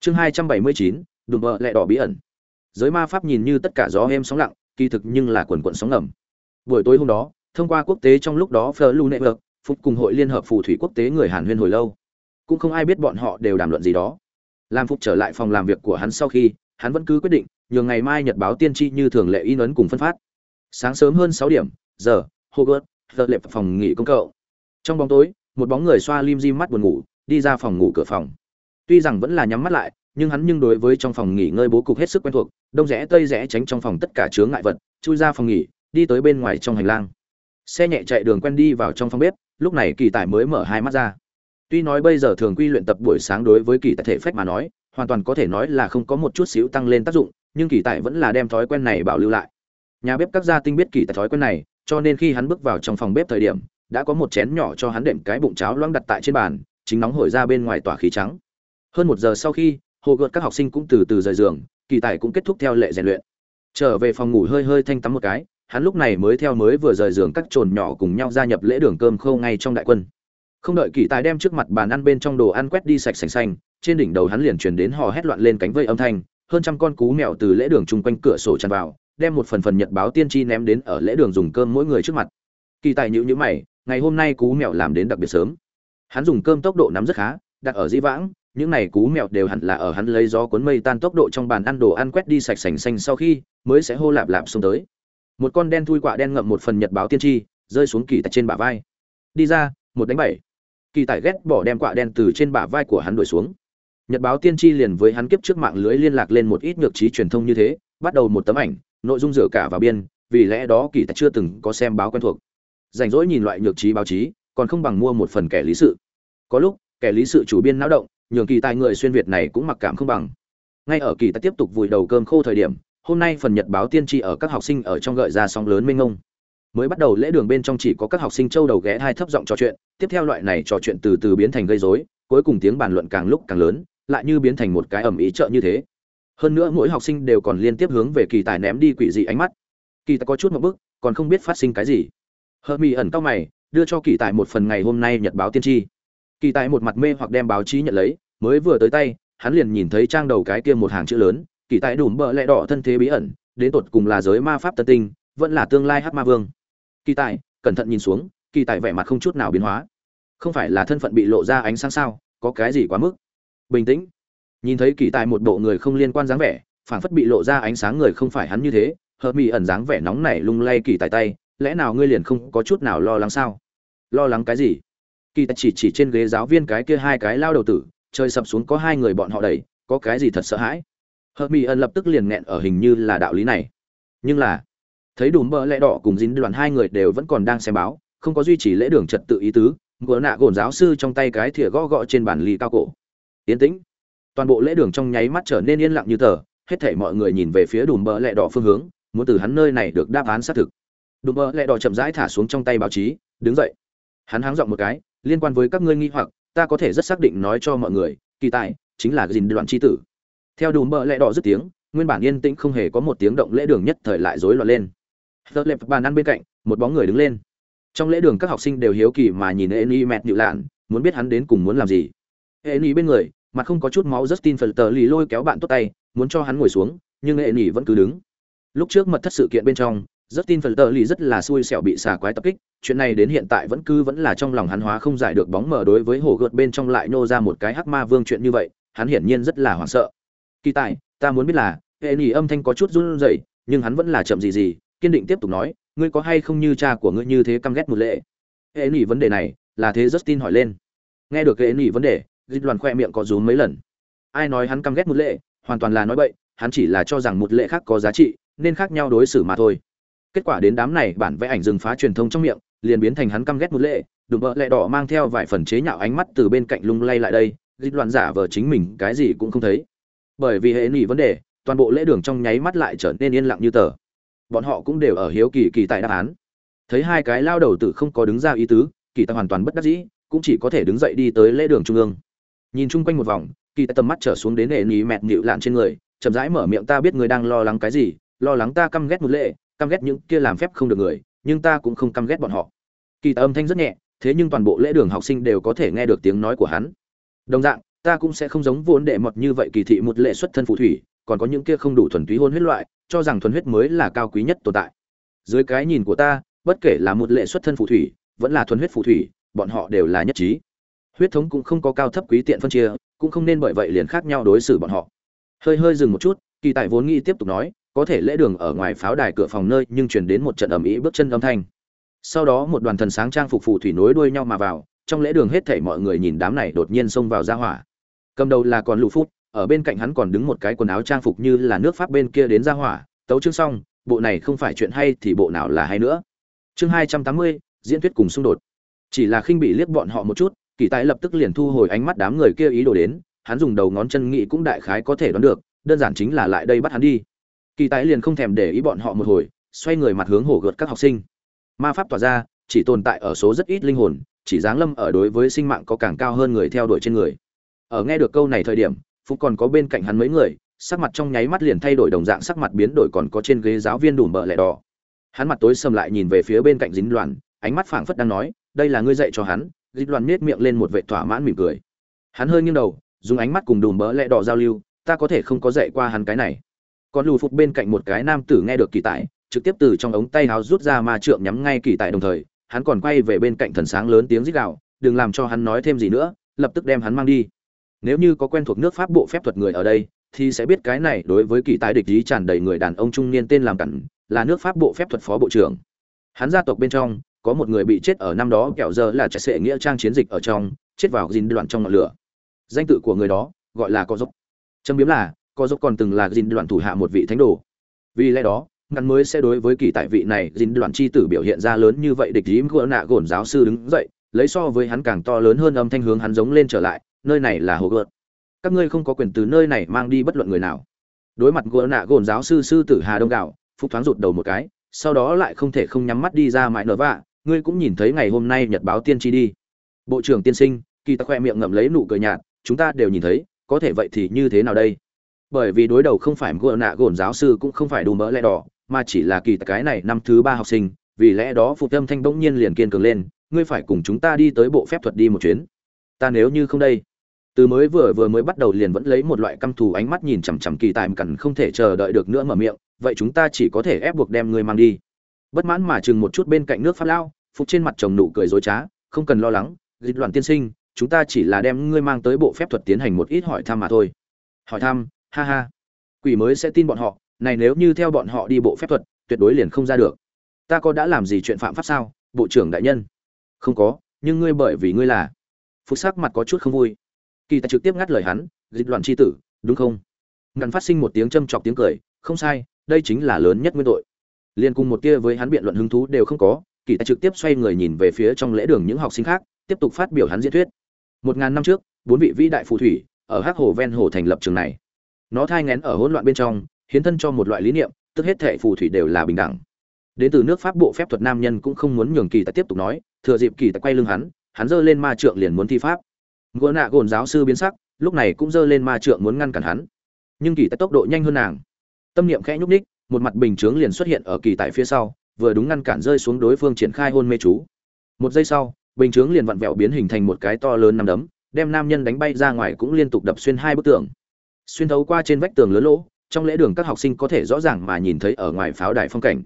chương hai trăm bảy mươi chín, đùm bợ lẹ đỏ bí ẩn. Giới ma pháp nhìn như tất cả gió êm sóng lặng, kỳ thực nhưng là quần quận sóng ngầm. Buổi tối hôm đó, thông qua quốc tế trong lúc đó phờ lu nệ vợc phục cùng hội liên hợp phù thủy quốc tế người hàn huyên hồi lâu. Cũng không ai biết bọn họ đều đàm luận gì đó. Làm phục trở lại phòng làm việc của hắn sau khi, hắn vẫn cứ quyết định, nhường ngày mai nhật báo tiên tri như thường lệ in ấn cùng phân phát. Sáng sớm hơn sáu điểm, giờ, hogwarts, giờ lệp phòng nghỉ công cộng trong bóng tối, một bóng người xoa lim di mắt buồn ngủ, đi ra phòng ngủ cửa phòng tuy rằng vẫn là nhắm mắt lại, nhưng hắn nhưng đối với trong phòng nghỉ ngơi bố cục hết sức quen thuộc, đông rẽ tây rẽ tránh trong phòng tất cả chướng ngại vật, chui ra phòng nghỉ, đi tới bên ngoài trong hành lang. Xe nhẹ chạy đường quen đi vào trong phòng bếp, lúc này kỳ tài mới mở hai mắt ra. Tuy nói bây giờ thường quy luyện tập buổi sáng đối với kỳ tài thể phách mà nói, hoàn toàn có thể nói là không có một chút xíu tăng lên tác dụng, nhưng kỳ tài vẫn là đem thói quen này bảo lưu lại. Nhà bếp các gia tinh biết kỳ tài thói quen này, cho nên khi hắn bước vào trong phòng bếp thời điểm, đã có một chén nhỏ cho hắn đệm cái bụng cháo loãng đặt tại trên bàn, chính nóng hổi ra bên ngoài tỏa khí trắng hơn một giờ sau khi hồ gợt các học sinh cũng từ từ rời giường, kỳ tài cũng kết thúc theo lệ rèn luyện. Trở về phòng ngủ hơi hơi thanh tắm một cái, hắn lúc này mới theo mới vừa rời giường các trồn nhỏ cùng nhau gia nhập lễ đường cơm khâu ngay trong đại quân. Không đợi kỳ tài đem trước mặt bàn ăn bên trong đồ ăn quét đi sạch sành xanh, trên đỉnh đầu hắn liền truyền đến hò hét loạn lên cánh vây âm thanh, hơn trăm con cú mèo từ lễ đường chung quanh cửa sổ tràn vào, đem một phần phần nhật báo tiên tri ném đến ở lễ đường dùng cơm mỗi người trước mặt. Kỳ tài nhữ nhữ mày, ngày hôm nay cú mèo làm đến đặc biệt sớm. Hắn dùng cơm tốc độ nắm rất khá, đặt ở dĩ vãng những này cú mèo đều hẳn là ở hắn lấy gió cuốn mây tan tốc độ trong bàn ăn đồ ăn quét đi sạch sành xanh sau khi mới sẽ hô lạp lạp xuống tới. Một con đen thui quạ đen ngậm một phần nhật báo tiên tri, rơi xuống kỳ tại trên bả vai. Đi ra, một đánh bảy. Kỳ tài ghét bỏ đem quạ đen từ trên bả vai của hắn đuổi xuống. Nhật báo tiên tri liền với hắn kiếp trước mạng lưới liên lạc lên một ít nhược trí truyền thông như thế, bắt đầu một tấm ảnh, nội dung dựa cả vào biên, vì lẽ đó kỳ tài chưa từng có xem báo quen thuộc. Rảnh rỗi nhìn loại nhược trí báo chí, còn không bằng mua một phần kẻ lý sự. Có lúc, kẻ lý sự chủ biên não động nhường kỳ tài người xuyên việt này cũng mặc cảm không bằng. Ngay ở kỳ tài tiếp tục vùi đầu cơm khô thời điểm, hôm nay phần nhật báo tiên tri ở các học sinh ở trong gợi ra sóng lớn mênh ngông mới bắt đầu lễ đường bên trong chỉ có các học sinh châu đầu ghé hai thấp giọng trò chuyện, tiếp theo loại này trò chuyện từ từ biến thành gây rối, cuối cùng tiếng bàn luận càng lúc càng lớn, lại như biến thành một cái ẩm ý trợ như thế. Hơn nữa mỗi học sinh đều còn liên tiếp hướng về kỳ tài ném đi quỷ dị ánh mắt. Kỳ tài có chút một bức, còn không biết phát sinh cái gì. Hờ mỹ ẩn cao mày, đưa cho kỳ tài một phần ngày hôm nay nhật báo tiên tri kỳ tại một mặt mê hoặc đem báo chí nhận lấy, mới vừa tới tay, hắn liền nhìn thấy trang đầu cái kia một hàng chữ lớn, kỳ tại đùm bợ lẹ đỏ thân thế bí ẩn, đến tột cùng là giới ma pháp tân tinh, vẫn là tương lai hát ma vương. Kỳ tại cẩn thận nhìn xuống, kỳ tại vẻ mặt không chút nào biến hóa. Không phải là thân phận bị lộ ra ánh sáng sao, có cái gì quá mức? Bình tĩnh. Nhìn thấy kỳ tại một bộ người không liên quan dáng vẻ, phảng phất bị lộ ra ánh sáng người không phải hắn như thế, hợp mỹ ẩn dáng vẻ nóng này lung lay kỳ tại tay, lẽ nào ngươi liền không có chút nào lo lắng sao? Lo lắng cái gì? Kỳ tài chỉ chỉ trên ghế giáo viên cái kia hai cái lao đầu tử, trời sập xuống có hai người bọn họ đẩy, có cái gì thật sợ hãi? Hợp mỹ ẩn lập tức liền nghẹn ở hình như là đạo lý này. Nhưng là, thấy đùm bơ lẽ đỏ cùng dính đoàn hai người đều vẫn còn đang xem báo, không có duy trì lễ đường trật tự ý tứ, ngựa nạ gồn giáo sư trong tay cái thìa gõ gõ trên bàn ly cao cổ. Yên tĩnh. Toàn bộ lễ đường trong nháy mắt trở nên yên lặng như tờ, hết thảy mọi người nhìn về phía đùm bơ lẹ đỏ phương hướng, muốn từ hắn nơi này được đáp án xác thực. Đùm bơ lẹ đỏ chậm rãi thả xuống trong tay báo chí, đứng dậy. Hắn háng giọng một cái liên quan với các ngươi nghi hoặc ta có thể rất xác định nói cho mọi người kỳ tài chính là gìn đoạn c h i tử theo đùm bợ lẽ đỏ dứt tiếng nguyên bản yên tĩnh không hề có một tiếng động lễ đường nhất thời lại rối loạn lên Tớ lệp bàn ăn bên cạnh, một bóng người đứng lên. Trong lễ đường các học sinh đều hiếu kỳ mà nhìn Eni mẹt nhịu lạn, muốn biết hắn đến cùng muốn làm gì. Eni bên người, mặt không có chút máu Justin Felter lì lôi kéo bạn tốt tay, muốn cho hắn ngồi xuống, nhưng Eni vẫn cứ đứng. Lúc trước mật thất sự kiện bên trong, Justin tờ lì rất là xui xẻo bị xà quái tập kích, chuyện này đến hiện tại vẫn cứ vẫn là trong lòng hắn hóa không giải được bóng mờ đối với hồ gợt bên trong lại nô ra một cái hắc ma vương chuyện như vậy, hắn hiển nhiên rất là hoảng sợ. Kỳ tài, ta muốn biết là, Eni âm thanh có chút run rẩy, nhưng hắn vẫn là chậm gì gì, kiên định tiếp tục nói ngươi có hay không như cha của ngươi như thế căm ghét một lệ? Hệ nỉ vấn đề này là thế justin hỏi lên. Nghe được hệ nỉ vấn đề dịch đoàn khoe miệng có rúm mấy lần. Ai nói hắn căm ghét một lệ hoàn toàn là nói bậy hắn chỉ là cho rằng một lệ khác có giá trị nên khác nhau đối xử mà thôi kết quả đến đám này bản vẽ ảnh dừng phá truyền thông trong miệng, liền biến thành hắn căm ghét một lệ, đùm bợ lẹ đỏ mang theo vài phần chế nhạo ánh mắt từ bên cạnh lung lay lại đây dịch loạn giả vờ chính mình cái gì cũng không thấy. Bởi vì hệ nỉ vấn đề, toàn bộ lễ đường trong nháy mắt lại trở nên yên lặng như tờ. Bọn họ cũng đều ở hiếu kỳ kỳ tại đáp án. Thấy hai cái lao đầu tử không có đứng ra ý tứ, kỳ tài hoàn toàn bất đắc dĩ, cũng chỉ có thể đứng dậy đi tới lễ đường trung ương. Nhìn chung quanh một vòng, kỳ tài tầm mắt trở xuống đến hệ nỉ mẹt nịu lạn trên người, chậm rãi mở miệng, ta biết người đang lo lắng cái gì, lo lắng ta căm ghét một lệ căm ghét những kia làm phép không được người, nhưng ta cũng không căm ghét bọn họ. Kỳ tài âm thanh rất nhẹ, thế nhưng toàn bộ lễ đường học sinh đều có thể nghe được tiếng nói của hắn. Đồng dạng, ta cũng sẽ không giống vốn đệ mọt như vậy kỳ thị một lệ xuất thân phù thủy, còn có những kia không đủ thuần túy hôn huyết loại, cho rằng thuần huyết mới là cao quý nhất tồn tại. Dưới cái nhìn của ta, bất kể là một lệ xuất thân phù thủy, vẫn là thuần huyết phù thủy, bọn họ đều là nhất trí. Huyết thống cũng không có cao thấp quý tiện phân chia, cũng không nên bởi vậy liền khác nhau đối xử bọn họ. Hơi hơi dừng một chút, kỳ tài vốn nghĩ tiếp tục nói có thể lễ đường ở ngoài pháo đài cửa phòng nơi nhưng chuyển đến một trận ầm ĩ bước chân âm thanh. Sau đó một đoàn thần sáng trang phục phù thủy nối đuôi nhau mà vào, trong lễ đường hết thảy mọi người nhìn đám này đột nhiên xông vào ra hỏa. Cầm đầu là còn lũ phút, ở bên cạnh hắn còn đứng một cái quần áo trang phục như là nước pháp bên kia đến ra hỏa, tấu chương xong, bộ này không phải chuyện hay thì bộ nào là hay nữa. Chương hai trăm tám mươi, diễn thuyết cùng xung đột. Chỉ là khinh bị liếc bọn họ một chút, kỳ tài lập tức liền thu hồi ánh mắt đám người kia ý đồ đến, hắn dùng đầu ngón chân nghĩ cũng đại khái có thể đoán được, đơn giản chính là lại đây bắt hắn đi kỳ tái liền không thèm để ý bọn họ một hồi, xoay người mặt hướng hổ gợt các học sinh. Ma pháp tỏa ra, chỉ tồn tại ở số rất ít linh hồn, chỉ giáng lâm ở đối với sinh mạng có càng cao hơn người theo đuổi trên người. Ở nghe được câu này thời điểm, phúc còn có bên cạnh hắn mấy người, sắc mặt trong nháy mắt liền thay đổi đồng dạng sắc mặt biến đổi còn có trên ghế giáo viên đủ bợ lẹ đỏ. Hắn mặt tối sầm lại nhìn về phía bên cạnh dính loạn ánh mắt phảng phất đang nói, đây là ngươi dạy cho hắn. Dính loạn nết miệng lên một vệ thỏa mãn mỉm cười. Hắn hơi nghiêng đầu, dùng ánh mắt cùng đùm bợ lẹ đỏ giao lưu, ta có thể không có dạy qua hắn cái này còn lù phục bên cạnh một cái nam tử nghe được kỳ tài, trực tiếp từ trong ống tay háo rút ra ma trượng nhắm ngay kỳ tài đồng thời hắn còn quay về bên cạnh thần sáng lớn tiếng rít gào đừng làm cho hắn nói thêm gì nữa lập tức đem hắn mang đi. Nếu như có quen thuộc nước pháp bộ phép thuật người ở đây thì sẽ biết cái này đối với kỳ tài địch ý tràn đầy người đàn ông trung niên tên làm cẩn là nước pháp bộ phép thuật phó bộ trưởng. Hắn gia tộc bên trong có một người bị chết ở năm đó kẹo giờ là trẻ sệ nghĩa trang chiến dịch ở trong chết vào dìn đoạn trong ngọn lửa. Danh tự của người đó gọi là có dốc. Châm biếm là có dốc còn từng là dinh đoạn thủ hạ một vị thánh đồ. Vì lẽ đó, ngắn mới sẽ đối với kỳ tại vị này dinh đoạn chi tử biểu hiện ra lớn như vậy địch dím gỡ nạ gồn giáo sư đứng dậy, lấy so với hắn càng to lớn hơn âm thanh hướng hắn giống lên trở lại, nơi này là hồ gợt. Các ngươi không có quyền từ nơi này mang đi bất luận người nào. Đối mặt gỡ nạ gồn giáo sư sư tử hà đông gạo, phúc thoáng rụt đầu một cái, sau đó lại không thể không nhắm mắt đi ra mãi nở vạ, ngươi cũng nhìn thấy ngày hôm nay nhật báo tiên tri đi. Bộ trưởng tiên sinh, kỳ ta khoe miệng ngậm lấy nụ cười nhạt, chúng ta đều nhìn thấy, có thể vậy thì như thế nào đây? Bởi vì đối đầu không phải gỡ nạ gồn giáo sư cũng không phải đủ mỡ lẽ đỏ, mà chỉ là kỳ cái này năm thứ ba học sinh, vì lẽ đó phục tâm thanh bỗng nhiên liền kiên cường lên, ngươi phải cùng chúng ta đi tới bộ phép thuật đi một chuyến. Ta nếu như không đây. Từ mới vừa vừa mới bắt đầu liền vẫn lấy một loại căm thù ánh mắt nhìn chằm chằm kỳ tài cằn không thể chờ đợi được nữa mở miệng, vậy chúng ta chỉ có thể ép buộc đem ngươi mang đi. Bất mãn mà chừng một chút bên cạnh nước pháp lao, phục trên mặt chồng nụ cười dối trá, không cần lo lắng, dịch loạn tiên sinh, chúng ta chỉ là đem ngươi mang tới bộ phép thuật tiến hành một ít hỏi thăm mà thôi. Hỏi thăm? Ha ha. Quỷ mới sẽ tin bọn họ, này nếu như theo bọn họ đi bộ phép thuật, tuyệt đối liền không ra được. Ta có đã làm gì chuyện phạm pháp sao, bộ trưởng đại nhân? Không có, nhưng ngươi bởi vì ngươi là. Phúc sắc mặt có chút không vui. Kỳ ta trực tiếp ngắt lời hắn, dịch loạn tri tử, đúng không? Ngắn phát sinh một tiếng châm chọc tiếng cười, không sai, đây chính là lớn nhất nguyên tội. Liên cùng một kia với hắn biện luận hứng thú đều không có, kỳ ta trực tiếp xoay người nhìn về phía trong lễ đường những học sinh khác, tiếp tục phát biểu hắn diễn thuyết. Một ngàn năm trước, bốn vị vĩ đại phù thủy, ở hắc hồ ven hồ thành lập trường này nó thai ngén ở hỗn loạn bên trong, hiến thân cho một loại lý niệm, tức hết thệ phù thủy đều là bình đẳng. Đến từ nước pháp bộ phép thuật nam nhân cũng không muốn nhường kỳ tài tiếp tục nói, thừa dịp kỳ tài quay lưng hắn hắn giơ lên ma trượng liền muốn thi pháp. Gỗ nạ gồn giáo sư biến sắc, lúc này cũng giơ lên ma trượng muốn ngăn cản hắn. Nhưng kỳ tài tốc độ nhanh hơn nàng. Tâm niệm khẽ nhúc ních một mặt bình chướng liền xuất hiện ở kỳ tài phía sau, vừa đúng ngăn cản rơi xuống đối phương triển khai hôn mê chú. Một giây sau, bình chướng liền vặn vẹo biến hình thành một cái to lớn nằm đấm, đem nam nhân đánh bay ra ngoài cũng liên tục đập xuyên hai bức tường xuyên thấu qua trên vách tường lớn lỗ, trong lễ đường các học sinh có thể rõ ràng mà nhìn thấy ở ngoài pháo đài phong cảnh.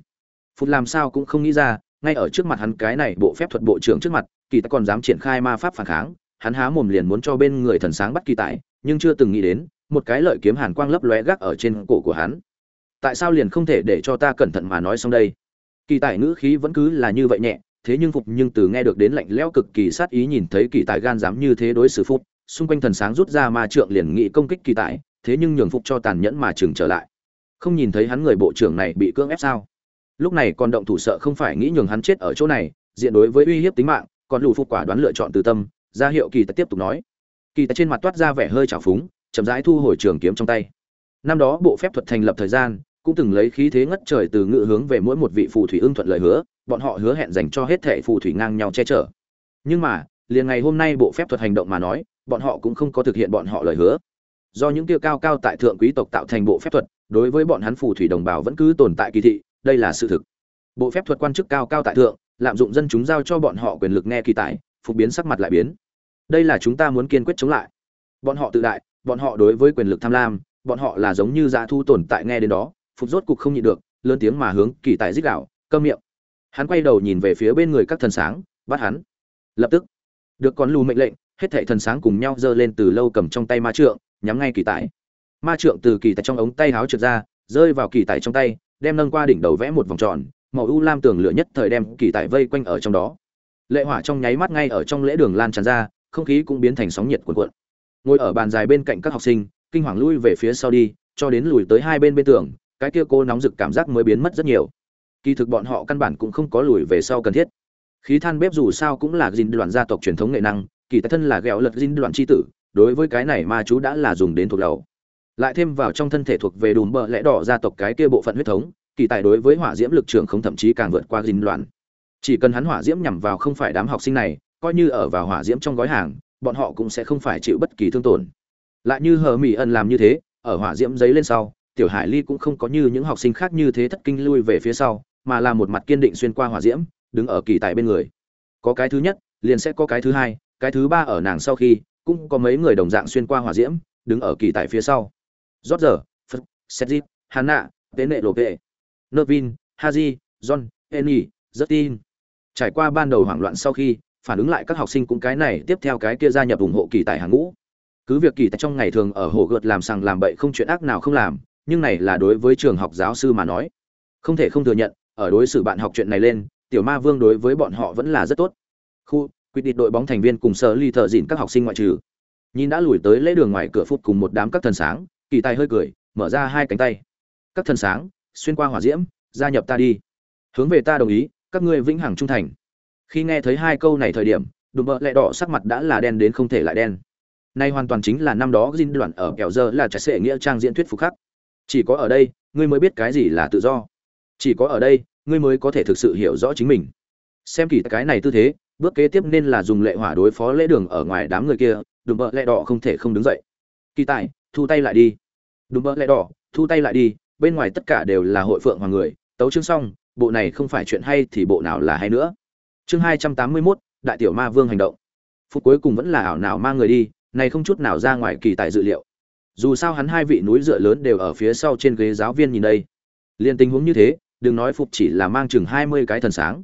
Phút làm sao cũng không nghĩ ra, ngay ở trước mặt hắn cái này bộ phép thuật bộ trưởng trước mặt, kỳ ta còn dám triển khai ma pháp phản kháng, hắn há mồm liền muốn cho bên người thần sáng bắt kỳ tại nhưng chưa từng nghĩ đến, một cái lợi kiếm hàn quang lấp lóe gác ở trên cổ của hắn. Tại sao liền không thể để cho ta cẩn thận mà nói xong đây? Kỳ tài ngữ khí vẫn cứ là như vậy nhẹ, thế nhưng phục nhưng từ nghe được đến lạnh lẽo cực kỳ sát ý nhìn thấy kỳ tài gan dám như thế đối xử phục xung quanh thần sáng rút ra ma trượng liền nghị công kích kỳ tài thế nhưng nhường phục cho tàn nhẫn mà chừng trở lại. Không nhìn thấy hắn người bộ trưởng này bị cưỡng ép sao? Lúc này còn động thủ sợ không phải nghĩ nhường hắn chết ở chỗ này, diện đối với uy hiếp tính mạng, còn lù phục quả đoán lựa chọn từ tâm, ra hiệu kỳ tài tiếp tục nói. Kỳ tài trên mặt toát ra vẻ hơi trào phúng, chậm rãi thu hồi trường kiếm trong tay. Năm đó bộ phép thuật thành lập thời gian, cũng từng lấy khí thế ngất trời từ ngự hướng về mỗi một vị phù thủy ưng thuận lời hứa, bọn họ hứa hẹn dành cho hết thệ phù thủy ngang nhau che chở. Nhưng mà, liền ngày hôm nay bộ phép thuật hành động mà nói, bọn họ cũng không có thực hiện bọn họ lời hứa do những kia cao cao tại thượng quý tộc tạo thành bộ phép thuật đối với bọn hắn phù thủy đồng bào vẫn cứ tồn tại kỳ thị đây là sự thực. Bộ phép thuật quan chức cao cao tại thượng lạm dụng dân chúng giao cho bọn họ quyền lực nghe kỳ tại phục biến sắc mặt lại biến. Đây là chúng ta muốn kiên quyết chống lại. Bọn họ tự đại bọn họ đối với quyền lực tham lam bọn họ là giống như dã thu tồn tại nghe đến đó phục rốt cục không nhịn được lớn tiếng mà hướng kỳ tài rít gào, câm miệng. Hắn quay đầu nhìn về phía bên người các thần sáng bắt hắn. Lập tức được con lù mệnh lệnh hết thảy thần sáng cùng nhau giơ lên từ lâu cầm trong tay ma trượng nhắm ngay kỳ tài ma trượng từ kỳ tài trong ống tay háo trượt ra, rơi vào kỳ tài trong tay, đem nâng qua đỉnh đầu vẽ một vòng tròn, màu u lam tường lửa nhất thời đem kỳ tài vây quanh ở trong đó. Lệ hỏa trong nháy mắt ngay ở trong lễ đường lan tràn ra, không khí cũng biến thành sóng nhiệt cuộn cuộn. Ngồi ở bàn dài bên cạnh các học sinh, kinh hoàng lui về phía sau đi, cho đến lùi tới hai bên bên tường, cái kia cô nóng rực cảm giác mới biến mất rất nhiều. Kỳ thực bọn họ căn bản cũng không có lùi về sau cần thiết. Khí than bếp dù sao cũng là dinh đoàn gia tộc truyền thống nghệ năng, kỳ tài thân là ghẹo lật dinh đoàn c h i tử đối với cái này ma chú đã là dùng đến thuộc đầu lại thêm vào trong thân thể thuộc về đùm bợ lẽ đỏ gia tộc cái kia bộ phận huyết thống, kỳ tài đối với hỏa diễm lực trường không thậm chí càng vượt qua dính loạn. Chỉ cần hắn hỏa diễm nhằm vào không phải đám học sinh này, coi như ở vào hỏa diễm trong gói hàng, bọn họ cũng sẽ không phải chịu bất kỳ thương tổn. Lại như hờ mỹ ẩn làm như thế, ở hỏa diễm giấy lên sau, tiểu hải ly cũng không có như những học sinh khác như thế thất kinh lui về phía sau, mà là một mặt kiên định xuyên qua hỏa diễm, đứng ở kỳ tài bên người. Có cái thứ nhất, liền sẽ có cái thứ hai, cái thứ ba ở nàng sau khi cũng có mấy người đồng dạng xuyên qua hỏa diễm, đứng ở kỳ tài phía sau. Rót giờ phật sedzit hanna tế nệ lộ vệ nervin, haji, john eni justin. Trải qua ban đầu hoảng loạn sau khi, phản ứng lại các học sinh cũng cái này, tiếp theo cái kia gia nhập ủng hộ kỳ tài hàng ngũ. Cứ việc kỳ tài trong ngày thường ở hồ gợt làm sằng làm bậy không chuyện ác nào không làm, nhưng này là đối với trường học giáo sư mà nói. Không thể không thừa nhận, ở đối xử bạn học chuyện này lên, tiểu ma vương đối với bọn họ vẫn là rất tốt. Khu quyết định đội bóng thành viên cùng sở ly thợ dịn các học sinh ngoại trừ. Nhìn đã lùi tới lễ đường ngoài cửa phút cùng một đám các thần sáng, kỳ tài hơi cười, mở ra hai cánh tay. Các thần sáng, xuyên qua hỏa diễm, gia nhập ta đi. Hướng về ta đồng ý, các ngươi vĩnh hằng trung thành. Khi nghe thấy hai câu này thời điểm, đùm bợ lẹ đỏ sắc mặt đã là đen đến không thể lại đen. Nay hoàn toàn chính là năm đó dinh đoạn ở kẹo giờ là trái sệ nghĩa trang diễn thuyết phục khắc. Chỉ có ở đây, ngươi mới biết cái gì là tự do. Chỉ có ở đây, ngươi mới có thể thực sự hiểu rõ chính mình xem kỳ cái này tư thế, bước kế tiếp nên là dùng lệ hỏa đối phó lễ đường ở ngoài đám người kia, đùm bợ lẹ đỏ không thể không đứng dậy. Kỳ tài, thu tay lại đi. Đùm bợ lẹ đỏ, thu tay lại đi, bên ngoài tất cả đều là hội phượng hoàng người, tấu chương xong, bộ này không phải chuyện hay thì bộ nào là hay nữa. Chương hai trăm tám mươi mốt, đại tiểu ma vương hành động. Phút cuối cùng vẫn là ảo nào mang người đi, này không chút nào ra ngoài kỳ tài dự liệu. Dù sao hắn hai vị núi dựa lớn đều ở phía sau trên ghế giáo viên nhìn đây. Liên tình huống như thế, đừng nói phục chỉ là mang chừng hai mươi cái thần sáng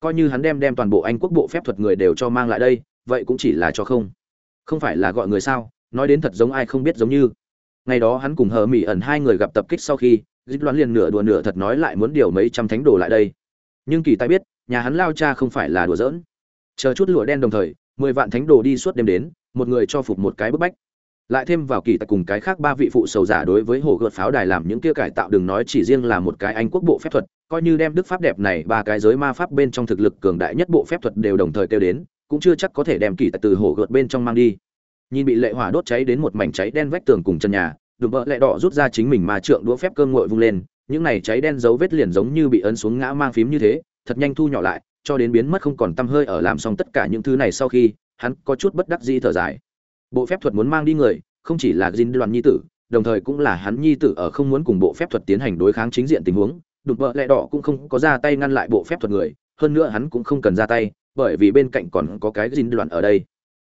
coi như hắn đem đem toàn bộ anh quốc bộ phép thuật người đều cho mang lại đây, vậy cũng chỉ là cho không. Không phải là gọi người sao, nói đến thật giống ai không biết giống như. Ngày đó hắn cùng hờ mỹ ẩn hai người gặp tập kích sau khi dích loan liền nửa đùa nửa thật nói lại muốn điều mấy trăm thánh đồ lại đây. Nhưng kỳ tài biết, nhà hắn lao cha không phải là đùa giỡn. Chờ chút lụa đen đồng thời, mười vạn thánh đồ đi suốt đêm đến, một người cho phục một cái bức bách lại thêm vào kỳ tài cùng cái khác ba vị phụ sầu giả đối với hồ gợt pháo đài làm những kia cải tạo đừng nói chỉ riêng là một cái anh quốc bộ phép thuật, coi như đem đức pháp đẹp này ba cái giới ma pháp bên trong thực lực cường đại nhất bộ phép thuật đều đồng thời kêu đến, cũng chưa chắc có thể đem kỳ tài từ hồ gợt bên trong mang đi. Nhìn bị lệ hỏa đốt cháy đến một mảnh cháy đen vách tường cùng chân nhà, đùm bợ lệ đỏ rút ra chính mình mà trượng đũa phép cơm ngội vung lên, những này cháy đen dấu vết liền giống như bị ấn xuống ngã mang phím như thế, thật nhanh thu nhỏ lại, cho đến biến mất không còn tăm hơi ở làm xong tất cả những thứ này sau khi, hắn có chút bất đắc dĩ thở dài bộ phép thuật muốn mang đi người, không chỉ là Jin đoàn nhi tử, đồng thời cũng là hắn nhi tử ở không muốn cùng bộ phép thuật tiến hành đối kháng chính diện tình huống đục vợ lẹ đỏ cũng không có ra tay ngăn lại bộ phép thuật người, hơn nữa hắn cũng không cần ra tay, bởi vì bên cạnh còn có cái Jin đoàn ở đây.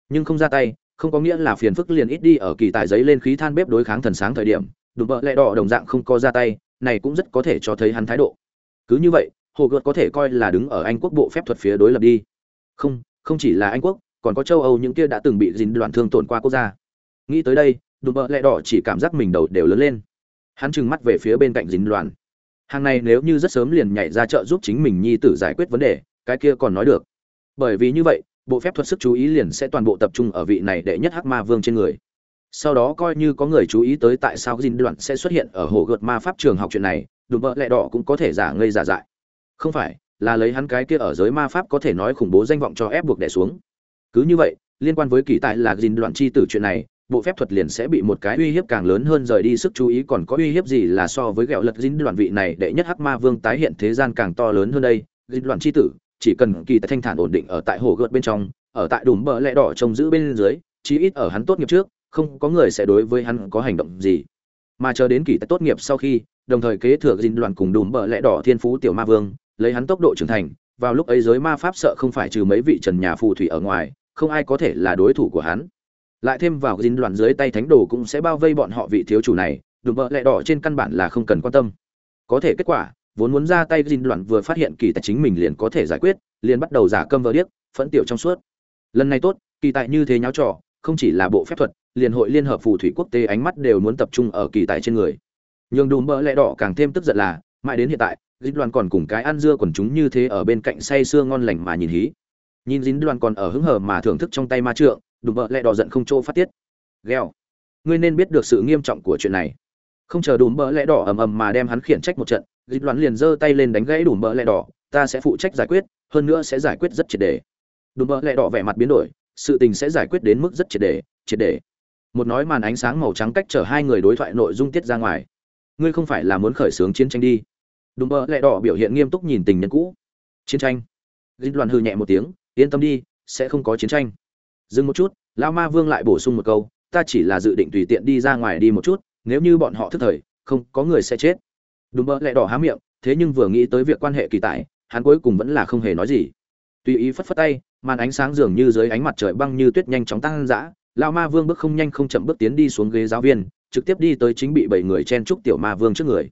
Nhưng không ra tay, không có nghĩa là phiền phức liền ít đi ở kỳ tài giấy lên khí than bếp đối kháng thần sáng thời điểm đục vợ lẹ đỏ đồng dạng không có ra tay, này cũng rất có thể cho thấy hắn thái độ. Cứ như vậy, hồ gợt có thể coi là đứng ở anh quốc bộ phép thuật phía đối lập đi. Không không chỉ là anh quốc còn có châu âu những kia đã từng bị dính đoạn thương tổn qua quốc gia. Nghĩ tới đây, đùm bợ lẹ đỏ chỉ cảm giác mình đầu đều lớn lên. Hắn trừng mắt về phía bên cạnh dính đoàn hàng này nếu như rất sớm liền nhảy ra chợ giúp chính mình nhi tử giải quyết vấn đề, cái kia còn nói được. Bởi vì như vậy, bộ phép thuật sức chú ý liền sẽ toàn bộ tập trung ở vị này đệ nhất hắc ma vương trên người. Sau đó coi như có người chú ý tới tại sao dính đoạn sẽ xuất hiện ở hồ gợt ma pháp trường học chuyện này, đùm bợ lẹ đỏ cũng có thể giả ngây giả dại. Không phải, là lấy hắn cái kia ở giới ma pháp có thể nói khủng bố danh vọng cho ép buộc đẻ xuống cứ như vậy, liên quan với kỳ tại là dinh đoạn chi tử chuyện này, bộ phép thuật liền sẽ bị một cái uy hiếp càng lớn hơn rời đi sức chú ý, còn có uy hiếp gì là so với ghẹo lật dính đoạn vị này đệ nhất hắc ma vương tái hiện thế gian càng to lớn hơn đây? Dính đoạn chi tử, chỉ cần kỳ tài thanh thản ổn định ở tại hồ gợt bên trong, ở tại đùm bờ lẽ đỏ trông giữ bên dưới, chí ít ở hắn tốt nghiệp trước, không có người sẽ đối với hắn có hành động gì. Mà chờ đến kỳ tài tốt nghiệp sau khi, đồng thời kế thừa dính đoạn cùng đùm bờ lẽ đỏ thiên phú tiểu ma vương, lấy hắn tốc độ trưởng thành, vào lúc ấy giới ma pháp sợ không phải trừ mấy vị trần nhà phù thủy ở ngoài không ai có thể là đối thủ của hắn. Lại thêm vào dính đoàn dưới tay thánh đồ cũng sẽ bao vây bọn họ vị thiếu chủ này, đùm bợ lẹ đỏ trên căn bản là không cần quan tâm. Có thể kết quả, vốn muốn ra tay dính đoàn vừa phát hiện kỳ tài chính mình liền có thể giải quyết, liền bắt đầu giả câm vờ điếc, phẫn tiểu trong suốt. Lần này tốt, kỳ tài như thế nháo trò, không chỉ là bộ phép thuật, liền hội liên hợp phù thủy quốc tế ánh mắt đều muốn tập trung ở kỳ tài trên người. Nhường đùm bợ lẹ đỏ càng thêm tức giận là, mãi đến hiện tại dính đoàn còn cùng cái ăn dưa quần chúng như thế ở bên cạnh say sưa ngon lành mà nhìn hí nhìn dính đoàn còn ở hứng hờ mà thưởng thức trong tay ma trượng, đùm bợ lẹ đỏ giận không chỗ phát tiết. Gheo. Ngươi nên biết được sự nghiêm trọng của chuyện này. Không chờ đùm bợ lẹ đỏ ầm ầm mà đem hắn khiển trách một trận, dính đoàn liền giơ tay lên đánh gãy đùm bợ lẹ đỏ, ta sẽ phụ trách giải quyết, hơn nữa sẽ giải quyết rất triệt đề. Đùm bợ lẹ đỏ vẻ mặt biến đổi, sự tình sẽ giải quyết đến mức rất triệt đề triệt đề. Một nói màn ánh sáng màu trắng cách chở hai người đối thoại nội dung tiết ra ngoài. Ngươi không phải là muốn khởi xướng chiến tranh đi. Đùm bợ lẹ đỏ biểu hiện nghiêm túc nhìn tình nhân cũ. Chiến tranh? Dính đoàn hư nhẹ một tiếng yên tâm đi, sẽ không có chiến tranh. Dừng một chút lao ma vương lại bổ sung một câu, ta chỉ là dự định tùy tiện đi ra ngoài đi một chút, nếu như bọn họ thức thời, không, có người sẽ chết. Đúng mơ lại đỏ há miệng, thế nhưng vừa nghĩ tới việc quan hệ kỳ tại hắn cuối cùng vẫn là không hề nói gì. Tùy ý phất phất tay, màn ánh sáng dường như dưới ánh mặt trời băng như tuyết nhanh chóng tăng dã lao ma vương bước không nhanh không chậm bước tiến đi xuống ghế giáo viên, trực tiếp đi tới chính bị bảy người chen trúc tiểu ma vương trước người.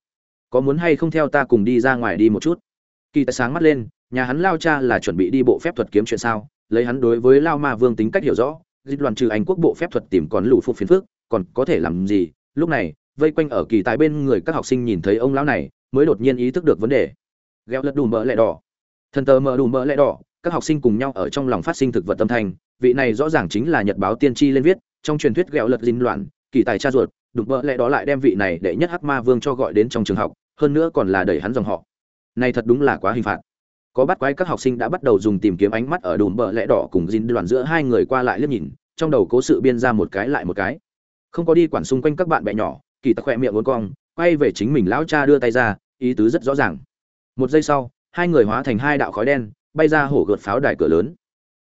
Có muốn hay không theo ta cùng đi ra ngoài đi một chút? Kỳ tài sáng mắt lên nhà hắn lao cha là chuẩn bị đi bộ phép thuật kiếm chuyện sao? Lấy hắn đối với lao ma vương tính cách hiểu rõ, dịch đoàn trừ anh quốc bộ phép thuật tìm còn lũ phục phiền phước còn có thể làm gì? Lúc này, vây quanh ở kỳ tài bên người các học sinh nhìn thấy ông lão này, mới đột nhiên ý thức được vấn đề. Gheo lật đùm mỡ lẹ đỏ. Thần tờ mờ đùm mỡ lẹ đỏ, các học sinh cùng nhau ở trong lòng phát sinh thực vật tâm thành vị này rõ ràng chính là nhật báo tiên tri lên viết, trong truyền thuyết gheo lật dinh loạn, kỳ tài cha ruột, đùm mỡ lẹ đó lại đem vị này đệ nhất hắc ma vương cho gọi đến trong trường học, hơn nữa còn là đẩy hắn dòng họ. Này thật đúng là quá hình phạt có bắt quái các học sinh đã bắt đầu dùng tìm kiếm ánh mắt ở đùm bờ lẽ đỏ cùng dính đoàn giữa hai người qua lại liếc nhìn, trong đầu cố sự biên ra một cái lại một cái. Không có đi quản xung quanh các bạn bè nhỏ, kỳ tặc khoe miệng uốn cong, quay về chính mình lão cha đưa tay ra, ý tứ rất rõ ràng. Một giây sau, hai người hóa thành hai đạo khói đen, bay ra hổ gợt pháo đài cửa lớn.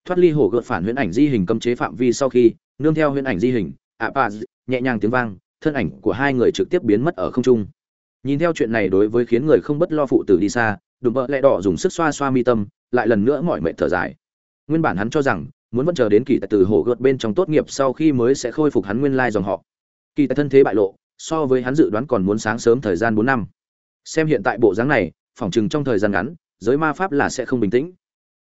Thoát ly hổ gợt phản huyễn ảnh di hình cấm chế phạm vi sau khi, nương theo huyễn ảnh di hình, ạ pa nhẹ nhàng tiếng vang, thân ảnh của hai người trực tiếp biến mất ở không trung. Nhìn theo chuyện này đối với khiến người không bất lo phụ tử đi xa đùm bợ lẹ đỏ dùng sức xoa xoa mi tâm, lại lần nữa mọi mệt thở dài. Nguyên bản hắn cho rằng, muốn vẫn chờ đến kỳ tài từ hồ gợt bên trong tốt nghiệp sau khi mới sẽ khôi phục hắn nguyên lai dòng họ. Kỳ tài thân thế bại lộ, so với hắn dự đoán còn muốn sáng sớm thời gian bốn năm. Xem hiện tại bộ dáng này, phỏng chừng trong thời gian ngắn, giới ma pháp là sẽ không bình tĩnh.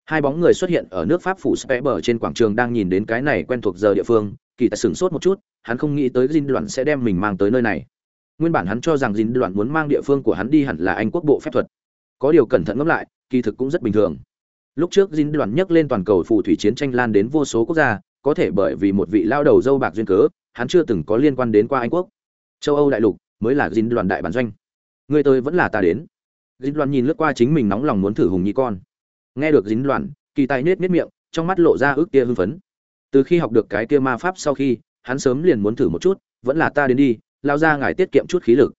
Hai bóng người xuất hiện ở nước pháp phủ spe bờ trên quảng trường đang nhìn đến cái này quen thuộc giờ địa phương, kỳ tài sửng sốt một chút, hắn không nghĩ tới dinh đoạn sẽ đem mình mang tới nơi này. Nguyên bản hắn cho rằng dinh đoạn muốn mang địa phương của hắn đi hẳn là anh quốc bộ phép thuật có điều cẩn thận ngẫm lại, kỳ thực cũng rất bình thường. Lúc trước dinh đoàn nhấc lên toàn cầu phù thủy chiến tranh lan đến vô số quốc gia, có thể bởi vì một vị lao đầu dâu bạc duyên cớ, hắn chưa từng có liên quan đến qua anh quốc. Châu âu đại lục mới là dinh đoàn đại bản doanh. Người tôi vẫn là ta đến. Dinh đoàn nhìn lướt qua chính mình nóng lòng muốn thử hùng nhi con. Nghe được dính đoàn, kỳ tài nết nết miệng, trong mắt lộ ra ước tia hưng phấn. Từ khi học được cái tia ma pháp sau khi, hắn sớm liền muốn thử một chút, vẫn là ta đến đi, lao ra ngài tiết kiệm chút khí lực.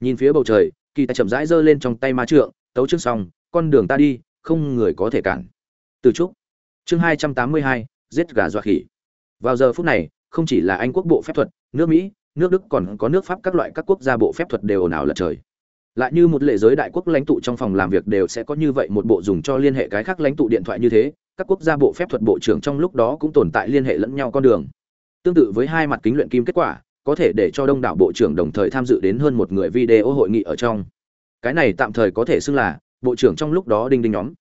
Nhìn phía bầu trời, kỳ tài chậm rãi giơ lên trong tay ma trượng tấu chương xong, con đường ta đi, không người có thể cản. Từ trúc, chương hai trăm tám mươi hai, giết gà dọa khỉ. Vào giờ phút này, không chỉ là anh quốc bộ phép thuật, nước mỹ, nước đức còn có nước pháp, các loại các quốc gia bộ phép thuật đều ồn ào lật trời. Lại như một lệ giới đại quốc lãnh tụ trong phòng làm việc đều sẽ có như vậy một bộ dùng cho liên hệ cái khác lãnh tụ điện thoại như thế, các quốc gia bộ phép thuật bộ trưởng trong lúc đó cũng tồn tại liên hệ lẫn nhau con đường. Tương tự với hai mặt kính luyện kim kết quả, có thể để cho đông đảo bộ trưởng đồng thời tham dự đến hơn một người video hội nghị ở trong cái này tạm thời có thể xưng là, bộ trưởng trong lúc đó đinh đinh nhóm.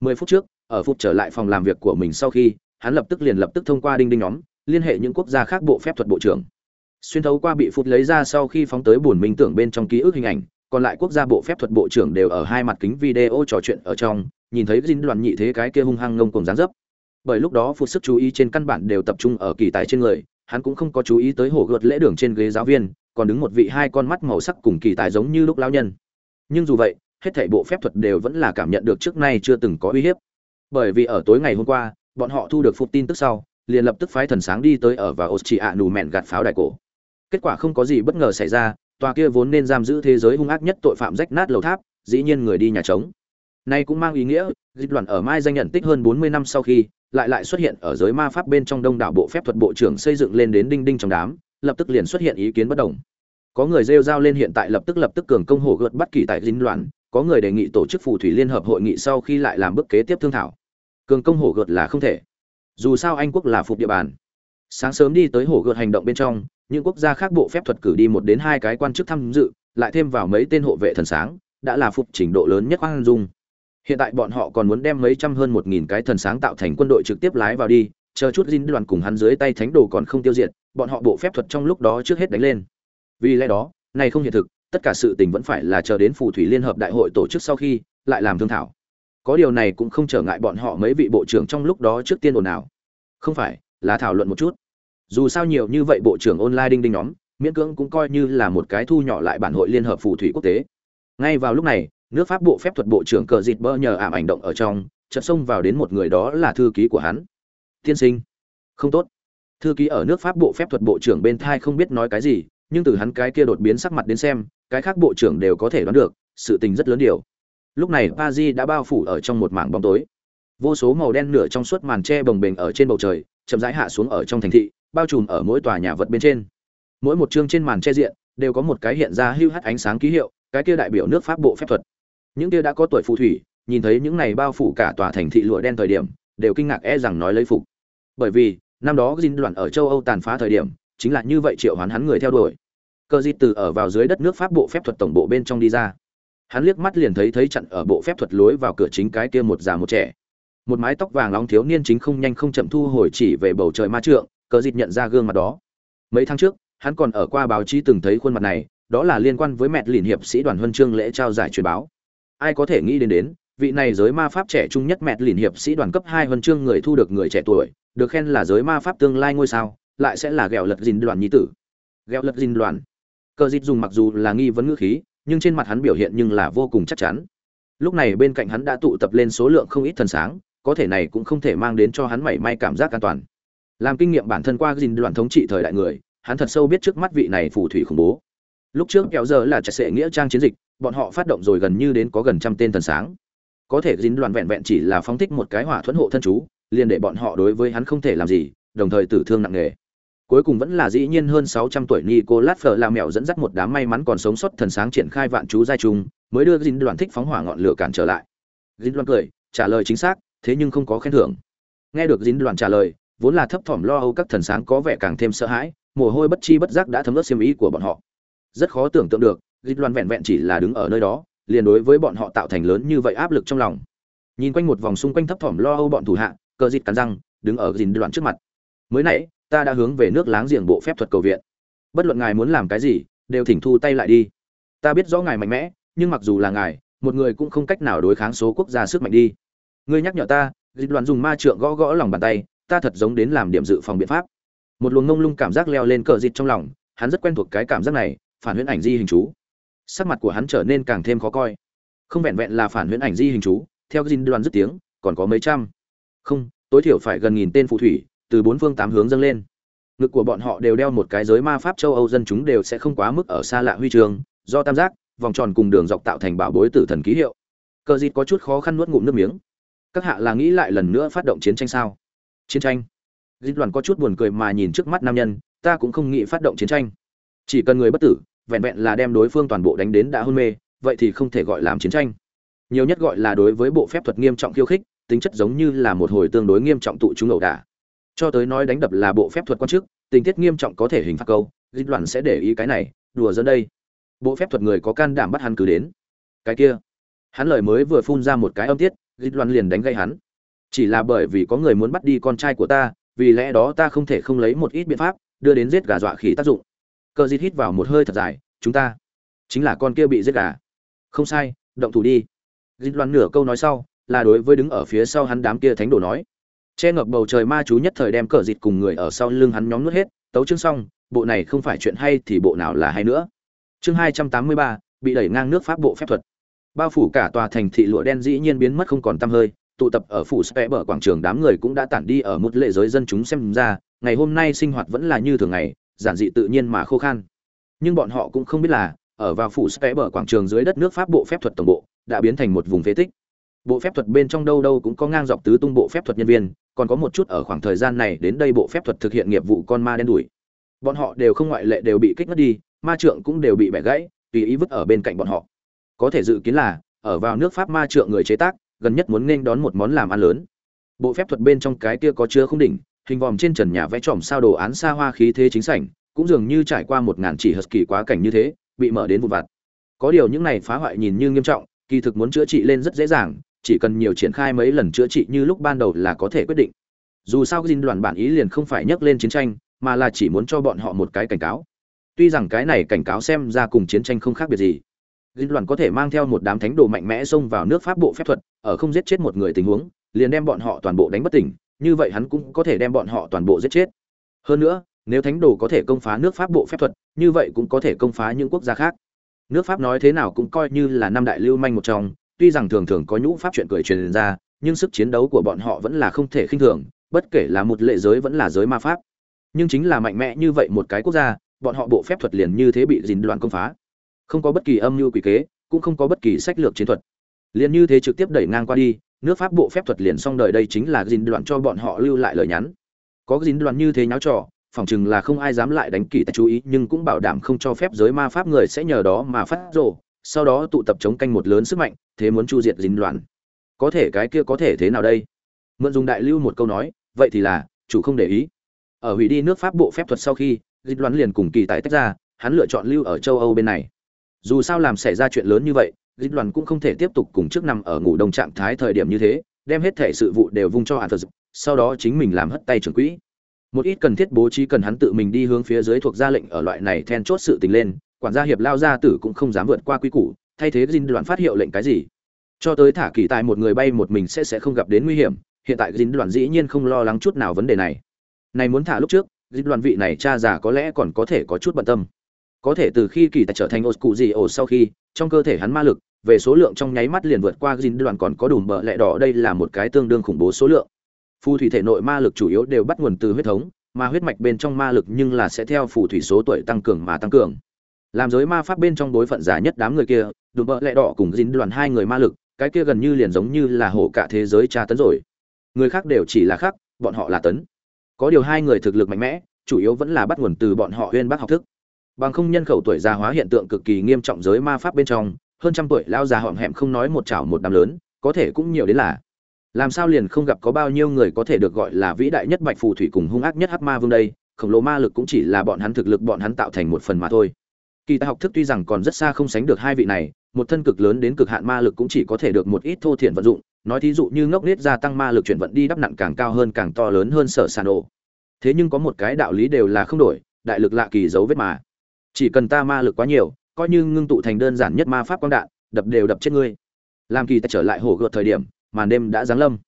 Mười phút trước, ở phục trở lại phòng làm việc của mình sau khi, hắn lập tức liền lập tức thông qua đinh đinh nhóm, liên hệ những quốc gia khác bộ phép thuật bộ trưởng. Xuyên thấu qua bị phục lấy ra sau khi phóng tới buồn minh tưởng bên trong ký ức hình ảnh, còn lại quốc gia bộ phép thuật bộ trưởng đều ở hai mặt kính video trò chuyện ở trong, nhìn thấy dinh đoàn nhị thế cái kia hung hăng ngông cùng dáng dấp. Bởi lúc đó phục sức chú ý trên căn bản đều tập trung ở kỳ tài trên người, hắn cũng không có chú ý tới hổ gợt lễ đường trên ghế giáo viên, còn đứng một vị hai con mắt màu sắc cùng kỳ tài giống như lúc lão nhân nhưng dù vậy, hết thảy bộ phép thuật đều vẫn là cảm nhận được trước nay chưa từng có uy hiếp. Bởi vì ở tối ngày hôm qua, bọn họ thu được phục tin tức sau, liền lập tức phái thần sáng đi tới ở và Austria nù mẹn gạt pháo đại cổ. Kết quả không có gì bất ngờ xảy ra, tòa kia vốn nên giam giữ thế giới hung ác nhất tội phạm rách nát lầu tháp, dĩ nhiên người đi nhà trống. Nay cũng mang ý nghĩa, dịch đoàn ở mai danh nhận tích hơn 40 năm sau khi, lại lại xuất hiện ở giới ma pháp bên trong đông đảo bộ phép thuật bộ trưởng xây dựng lên đến đinh đinh trong đám, lập tức liền xuất hiện ý kiến bất đồng có người rêu rao lên hiện tại lập tức lập tức cường công hổ gợt bắt kỳ tại dính loạn, có người đề nghị tổ chức phù thủy liên hợp hội nghị sau khi lại làm bước kế tiếp thương thảo. Cường công hổ gợt là không thể. Dù sao anh quốc là phục địa bàn. Sáng sớm đi tới hồ gợt hành động bên trong, những quốc gia khác bộ phép thuật cử đi một đến hai cái quan chức tham dự, lại thêm vào mấy tên hộ vệ thần sáng, đã là phục trình độ lớn nhất khoan dung. Hiện tại bọn họ còn muốn đem mấy trăm hơn một nghìn cái thần sáng tạo thành quân đội trực tiếp lái vào đi, chờ chút dinh đoàn cùng hắn dưới tay thánh đồ còn không tiêu diệt, bọn họ bộ phép thuật trong lúc đó trước hết đánh lên vì lẽ đó, này không hiện thực, tất cả sự tình vẫn phải là chờ đến phù thủy liên hợp đại hội tổ chức sau khi lại làm thương thảo. Có điều này cũng không trở ngại bọn họ mấy vị bộ trưởng trong lúc đó trước tiên ồn nào không phải, là thảo luận một chút. Dù sao nhiều như vậy bộ trưởng online đinh đinh nhóm, miễn cưỡng cũng coi như là một cái thu nhỏ lại bản hội liên hợp phù thủy quốc tế. Ngay vào lúc này, nước pháp bộ phép thuật bộ trưởng cờ dịt bơ nhờ ảm ảnh động ở trong, chợt xông vào đến một người đó là thư ký của hắn. Tiên sinh. Không tốt. Thư ký ở nước pháp bộ phép thuật bộ trưởng bên thai không biết nói cái gì nhưng từ hắn cái kia đột biến sắc mặt đến xem, cái khác bộ trưởng đều có thể đoán được, sự tình rất lớn điều. Lúc này Paris đã bao phủ ở trong một mảng bóng tối. Vô số màu đen nửa trong suốt màn che bồng bềnh ở trên bầu trời, chậm rãi hạ xuống ở trong thành thị, bao trùm ở mỗi tòa nhà vật bên trên. Mỗi một chương trên màn che diện, đều có một cái hiện ra hưu hắt ánh sáng ký hiệu, cái kia đại biểu nước pháp bộ phép thuật. Những kia đã có tuổi phù thủy, nhìn thấy những này bao phủ cả tòa thành thị lụa đen thời điểm, đều kinh ngạc e rằng nói lấy phục. Bởi vì, năm đó Jin đoàn ở châu âu tàn phá thời điểm chính là như vậy triệu hoán hắn người theo đuổi. Cơ di từ ở vào dưới đất nước pháp bộ phép thuật tổng bộ bên trong đi ra. Hắn liếc mắt liền thấy thấy chặn ở bộ phép thuật lối vào cửa chính cái kia một già một trẻ. Một mái tóc vàng nóng thiếu niên chính không nhanh không chậm thu hồi chỉ về bầu trời ma trượng, cờ dịt nhận ra gương mặt đó. Mấy tháng trước, hắn còn ở qua báo chí từng thấy khuôn mặt này, đó là liên quan với mẹ lìn hiệp sĩ đoàn huân chương lễ trao giải truyền báo. Ai có thể nghĩ đến đến, vị này giới ma pháp trẻ trung nhất mẹ lìn hiệp sĩ đoàn cấp hai huân chương người thu được người trẻ tuổi, được khen là giới ma pháp tương lai ngôi sao lại sẽ là ghẹo lật dìn đoàn nhi tử. Ghẹo lật dìn đoàn. Cờ dịt dùng mặc dù là nghi vấn ngữ khí, nhưng trên mặt hắn biểu hiện nhưng là vô cùng chắc chắn. Lúc này bên cạnh hắn đã tụ tập lên số lượng không ít thần sáng, có thể này cũng không thể mang đến cho hắn mảy may cảm giác an toàn. Làm kinh nghiệm bản thân qua gìn đoàn thống trị thời đại người, hắn thật sâu biết trước mắt vị này phù thủy khủng bố. Lúc trước kéo giờ là chặt sệ nghĩa trang chiến dịch, bọn họ phát động rồi gần như đến có gần trăm tên thần sáng. Có thể dính đoàn vẹn vẹn chỉ là phóng thích một cái hỏa thuẫn hộ thân chú, liền để bọn họ đối với hắn không thể làm gì, đồng thời tử thương nặng nề cuối cùng vẫn là dĩ nhiên hơn 600 tuổi Nicolas Fleur là mèo dẫn dắt một đám may mắn còn sống sót thần sáng triển khai vạn chú giai trùng, mới đưa Jin đoàn thích phóng hỏa ngọn lửa cản trở lại. Jin đoàn cười, trả lời chính xác, thế nhưng không có khen thưởng. Nghe được Jin đoàn trả lời, vốn là thấp thỏm lo âu các thần sáng có vẻ càng thêm sợ hãi, mồ hôi bất chi bất giác đã thấm ướt xiêm ý của bọn họ. Rất khó tưởng tượng được, Jin đoàn vẹn vẹn chỉ là đứng ở nơi đó, liền đối với bọn họ tạo thành lớn như vậy áp lực trong lòng. Nhìn quanh một vòng xung quanh thấp thỏm lo âu bọn thủ hạ, cờ dịt cắn răng, đứng ở Jin đoàn trước mặt. Mới nãy, ta đã hướng về nước láng giềng bộ phép thuật cầu viện. Bất luận ngài muốn làm cái gì, đều thỉnh thu tay lại đi. Ta biết rõ ngài mạnh mẽ, nhưng mặc dù là ngài, một người cũng không cách nào đối kháng số quốc gia sức mạnh đi. Ngươi nhắc nhở ta, dịch đoàn dùng ma trượng gõ gõ lòng bàn tay, ta thật giống đến làm điểm dự phòng biện pháp. Một luồng ngông lung cảm giác leo lên cờ dịch trong lòng, hắn rất quen thuộc cái cảm giác này, phản huyễn ảnh di hình chú. Sắc mặt của hắn trở nên càng thêm khó coi. Không vẹn vẹn là phản huyễn ảnh di hình chú, theo dinh đoàn dứt tiếng, còn có mấy trăm. Không, tối thiểu phải gần nghìn tên phù thủy từ bốn phương tám hướng dâng lên. Ngực của bọn họ đều đeo một cái giới ma pháp châu âu dân chúng đều sẽ không quá mức ở xa lạ huy trường, do tam giác, vòng tròn cùng đường dọc tạo thành bảo bối tử thần ký hiệu. Cờ dịt có chút khó khăn nuốt ngụm nước miếng. Các hạ là nghĩ lại lần nữa phát động chiến tranh sao? Chiến tranh? Dịt đoàn có chút buồn cười mà nhìn trước mắt nam nhân, ta cũng không nghĩ phát động chiến tranh. Chỉ cần người bất tử, vẹn vẹn là đem đối phương toàn bộ đánh đến đã hôn mê, vậy thì không thể gọi làm chiến tranh. Nhiều nhất gọi là đối với bộ phép thuật nghiêm trọng khiêu khích, tính chất giống như là một hồi tương đối nghiêm trọng tụ chúng ẩu đả cho tới nói đánh đập là bộ phép thuật quan chức, tình tiết nghiêm trọng có thể hình phạt câu dịch đoàn sẽ để ý cái này, đùa dẫn đây. Bộ phép thuật người có can đảm bắt hắn cứ đến. Cái kia, hắn lời mới vừa phun ra một cái âm tiết dịch đoàn liền đánh gây hắn. Chỉ là bởi vì có người muốn bắt đi con trai của ta, vì lẽ đó ta không thể không lấy một ít biện pháp, đưa đến giết gà dọa khỉ tác dụng. Cờ dịt hít vào một hơi thật dài, chúng ta chính là con kia bị giết gà. Không sai, động thủ đi. Dịch đoàn nửa câu nói sau, là đối với đứng ở phía sau hắn đám kia thánh đồ nói che ngập bầu trời ma chú nhất thời đem cờ dịt cùng người ở sau lưng hắn nhóm nuốt hết, tấu chương xong, bộ này không phải chuyện hay thì bộ nào là hay nữa. Chương hai trăm tám mươi ba, bị đẩy ngang nước pháp bộ phép thuật. Bao phủ cả tòa thành thị lụa đen dĩ nhiên biến mất không còn tăm hơi, tụ tập ở phủ spe bờ quảng trường đám người cũng đã tản đi ở một lệ giới dân chúng xem ra, ngày hôm nay sinh hoạt vẫn là như thường ngày, giản dị tự nhiên mà khô khan. Nhưng bọn họ cũng không biết là, ở vào phủ spe bờ quảng trường dưới đất nước pháp bộ phép thuật tổng bộ, đã biến thành một vùng phế tích bộ phép thuật bên trong đâu đâu cũng có ngang dọc tứ tung bộ phép thuật nhân viên, còn có một chút ở khoảng thời gian này đến đây bộ phép thuật thực hiện nghiệp vụ con ma đen đuổi. Bọn họ đều không ngoại lệ đều bị kích mất đi, ma trượng cũng đều bị bẻ gãy, tùy ý vứt ở bên cạnh bọn họ. Có thể dự kiến là, ở vào nước pháp ma trượng người chế tác, gần nhất muốn nên đón một món làm ăn lớn. Bộ phép thuật bên trong cái kia có chứa không đỉnh, hình vòm trên trần nhà vẽ tròm sao đồ án xa hoa khí thế chính sảnh, cũng dường như trải qua một ngàn chỉ hật kỳ quá cảnh như thế, bị mở đến vụn vặt. Có điều những này phá hoại nhìn như nghiêm trọng, kỳ thực muốn chữa trị lên rất dễ dàng chỉ cần nhiều triển khai mấy lần chữa trị như lúc ban đầu là có thể quyết định. Dù sao dinh đoàn bản ý liền không phải nhắc lên chiến tranh, mà là chỉ muốn cho bọn họ một cái cảnh cáo. Tuy rằng cái này cảnh cáo xem ra cùng chiến tranh không khác biệt gì. Dinh đoàn có thể mang theo một đám thánh đồ mạnh mẽ xông vào nước pháp bộ phép thuật, ở không giết chết một người tình huống, liền đem bọn họ toàn bộ đánh bất tỉnh, như vậy hắn cũng có thể đem bọn họ toàn bộ giết chết. Hơn nữa, nếu thánh đồ có thể công phá nước pháp bộ phép thuật, như vậy cũng có thể công phá những quốc gia khác. Nước pháp nói thế nào cũng coi như là năm đại lưu manh một trong tuy rằng thường thường có nhũ pháp chuyện cười truyền ra, nhưng sức chiến đấu của bọn họ vẫn là không thể khinh thường, bất kể là một lệ giới vẫn là giới ma pháp. Nhưng chính là mạnh mẽ như vậy một cái quốc gia, bọn họ bộ phép thuật liền như thế bị dình đoạn công phá. Không có bất kỳ âm mưu quỷ kế, cũng không có bất kỳ sách lược chiến thuật. Liền như thế trực tiếp đẩy ngang qua đi, nước pháp bộ phép thuật liền xong đời đây chính là dình đoạn cho bọn họ lưu lại lời nhắn. Có dính đoạn như thế nháo trò, phỏng chừng là không ai dám lại đánh kỳ chú ý, nhưng cũng bảo đảm không cho phép giới ma pháp người sẽ nhờ đó mà phát rồ sau đó tụ tập chống canh một lớn sức mạnh, thế muốn chu diệt dính loạn. Có thể cái kia có thể thế nào đây? Mượn dùng đại lưu một câu nói, vậy thì là, chủ không để ý. Ở hủy đi nước pháp bộ phép thuật sau khi dính loạn liền cùng kỳ tại tách ra, hắn lựa chọn lưu ở châu âu bên này. Dù sao làm xảy ra chuyện lớn như vậy dính loạn cũng không thể tiếp tục cùng trước nằm ở ngủ đông trạng thái thời điểm như thế, đem hết thể sự vụ đều vung cho hàn phật sau đó chính mình làm hất tay trưởng quỹ. Một ít cần thiết bố trí cần hắn tự mình đi hướng phía dưới thuộc ra lệnh ở loại này then chốt sự tình lên quản gia hiệp lao gia tử cũng không dám vượt qua quy củ, thay thế dinh đoàn phát hiệu lệnh cái gì. Cho tới thả kỳ tài một người bay một mình sẽ sẽ không gặp đến nguy hiểm, hiện tại dinh đoàn dĩ nhiên không lo lắng chút nào vấn đề này. Này muốn thả lúc trước dinh đoàn vị này cha già có lẽ còn có thể có chút bận tâm. Có thể từ khi kỳ tài trở thành ô cụ gì ổ sau khi, trong cơ thể hắn ma lực, về số lượng trong nháy mắt liền vượt qua dinh đoàn còn có đủ bợ lẹ đỏ đây là một cái tương đương khủng bố số lượng. Phù thủy thể nội ma lực chủ yếu đều bắt nguồn từ huyết thống, mà huyết mạch bên trong ma lực nhưng là sẽ theo phù thủy số tuổi tăng cường mà tăng cường làm giới ma pháp bên trong đối phận giả nhất đám người kia đùm bợ lẹ đỏ cùng dính đoàn hai người ma lực, cái kia gần như liền giống như là hổ cả thế giới tra tấn rồi. Người khác đều chỉ là khác, bọn họ là tấn. Có điều hai người thực lực mạnh mẽ, chủ yếu vẫn là bắt nguồn từ bọn họ huyên bác học thức. Bằng không nhân khẩu tuổi già hóa hiện tượng cực kỳ nghiêm trọng giới ma pháp bên trong, hơn trăm tuổi lao già họm hẹm không nói một chảo một đám lớn, có thể cũng nhiều đến là. Làm sao liền không gặp có bao nhiêu người có thể được gọi là vĩ đại nhất bạch phù thủy cùng hung ác nhất hắc ma vương đây, khổng lồ ma lực cũng chỉ là bọn hắn thực lực bọn hắn tạo thành một phần mà thôi kỳ tài học thức tuy rằng còn rất xa không sánh được hai vị này, một thân cực lớn đến cực hạn ma lực cũng chỉ có thể được một ít thô thiển vận dụng, nói thí dụ như ngốc nết gia tăng ma lực chuyển vận đi đắp nặng càng cao hơn càng to lớn hơn sở sàn ổ. Thế nhưng có một cái đạo lý đều là không đổi, đại lực lạ kỳ dấu vết mà. Chỉ cần ta ma lực quá nhiều, coi như ngưng tụ thành đơn giản nhất ma pháp quang đạn, đập đều đập chết ngươi. Làm kỳ tài trở lại hổ gợt thời điểm, màn đêm đã giáng lâm.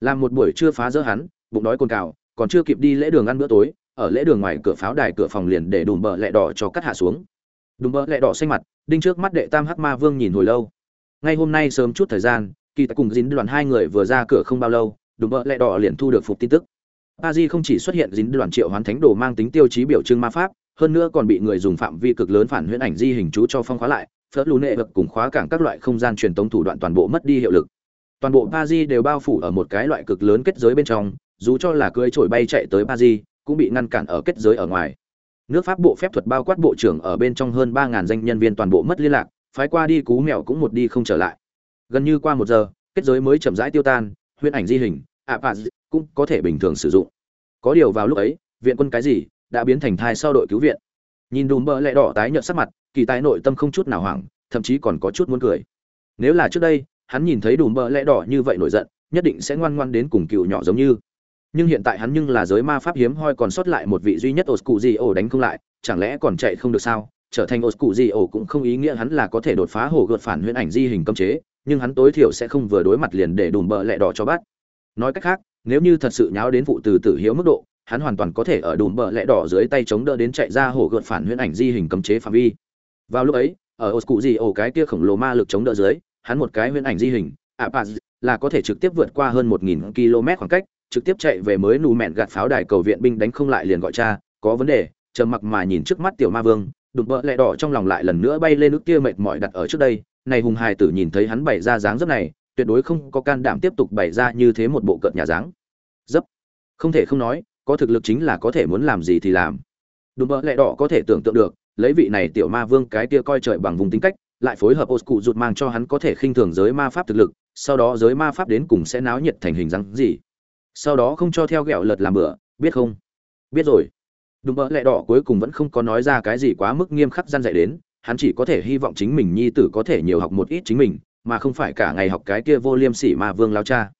Làm một buổi trưa phá rỡ hắn, bụng đói cồn cào, còn chưa kịp đi lễ đường ăn bữa tối, ở lễ đường ngoài cửa pháo đài cửa phòng liền để đùm bờ lẹ đỏ cho cắt hạ xuống đúng mơ lẹ đỏ xanh mặt đinh trước mắt đệ tam hắc ma vương nhìn hồi lâu. Ngay hôm nay sớm chút thời gian kỳ tại cùng dính đoàn hai người vừa ra cửa không bao lâu đúng mơ lẹ đỏ liền thu được phục tin tức. A di không chỉ xuất hiện dính đoàn triệu hoán thánh đồ mang tính tiêu chí biểu trưng ma pháp hơn nữa còn bị người dùng phạm vi cực lớn phản huyễn ảnh di hình chú cho phong khóa lại phớt lù nệ vật cùng khóa cảng các loại không gian truyền tống thủ đoạn toàn bộ mất đi hiệu lực. Toàn bộ Paris đều bao phủ ở một cái loại cực lớn kết giới bên trong, dù cho là cưỡi trổi bay chạy tới Paris, cũng bị ngăn cản ở kết giới ở ngoài. Nước Pháp bộ phép thuật bao quát bộ trưởng ở bên trong hơn 3000 danh nhân viên toàn bộ mất liên lạc, phái qua đi cú mèo cũng một đi không trở lại. Gần như qua một giờ, kết giới mới chậm rãi tiêu tan, huyễn ảnh di hình, ạ Apaz cũng có thể bình thường sử dụng. Có điều vào lúc ấy, viện quân cái gì đã biến thành thai sau đội cứu viện. Nhìn đùm bờ lẹ đỏ tái nhợt sắc mặt, kỳ tài nội tâm không chút nào hoảng, thậm chí còn có chút muốn cười. Nếu là trước đây, hắn nhìn thấy đùm bờ lẽ đỏ như vậy nổi giận nhất định sẽ ngoan ngoan đến cùng cựu nhỏ giống như nhưng hiện tại hắn nhưng là giới ma pháp hiếm hoi còn sót lại một vị duy nhất ổ cụ gì ổ đánh không lại chẳng lẽ còn chạy không được sao? Trở thành ổ cụ gì ổ cũng không ý nghĩa hắn là có thể đột phá hồ gợt phản huyễn ảnh di hình cấm chế nhưng hắn tối thiểu sẽ không vừa đối mặt liền để đùm bờ lẹ đỏ cho bắt. Nói cách khác nếu như thật sự nháo đến vụ từ tử hiếu mức độ hắn hoàn toàn có thể ở đùm bờ lẹ đỏ dưới tay chống đỡ đến chạy ra hồ gợt phản huyễn ảnh di hình cấm chế phạm vi. Vào lúc ấy ở ổ cụ gì ổ cái kia khổng lồ ma lực chống đỡ dưới hắn một cái huyễn ảnh di hình Apaz là có thể trực tiếp vượt qua hơn 1000 km khoảng cách, trực tiếp chạy về mới nù mẹn gạt pháo đài cầu viện binh đánh không lại liền gọi cha, có vấn đề, trầm mặc mà nhìn trước mắt tiểu ma vương, đụng bỡ lẹ đỏ trong lòng lại lần nữa bay lên nước kia mệt mỏi đặt ở trước đây, này hùng hài tử nhìn thấy hắn bày ra dáng dấp này, tuyệt đối không có can đảm tiếp tục bày ra như thế một bộ cợt nhà dáng. Dấp. Không thể không nói, có thực lực chính là có thể muốn làm gì thì làm. Đùm bỡ lẹ đỏ có thể tưởng tượng được, lấy vị này tiểu ma vương cái kia coi trời bằng vùng tính cách, lại phối hợp Oscu rụt mang cho hắn có thể khinh thường giới ma pháp thực lực, sau đó giới ma pháp đến cùng sẽ náo nhiệt thành hình dáng gì. Sau đó không cho theo gẹo lật làm bữa, biết không? Biết rồi. Đùm bỡ lẹ đỏ cuối cùng vẫn không có nói ra cái gì quá mức nghiêm khắc gian dạy đến hắn chỉ có thể hy vọng chính mình nhi tử có thể nhiều học một ít chính mình mà không phải cả ngày học cái kia vô liêm sỉ mà vương lao cha.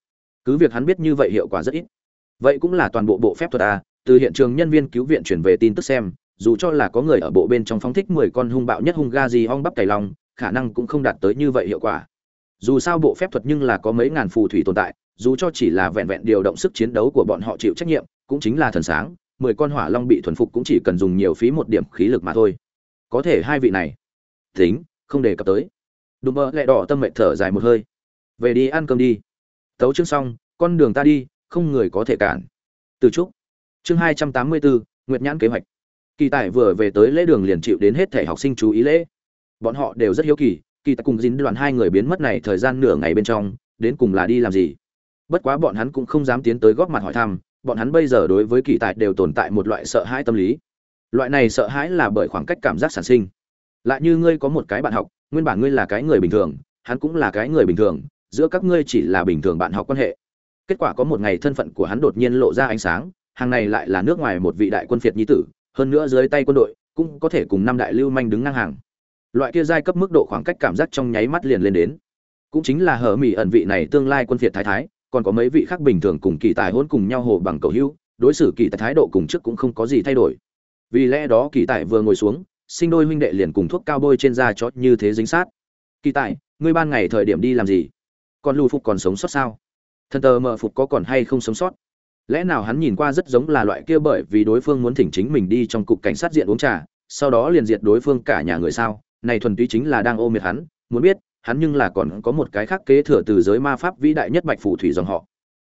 Cứ việc hắn biết như vậy hiệu quả rất ít. Vậy cũng là toàn bộ bộ phép thuật a từ hiện trường nhân viên cứu viện chuyển về tin tức xem dù cho là có người ở bộ bên trong phóng thích mười con hung bạo nhất hung ga gì ong bắp cày lòng, khả năng cũng không đạt tới như vậy hiệu quả. Dù sao bộ phép thuật nhưng là có mấy ngàn phù thủy tồn tại dù cho chỉ là vẹn vẹn điều động sức chiến đấu của bọn họ chịu trách nhiệm, cũng chính là thần sáng, mười con hỏa long bị thuần phục cũng chỉ cần dùng nhiều phí một điểm khí lực mà thôi. Có thể hai vị này, tính, không để cập tới. Đùm mơ lẹ đỏ tâm mệt thở dài một hơi. Về đi ăn cơm đi. Tấu chương xong, con đường ta đi, không người có thể cản. Từ trúc chương hai trăm tám mươi bốn nguyệt nhãn kế hoạch. Kỳ tài vừa về tới lễ đường liền chịu đến hết thể học sinh chú ý lễ. Bọn họ đều rất hiếu kỳ kỳ tài cùng dính đoàn hai người biến mất này thời gian nửa ngày bên trong, đến cùng là đi làm gì? Bất quá bọn hắn cũng không dám tiến tới góp mặt hỏi thăm, bọn hắn bây giờ đối với kỳ tài đều tồn tại một loại sợ hãi tâm lý. Loại này sợ hãi là bởi khoảng cách cảm giác sản sinh. Lại như ngươi có một cái bạn học, nguyên bản ngươi là cái người bình thường, hắn cũng là cái người bình thường, giữa các ngươi chỉ là bình thường bạn học quan hệ. Kết quả có một ngày thân phận của hắn đột nhiên lộ ra ánh sáng, hàng này lại là nước ngoài một vị đại quân phiệt nhi tử, hơn nữa dưới tay quân đội, cũng có thể cùng năm đại lưu manh đứng ngang hàng. Loại kia giai cấp mức độ khoảng cách cảm giác trong nháy mắt liền lên đến. Cũng chính là hở mỹ ẩn vị này tương lai quân phiệt thái thái còn có mấy vị khác bình thường cùng kỳ tài hôn cùng nhau hồ bằng cầu hữu, đối xử kỳ tài thái độ cùng trước cũng không có gì thay đổi. Vì lẽ đó kỳ tài vừa ngồi xuống, sinh đôi huynh đệ liền cùng thuốc cao bôi trên da chót như thế dính sát. Kỳ tài, ngươi ban ngày thời điểm đi làm gì? Còn lù phục còn sống sót sao? Thần tờ mờ phục có còn hay không sống sót? Lẽ nào hắn nhìn qua rất giống là loại kia bởi vì đối phương muốn thỉnh chính mình đi trong cục cảnh sát diện uống trà, sau đó liền diệt đối phương cả nhà người sao? Này thuần túy chính là đang ôm miệt hắn, muốn biết hắn nhưng là còn có một cái khác kế thừa từ giới ma pháp vĩ đại nhất bạch phù thủy dòng họ.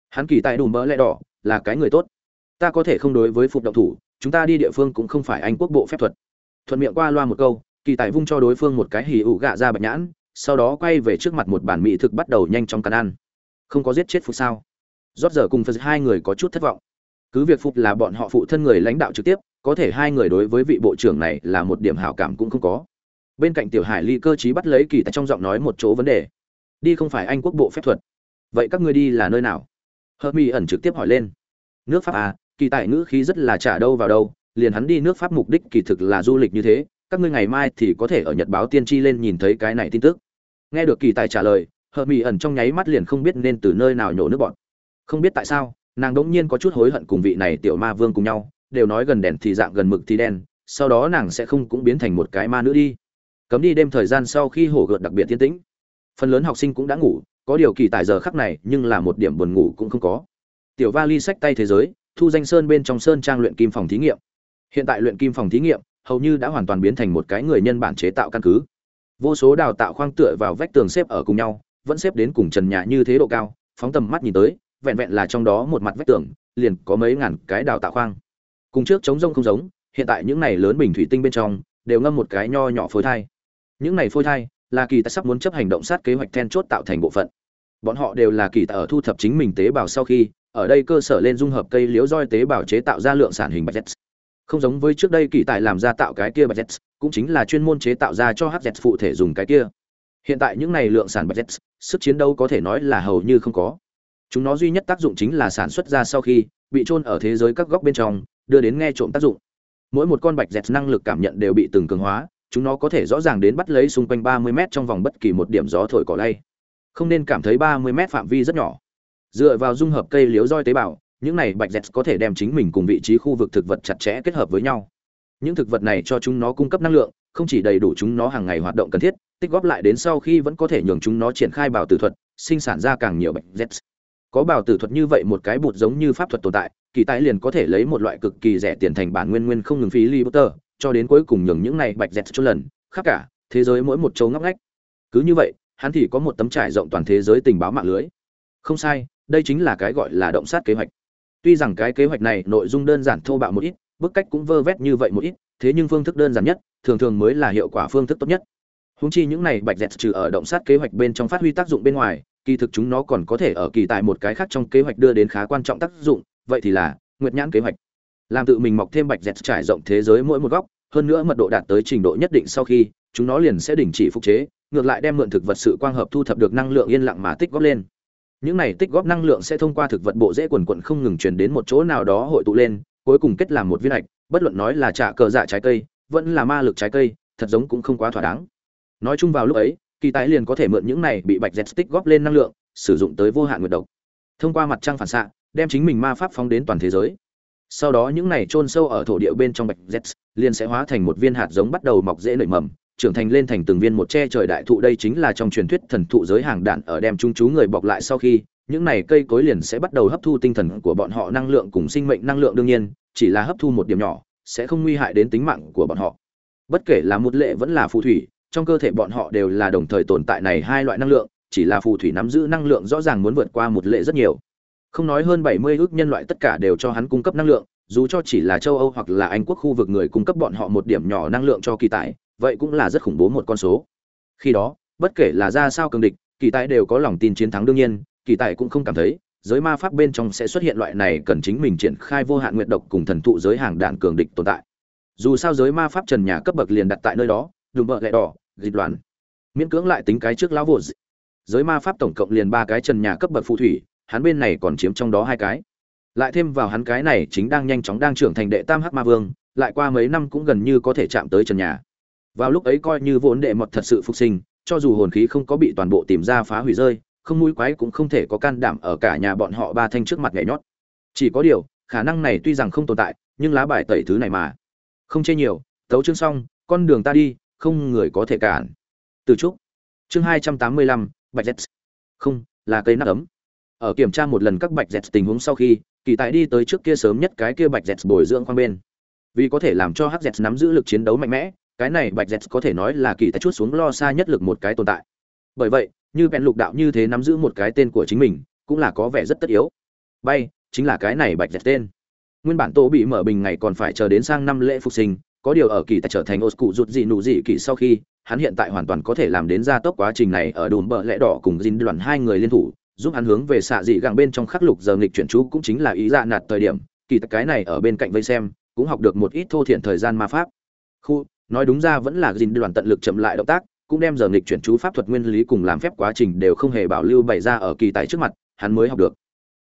Hắn kỳ tài đủ mỡ lẽ đỏ, là cái người tốt. Ta có thể không đối với phục động thủ, chúng ta đi địa phương cũng không phải anh quốc bộ phép thuật. Thuận miệng qua loa một câu, kỳ tài vung cho đối phương một cái hì ủ gạ ra bạch nhãn, sau đó quay về trước mặt một bản mỹ thực bắt đầu nhanh chóng cắn ăn. Không có giết chết phục sao? Rót giờ cùng phật hai người có chút thất vọng. Cứ việc phục là bọn họ phụ thân người lãnh đạo trực tiếp, có thể hai người đối với vị bộ trưởng này là một điểm hảo cảm cũng không có bên cạnh tiểu hải ly cơ chí bắt lấy kỳ tài trong giọng nói một chỗ vấn đề. Đi không phải anh quốc bộ phép thuật. Vậy các ngươi đi là nơi nào? Hợp mi ẩn trực tiếp hỏi lên. Nước pháp à kỳ tài ngữ khí rất là trả đâu vào đâu, liền hắn đi nước pháp mục đích kỳ thực là du lịch như thế, các ngươi ngày mai thì có thể ở nhật báo tiên tri lên nhìn thấy cái này tin tức. Nghe được kỳ tài trả lời, hợp mỹ ẩn trong nháy mắt liền không biết nên từ nơi nào nhổ nước bọn. Không biết tại sao, nàng đ ỗ n g nhiên có chút hối hận cùng vị này tiểu ma vương cùng nhau, đều nói gần đèn thì dạng gần mực thì đen, sau đó nàng sẽ không cũng biến thành một cái ma nữ đi cấm đi đêm thời gian sau khi hổ gợt đặc biệt tiên tĩnh. Phần lớn học sinh cũng đã ngủ, có điều kỳ tài giờ khắc này, nhưng là một điểm buồn ngủ cũng không có. Tiểu vali sách tay thế giới, thu danh sơn bên trong sơn trang luyện kim phòng thí nghiệm. Hiện tại luyện kim phòng thí nghiệm, hầu như đã hoàn toàn biến thành một cái người nhân bản chế tạo căn cứ. Vô số đào tạo khoang tựa vào vách tường xếp ở cùng nhau, vẫn xếp đến cùng trần nhà như thế độ cao, phóng tầm mắt nhìn tới, vẹn vẹn là trong đó một mặt vách tường, liền có mấy ngàn cái đào tạo khoang. Cùng trước chống rông không giống, hiện tại những này lớn bình thủy tinh bên trong, đều ngâm một cái nho nhỏ phối thai những này phôi thai, là kỳ tài sắp muốn chấp hành động sát kế hoạch then chốt tạo thành bộ phận. Bọn họ đều là kỳ tài ở thu thập chính mình tế bào sau khi, ở đây cơ sở lên dung hợp cây liễu roi tế bào chế tạo ra lượng sản hình bạch không giống với trước đây kỳ tài làm ra tạo cái kia bạch cũng chính là chuyên môn chế tạo ra cho hz phụ thể dùng cái kia. Hiện tại những này lượng sản bạch sức chiến đấu có thể nói là hầu như không có. Chúng nó duy nhất tác dụng chính là sản xuất ra sau khi, bị trôn ở thế giới các góc bên trong, đưa đến nghe trộm tác dụng. Mỗi một con bạch dẹt năng lực cảm nhận đều bị từng cường hóa chúng nó có thể rõ ràng đến bắt lấy xung quanh 30 mét trong vòng bất kỳ một điểm gió thổi cỏ lay. Không nên cảm thấy 30 mét phạm vi rất nhỏ. Dựa vào dung hợp cây liễu roi tế bào, những này bạch dẹt có thể đem chính mình cùng vị trí khu vực thực vật chặt chẽ kết hợp với nhau. Những thực vật này cho chúng nó cung cấp năng lượng, không chỉ đầy đủ chúng nó hàng ngày hoạt động cần thiết, tích góp lại đến sau khi vẫn có thể nhường chúng nó triển khai bào tử thuật, sinh sản ra càng nhiều bệnh dẹt. có bào tử thuật như vậy một cái bụt giống như pháp thuật tồn tại, kỳ tài liền có thể lấy một loại cực kỳ rẻ tiền thành bản nguyên nguyên không ngừng phí li tơ cho đến cuối cùng nhường những này bạch dẹt cho lần, khắp cả thế giới mỗi một châu ngóc ngách. Cứ như vậy, hắn thì có một tấm trải rộng toàn thế giới tình báo mạng lưới. Không sai, đây chính là cái gọi là động sát kế hoạch. Tuy rằng cái kế hoạch này nội dung đơn giản thô bạo một ít, bức cách cũng vơ vét như vậy một ít, thế nhưng phương thức đơn giản nhất, thường thường mới là hiệu quả phương thức tốt nhất. Húng chi những này bạch dẹt trừ ở động sát kế hoạch bên trong phát huy tác dụng bên ngoài, kỳ thực chúng nó còn có thể ở kỳ tại một cái khác trong kế hoạch đưa đến khá quan trọng tác dụng, vậy thì là nguyệt nhãn kế hoạch làm tự mình mọc thêm bạch dẹt trải rộng thế giới mỗi một góc, hơn nữa mật độ đạt tới trình độ nhất định sau khi, chúng nó liền sẽ đình chỉ phục chế, ngược lại đem mượn thực vật sự quang hợp thu thập được năng lượng yên lặng mà tích góp lên. Những này tích góp năng lượng sẽ thông qua thực vật bộ dễ quần quận không ngừng truyền đến một chỗ nào đó hội tụ lên, cuối cùng kết làm một viên hạch, bất luận nói là trả cờ dạ trái cây, vẫn là ma lực trái cây, thật giống cũng không quá thỏa đáng. Nói chung vào lúc ấy, kỳ tái liền có thể mượn những này bị bạch dẹt tích góp lên năng lượng, sử dụng tới vô hạn nguyệt độc. Thông qua mặt trăng phản xạ, đem chính mình ma pháp phóng đến toàn thế giới sau đó những này chôn sâu ở thổ địa bên trong bạch z liền sẽ hóa thành một viên hạt giống bắt đầu mọc dễ nảy mầm, trưởng thành lên thành từng viên một che trời đại thụ. Đây chính là trong truyền thuyết thần thụ giới hàng đạn ở đem chung chú người bọc lại sau khi, những này cây cối liền sẽ bắt đầu hấp thu tinh thần của bọn họ năng lượng cùng sinh mệnh năng lượng đương nhiên, chỉ là hấp thu một điểm nhỏ, sẽ không nguy hại đến tính mạng của bọn họ. Bất kể là một lệ vẫn là phù thủy, trong cơ thể bọn họ đều là đồng thời tồn tại này hai loại năng lượng, chỉ là phù thủy nắm giữ năng lượng rõ ràng muốn vượt qua một lệ rất nhiều không nói hơn bảy mươi ước nhân loại tất cả đều cho hắn cung cấp năng lượng dù cho chỉ là châu âu hoặc là anh quốc khu vực người cung cấp bọn họ một điểm nhỏ năng lượng cho kỳ tài vậy cũng là rất khủng bố một con số. Khi đó bất kể là ra sao cường địch kỳ tài đều có lòng tin chiến thắng đương nhiên kỳ tài cũng không cảm thấy giới ma pháp bên trong sẽ xuất hiện loại này cần chính mình triển khai vô hạn nguyện độc cùng thần thụ giới hàng đạn cường địch tồn tại. Dù sao giới ma pháp trần nhà cấp bậc liền đặt tại nơi đó đùm bợ lẹ đỏ dịch loạn, miễn cưỡng lại tính cái trước lão vô giới ma pháp tổng cộng liền ba cái trần nhà cấp bậc phù thủy hắn bên này còn chiếm trong đó hai cái. Lại thêm vào hắn cái này chính đang nhanh chóng đang trưởng thành đệ tam hắc ma vương, lại qua mấy năm cũng gần như có thể chạm tới trần nhà. Vào lúc ấy coi như vốn đệ mật thật sự phục sinh, cho dù hồn khí không có bị toàn bộ tìm ra phá hủy rơi, không mũi quái cũng không thể có can đảm ở cả nhà bọn họ ba thanh trước mặt nhảy nhót. Chỉ có điều, khả năng này tuy rằng không tồn tại, nhưng lá bài tẩy thứ này mà. Không chê nhiều, tấu chương xong, con đường ta đi, không người có thể cản. Từ trúc chương hai trăm tám mươi lăm, bạch z không, là cây nắp ấm ở kiểm tra một lần các bạch dẹt tình huống sau khi, kỳ tài đi tới trước kia sớm nhất cái kia bạch dẹt bồi dưỡng khoang bên. Vì có thể làm cho hz nắm giữ lực chiến đấu mạnh mẽ, cái này bạch dẹt có thể nói là kỳ tài chút xuống lo xa nhất lực một cái tồn tại. Bởi vậy, như bèn lục đạo như thế nắm giữ một cái tên của chính mình, cũng là có vẻ rất tất yếu. Bay, chính là cái này bạch dẹt tên. Nguyên bản tô bị mở bình ngày còn phải chờ đến sang năm lễ phục sinh, có điều ở kỳ tài trở thành ô cụ rụt dị nụ dị kỳ sau khi, hắn hiện tại hoàn toàn có thể làm đến gia tốc quá trình này ở đùm bờ lẽ đỏ cùng dinh đoàn hai người liên thủ giúp hắn hướng về xạ dị gàng bên trong khắc lục giờ nghịch chuyển chú cũng chính là ý dạ nạt thời điểm, kỳ tại cái này ở bên cạnh vây xem, cũng học được một ít thô thiện thời gian ma pháp. Khu, nói đúng ra vẫn là gìn đoàn tận lực chậm lại động tác, cũng đem giờ nghịch chuyển chú pháp thuật nguyên lý cùng làm phép quá trình đều không hề bảo lưu bày ra ở kỳ tài trước mặt, hắn mới học được.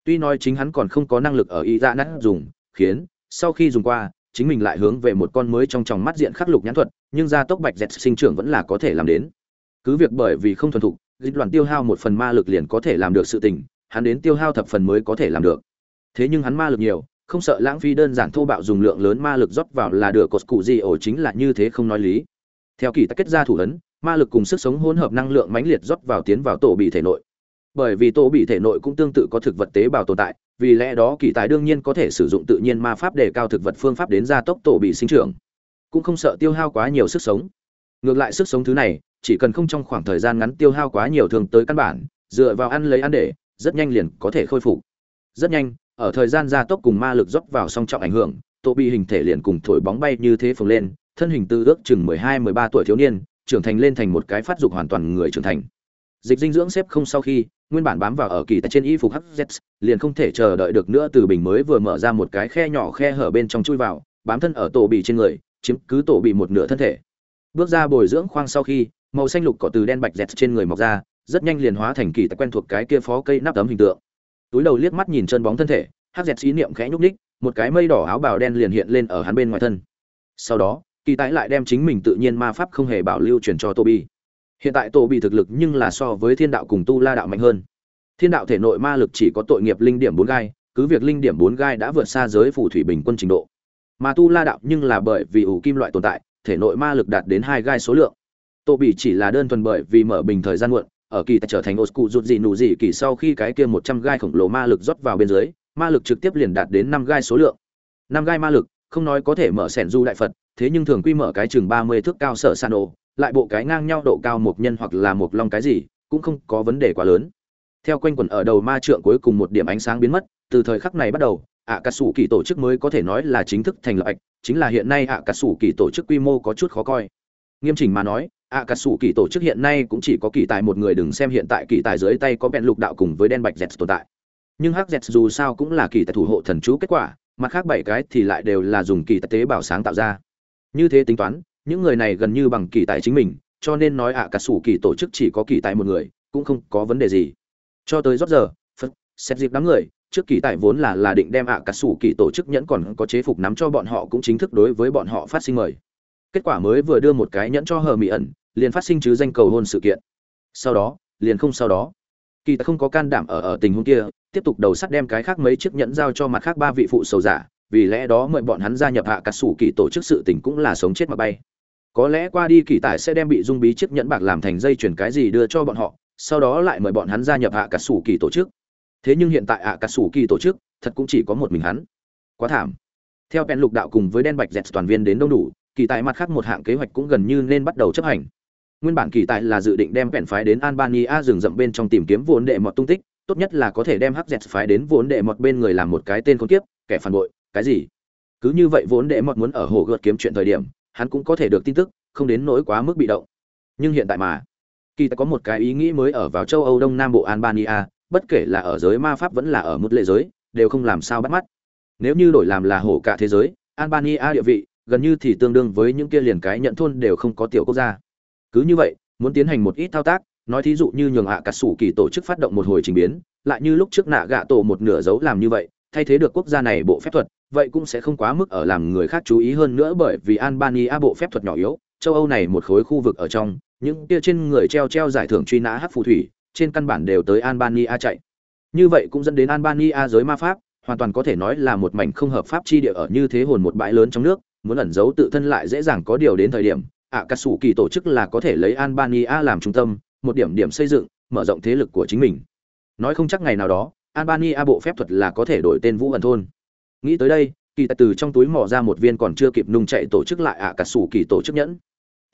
Tuy nói chính hắn còn không có năng lực ở ý dạ nát dùng, khiến, sau khi dùng qua, chính mình lại hướng về một con mới trong tròng mắt diện khắc lục nhãn thuật, nhưng gia tốc bạch dẹt sinh trưởng vẫn là có thể làm đến. Cứ việc bởi vì không thuần thục dịch đoàn tiêu hao một phần ma lực liền có thể làm được sự tình, hắn đến tiêu hao thập phần mới có thể làm được. Thế nhưng hắn ma lực nhiều, không sợ lãng phí đơn giản thô bạo dùng lượng lớn ma lực rót vào là được, cột cụ gì ổ chính là như thế không nói lý. Theo kỳ tắc kết ra thủ ấn, ma lực cùng sức sống hỗn hợp năng lượng mãnh liệt rót vào tiến vào tổ bị thể nội. Bởi vì tổ bị thể nội cũng tương tự có thực vật tế bào tồn tại, vì lẽ đó kỳ tài đương nhiên có thể sử dụng tự nhiên ma pháp để cao thực vật phương pháp đến gia tốc tổ bị sinh trưởng. Cũng không sợ tiêu hao quá nhiều sức sống. Ngược lại sức sống thứ này chỉ cần không trong khoảng thời gian ngắn tiêu hao quá nhiều thường tới căn bản, dựa vào ăn lấy ăn để, rất nhanh liền có thể khôi phục. Rất nhanh, ở thời gian gia tốc cùng ma lực dốc vào song trọng ảnh hưởng tổ bị hình thể liền cùng thổi bóng bay như thế phồng lên, thân hình tư ước chừng mười hai, mười ba tuổi thiếu niên, trưởng thành lên thành một cái phát dục hoàn toàn người trưởng thành. Dịch dinh dưỡng xếp không sau khi, nguyên bản bám vào ở kỳ tại trên y phục hz liền không thể chờ đợi được nữa từ bình mới vừa mở ra một cái khe nhỏ khe hở bên trong chui vào, bám thân ở tổ bị trên người, chiếm cứ tổ bị một nửa thân thể. Bước ra bồi dưỡng khoang sau khi màu xanh lục cỏ từ đen bạch dẹt trên người mọc ra, rất nhanh liền hóa thành kỳ tài quen thuộc cái kia phó cây nắp tấm hình tượng. Túi đầu liếc mắt nhìn chân bóng thân thể, hát dẹt xí niệm khẽ nhúc ních một cái mây đỏ áo bào đen liền hiện lên ở hắn bên ngoài thân. Sau đó, kỳ tái lại đem chính mình tự nhiên ma pháp không hề bảo lưu truyền cho Toby. hiện tại Toby thực lực nhưng là so với thiên đạo cùng tu la đạo mạnh hơn. Thiên đạo thể nội ma lực chỉ có tội nghiệp linh điểm bốn gai, cứ việc linh điểm bốn gai đã vượt xa giới phù thủy bình quân trình độ. Mà tu la đạo nhưng là bởi vì ủ kim loại tồn tại, thể nội ma lực đạt đến hai gai số lượng tô bị chỉ là đơn thuần bởi vì mở bình thời gian muộn, ở kỳ tài trở thành ô cụ rụt dị nụ dị kỳ sau khi cái kia một trăm gai khổng lồ ma lực rót vào bên dưới, ma lực trực tiếp liền đạt đến năm gai số lượng. Năm gai ma lực, không nói có thể mở sẻn du đại phật, thế nhưng thường quy mở cái chừng ba mươi thước cao sở san ổ, lại bộ cái ngang nhau độ cao một nhân hoặc là một long cái gì, cũng không có vấn đề quá lớn. Theo quanh quẩn ở đầu ma trượng cuối cùng một điểm ánh sáng biến mất, từ thời khắc này bắt đầu ạ cà sủ kỳ tổ chức mới có thể nói là chính thức thành lập ạch, chính là hiện nay ạ cà sủ kỳ tổ chức quy mô có chút khó coi. Nghiêm chỉnh mà nói ạ cà sủ kỳ tổ chức hiện nay cũng chỉ có kỳ tài một người, đừng xem hiện tại kỳ tài dưới tay có bẹn lục đạo cùng với đen bạch dẹt tồn tại. Nhưng hắc dẹt dù sao cũng là kỳ tài thủ hộ thần chú kết quả, mặt khác bảy cái thì lại đều là dùng kỳ tài tế bảo sáng tạo ra. Như thế tính toán, những người này gần như bằng kỳ tài chính mình, cho nên nói ạ cả sủ kỳ tổ chức chỉ có kỳ tài một người, cũng không có vấn đề gì. Cho tới rót giờ xét dịp đám người, trước kỳ tại vốn là là định đem ạ cả sủ kỳ tổ chức nhẫn còn có chế phục nắm cho bọn họ cũng chính thức đối với bọn họ phát sinh mời. Kết quả mới vừa đưa một cái nhẫn cho hờ mỹ ẩn liền phát sinh chứ danh cầu hôn sự kiện. Sau đó, liền không sau đó. Kỳ ta không có can đảm ở ở tình huống kia, tiếp tục đầu sắt đem cái khác mấy chiếc nhẫn giao cho mặt khác ba vị phụ sầu giả, vì lẽ đó mời bọn hắn gia nhập hạ cắt sủ kỳ tổ chức sự tình cũng là sống chết mà bay. Có lẽ qua đi kỳ tài sẽ đem bị dung bí chiếc nhẫn bạc làm thành dây chuyển cái gì đưa cho bọn họ, sau đó lại mời bọn hắn gia nhập hạ cắt sủ kỳ tổ chức. Thế nhưng hiện tại hạ cắt sủ kỳ tổ chức, thật cũng chỉ có một mình hắn. Quá thảm. Theo bèn lục đạo cùng với đen bạch dẹt toàn viên đến đông đủ, kỳ tài mặt khác một hạng kế hoạch cũng gần như nên bắt đầu chấp hành nguyên bản kỳ tài là dự định đem bèn phái đến albania rừng rậm bên trong tìm kiếm vốn đệ mọt tung tích, tốt nhất là có thể đem hắc dẹt phái đến vốn đệ mọt bên người làm một cái tên con kiếp, kẻ phản bội, cái gì? Cứ như vậy vốn đệ mọt muốn ở hồ gợt kiếm chuyện thời điểm, hắn cũng có thể được tin tức, không đến nỗi quá mức bị động. Nhưng hiện tại mà, kỳ ta có một cái ý nghĩ mới ở vào châu âu đông nam bộ albania, bất kể là ở giới ma pháp vẫn là ở mức lệ giới, đều không làm sao bắt mắt. Nếu như đổi làm là hổ cả thế giới, albania địa vị, gần như thì tương đương với những kia liền cái nhận thôn đều không có tiểu quốc gia cứ như vậy, muốn tiến hành một ít thao tác, nói thí dụ như nhường hạ à cà sủ kỳ tổ chức phát động một hồi trình biến, lại như lúc trước nạ gạ tổ một nửa dấu làm như vậy, thay thế được quốc gia này bộ phép thuật, vậy cũng sẽ không quá mức ở làm người khác chú ý hơn nữa bởi vì albania bộ phép thuật nhỏ yếu, châu âu này một khối khu vực ở trong, những kia trên người treo treo giải thưởng truy nã hắc phù thủy, trên căn bản đều tới albania chạy. Như vậy cũng dẫn đến albania giới ma pháp, hoàn toàn có thể nói là một mảnh không hợp pháp chi địa ở như thế hồn một bãi lớn trong nước, muốn ẩn giấu tự thân lại dễ dàng có điều đến thời điểm ạ cà sủ kỳ tổ chức là có thể lấy albania làm trung tâm, một điểm điểm xây dựng, mở rộng thế lực của chính mình. Nói không chắc ngày nào đó, albania bộ phép thuật là có thể đổi tên vũ ẩn thôn. Nghĩ tới đây, kỳ tài từ trong túi mỏ ra một viên còn chưa kịp nung chạy tổ chức lại ạ cà sủ kỳ tổ chức nhẫn.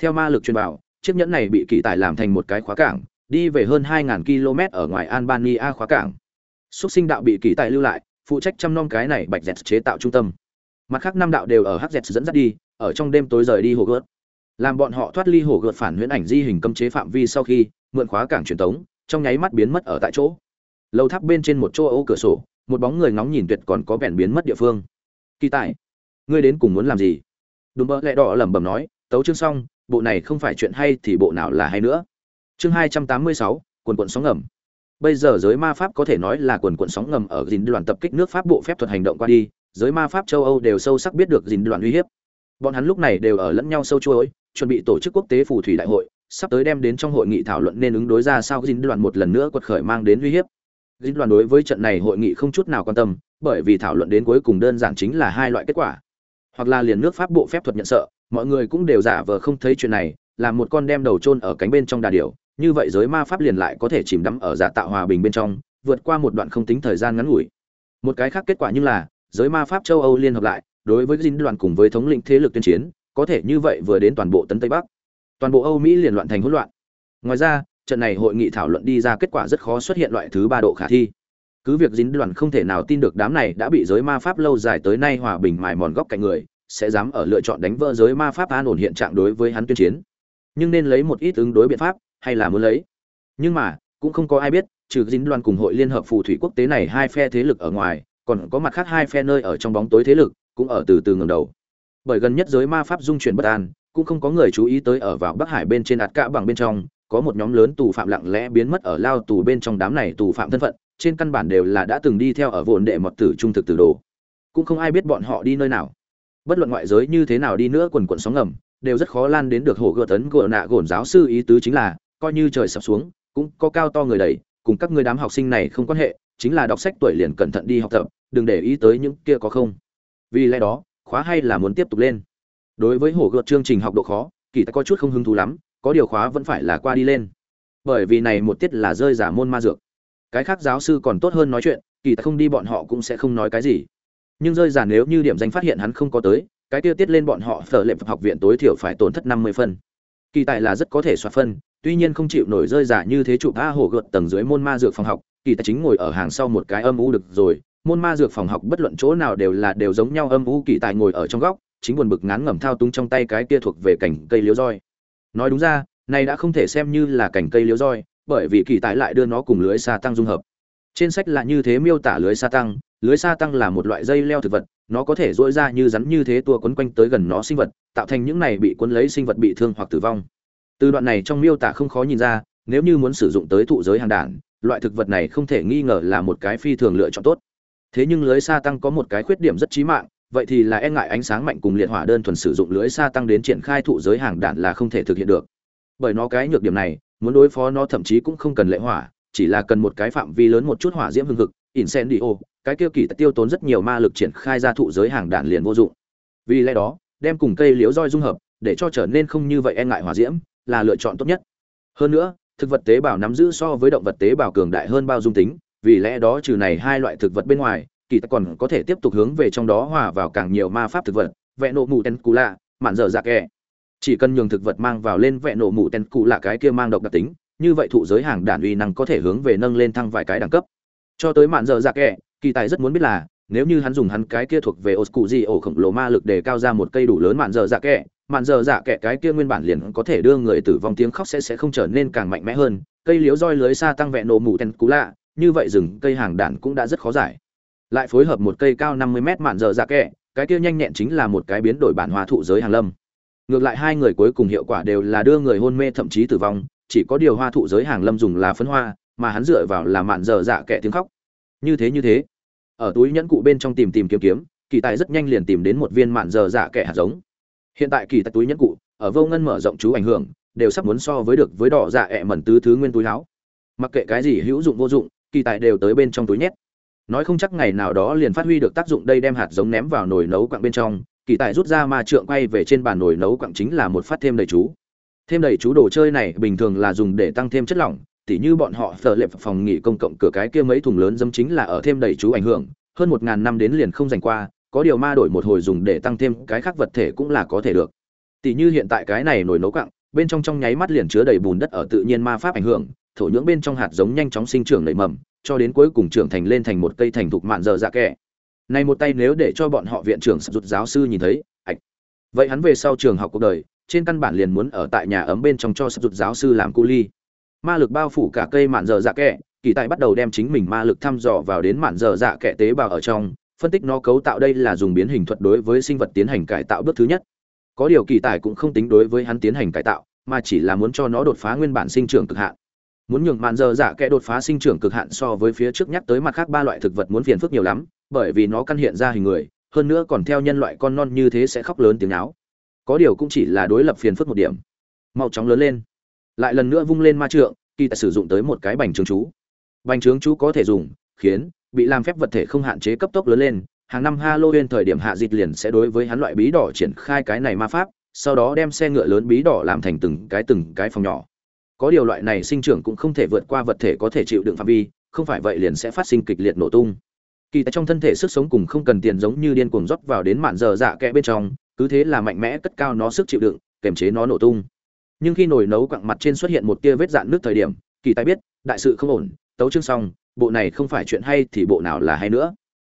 Theo ma lực truyền bảo chiếc nhẫn này bị kỳ tài làm thành một cái khóa cảng, đi về hơn 2.000 km ở ngoài albania khóa cảng. Xuất sinh đạo bị kỳ tài lưu lại, phụ trách chăm nom cái này bạch dẹt chế tạo trung tâm. Mặt khác năm đạo đều ở hz dẫn dắt đi, ở trong đêm tối rời đi hồ gớt làm bọn họ thoát ly hồ gợt phản huyễn ảnh di hình cấm chế phạm vi sau khi mượn khóa cảng truyền tống, trong nháy mắt biến mất ở tại chỗ. Lầu tháp bên trên một chỗ ô cửa sổ, một bóng người ngóng nhìn tuyệt còn có vẻn biến mất địa phương. Kỳ tài, ngươi đến cùng muốn làm gì? Đùm bơ lẹ đỏ lẩm bẩm nói, tấu chương xong, bộ này không phải chuyện hay thì bộ nào là hay nữa. Chương hai trăm tám mươi sáu, quần quận sóng ngầm. Bây giờ giới ma pháp có thể nói là quần quận sóng ngầm ở dình đoàn tập kích nước pháp bộ phép thuật hành động qua đi, giới ma pháp châu âu đều sâu sắc biết được dình đoàn uy hiếp bọn hắn lúc này đều ở lẫn nhau sâu chuối chuẩn bị tổ chức quốc tế phù thủy đại hội, sắp tới đem đến trong hội nghị thảo luận nên ứng đối ra sao dình đoàn một lần nữa quật khởi mang đến uy hiếp. Dình đoàn đối với trận này hội nghị không chút nào quan tâm, bởi vì thảo luận đến cuối cùng đơn giản chính là hai loại kết quả. Hoặc là liền nước pháp bộ phép thuật nhận sợ, mọi người cũng đều giả vờ không thấy chuyện này làm một con đem đầu chôn ở cánh bên trong đà điểu, như vậy giới ma pháp liền lại có thể chìm đắm ở giả tạo hòa bình bên trong, vượt qua một đoạn không tính thời gian ngắn ngủi. Một cái khác kết quả như là, giới ma pháp châu âu liên hợp lại đối với dinh đoàn cùng với thống lĩnh thế lực tuyên chiến, có thể như vậy vừa đến toàn bộ tấn tây bắc. Toàn bộ âu mỹ liền loạn thành hỗn loạn. Ngoài ra, trận này hội nghị thảo luận đi ra kết quả rất khó xuất hiện loại thứ ba độ khả thi. Cứ việc dính đoàn không thể nào tin được đám này đã bị giới ma pháp lâu dài tới nay hòa bình mài mòn góc cạnh người, sẽ dám ở lựa chọn đánh vỡ giới ma pháp an ổn hiện trạng đối với hắn tuyên chiến. Nhưng nên lấy một ít ứng đối biện pháp, hay là muốn lấy? Nhưng mà, cũng không có ai biết, trừ dính đoàn cùng hội liên hợp phù thủy quốc tế này hai phe thế lực ở ngoài, còn có mặt khác hai phe nơi ở trong bóng tối thế lực cũng ở từ từ ngẩng đầu. Bởi gần nhất giới ma pháp dung chuyển bất an, cũng không có người chú ý tới ở vào bắc hải bên trên ạt cả bằng bên trong, có một nhóm lớn tù phạm lặng lẽ biến mất ở lao tù bên trong đám này tù phạm thân phận, trên căn bản đều là đã từng đi theo ở vốn đệ mật tử trung thực tử đồ. Cũng không ai biết bọn họ đi nơi nào. Bất luận ngoại giới như thế nào đi nữa, quần quần sóng ngầm, đều rất khó lan đến được hổ gợt tấn của nạ gổn giáo sư ý tứ chính là, coi như trời sập xuống, cũng có cao to người đầy, cùng các người đám học sinh này không quan hệ, chính là đọc sách tuổi liền cẩn thận đi học tập, đừng để ý tới những kia có không vì lẽ đó, khóa hay là muốn tiếp tục lên. Đối với hồ gợt chương trình học độ khó, kỳ ta có chút không hứng thú lắm, có điều khóa vẫn phải là qua đi lên. Bởi vì này một tiết là rơi giả môn ma dược. Cái khác giáo sư còn tốt hơn nói chuyện, kỳ ta không đi bọn họ cũng sẽ không nói cái gì. Nhưng rơi giả nếu như điểm danh phát hiện hắn không có tới, cái tiêu tiết lên bọn họ phở lệ học viện tối thiểu phải tổn thất năm mươi phân. Kỳ tài là rất có thể soạt phân, tuy nhiên không chịu nổi rơi giả như thế chụp a hổ gợt tầng dưới môn ma dược phòng học, kỳ tài chính ngồi ở hàng sau một cái âm u được rồi môn ma dược phòng học bất luận chỗ nào đều là đều giống nhau âm u kỳ tài ngồi ở trong góc, chính buồn bực ngán ngẩm thao túng trong tay cái kia thuộc về cảnh cây liếu roi. Nói đúng ra, này đã không thể xem như là cảnh cây liếu roi, bởi vì kỳ tài lại đưa nó cùng lưới sa tăng dung hợp. Trên sách là như thế miêu tả lưới sa tăng, lưới sa tăng là một loại dây leo thực vật, nó có thể dỗi ra như rắn như thế tua quấn quanh tới gần nó sinh vật, tạo thành những này bị cuốn lấy sinh vật bị thương hoặc tử vong. Từ đoạn này trong miêu tả không khó nhìn ra, nếu như muốn sử dụng tới thụ giới hàng đản, loại thực vật này không thể nghi ngờ là một cái phi thường lựa chọn tốt thế nhưng lưới sa tăng có một cái khuyết điểm rất chí mạng, vậy thì là e ngại ánh sáng mạnh cùng liệt hỏa đơn thuần sử dụng lưới sa tăng đến triển khai thụ giới hàng đạn là không thể thực hiện được. Bởi nó cái nhược điểm này, muốn đối phó nó thậm chí cũng không cần lệ hỏa, chỉ là cần một cái phạm vi lớn một chút hỏa diễm hương thực incendio, cái kia kỳ tiêu tốn rất nhiều ma lực triển khai ra thụ giới hàng đạn liền vô dụng. Vì lẽ đó, đem cùng cây liễu roi dung hợp, để cho trở nên không như vậy e ngại hỏa diễm, là lựa chọn tốt nhất. Hơn nữa, thực vật tế bào nắm giữ so với động vật tế bào cường đại hơn bao dung tính vì lẽ đó trừ này hai loại thực vật bên ngoài, kỳ ta còn có thể tiếp tục hướng về trong đó hòa vào càng nhiều ma pháp thực vật vẹn nộ mù tên cù lạ, mạn dở dạ kẹ. Chỉ cần nhường thực vật mang vào lên vẹn nổ mù tên cù lạ cái kia mang độc đặc tính, như vậy thụ giới hàng đản uy năng có thể hướng về nâng lên thăng vài cái đẳng cấp. Cho tới mạn dở dạ kẹ, kỳ tài rất muốn biết là, nếu như hắn dùng hắn cái kia thuộc về oscu gì ổ khổng lồ ma lực để cao ra một cây đủ lớn mạn dở dạ kẹ, mạn dở dạ kẹ cái kia nguyên bản liền có thể đưa người tử vong tiếng khóc sẽ sẽ không trở nên càng mạnh mẽ hơn. Cây liếu roi lưới xa tăng vẹn nổ mù tên cú lạ như vậy rừng cây hàng đàn cũng đã rất khó giải. Lại phối hợp một cây cao năm mươi mét mạn dở dạ kẹ, cái kia nhanh nhẹn chính là một cái biến đổi bản hoa thụ giới hàng lâm. Ngược lại hai người cuối cùng hiệu quả đều là đưa người hôn mê thậm chí tử vong, chỉ có điều hoa thụ giới hàng lâm dùng là phấn hoa, mà hắn dựa vào là mạn dở dạ kẹ tiếng khóc. Như thế như thế, ở túi nhẫn cụ bên trong tìm tìm kiếm kiếm, kỳ tài rất nhanh liền tìm đến một viên mạn dở dạ kẹ hạt giống. Hiện tại kỳ tài túi nhẫn cụ, ở vô ngân mở rộng chú ảnh hưởng, đều sắp muốn so với được với đỏ dạ ẹ mẩn tứ thứ nguyên túi láo. Mặc kệ cái gì hữu dụng vô dụng kỳ tài đều tới bên trong túi nhét. Nói không chắc ngày nào đó liền phát huy được tác dụng đây đem hạt giống ném vào nồi nấu quặng bên trong, kỳ tài rút ra ma trượng quay về trên bàn nồi nấu quặng chính là một phát thêm đầy chú. Thêm đầy chú đồ chơi này bình thường là dùng để tăng thêm chất lỏng, tỉ như bọn họ phở lệp phòng nghỉ công cộng cửa cái kia mấy thùng lớn dâm chính là ở thêm đầy chú ảnh hưởng, hơn một ngàn năm đến liền không dành qua, có điều ma đổi một hồi dùng để tăng thêm cái khác vật thể cũng là có thể được. Tỉ như hiện tại cái này nồi nấu quặng, bên trong trong nháy mắt liền chứa đầy bùn đất ở tự nhiên ma pháp ảnh hưởng thổ nhưỡng bên trong hạt giống nhanh chóng sinh trưởng nảy mầm, cho đến cuối cùng trưởng thành lên thành một cây thành thục mạn dở dạ kẻ này một tay nếu để cho bọn họ viện trưởng rụt giáo sư nhìn thấy, ạch. Vậy hắn về sau trường học cuộc đời, trên căn bản liền muốn ở tại nhà ấm bên trong cho rụt giáo sư làm cu ly. Ma lực bao phủ cả cây mạn dở dạ kẻ kỳ tài bắt đầu đem chính mình ma lực thăm dò vào đến mạn dở dạ kẻ tế bào ở trong, phân tích nó cấu tạo đây là dùng biến hình thuật đối với sinh vật tiến hành cải tạo bước thứ nhất. Có điều kỳ tài cũng không tính đối với hắn tiến hành cải tạo, mà chỉ là muốn cho nó đột phá nguyên bản sinh trưởng cực hạn muốn nhường mạn dơ dạ kẽ đột phá sinh trưởng cực hạn so với phía trước nhắc tới mặt khác ba loại thực vật muốn phiền phức nhiều lắm, bởi vì nó căn hiện ra hình người, hơn nữa còn theo nhân loại con non như thế sẽ khóc lớn tiếng áo có điều cũng chỉ là đối lập phiền phức một điểm. Mau chóng lớn lên. Lại lần nữa vung lên ma trượng, kỳ tài sử dụng tới một cái bành trướng chú. Bành trướng chú có thể dùng, khiến, bị làm phép vật thể không hạn chế cấp tốc lớn lên, hàng năm halloween thời điểm hạ dịch liền sẽ đối với hắn loại bí đỏ triển khai cái này ma pháp, sau đó đem xe ngựa lớn bí đỏ làm thành từng cái từng cái phòng nhỏ có điều loại này sinh trưởng cũng không thể vượt qua vật thể có thể chịu đựng phạm vi, không phải vậy liền sẽ phát sinh kịch liệt nổ tung. Kỳ tại trong thân thể sức sống cùng không cần tiền giống như điên cuồng rót vào đến mạn giờ dạ kẽ bên trong, cứ thế là mạnh mẽ cất cao nó sức chịu đựng, kềm chế nó nổ tung. Nhưng khi nồi nấu quặng mặt trên xuất hiện một tia vết dạn nước thời điểm, kỳ tài biết, đại sự không ổn, tấu chương xong, bộ này không phải chuyện hay thì bộ nào là hay nữa.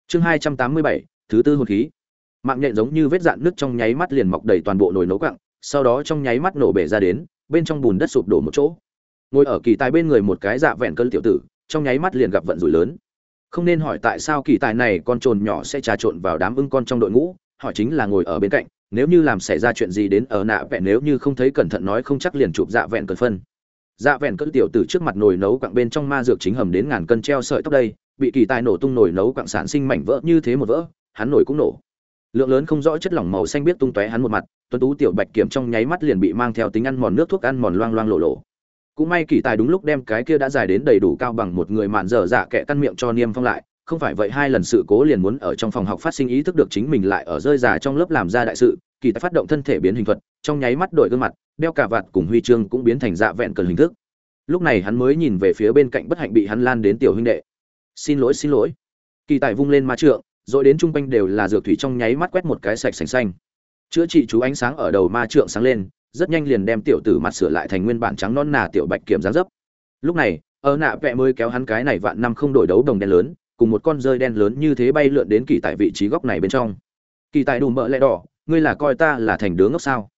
Chương hai trăm tám mươi bảy, thứ tư hồn khí. Mạng nhện giống như vết dạn nước trong nháy mắt liền mọc đầy toàn bộ nồi nấu quặng, sau đó trong nháy mắt nổ bể ra đến bên trong bùn đất sụp đổ một chỗ. Ngồi ở kỳ tài bên người một cái dạ vẹn cơn tiểu tử, trong nháy mắt liền gặp vận rủi lớn. Không nên hỏi tại sao kỳ tài này con trồn nhỏ sẽ trà trộn vào đám ưng con trong đội ngũ, hỏi chính là ngồi ở bên cạnh, nếu như làm xảy ra chuyện gì đến ở nạ vẹn nếu như không thấy cẩn thận nói không chắc liền chụp dạ vẹn cơn phân. Dạ vẹn cơn tiểu tử trước mặt nồi nấu quặng bên trong ma dược chính hầm đến ngàn cân treo sợi tóc đây, bị kỳ tài nổ tung nồi nấu quặng sản sinh mảnh vỡ như thế một vỡ, hắn nổi cũng nổ lượng lớn không rõ chất lỏng màu xanh biết tung tóe hắn một mặt, tuấn tú tiểu bạch kiểm trong nháy mắt liền bị mang theo tính ăn mòn nước thuốc ăn mòn loang loang lộ lộ. Cũng may kỳ tài đúng lúc đem cái kia đã dài đến đầy đủ cao bằng một người mạn dở dạ kẻ căn miệng cho niêm phong lại, không phải vậy hai lần sự cố liền muốn ở trong phòng học phát sinh ý thức được chính mình lại ở rơi già trong lớp làm ra đại sự, kỳ tài phát động thân thể biến hình thuật, trong nháy mắt đổi gương mặt, đeo cả vạt cùng huy chương cũng biến thành dạ vẹn cần hình thức. Lúc này hắn mới nhìn về phía bên cạnh bất hạnh bị hắn lan đến tiểu huynh đệ. Xin lỗi xin lỗi. Kỳ tài vung lên ma trượng rồi đến trung quanh đều là dược thủy trong nháy mắt quét một cái sạch sành xanh. Chữa trị chú ánh sáng ở đầu ma trượng sáng lên, rất nhanh liền đem tiểu tử mặt sửa lại thành nguyên bản trắng non nà tiểu bạch kiểm dáng dấp. Lúc này, ở nạ vẽ mới kéo hắn cái này vạn năm không đổi đấu đồng đen lớn, cùng một con rơi đen lớn như thế bay lượn đến kỳ tại vị trí góc này bên trong. Kỳ tại đùm mỡ lẽ đỏ, ngươi là coi ta là thành đứa ngốc sao?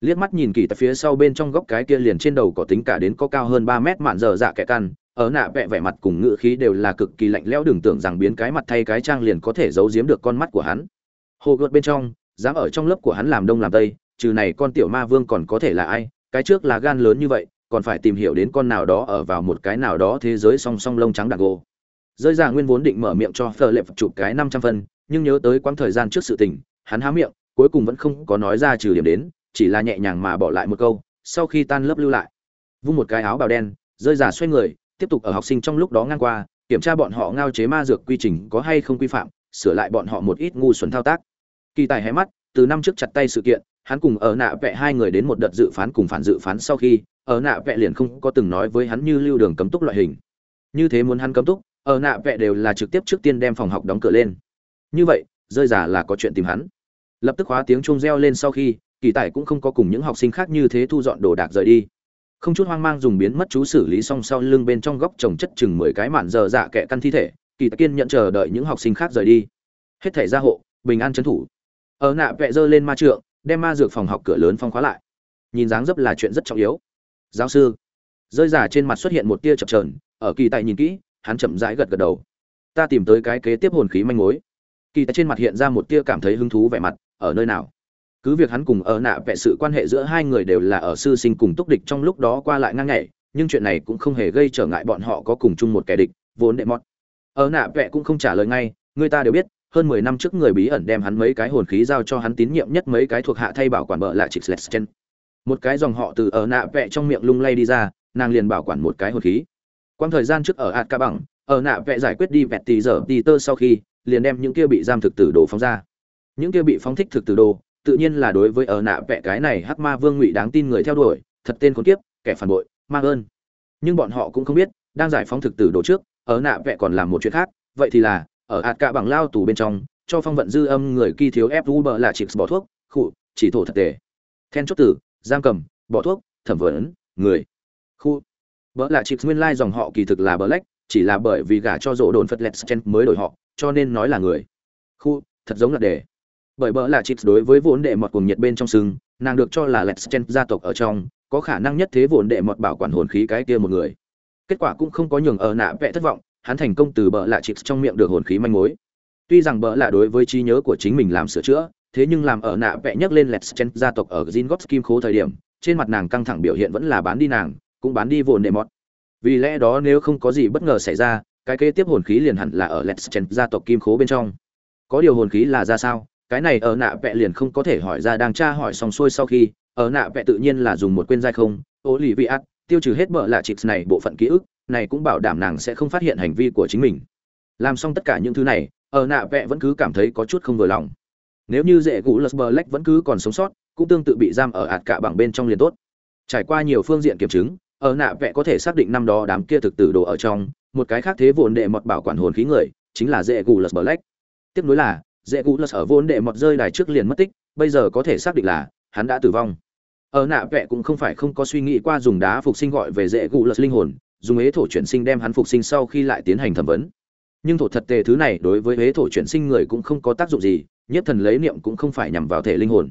Liếc mắt nhìn kỳ tại phía sau bên trong góc cái kia liền trên đầu có tính cả đến có cao hơn ba mét mạn giờ dạ kẻ căn ở nạ vẽ vẻ mặt cùng ngữ khí đều là cực kỳ lạnh lẽo, đừng tưởng rằng biến cái mặt thay cái trang liền có thể giấu giếm được con mắt của hắn. Hồ gợt bên trong, dám ở trong lớp của hắn làm đông làm tây, trừ này con tiểu ma vương còn có thể là ai? Cái trước là gan lớn như vậy, còn phải tìm hiểu đến con nào đó ở vào một cái nào đó thế giới song song lông trắng đặc gỗ rơi ra nguyên vốn định mở miệng cho phờ lệp chụp cái năm trăm phân, nhưng nhớ tới quãng thời gian trước sự tình, hắn há miệng, cuối cùng vẫn không có nói ra trừ điểm đến, chỉ là nhẹ nhàng mà bỏ lại một câu, sau khi tan lớp lưu lại. Vung một cái áo bào đen, rơi giả xoay người tiếp tục ở học sinh trong lúc đó ngang qua, kiểm tra bọn họ ngao chế ma dược quy trình có hay không quy phạm, sửa lại bọn họ một ít ngu xuẩn thao tác. Kỳ tài hé mắt, từ năm trước chặt tay sự kiện, hắn cùng ở nạ vẽ hai người đến một đợt dự phán cùng phản dự phán sau khi, ở nạ vẽ liền không có từng nói với hắn như lưu đường cấm túc loại hình. Như thế muốn hắn cấm túc, ở nạ vẽ đều là trực tiếp trước tiên đem phòng học đóng cửa lên. Như vậy, rơi giả là có chuyện tìm hắn. Lập tức khóa tiếng chuông reo lên sau khi, kỳ tài cũng không có cùng những học sinh khác như thế thu dọn đồ đạc rời đi không chút hoang mang dùng biến mất chú xử lý xong sau lưng bên trong góc trồng chất chừng mười cái mạn giờ dạ kẹ căn thi thể, kỳ tạ kiên nhận chờ đợi những học sinh khác rời đi. Hết thể gia hộ, bình an trấn thủ. Ở nạ vẹ dơ lên ma trượng, đem ma dược phòng học cửa lớn phong khóa lại. Nhìn dáng dấp là chuyện rất trọng yếu. Giáo sư, rơi giả trên mặt xuất hiện một tia chập trờn ở kỳ tài nhìn kỹ, hắn chậm rãi gật gật đầu. Ta tìm tới cái kế tiếp hồn khí manh mối. Kỳ tài trên mặt hiện ra một tia cảm thấy hứng thú vẻ mặt, ở nơi nào? Cứ việc hắn cùng ở nạ vẽ sự quan hệ giữa hai người đều là ở sư sinh cùng túc địch trong lúc đó qua lại ngang nhảy nhưng chuyện này cũng không hề gây trở ngại bọn họ có cùng chung một kẻ địch vốn đệ mọt ở nạ vẽ cũng không trả lời ngay người ta đều biết hơn mười năm trước người bí ẩn đem hắn mấy cái hồn khí giao cho hắn tín nhiệm nhất mấy cái thuộc hạ thay bảo quản bợ là trịch Celestian. Một cái dòng họ từ ở nạ vẽ trong miệng lung lay đi ra, nàng liền bảo quản một cái hồn khí. Quang thời gian trước ở ạt ca bằng, ở nạ vẽ giải quyết đi vẹt tì giờ tì tơ sau khi, liền đem những kia bị giam thực tử đồ phóng ra. Những kia bị phóng thích thực tử đồ, tự nhiên là đối với ở nạ vẽ cái này hắc ma vương ngụy đáng tin người theo đuổi, thật tên khốn kiếp, kẻ phản bội, mang ơn. Nhưng bọn họ cũng không biết, đang giải phóng thực tử đồ trước, ở nạ vẽ còn làm một chuyện khác, vậy thì là ở hạt cạ bằng lao tù bên trong cho phong vận dư âm người kỳ thiếu ép u bờ là chỉ bỏ thuốc khụ chỉ thổ thật tệ then chốt tử giam cầm bỏ thuốc thẩm vấn người. Khu bờ là chỉ nguyên lai dòng họ kỳ thực là bờ lách chỉ là bởi vì gả cho rỗ đồn phật lẹt chen mới đổi họ cho nên nói là người. Khu thật giống là đề bởi bỡ là chỉ đối với vốn đệ mọt cùng nhiệt bên trong sừng, nàng được cho là let's chen gia tộc ở trong, có khả năng nhất thế vốn đệ mọt bảo quản hồn khí cái kia một người. Kết quả cũng không có nhường ở nạ vẽ thất vọng, hắn thành công từ bỡ là chịp trong miệng được hồn khí manh mối. Tuy rằng bỡ là đối với trí nhớ của chính mình làm sửa chữa, thế nhưng làm ở nạ vẽ nhắc lên let's chen gia tộc ở Zingots kim khố thời điểm, trên mặt nàng căng thẳng biểu hiện vẫn là bán đi nàng, cũng bán đi vốn đệ mọt. Vì lẽ đó nếu không có gì bất ngờ xảy ra, cái kế tiếp hồn khí liền hẳn là ở let's chen gia tộc kim khố bên trong. Có điều hồn khí là ra sao? Cái này ở nạ vẽ liền không có thể hỏi ra đang tra hỏi xong xuôi sau khi, ở nạ vẽ tự nhiên là dùng một quên dai không ô lì vị ắt tiêu trừ hết bợ lạ chịt này bộ phận ký ức, này cũng bảo đảm nàng sẽ không phát hiện hành vi của chính mình. Làm xong tất cả những thứ này, ở nạ vẽ vẫn cứ cảm thấy có chút không vừa lòng. Nếu như dễ gũ lật bờ lách vẫn cứ còn sống sót, cũng tương tự bị giam ở ạt cả bằng bên trong liền tốt. Trải qua nhiều phương diện kiểm chứng, ở nạ vẽ có thể xác định năm đó đám kia thực tử đồ ở trong, một cái khác thế vốn đệ mọt bảo quản hồn khí người, chính là dễ gù lật bờ lách. Tiếp nối là dễ cũ lật ở vốn đệ mọt rơi đài trước liền mất tích, bây giờ có thể xác định là hắn đã tử vong. Ở nạ vẽ cũng không phải không có suy nghĩ qua dùng đá phục sinh gọi về dễ gù lật linh hồn, dùng ế thổ chuyển sinh đem hắn phục sinh sau khi lại tiến hành thẩm vấn. Nhưng thổ thật tề thứ này đối với ế thổ chuyển sinh người cũng không có tác dụng gì, nhất thần lấy niệm cũng không phải nhằm vào thể linh hồn.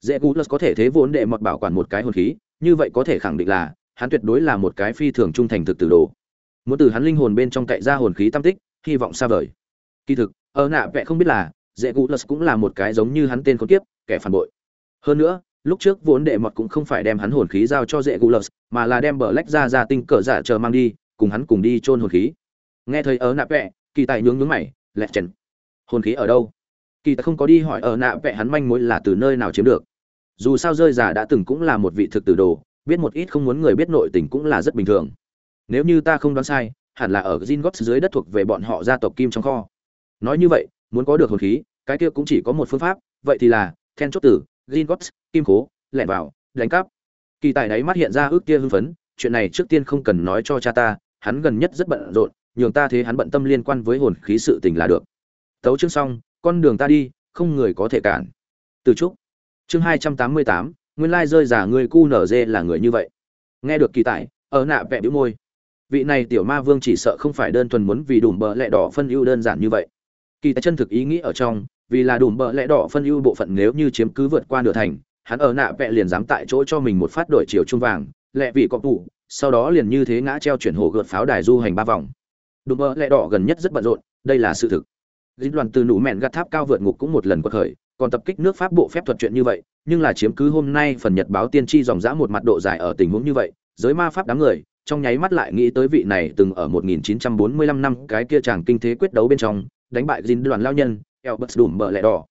Dễ cú lật có thể thế vốn đệ mọt bảo quản một cái hồn khí, như vậy có thể khẳng định là hắn tuyệt đối là một cái phi thường trung thành thực từ đồ. Muốn từ hắn linh hồn bên trong cậy ra hồn khí tam tích, hy vọng xa vời. Kỳ thực, ở nạ vẽ không biết là dễ cú lật cũng là một cái giống như hắn tên con kiếp, kẻ phản bội. Hơn nữa, lúc trước vốn đệ mọt cũng không phải đem hắn hồn khí giao cho dễ gulus mà là đem bờ lách ra ra tinh cờ giả chờ mang đi, cùng hắn cùng đi chôn hồn khí. Nghe thấy ở nạ vẹ, kỳ tài nhướng nhướng mày, lẹt chèn. Hồn khí ở đâu? Kỳ tài không có đi hỏi ở nạ vẹ hắn manh mối là từ nơi nào chiếm được. Dù sao rơi giả đã từng cũng là một vị thực tử đồ, biết một ít không muốn người biết nội tình cũng là rất bình thường. Nếu như ta không đoán sai, hẳn là ở Zingots dưới đất thuộc về bọn họ gia tộc kim trong kho. Nói như vậy muốn có được hồn khí cái kia cũng chỉ có một phương pháp vậy thì là then chốt tử Gringotts, kim cố, lẻn vào, đánh cắp. Kỳ tài đáy mắt hiện ra ước kia hưng phấn, chuyện này trước tiên không cần nói cho cha ta, hắn gần nhất rất bận rộn, nhường ta thế hắn bận tâm liên quan với hồn khí sự tình là được. Tấu chương xong, con đường ta đi, không người có thể cản. Từ trúc. Chương hai trăm tám mươi tám, nguyên lai rơi giả người cu nở dê là người như vậy. Nghe được kỳ tài, ở nạ vẽ bĩu môi. Vị này tiểu ma vương chỉ sợ không phải đơn thuần muốn vì đùm bờ lẹ đỏ phân ưu đơn giản như vậy. Kỳ tài chân thực ý nghĩ ở trong, vì là đùm bợ lẽ đỏ phân ưu bộ phận nếu như chiếm cứ vượt qua nửa thành hắn ở nạ vẽ liền dám tại chỗ cho mình một phát đổi chiều trung vàng lẹ vị có tủ sau đó liền như thế ngã treo chuyển hồ gợt pháo đài du hành ba vòng. Đùm bợ lẽ đỏ gần nhất rất bận rộn đây là sự thực. Dính đoàn từ nụ mẹn gạt tháp cao vượt ngục cũng một lần quật khởi còn tập kích nước pháp bộ phép thuật chuyện như vậy nhưng là chiếm cứ hôm nay phần nhật báo tiên tri dòng dã một mặt độ dài ở tình huống như vậy giới ma pháp đám người trong nháy mắt lại nghĩ tới vị này từng ở 1945 năm cái kia chàng kinh thế quyết đấu bên trong đánh bại Jin đoàn lao nhân, Elbert Đùm bờ lẽ đỏ.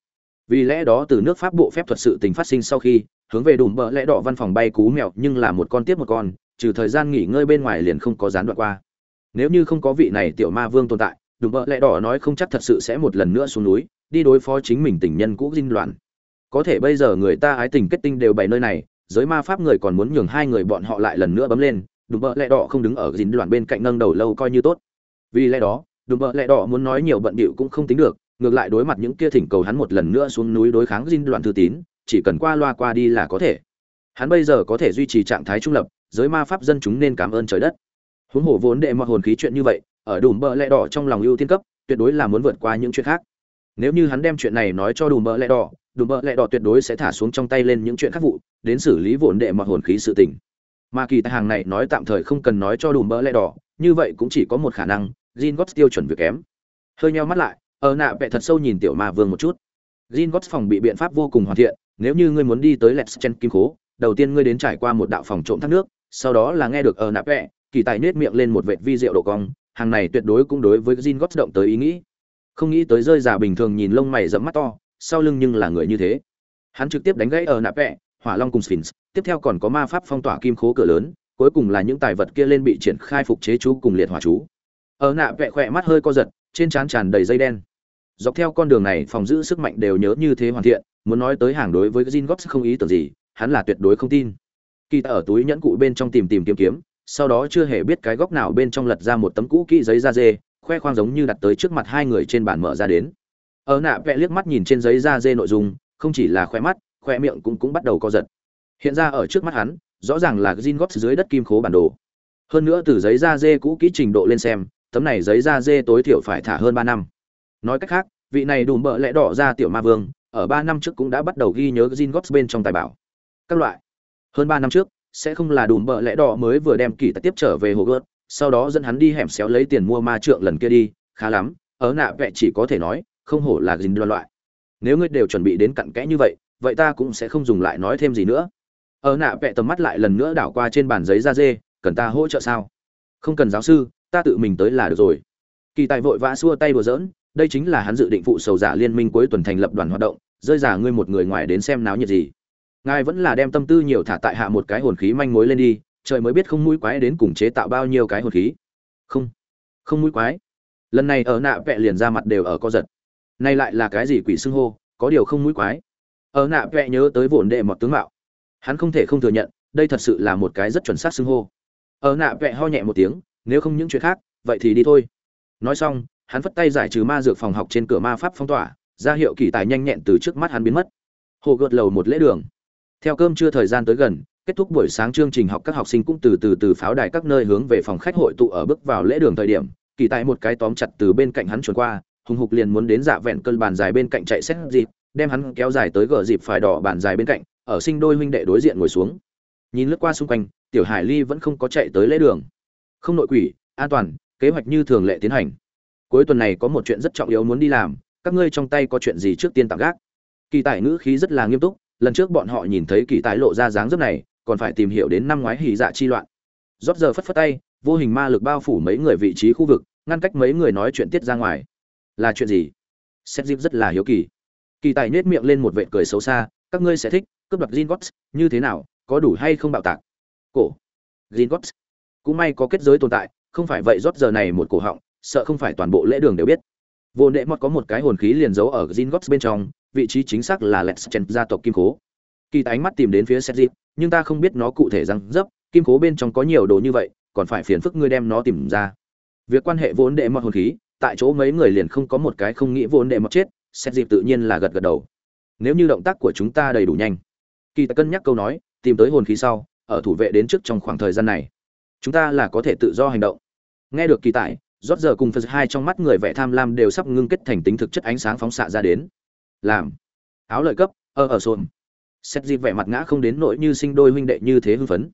Vì lẽ đó từ nước pháp bộ phép thuật sự tình phát sinh sau khi, hướng về đùm bờ lẽ đỏ văn phòng bay cú mèo nhưng là một con tiếp một con, trừ thời gian nghỉ ngơi bên ngoài liền không có gián đoạn qua. Nếu như không có vị này tiểu ma vương tồn tại đùm bờ lẽ đỏ nói không chắc thật sự sẽ một lần nữa xuống núi, đi đối phó chính mình tình nhân cũ Jin Đoàn. có thể bây giờ người ta ái tình kết tinh đều bày nơi này, giới ma pháp người còn muốn nhường hai người bọn họ lại lần nữa bấm lên đùm bờ lẽ đỏ không đứng ở Jin Đoàn bên cạnh nâng đầu lâu coi như tốt. Vì lẽ đó đùm bợ lẹ đỏ muốn nói nhiều bận bịu cũng không tính được, ngược lại đối mặt những kia thỉnh cầu hắn một lần nữa xuống núi đối kháng dinh đoạn thư tín, chỉ cần qua loa qua đi là có thể. Hắn bây giờ có thể duy trì trạng thái trung lập, giới ma pháp dân chúng nên cảm ơn trời đất. Huống hồ vốn đệ mọi hồn khí chuyện như vậy, ở đùm bợ lẹ đỏ trong lòng ưu tiên cấp, tuyệt đối là muốn vượt qua những chuyện khác. Nếu như hắn đem chuyện này nói cho đùm bợ lẹ đỏ, đùm bợ lẹ đỏ tuyệt đối sẽ thả xuống trong tay lên những chuyện khác vụ, đến xử lý vốn đệ mọi hồn khí sự tình. Mà kỳ tài hàng này nói tạm thời không cần nói cho đùm bỡ lẽ đỏ, như vậy cũng chỉ có một khả năng Jin Gots tiêu chuẩn việc kém. Hơi nheo mắt lại, ở nạ vẽ thật sâu nhìn tiểu ma vương một chút. Jin Gots phòng bị biện pháp vô cùng hoàn thiện, nếu như ngươi muốn đi tới Let's Chen kim khố, đầu tiên ngươi đến trải qua một đạo phòng trộm thác nước, sau đó là nghe được ở nạ vẽ kỳ tài nhếch miệng lên một vệt vi diệu độ cong, hàng này tuyệt đối cũng đối với Jin Gots động tới ý nghĩ. Không nghĩ tới rơi giả bình thường nhìn lông mày rậm mắt to, sau lưng nhưng là người như thế. Hắn trực tiếp đánh gãy ở nạ vẽ hỏa long cùng sphinx, tiếp theo còn có ma pháp phong tỏa kim khố cửa lớn, cuối cùng là những tài vật kia lên bị triển khai phục chế chú cùng liệt hỏa chú ở nạ vẽ khỏe mắt hơi co giật, trên trán tràn đầy dây đen. Dọc theo con đường này, phòng giữ sức mạnh đều nhớ như thế hoàn thiện, muốn nói tới hàng đối với Jin góp không ý tưởng gì, hắn là tuyệt đối không tin. Kỳ ta ở túi nhẫn cụ bên trong tìm tìm kiếm kiếm, sau đó chưa hề biết cái góc nào bên trong lật ra một tấm cũ kỹ giấy da dê, khoe khoang giống như đặt tới trước mặt hai người trên bàn mở ra đến. Ở nạ vẽ liếc mắt nhìn trên giấy da dê nội dung, không chỉ là khoe mắt, khoe miệng cũng cũng bắt đầu co giật. Hiện ra ở trước mắt hắn, rõ ràng là Jin góp dưới đất kim khố bản đồ. Hơn nữa từ giấy da dê cũ kỹ trình độ lên xem tấm này giấy da dê tối thiểu phải thả hơn ba năm. Nói cách khác, vị này đùm bợ lẽ đỏ ra tiểu ma vương, ở ba năm trước cũng đã bắt đầu ghi nhớ Jin Gots bên trong tài bảo. Các loại. Hơn ba năm trước, sẽ không là đùm bợ lẽ đỏ mới vừa đem kỳ tiếp trở về hồ gớt sau đó dẫn hắn đi hẻm xéo lấy tiền mua ma trượng lần kia đi, khá lắm, ở nạ vẹ chỉ có thể nói, không hổ là Jin đoan loại. Nếu ngươi đều chuẩn bị đến cặn kẽ như vậy vậy ta cũng sẽ không dùng lại nói thêm gì nữa. Ở nạ vẹ tầm mắt lại lần nữa đảo qua trên bàn giấy da dê, cần ta hỗ trợ sao? Không cần giáo sư ta tự mình tới là được rồi. Kỳ tài vội vã xua tay đùa giỡn, đây chính là hắn dự định phụ sầu giả liên minh cuối tuần thành lập đoàn hoạt động, rơi giả ngươi một người ngoài đến xem náo nhiệt gì. Ngài vẫn là đem tâm tư nhiều thả tại hạ một cái hồn khí manh mối lên đi, trời mới biết không mũi quái đến cùng chế tạo bao nhiêu cái hồn khí. Không không mũi quái. Lần này ở nạ vẹ liền ra mặt đều ở co giật. Nay lại là cái gì quỷ xưng hô, có điều không mũi quái. Ở nạ vẹ nhớ tới vồn đệ mọt tướng mạo. Hắn không thể không thừa nhận, đây thật sự là một cái rất chuẩn xác xưng hô. Ở nạ vẹ ho nhẹ một tiếng nếu không những chuyện khác, vậy thì đi thôi. Nói xong, hắn phất tay giải trừ ma dược phòng học trên cửa ma pháp phong tỏa, ra hiệu kỳ tài nhanh nhẹn từ trước mắt hắn biến mất. Hồ gợt lầu một lễ đường. Theo cơm trưa thời gian tới gần, kết thúc buổi sáng chương trình học các học sinh cũng từ từ từ pháo đài các nơi hướng về phòng khách hội tụ ở bước vào lễ đường thời điểm, kỳ tài một cái tóm chặt từ bên cạnh hắn chuẩn qua, hùng hục liền muốn đến dạ vẹn cơn bàn dài bên cạnh chạy xét dịp, đem hắn kéo dài tới gờ dịp phải đỏ bàn dài bên cạnh, ở sinh đôi huynh đệ đối diện ngồi xuống. Nhìn lướt qua xung quanh, tiểu hải ly vẫn không có chạy tới lễ đường không nội quỷ, an toàn, kế hoạch như thường lệ tiến hành. Cuối tuần này có một chuyện rất trọng yếu muốn đi làm, các ngươi trong tay có chuyện gì trước tiên tạm gác. Kỳ tài ngữ khí rất là nghiêm túc, lần trước bọn họ nhìn thấy kỳ tài lộ ra dáng dấp này, còn phải tìm hiểu đến năm ngoái hỉ dạ chi loạn. Rót giờ phất phất tay, vô hình ma lực bao phủ mấy người vị trí khu vực, ngăn cách mấy người nói chuyện tiết ra ngoài. Là chuyện gì? Xét dịp rất là hiếu kỳ. Kỳ tài nết miệng lên một vệ cười xấu xa, các ngươi sẽ thích cướp đoạt gin như thế nào, có đủ hay không bạo tạc? Cổ. Gin cũng may có kết giới tồn tại, không phải vậy rót giờ này một cổ họng, sợ không phải toàn bộ lễ đường đều biết. Vô nệ mọt có một cái hồn khí liền giấu ở Gringotts bên trong, vị trí chính xác là Let's Chen gia tộc kim cố kỳ tài ánh mắt tìm đến phía Sedgip nhưng ta không biết nó cụ thể răng dấp, kim cố bên trong có nhiều đồ như vậy, còn phải phiền phức ngươi đem nó tìm ra. Việc quan hệ vốn đệ mọt hồn khí, tại chỗ mấy người liền không có một cái không nghĩ vốn đệ mọt chết Sedgip tự nhiên là gật gật đầu. Nếu như động tác của chúng ta đầy đủ nhanh. Kỳ tài cân nhắc câu nói, tìm tới hồn khí sau, ở thủ vệ đến trước trong khoảng thời gian này chúng ta là có thể tự do hành động. Nghe được kỳ tài, rót giờ cùng phật hai trong mắt người vẻ tham lam đều sắp ngưng kết thành tính thực chất ánh sáng phóng xạ ra đến. Làm. Áo lợi cấp, ơ, ở xôn xét dịp vẻ mặt ngã không đến nỗi như sinh đôi huynh đệ như thế hưng phấn.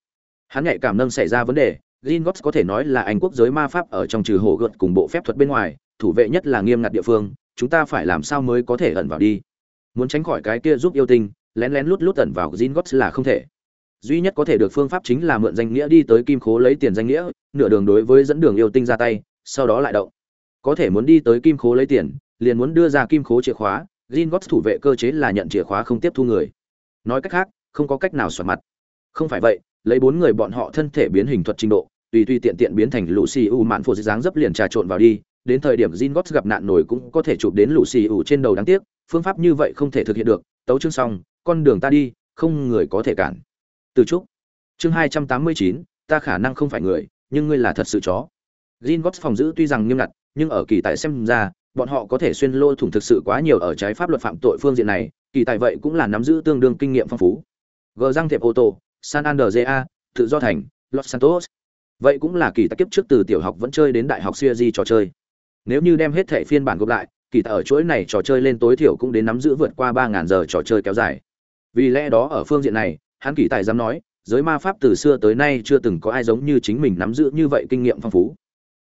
Hắn nhạy cảm nâng xảy ra vấn đề Gringotts có thể nói là anh quốc giới ma pháp ở trong trừ hổ gợt cùng bộ phép thuật bên ngoài, thủ vệ nhất là nghiêm ngặt địa phương, chúng ta phải làm sao mới có thể ẩn vào đi? Muốn tránh khỏi cái kia giúp yêu tinh, lén lén lút lút ẩn vào Gringotts là không thể duy nhất có thể được phương pháp chính là mượn danh nghĩa đi tới kim khố lấy tiền danh nghĩa, nửa đường đối với dẫn đường yêu tinh ra tay, sau đó lại động. Có thể muốn đi tới kim khố lấy tiền, liền muốn đưa ra kim khố chìa khóa Gringotts thủ vệ cơ chế là nhận chìa khóa không tiếp thu người. Nói cách khác, không có cách nào xoắn mặt. Không phải vậy, lấy bốn người bọn họ thân thể biến hình thuật trình độ, tùy tùy tiện tiện biến thành lũ xì u mạn dị dáng dấp liền trà trộn vào đi, đến thời điểm Gringotts gặp nạn nổi cũng có thể chụp đến lũ xì u trên đầu đáng tiếc, phương pháp như vậy không thể thực hiện được, tấu chương xong, con đường ta đi, không người có thể cản từ trúc. Chương hai trăm tám mươi chín, ta khả năng không phải người, nhưng ngươi là thật sự chó. Gringotts phòng giữ tuy rằng nghiêm ngặt, nhưng ở kỳ tài xem ra, bọn họ có thể xuyên lô thủng thực sự quá nhiều ở trái pháp luật phạm tội phương diện này, kỳ tài vậy cũng là nắm giữ tương đương kinh nghiệm phong phú. Gờ răng thiệp ô tô, san andrea tự do thành, los santos. Vậy cũng là kỳ tài kiếp trước từ tiểu học vẫn chơi đến đại học siêu di trò chơi. Nếu như đem hết thẻ phiên bản gộp lại, kỳ tài ở chuỗi này trò chơi lên tối thiểu cũng đến nắm giữ vượt qua ba ngàn giờ trò chơi kéo dài. Vì lẽ đó ở phương diện này hắn kỳ tài dám nói, giới ma pháp từ xưa tới nay chưa từng có ai giống như chính mình nắm giữ như vậy kinh nghiệm phong phú.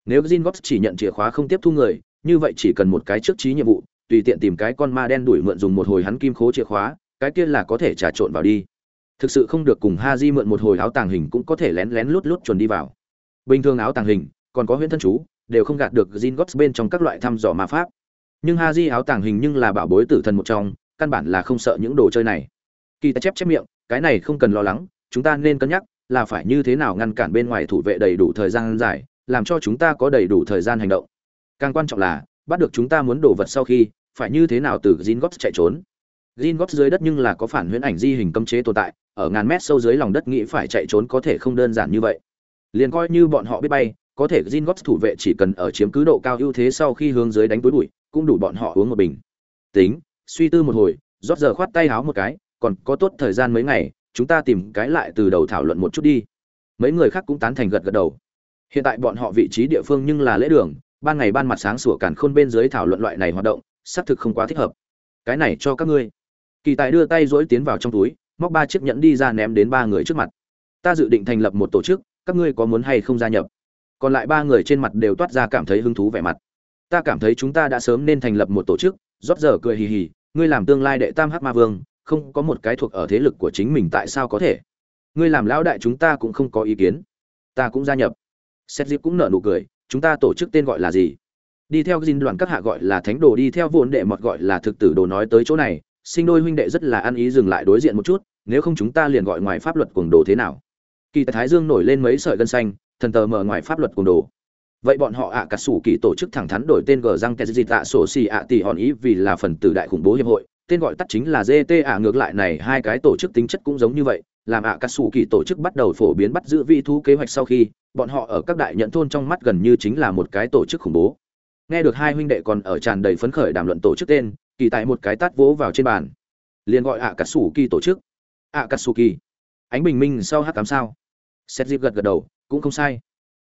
Nếu Gin chỉ nhận chìa khóa không tiếp thu người, như vậy chỉ cần một cái trước trí nhiệm vụ, tùy tiện tìm cái con ma đen đuổi mượn dùng một hồi hắn kim khố chìa khóa, cái kia là có thể trà trộn vào đi. Thực sự không được cùng ha di mượn một hồi áo tàng hình cũng có thể lén lén lút lút chuẩn đi vào. Bình thường áo tàng hình, còn có huyễn thân chú, đều không gạt được gin Gots bên trong các loại thăm dò ma pháp. Nhưng ha di áo tàng hình nhưng là bảo bối tử thần một trong, căn bản là không sợ những đồ chơi này. Kỳ ta chép chép miệng cái này không cần lo lắng, chúng ta nên cân nhắc là phải như thế nào ngăn cản bên ngoài thủ vệ đầy đủ thời gian dài, làm cho chúng ta có đầy đủ thời gian hành động. Càng quan trọng là, bắt được chúng ta muốn đổ vật sau khi, phải như thế nào từ Gin chạy trốn. Gin dưới đất nhưng là có phản huyễn ảnh di hình cấm chế tồn tại, ở ngàn mét sâu dưới lòng đất nghĩ phải chạy trốn có thể không đơn giản như vậy. Liền coi như bọn họ biết bay, có thể Gin thủ vệ chỉ cần ở chiếm cứ độ cao ưu thế sau khi hướng dưới đánh túi bụi, cũng đủ bọn họ uống một bình. Tính, suy tư một hồi, rót giờ khoát tay háo một cái còn có tốt thời gian mấy ngày, chúng ta tìm cái lại từ đầu thảo luận một chút đi. Mấy người khác cũng tán thành gật gật đầu. Hiện tại bọn họ vị trí địa phương nhưng là lễ đường, ban ngày ban mặt sáng sủa càn khôn bên dưới thảo luận loại này hoạt động, xác thực không quá thích hợp. Cái này cho các ngươi. Kỳ tài đưa tay dỗi tiến vào trong túi, móc ba chiếc nhẫn đi ra ném đến ba người trước mặt. Ta dự định thành lập một tổ chức, các ngươi có muốn hay không gia nhập? Còn lại ba người trên mặt đều toát ra cảm thấy hứng thú vẻ mặt. Ta cảm thấy chúng ta đã sớm nên thành lập một tổ chức, rót giờ cười hì hì, ngươi làm tương lai đệ tam hắc ma vương không có một cái thuộc ở thế lực của chính mình tại sao có thể? Ngươi làm lão đại chúng ta cũng không có ý kiến. Ta cũng gia nhập. Xét dịp cũng nở nụ cười chúng ta tổ chức tên gọi là gì? Đi theo dinh đoàn các hạ gọi là thánh đồ đi theo vốn đệ mọt gọi là thực tử đồ nói tới chỗ này sinh đôi huynh đệ rất là ăn ý dừng lại đối diện một chút nếu không chúng ta liền gọi ngoài pháp luật cuồng đồ thế nào? Kỳ thái dương nổi lên mấy sợi gân xanh thần tờ mở ngoài pháp luật cuồng đồ. Vậy bọn họ ạ à, cả sủ kỳ tổ chức thẳng thắn đổi tên gờ răng tè dị tạ sổ xì ạ tỷ hòn ý vì là phần tử đại khủng bố hiệp hội tên gọi tắt chính là gta ngược lại này hai cái tổ chức tính chất cũng giống như vậy. Làm ạ Cát sủ kỳ tổ chức bắt đầu phổ biến bắt giữ vị thú kế hoạch sau khi, bọn họ ở các đại nhận thôn trong mắt gần như chính là một cái tổ chức khủng bố. Nghe được hai huynh đệ còn ở tràn đầy phấn khởi đàm luận tổ chức tên, kỳ tại một cái tát vỗ vào trên bàn. Liền gọi ạ cà sủ kỳ tổ chức. Ạ cà sủ kỳ ánh bình minh sau hát tám sao? Xét dịp gật gật đầu, cũng không sai.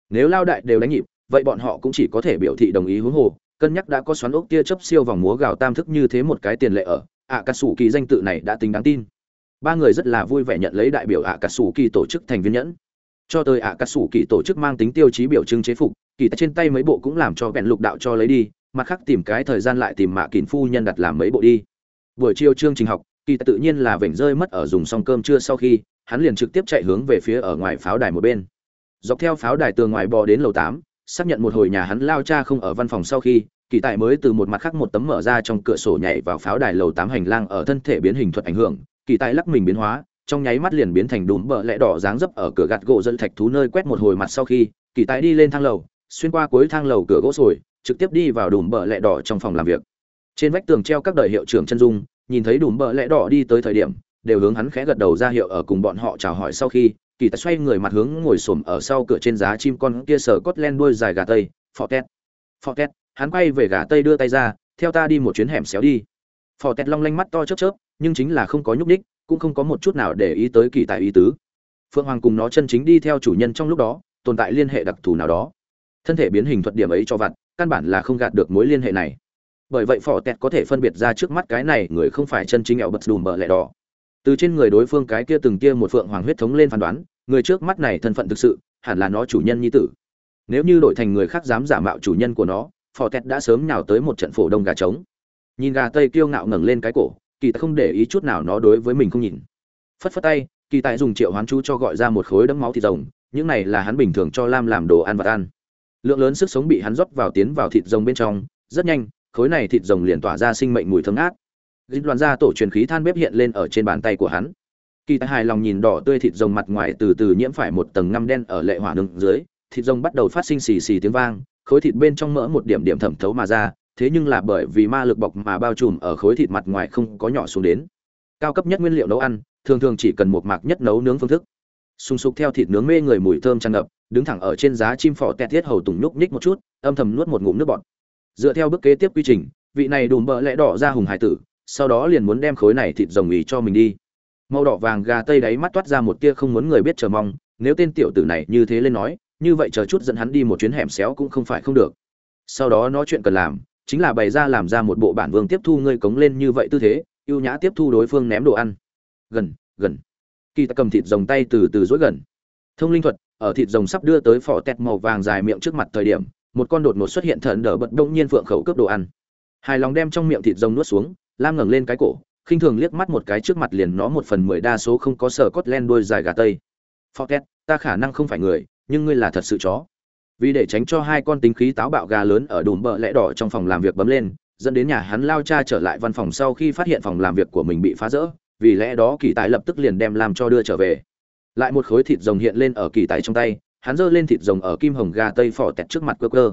Nếu lao đại đều đánh nhịp, vậy bọn họ cũng chỉ có thể biểu thị đồng ý huống hồ. Cân nhắc đã có xoắn ốc tia chớp siêu vòng múa gạo tam thức như thế một cái tiền lệ ở ạ cà sủ kỳ danh tự này đã tính đáng tin. Ba người rất là vui vẻ nhận lấy đại biểu ạ cà sủ kỳ tổ chức thành viên nhẫn. Cho tới ạ cà sủ kỳ tổ chức mang tính tiêu chí biểu trưng chế phục, kỳ tại trên tay mấy bộ cũng làm cho bèn lục đạo cho lấy đi, mặt khác tìm cái thời gian lại tìm mạ kín phu nhân đặt làm mấy bộ đi. Buổi chiều chương trình học, kỳ tự nhiên là vểnh rơi mất ở dùng xong cơm trưa sau khi, hắn liền trực tiếp chạy hướng về phía ở ngoài pháo đài một bên. Dọc theo pháo đài tường ngoài bò đến lầu tám, xác nhận một hồi nhà hắn lao cha không ở văn phòng sau khi kỳ Tài mới từ một mặt khác một tấm mở ra trong cửa sổ nhảy vào pháo đài lầu tám hành lang ở thân thể biến hình thuật ảnh hưởng. Kỳ Tài lắc mình biến hóa, trong nháy mắt liền biến thành đùm bờ lẽ đỏ dáng dấp ở cửa gạt gỗ dân thạch thú nơi quét một hồi mặt sau khi, kỳ Tài đi lên thang lầu, xuyên qua cuối thang lầu cửa gỗ sồi trực tiếp đi vào đùm bờ lẽ đỏ trong phòng làm việc. Trên vách tường treo các đời hiệu trưởng chân dung, nhìn thấy đùm bờ lẽ đỏ đi tới thời điểm, đều hướng hắn khẽ gật đầu ra hiệu ở cùng bọn họ chào hỏi sau khi, kỳ tài xoay người mặt hướng ngồi xổm ở sau cửa trên giá chim con kia sờ cốt len đuôi dài gà tây phò tét phò tét hắn quay về gà tây đưa tay ra, theo ta đi một chuyến hẻm xéo đi. Phò tẹt long lanh mắt to chớp chớp, nhưng chính là không có nhúc ních cũng không có một chút nào để ý tới kỳ tài ý tứ. Phượng hoàng cùng nó chân chính đi theo chủ nhân trong lúc đó, tồn tại liên hệ đặc thù nào đó. Thân thể biến hình thuật điểm ấy cho vặt, căn bản là không gạt được mối liên hệ này. Bởi vậy phò tẹt có thể phân biệt ra trước mắt cái này người không phải chân chính ẹo bật đùm bợ lẹ đỏ. Từ trên người đối phương cái kia từng kia một phượng hoàng huyết thống lên phán đoán, người trước mắt này thân phận thực sự, hẳn là nó chủ nhân nhi tử. Nếu như đổi thành người khác dám giả mạo chủ nhân của nó phò tẹt đã sớm nhào tới một trận phổ đông gà trống. Nhìn gà tây kiêu ngạo ngẩng lên cái cổ, kỳ Tài không để ý chút nào nó đối với mình không nhìn. Phất phất tay, kỳ Tài dùng triệu hoán chú cho gọi ra một khối đấm máu thịt rồng, những này là hắn bình thường cho lam làm đồ ăn vật ăn. Lượng lớn sức sống bị hắn rót vào tiến vào thịt rồng bên trong, rất nhanh, khối này thịt rồng liền tỏa ra sinh mệnh mùi thơm ngát. Dịch đoàn ra tổ truyền khí than bếp hiện lên ở trên bàn tay của hắn. Kỳ Tài hài lòng nhìn đỏ tươi thịt rồng mặt ngoài từ từ nhiễm phải một tầng ngăm đen ở lệ hỏa đường dưới, thịt rồng bắt đầu phát sinh xì xì tiếng vang khối thịt bên trong mỡ một điểm điểm thẩm thấu mà ra, thế nhưng là bởi vì ma lực bọc mà bao trùm ở khối thịt mặt ngoài không có nhỏ xuống đến. Cao cấp nhất nguyên liệu nấu ăn, thường thường chỉ cần một mạc nhất nấu nướng phương thức. Sung sục theo thịt nướng mê người mùi thơm tràn ngập, đứng thẳng ở trên giá chim phỏ tẹt thiết hầu tùng nhúc nhích một chút, âm thầm nuốt một ngụm nước bọt. Dựa theo bước kế tiếp quy trình, vị này đùm bợ lẽ đỏ ra hùng hải tử, sau đó liền muốn đem khối này thịt rồng ý cho mình đi. Màu đỏ vàng gà tây đáy mắt toát ra một tia không muốn người biết chờ mong, nếu tên tiểu tử này như thế lên nói như vậy chờ chút dẫn hắn đi một chuyến hẻm xéo cũng không phải không được. Sau đó nói chuyện cần làm, chính là bày ra làm ra một bộ bản vương tiếp thu ngươi cống lên như vậy tư thế, ưu nhã tiếp thu đối phương ném đồ ăn. Gần gần. Kỳ ta cầm thịt rồng tay từ từ dối gần. Thông linh thuật, ở thịt rồng sắp đưa tới phỏ tẹt màu vàng dài miệng trước mặt thời điểm, một con đột ngột xuất hiện thần đỡ bật đông nhiên phượng khẩu cướp đồ ăn. Hài lòng đem trong miệng thịt rồng nuốt xuống, lam ngẩng lên cái cổ, khinh thường liếc mắt một cái trước mặt liền nó một phần mười đa số không có sở cốt len đôi dài gà tây. Phó tét ta khả năng không phải người nhưng ngươi là thật sự chó. Vì để tránh cho hai con tính khí táo bạo gà lớn ở đùm bợ lẽ đỏ trong phòng làm việc bấm lên, dẫn đến nhà hắn lao cha trở lại văn phòng sau khi phát hiện phòng làm việc của mình bị phá rỡ, vì lẽ đó kỳ tài lập tức liền đem làm cho đưa trở về. Lại một khối thịt rồng hiện lên ở kỳ tài trong tay, hắn giơ lên thịt rồng ở kim hồng gà tây phỏ tẹt trước mặt cơ cơ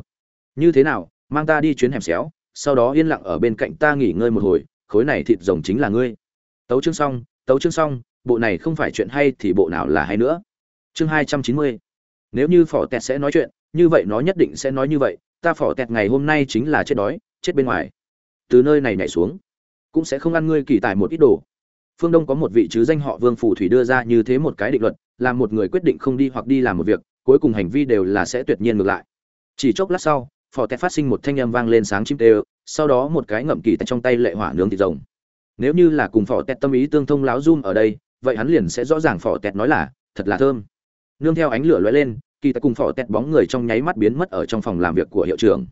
như thế nào, mang ta đi chuyến hẻm xéo, sau đó yên lặng ở bên cạnh ta nghỉ ngơi một hồi, khối này thịt rồng chính là ngươi. Tấu chương xong, tấu chương xong, bộ này không phải chuyện hay thì bộ nào là hay nữa. Chương hai trăm chín mươi nếu như phỏ tẹt sẽ nói chuyện, như vậy nó nhất định sẽ nói như vậy, ta phỏ tẹt ngày hôm nay chính là chết đói, chết bên ngoài. Từ nơi này nhảy xuống, cũng sẽ không ăn ngươi kỳ tài một ít đồ. Phương đông có một vị chứ danh họ vương phủ thủy đưa ra như thế một cái định luật làm một người quyết định không đi hoặc đi làm một việc, cuối cùng hành vi đều là sẽ tuyệt nhiên ngược lại. Chỉ chốc lát sau phò tẹt phát sinh một thanh âm vang lên sáng chim tê sau đó một cái ngậm kỳ tại trong tay lệ hỏa nướng thịt rồng. Nếu như là cùng phò tẹt tâm ý tương thông láo zoom ở đây, vậy hắn liền sẽ rõ ràng phò tẹt nói là, thật là thơm nương theo ánh lửa lóe lên kỳ tài cùng phò tẹt bóng người trong nháy mắt biến mất ở trong phòng làm việc của hiệu trưởng.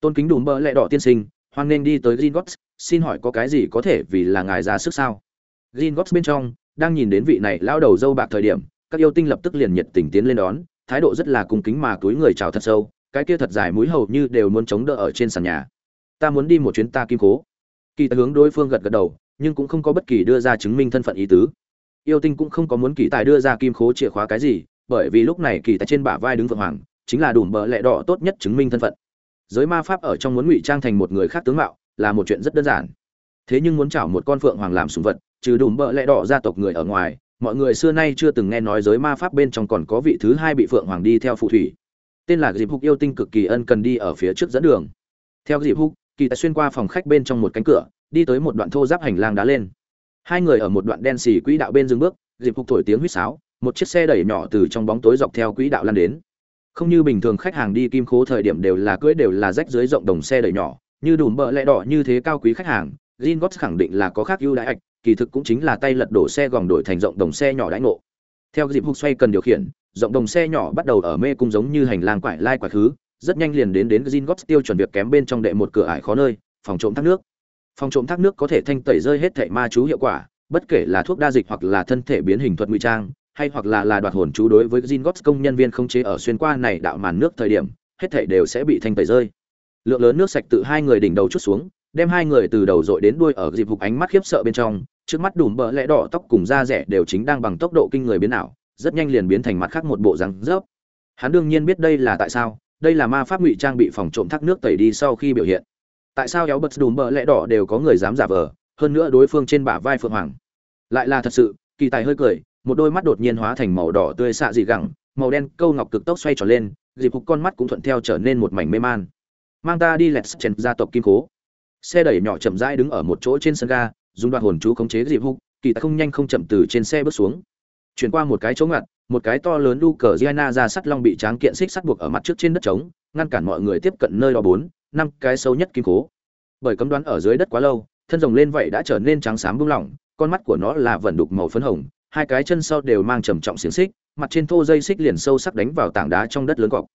Tôn kính đùm bơ lẹ đỏ tiên sinh hoan nên đi tới Gringotts, xin hỏi có cái gì có thể vì là ngài ra sức sao? Gringotts bên trong đang nhìn đến vị này lão đầu dâu bạc thời điểm các yêu tinh lập tức liền nhiệt tình tiến lên đón thái độ rất là cung kính mà túi người chào thật sâu cái kia thật dài mũi hầu như đều muốn chống đỡ ở trên sàn nhà. Ta muốn đi một chuyến ta kim cố. Kỳ tài hướng đối phương gật gật đầu nhưng cũng không có bất kỳ đưa ra chứng minh thân phận ý tứ. Yêu tinh cũng không có muốn kỳ tài đưa ra kim khố chìa khóa cái gì bởi vì lúc này kỳ tài trên bả vai đứng vượng hoàng, chính là đủ bờ lẹ đỏ tốt nhất chứng minh thân phận. Giới ma pháp ở trong muốn ngụy trang thành một người khác tướng mạo, là một chuyện rất đơn giản. Thế nhưng muốn chảo một con phượng hoàng làm sùng vật, trừ đủ bờ lẹ đỏ gia tộc người ở ngoài, mọi người xưa nay chưa từng nghe nói giới ma pháp bên trong còn có vị thứ hai bị phượng hoàng đi theo phù thủy. Tên là dịp húc yêu tinh cực kỳ ân cần đi ở phía trước dẫn đường. Theo dịp húc, kỳ tài xuyên qua phòng khách bên trong một cánh cửa, đi tới một đoạn thô giáp hành lang đá lên. Hai người ở một đoạn đen xì quỹ đạo bên dừng bước dịp húc thổi tiếng huýt sáo một chiếc xe đẩy nhỏ từ trong bóng tối dọc theo quỹ đạo lan đến. Không như bình thường khách hàng đi kim khố thời điểm đều là cưỡi đều là rách dưới rộng đồng xe đẩy nhỏ như đùm bợ lẹ đỏ như thế cao quý khách hàng Gringotts khẳng định là có khác ưu đãi ạch kỳ thực cũng chính là tay lật đổ xe gòng đổi thành rộng đồng xe nhỏ đãi ngộ. Theo dịp húc xoay cần điều khiển rộng đồng xe nhỏ bắt đầu ở mê cung giống như hành lang quải lai quải thứ, rất nhanh liền đến đến Gringotts tiêu chuẩn việc kém bên trong đệ một cửa ải khó nơi phòng trộm thác nước. Phòng trộm thác nước có thể thanh tẩy rơi hết thảy ma chú hiệu quả bất kể là thuốc đa dịch hoặc là thân thể biến hình thuật ngụy trang hay hoặc là là đoạt hồn chú đối với Gringotts công nhân viên không chế ở xuyên qua này đạo màn nước thời điểm, hết thảy đều sẽ bị thanh tẩy rơi. Lượng lớn nước sạch từ hai người đỉnh đầu chút xuống, đem hai người từ đầu dội đến đuôi ở dịp hục ánh mắt khiếp sợ bên trong, trước mắt đùm bờ lẽ đỏ tóc cùng da rẻ đều chính đang bằng tốc độ kinh người biến ảo, rất nhanh liền biến thành mặt khác một bộ răng rớp. Hắn đương nhiên biết đây là tại sao, đây là ma pháp ngụy trang bị phòng trộm thác nước tẩy đi sau khi biểu hiện. Tại sao éo bật đùm bờ lẽ đỏ đều có người dám giả vờ, hơn nữa đối phương trên bả vai phượng hoàng. Lại là thật sự, kỳ tài hơi cười một đôi mắt đột nhiên hóa thành màu đỏ tươi xạ dị gẳng, màu đen câu ngọc cực tốc xoay tròn lên, dịp hục con mắt cũng thuận theo trở nên một mảnh mê man. Mang ta đi lẹt chèn gia tộc kim cố. Xe đẩy nhỏ chậm rãi đứng ở một chỗ trên sân ga, dùng đoạn hồn chú khống chế dịp húc kỳ ta không nhanh không chậm từ trên xe bước xuống. Chuyển qua một cái chỗ ngặt, một cái to lớn đu cờ giana ra sắt long bị tráng kiện xích sắt buộc ở mặt trước trên đất trống, ngăn cản mọi người tiếp cận nơi đo bốn, năm cái sâu nhất kim cố. Bởi cấm đoán ở dưới đất quá lâu, thân rồng lên vậy đã trở nên trắng xám buông lỏng, con mắt của nó là vẩn đục màu phấn hồng hai cái chân sau đều mang trầm trọng xiềng xích, mặt trên thô dây xích liền sâu sắc đánh vào tảng đá trong đất lớn cọc.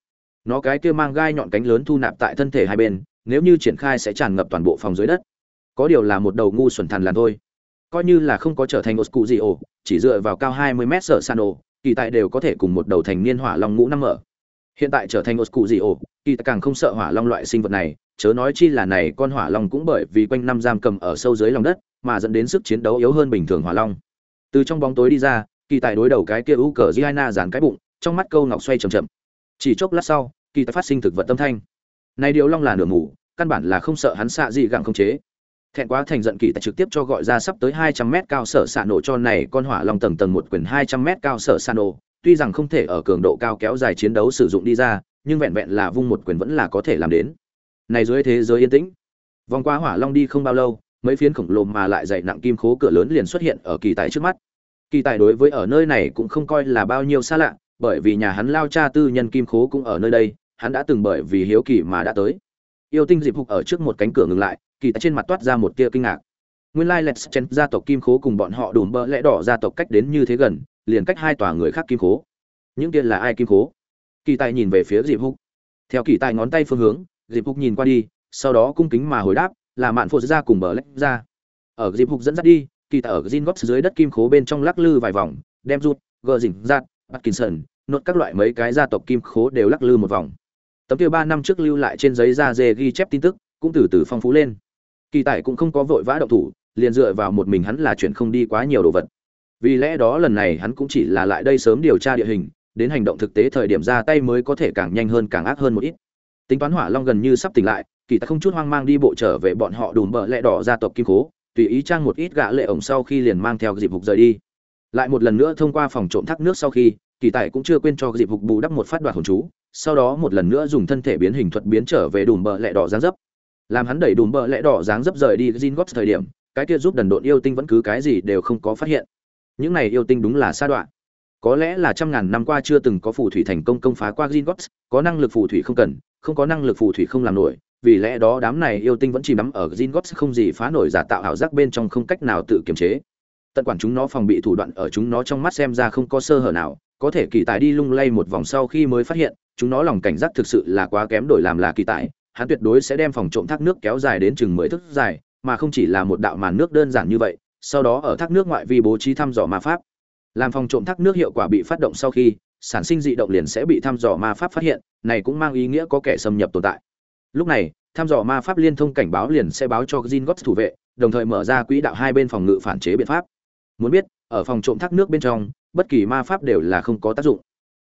Nó cái kia mang gai nhọn cánh lớn thu nạp tại thân thể hai bên, nếu như triển khai sẽ tràn ngập toàn bộ phòng dưới đất. Có điều là một đầu ngu xuẩn thằn làn thôi. Coi như là không có trở thành oscu gì ổ chỉ dựa vào cao 20 mét sở san ổ kỳ tại đều có thể cùng một đầu thành niên hỏa long ngũ năm mở. Hiện tại trở thành một gì ổ kỳ tại càng không sợ hỏa long loại sinh vật này, chớ nói chi là này con hỏa long cũng bởi vì quanh năm giam cầm ở sâu dưới lòng đất, mà dẫn đến sức chiến đấu yếu hơn bình thường hỏa long từ trong bóng tối đi ra, kỳ tài đối đầu cái kia u cờ giana dán cái bụng, trong mắt câu ngọc xoay chậm chậm. Chỉ chốc lát sau, kỳ tài phát sinh thực vật tâm thanh. Này điều long là nửa ngủ căn bản là không sợ hắn xạ gì gặng không chế. Thẹn quá thành giận kỳ tài trực tiếp cho gọi ra sắp tới hai trăm mét cao sở xạ nổ cho này con hỏa long tầng tầng một quyển hai trăm mét cao sở xạ nổ. Tuy rằng không thể ở cường độ cao kéo dài chiến đấu sử dụng đi ra, nhưng vẹn vẹn là vung một quyền vẫn là có thể làm đến. Này dưới thế giới yên tĩnh. Vòng qua hỏa long đi không bao lâu mấy phiến khổng lồ mà lại dày nặng kim khố cửa lớn liền xuất hiện ở kỳ tài trước mắt. Kỳ tài đối với ở nơi này cũng không coi là bao nhiêu xa lạ, bởi vì nhà hắn lao cha tư nhân kim khố cũng ở nơi đây, hắn đã từng bởi vì hiếu kỳ mà đã tới. Yêu tinh dịp hục ở trước một cánh cửa ngừng lại, kỳ tài trên mặt toát ra một tia kinh ngạc. Nguyên lai like chen gia tộc kim khố cùng bọn họ đùm bỡ lẽ đỏ gia tộc cách đến như thế gần, liền cách hai tòa người khác kim khố. Những kia là ai kim khố? Kỳ tài nhìn về phía dịp húc theo kỳ tài ngón tay phương hướng, dịp húc nhìn qua đi, sau đó cung kính mà hồi đáp là mạn phô ra cùng bờ lách ra. Ở dịp hục dẫn dắt đi, kỳ tạ ở gin góp dưới đất kim khố bên trong lắc lư vài vòng, đem rút, gờ dỉnh giạt atkinson nốt các loại mấy cái gia tộc kim khố đều lắc lư một vòng. Tấm kia ba năm trước lưu lại trên giấy da dê ghi chép tin tức, cũng từ từ phong phú lên. Kỳ tài cũng không có vội vã động thủ, liền dựa vào một mình hắn là chuyện không đi quá nhiều đồ vật. Vì lẽ đó lần này hắn cũng chỉ là lại đây sớm điều tra địa hình, đến hành động thực tế thời điểm ra tay mới có thể càng nhanh hơn càng ác hơn một ít tính toán hỏa long gần như sắp tỉnh lại kỳ ta không chút hoang mang đi bộ trở về bọn họ đùm bờ lẹ đỏ gia tộc kim cố tùy ý trang một ít gã lệ ổng sau khi liền mang theo dịp hục rời đi. Lại một lần nữa thông qua phòng trộm thác nước sau khi kỳ tài cũng chưa quên cho dịp hục bù đắp một phát đoạt hồn chú sau đó một lần nữa dùng thân thể biến hình thuật biến trở về đùm bờ lẹ đỏ dáng dấp. Làm hắn đẩy đùm bờ lẹ đỏ dáng dấp rời đi gin góp thời điểm cái kia giúp đần độn yêu tinh vẫn cứ cái gì đều không có phát hiện. Những này yêu tinh đúng là sa đoạn. Có lẽ là trăm ngàn năm qua chưa từng có phù thủy thành công công phá qua Gringotts, có năng lực phù thủy không cần, không có năng lực phù thủy không làm nổi, vì lẽ đó đám này yêu tinh vẫn chìm đắm ở Gringotts không gì phá nổi giả tạo ảo giác bên trong không cách nào tự kiềm chế. Tận quản chúng nó phòng bị thủ đoạn ở chúng nó trong mắt xem ra không có sơ hở nào, có thể kỳ tài đi lung lay một vòng sau khi mới phát hiện, chúng nó lòng cảnh giác thực sự là quá kém đổi làm là kỳ tài, hắn tuyệt đối sẽ đem phòng trộm thác nước kéo dài đến chừng mười thước dài, mà không chỉ là một đạo màn nước đơn giản như vậy, sau đó ở thác nước ngoại vi bố trí thăm dò ma pháp làm phòng trộm thác nước hiệu quả bị phát động sau khi sản sinh dị động liền sẽ bị thăm dò ma pháp phát hiện, này cũng mang ý nghĩa có kẻ xâm nhập tồn tại. Lúc này, thăm dò ma pháp liên thông cảnh báo liền sẽ báo cho Jin thủ vệ, đồng thời mở ra quỹ đạo hai bên phòng ngự phản chế biện pháp. Muốn biết, ở phòng trộm thác nước bên trong, bất kỳ ma pháp đều là không có tác dụng.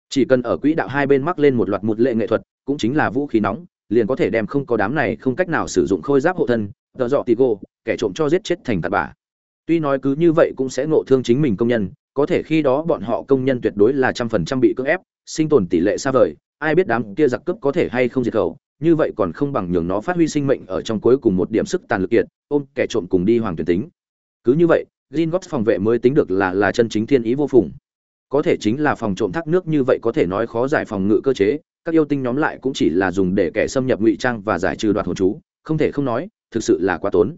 Chỉ cần ở quỹ đạo hai bên mắc lên một loạt một lệ nghệ thuật, cũng chính là vũ khí nóng, liền có thể đem không có đám này không cách nào sử dụng khôi giáp hộ thân dọ dọ tì gô, kẻ trộm cho giết chết thành tạt bả. Tuy nói cứ như vậy cũng sẽ ngộ thương chính mình công nhân có thể khi đó bọn họ công nhân tuyệt đối là trăm phần trăm bị cưỡng ép, sinh tồn tỷ lệ xa vời, ai biết đám kia giặc cướp có thể hay không diệt khẩu, như vậy còn không bằng nhường nó phát huy sinh mệnh ở trong cuối cùng một điểm sức tàn lực kiệt, ôm kẻ trộm cùng đi hoàng tuyển tính. Cứ như vậy gin góp phòng vệ mới tính được là là chân chính thiên ý vô phùng. Có thể chính là phòng trộm thác nước như vậy có thể nói khó giải phòng ngự cơ chế, các yêu tinh nhóm lại cũng chỉ là dùng để kẻ xâm nhập ngụy trang và giải trừ đoạt hồn chú, không thể không nói, thực sự là quá tốn.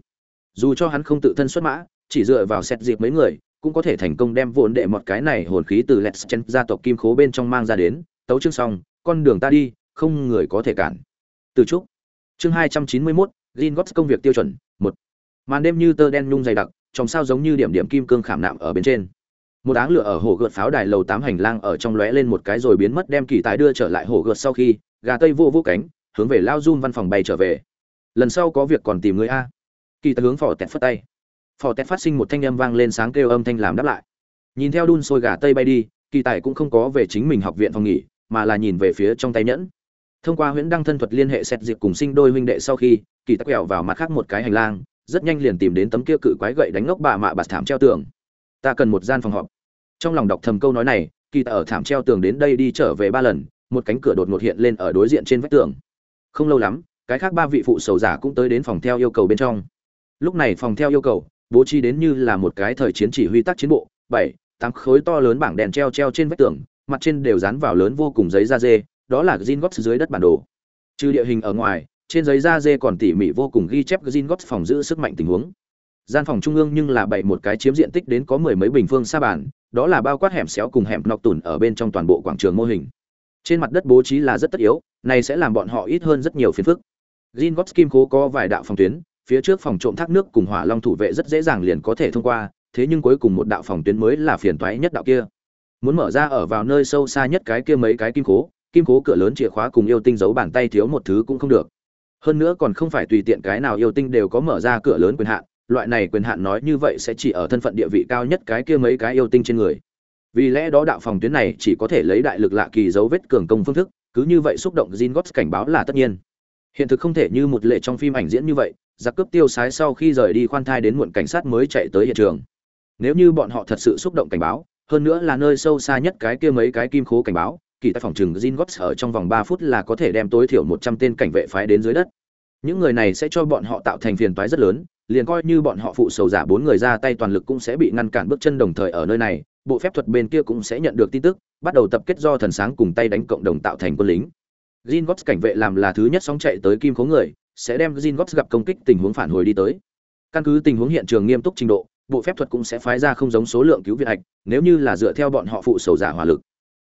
Dù cho hắn không tự thân xuất mã, chỉ dựa vào xét dịp mấy người cũng có thể thành công đem vốn đệ một cái này hồn khí từ Let's Chen gia tộc kim khố bên trong mang ra đến, tấu chương xong, con đường ta đi, không người có thể cản. Từ chúc Chương 291, Gringotts công việc tiêu chuẩn, một Màn đêm như tơ đen nhung dày đặc, trong sao giống như điểm điểm kim cương khảm nạm ở bên trên. Một áng lửa ở hồ gợt pháo đài lầu tám hành lang ở trong lóe lên một cái rồi biến mất đem kỳ tài đưa trở lại hồ gợt sau khi, gà tây vô vô cánh, hướng về lao Jun văn phòng bay trở về. Lần sau có việc còn tìm người a. Kỳ tài hướng phỏ tẹt phất tay phò tét phát sinh một thanh âm vang lên sáng kêu âm thanh làm đáp lại. Nhìn theo đun sôi gà tây bay đi, kỳ tài cũng không có về chính mình học viện phòng nghỉ, mà là nhìn về phía trong tay nhẫn. Thông qua huyễn đăng thân thuật liên hệ xét dịp cùng sinh đôi huynh đệ sau khi, kỳ tài quẹo vào mặt khác một cái hành lang, rất nhanh liền tìm đến tấm kia cự quái gậy đánh ngốc bà mạ bạt thảm treo tường. Ta cần một gian phòng họp. Trong lòng đọc thầm câu nói này, kỳ tài ở thảm treo tường đến đây đi trở về ba lần, một cánh cửa đột ngột hiện lên ở đối diện trên vách tường. Không lâu lắm, cái khác ba vị phụ sầu giả cũng tới đến phòng theo yêu cầu bên trong. Lúc này phòng theo yêu cầu bố trí đến như là một cái thời chiến chỉ huy tác chiến bộ, bảy, tám khối to lớn bảng đèn treo treo trên vách tường, mặt trên đều dán vào lớn vô cùng giấy da dê, đó là gin gót dưới đất bản đồ. Trừ địa hình ở ngoài, trên giấy da dê còn tỉ mỉ vô cùng ghi chép gin gót phòng giữ sức mạnh tình huống. Gian phòng trung ương nhưng là bảy một cái chiếm diện tích đến có mười mấy bình phương xa bản đó là bao quát hẻm xéo cùng hẻm nọc tủn ở bên trong toàn bộ quảng trường mô hình. Trên mặt đất bố trí là rất tất yếu, này sẽ làm bọn họ ít hơn rất nhiều phiền phức. Gin gót kim khố có vài đạo phòng tuyến phía trước phòng trộm thác nước cùng hỏa long thủ vệ rất dễ dàng liền có thể thông qua, thế nhưng cuối cùng một đạo phòng tuyến mới là phiền toái nhất đạo kia. Muốn mở ra ở vào nơi sâu xa nhất cái kia mấy cái kim cố kim cố cửa lớn chìa khóa cùng yêu tinh giấu bàn tay thiếu một thứ cũng không được. Hơn nữa còn không phải tùy tiện cái nào yêu tinh đều có mở ra cửa lớn quyền hạn, loại này quyền hạn nói như vậy sẽ chỉ ở thân phận địa vị cao nhất cái kia mấy cái yêu tinh trên người. Vì lẽ đó đạo phòng tuyến này chỉ có thể lấy đại lực lạ kỳ dấu vết cường công phương thức, cứ như vậy xúc động gin gót cảnh báo là tất nhiên hiện thực không thể như một lệ trong phim ảnh diễn như vậy, giặc cướp tiêu sái sau khi rời đi khoan thai đến muộn cảnh sát mới chạy tới hiện trường. Nếu như bọn họ thật sự xúc động cảnh báo, hơn nữa là nơi sâu xa nhất cái kia mấy cái kim khố cảnh báo, kỳ tại phòng trừng Jin Gots ở trong vòng 3 phút là có thể đem tối thiểu 100 tên cảnh vệ phái đến dưới đất. Những người này sẽ cho bọn họ tạo thành phiền toái rất lớn, liền coi như bọn họ phụ sầu giả bốn người ra tay toàn lực cũng sẽ bị ngăn cản bước chân đồng thời ở nơi này, bộ phép thuật bên kia cũng sẽ nhận được tin tức, bắt đầu tập kết do thần sáng cùng tay đánh cộng đồng tạo thành quân lính. Jin Gots cảnh vệ làm là thứ nhất sóng chạy tới kim khố người sẽ đem Jin Gots gặp công kích tình huống phản hồi đi tới căn cứ tình huống hiện trường nghiêm túc trình độ bộ phép thuật cũng sẽ phái ra không giống số lượng cứu viện hạch nếu như là dựa theo bọn họ phụ sầu giả hỏa lực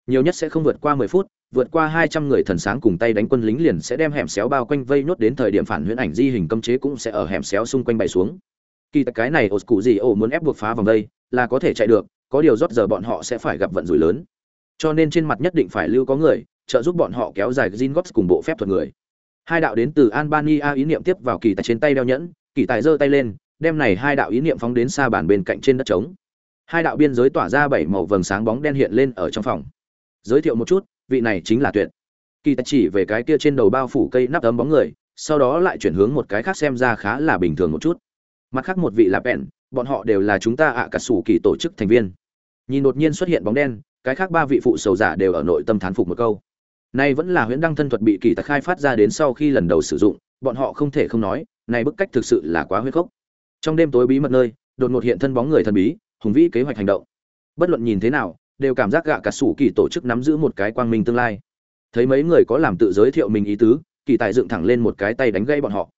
nhiều nhất sẽ không vượt qua 10 phút vượt qua 200 người thần sáng cùng tay đánh quân lính liền sẽ đem hẻm xéo bao quanh vây nốt đến thời điểm phản huyễn ảnh di hình cấm chế cũng sẽ ở hẻm xéo xung quanh bày xuống. Kỳ cái này ổ cụ gì ổ muốn ép buộc phá vòng đây, là có thể chạy được, có điều rốt giờ bọn họ sẽ phải gặp vận rủi lớn. Cho nên trên mặt nhất định phải lưu có người, trợ giúp bọn họ kéo dài Zingots cùng bộ phép thuật người. Hai đạo đến từ Albania ý niệm tiếp vào kỳ tài trên tay đeo nhẫn, kỳ tài giơ tay lên, đem này hai đạo ý niệm phóng đến xa bản bên cạnh trên đất trống. Hai đạo biên giới tỏa ra bảy màu vầng sáng bóng đen hiện lên ở trong phòng. Giới thiệu một chút, vị này chính là tuyệt kỳ tài chỉ về cái kia trên đầu bao phủ cây nắp ấm bóng người sau đó lại chuyển hướng một cái khác xem ra khá là bình thường một chút mặt khác một vị là bèn bọn họ đều là chúng ta ạ cả sủ kỳ tổ chức thành viên nhìn đột nhiên xuất hiện bóng đen cái khác ba vị phụ sầu giả đều ở nội tâm thán phục một câu nay vẫn là huyễn đăng thân thuật bị kỳ tài khai phát ra đến sau khi lần đầu sử dụng, bọn họ không thể không nói, này bức cách thực sự là quá huyết gốc trong đêm tối bí mật nơi, đột ngột hiện thân bóng người thần bí, hùng vĩ kế hoạch hành động. Bất luận nhìn thế nào, đều cảm giác gạ cả sủ kỳ tổ chức nắm giữ một cái quang minh tương lai. Thấy mấy người có làm tự giới thiệu mình ý tứ, kỳ tài dựng thẳng lên một cái tay đánh gây bọn họ.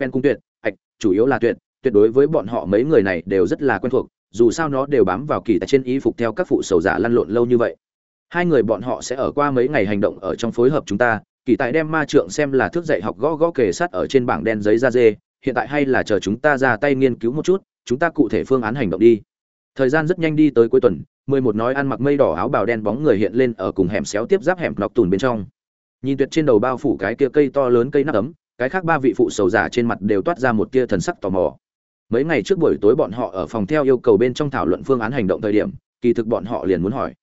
Pen cung tuyệt, ạch, chủ yếu là tuyệt tuyệt đối với bọn họ mấy người này đều rất là quen thuộc, dù sao nó đều bám vào kỳ tài trên y phục theo các phụ sầu giả lăn lộn lâu như vậy hai người bọn họ sẽ ở qua mấy ngày hành động ở trong phối hợp chúng ta, kỳ tài đem ma trượng xem là thước dạy học gõ gõ kề sát ở trên bảng đen giấy da dê, hiện tại hay là chờ chúng ta ra tay nghiên cứu một chút, chúng ta cụ thể phương án hành động đi. Thời gian rất nhanh đi tới cuối tuần, mười một nói ăn mặc mây đỏ áo bào đen bóng người hiện lên ở cùng hẻm xéo tiếp giáp hẻm nọc tùn bên trong. Nhìn tuyệt trên đầu bao phủ cái kia cây to lớn cây nắp ấm, cái khác ba vị phụ sầu giả trên mặt đều toát ra một tia thần sắc tò mò. Mấy ngày trước buổi tối bọn họ ở phòng theo yêu cầu bên trong thảo luận phương án hành động thời điểm, kỳ thực bọn họ liền muốn hỏi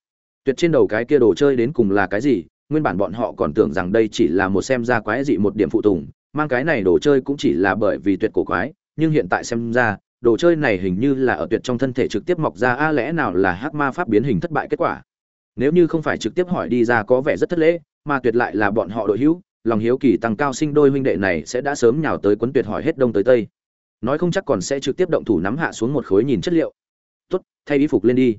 tuyệt trên đầu cái kia đồ chơi đến cùng là cái gì, nguyên bản bọn họ còn tưởng rằng đây chỉ là một xem ra quái dị một điểm phụ tùng, mang cái này đồ chơi cũng chỉ là bởi vì tuyệt cổ quái, nhưng hiện tại xem ra, đồ chơi này hình như là ở tuyệt trong thân thể trực tiếp mọc ra, a lẽ nào là hắc ma pháp biến hình thất bại kết quả? Nếu như không phải trực tiếp hỏi đi ra có vẻ rất thất lễ, mà tuyệt lại là bọn họ đội hữu, lòng hiếu kỳ tăng cao sinh đôi huynh đệ này sẽ đã sớm nhào tới quấn tuyệt hỏi hết đông tới tây. Nói không chắc còn sẽ trực tiếp động thủ nắm hạ xuống một khối nhìn chất liệu. Tốt, thay y phục lên đi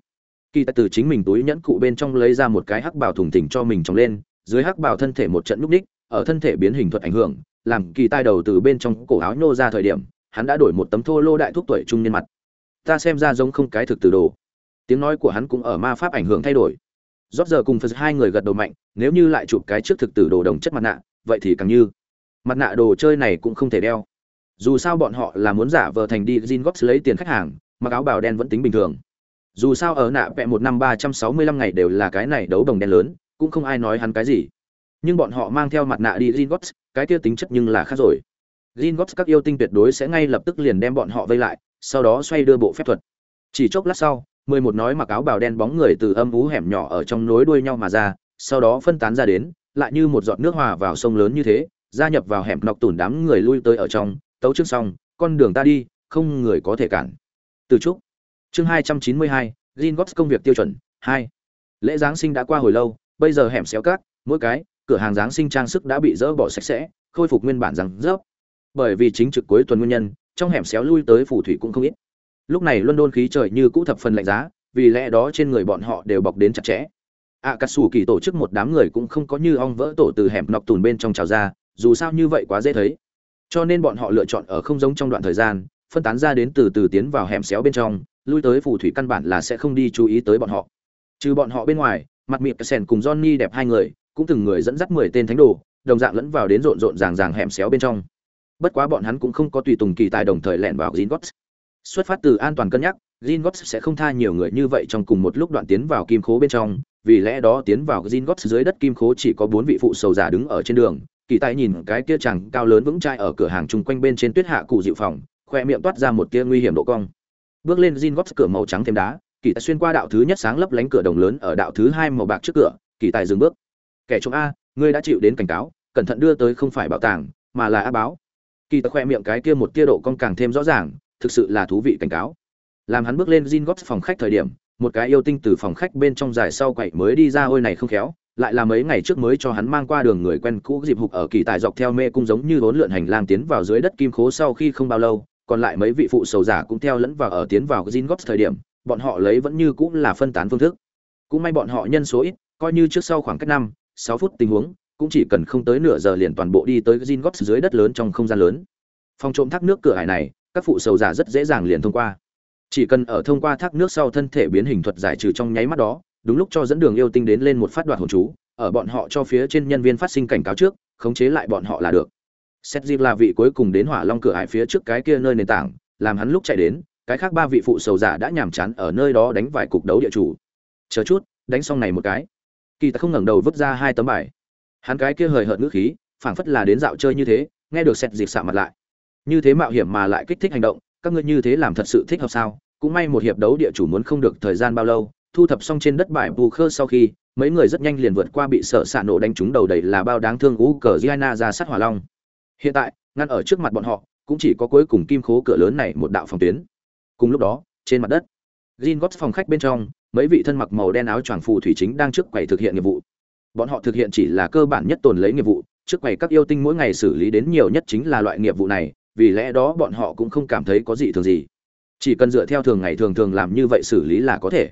kỳ tài từ chính mình túi nhẫn cụ bên trong lấy ra một cái hắc bảo thùng thỉnh cho mình trồng lên, dưới hắc bảo thân thể một trận núp ních ở thân thể biến hình thuật ảnh hưởng, làm kỳ tai đầu từ bên trong cổ áo nhô ra thời điểm, hắn đã đổi một tấm thô lô đại thuốc tuổi trung niên mặt. Ta xem ra giống không cái thực từ đồ. Tiếng nói của hắn cũng ở ma pháp ảnh hưởng thay đổi. Rót giờ cùng phật hai người gật đầu mạnh, nếu như lại chụp cái trước thực tử đồ đồng chất mặt nạ, vậy thì càng như. Mặt nạ đồ chơi này cũng không thể đeo. Dù sao bọn họ là muốn giả vờ thành đi gin góp lấy tiền khách hàng, mặc áo bào đen vẫn tính bình thường dù sao ở nạ vẽ một năm ba trăm sáu mươi lăm ngày đều là cái này đấu đồng đen lớn cũng không ai nói hắn cái gì nhưng bọn họ mang theo mặt nạ đi gin cái kia tính chất nhưng là khác rồi Gringotts các yêu tinh tuyệt đối sẽ ngay lập tức liền đem bọn họ vây lại, sau đó xoay đưa bộ phép thuật. Chỉ chốc lát sau, mười một nói mặc áo bào đen bóng người từ âm ú hẻm nhỏ ở trong nối đuôi nhau mà ra, sau đó phân tán ra đến, lại như một giọt nước hòa vào sông lớn như thế, gia nhập vào hẻm nọc tủn đám người lui tới ở trong, tấu chương xong, con đường ta đi, không người có thể cản. Từ trúc. Chương hai trăm chín mươi hai, Gringotts công việc tiêu chuẩn, hai. Lễ giáng sinh đã qua hồi lâu, bây giờ hẻm xéo cát, mỗi cái cửa hàng giáng sinh trang sức đã bị dỡ bỏ sạch sẽ, khôi phục nguyên bản rằng rớp. Bởi vì chính trực cuối tuần nguyên nhân trong hẻm xéo lui tới phù thủy cũng không ít. Lúc này london khí trời như cũ thập phần lạnh giá vì lẽ đó trên người bọn họ đều bọc đến chặt chẽ. Ạ cà sủ kỳ tổ chức một đám người cũng không có như ong vỡ tổ từ hẻm nọc tùn bên trong trào ra dù sao như vậy quá dễ thấy. Cho nên bọn họ lựa chọn ở không giống trong đoạn thời gian phân tán ra đến từ từ tiến vào hẻm xéo bên trong lui tới phù thủy căn bản là sẽ không đi chú ý tới bọn họ trừ bọn họ bên ngoài mặt miệng sèn cùng johnny đẹp hai người cũng từng người dẫn dắt mười tên thánh đồ đồng dạng lẫn vào đến rộn rộn ràng ràng hẻm xéo bên trong bất quá bọn hắn cũng không có tùy tùng kỳ tài đồng thời lẻn vào Gringotts. Xuất phát từ an toàn cân nhắc, Gringotts sẽ không tha nhiều người như vậy trong cùng một lúc đoạn tiến vào kim khố bên trong, vì lẽ đó tiến vào Gringotts dưới đất kim khố chỉ có bốn vị phụ sầu giả đứng ở trên đường. Kỳ tài nhìn cái kia chàng cao lớn vững chãi ở cửa hàng chung quanh bên trên tuyết hạ cụ dịu phòng, khoe miệng toát ra một tia nguy hiểm độ cong. Bước lên Jin Gringotts cửa màu trắng thêm đá, kỳ tài xuyên qua đạo thứ nhất sáng lấp lánh cửa đồng lớn ở đạo thứ hai màu bạc trước cửa, kỳ tài dừng bước. Kẻ trộm a, ngươi đã chịu đến cảnh cáo, cẩn thận đưa tới không phải bảo tàng, mà là á báo. Kỳ tài khoe miệng cái kia một tia độ cong càng thêm rõ ràng, thực sự là thú vị cảnh cáo làm hắn bước lên Jin Gops phòng khách thời điểm, một cái yêu tinh từ phòng khách bên trong dài sau quậy mới đi ra ôi này không khéo, lại là mấy ngày trước mới cho hắn mang qua đường người quen cũ dịp hục ở kỳ tài dọc theo mê cung giống như vốn lượn hành lang tiến vào dưới đất kim khố sau khi không bao lâu, còn lại mấy vị phụ sầu giả cũng theo lẫn vào ở tiến vào Jin Gops thời điểm, bọn họ lấy vẫn như cũng là phân tán phương thức. Cũng may bọn họ nhân số ít, coi như trước sau khoảng cách năm, sáu phút tình huống, cũng chỉ cần không tới nửa giờ liền toàn bộ đi tới Jin Gops dưới đất lớn trong không gian lớn. Phòng trộm thác nước cửa hải này, các phụ sầu giả rất dễ dàng liền thông qua chỉ cần ở thông qua thác nước sau thân thể biến hình thuật giải trừ trong nháy mắt đó đúng lúc cho dẫn đường yêu tinh đến lên một phát đoạt hồn chú ở bọn họ cho phía trên nhân viên phát sinh cảnh cáo trước khống chế lại bọn họ là được xét dịp là vị cuối cùng đến hỏa long cửa ải phía trước cái kia nơi nền tảng, làm hắn lúc chạy đến, cái khác ba vị phụ sầu giả đã nhàm chán ở nơi đó đánh vài cục đấu địa chủ. Chờ chút, đánh xong này một cái. Kỳ ta không ngẩng đầu vứt ra hai tấm bài. Hắn cái kia hời hợt ngữ khí, phảng phất là đến dạo chơi như thế, nghe được xét dịp sạ mặt lại. Như thế mạo hiểm mà lại kích thích hành động, các ngươi như thế làm thật sự thích hợp sao? Cũng may một hiệp đấu địa chủ muốn không được thời gian bao lâu, thu thập xong trên đất bài bù khơ sau khi, mấy người rất nhanh liền vượt qua bị sợ xạ nổ đánh trúng đầu đầy là bao đáng thương gú cờ giana ra sát hỏa long hiện tại, ngăn ở trước mặt bọn họ, cũng chỉ có cuối cùng kim khố cửa lớn này một đạo phòng tuyến. Cùng lúc đó, trên mặt đất Jin gót phòng khách bên trong, mấy vị thân mặc màu đen áo choàng phù thủy chính đang trước quầy thực hiện nghiệp vụ. Bọn họ thực hiện chỉ là cơ bản nhất tồn lấy nghiệp vụ, trước quầy các yêu tinh mỗi ngày xử lý đến nhiều nhất chính là loại nghiệp vụ này, vì lẽ đó bọn họ cũng không cảm thấy có gì thường gì. Chỉ cần dựa theo thường ngày thường thường làm như vậy xử lý là có thể.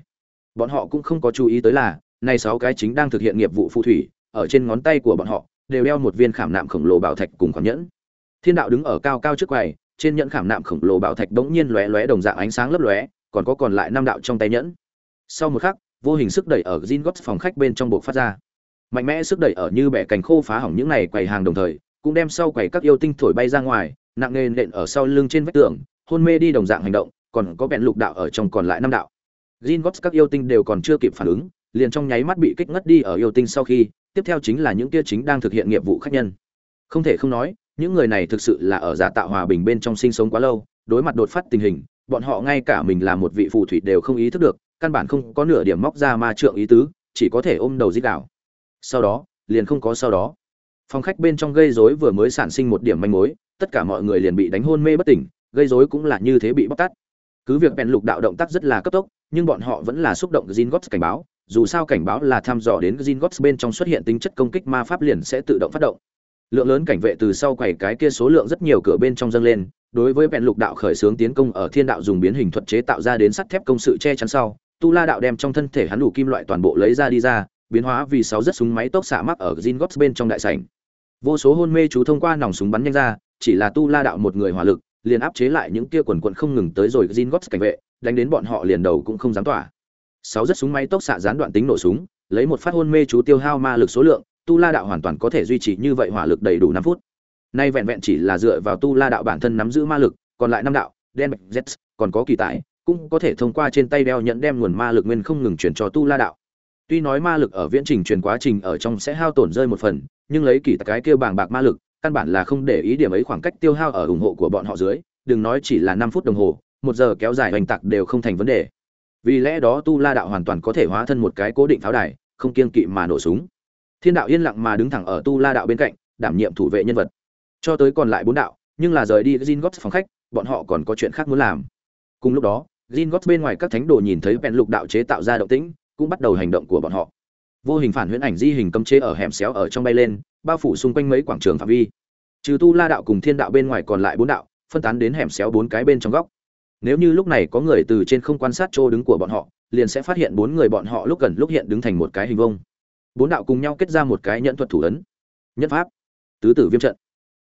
Bọn họ cũng không có chú ý tới là, nay sáu cái chính đang thực hiện nghiệp vụ phù thủy, ở trên ngón tay của bọn họ đều đeo một viên khảm nạm khổng lồ bảo thạch cùng khoản nhẫn. Thiên đạo đứng ở cao cao trước quầy, trên nhẫn khảm nạm khổng lồ bảo thạch bỗng nhiên lóe lóe đồng dạng ánh sáng lấp lóe, còn có còn lại năm đạo trong tay nhẫn. Sau một khắc, vô hình sức đẩy ở Jin phòng khách bên trong buộc phát ra. Mạnh mẽ sức đẩy ở như bẻ cành khô phá hỏng những này quầy hàng đồng thời, cũng đem sau quầy các yêu tinh thổi bay ra ngoài, nặng nề nện ở sau lưng trên vách tường, hôn mê đi đồng dạng hành động, còn có bẹn lục đạo ở trong còn lại năm đạo. Gringotts các yêu tinh đều còn chưa kịp phản ứng, liền trong nháy mắt bị kích ngất đi ở yêu tinh sau khi tiếp theo chính là những kia chính đang thực hiện nghiệp vụ khách nhân. Không thể không nói, những người này thực sự là ở giả tạo hòa bình bên trong sinh sống quá lâu, đối mặt đột phát tình hình, bọn họ ngay cả mình là một vị phù thủy đều không ý thức được, căn bản không có nửa điểm móc ra ma trượng ý tứ, chỉ có thể ôm đầu dít đảo sau đó, liền không có sau đó. Phòng khách bên trong gây rối vừa mới sản sinh một điểm manh mối, tất cả mọi người liền bị đánh hôn mê bất tỉnh, gây rối cũng là như thế bị bóc tát. Cứ việc bèn lục đạo động tác rất là cấp tốc, nhưng bọn họ vẫn là xúc động Zingots cảnh báo dù sao cảnh báo là thăm dò đến Jin Zingots bên trong xuất hiện tính chất công kích ma pháp liền sẽ tự động phát động lượng lớn cảnh vệ từ sau quầy cái kia số lượng rất nhiều cửa bên trong dâng lên đối với bèn lục đạo khởi xướng tiến công ở thiên đạo dùng biến hình thuật chế tạo ra đến sắt thép công sự che chắn sau tu la đạo đem trong thân thể hắn đủ kim loại toàn bộ lấy ra đi ra biến hóa vì sáu rất súng máy tốc xạ mắc ở Jin Zingots bên trong đại sảnh vô số hôn mê chú thông qua nòng súng bắn nhanh ra chỉ là tu la đạo một người hỏa lực liền áp chế lại những kia quần quần không ngừng tới rồi Jin Gots cảnh vệ, đánh đến bọn họ liền đầu cũng không dám tỏa. Sáu rất súng máy tốc xạ gián đoạn tính nổ súng, lấy một phát hôn mê chú tiêu hao ma lực số lượng, Tu La đạo hoàn toàn có thể duy trì như vậy hỏa lực đầy đủ năm phút. Nay vẹn vẹn chỉ là dựa vào Tu La đạo bản thân nắm giữ ma lực, còn lại năm đạo, đen bạch Z, còn có kỳ tài, cũng có thể thông qua trên tay đeo nhận đem nguồn ma lực nguyên không ngừng chuyển cho Tu La đạo. Tuy nói ma lực ở viễn trình truyền quá trình ở trong sẽ hao tổn rơi một phần, nhưng lấy kỳ cái kia bàng bạc ma lực, căn bản là không để ý điểm ấy khoảng cách tiêu hao ở ủng hộ của bọn họ dưới, đừng nói chỉ là năm phút đồng hồ, một giờ kéo dài hoành tạc đều không thành vấn đề. Vì lẽ đó Tu La đạo hoàn toàn có thể hóa thân một cái cố định pháo đài, không kiên kỵ mà nổ súng. Thiên đạo yên lặng mà đứng thẳng ở Tu La đạo bên cạnh, đảm nhiệm thủ vệ nhân vật. Cho tới còn lại bốn đạo, nhưng là rời đi Gringotts phòng khách, bọn họ còn có chuyện khác muốn làm. Cùng lúc đó, Gringotts bên ngoài các thánh đồ nhìn thấy bèn lục đạo chế tạo ra động tĩnh, cũng bắt đầu hành động của bọn họ. Vô hình phản huyễn ảnh di hình cấm chế ở hẻm xéo ở trong bay lên, bao phủ xung quanh mấy quảng trường phạm vi trừ tu la đạo cùng thiên đạo bên ngoài còn lại bốn đạo phân tán đến hẻm xéo bốn cái bên trong góc nếu như lúc này có người từ trên không quan sát chỗ đứng của bọn họ, liền sẽ phát hiện bốn người bọn họ lúc gần lúc hiện đứng thành một cái hình vông bốn đạo cùng nhau kết ra một cái nhẫn thuật thủ ấn. Nhất pháp. Tứ tử viêm trận.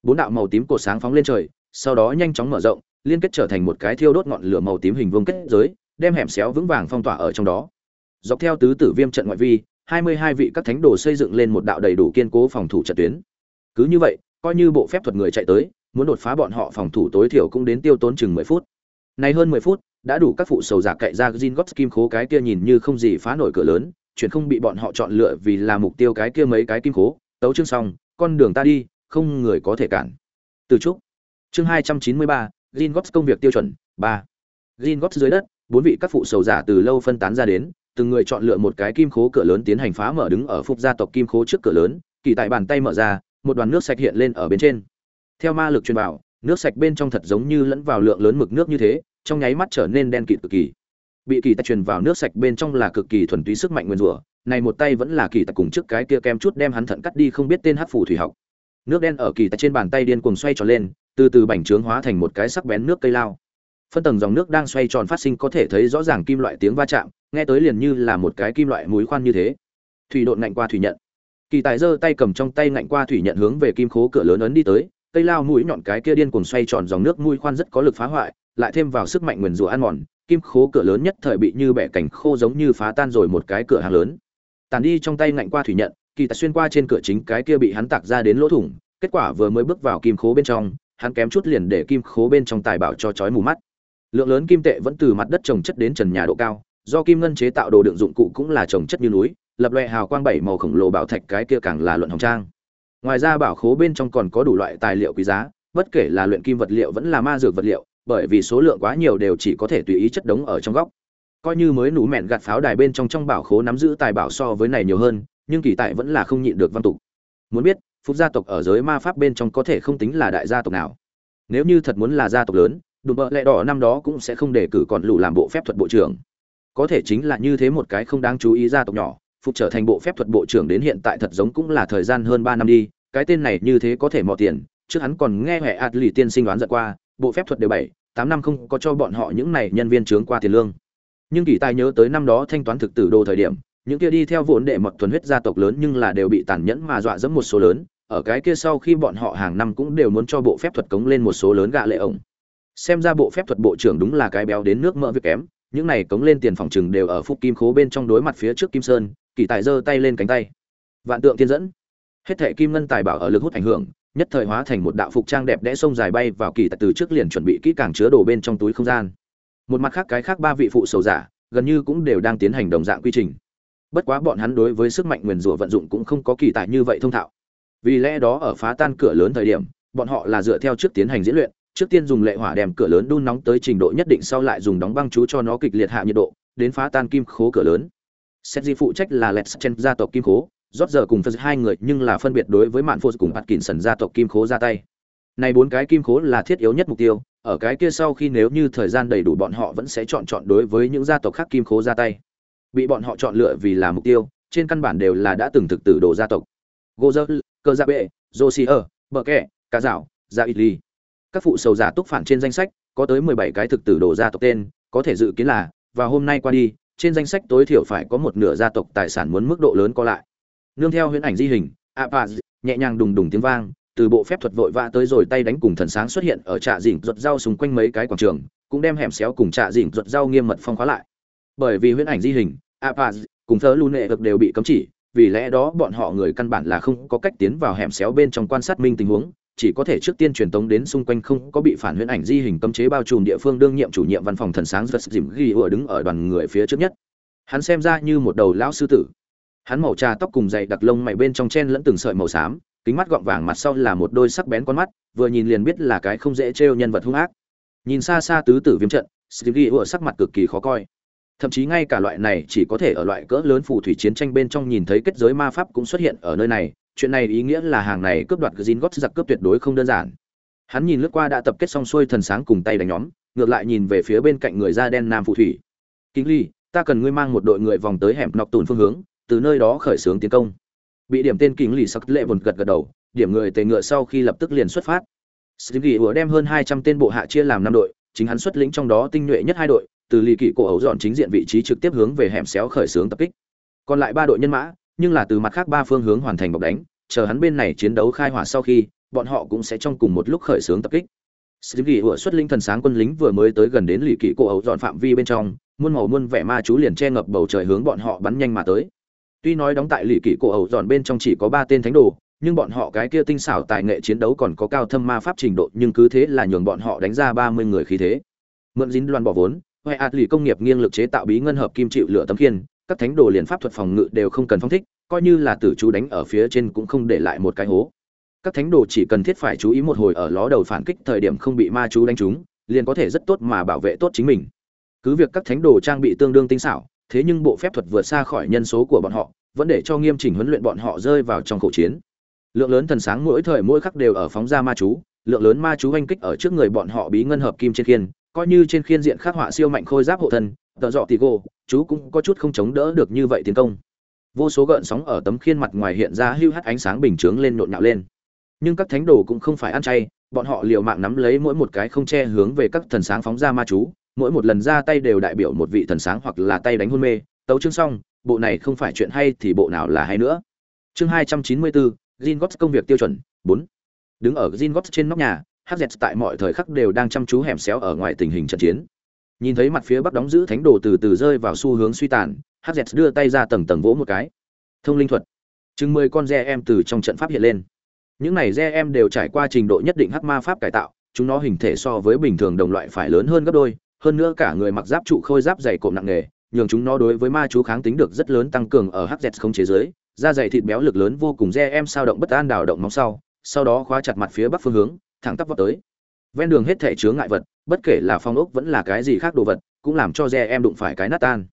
Bốn đạo màu tím cột sáng phóng lên trời, sau đó nhanh chóng mở rộng, liên kết trở thành một cái thiêu đốt ngọn lửa màu tím hình vuông kết giới, đem hẻm xéo vững vàng phong tỏa ở trong đó. Dọc theo tứ tử viêm trận ngoại vi, hai mươi hai vị các thánh đồ xây dựng lên một đạo đầy đủ kiên cố phòng thủ trận tuyến. Cứ như vậy, coi như bộ phép thuật người chạy tới, muốn đột phá bọn họ phòng thủ tối thiểu cũng đến tiêu tốn chừng mười phút này hơn mười phút đã đủ các phụ sầu giả cậy ra Jin Gots kim khố cái kia nhìn như không gì phá nổi cửa lớn, chuyện không bị bọn họ chọn lựa vì là mục tiêu cái kia mấy cái kim khố, tấu chương xong, con đường ta đi, không người có thể cản. Từ chúc Chương 293, Jin Gots công việc tiêu chuẩn, 3. Jin Gots dưới đất, bốn vị các phụ sầu giả từ lâu phân tán ra đến, từng người chọn lựa một cái kim khố cửa lớn tiến hành phá mở đứng ở phục gia tộc kim khố trước cửa lớn, kỳ tại bàn tay mở ra, một đoàn nước sạch hiện lên ở bên trên. Theo ma lực truyền vào, nước sạch bên trong thật giống như lẫn vào lượng lớn mực nước như thế, trong nháy mắt trở nên đen kịt cực kỳ. Bị kỳ tài truyền vào nước sạch bên trong là cực kỳ thuần túy sức mạnh nguyên rủa này một tay vẫn là kỳ tài cùng trước cái kia kem chút đem hắn thận cắt đi không biết tên hát phù thủy học. Nước đen ở kỳ tài trên bàn tay điên cuồng xoay tròn lên từ từ bành trướng hóa thành một cái sắc bén nước cây lao. Phân tầng dòng nước đang xoay tròn phát sinh có thể thấy rõ ràng kim loại tiếng va chạm nghe tới liền như là một cái kim loại mũi khoan như thế. Thủy độn ngạnh qua thủy nhận. Kỳ tài giơ tay cầm trong tay ngạnh qua thủy nhận hướng về kim khố cửa lớn ấn đi tới cây lao mũi nhọn cái kia điên cuồng xoay tròn dòng nước mũi khoan rất có lực phá hoại, lại thêm vào sức mạnh nguyền rủa ăn mòn, kim khố cửa lớn nhất thời bị như bẻ cảnh khô giống như phá tan rồi một cái cửa hàng lớn. Tàn đi trong tay ngạnh qua thủy nhận, kỳ tài xuyên qua trên cửa chính cái kia bị hắn tạc ra đến lỗ thủng, kết quả vừa mới bước vào kim khố bên trong, hắn kém chút liền để kim khố bên trong tài bảo cho chói mù mắt. Lượng lớn kim tệ vẫn từ mặt đất trồng chất đến trần nhà độ cao, do kim ngân chế tạo đồ đựng dụng cụ cũng là trồng chất như núi, lập loè hào quang bảy màu khổng lồ bảo thạch cái kia càng là luận hồng trang ngoài ra bảo khố bên trong còn có đủ loại tài liệu quý giá, bất kể là luyện kim vật liệu vẫn là ma dược vật liệu, bởi vì số lượng quá nhiều đều chỉ có thể tùy ý chất đống ở trong góc. Coi như mới nủ mẹn gạt pháo đài bên trong trong bảo khố nắm giữ tài bảo so với này nhiều hơn, nhưng kỳ tại vẫn là không nhịn được văn tục. Muốn biết, phúc gia tộc ở giới ma pháp bên trong có thể không tính là đại gia tộc nào? Nếu như thật muốn là gia tộc lớn, đùm bợ lẹ đỏ năm đó cũng sẽ không đề cử còn lù làm bộ phép thuật bộ trưởng. Có thể chính là như thế một cái không đáng chú ý gia tộc nhỏ, phục trở thành bộ phép thuật bộ trưởng đến hiện tại thật giống cũng là thời gian hơn ba năm đi cái tên này như thế có thể mò tiền, trước hắn còn nghe hệ ạt lì tiên sinh đoán giận qua, bộ phép thuật đều bảy, tám năm không có cho bọn họ những này nhân viên trướng qua tiền lương. Nhưng kỳ tài nhớ tới năm đó thanh toán thực tử đồ thời điểm, những kia đi theo vốn đệ mật thuần huyết gia tộc lớn nhưng là đều bị tàn nhẫn mà dọa dẫm một số lớn, ở cái kia sau khi bọn họ hàng năm cũng đều muốn cho bộ phép thuật cống lên một số lớn gạ lệ ổng. Xem ra bộ phép thuật bộ trưởng đúng là cái béo đến nước mỡ việc kém, những này cống lên tiền phòng trừng đều ở phúc kim khố bên trong đối mặt phía trước kim sơn, kỳ tài giơ tay lên cánh tay. Vạn tượng tiên dẫn hết thệ kim ngân tài bảo ở lực hút ảnh hưởng, nhất thời hóa thành một đạo phục trang đẹp đẽ sông dài bay vào kỳ tại từ trước liền chuẩn bị kỹ càng chứa đồ bên trong túi không gian. Một mặt khác cái khác ba vị phụ sầu giả, gần như cũng đều đang tiến hành đồng dạng quy trình. Bất quá bọn hắn đối với sức mạnh nguyền rủa vận dụng cũng không có kỳ tài như vậy thông thạo. Vì lẽ đó ở phá tan cửa lớn thời điểm, bọn họ là dựa theo trước tiến hành diễn luyện, trước tiên dùng lệ hỏa đem cửa lớn đun nóng tới trình độ nhất định sau lại dùng đóng băng chú cho nó kịch liệt hạ nhiệt độ, đến phá tan kim khố cửa lớn. Xét di phụ trách là lẹt chen gia tộc kim khố rót giờ cùng phân hai người nhưng là phân biệt đối với mạn phô cùng bạt kín sần gia tộc kim khố ra tay. Này bốn cái kim khố là thiết yếu nhất mục tiêu, ở cái kia sau khi nếu như thời gian đầy đủ bọn họ vẫn sẽ chọn chọn đối với những gia tộc khác kim khố ra tay. Bị bọn họ chọn lựa vì là mục tiêu, trên căn bản đều là đã từng thực tử đồ gia tộc. Gozer cơ gia bệ josier bờ kẹ cá dạo gia ít ly các phụ sầu giả túc phản trên danh sách, có tới mười bảy cái thực tử đồ gia tộc tên, có thể dự kiến là, và hôm nay qua đi, trên danh sách tối thiểu phải có một nửa gia tộc tài sản muốn mức độ lớn có lại nương theo huyễn ảnh di hình apaz nhẹ nhàng đùng đùng tiếng vang, từ bộ phép thuật vội vã tới rồi tay đánh cùng thần sáng xuất hiện ở trạ dỉnh ruột rau xung quanh mấy cái quảng trường, cũng đem hẻm xéo cùng trạ dỉnh ruột rau nghiêm mật phong khóa lại. Bởi vì huyễn ảnh di hình apaz cùng thớ lưu nệ vực đều bị cấm chỉ, vì lẽ đó bọn họ người căn bản là không có cách tiến vào hẻm xéo bên trong quan sát minh tình huống, chỉ có thể trước tiên truyền tống đến xung quanh không có bị phản huyễn ảnh di hình cấm chế bao trùm địa phương đương nhiệm chủ nhiệm văn phòng thần sáng giật dìm ghi ủa đứng ở đoàn người phía trước nhất. Hắn xem ra như một đầu lão sư tử hắn màu trà tóc cùng dày đặc lông mày bên trong chen lẫn từng sợi màu xám, kính mắt gọng vàng mặt sau là một đôi sắc bén con mắt, vừa nhìn liền biết là cái không dễ trêu nhân vật hung ác. Nhìn xa xa tứ tử viêm trận stevie ủa sắc mặt cực kỳ khó coi. Thậm chí ngay cả loại này chỉ có thể ở loại cỡ lớn phù thủy chiến tranh bên trong nhìn thấy kết giới ma pháp cũng xuất hiện ở nơi này, chuyện này ý nghĩa là hàng này cướp đoạt gin gót giặc cướp tuyệt đối không đơn giản. Hắn nhìn lướt qua đã tập kết xong xuôi thần sáng cùng tay đánh nhóm, ngược lại nhìn về phía bên cạnh người da đen nam phù thủy. Kính ly ta cần ngươi mang một đội người vòng tới hẻm nọc tùn phương hướng từ nơi đó khởi xướng tiến công bị điểm tên kính lì sắc lệ vồn gật gật đầu điểm người tề ngựa sau khi lập tức liền xuất phát Stevie ủa đem hơn hai trăm tên bộ hạ chia làm năm đội, chính hắn xuất lĩnh trong đó tinh nhuệ nhất hai đội, từ lì kỵ cổ ấu dọn chính diện vị trí trực tiếp hướng về hẻm xéo khởi xướng tập kích. Còn lại ba đội nhân mã, nhưng là từ mặt khác ba phương hướng hoàn thành bọc đánh, chờ hắn bên này chiến đấu khai hỏa sau khi, bọn họ cũng sẽ trong cùng một lúc khởi xướng tập kích. Stevie ủa xuất lĩnh thần sáng quân lính vừa mới tới gần đến lì kỵ cổ ấu dọn phạm vi bên trong, muôn màu muôn vẻ ma chú liền che ngập bầu trời hướng bọn họ bắn nhanh mà tới. Tuy nói đóng tại lì kỵ cổ ẩu dọn bên trong chỉ có ba tên thánh đồ, nhưng bọn họ cái kia tinh xảo tài nghệ chiến đấu còn có cao thâm ma pháp trình độ, nhưng cứ thế là nhường bọn họ đánh ra ba mươi người khí thế. Mượn dính loan bỏ vốn, huệ ạt lì công nghiệp nghiêng lực chế tạo bí ngân hợp kim chịu lửa tấm kiên, các thánh đồ liền pháp thuật phòng ngự đều không cần phong thích coi như là tử chú đánh ở phía trên cũng không để lại một cái hố các thánh đồ chỉ cần thiết phải chú ý một hồi ở ló đầu phản kích thời điểm không bị ma chú đánh trúng liền có thể rất tốt mà bảo vệ tốt chính mình cứ việc các thánh đồ trang bị tương đương tinh xảo thế nhưng bộ phép thuật vượt xa khỏi nhân số của bọn họ vẫn để cho nghiêm chỉnh huấn luyện bọn họ rơi vào trong khẩu chiến. Lượng lớn thần sáng mỗi thời mỗi khắc đều ở phóng ra ma chú, lượng lớn ma chú oanh kích ở trước người bọn họ bí ngân hợp kim trên khiên, coi như trên khiên diện khắc họa siêu mạnh khôi giáp hộ thân, tợ dọ tì gô, chú cũng có chút không chống đỡ được như vậy tiến công. Vô số gợn sóng ở tấm khiên mặt ngoài hiện ra hưu hắt ánh sáng bình chướng lên nhộn nhạo lên. Nhưng các thánh đồ cũng không phải ăn chay, bọn họ liều mạng nắm lấy mỗi một cái không che hướng về các thần sáng phóng ra ma chú, mỗi một lần ra tay đều đại biểu một vị thần sáng hoặc là tay đánh hôn mê tấu chương xong, bộ này không phải chuyện hay thì bộ nào là hay nữa. Chương hai trăm chín mươi bốn Gingotts công việc tiêu chuẩn, bốn. Đứng ở Gingotts trên nóc nhà hz tại mọi thời khắc đều đang chăm chú hẻm xéo ở ngoài tình hình trận chiến. Nhìn thấy mặt phía bắc đóng giữ thánh đồ từ từ rơi vào xu hướng suy tàn hz đưa tay ra tầng tầng vỗ một cái. Thông linh thuật. Chừng mười con re em từ trong trận pháp hiện lên. Những này re em đều trải qua trình độ nhất định hắc ma pháp cải tạo, chúng nó hình thể so với bình thường đồng loại phải lớn hơn gấp đôi, hơn nữa cả người mặc giáp trụ khôi giáp dày cộm nặng nề nhường chúng nó đối với ma chú kháng tính được rất lớn tăng cường ở hz không chế giới, da dày thịt béo lực lớn vô cùng re em sao động bất an đảo động móng sau sau đó khóa chặt mặt phía bắc phương hướng, thẳng tắp vọt tới. Ven đường hết thể chứa ngại vật, bất kể là phong ốc vẫn là cái gì khác đồ vật, cũng làm cho re em đụng phải cái nát tan.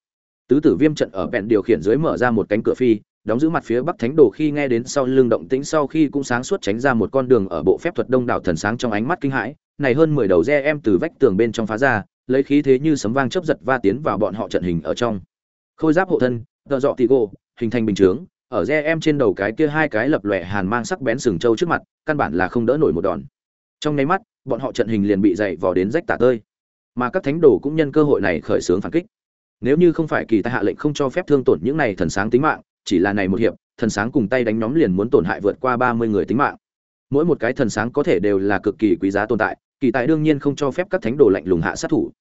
Tứ tử viêm trận ở bẹn điều khiển dưới mở ra một cánh cửa phi, đóng giữ mặt phía bắc thánh đồ khi nghe đến sau lưng động tĩnh sau khi cũng sáng suốt tránh ra một con đường ở bộ phép thuật đông đảo thần sáng trong ánh mắt kinh hãi, này hơn mười đầu re em từ vách tường bên trong phá ra lấy khí thế như sấm vang chớp giật va tiến vào bọn họ trận hình ở trong. Khôi giáp hộ thân tợ dọ tỷ gỗ, hình thành bình chướng ở re em trên đầu cái kia hai cái lập lòe hàn mang sắc bén sừng trâu trước mặt căn bản là không đỡ nổi một đòn. Trong nháy mắt bọn họ trận hình liền bị dày vò đến rách tả tơi. Mà các thánh đồ cũng nhân cơ hội này khởi xướng phản kích. Nếu như không phải kỳ tài hạ lệnh không cho phép thương tổn những này thần sáng tính mạng chỉ là này một hiệp thần sáng cùng tay đánh nhóm liền muốn tổn hại vượt qua ba mươi người tính mạng. Mỗi một cái thần sáng có thể đều là cực kỳ quý giá tồn tại kỳ tài đương nhiên không cho phép các thánh đồ lạnh lùng hạ sát thủ.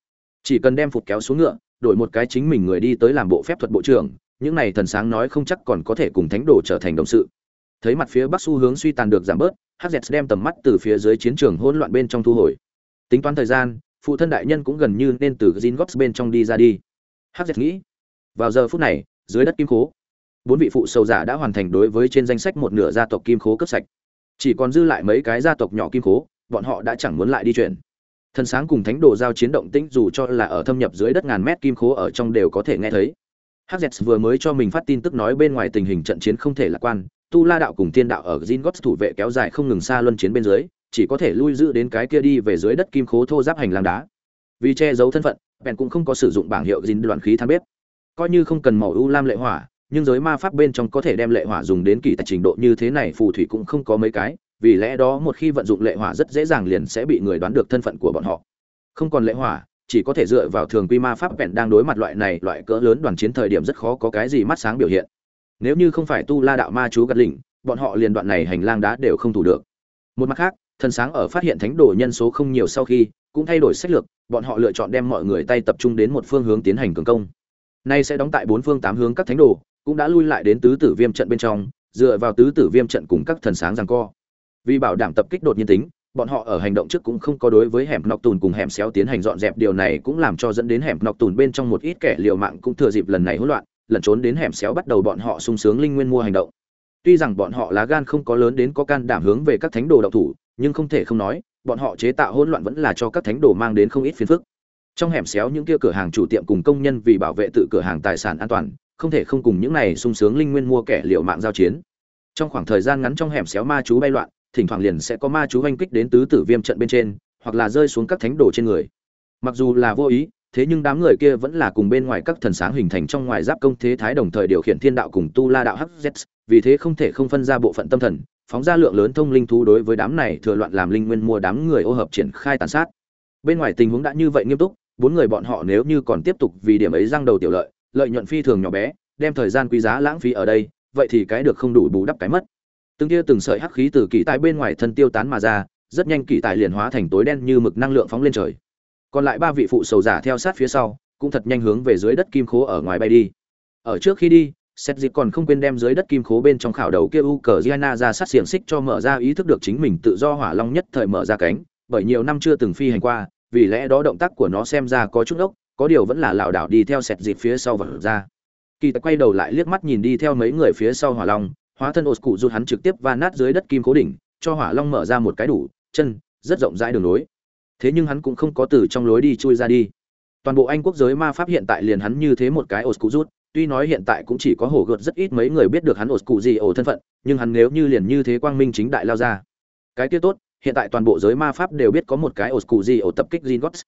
Chỉ cần đem phục kéo xuống ngựa, đổi một cái chính mình người đi tới làm bộ phép thuật bộ trưởng, những này thần sáng nói không chắc còn có thể cùng thánh đồ trở thành đồng sự. Thấy mặt phía bắc xu hướng suy tàn được giảm bớt hz đem tầm mắt từ phía dưới chiến trường hỗn loạn bên trong thu hồi. Tính toán thời gian, phụ thân đại nhân cũng gần như nên từ gin góp bên trong đi ra đi. Hz nghĩ, vào giờ phút này, dưới đất kim khố, bốn vị phụ sầu giả đã hoàn thành đối với trên danh sách một nửa gia tộc kim khố cấp sạch. Chỉ còn dư lại mấy cái gia tộc nhỏ kim khố bọn họ đã chẳng muốn lại đi chuyển. Thần sáng cùng thánh đồ giao chiến động tĩnh dù cho là ở thâm nhập dưới đất ngàn mét kim khố ở trong đều có thể nghe thấy. Hz vừa mới cho mình phát tin tức nói bên ngoài tình hình trận chiến không thể lạc quan, tu la đạo cùng tiên đạo ở Zingots thủ vệ kéo dài không ngừng xa luân chiến bên dưới, chỉ có thể lui giữ đến cái kia đi về dưới đất kim khố thô giáp hành lang đá. Vì che giấu thân phận, bèn cũng không có sử dụng bảng hiệu Zin đoàn khí than bếp. Coi như không cần màu u lam lệ hỏa, nhưng giới ma pháp bên trong có thể đem lệ hỏa dùng đến kỳ tài trình độ như thế này phù thủy cũng không có mấy cái vì lẽ đó một khi vận dụng lệ hỏa rất dễ dàng liền sẽ bị người đoán được thân phận của bọn họ. Không còn lệ hỏa, chỉ có thể dựa vào thường quy ma pháp vẹn đang đối mặt loại này loại cỡ lớn đoàn chiến thời điểm rất khó có cái gì mắt sáng biểu hiện. Nếu như không phải tu la đạo ma chú gật lỉnh bọn họ liền đoạn này hành lang đá đều không thủ được. Một mặt khác, thần sáng ở phát hiện thánh đồ nhân số không nhiều sau khi, cũng thay đổi sách lược, bọn họ lựa chọn đem mọi người tay tập trung đến một phương hướng tiến hành cường công. Nay sẽ đóng tại bốn phương tám hướng các thánh đồ, cũng đã lui lại đến tứ tử viêm trận bên trong, dựa vào tứ tử viêm trận cùng các thần sáng giằng co vì bảo đảm tập kích đột nhiên tính, bọn họ ở hành động trước cũng không có đối với hẻm nọc tùn cùng hẻm xéo tiến hành dọn dẹp. Điều này cũng làm cho dẫn đến hẻm nọc tùn bên trong một ít kẻ liều mạng cũng thừa dịp lần này hỗn loạn, lẩn trốn đến hẻm xéo bắt đầu bọn họ sung sướng linh nguyên mua hành động. Tuy rằng bọn họ lá gan không có lớn đến có can đảm hướng về các thánh đồ đạo thủ, nhưng không thể không nói, bọn họ chế tạo hỗn loạn vẫn là cho các thánh đồ mang đến không ít phiền phức. Trong hẻm xéo những kia cửa hàng chủ tiệm cùng công nhân vì bảo vệ tự cửa hàng tài sản an toàn, không thể không cùng những này sung sướng linh nguyên mua kẻ liều mạng giao chiến. Trong khoảng thời gian ngắn trong hẻm xéo ma chú bay loạn thỉnh thoảng liền sẽ có ma chú oanh kích đến tứ tử viêm trận bên trên, hoặc là rơi xuống các thánh đồ trên người. Mặc dù là vô ý, thế nhưng đám người kia vẫn là cùng bên ngoài các thần sáng hình thành trong ngoài giáp công thế thái đồng thời điều khiển thiên đạo cùng tu la đạo hz vì thế không thể không phân ra bộ phận tâm thần, phóng ra lượng lớn thông linh thú đối với đám này thừa loạn làm linh nguyên mua đám người ô hợp triển khai tàn sát. Bên ngoài tình huống đã như vậy nghiêm túc, bốn người bọn họ nếu như còn tiếp tục vì điểm ấy răng đầu tiểu lợi lợi nhuận phi thường nhỏ bé, đem thời gian quý giá lãng phí ở đây, vậy thì cái được không đủ bù đắp cái mất từng kia từng sợi hắc khí từ kỳ tài bên ngoài thân tiêu tán mà ra, rất nhanh kỳ tài liền hóa thành tối đen như mực năng lượng phóng lên trời. Còn lại ba vị phụ sầu giả theo sát phía sau, cũng thật nhanh hướng về dưới đất kim khố ở ngoài bay đi. Ở trước khi đi xét dịp còn không quên đem dưới đất kim khố bên trong khảo đầu kia u cờ giana ra sát xiềng xích cho mở ra ý thức được chính mình tự do hỏa long nhất thời mở ra cánh, bởi nhiều năm chưa từng phi hành qua, vì lẽ đó động tác của nó xem ra có chút ốc, có điều vẫn là lảo đảo đi theo sẹt dịp phía sau và ra. Kỳ tài quay đầu lại liếc mắt nhìn đi theo mấy người phía sau hỏa long hóa thân ột cụ rút hắn trực tiếp va nát dưới đất kim cố đỉnh cho hỏa long mở ra một cái đủ chân rất rộng rãi đường lối. Thế nhưng hắn cũng không có từ trong lối đi chui ra đi. Toàn bộ anh quốc giới ma pháp hiện tại liền hắn như thế một cái ột cụ rút tuy nói hiện tại cũng chỉ có hổ gợt rất ít mấy người biết được hắn ột cụ gì ổ thân phận nhưng hắn nếu như liền như thế quang minh chính đại lao ra. Cái kia tốt hiện tại toàn bộ giới ma pháp đều biết có một cái ột cụ gì ổ tập kích Zingots.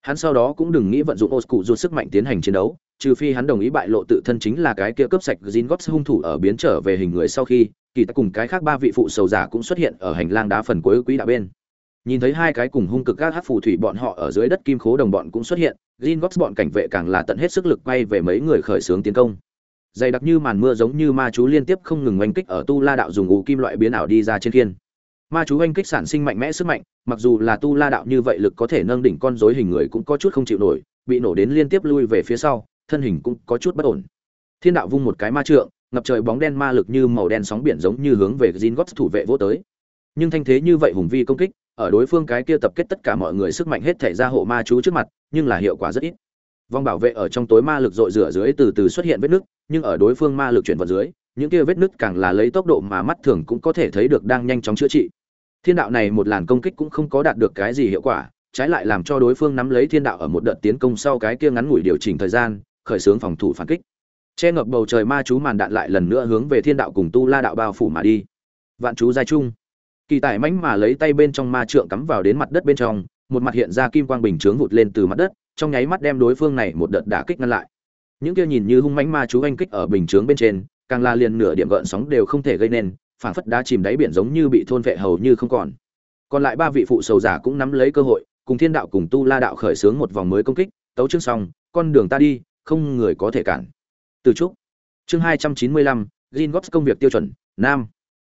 Hắn sau đó cũng đừng nghĩ vận dụng ột cụ rút sức mạnh tiến hành chiến đấu, trừ phi hắn đồng ý bại lộ tự thân chính là cái kia cướp sạch Zingots hung thủ ở biến trở về hình người sau khi, kỳ ta cùng cái khác ba vị phụ sầu giả cũng xuất hiện ở hành lang đá phần cuối quý đạo bên. Nhìn thấy hai cái cùng hung cực các hắc phù thủy bọn họ ở dưới đất kim khố đồng bọn cũng xuất hiện, Zingots bọn cảnh vệ càng là tận hết sức lực quay về mấy người khởi xướng tiến công. Dày đặc như màn mưa giống như ma chú liên tiếp không ngừng oanh kích ở tu la đạo dùng ngũ kim loại biến ảo đi ra trên thiên ma chú oanh kích sản sinh mạnh mẽ sức mạnh mặc dù là tu la đạo như vậy lực có thể nâng đỉnh con rối hình người cũng có chút không chịu nổi bị nổ đến liên tiếp lui về phía sau thân hình cũng có chút bất ổn. Thiên đạo vung một cái ma trượng, ngập trời bóng đen ma lực như màu đen sóng biển giống như hướng về Jin Gots thủ vệ vô tới. Nhưng thanh thế như vậy hùng vi công kích, ở đối phương cái kia tập kết tất cả mọi người sức mạnh hết thể ra hộ ma chú trước mặt, nhưng là hiệu quả rất ít. Vòng bảo vệ ở trong tối ma lực dội rửa dưới từ từ xuất hiện vết nứt, nhưng ở đối phương ma lực chuyển vào dưới, những kia vết nứt càng là lấy tốc độ mà mắt thường cũng có thể thấy được đang nhanh chóng chữa trị. Thiên đạo này một làn công kích cũng không có đạt được cái gì hiệu quả, trái lại làm cho đối phương nắm lấy thiên đạo ở một đợt tiến công sau cái kia ngắn ngủi điều chỉnh thời gian khởi xướng phòng thủ phản kích. Che ngập bầu trời ma chú màn đạn lại lần nữa hướng về thiên đạo cùng tu la đạo bao phủ mà đi. Vạn chú giai trung. Kỳ tài mãnh mà lấy tay bên trong ma trượng cắm vào đến mặt đất bên trong, một mặt hiện ra kim quang bình chướng vụt lên từ mặt đất, trong nháy mắt đem đối phương này một đợt đả kích ngăn lại. Những kia nhìn như hung mãnh ma chú anh kích ở bình chướng bên trên, càng là liền nửa điểm gợn sóng đều không thể gây nên, phảng phất đá chìm đáy biển giống như bị thôn vệ hầu như không còn. Còn lại ba vị phụ sầu giả cũng nắm lấy cơ hội, cùng thiên đạo cùng tu la đạo khởi xướng một vòng mới công kích, tấu chương xong, con đường ta đi không người có thể cản. Từ trúc. Chương hai trăm chín mươi lăm gin góp công việc tiêu chuẩn, nam.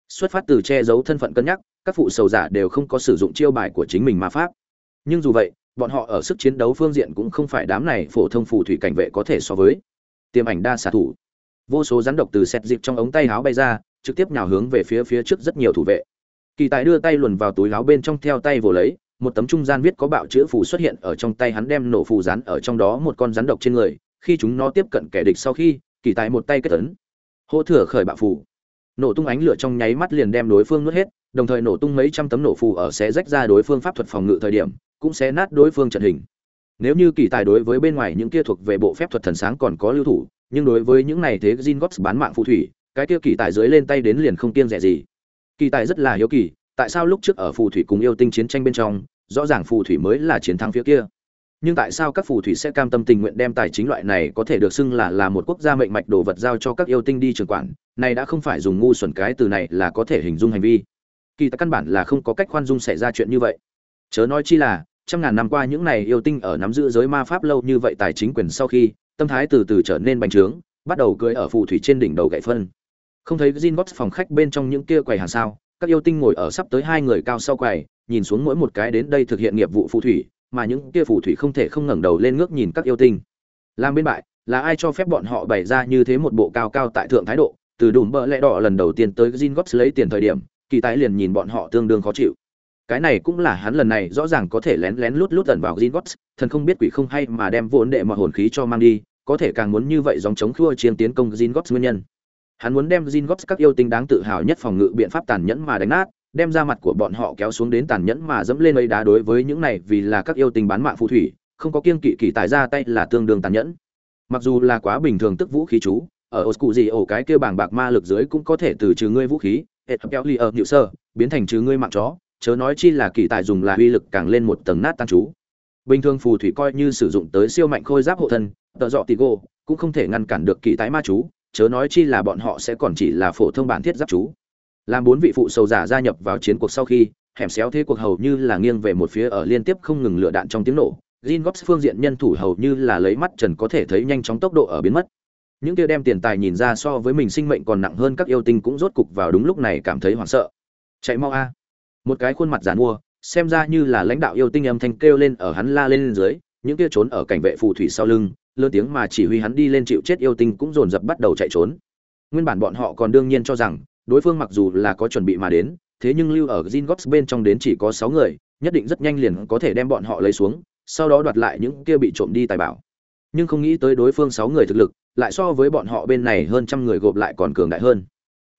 Xuất phát từ che giấu thân phận cân nhắc, các phụ sầu giả đều không có sử dụng chiêu bài của chính mình ma pháp. Nhưng dù vậy, bọn họ ở sức chiến đấu phương diện cũng không phải đám này phổ thông phù thủy cảnh vệ có thể so với. Tiềm ảnh đa xạ thủ. Vô số rắn độc từ xét dịp trong ống tay áo bay ra, trực tiếp nhào hướng về phía phía trước rất nhiều thủ vệ. Kỳ tài đưa tay luồn vào túi áo bên trong theo tay vồ lấy, một tấm trung gian viết có bạo chữ phù xuất hiện ở trong tay hắn đem nổ phù rán ở trong đó một con rắn độc trên người khi chúng nó tiếp cận kẻ địch sau khi, kỳ tài một tay kết tấn hỗ thừa khởi bạo phù. Nổ tung ánh lửa trong nháy mắt liền đem đối phương nuốt hết, đồng thời nổ tung mấy trăm tấm nổ phù ở sẽ rách ra đối phương pháp thuật phòng ngự thời điểm, cũng sẽ nát đối phương trận hình. Nếu như kỳ tài đối với bên ngoài những kia thuộc về bộ phép thuật thần sáng còn có lưu thủ, nhưng đối với những này thế Jin Gots bán mạng phù thủy, cái kia kỳ tài dưới lên tay đến liền không kiêng rẻ gì. Kỳ tài rất là hiếu kỳ, tại sao lúc trước ở phù thủy cùng yêu tinh chiến tranh bên trong, rõ ràng phù thủy mới là chiến thắng phía kia? Nhưng tại sao các phù thủy sẽ cam tâm tình nguyện đem tài chính loại này có thể được xưng là là một quốc gia mệnh mạch đồ vật giao cho các yêu tinh đi trường quản, này đã không phải dùng ngu xuẩn cái từ này là có thể hình dung hành vi. Kỳ ta căn bản là không có cách khoan dung xảy ra chuyện như vậy. Chớ nói chi là, trăm ngàn năm qua những này yêu tinh ở nắm giữ giới ma pháp lâu như vậy tài chính quyền sau khi, tâm thái từ từ trở nên bành trướng, bắt đầu cưỡi ở phù thủy trên đỉnh đầu gậy phân. Không thấy Zinbox phòng khách bên trong những kia quầy hàng sao, các yêu tinh ngồi ở sắp tới hai người cao sau quầy, nhìn xuống mỗi một cái đến đây thực hiện nghiệp vụ phù thủy mà những kia phù thủy không thể không ngẩng đầu lên ngước nhìn các yêu tinh. Làm bên bại là ai cho phép bọn họ bày ra như thế một bộ cao cao tại thượng thái độ? Từ đùm bợ lẽ đỏ lần đầu tiên tới Zinbox lấy tiền thời điểm kỳ tái liền nhìn bọn họ tương đương khó chịu. Cái này cũng là hắn lần này rõ ràng có thể lén lén lút lút ẩn vào Zinbox thần không biết quỷ không hay mà đem vốn đệ mọi hồn khí cho mang đi có thể càng muốn như vậy dòng chống khua chiến tiến công Zingots nguyên nhân. Hắn muốn đem Zingots các yêu tinh đáng tự hào nhất phòng ngự biện pháp tàn nhẫn mà đánh nát, đem ra mặt của bọn họ kéo xuống đến tàn nhẫn mà dẫm lên ấy đá đối với những này vì là các yêu tinh bán mạng phù thủy, không có kiêng kỵ kỳ tài ra tay là tương đương tàn nhẫn. Mặc dù là quá bình thường tức vũ khí chú, ở Oscu gì ổ cái kia bảng bạc ma lực dưới cũng có thể từ trừ ngươi vũ khí, hệ kéo ly ở nhự sơ, biến thành trừ ngươi mạng chó, chớ nói chi là kỳ tài dùng là uy lực càng lên một tầng nát tan chú. Bình thường phù thủy coi như sử dụng tới siêu mạnh khôi giáp hộ thân, tợ dọ tì gô cũng không thể ngăn cản được kỳ tái ma chú chớ nói chi là bọn họ sẽ còn chỉ là phổ thông bản thiết giáp chú làm bốn vị phụ sầu giả gia nhập vào chiến cuộc sau khi, hẻm xéo thế cuộc hầu như là nghiêng về một phía ở liên tiếp không ngừng lựa đạn trong tiếng nổ. Zingops phương diện nhân thủ hầu như là lấy mắt trần có thể thấy nhanh chóng tốc độ ở biến mất. Những kia đem tiền tài nhìn ra so với mình sinh mệnh còn nặng hơn các yêu tinh cũng rốt cục vào đúng lúc này cảm thấy hoảng sợ. Chạy mau a. Một cái khuôn mặt giàn mua xem ra như là lãnh đạo yêu tinh âm thanh kêu lên ở hắn la lên dưới, những kia trốn ở cảnh vệ phù thủy sau lưng, lớn tiếng mà chỉ huy hắn đi lên chịu chết yêu tinh cũng dồn dập bắt đầu chạy trốn. Nguyên bản bọn họ còn đương nhiên cho rằng đối phương mặc dù là có chuẩn bị mà đến, thế nhưng lưu ở Zingox bên trong đến chỉ có sáu người, nhất định rất nhanh liền có thể đem bọn họ lấy xuống, sau đó đoạt lại những kia bị trộm đi tài bảo. Nhưng không nghĩ tới đối phương sáu người thực lực, lại so với bọn họ bên này hơn trăm người gộp lại còn cường đại hơn.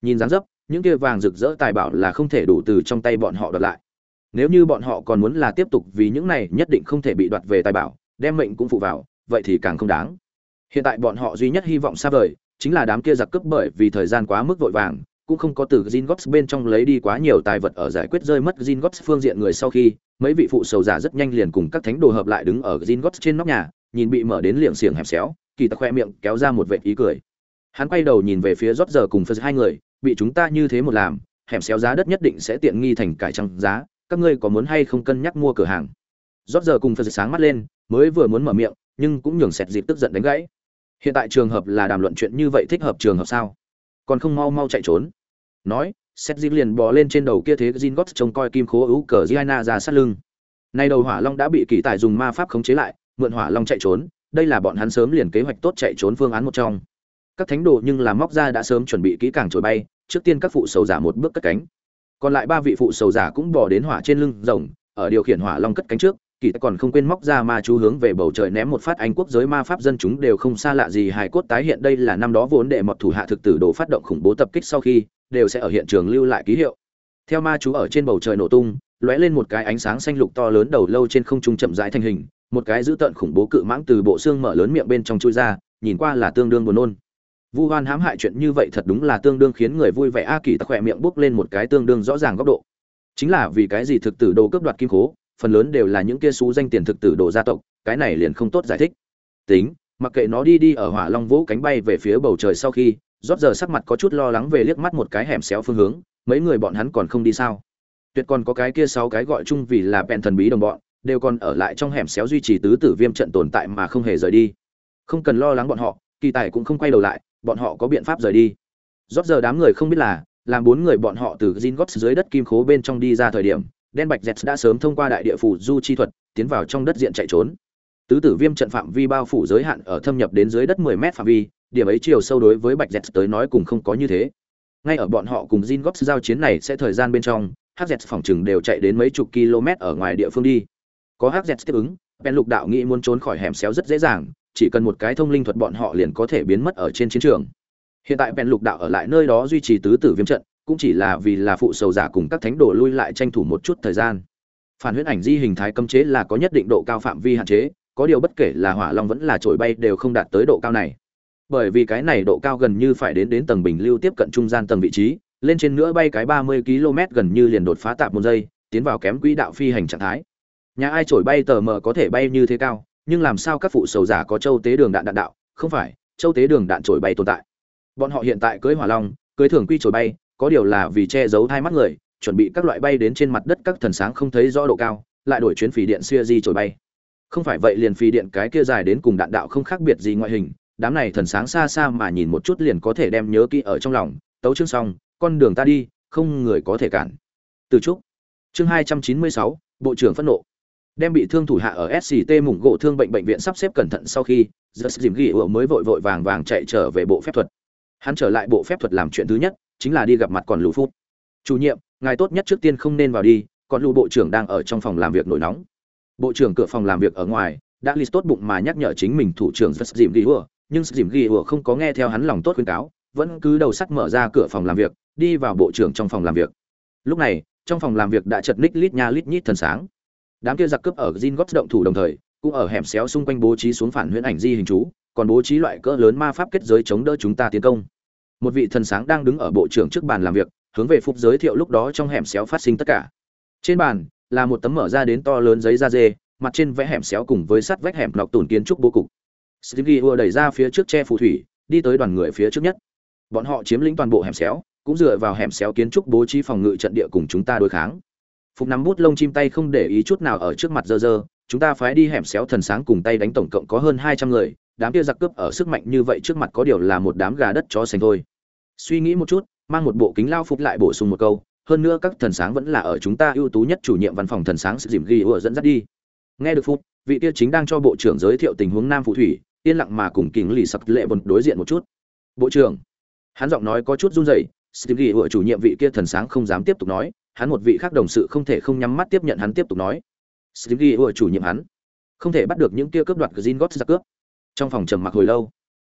Nhìn dáng dấp, những kia vàng rực rỡ tài bảo là không thể đủ từ trong tay bọn họ đoạt lại. Nếu như bọn họ còn muốn là tiếp tục vì những này nhất định không thể bị đoạt về tài bảo, đem mệnh cũng phụ vào, vậy thì càng không đáng. Hiện tại bọn họ duy nhất hy vọng xa vời, chính là đám kia giặc cướp bởi vì thời gian quá mức vội vàng cũng không có từ Zingops bên trong lấy đi quá nhiều tài vật ở giải quyết rơi mất Zingops phương diện người sau khi, mấy vị phụ sầu giả rất nhanh liền cùng các thánh đồ hợp lại đứng ở Zingops trên nóc nhà, nhìn bị mở đến liệng xiềng hẹp xéo, kỳ tặc khoe miệng kéo ra một vệt ý cười. Hắn quay đầu nhìn về phía rót giờ cùng Phật hai người, bị chúng ta như thế một làm, hẻm xéo giá đất nhất định sẽ tiện nghi thành cải trăng giá, các ngươi có muốn hay không cân nhắc mua cửa hàng? Rót giờ cùng Phật sáng mắt lên, mới vừa muốn mở miệng, nhưng cũng nhường sẹt dịp tức giận đánh gãy. Hiện tại trường hợp là đàm luận chuyện như vậy thích hợp trường hợp sao? Còn không mau mau chạy trốn nói xét dịp liền bò lên trên đầu kia thế Jin gót trông coi kim khố ưu cờ Giana ra sát lưng. Nay đầu hỏa long đã bị kỳ tài dùng ma pháp khống chế lại, mượn hỏa long chạy trốn, đây là bọn hắn sớm liền kế hoạch tốt chạy trốn phương án một trong. Các thánh đồ nhưng là móc ra đã sớm chuẩn bị kỹ càng trồi bay, trước tiên các phụ sầu giả một bước cất cánh. Còn lại ba vị phụ sầu giả cũng bỏ đến hỏa trên lưng rồng, ở điều khiển hỏa long cất cánh trước, kỳ tài còn không quên móc ra ma chú hướng về bầu trời ném một phát anh quốc giới ma pháp dân chúng đều không xa lạ gì hài cốt tái hiện đây là năm đó vốn đệ mọt thủ hạ thực tử đồ phát động khủng bố tập kích sau khi đều sẽ ở hiện trường lưu lại ký hiệu. Theo ma chú ở trên bầu trời nổ tung, lóe lên một cái ánh sáng xanh lục to lớn đầu lâu trên không trung chậm rãi thành hình, một cái dữ tợn khủng bố cự mãng từ bộ xương mở lớn miệng bên trong chui ra, nhìn qua là tương đương buồn nôn. Vu hoan hãm hại chuyện như vậy thật đúng là tương đương khiến người vui vẻ. A kỳ tắc khỏe miệng bước lên một cái tương đương rõ ràng góc độ. Chính là vì cái gì thực tử đồ cướp đoạt kim cố phần lớn đều là những kia xú danh tiền thực tử đồ gia tộc, cái này liền không tốt giải thích. Tính, mặc kệ nó đi đi ở hỏa long vũ cánh bay về phía bầu trời sau khi rót giờ sắc mặt có chút lo lắng về liếc mắt một cái hẻm xéo phương hướng mấy người bọn hắn còn không đi sao? Tuyệt còn có cái kia sáu cái gọi chung vì là bèn thần bí đồng bọn đều còn ở lại trong hẻm xéo duy trì tứ tử viêm trận tồn tại mà không hề rời đi. Không cần lo lắng bọn họ kỳ tài cũng không quay đầu lại bọn họ có biện pháp rời đi. Rót giờ đám người không biết là làm bốn người bọn họ từ gin gót dưới đất kim khố bên trong đi ra thời điểm, đen bạch dẹt đã sớm thông qua đại địa phủ du chi thuật, tiến vào trong đất diện chạy trốn. Tứ tử viêm trận phạm vi bao phủ giới hạn ở thâm nhập đến dưới đất 10 mét phạm vi, điểm ấy chiều sâu đối với bạch dẹt tới nói cùng không có như thế. Ngay ở bọn họ cùng Jin góp giao chiến này sẽ thời gian bên trong hz phòng chừng đều chạy đến mấy chục km ở ngoài địa phương đi. Có hz tiếp ứng pen lục đạo nghĩ muốn trốn khỏi hẻm xéo rất dễ dàng chỉ cần một cái thông linh thuật bọn họ liền có thể biến mất ở trên chiến trường. Hiện tại pen lục đạo ở lại nơi đó duy trì tứ tử viêm trận cũng chỉ là vì là phụ sầu giả cùng các thánh đồ lui lại tranh thủ một chút thời gian. Phản huyễn ảnh di hình thái cấm chế là có nhất định độ cao phạm vi hạn chế có điều bất kể là hỏa long vẫn là trổi bay đều không đạt tới độ cao này. Bởi vì cái này độ cao gần như phải đến đến tầng bình lưu tiếp cận trung gian tầng vị trí, lên trên nữa bay cái ba mươi km gần như liền đột phá tạp một giây, tiến vào kém quỹ đạo phi hành trạng thái. Nhà ai trổi bay tờ mờ có thể bay như thế cao, nhưng làm sao các phụ sầu giả có châu tế đường đạn đạn đạo? Không phải, châu tế đường đạn trổi bay tồn tại. Bọn họ hiện tại cưới hỏa long, cưới thường quy trổi bay, có điều là vì che giấu hai mắt người, chuẩn bị các loại bay đến trên mặt đất các thần sáng không thấy rõ độ cao, lại đổi chuyến phỉ điện xuya di trổi bay không phải vậy liền phi điện cái kia dài đến cùng đạn đạo không khác biệt gì ngoại hình, đám này thần sáng xa xa mà nhìn một chút liền có thể đem nhớ kỹ ở trong lòng. Tấu chương xong, con đường ta đi, không người có thể cản. Từ trúc. Chương hai trăm chín mươi sáu, bộ trưởng phẫn nộ. Đem bị thương thủ hạ ở sct mủng gỗ thương bệnh bệnh viện sắp xếp cẩn thận sau khi giật dìm ghi ủa mới vội vội vàng vàng chạy trở về bộ phép thuật. Hắn trở lại bộ phép thuật làm chuyện thứ nhất, chính là đi gặp mặt còn lũ phút chủ nhiệm, ngài tốt nhất trước tiên không nên vào đi, còn lũ bộ trưởng đang ở trong phòng làm việc nổi nóng bộ trưởng cửa phòng làm việc ở ngoài, đã list tốt bụng mà nhắc nhở chính mình thủ trưởng giật dìm ghi ủa nhưng dìm ghi ủa không có nghe theo hắn lòng tốt khuyên cáo, vẫn cứ đầu sắt mở ra cửa phòng làm việc, đi vào bộ trưởng trong phòng làm việc. Lúc này, trong phòng làm việc đã chật ních lít nha lít nhít thần sáng. Đám kia giặc cướp ở Jin góp động thủ đồng thời, cũng ở hẻm xéo xung quanh bố trí xuống phản huyễn ảnh di hình chú, còn bố trí loại cỡ lớn ma pháp kết giới chống đỡ chúng ta tiến công. Một vị thần sáng đang đứng ở bộ trưởng trước bàn làm việc, hướng về phục giới thiệu lúc đó trong hẻm xéo phát sinh tất cả. Trên bàn là một tấm mở ra đến to lớn giấy da dê mặt trên vẽ hẻm xéo cùng với sắt vách hẻm nọc tủn kiến trúc bố cục Stevie vừa đẩy ra phía trước che phù thủy, đi tới đoàn người phía trước nhất. Bọn họ chiếm lĩnh toàn bộ hẻm xéo, cũng dựa vào hẻm xéo kiến trúc bố trí phòng ngự trận địa cùng chúng ta đối kháng. Phục nắm bút lông chim tay không để ý chút nào ở trước mặt dơ dơ, chúng ta phái đi hẻm xéo thần sáng cùng tay đánh tổng cộng có hơn 200 người, đám kia giặc cướp ở sức mạnh như vậy trước mặt có điều là một đám gà đất chó sành thôi. Suy nghĩ một chút, mang một bộ kính lao phục lại bổ sung một câu, hơn nữa các thần sáng vẫn là ở chúng ta ưu tú nhất chủ nhiệm văn phòng thần sáng sự dìm ghi ủa dẫn dắt đi. Nghe được phút vị kia chính đang cho bộ trưởng giới thiệu tình huống Nam Phù Thủy, yên lặng mà cùng kính lì sặc lệ bồn đối diện một chút. Bộ trưởng. Hắn giọng nói có chút run rẩy steve ghi chủ nhiệm vị kia thần sáng không dám tiếp tục nói hắn một vị khác đồng sự không thể không nhắm mắt tiếp nhận hắn tiếp tục nói. Steve ghi chủ nhiệm hắn không thể bắt được những kia cướp đoạt gin Jin ra cướp. Trong phòng trầm mặc hồi lâu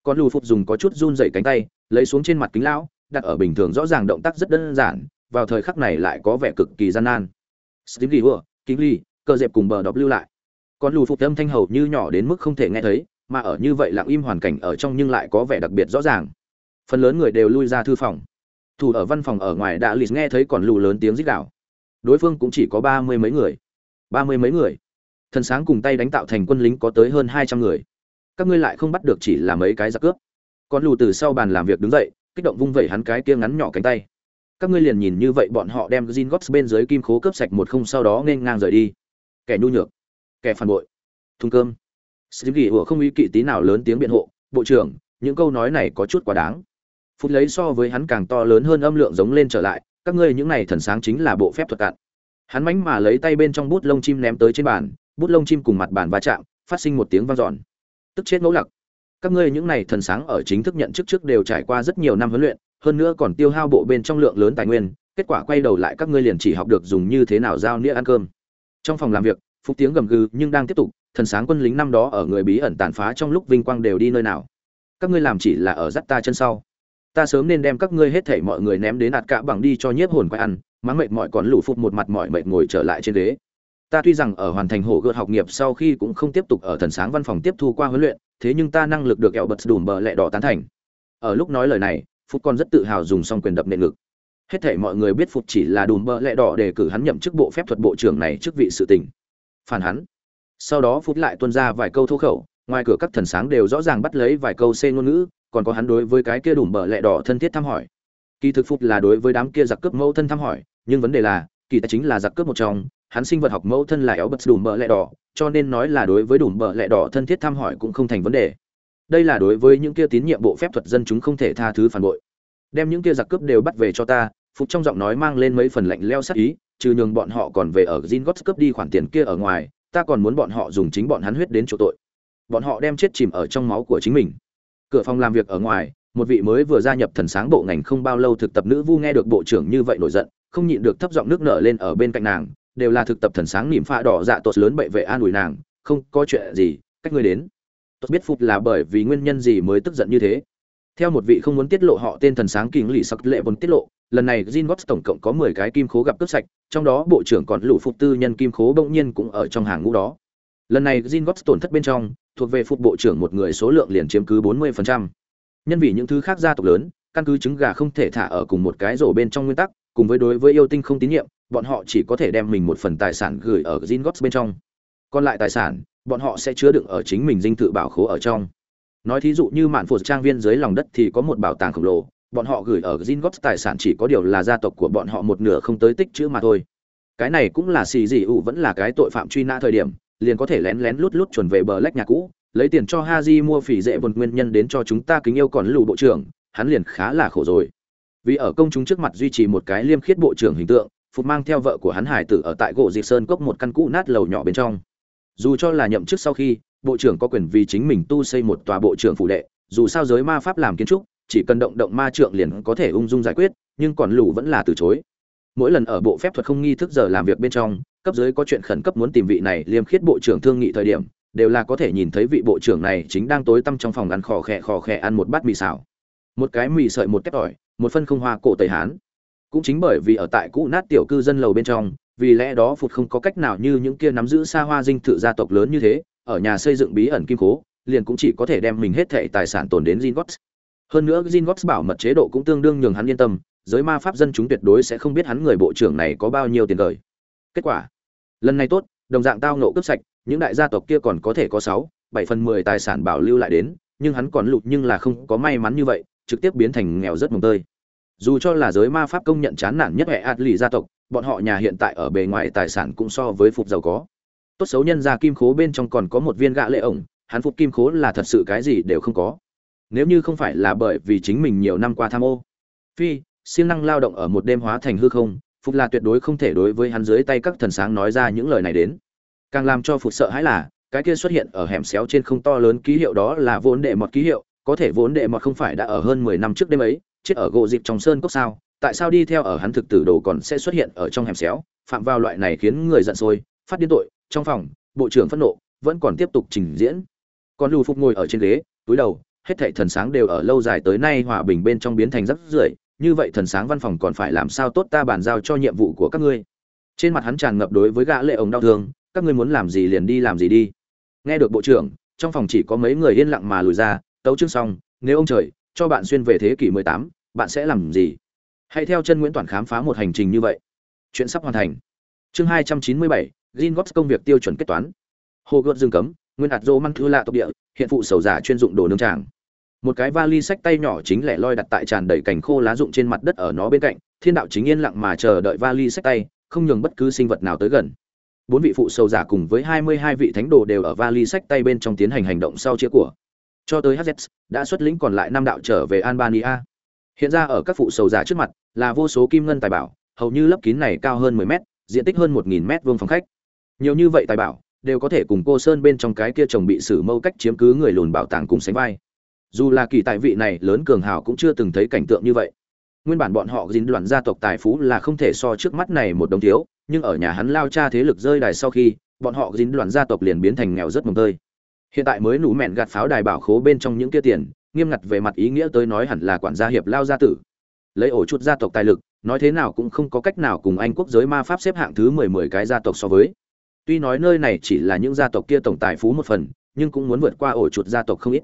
con lù phục dùng có chút run rẩy cánh tay lấy xuống trên mặt kính lão đặt ở bình thường rõ ràng động tác rất đơn giản vào thời khắc này lại có vẻ cực kỳ gian nan. Steve lee hùa kính ly cơ dẹp cùng bờ đọc lưu lại. Con lù phục âm thanh hầu như nhỏ đến mức không thể nghe thấy, mà ở như vậy lặng im hoàn cảnh ở trong nhưng lại có vẻ đặc biệt rõ ràng. Phần lớn người đều lui ra thư phòng. Thủ ở văn phòng ở ngoài đã lịt nghe thấy còn lù lớn tiếng rít đảo đối phương cũng chỉ có ba mươi mấy người. Ba mươi mấy người. Thần sáng cùng tay đánh tạo thành quân lính có tới hơn hai trăm người. Các ngươi lại không bắt được chỉ là mấy cái giặc cướp. Con lù từ sau bàn làm việc đứng dậy, kích động vung vẩy hắn cái kia ngắn nhỏ cánh tay các ngươi liền nhìn như vậy bọn họ đem Jin Gots bên dưới kim khố cướp sạch một không sau đó nên ngang rời đi. Kẻ nhu nhược, kẻ phản bội, thùng cơm. Steve ủa không ý kỵ tí nào lớn tiếng biện hộ, bộ trưởng, những câu nói này có chút quá đáng. Phút lấy so với hắn càng to lớn hơn âm lượng giống lên trở lại, các ngươi những này thần sáng chính là bộ phép thuật cạn. Hắn mánh mà lấy tay bên trong bút lông chim ném tới trên bàn, bút lông chim cùng mặt bàn va chạm, phát sinh một tiếng vang dọn. Tức chết ngỗ lặc. Các ngươi những này thần sáng ở chính thức nhận chức trước đều trải qua rất nhiều năm huấn luyện hơn nữa còn tiêu hao bộ bên trong lượng lớn tài nguyên, kết quả quay đầu lại các ngươi liền chỉ học được dùng như thế nào giao nĩa ăn cơm. Trong phòng làm việc phúc tiếng gầm gừ nhưng đang tiếp tục, thần sáng quân lính năm đó ở người bí ẩn tàn phá trong lúc vinh quang đều đi nơi nào? Các ngươi làm chỉ là ở dắt ta chân sau. Ta sớm nên đem các ngươi hết thảy mọi người ném đến ạt cạ bằng đi cho nhiếp hồn quay ăn, mắng mệt mỏi còn lủ phục một mặt mỏi mệt ngồi trở lại trên ghế. Ta tuy rằng ở hoàn thành hổ gợt học nghiệp sau khi cũng không tiếp tục ở thần sáng văn phòng tiếp thu qua huấn luyện, thế nhưng ta năng lực được kẹo bật đùm bờ lẹ đỏ tán thành. Ở lúc nói lời này phúc còn rất tự hào dùng xong quyền đập nền ngực. Hết thảy mọi người biết phục chỉ là đùm bơ lẹ đỏ để cử hắn nhậm chức bộ phép thuật bộ trưởng này chức vị sự tình. Phản hắn. Sau đó phúc lại tuân ra vài câu thô khẩu, ngoài cửa các thần sáng đều rõ ràng bắt lấy vài câu xê ngôn ngữ, còn có hắn đối với cái kia đùm bờ lẹ đỏ thân thiết thăm hỏi. Kỳ thực phục là đối với đám kia giặc cướp mẫu thân thăm hỏi, nhưng vấn đề là, kỳ tài chính là giặc cướp một trong, hắn sinh vật học mẫu thân là éo bật đùm bờ lẹ đỏ, cho nên nói là đối với đùm bờ lẹ đỏ thân thiết thăm hỏi cũng không thành vấn đề đây là đối với những kia tín nhiệm bộ phép thuật dân chúng không thể tha thứ phản bội. Đem những kia giặc cướp đều bắt về cho ta, phục trong giọng nói mang lên mấy phần lạnh leo sắc ý, trừ nhường bọn họ còn về ở gin gót cướp đi khoản tiền kia ở ngoài, ta còn muốn bọn họ dùng chính bọn hắn huyết đến chỗ tội. Bọn họ đem chết chìm ở trong máu của chính mình. Cửa phòng làm việc ở ngoài, một vị mới vừa gia nhập thần sáng bộ ngành không bao lâu thực tập nữ vu nghe được bộ trưởng như vậy nổi giận, không nhịn được thấp giọng nước nở lên ở bên cạnh nàng, đều là thực tập thần sáng nỉm pha đỏ dạ tột lớn bệ vệ an ủi nàng, không có chuyện gì, cách ngươi đến. Tôi biết phục là bởi vì nguyên nhân gì mới tức giận như thế theo một vị không muốn tiết lộ họ tên thần sáng kính lì sắc lệ vốn tiết lộ lần này Jingots tổng cộng có 10 cái kim khố gặp cướp sạch, trong đó bộ trưởng còn lũ phục tư nhân kim khố bỗng nhiên cũng ở trong hàng ngũ đó. Lần này Jingots tổn thất bên trong, thuộc về phục bộ trưởng một người số lượng liền chiếm cứ 40%. Nhân vì những thứ khác gia tộc lớn, căn cứ trứng gà không thể thả ở cùng một cái rổ bên trong nguyên tắc, cùng với đối với yêu tinh không tín nhiệm, bọn họ chỉ có thể đem mình một phần tài sản gửi ở Jingots bên trong. Còn lại tài sản, bọn họ sẽ chứa đựng ở chính mình dinh thự bảo khố ở trong. Nói thí dụ như mạn phụt trang viên dưới lòng đất thì có một bảo tàng khổng lồ, bọn họ gửi ở Zingot tài sản chỉ có điều là gia tộc của bọn họ một nửa không tới tích chữ mà thôi. Cái này cũng là xì gì ủ vẫn là cái tội phạm truy nã thời điểm, liền có thể lén lén lút lút chuẩn về bờ lách nhà cũ, lấy tiền cho Haji mua phỉ dễ vốn nguyên nhân đến cho chúng ta kính yêu còn lù bộ trưởng, hắn liền khá là khổ rồi. Vì ở công chúng trước mặt duy trì một cái liêm khiết bộ trưởng hình tượng, Phục mang theo vợ của hắn Hải tử ở tại gỗ Dịch Sơn cốc một căn cũ nát lầu nhỏ bên trong. Dù cho là nhậm chức sau khi, bộ trưởng có quyền vì chính mình tu xây một tòa bộ trưởng phủ đệ, dù sao giới ma pháp làm kiến trúc, chỉ cần động động ma trượng liền có thể ung dung giải quyết nhưng còn lù vẫn là từ chối. Mỗi lần ở bộ phép thuật không nghi thức giờ làm việc bên trong cấp dưới có chuyện khẩn cấp muốn tìm vị này liêm khiết bộ trưởng thương nghị thời điểm đều là có thể nhìn thấy vị bộ trưởng này chính đang tối tăm trong phòng ăn khò khẽ khò khẽ ăn một bát mì xào. Một cái mì sợi một tép tỏi một phân không hoa cổ tây hán. Cũng chính bởi vì ở tại cũ nát tiểu cư dân lầu bên trong vì lẽ đó phụt không có cách nào như những kia nắm giữ xa hoa dinh thự gia tộc lớn như thế ở nhà xây dựng bí ẩn kim cố liền cũng chỉ có thể đem mình hết thệ tài sản tồn đến Zingots. Hơn nữa Zingots bảo mật chế độ cũng tương đương nhường hắn yên tâm, giới ma pháp dân chúng tuyệt đối sẽ không biết hắn người bộ trưởng này có bao nhiêu tiền lời. Kết quả, lần này tốt, đồng dạng tao nộ cướp sạch, những đại gia tộc kia còn có thể có 6, 7 phần 10 tài sản bảo lưu lại đến, nhưng hắn còn lụt nhưng là không có may mắn như vậy, trực tiếp biến thành nghèo rất mồng tơi. Dù cho là giới ma pháp công nhận chán nản nhất hệ Atli gia tộc, bọn họ nhà hiện tại ở bề ngoài tài sản cũng so với phục giàu có. Tốt xấu nhân gia kim khố bên trong còn có một viên gạ lệ ổng, hắn phục kim khố là thật sự cái gì đều không có. Nếu như không phải là bởi vì chính mình nhiều năm qua tham ô. Phi siêng năng lao động ở một đêm hóa thành hư không phục là tuyệt đối không thể đối với hắn dưới tay các thần sáng nói ra những lời này đến. Càng làm cho phục sợ hãi là cái kia xuất hiện ở hẻm xéo trên không to lớn ký hiệu đó là vốn đệ mọt ký hiệu có thể vốn đệ mọt không phải đã ở hơn mười năm trước đêm ấy chết ở gỗ dịp trong sơn cốc sao? Tại sao đi theo ở hắn thực tử đồ còn sẽ xuất hiện ở trong hẻm xéo? Phạm vào loại này khiến người giận sôi, phát điên tội, trong phòng, bộ trưởng phẫn nộ, vẫn còn tiếp tục trình diễn. Còn lù phục ngồi ở trên ghế, túi đầu, hết thảy thần sáng đều ở lâu dài tới nay hòa bình bên trong biến thành rất rưởi. Như vậy thần sáng văn phòng còn phải làm sao tốt ta bàn giao cho nhiệm vụ của các ngươi? Trên mặt hắn tràn ngập đối với gã lệ ổng đau thương, các ngươi muốn làm gì liền đi làm gì đi. Nghe được bộ trưởng, trong phòng chỉ có mấy người yên lặng mà lùi ra, tấu chương xong, nếu ông trời cho bạn xuyên về thế kỷ 18, bạn sẽ làm gì? Hãy theo chân nguyễn toàn khám phá một hành trình như vậy. Chuyện sắp hoàn thành. Chương 297, Gringotts công việc tiêu chuẩn kết toán. Hồ gợt dương cấm nguyên hạt dô măng thư lạ tộc địa hiện phụ sầu giả chuyên dụng đồ nướng tràng. Một cái vali sách tay nhỏ chính lẻ loi đặt tại tràn đầy cành khô lá rụng trên mặt đất ở nó bên cạnh thiên đạo chính yên lặng mà chờ đợi vali sách tay không nhường bất cứ sinh vật nào tới gần. Bốn vị phụ sầu giả cùng với hai mươi hai vị thánh đồ đều ở vali sách tay bên trong tiến hành hành động sau chia của cho tới hz đã xuất lĩnh còn lại năm đạo trở về albania. Hiện ra ở các phụ sầu giả trước mặt là vô số kim ngân tài bảo, hầu như lấp kín này cao hơn 10 mét, diện tích hơn 1.000 mét vuông phòng khách. Nhiều như vậy tài bảo đều có thể cùng cô sơn bên trong cái kia chồng bị xử mâu cách chiếm cứ người lùn bảo tàng cùng sánh vai. Dù là kỳ tài vị này lớn cường hào cũng chưa từng thấy cảnh tượng như vậy. Nguyên bản bọn họ dính đoàn gia tộc tài phú là không thể so trước mắt này một đồng thiếu, nhưng ở nhà hắn lao cha thế lực rơi đài sau khi, bọn họ dính đoàn gia tộc liền biến thành nghèo rất mồng tơi hiện tại mới nụ mẹn gạt pháo đài bảo khố bên trong những kia tiền, nghiêm ngặt về mặt ý nghĩa tới nói hẳn là quản gia hiệp lao gia tử. Lấy ổ chút gia tộc tài lực, nói thế nào cũng không có cách nào cùng anh quốc giới ma pháp xếp hạng thứ mười mười cái gia tộc so với. Tuy nói nơi này chỉ là những gia tộc kia tổng tài phú một phần, nhưng cũng muốn vượt qua ổ chuột gia tộc không ít.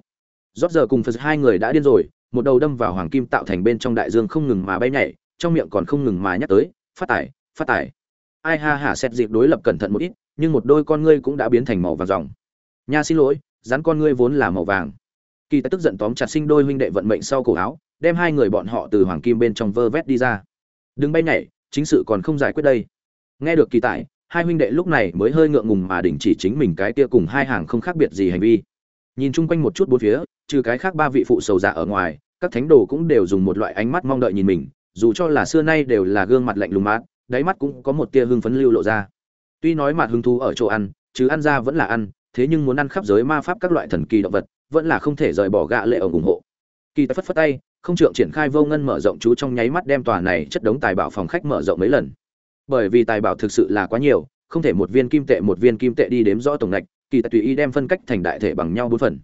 Rót giờ cùng phật hai người đã điên rồi, một đầu đâm vào hoàng kim tạo thành bên trong đại dương không ngừng mà bay nhảy, trong miệng còn không ngừng mà nhắc tới, phát tải phát tải ai ha hả xét dịp đối lập cẩn thận một ít, nhưng một đôi con ngươi cũng đã biến thành màu vàng ròng nha xin lỗi rắn con ngươi vốn là màu vàng. Kỳ ta tức giận tóm chặt sinh đôi huynh đệ vận mệnh sau cổ áo đem hai người bọn họ từ hoàng kim bên trong vơ vét đi ra. Đừng bay nhảy chính sự còn không giải quyết đây. Nghe được kỳ Tải, hai huynh đệ lúc này mới hơi ngượng ngùng mà đình chỉ chính mình cái kia cùng hai hàng không khác biệt gì hành vi. Nhìn chung quanh một chút bốn phía trừ cái khác ba vị phụ sầu giả ở ngoài các thánh đồ cũng đều dùng một loại ánh mắt mong đợi nhìn mình dù cho là xưa nay đều là gương mặt lạnh lùng mát đáy mắt cũng có một tia hưng phấn lưu lộ ra. Tuy nói mặt hứng thú ở chỗ ăn chứ ăn ra vẫn là ăn thế nhưng muốn ăn khắp giới ma pháp các loại thần kỳ động vật, vẫn là không thể rời bỏ gạ lệ ổng ủng hộ. Kỳ tài phất phất tay, không trượng triển khai vô ngân mở rộng chú trong nháy mắt đem tòa này chất đống tài bảo phòng khách mở rộng mấy lần. Bởi vì tài bảo thực sự là quá nhiều, không thể một viên kim tệ một viên kim tệ đi đếm rõ tổng ngạch kỳ tài tùy ý đem phân cách thành đại thể bằng nhau bốn phần.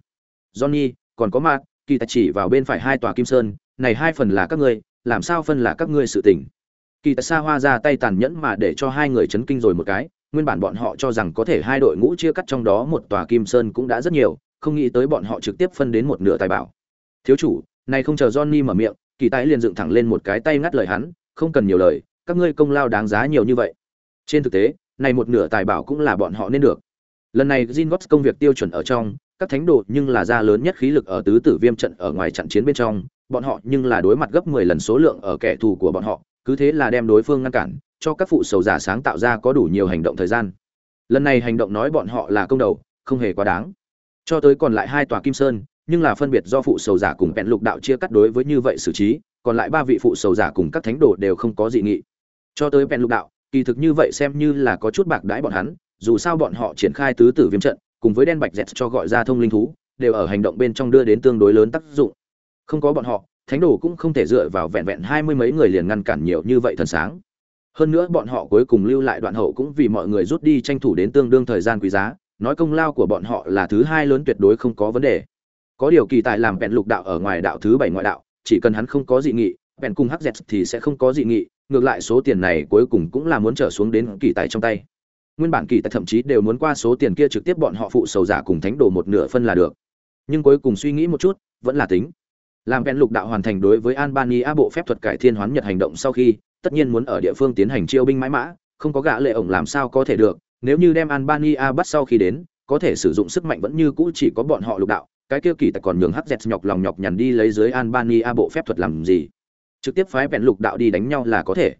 Johnny, còn có ma kỳ tài chỉ vào bên phải hai tòa kim sơn, này hai phần là các ngươi, làm sao phân là các ngươi sự tình? Kỳ tài xa hoa ra tay tàn nhẫn mà để cho hai người chấn kinh rồi một cái nguyên bản bọn họ cho rằng có thể hai đội ngũ chia cắt trong đó một tòa kim sơn cũng đã rất nhiều, không nghĩ tới bọn họ trực tiếp phân đến một nửa tài bảo. Thiếu chủ, này không chờ johnny mở miệng, kỳ tài liền dựng thẳng lên một cái tay ngắt lời hắn, không cần nhiều lời, các ngươi công lao đáng giá nhiều như vậy. Trên thực tế, này một nửa tài bảo cũng là bọn họ nên được. Lần này Gringotts công việc tiêu chuẩn ở trong, các thánh đồ nhưng là ra lớn nhất khí lực ở tứ tử viêm trận ở ngoài trận chiến bên trong, bọn họ nhưng là đối mặt gấp 10 lần số lượng ở kẻ thù của bọn họ cứ thế là đem đối phương ngăn cản, cho các phụ sầu giả sáng tạo ra có đủ nhiều hành động thời gian. Lần này hành động nói bọn họ là công đầu, không hề quá đáng. Cho tới còn lại hai tòa kim sơn, nhưng là phân biệt do phụ sầu giả cùng bẹn lục đạo chia cắt đối với như vậy xử trí, còn lại ba vị phụ sầu giả cùng các thánh đồ đều không có dị nghị. Cho tới bẹn lục đạo, kỳ thực như vậy xem như là có chút bạc đãi bọn hắn, dù sao bọn họ triển khai tứ tử viêm trận, cùng với đen bạch dẹt cho gọi ra thông linh thú, đều ở hành động bên trong đưa đến tương đối lớn tác dụng. Không có bọn họ thánh đồ cũng không thể dựa vào vẹn vẹn hai mươi mấy người liền ngăn cản nhiều như vậy thần sáng. Hơn nữa bọn họ cuối cùng lưu lại đoạn hậu cũng vì mọi người rút đi tranh thủ đến tương đương thời gian quý giá, nói công lao của bọn họ là thứ hai lớn tuyệt đối không có vấn đề. Có điều kỳ tài làm vẹn lục đạo ở ngoài đạo thứ bảy ngoại đạo, chỉ cần hắn không có dị nghị vẹn cùng hz thì sẽ không có dị nghị, ngược lại số tiền này cuối cùng cũng là muốn trở xuống đến kỳ tài trong tay. Nguyên bản kỳ tài thậm chí đều muốn qua số tiền kia trực tiếp bọn họ phụ sầu giả cùng thánh đồ một nửa phân là được. Nhưng cuối cùng suy nghĩ một chút, vẫn là tính làm vẹn lục đạo hoàn thành đối với albania bộ phép thuật cải thiên hoán nhật hành động sau khi, tất nhiên muốn ở địa phương tiến hành chiêu binh mãi mã, không có gã lệ ổng làm sao có thể được, nếu như đem albania bắt sau khi đến, có thể sử dụng sức mạnh vẫn như cũ chỉ có bọn họ lục đạo, cái kia kỳ tài còn nhường hắc dẹt nhọc lòng nhọc nhằn đi lấy dưới albania bộ phép thuật làm gì? Trực tiếp phái vẹn lục đạo đi đánh nhau là có thể.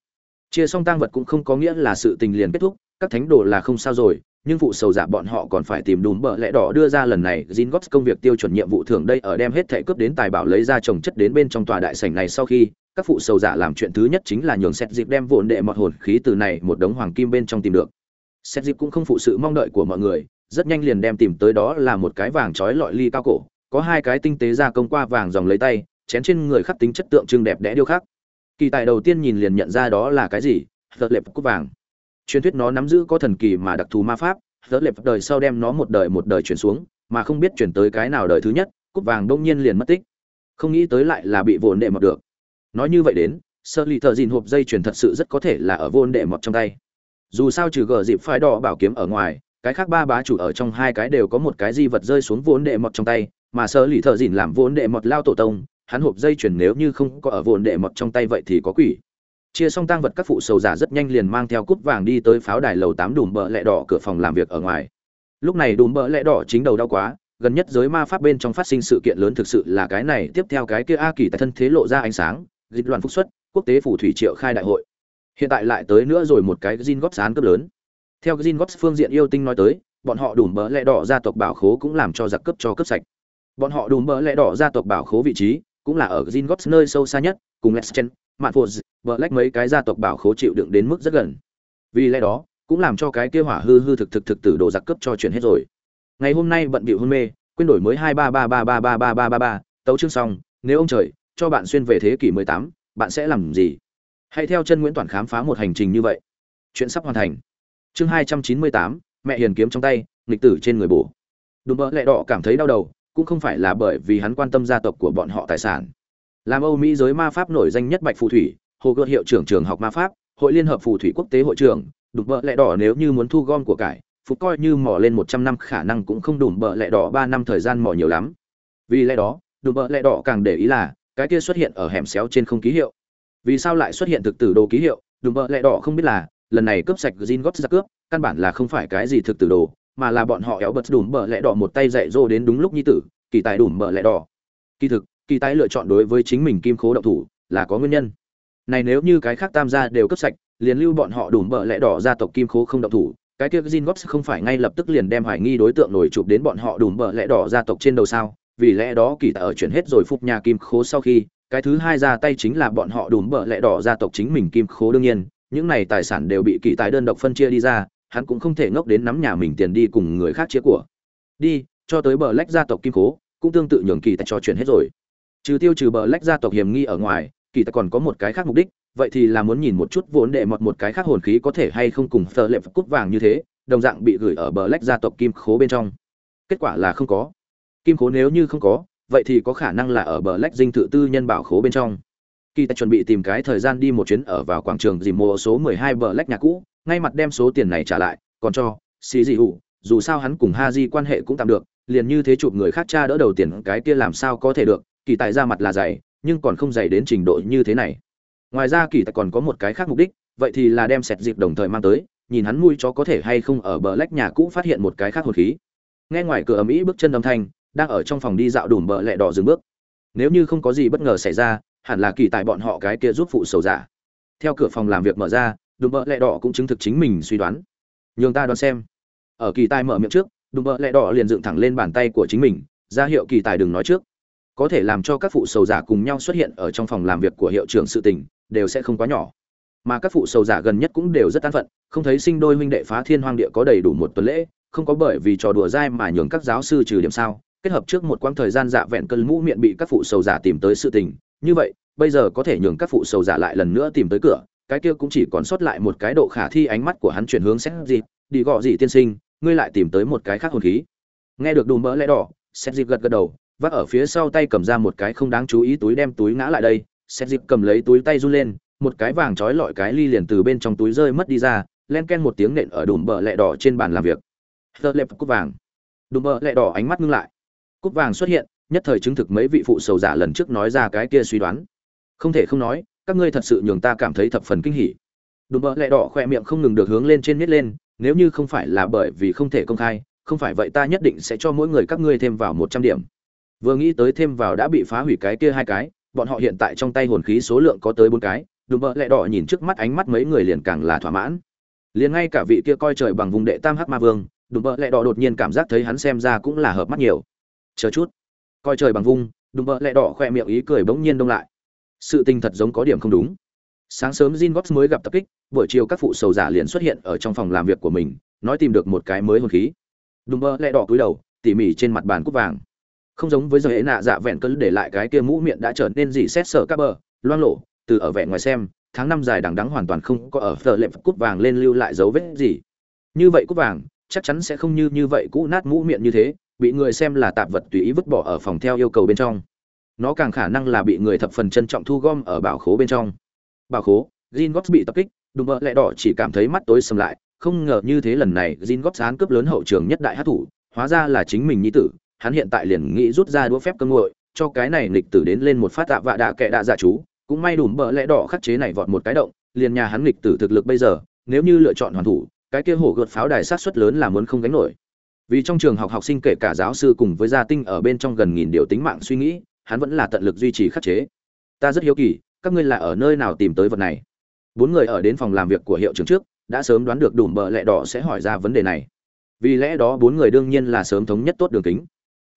Chia xong tang vật cũng không có nghĩa là sự tình liền kết thúc, các thánh đồ là không sao rồi nhưng phụ sầu giả bọn họ còn phải tìm đùm bợ lẽ đỏ đưa ra lần này. Jin Gops công việc tiêu chuẩn nhiệm vụ thường đây ở đem hết thẻ cướp đến tài bảo lấy ra trồng chất đến bên trong tòa đại sảnh này sau khi, các phụ sầu giả làm chuyện thứ nhất chính là nhường xét dịp đem vụn đệ mọt hồn khí từ này một đống hoàng kim bên trong tìm được. Xét dịp cũng không phụ sự mong đợi của mọi người, rất nhanh liền đem tìm tới đó là một cái vàng trói lọi ly cao cổ, có hai cái tinh tế gia công qua vàng dòng lấy tay, chén trên người khắc tính chất tượng trưng đẹp đẽ điêu khắc. Kỳ tài đầu tiên nhìn liền nhận ra đó là cái gì? Thật lệp cúc vàng truyền thuyết nó nắm giữ có thần kỳ mà đặc thù ma pháp thợ lệp đời sau đem nó một đời một đời chuyển xuống, mà không biết chuyển tới cái nào đời thứ nhất, cúp vàng đông nhiên liền mất tích. Không nghĩ tới lại là bị vồn đệ mọt được. Nói như vậy đến sơ lì thợ dìn hộp dây chuyển thật sự rất có thể là ở vồn đệ mọt trong tay. Dù sao trừ gờ dịp phái đỏ bảo kiếm ở ngoài, cái khác ba bá chủ ở trong hai cái đều có một cái di vật rơi xuống vốn đệ mọt trong tay, mà sơ lì thợ dìn làm vốn đệ mọt lao tổ tông, hắn hộp dây chuyển nếu như không có ở vốn đệ mọt trong tay vậy thì có quỷ chia xong tang vật các phụ sầu giả rất nhanh liền mang theo cúp vàng đi tới pháo đài lầu tám đùm bợ lẹ đỏ cửa phòng làm việc ở ngoài. Lúc này đùm bợ lẹ đỏ chính đầu đau quá gần nhất giới ma pháp bên trong phát sinh sự kiện lớn thực sự là cái này tiếp theo cái kia a kỳ tại thân thế lộ ra ánh sáng dịch loạn phúc xuất quốc tế phủ thủy triệu khai đại hội. Hiện tại lại tới nữa rồi một cái gin góp sán cấp lớn. Theo gin góp phương diện yêu tinh nói tới bọn họ đùm bỡ lẹ đỏ gia tộc bảo khố cũng làm cho giặc cấp cho cấp sạch. Bọn họ đùm bỡ lẹ đỏ gia tộc bảo khố vị trí cũng là ở gin góp nơi sâu xa nhất cùng Leschen, Mạn phụ vợ lách mấy cái gia tộc bảo khố chịu đựng đến mức rất gần. Vì lẽ đó, cũng làm cho cái kia hỏa hư hư thực thực thực tử đồ giặc cấp cho chuyển hết rồi. Ngày hôm nay bận bị hôn mê, quên đổi mới hai ba ba ba ba ba ba ba ba ba, tấu chương xong, nếu ông trời cho bạn xuyên về thế kỷ 18, bạn sẽ làm gì? Hãy theo chân Nguyễn Toàn khám phá một hành trình như vậy. Chuyện sắp hoàn thành. Chương 298, mẹ hiền kiếm trong tay, nghịch tử trên người bổ. Đúng bỡ lẹ đỏ cảm thấy đau đầu, cũng không phải là bởi vì hắn quan tâm gia tộc của bọn họ tài sản làm âu mỹ giới ma pháp nổi danh nhất bạch phù thủy, hồ gợt hiệu trưởng trường học ma pháp, hội liên hợp phù thủy quốc tế hội trưởng đục bợ lẹ đỏ nếu như muốn thu gom của cải, phục coi như mỏ lên một trăm năm khả năng cũng không đủ bợ lẹ đỏ ba năm thời gian mỏ nhiều lắm. Vì lẽ đó đục bợ lẹ đỏ càng để ý là, cái kia xuất hiện ở hẻm xéo trên không ký hiệu. Vì sao lại xuất hiện thực tử đồ ký hiệu? Đục bợ lẹ đỏ không biết là, lần này cướp sạch gin gót ra cướp, căn bản là không phải cái gì thực tử đồ, mà là bọn họ éo bật đùm bợ lẹ đỏ một tay dạy dỗ đến đúng lúc như tử, kỳ tài đùm bợ lẹ đỏ. Kỳ thực kỳ tái lựa chọn đối với chính mình kim khố động thủ là có nguyên nhân. Này nếu như cái khác tam gia đều cấp sạch, liền lưu bọn họ đủ bợ lẽ đỏ gia tộc kim khố không động thủ, cái kia Jin Gops không phải ngay lập tức liền đem hoài nghi đối tượng nổi chụp đến bọn họ đủ bợ lẽ đỏ gia tộc trên đầu sao? Vì lẽ đó kỳ tại ở chuyển hết rồi phục nhà kim khố sau khi, cái thứ hai ra tay chính là bọn họ đủ bợ lẽ đỏ gia tộc chính mình kim khố đương nhiên, những này tài sản đều bị kỳ tài đơn độc phân chia đi ra, hắn cũng không thể ngốc đến nắm nhà mình tiền đi cùng người khác chia của. Đi, cho tới bờ lách gia tộc kim khố, cũng tương tự nhường kỳ tại cho chuyển hết rồi trừ tiêu trừ bờ lách gia tộc hiểm nghi ở ngoài, kỳ ta còn có một cái khác mục đích, vậy thì là muốn nhìn một chút vốn đệ mọt một cái khác hồn khí có thể hay không cùng phờ lệp cút vàng như thế, đồng dạng bị gửi ở bờ lách gia tộc kim khố bên trong. Kết quả là không có. Kim khố nếu như không có, vậy thì có khả năng là ở bờ lách dinh thự tư nhân bảo khố bên trong. Kỳ ta chuẩn bị tìm cái thời gian đi một chuyến ở vào quảng trường dìm mùa số 12 bờ lách nhà cũ, ngay mặt đem số tiền này trả lại, còn cho xì dị hụ dù sao hắn cùng ha di quan hệ cũng tạm được, liền như thế chụp người khác cha đỡ đầu tiền cái kia làm sao có thể được kỳ tài ra mặt là dày, nhưng còn không dày đến trình độ như thế này. Ngoài ra kỳ tài còn có một cái khác mục đích, vậy thì là đem sẹt dịp đồng thời mang tới, nhìn hắn mùi chó có thể hay không ở bờ lách nhà cũ phát hiện một cái khác hồn khí. Nghe ngoài cửa ầm ĩ bước chân âm thanh, đang ở trong phòng đi dạo đùm bờ lẹ đỏ dừng bước. Nếu như không có gì bất ngờ xảy ra, hẳn là kỳ tài bọn họ cái kia giúp phụ sầu giả. Theo cửa phòng làm việc mở ra, đùm bờ lẹ đỏ cũng chứng thực chính mình suy đoán. Nhường ta đoán xem. Ở kỳ tài mở miệng trước, đùm bờ lẹ đỏ liền dựng thẳng lên bàn tay của chính mình, ra hiệu kỳ tài đừng nói trước có thể làm cho các phụ sầu giả cùng nhau xuất hiện ở trong phòng làm việc của hiệu trưởng sự tình, đều sẽ không quá nhỏ. Mà các phụ sầu giả gần nhất cũng đều rất an phận, không thấy sinh đôi huynh đệ phá thiên hoang địa có đầy đủ một tuần lễ, không có bởi vì trò đùa dai mà nhường các giáo sư trừ điểm sao, kết hợp trước một quãng thời gian dạ vẹn cơn mũ miệng bị các phụ sầu giả tìm tới sự tình. Như vậy, bây giờ có thể nhường các phụ sầu giả lại lần nữa tìm tới cửa, cái kia cũng chỉ còn sót lại một cái độ khả thi ánh mắt của hắn chuyển hướng xét dịp đi gọ gì tiên sinh, ngươi lại tìm tới một cái khác hồn khí. Nghe được đùm mỡ lẽ đỏ xét dịp gật gật đầu vác ở phía sau tay cầm ra một cái không đáng chú ý túi đem túi ngã lại đây xét dịp cầm lấy túi tay run lên, một cái vàng trói lọi cái ly liền từ bên trong túi rơi mất đi ra, len ken một tiếng nện ở đùm bờ lẹ đỏ trên bàn làm việc. Thợ lệp cúp vàng. Đùm bờ lẹ đỏ ánh mắt ngưng lại. Cúp vàng xuất hiện, nhất thời chứng thực mấy vị phụ sầu giả lần trước nói ra cái kia suy đoán. Không thể không nói, các ngươi thật sự nhường ta cảm thấy thập phần kinh hỉ. Đùm bờ lẹ đỏ khoe miệng không ngừng được hướng lên trên miết lên, nếu như không phải là bởi vì không thể công khai, không phải vậy ta nhất định sẽ cho mỗi người các ngươi thêm vào một trăm điểm vừa nghĩ tới thêm vào đã bị phá hủy cái kia hai cái, bọn họ hiện tại trong tay hồn khí số lượng có tới bốn cái, đùm bợ lẹ đỏ nhìn trước mắt ánh mắt mấy người liền càng là thỏa mãn. Liền ngay cả vị kia coi trời bằng vùng đệ tam hắc ma vương, đùm bợ lẹ đỏ đột nhiên cảm giác thấy hắn xem ra cũng là hợp mắt nhiều. Chờ chút. Coi trời bằng vung đùm bợ lẹ đỏ khoe miệng ý cười bỗng nhiên đông lại. Sự tình thật giống có điểm không đúng. Sáng sớm Jin Gox mới gặp tập kích, buổi chiều các phụ sầu giả liền xuất hiện ở trong phòng làm việc của mình, nói tìm được một cái mới hồn khí. Đùm bơ lẹ đỏ cúi đầu, tỉ mỉ trên mặt bàn cúp vàng không giống với giờ hệ nạ dạ vẹn cơn để lại cái kia mũ miệng đã trở nên dị xét sở các bờ, loang lộ từ ở vẻ ngoài xem, tháng năm dài đằng đắng hoàn toàn không có ở phở lệm cút vàng lên lưu lại dấu vết gì. Như vậy cút vàng, chắc chắn sẽ không như như vậy cũ nát mũ miệng như thế, bị người xem là tạp vật tùy ý vứt bỏ ở phòng theo yêu cầu bên trong. Nó càng khả năng là bị người thập phần trân trọng thu gom ở bảo khố bên trong. Bảo khố Jin Gops bị tập kích, đùm vợ lẹ đỏ chỉ cảm thấy mắt tối sầm lại, không ngờ như thế lần này Jin Gops án cướp lớn hậu trường nhất đại hát thủ, hóa ra là chính mình nhi tử hắn hiện tại liền nghĩ rút ra đũa phép cơ nguội, cho cái này nghịch tử đến lên một phát tạ vạ đạ kệ đạ dạ chú, cũng may đùm bợ lẽ đỏ khắc chế này vọt một cái động, liền nhà hắn nghịch tử thực lực bây giờ, nếu như lựa chọn hoàn thủ, cái kia hổ gợt pháo đài sát suất lớn là muốn không gánh nổi. Vì trong trường học học sinh kể cả giáo sư cùng với gia tinh ở bên trong gần nghìn điều tính mạng suy nghĩ, hắn vẫn là tận lực duy trì khắc chế. Ta rất hiếu kỳ, các ngươi là ở nơi nào tìm tới vật này? Bốn người ở đến phòng làm việc của hiệu trưởng trước, đã sớm đoán được đùm bợ lẹ đỏ sẽ hỏi ra vấn đề này. Vì lẽ đó bốn người đương nhiên là sớm thống nhất tốt đường kính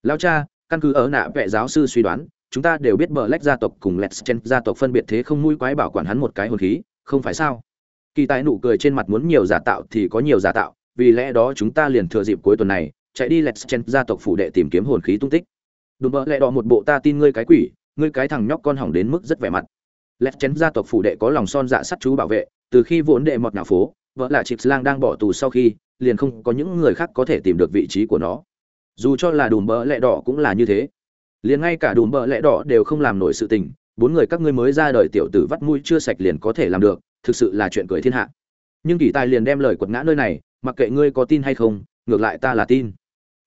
lao cha, căn cứ ở nạ vệ giáo sư suy đoán, chúng ta đều biết bờ lách gia tộc cùng let's chen gia tộc phân biệt thế không mũi quái bảo quản hắn một cái hồn khí, không phải sao? Kỳ tài nụ cười trên mặt muốn nhiều giả tạo thì có nhiều giả tạo, vì lẽ đó chúng ta liền thừa dịp cuối tuần này, chạy đi let's chen gia tộc phủ đệ tìm kiếm hồn khí tung tích. Đùm bợ lẹ đỏ một bộ ta tin ngươi cái quỷ, ngươi cái thằng nhóc con hỏng đến mức rất vẻ mặt. Let's chen gia tộc phủ đệ có lòng son dạ sắt chú bảo vệ, từ khi vốn đệ mọt nhà phố, vợ là chịp lang đang bỏ tù sau khi, liền không có những người khác có thể tìm được vị trí của nó dù cho là đùm bỡ lẹ đỏ cũng là như thế. Liền ngay cả đùm bỡ lẹ đỏ đều không làm nổi sự tình bốn người các ngươi mới ra đời tiểu tử vắt mũi chưa sạch liền có thể làm được thực sự là chuyện cười thiên hạ. Nhưng kỳ tài liền đem lời quật ngã nơi này mặc kệ ngươi có tin hay không ngược lại ta là tin.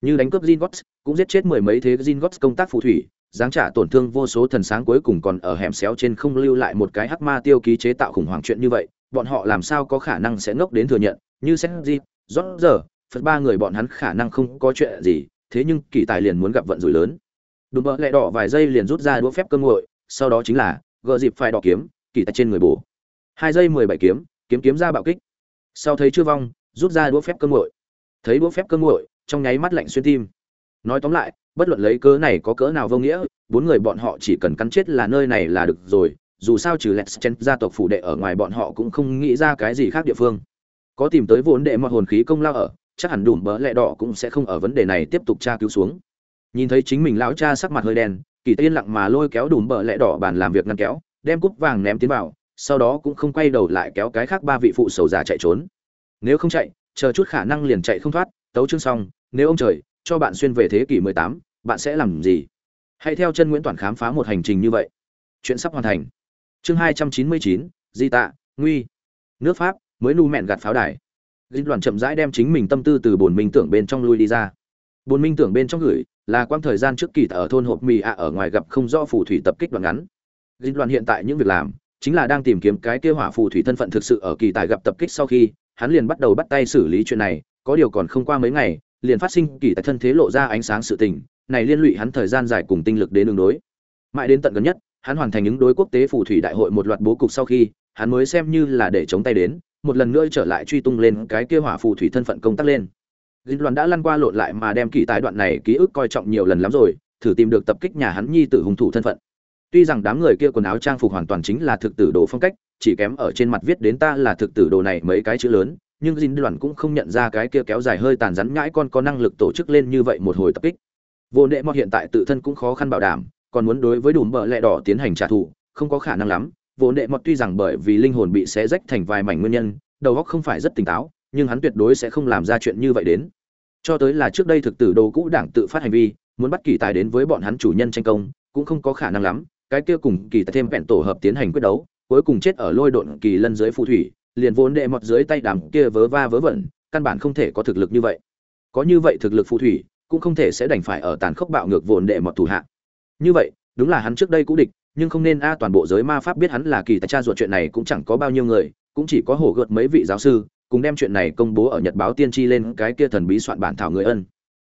Như đánh cướp Zingots, cũng giết chết mười mấy thế Zingots công tác phù thủy giáng trả tổn thương vô số thần sáng cuối cùng còn ở hẻm xéo trên không lưu lại một cái hắc ma tiêu ký chế tạo khủng hoảng chuyện như vậy bọn họ làm sao có khả năng sẽ ngốc đến thừa nhận? Như sẽ gì rót giờ phật ba người bọn hắn khả năng không có chuyện gì thế nhưng kỳ tài liền muốn gặp vận rủi lớn. Đùm bợ lẹ đỏ vài giây liền rút ra đũa phép cơ nguội, sau đó chính là gợ dịp phải đỏ kiếm, kỳ tài trên người bổ. Hai giây mười bảy kiếm kiếm kiếm ra bạo kích. Sau thấy chưa vong, rút ra đũa phép cơ nguội. Thấy đũa phép cơ nguội, trong nháy mắt lạnh xuyên tim. Nói tóm lại, bất luận lấy cớ này có cỡ nào vô nghĩa, bốn người bọn họ chỉ cần cắn chết là nơi này là được rồi, dù sao trừ lẹt chen gia tộc phủ đệ ở ngoài bọn họ cũng không nghĩ ra cái gì khác địa phương. Có tìm tới vốn đệ mọi hồn khí công lao ở chắc hẳn đùm bỡ lẹ đỏ cũng sẽ không ở vấn đề này tiếp tục tra cứu xuống. Nhìn thấy chính mình lão cha sắc mặt hơi đen kỳ tiên lặng mà lôi kéo đùm bỡ lẹ đỏ bàn làm việc ngăn kéo đem cúp vàng ném tiến vào sau đó cũng không quay đầu lại kéo cái khác ba vị phụ sầu già chạy trốn. Nếu không chạy chờ chút khả năng liền chạy không thoát tấu chương xong nếu ông trời cho bạn xuyên về thế kỷ 18, bạn sẽ làm gì? Hãy theo chân nguyễn toàn khám phá một hành trình như vậy. Chuyện sắp hoàn thành. Chương 299, di tạ nguy. Nước pháp mới nu mẹn gạt pháo đài. Dinh đoàn chậm rãi đem chính mình tâm tư từ buồn minh tưởng bên trong lui đi ra. Buồn minh tưởng bên trong gửi là quãng thời gian trước kỳ ở thôn hộp mì ạ ở ngoài gặp không rõ phù thủy tập kích đoạn ngắn. Dinh đoàn hiện tại những việc làm chính là đang tìm kiếm cái kia hỏa phù thủy thân phận thực sự ở kỳ tài gặp tập kích sau khi, hắn liền bắt đầu bắt tay xử lý chuyện này, có điều còn không qua mấy ngày, liền phát sinh kỳ tài thân thế lộ ra ánh sáng sự tình, này liên lụy hắn thời gian dài cùng tinh lực đến đường đối. Mãi đến tận gần nhất, hắn hoàn thành những đối quốc tế phù thủy đại hội một loạt bố cục sau khi, hắn mới xem như là để chống tay đến, một lần nữa trở lại truy tung lên cái kia hỏa phù thủy thân phận công tác lên Dinh Loan đã lăn qua lộn lại mà đem kỳ tài đoạn này ký ức coi trọng nhiều lần lắm rồi, thử tìm được tập kích nhà hắn nhi tử hung thủ thân phận. Tuy rằng đám người kia quần áo trang phục hoàn toàn chính là thực tử đồ phong cách, chỉ kém ở trên mặt viết đến ta là thực tử đồ này mấy cái chữ lớn, nhưng Dinh Loan cũng không nhận ra cái kia kéo dài hơi tàn rắn nhãi con có năng lực tổ chức lên như vậy một hồi tập kích. Vô Đệ Mọ hiện tại tự thân cũng khó khăn bảo đảm, còn muốn đối với đùm bợ lẹ đỏ tiến hành trả thù, không có khả năng lắm, vốn đệ mọt tuy rằng bởi vì linh hồn bị xé rách thành vài mảnh nguyên nhân, đầu óc không phải rất tỉnh táo, nhưng hắn tuyệt đối sẽ không làm ra chuyện như vậy đến. Cho tới là trước đây thực tử đồ cũ đảng tự phát hành vi, muốn bắt kỳ tài đến với bọn hắn chủ nhân tranh công, cũng không có khả năng lắm, cái kia cùng kỳ tài thêm vẹn tổ hợp tiến hành quyết đấu, cuối cùng chết ở lôi độn kỳ lân dưới phù thủy, liền vốn đệ mọt dưới tay đàm kia vớ va vớ vẩn, căn bản không thể có thực lực như vậy. Có như vậy thực lực phù thủy, cũng không thể sẽ đành phải ở tàn khốc bạo ngược vốn đệ mọt thủ hạ. Như vậy, đúng là hắn trước đây cũ địch nhưng không nên a, toàn bộ giới ma pháp biết hắn là kỳ tài cha ruột, chuyện này cũng chẳng có bao nhiêu người, cũng chỉ có hổ gợt mấy vị giáo sư, cùng đem chuyện này công bố ở nhật báo tiên tri lên cái kia thần bí soạn bản thảo người ân.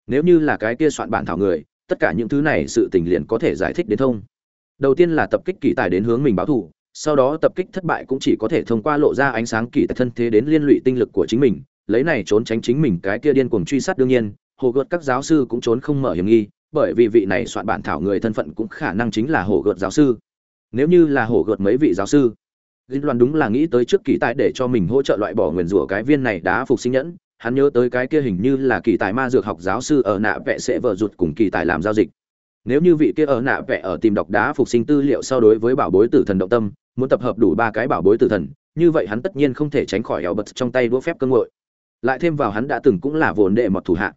Nếu như là cái kia soạn bản thảo người, tất cả những thứ này sự tình liền có thể giải thích đến thông. Đầu tiên là tập kích kỳ tài đến hướng mình báo thù, sau đó tập kích thất bại cũng chỉ có thể thông qua lộ ra ánh sáng kỳ tài thân thế đến liên lụy tinh lực của chính mình, lấy này trốn tránh chính mình cái kia điên cuồng truy sát đương nhiên hồ gợt các giáo sư cũng trốn không mở hiểm nghi bởi vì vị này soạn bản thảo người thân phận cũng khả năng chính là hổ gợt giáo sư nếu như là hổ gợt mấy vị giáo sư liên Loan đúng là nghĩ tới trước kỳ tài để cho mình hỗ trợ loại bỏ nguyền rủa cái viên này đá phục sinh nhẫn, hắn nhớ tới cái kia hình như là kỳ tài ma dược học giáo sư ở nạ vẽ sẽ vợ rụt cùng kỳ tài làm giao dịch. Nếu như vị kia ở nạ vẽ ở tìm đọc đá phục sinh tư liệu so đối với bảo bối tử thần động tâm, muốn tập hợp đủ ba cái bảo bối tử thần, như vậy hắn tất nhiên không thể tránh khỏi éo bật trong tay đũa phép cơ ngội. Lại thêm vào hắn đã từng cũng là vồn đệ một thủ hạ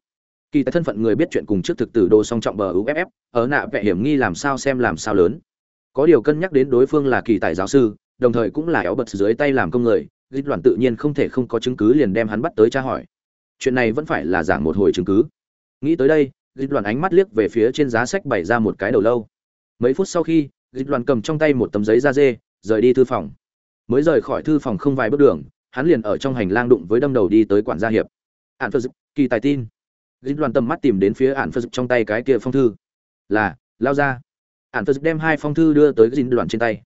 kỳ tại thân phận người biết chuyện cùng trước thực tử đồ song trọng bờ uff ở nạ vẽ hiểm nghi làm sao xem làm sao lớn. Có điều cân nhắc đến đối phương là kỳ tài giáo sư, đồng thời cũng là éo bật dưới tay làm công người gít loạn tự nhiên không thể không có chứng cứ liền đem hắn bắt tới tra hỏi. Chuyện này vẫn phải là giảng một hồi chứng cứ. Nghĩ tới đây gít loạn ánh mắt liếc về phía trên giá sách bày ra một cái đầu lâu. Mấy phút sau khi gít loạn cầm trong tay một tấm giấy da dê, rời đi thư phòng. Mới rời khỏi thư phòng không vài bước đường, hắn liền ở trong hành lang đụng với đâm đầu đi tới quản gia hiệp. Ạn phật kỳ tài tin gít Đoàn tầm mắt tìm đến phía ạn phật trong tay cái kia phong thư. Là, lao ra. Ạn phật đem hai phong thư đưa tới gít Đoàn trên tay.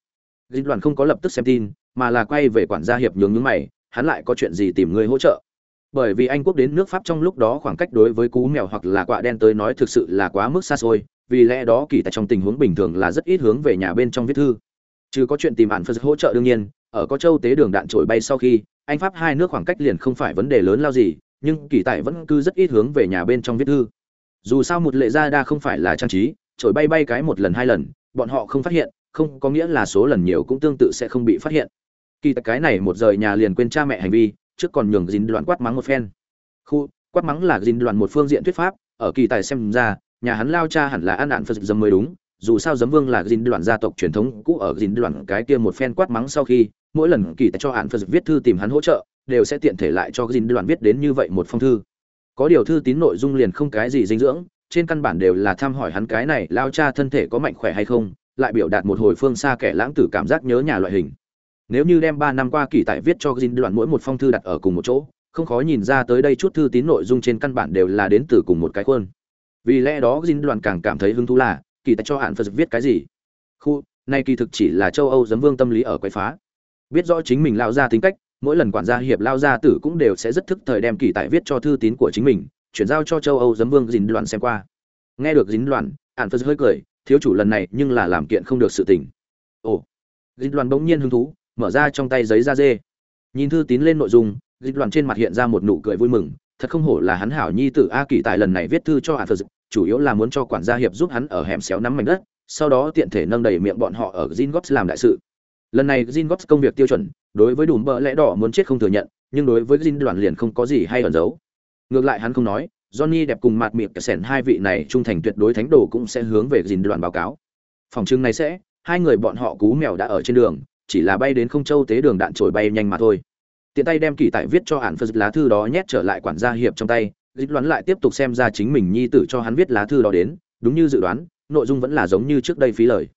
Gít Đoàn không có lập tức xem tin, mà là quay về quản gia hiệp nhướng nhướng mày, hắn lại có chuyện gì tìm người hỗ trợ? Bởi vì anh quốc đến nước pháp trong lúc đó khoảng cách đối với cú mèo hoặc là quạ đen tới nói thực sự là quá mức xa xôi, vì lẽ đó kỳ tại trong tình huống bình thường là rất ít hướng về nhà bên trong viết thư. Chứ có chuyện tìm ạn phật hỗ trợ đương nhiên, ở có châu tế đường đạn trổi bay sau khi, anh pháp hai nước khoảng cách liền không phải vấn đề lớn lao gì nhưng kỳ tại vẫn cứ rất ít hướng về nhà bên trong viết thư. Dù sao một lệ gia đa không phải là trang trí, trổi bay bay cái một lần hai lần, bọn họ không phát hiện, không có nghĩa là số lần nhiều cũng tương tự sẽ không bị phát hiện. Kỳ tại cái này một rời nhà liền quên cha mẹ hành vi, trước còn nhường dính đoạn quát mắng một phen. Khu, quát mắng là dính đoạn một phương diện thuyết pháp, ở kỳ tài xem ra, nhà hắn lao cha hẳn là ăn nạn phật dâm mới đúng, dù sao giấm vương là dính đoạn gia tộc truyền thống, cũ ở dính đoạn cái kia một phen quát mắng sau khi, mỗi lần kỳ tài cho hạn phật viết thư tìm hắn hỗ trợ đều sẽ tiện thể lại cho Jin Đoàn viết đến như vậy một phong thư có điều thư tín nội dung liền không cái gì dinh dưỡng trên căn bản đều là thăm hỏi hắn cái này lao cha thân thể có mạnh khỏe hay không lại biểu đạt một hồi phương xa kẻ lãng tử cảm giác nhớ nhà loại hình nếu như đem ba năm qua kỳ tại viết cho Jin Đoàn mỗi một phong thư đặt ở cùng một chỗ, không khó nhìn ra tới đây chút thư tín nội dung trên căn bản đều là đến từ cùng một cái khuôn. Vì lẽ đó Jin Đoàn càng cảm thấy hứng thú là, kỳ tại cho hạn Phật viết cái gì? Khu, này kỳ thực chỉ là châu Âu giấm vương tâm lý ở quấy phá. Biết rõ chính mình lão ra tính cách, mỗi lần quản gia hiệp lao gia tử cũng đều sẽ rất thức thời đem kỳ tại viết cho thư tín của chính mình, chuyển giao cho châu Âu giấm vương dính đoàn xem qua. Nghe được dính đoàn ạn Phật hơi cười, thiếu chủ lần này nhưng là làm kiện không được sự tình. Ồ, dính đoàn bỗng nhiên hứng thú, mở ra trong tay giấy da dê nhìn thư tín lên nội dung dịch đoàn trên mặt hiện ra một nụ cười vui mừng thật không hổ là hắn hảo nhi tử a kỳ tại lần này viết thư cho hạ phật chủ yếu là muốn cho quản gia hiệp giúp hắn ở hẻm xéo nắm mảnh đất sau đó tiện thể nâng đầy miệng bọn họ ở Zingots làm đại sự lần này Zingots công việc tiêu chuẩn, đối với đùm bợ lẽ đỏ muốn chết không thừa nhận, nhưng đối với Jin đoàn liền không có gì hay ẩn giấu. Ngược lại hắn không nói, Johnny đẹp cùng mặt miệng sẻn hai vị này trung thành tuyệt đối thánh đồ cũng sẽ hướng về Jin đoàn báo cáo. Phòng trưng này sẽ, hai người bọn họ cú mèo đã ở trên đường, chỉ là bay đến không châu tế đường đạn trồi bay nhanh mà thôi. Tiện tay đem kỳ tại viết cho hạn phật lá thư đó nhét trở lại quản gia hiệp trong tay dịch đoán lại tiếp tục xem ra chính mình nhi tử cho hắn viết lá thư đó đến, đúng như dự đoán, nội dung vẫn là giống như trước đây phí lời.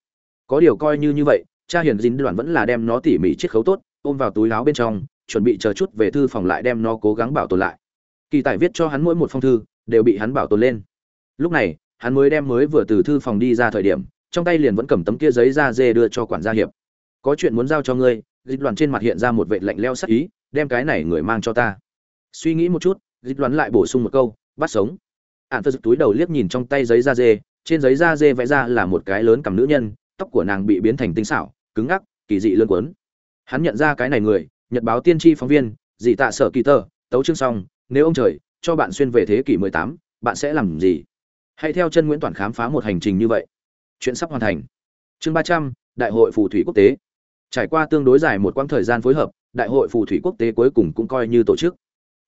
Có điều coi như như vậy cha hiền dính đoạn vẫn là đem nó tỉ mỉ chiết khấu tốt, ôm vào túi láo bên trong, chuẩn bị chờ chút về thư phòng lại đem nó cố gắng bảo tồn lại. Kỳ tài viết cho hắn mỗi một phong thư, đều bị hắn bảo tồn lên. Lúc này, hắn mới đem mới vừa từ thư phòng đi ra thời điểm, trong tay liền vẫn cầm tấm kia giấy da dê đưa cho quản gia hiệp. Có chuyện muốn giao cho ngươi. Dịch đoàn trên mặt hiện ra một vệ lạnh leo sắc ý, đem cái này người mang cho ta. Suy nghĩ một chút, dịch đoàn lại bổ sung một câu, bắt sống. Ạn phật túi đầu liếc nhìn trong tay giấy da dê, trên giấy da dê vẽ ra là một cái lớn cầm nữ nhân, tóc của nàng bị biến thành tinh xảo cứng ngắc kỳ dị lơn quấn hắn nhận ra cái này người nhật báo tiên tri phóng viên dị tạ sở kỳ tơ tấu chương xong nếu ông trời cho bạn xuyên về thế kỷ 18, bạn sẽ làm gì? Hãy theo chân nguyễn toàn khám phá một hành trình như vậy. Chuyện sắp hoàn thành. Chương 300, đại hội phù thủy quốc tế. Trải qua tương đối dài một quãng thời gian phối hợp, Đại hội phù thủy quốc tế cuối cùng cũng coi như tổ chức.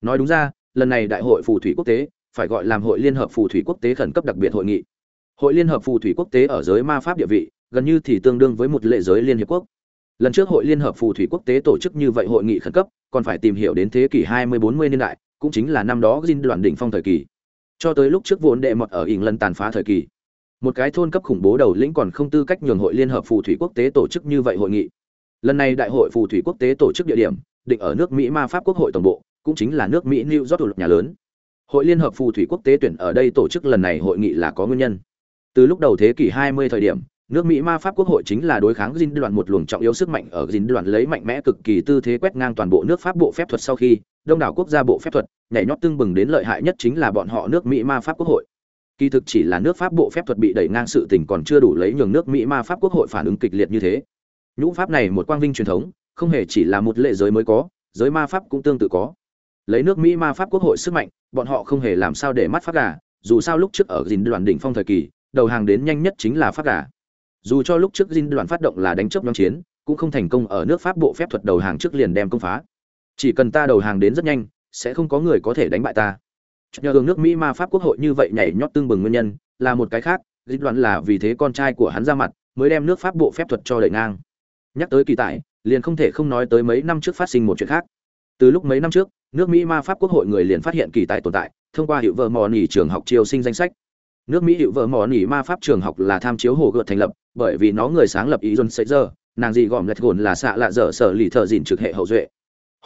Nói đúng ra, lần này Đại hội phù thủy quốc tế phải gọi làm Hội Liên hợp phù thủy quốc tế khẩn cấp đặc biệt hội nghị. Hội Liên hợp phù thủy quốc tế ở giới ma pháp địa vị, gần như thì tương đương với một lệ giới liên hiệp quốc. Lần trước Hội Liên hợp phù thủy quốc tế tổ chức như vậy hội nghị khẩn cấp, còn phải tìm hiểu đến thế kỷ 20-40 niên đại, cũng chính là năm đó Jin đoạn đỉnh phong thời kỳ. Cho tới lúc trước vốn đệ mọt ở lần tàn phá thời kỳ. Một cái thôn cấp khủng bố đầu lĩnh còn không tư cách nhường Hội Liên hợp phù thủy quốc tế tổ chức như vậy hội nghị lần này đại hội phù thủy quốc tế tổ chức địa điểm định ở nước mỹ ma pháp quốc hội tổng bộ cũng chính là nước mỹ new york nhà lớn hội liên hợp phù thủy quốc tế tuyển ở đây tổ chức lần này hội nghị là có nguyên nhân từ lúc đầu thế kỷ 20 thời điểm nước mỹ ma pháp quốc hội chính là đối kháng dinh đoàn một luồng trọng yếu sức mạnh ở dinh đoàn lấy mạnh mẽ cực kỳ tư thế quét ngang toàn bộ nước pháp bộ phép thuật sau khi đông đảo quốc gia bộ phép thuật nhảy nhót tương bừng đến lợi hại nhất chính là bọn họ nước mỹ ma pháp quốc hội. Kỳ thực chỉ là nước pháp bộ phép thuật bị đẩy ngang sự tình còn chưa đủ lấy nhường nước mỹ ma pháp quốc hội phản ứng kịch liệt như thế. Nhũ pháp này một quang vinh truyền thống, không hề chỉ là một lệ giới mới có, giới ma pháp cũng tương tự có. Lấy nước mỹ ma pháp quốc hội sức mạnh, bọn họ không hề làm sao để mắt pháp gà, dù sao lúc trước ở dinh đoàn đỉnh phong thời kỳ, đầu hàng đến nhanh nhất chính là pháp gà dù cho lúc trước Jin đoàn phát động là đánh chấp nhóm chiến, cũng không thành công ở nước pháp bộ phép thuật đầu hàng trước liền đem công phá. Chỉ cần ta đầu hàng đến rất nhanh, sẽ không có người có thể đánh bại ta. Nhờ hướng nước mỹ ma pháp quốc hội như vậy nhảy nhót tương bừng nguyên nhân, là một cái khác, Jin Đoàn là vì thế con trai của hắn ra mặt, mới đem nước pháp bộ phép thuật cho đẩy ngang. Nhắc tới kỳ tài, liền không thể không nói tới mấy năm trước phát sinh một chuyện khác. Từ lúc mấy năm trước, nước mỹ ma pháp quốc hội người liền phát hiện kỳ tài tồn tại, thông qua hiệu vợ mò nỉ trường học triều sinh danh sách. Nước mỹ hiệu vợ mò nỉ ma pháp trường học là tham chiếu hồ gợt thành lập bởi vì nó người sáng lập ý john giờ nàng gì gòm lệch gồn là xạ lạ dở sở lì thợ dìn trực hệ hậu duệ.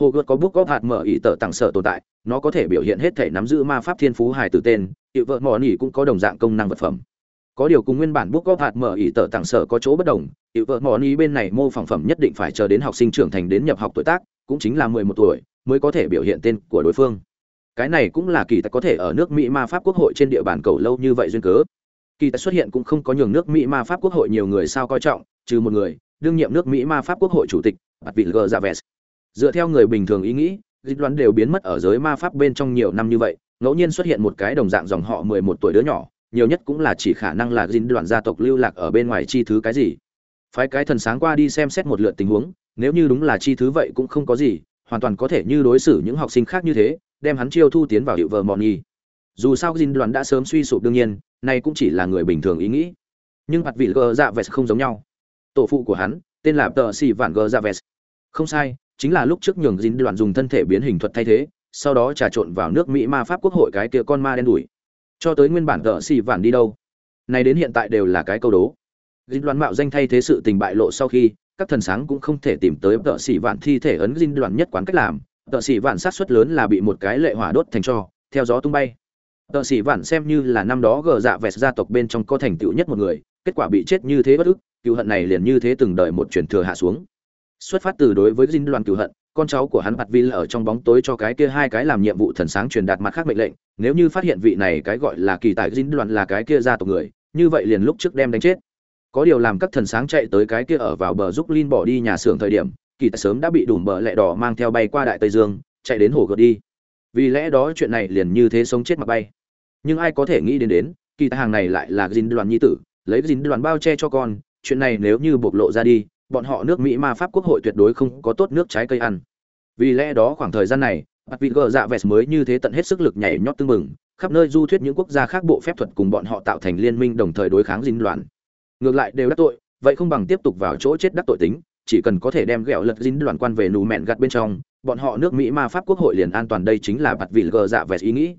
Hồ gợt có bút góp hạt mở ý tờ tặng sở tồn tại, nó có thể biểu hiện hết thể nắm giữ ma pháp thiên phú hài từ tên hiệu vợ mò nỉ cũng có đồng dạng công năng vật phẩm. Có điều cùng nguyên bản bút góp hạt mở ý tờ tặng sở có chỗ bất đồng hiệu vợ mò nỉ bên này mô phỏng phẩm nhất định phải chờ đến học sinh trưởng thành đến nhập học tuổi tác, cũng chính là mười một tuổi, mới có thể biểu hiện tên của đối phương. Cái này cũng là kỳ tài có thể ở nước mỹ ma pháp quốc hội trên địa bàn cầu lâu như vậy duyên cớ kỳ tài xuất hiện cũng không có nhường nước mỹ ma pháp quốc hội nhiều người sao coi trọng, trừ một người, đương nhiệm nước mỹ ma pháp quốc hội chủ tịch, bạt vị gờ dạ ra vest dựa theo người bình thường ý nghĩ dịch đoán đều biến mất ở giới ma pháp bên trong nhiều năm như vậy, ngẫu nhiên xuất hiện một cái đồng dạng dòng họ mười một tuổi đứa nhỏ, nhiều nhất cũng là chỉ khả năng là dính đoàn gia tộc lưu lạc ở bên ngoài chi thứ cái gì. Phái cái thần sáng qua đi xem xét một lượt tình huống, nếu như đúng là chi thứ vậy cũng không có gì, hoàn toàn có thể như đối xử những học sinh khác như thế, đem hắn chiêu thu tiến vào hiệu vợ mọn nhi dù sao dinh đoàn đã sớm suy sụp đương nhiên nay cũng chỉ là người bình thường ý nghĩ. Nhưng mặt vị gờ dạ vest không giống nhau. Tổ phụ của hắn, tên là tờ xì vạn gờ dạ vest không sai, chính là lúc trước nhường dinh đoàn dùng thân thể biến hình thuật thay thế, sau đó trà trộn vào nước mỹ ma pháp quốc hội cái kia con ma đen đủi cho tới nguyên bản tờ xì vạn đi đâu? Này đến hiện tại đều là cái câu đố. Dinh đoàn mạo danh thay thế sự tình bại lộ sau khi, các thần sáng cũng không thể tìm tới tợ sĩ vạn thi thể ấn dinh đoàn nhất quán cách làm. Tợ sĩ vạn sát suất lớn là bị một cái lệ hỏa đốt thành cho, theo gió tung bay tợ sĩ vạn xem như là năm đó gờ dạ vẹt gia tộc bên trong có thành tựu nhất một người, kết quả bị chết như thế bất ức, cựu hận này liền như thế từng đợi một truyền thừa hạ xuống. Xuất phát từ đối với dinh đoàn cựu hận, con cháu của hắn mặt vi ở trong bóng tối cho cái kia hai cái làm nhiệm vụ thần sáng truyền đạt mặt khác mệnh lệnh, nếu như phát hiện vị này cái gọi là kỳ tài dinh đoàn là cái kia gia tộc người, như vậy liền lúc trước đem đánh chết. Có điều làm các thần sáng chạy tới cái kia ở vào bờ giúp linh bỏ đi nhà xưởng thời điểm, kỳ tài sớm đã bị đùm bờ lẹ đỏ mang theo bay qua đại tây dương, chạy đến hồ gợt đi. Vì lẽ đó chuyện này liền như thế sống chết mà bay nhưng ai có thể nghĩ đến đến, kỳ tài hàng này lại là dính đoàn nhi tử, lấy dính đoàn bao che cho con, chuyện này nếu như bộc lộ ra đi, bọn họ nước mỹ ma pháp quốc hội tuyệt đối không có tốt nước trái cây ăn. Vì lẽ đó khoảng thời gian này bạt vị gờ dạ vẹt mới như thế tận hết sức lực nhảy nhót tương mừng khắp nơi du thuyết những quốc gia khác bộ phép thuật cùng bọn họ tạo thành liên minh đồng thời đối kháng dính đoàn. Ngược lại đều đắc tội, vậy không bằng tiếp tục vào chỗ chết đắc tội tính, chỉ cần có thể đem ghẹo lật dính đoàn quan về nù mẹn gặt bên trong, bọn họ nước mỹ ma pháp quốc hội liền an toàn, đây chính là bạt vị gờ dạ vẹt ý nghĩ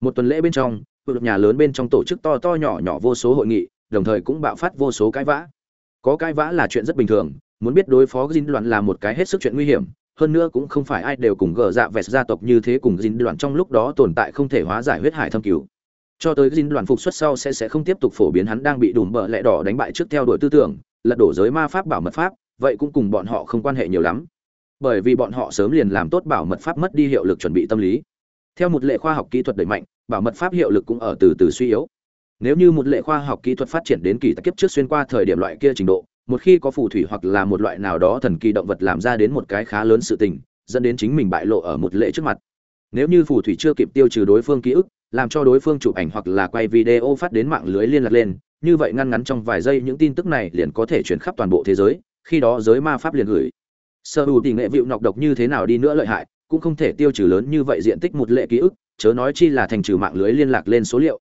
một tuần lễ bên trong hội nhà lớn bên trong tổ chức to to nhỏ nhỏ vô số hội nghị, đồng thời cũng bạo phát vô số cãi vã. Có cãi vã là chuyện rất bình thường, muốn biết đối phó dính đoàn là một cái hết sức chuyện nguy hiểm, hơn nữa cũng không phải ai đều cùng gờ dạ vẹt gia tộc như thế cùng dính đoàn trong lúc đó tồn tại không thể hóa giải huyết hải thâm cứu cho tới dinh đoàn phục xuất sau sẽ sẽ không tiếp tục phổ biến hắn đang bị đùm bợ lẹ đỏ đánh bại trước theo đuổi tư tưởng, lật đổ giới ma pháp bảo mật pháp, vậy cũng cùng bọn họ không quan hệ nhiều lắm. Bởi vì bọn họ sớm liền làm tốt bảo mật pháp mất đi hiệu lực chuẩn bị tâm lý theo một lệ khoa học kỹ thuật đẩy mạnh, bảo mật pháp hiệu lực cũng ở từ từ suy yếu. Nếu như một lệ khoa học kỹ thuật phát triển đến kỳ kiếp trước xuyên qua thời điểm loại kia trình độ, một khi có phù thủy hoặc là một loại nào đó thần kỳ động vật làm ra đến một cái khá lớn sự tình, dẫn đến chính mình bại lộ ở một lệ trước mặt. Nếu như phù thủy chưa kịp tiêu trừ đối phương ký ức, làm cho đối phương chụp ảnh hoặc là quay video phát đến mạng lưới liên lạc lên, như vậy ngăn ngắn trong vài giây những tin tức này liền có thể chuyển khắp toàn bộ thế giới, khi đó giới ma pháp liền gửi. Sơ hữu tỷ nghệ vịu nọc độc như thế nào đi nữa lợi hại cũng không thể tiêu trừ lớn như vậy diện tích một lệ ký ức, chớ nói chi là thành trừ mạng lưới liên lạc lên số liệu.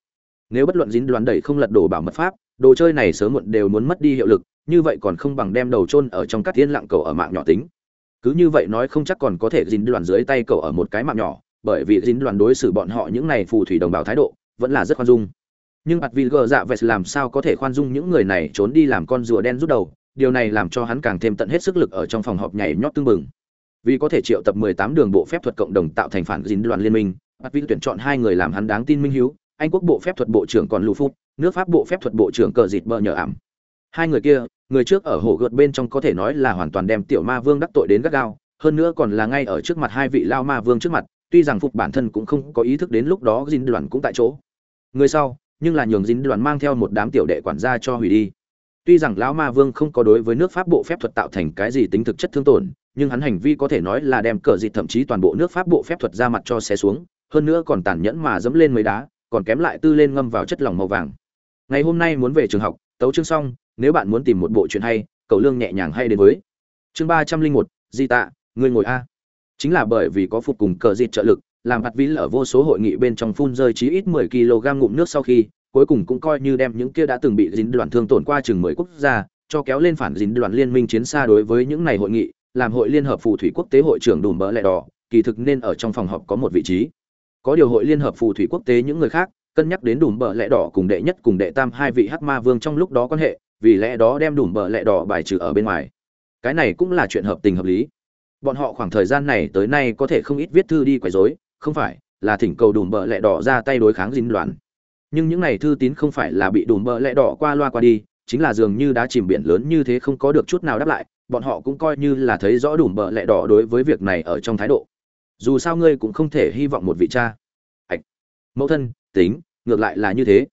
Nếu bất luận dính đoán đẩy không lật đổ bảo mật pháp, đồ chơi này sớm muộn đều muốn mất đi hiệu lực, như vậy còn không bằng đem đầu chôn ở trong các thiên lặng cầu ở mạng nhỏ tính. Cứ như vậy nói không chắc còn có thể dính đoàn dưới tay cầu ở một cái mạng nhỏ, bởi vì dính đoàn đối xử bọn họ những này phù thủy đồng bào thái độ, vẫn là rất khoan dung. Nhưng mặt vì gờ dạ vẹt làm sao có thể khoan dung những người này trốn đi làm con rùa đen rút đầu, điều này làm cho hắn càng thêm tận hết sức lực ở trong phòng họp nhảy nhót tương mừng vì có thể triệu tập 18 đường bộ phép thuật cộng đồng tạo thành phản dính đoàn liên minh. Bắt vĩ tuyển chọn hai người làm hắn đáng tin minh hiếu, anh quốc bộ phép thuật bộ trưởng còn lù phút nước pháp bộ phép thuật bộ trưởng cờ dịt bờ nhờ ảm. Hai người kia, người trước ở hồ gợt bên trong có thể nói là hoàn toàn đem tiểu ma vương đắc tội đến gắt gao, hơn nữa còn là ngay ở trước mặt hai vị lao ma vương trước mặt, tuy rằng phục bản thân cũng không có ý thức đến lúc đó dính đoàn cũng tại chỗ. Người sau, nhưng là nhường dính đoàn mang theo một đám tiểu đệ quản gia cho hủy đi tuy rằng lão ma vương không có đối với nước pháp bộ phép thuật tạo thành cái gì tính thực chất thương tổn, nhưng hắn hành vi có thể nói là đem cờ dịt thậm chí toàn bộ nước pháp bộ phép thuật ra mặt cho xe xuống, hơn nữa còn tàn nhẫn mà dẫm lên mấy đá, còn kém lại tư lên ngâm vào chất lỏng màu vàng. Ngày hôm nay muốn về trường học, tấu chương xong, nếu bạn muốn tìm một bộ chuyện hay, cầu lương nhẹ nhàng hay đến với. Chương ba trăm linh một, di tạ người ngồi a. Chính là bởi vì có phục cùng cờ dịt trợ lực, làm hạt vĩ lở vô số hội nghị bên trong phun rơi chí ít 10 kg ngụm nước sau khi cuối cùng cũng coi như đem những kia đã từng bị dính đoàn thương tổn qua chừng 10 quốc gia, cho kéo lên phản dính đoàn liên minh chiến xa đối với những này hội nghị, làm hội liên hợp phù thủy quốc tế hội trưởng đùm bỡ lẹ đỏ, kỳ thực nên ở trong phòng họp có một vị trí. Có điều hội liên hợp phù thủy quốc tế những người khác, cân nhắc đến đùm bờ lẽ đỏ cùng đệ nhất cùng đệ tam hai vị hắc ma vương trong lúc đó quan hệ, vì lẽ đó đem đùm bờ lẽ đỏ bài trừ ở bên ngoài. Cái này cũng là chuyện hợp tình hợp lý. Bọn họ khoảng thời gian này tới nay có thể không ít viết thư đi quấy rối, không phải là thỉnh cầu đùm bờ lẽ đỏ ra tay đối kháng dính loạn nhưng những này thư tín không phải là bị đùm bợ lẽ đỏ qua loa qua đi, chính là dường như đã chìm biển lớn như thế không có được chút nào đáp lại, bọn họ cũng coi như là thấy rõ đùm bợ lẽ đỏ đối với việc này ở trong thái độ. Dù sao ngươi cũng không thể hy vọng một vị cha. Ạch mẫu thân, tính, ngược lại là như thế.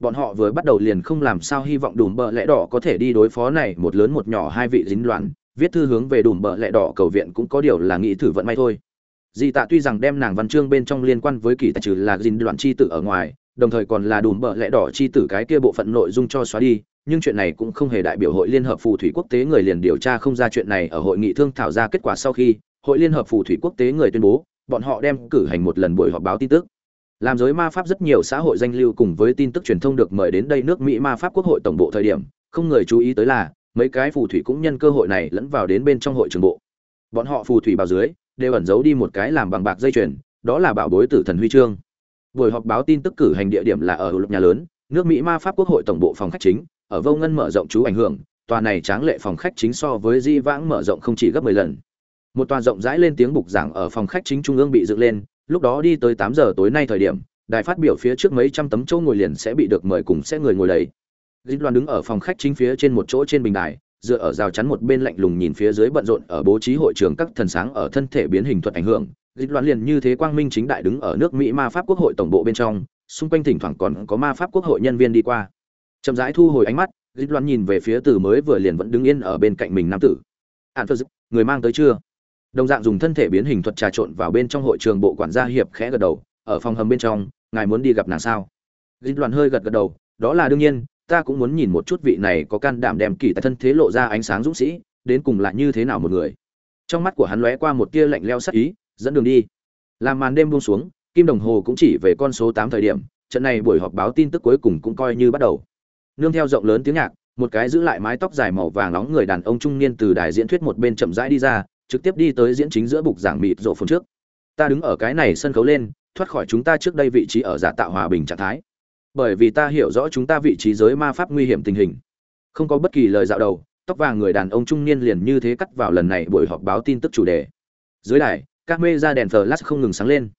Bọn họ vừa bắt đầu liền không làm sao hy vọng đùm bợ lẽ đỏ có thể đi đối phó này một lớn một nhỏ hai vị dính loạn viết thư hướng về đùm bợ lẽ đỏ cầu viện cũng có điều là nghĩ thử vận may thôi. Di tạ tuy rằng đem nàng văn chương bên trong liên quan với kỳ tài trừ là dính loạn chi tử ở ngoài đồng thời còn là đùm bợ lẽ đỏ chi tử cái kia bộ phận nội dung cho xóa đi, nhưng chuyện này cũng không hề đại biểu hội liên hợp phù thủy quốc tế người liền điều tra không ra chuyện này ở hội nghị thương thảo ra kết quả sau khi hội liên hợp phù thủy quốc tế người tuyên bố, bọn họ đem cử hành một lần buổi họp báo tin tức. Làm giới ma pháp rất nhiều xã hội danh lưu cùng với tin tức truyền thông được mời đến đây nước mỹ ma pháp quốc hội tổng bộ thời điểm, không người chú ý tới là mấy cái phù thủy cũng nhân cơ hội này lẫn vào đến bên trong hội trường bộ. Bọn họ phù thủy vào dưới, đều ẩn giấu đi một cái làm bằng bạc dây chuyền, đó là bảo bối tử thần huy chương buổi họp báo tin tức cử hành địa điểm là ở lục nhà lớn, nước mỹ ma pháp quốc hội tổng bộ phòng khách chính, ở vô ngân mở rộng chú ảnh hưởng, tòa này tráng lệ phòng khách chính so với di vãng mở rộng không chỉ gấp 10 lần. Một tòa rộng rãi lên tiếng bục giảng ở phòng khách chính trung ương bị dựng lên, lúc đó đi tới tám giờ tối nay thời điểm, đài phát biểu phía trước mấy trăm tấm chỗ ngồi liền sẽ bị được mời cùng sẽ người ngồi đầy. Dĩnh loan đứng ở phòng khách chính phía trên một chỗ trên bình đài, dựa ở rào chắn một bên lạnh lùng nhìn phía dưới bận rộn ở bố trí hội trường các thần sáng ở thân thể biến hình thuật ảnh hưởng Dịch loan liền như thế quang minh chính đại đứng ở nước mỹ ma pháp quốc hội tổng bộ bên trong, xung quanh thỉnh thoảng còn có ma pháp quốc hội nhân viên đi qua. Chậm rãi thu hồi ánh mắt Dịch loan nhìn về phía từ mới vừa liền vẫn đứng yên ở bên cạnh mình nam tử. Hạn phật người mang tới chưa? Đồng dạng dùng thân thể biến hình thuật trà trộn vào bên trong hội trường bộ quản gia hiệp khẽ gật đầu, ở phòng hầm bên trong, ngài muốn đi gặp nàng sao? Dịch loạn hơi gật gật đầu, đó là đương nhiên, ta cũng muốn nhìn một chút vị này có can đảm đem kỳ tại thân thế lộ ra ánh sáng dũng sĩ, đến cùng là như thế nào một người. Trong mắt của hắn lóe qua một tia lạnh leo sắc ý dẫn đường đi. Làm màn đêm buông xuống, kim đồng hồ cũng chỉ về con số tám thời điểm, trận này buổi họp báo tin tức cuối cùng cũng coi như bắt đầu. Nương theo rộng lớn tiếng nhạc, một cái giữ lại mái tóc dài màu vàng nóng người đàn ông trung niên từ đài diễn thuyết một bên chậm rãi đi ra, trực tiếp đi tới diễn chính giữa bục giảng mịt rộ phun trước. Ta đứng ở cái này sân khấu lên, thoát khỏi chúng ta trước đây vị trí ở giả tạo hòa bình trạng thái. Bởi vì ta hiểu rõ chúng ta vị trí giới ma pháp nguy hiểm tình hình. Không có bất kỳ lời dạo đầu, tóc vàng người đàn ông trung niên liền như thế cắt vào lần này buổi họp báo tin tức chủ đề. Dưới đài các mê ra đèn flash không ngừng sáng lên.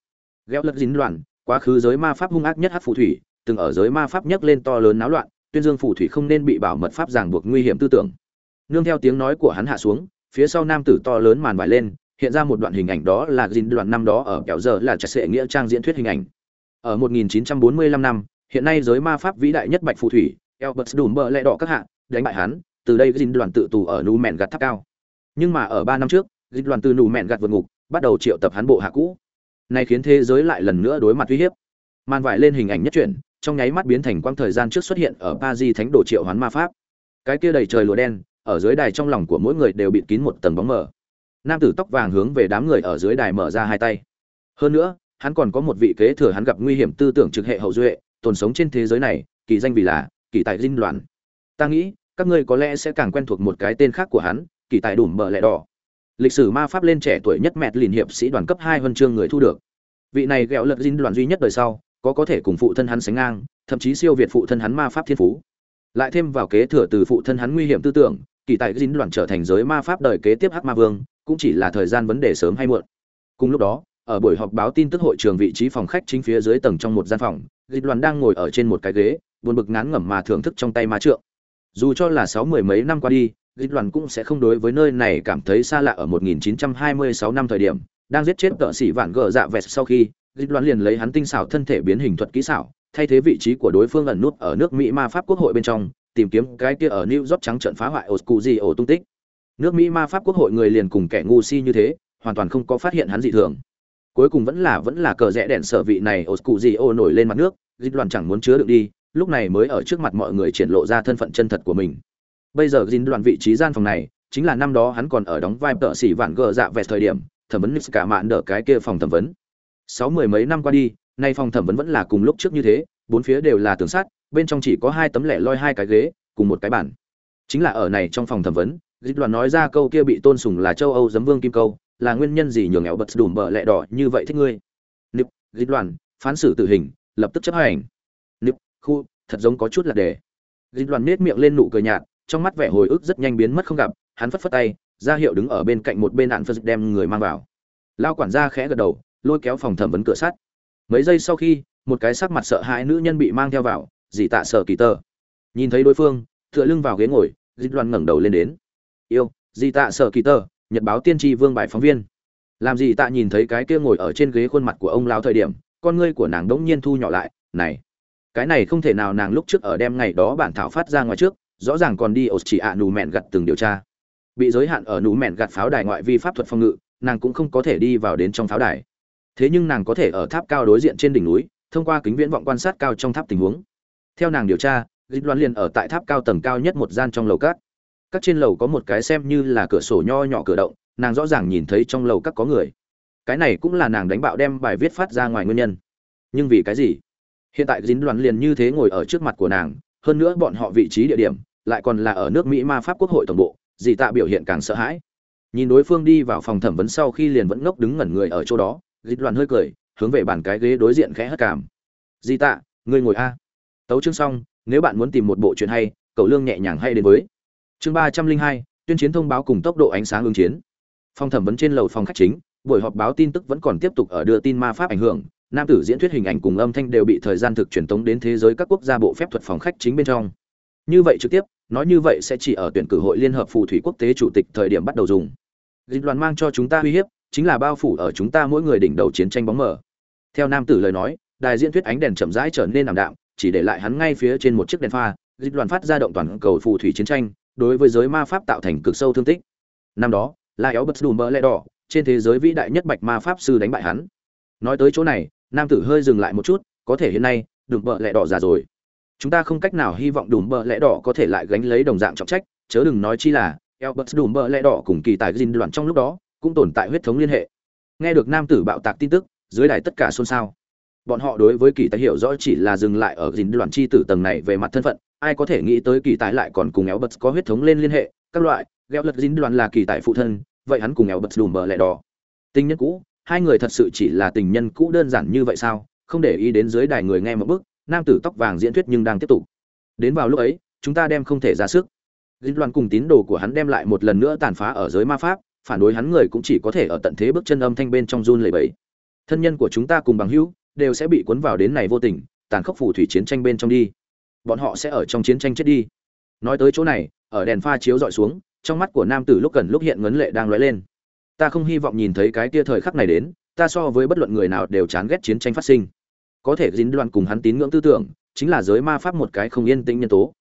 Gheo lật dính loạn, quá khứ giới ma pháp hung ác nhất hát phù thủy, từng ở giới ma pháp nhấc lên to lớn náo loạn, tuyên dương phù thủy không nên bị bảo mật pháp ràng buộc nguy hiểm tư tưởng. Nương theo tiếng nói của hắn hạ xuống, phía sau nam tử to lớn màn vải lên, hiện ra một đoạn hình ảnh đó là dính đoạn năm đó ở kéo giờ là trạch sệ nghĩa trang diễn thuyết hình ảnh. Ở 1945 năm, hiện nay giới ma pháp vĩ đại nhất bạch phù thủy Albert đủ bờ lẹ đỏ các hạ, đánh bại hắn, từ đây dính đoạn tự tù ở nú mẹn gạt tháp cao. Nhưng mà ở ba năm trước, dính đoàn từ nú mẹn gạt vượt ngục bắt đầu triệu tập hắn bộ hạ cũ. Này khiến thế giới lại lần nữa đối mặt uy hiếp. Màn vải lên hình ảnh nhất truyện trong nháy mắt biến thành quang thời gian trước xuất hiện ở Paris thánh đồ triệu hoán ma pháp. Cái kia đầy trời lụa đen, ở dưới đài trong lòng của mỗi người đều bịt kín một tầng bóng mờ. Nam tử tóc vàng hướng về đám người ở dưới đài mở ra hai tay. Hơn nữa, hắn còn có một vị kế thừa hắn gặp nguy hiểm tư tưởng trực hệ hậu duệ, tồn sống trên thế giới này, kỳ danh vì là kỳ tài dinh loạn. Ta nghĩ, các ngươi có lẽ sẽ càng quen thuộc một cái tên khác của hắn, kỳ tài đủ mở lẻ đỏ lịch sử ma pháp lên trẻ tuổi nhất mẹt liền hiệp sĩ đoàn cấp hai huân chương người thu được. Vị này ghẹo lật dinh đoàn duy nhất đời sau, có có thể cùng phụ thân hắn sánh ngang, thậm chí siêu việt phụ thân hắn ma pháp thiên phú. Lại thêm vào kế thừa từ phụ thân hắn nguy hiểm tư tưởng, kỳ tại dính đoàn trở thành giới ma pháp đời kế tiếp hắc ma vương, cũng chỉ là thời gian vấn đề sớm hay muộn. Cùng lúc đó, ở buổi họp báo tin tức hội trường vị trí phòng khách chính phía dưới tầng trong một gian phòng dịch đoàn đang ngồi ở trên một cái ghế, buồn bực ngán ngẩm mà thưởng thức trong tay ma trượng. Dù cho là sáu mười mấy năm qua đi dịch đoàn cũng sẽ không đối với nơi này cảm thấy xa lạ ở 1926 năm thời điểm đang giết chết tợ sĩ vạn gờ dạ vẹt sau khi dịch đoàn liền lấy hắn tinh xảo thân thể biến hình thuật kỹ xảo thay thế vị trí của đối phương ẩn nút ở nước mỹ ma pháp quốc hội bên trong tìm kiếm cái kia ở New York trắng trận phá hoại Oscuji ổ tung tích. Nước Mỹ ma pháp quốc hội người liền cùng kẻ ngu si như thế, hoàn toàn không có phát hiện hắn dị thường. Cuối cùng vẫn là vẫn là cờ rẽ đèn sở vị này Oscuji ổ nổi lên mặt nước, dịch đoàn chẳng muốn chứa được đi, lúc này mới ở trước mặt mọi người triển lộ ra thân phận chân thật của mình. Bây giờ dịch đoạn vị trí gian phòng này, chính là năm đó hắn còn ở đóng vai tợ xỉ vạn gờ dạ vẹt thời điểm, thẩm vấn cả mạn đỡ cái kia phòng thẩm vấn. sáu mười mấy năm qua đi nay phòng thẩm vấn vẫn là cùng lúc trước như thế bốn phía đều là tường sắt bên trong chỉ có hai tấm lẻ loi hai cái ghế cùng một cái bàn. Chính là ở này trong phòng thẩm vấn dịch đoàn nói ra câu kia bị tôn sùng là châu âu giấm vương kim câu là nguyên nhân gì nhường nghèo bật đùm bờ lẹ đỏ như vậy thích ngươi? Nịp dịch đoàn phán xử tử hình lập tức chấp hành. Nịp khu thật giống có chút là để. Dịch đoàn nết miệng lên nụ cười nhạt trong mắt vẻ hồi ức rất nhanh biến mất không gặp, hắn phất phất tay, ra hiệu đứng ở bên cạnh một bên nạn phật đem người mang vào. Lao quản gia khẽ gật đầu, lôi kéo phòng thẩm vấn cửa sắt. Mấy giây sau khi, một cái sắc mặt sợ hãi nữ nhân bị mang theo vào, dì tạ sợ kỳ tờ. Nhìn thấy đối phương, tựa lưng vào ghế ngồi, dịch đoàn ngẩng đầu lên đến. Yêu, dì tạ sợ kỳ tờ, nhật báo tiên tri vương bài phóng viên. Làm gì tạ nhìn thấy cái kia ngồi ở trên ghế khuôn mặt của ông lao thời điểm, con ngươi của nàng đống nhiên thu nhỏ lại, này, cái này không thể nào nàng lúc trước ở đêm ngày đó bản thảo phát ra ngoài trước rõ ràng còn đi ổ chỉ ạ nù mẹn gặt từng điều tra. Bị giới hạn ở nù mẹn gặt pháo đài ngoại vi pháp thuật phòng ngự, nàng cũng không có thể đi vào đến trong pháo đài. Thế nhưng nàng có thể ở tháp cao đối diện trên đỉnh núi, thông qua kính viễn vọng quan sát cao trong tháp tình huống. Theo nàng điều tra, dịch loan liền ở tại tháp cao tầng cao nhất một gian trong lầu cát. Các trên lầu có một cái xem như là cửa sổ nho nhỏ cửa động, nàng rõ ràng nhìn thấy trong lầu các có người. Cái này cũng là nàng đánh bạo đem bài viết phát ra ngoài nguyên nhân. Nhưng vì cái gì? Hiện tại dính đoàn liền như thế ngồi ở trước mặt của nàng, hơn nữa bọn họ vị trí địa điểm lại còn là ở nước mỹ ma pháp quốc hội tổng bộ, dì tạ biểu hiện càng sợ hãi. Nhìn đối phương đi vào phòng thẩm vấn sau khi liền vẫn ngốc đứng ngẩn người ở chỗ đó dịch đoàn hơi cười, hướng về bàn cái ghế đối diện khẽ hất cảm dì tạ, ngươi ngồi a. Tấu chương xong, nếu bạn muốn tìm một bộ chuyện hay, cậu lương nhẹ nhàng hay đến với. Chương ba trăm linh hai, tuyên chiến thông báo cùng tốc độ ánh sáng ứng chiến. Phòng thẩm vấn trên lầu phòng khách chính, buổi họp báo tin tức vẫn còn tiếp tục ở đưa tin ma pháp ảnh hưởng. Nam tử diễn thuyết hình ảnh cùng âm thanh đều bị thời gian thực truyền tống đến thế giới các quốc gia bộ phép thuật phòng khách chính bên trong. Như vậy trực tiếp nói như vậy sẽ chỉ ở tuyển cử hội liên hợp phù thủy quốc tế chủ tịch thời điểm bắt đầu dùng. Dịch đoàn mang cho chúng ta uy hiếp, chính là bao phủ ở chúng ta mỗi người đỉnh đầu chiến tranh bóng mờ. Theo nam tử lời nói, đài diễn thuyết ánh đèn chậm rãi trở nên ảm đạm, chỉ để lại hắn ngay phía trên một chiếc đèn pha, dịch đoàn phát ra động toàn cầu phù thủy chiến tranh, đối với giới ma pháp tạo thành cực sâu thương tích. Năm đó là éo bật đùm bơ lẽ đỏ, trên thế giới vĩ đại nhất bạch ma pháp sư đánh bại hắn. Nói tới chỗ này, nam tử hơi dừng lại một chút, có thể hiện nay đừng vợ lẽ đỏ già rồi chúng ta không cách nào hy vọng đùm bờ lẽ đỏ có thể lại gánh lấy đồng dạng trọng trách, chớ đừng nói chi là Elbert đùm bờ lẽ đỏ cùng kỳ tài dinh đoạn trong lúc đó cũng tồn tại huyết thống liên hệ. Nghe được nam tử bạo tạc tin tức, dưới đài tất cả xôn xao. Bọn họ đối với kỳ tài hiểu rõ chỉ là dừng lại ở dinh đoạn chi tử tầng này về mặt thân phận, ai có thể nghĩ tới kỳ tài lại còn cùng Elbert có huyết thống lên liên hệ, các loại Elbert lật đoạn đoàn là kỳ tài phụ thân, vậy hắn cùng Elbert đùm bờ lẽ đỏ. Tình nhân cũ, hai người thật sự chỉ là tình nhân cũ đơn giản như vậy sao? Không để ý đến dưới đài người nghe một bức nam tử tóc vàng diễn thuyết nhưng đang tiếp tục. Đến vào lúc ấy, chúng ta đem không thể ra sức. Dính đoàn cùng tín đồ của hắn đem lại một lần nữa tàn phá ở giới ma pháp, phản đối hắn người cũng chỉ có thể ở tận thế bước chân âm thanh bên trong run lầy bẫy thân nhân của chúng ta cùng bằng hữu, đều sẽ bị cuốn vào đến này vô tình, tàn khốc phù thủy chiến tranh bên trong đi. Bọn họ sẽ ở trong chiến tranh chết đi. Nói tới chỗ này, ở đèn pha chiếu dọi xuống, trong mắt của nam tử lúc cần lúc hiện ngấn lệ đang lóe lên. Ta không hy vọng nhìn thấy cái tia thời khắc này đến, ta so với bất luận người nào đều chán ghét chiến tranh phát sinh có thể dính đoàn cùng hắn tín ngưỡng tư tưởng, chính là giới ma pháp một cái không yên tĩnh nhân tố.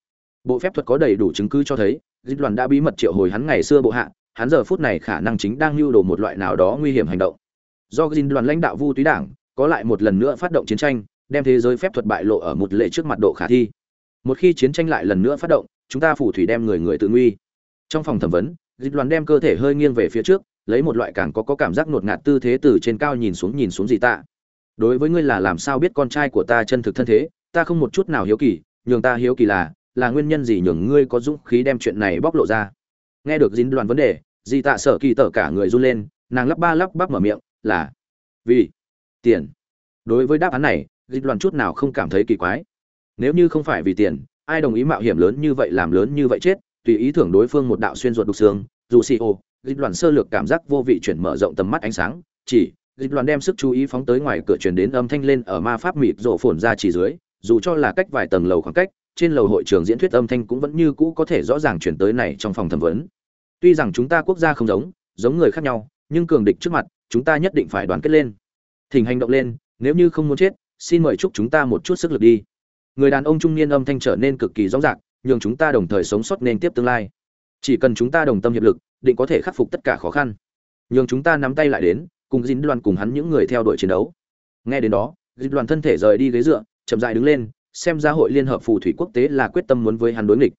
Bộ phép thuật có đầy đủ chứng cứ cho thấy, dính đoàn đã bí mật triệu hồi hắn ngày xưa bộ hạ, hắn giờ phút này khả năng chính đang lưu đồ một loại nào đó nguy hiểm hành động. Do dính đoàn lãnh đạo vu túy đảng, có lại một lần nữa phát động chiến tranh, đem thế giới phép thuật bại lộ ở một lệ trước mặt độ khả thi. Một khi chiến tranh lại lần nữa phát động, chúng ta phủ thủy đem người người tự nguy. Trong phòng thẩm vấn dịch đoàn đem cơ thể hơi nghiêng về phía trước, lấy một loại càng có có cảm giác ngột ngạt tư thế từ trên cao nhìn xuống nhìn xuống gì ta đối với ngươi là làm sao biết con trai của ta chân thực thân thế, ta không một chút nào hiếu kỳ, nhường ta hiếu kỳ là là nguyên nhân gì nhường ngươi có dũng khí đem chuyện này bóc lộ ra? Nghe được dính đoàn vấn đề, di tạ sở kỳ tở cả người run lên, nàng lắp ba lắp bắp mở miệng, là, vì, tiền. Đối với đáp án này dịch đoàn chút nào không cảm thấy kỳ quái. Nếu như không phải vì tiền, ai đồng ý mạo hiểm lớn như vậy làm lớn như vậy chết, tùy ý thưởng đối phương một đạo xuyên ruột đục xương, dù xì ô dịch đoàn sơ lược cảm giác vô vị chuyển mở rộng tầm mắt ánh sáng, chỉ dịch đoàn đem sức chú ý phóng tới ngoài cửa truyền đến âm thanh lên ở ma pháp mịt rộ phồn ra chỉ dưới, dù cho là cách vài tầng lầu khoảng cách, trên lầu hội trường diễn thuyết âm thanh cũng vẫn như cũ có thể rõ ràng chuyển tới này trong phòng thẩm vấn. Tuy rằng chúng ta quốc gia không giống giống người khác nhau, nhưng cường địch trước mặt, chúng ta nhất định phải đoàn kết lên. Thỉnh hành động lên, nếu như không muốn chết, xin mời chúc chúng ta một chút sức lực đi. Người đàn ông trung niên âm thanh trở nên cực kỳ rõ ràng, nhường chúng ta đồng thời sống sót nên tiếp tương lai. Chỉ cần chúng ta đồng tâm hiệp lực, định có thể khắc phục tất cả khó khăn. Nhường chúng ta nắm tay lại đến cùng dính đoàn cùng hắn những người theo đuổi chiến đấu. Nghe đến đó dính đoàn thân thể rời đi ghế dựa, chậm dại đứng lên, xem ra hội liên hợp phù thủy quốc tế là quyết tâm muốn với hắn đối nghịch.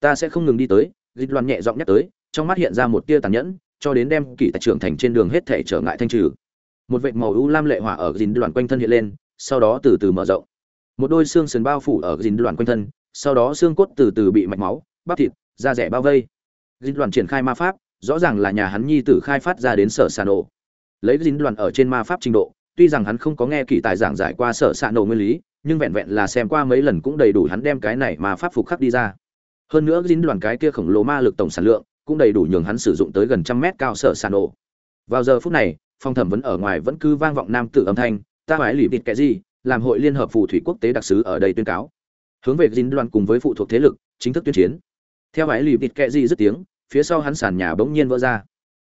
Ta sẽ không ngừng đi tới dính đoàn nhẹ giọng nhắc tới, trong mắt hiện ra một tia tàn nhẫn, cho đến đem kỷ tài trưởng thành trên đường hết thể trở ngại thanh trừ. Một vệt màu u lam lệ hỏa ở dính đoàn quanh thân hiện lên, sau đó từ từ mở rộng. Một đôi xương sườn bao phủ ở dính đoàn quanh thân, sau đó xương cốt từ từ bị mạch máu, bắp thịt, da rẻ bao vây. Dính đoàn triển khai ma pháp, rõ ràng là nhà hắn nhi tử khai phát ra đến sở sàn ổ lấy dính đoàn ở trên ma pháp trình độ, tuy rằng hắn không có nghe kỳ tài giảng giải qua sở s ạ nổ nguyên lý, nhưng vẹn vẹn là xem qua mấy lần cũng đầy đủ hắn đem cái này mà pháp phục khắc đi ra. Hơn nữa dính đoàn cái kia khổng lồ ma lực tổng sản lượng cũng đầy đủ nhường hắn sử dụng tới gần trăm mét cao sở s ạ nổ. Vào giờ phút này phong thẩm vấn ở ngoài vẫn cứ vang vọng nam tử âm thanh, ta phải lì bịt cái gì, làm hội liên hợp phù thủy quốc tế đặc sứ ở đây tuyên cáo. Hướng về dính đoàn cùng với phụ thuộc thế lực, chính thức tuyên chiến. Theo ái lì bịt kệ gì dứt tiếng, phía sau hắn sàn nhà bỗng nhiên vỡ ra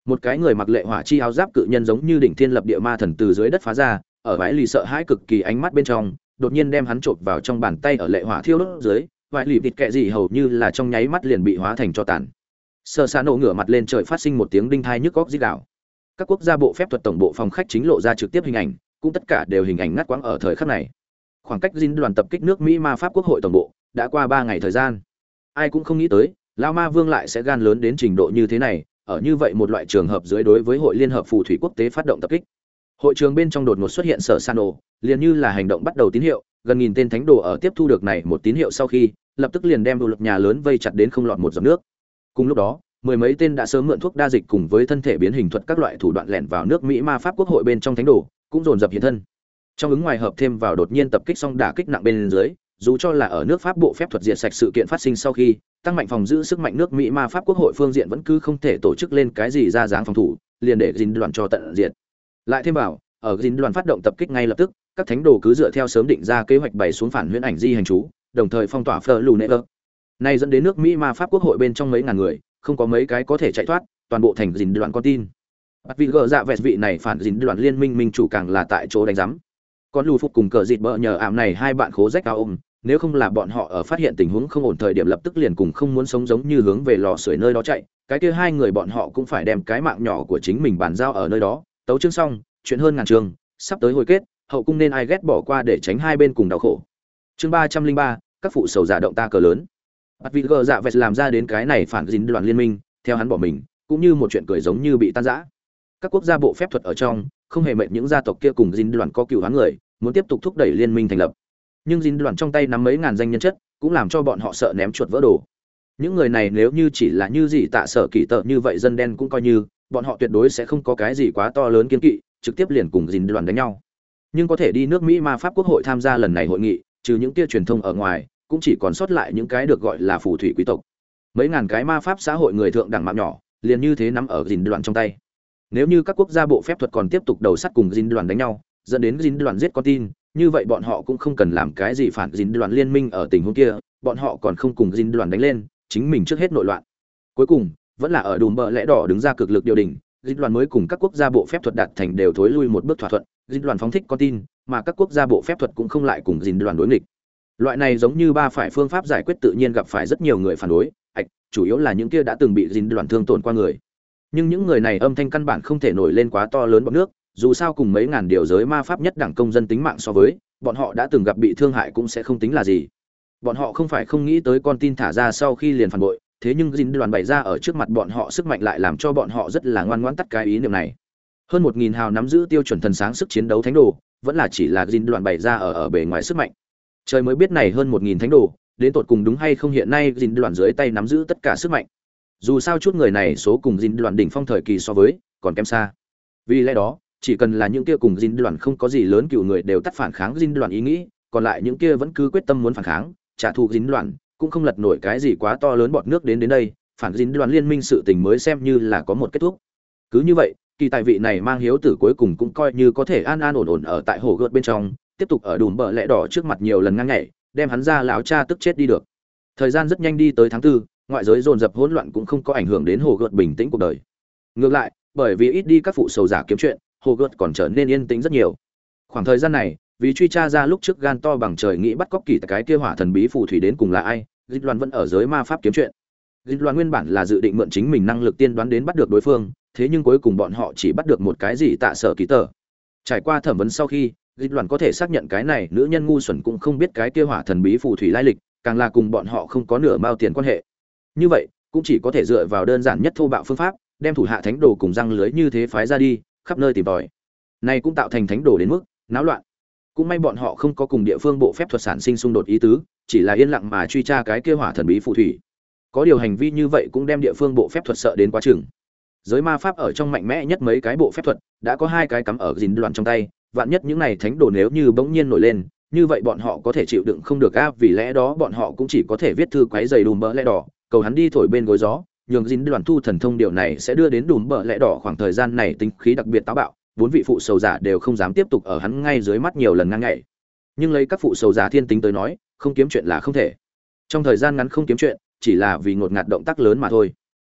một cái người mặc lệ hỏa chi áo giáp cự nhân giống như đỉnh thiên lập địa ma thần từ dưới đất phá ra, ở vải lì sợ hãi cực kỳ ánh mắt bên trong, đột nhiên đem hắn chộp vào trong bàn tay ở lệ hỏa thiêu đốt dưới vải lì thịt kệ gì hầu như là trong nháy mắt liền bị hóa thành cho tàn. Sơ xa nổ ngửa mặt lên trời phát sinh một tiếng đinh thai nhức góc dít đạo các quốc gia bộ phép thuật tổng bộ phòng khách chính lộ ra trực tiếp hình ảnh, cũng tất cả đều hình ảnh ngắt quãng ở thời khắc này. Khoảng cách dinh đoàn tập kích nước mỹ ma pháp quốc hội tổng bộ đã qua ba ngày thời gian. Ai cũng không nghĩ tới lao ma vương lại sẽ gan lớn đến trình độ như thế này ở như vậy một loại trường hợp dưới đối với hội liên hợp phù thủy quốc tế phát động tập kích. Hội trường bên trong đột ngột xuất hiện sở san đồ liền như là hành động bắt đầu tín hiệu, gần nghìn tên thánh đồ ở tiếp thu được này một tín hiệu sau khi, lập tức liền đem đồ lực nhà lớn vây chặt đến không lọt một giọt nước. Cùng lúc đó, mười mấy tên đã sớm mượn thuốc đa dịch cùng với thân thể biến hình thuật các loại thủ đoạn lẻn vào nước mỹ ma pháp quốc hội bên trong thánh đồ, cũng dồn dập hiện thân. Trong ứng ngoài hợp thêm vào đột nhiên tập kích xong đả kích nặng bên dưới, dù cho là ở nước pháp bộ phép thuật diệt sạch sự kiện phát sinh sau khi tăng mạnh phòng giữ sức mạnh nước mỹ ma pháp quốc hội phương diện vẫn cứ không thể tổ chức lên cái gì ra dáng phòng thủ, liền để dinh đoàn cho tận diệt. Lại thêm vào, ở dinh đoàn phát động tập kích ngay lập tức, các thánh đồ cứ dựa theo sớm định ra kế hoạch bày xuống phản huyễn ảnh di hành chú, đồng thời phong tỏa Fleur lù nệ này dẫn đến nước mỹ ma pháp quốc hội bên trong mấy ngàn người, không có mấy cái có thể chạy thoát, toàn bộ thành dinh đoàn con tin. Bắt vị gờ dạ vẹt vị này phản dinh đoàn liên minh minh chủ càng là tại chỗ đánh giám. Còn lù phục cùng cờ dịt bợ nhờ ảm này hai bạn khố rách cao ôm nếu không là bọn họ ở phát hiện tình huống không ổn thời điểm lập tức liền cùng không muốn sống giống như hướng về lò sưởi nơi đó chạy, cái kia hai người bọn họ cũng phải đem cái mạng nhỏ của chính mình bàn giao ở nơi đó. Tấu chương xong, chuyện hơn ngàn trường sắp tới hồi kết, hậu cung nên ai ghét bỏ qua để tránh hai bên cùng đau khổ. Chương ba trăm linh ba, các phụ sầu giả động ta cờ lớn. Bắt vị gờ dạ vẹt làm ra đến cái này phản dính đoàn liên minh, theo hắn bỏ mình, cũng như một chuyện cười giống như bị tan rã. Các quốc gia bộ phép thuật ở trong, không hề mệt những gia tộc kia cùng dính đoàn có cừu hắn người, muốn tiếp tục thúc đẩy liên minh thành lập nhưng dính đoàn trong tay nắm mấy ngàn danh nhân chất, cũng làm cho bọn họ sợ ném chuột vỡ đồ. Những người này nếu như chỉ là như gì tạ sở kỳ tợ như vậy dân đen cũng coi như, bọn họ tuyệt đối sẽ không có cái gì quá to lớn kiên kỵ, trực tiếp liền cùng dính đoàn đánh nhau. Nhưng có thể đi nước mỹ ma pháp quốc hội tham gia lần này hội nghị, trừ những tia truyền thông ở ngoài, cũng chỉ còn sót lại những cái được gọi là phù thủy quý tộc. Mấy ngàn cái ma pháp xã hội người thượng đẳng mạng nhỏ, liền như thế nắm ở dính đoàn trong tay. Nếu như các quốc gia bộ phép thuật còn tiếp tục đầu sắt cùng dính đoàn đánh nhau, dẫn đến dính đoàn giết con tin như vậy bọn họ cũng không cần làm cái gì phản dính đoàn liên minh ở tình huống kia, bọn họ còn không cùng dính đoàn đánh lên, chính mình trước hết nội loạn. Cuối cùng, vẫn là ở đùm bờ lẽ đỏ đứng ra cực lực điều đình dính đoàn mới cùng các quốc gia bộ phép thuật đạt thành đều thối lui một bước thỏa thuận dính đoàn phóng thích con tin, mà các quốc gia bộ phép thuật cũng không lại cùng dính đoàn đối nghịch. Loại này giống như ba phải phương pháp giải quyết tự nhiên gặp phải rất nhiều người phản đối, ạch, chủ yếu là những kia đã từng bị dính đoàn thương tổn qua người. Nhưng những người này âm thanh căn bản không thể nổi lên quá to lớn bọc nước dù sao cùng mấy ngàn điều giới ma pháp nhất đẳng công dân tính mạng so với, bọn họ đã từng gặp bị thương hại cũng sẽ không tính là gì. Bọn họ không phải không nghĩ tới con tin thả ra sau khi liền phản bội, thế nhưng dính đoàn bày ra ở trước mặt bọn họ sức mạnh lại làm cho bọn họ rất là ngoan ngoãn tắt cái ý niệm này. Hơn một nghìn hào nắm giữ tiêu chuẩn thần sáng sức chiến đấu thánh đồ, vẫn là chỉ là dính đoàn bày ra ở ở bề ngoài sức mạnh. Trời mới biết này hơn một nghìn thánh đồ, đến tột cùng đúng hay không hiện nay dính đoàn dưới tay nắm giữ tất cả sức mạnh. Dù sao chút người này số cùng dính đoàn đỉnh phong thời kỳ so với, còn kém xa. Vì lẽ đó chỉ cần là những kia cùng dính đoàn không có gì lớn cựu người đều tắt phản kháng dính đoàn ý nghĩ, còn lại những kia vẫn cứ quyết tâm muốn phản kháng, trả thù dính đoàn, cũng không lật nổi cái gì quá to lớn bọt nước đến đến đây, phản dính đoàn liên minh sự tình mới xem như là có một kết thúc. Cứ như vậy, kỳ tài vị này mang hiếu tử cuối cùng cũng coi như có thể an an ổn ổn ở tại hồ gợt bên trong, tiếp tục ở đùm bờ lẽ đỏ trước mặt nhiều lần ngang nhảy, đem hắn ra lão cha tức chết đi được. Thời gian rất nhanh đi tới tháng tư, ngoại giới dồn dập hỗn loạn cũng không có ảnh hưởng đến hồ gợt bình tĩnh cuộc đời. Ngược lại, bởi vì ít đi các phụ sầu giả kiếm chuyện hồ gợt còn trở nên yên tĩnh rất nhiều. Khoảng thời gian này, vì truy tra ra lúc trước gan to bằng trời nghĩ bắt cóc kỳ cái kia hỏa thần bí phù thủy đến cùng là ai, dịch loan vẫn ở giới ma pháp kiếm chuyện. Dịch loan nguyên bản là dự định mượn chính mình năng lực tiên đoán đến bắt được đối phương, thế nhưng cuối cùng bọn họ chỉ bắt được một cái gì tạ sở ký tờ. Trải qua thẩm vấn sau khi, dịch loan có thể xác nhận cái này nữ nhân ngu xuẩn cũng không biết cái kia hỏa thần bí phù thủy lai lịch, càng là cùng bọn họ không có nửa mao tiền quan hệ. Như vậy, cũng chỉ có thể dựa vào đơn giản nhất thô bạo phương pháp, đem thủ hạ thánh đồ cùng răng lưới như thế phái ra đi khắp nơi tìm tòi. Này cũng tạo thành thánh đồ đến mức náo loạn. Cũng may bọn họ không có cùng địa phương bộ phép thuật sản sinh xung đột ý tứ, chỉ là yên lặng mà truy tra cái kia hỏa thần bí phù thủy. Có điều hành vi như vậy cũng đem địa phương bộ phép thuật sợ đến quá chừng. Giới ma pháp ở trong mạnh mẽ nhất mấy cái bộ phép thuật, đã có hai cái cắm ở dính đoàn trong tay, vạn nhất những này thánh đồ nếu như bỗng nhiên nổi lên, như vậy bọn họ có thể chịu đựng không được áp vì lẽ đó bọn họ cũng chỉ có thể viết thư quấy giày đùm bỡ lẽ đỏ, cầu hắn đi thổi bên gối gió nhường dính đoàn thu thần thông điều này sẽ đưa đến đùm bợ lẽ đỏ khoảng thời gian này tính khí đặc biệt táo bạo, bốn vị phụ sầu giả đều không dám tiếp tục ở hắn ngay dưới mắt nhiều lần ngang nhảy. Nhưng lấy các phụ sầu giả thiên tính tới nói, không kiếm chuyện là không thể. Trong thời gian ngắn không kiếm chuyện, chỉ là vì ngột ngạt động tác lớn mà thôi.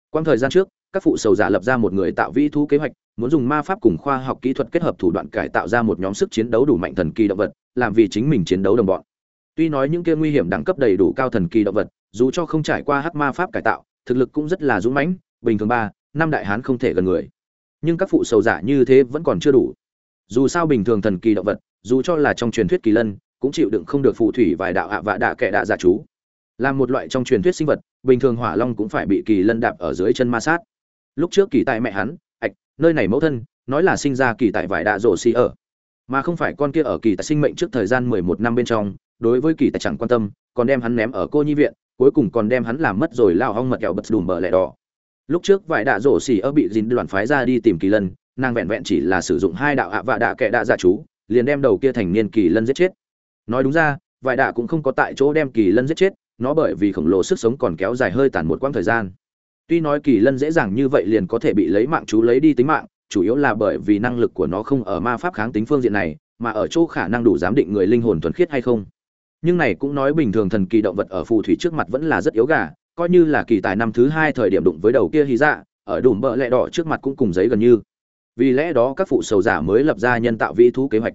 Quang thời gian trước, các phụ sầu giả lập ra một người tạo vĩ thú kế hoạch, muốn dùng ma pháp cùng khoa học kỹ thuật kết hợp thủ đoạn cải tạo ra một nhóm sức chiến đấu đủ mạnh thần kỳ động vật, làm vì chính mình chiến đấu đồng bọn. Tuy nói những kia nguy hiểm đẳng cấp đầy đủ cao thần kỳ động vật, dù cho không trải qua hắc ma pháp cải tạo thực lực cũng rất là dũng mãnh, bình thường ba, năm đại hán không thể gần người. Nhưng các phụ sầu giả như thế vẫn còn chưa đủ. Dù sao bình thường thần kỳ động vật, dù cho là trong truyền thuyết kỳ lân, cũng chịu đựng không được phụ thủy vài đạo hạ vạ đạ kẻ đạ giả chú. Là một loại trong truyền thuyết sinh vật, bình thường hỏa long cũng phải bị kỳ lân đạp ở dưới chân ma sát. Lúc trước kỳ tại mẹ hắn, ạch, nơi này mẫu thân, nói là sinh ra kỳ tại vải đạ rổ xì ở. Mà không phải con kia ở kỳ tại sinh mệnh trước thời gian mười một năm bên trong, đối với kỳ tại chẳng quan tâm, còn đem hắn ném ở cô nhi viện cuối cùng còn đem hắn làm mất rồi lao hong mật kẹo bật đùm bờ lẹ đỏ. Lúc trước vải đạ rổ xì ở bị dính đoàn phái ra đi tìm kỳ lân, nàng vẹn vẹn chỉ là sử dụng hai đạo ạ và đạ kẻ đạ giả chú, liền đem đầu kia thành niên kỳ lân giết chết. Nói đúng ra vải đạ cũng không có tại chỗ đem kỳ lân giết chết, nó bởi vì khổng lồ sức sống còn kéo dài hơi tàn một quãng thời gian. Tuy nói kỳ lân dễ dàng như vậy liền có thể bị lấy mạng chú lấy đi tính mạng, chủ yếu là bởi vì năng lực của nó không ở ma pháp kháng tính phương diện này, mà ở chỗ khả năng đủ giám định người linh hồn thuần khiết hay không nhưng này cũng nói bình thường thần kỳ động vật ở phù thủy trước mặt vẫn là rất yếu gà, coi như là kỳ tài năm thứ hai thời điểm đụng với đầu kia hy dạ ở đùm bợ lẹ đỏ trước mặt cũng cùng giấy gần như. Vì lẽ đó các phụ sầu giả mới lập ra nhân tạo vĩ thú kế hoạch.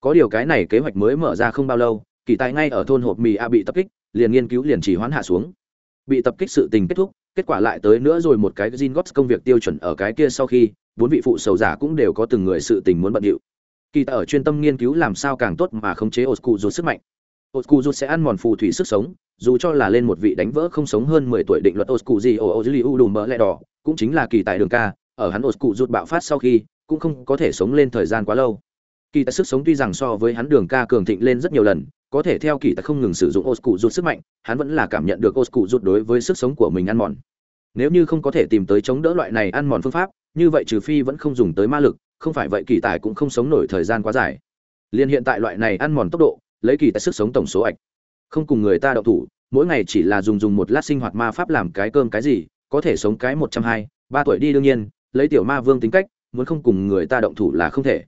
Có điều cái này kế hoạch mới mở ra không bao lâu, kỳ tài ngay ở thôn hộp mì a bị tập kích, liền nghiên cứu liền chỉ hoãn hạ xuống. Bị tập kích sự tình kết thúc, kết quả lại tới nữa rồi một cái gin góp công việc tiêu chuẩn ở cái kia sau khi, bốn vị phụ sầu giả cũng đều có từng người sự tình muốn bận điệu. Kỳ tài ở chuyên tâm nghiên cứu làm sao càng tốt mà khống chế Oscu rút sức mạnh. Oscu sẽ ăn mòn phù thủy sức sống, dù cho là lên một vị đánh vỡ không sống hơn mười tuổi định luật Oscu gì ở Oziliu đùm mỡ lẹ đỏ, cũng chính là kỳ tài đường ca, ở hắn Oscu rút bạo phát sau khi, cũng không có thể sống lên thời gian quá lâu. Kỳ tài sức sống tuy rằng so với hắn đường ca cường thịnh lên rất nhiều lần, có thể theo kỳ tài không ngừng sử dụng Oscu rút sức mạnh, hắn vẫn là cảm nhận được Oscu rút đối với sức sống của mình ăn mòn. Nếu như không có thể tìm tới chống đỡ loại này ăn mòn phương pháp, như vậy trừ phi vẫn không dùng tới ma lực, không phải vậy kỳ tài cũng không sống nổi thời gian quá dài. Liên hiện tại loại này ăn mòn tốc độ lấy kỳ tại sức sống tổng số ạch. Không cùng người ta đậu thủ, mỗi ngày chỉ là dùng dùng một lát sinh hoạt ma pháp làm cái cơm cái gì, có thể sống cái một trăm hai, ba tuổi đi đương nhiên, lấy tiểu ma vương tính cách, muốn không cùng người ta động thủ là không thể.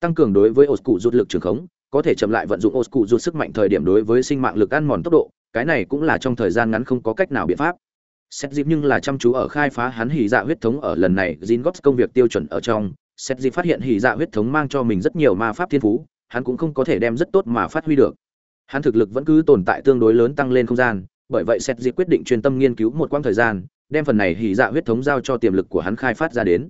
Tăng cường đối với ột cụ rút lực trường khống, có thể chậm lại vận dụng ột cụ rút sức mạnh thời điểm đối với sinh mạng lực ăn mòn tốc độ, cái này cũng là trong thời gian ngắn không có cách nào biện pháp. Xét dịp nhưng là chăm chú ở khai phá hắn hỉ dạ huyết thống ở lần này Jin góp công việc tiêu chuẩn ở trong xét dịp phát hiện hỉ dạ huyết thống mang cho mình rất nhiều ma pháp thiên phú hắn cũng không có thể đem rất tốt mà phát huy được. Hắn thực lực vẫn cứ tồn tại tương đối lớn tăng lên không gian, bởi vậy xét Dịch quyết định chuyên tâm nghiên cứu một quãng thời gian, đem phần này hỉ dạ huyết thống giao cho tiềm lực của hắn khai phát ra đến.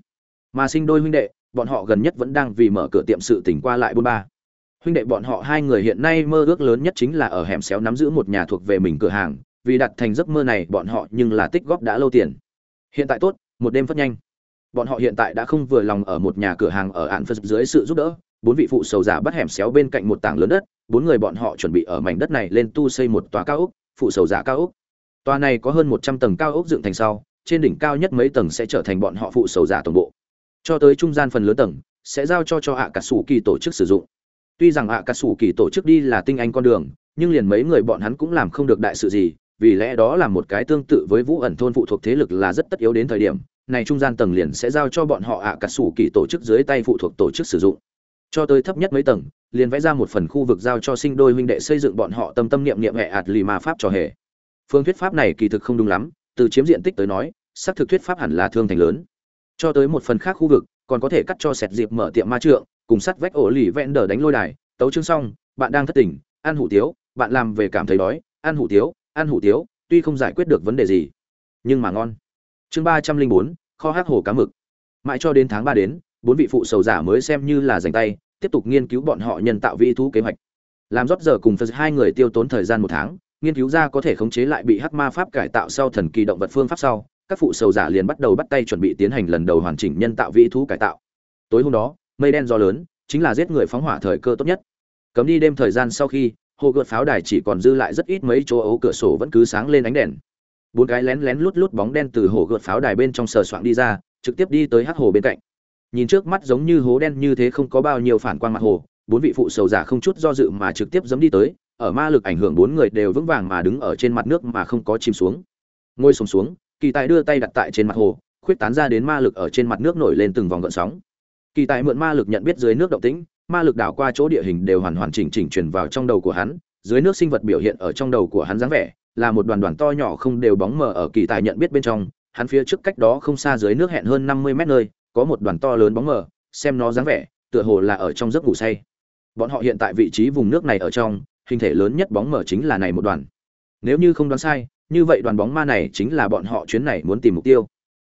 Mà sinh đôi huynh đệ, bọn họ gần nhất vẫn đang vì mở cửa tiệm sự tỉnh qua lại bôn ba huynh đệ bọn họ hai người hiện nay mơ ước lớn nhất chính là ở hẻm xéo nắm giữ một nhà thuộc về mình cửa hàng, vì đặt thành giấc mơ này bọn họ nhưng là tích góp đã lâu tiền. Hiện tại tốt, một đêm phát nhanh. Bọn họ hiện tại đã không vừa lòng ở một nhà cửa hàng ở ạn phật dưới sự giúp đỡ bốn vị phụ sầu giả bắt hẻm xéo bên cạnh một tảng lớn đất, bốn người bọn họ chuẩn bị ở mảnh đất này lên tu xây một tòa cao ốc, phụ sầu giả cao ốc. Tòa này có hơn một trăm tầng cao ốc dựng thành sau, trên đỉnh cao nhất mấy tầng sẽ trở thành bọn họ phụ sầu giả tổng bộ. Cho tới trung gian phần lớn tầng, sẽ giao cho cho ạ cà sủ kỳ tổ chức sử dụng. Tuy rằng ạ cà sủ kỳ tổ chức đi là tinh anh con đường, nhưng liền mấy người bọn hắn cũng làm không được đại sự gì, vì lẽ đó là một cái tương tự với vũ ẩn thôn phụ thuộc thế lực là rất tất yếu đến thời điểm, này trung gian tầng liền sẽ giao cho bọn họ ạ cà sủ kỳ tổ chức dưới tay phụ thuộc tổ chức sử dụng cho tới thấp nhất mấy tầng, liền vẽ ra một phần khu vực giao cho sinh đôi huynh đệ xây dựng bọn họ tâm tâm niệm niệm hệ ạt lì ma pháp cho hề. Phương thuyết pháp này kỳ thực không đúng lắm, từ chiếm diện tích tới nói, xác thực thuyết pháp hẳn là thương thành lớn. Cho tới một phần khác khu vực, còn có thể cắt cho sẹt dịp mở tiệm ma trượng, cùng sắt vách ổ lì vẹn đờ đánh lôi đài, tấu chương xong, bạn đang thất tình, ăn hủ tiếu, bạn làm về cảm thấy đói, ăn hủ tiếu, ăn hủ tiếu, tuy không giải quyết được vấn đề gì, nhưng mà ngon. Chương ba trăm linh bốn, kho hát hồ cá mực. Mãi cho đến tháng ba đến bốn vị phụ sầu giả mới xem như là dành tay, tiếp tục nghiên cứu bọn họ nhân tạo vi thú kế hoạch. Làm rót giờ cùng phật hai người tiêu tốn thời gian một tháng, nghiên cứu ra có thể khống chế lại bị hắc ma pháp cải tạo sau thần kỳ động vật phương pháp sau, các phụ sầu giả liền bắt đầu bắt tay chuẩn bị tiến hành lần đầu hoàn chỉnh nhân tạo vĩ thú cải tạo. Tối hôm đó, mây đen do lớn, chính là giết người phóng hỏa thời cơ tốt nhất. Cấm đi đêm thời gian sau khi, hồ gợt pháo đài chỉ còn dư lại rất ít mấy chỗ ấu cửa sổ vẫn cứ sáng lên ánh đèn. Bốn cái lén lén lút lút bóng đen từ hồ gợt pháo đài bên trong sờ soạng đi ra, trực tiếp đi tới hắc hồ bên cạnh nhìn trước mắt giống như hố đen như thế không có bao nhiêu phản quang mặt hồ, bốn vị phụ sầu giả không chút do dự mà trực tiếp dẫm đi tới, ở ma lực ảnh hưởng bốn người đều vững vàng mà đứng ở trên mặt nước mà không có chìm xuống. Ngồi sùng xuống, kỳ tài đưa tay đặt tại trên mặt hồ, khuyết tán ra đến ma lực ở trên mặt nước nổi lên từng vòng gợn sóng. Kỳ tài mượn ma lực nhận biết dưới nước động tĩnh, ma lực đảo qua chỗ địa hình đều hoàn hoàn chỉnh chỉnh truyền vào trong đầu của hắn, dưới nước sinh vật biểu hiện ở trong đầu của hắn dáng vẻ, là một đoàn đoàn to nhỏ không đều bóng mờ ở kỳ tài nhận biết bên trong, hắn phía trước cách đó không xa dưới nước hẹn hơn năm mươi mét nơi có một đoàn to lớn bóng mờ, xem nó dáng vẻ, tựa hồ là ở trong giấc ngủ say. Bọn họ hiện tại vị trí vùng nước này ở trong, hình thể lớn nhất bóng mờ chính là này một đoàn. Nếu như không đoán sai, như vậy đoàn bóng ma này chính là bọn họ chuyến này muốn tìm mục tiêu.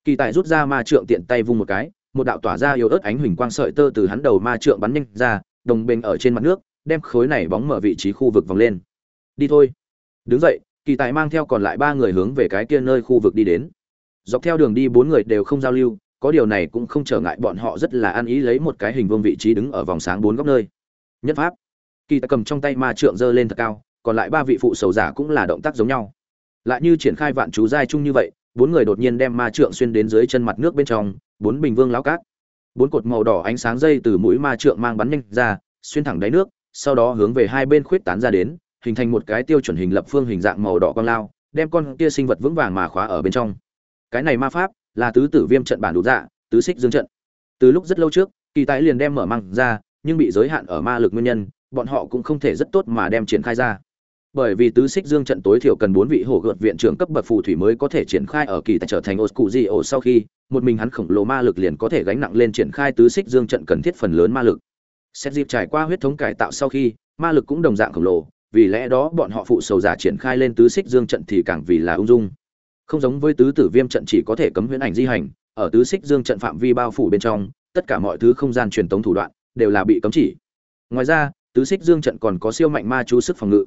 Kỳ tài rút ra ma trượng tiện tay vung một cái, một đạo tỏa ra yếu ớt ánh huỳnh quang sợi tơ từ hắn đầu ma trượng bắn nhanh ra, đồng bình ở trên mặt nước, đem khối này bóng mở vị trí khu vực vòng lên. Đi thôi. Đứng dậy, kỳ tài mang theo còn lại ba người hướng về cái kia nơi khu vực đi đến. Dọc theo đường đi bốn người đều không giao lưu có điều này cũng không trở ngại bọn họ rất là ăn ý lấy một cái hình vuông vị trí đứng ở vòng sáng bốn góc nơi. Nhất pháp. Kỳ ta cầm trong tay ma trượng giơ lên thật cao, còn lại ba vị phụ sầu giả cũng là động tác giống nhau. Lại như triển khai vạn chú giai chung như vậy, bốn người đột nhiên đem ma trượng xuyên đến dưới chân mặt nước bên trong, bốn bình vương lão cát. Bốn cột màu đỏ ánh sáng dây từ mũi ma trượng mang bắn nhanh ra, xuyên thẳng đáy nước, sau đó hướng về hai bên khuyết tán ra đến, hình thành một cái tiêu chuẩn hình lập phương hình dạng màu đỏ con lao, đem con kia sinh vật vững vàng mà khóa ở bên trong. Cái này ma pháp là tứ tử viêm trận bản đủ dạ tứ xích dương trận. Từ lúc rất lâu trước, kỳ tái liền đem mở măng ra, nhưng bị giới hạn ở ma lực nguyên nhân, bọn họ cũng không thể rất tốt mà đem triển khai ra. Bởi vì tứ xích dương trận tối thiểu cần bốn vị hổ gợt viện trưởng cấp bậc phù thủy mới có thể triển khai ở kỳ tại trở thành ô cụ di ổ sau khi, một mình hắn khổng lồ ma lực liền có thể gánh nặng lên triển khai tứ xích dương trận cần thiết phần lớn ma lực. Xét dịp trải qua huyết thống cải tạo sau khi, ma lực cũng đồng dạng khổng lồ, vì lẽ đó bọn họ phụ sầu giả triển khai lên tứ xích dương trận thì càng vì là ung dung không giống với tứ tử viêm trận chỉ có thể cấm huyễn ảnh di hành, ở tứ xích dương trận phạm vi bao phủ bên trong, tất cả mọi thứ không gian truyền tống thủ đoạn đều là bị cấm chỉ. Ngoài ra, tứ xích dương trận còn có siêu mạnh ma chú sức phòng ngự.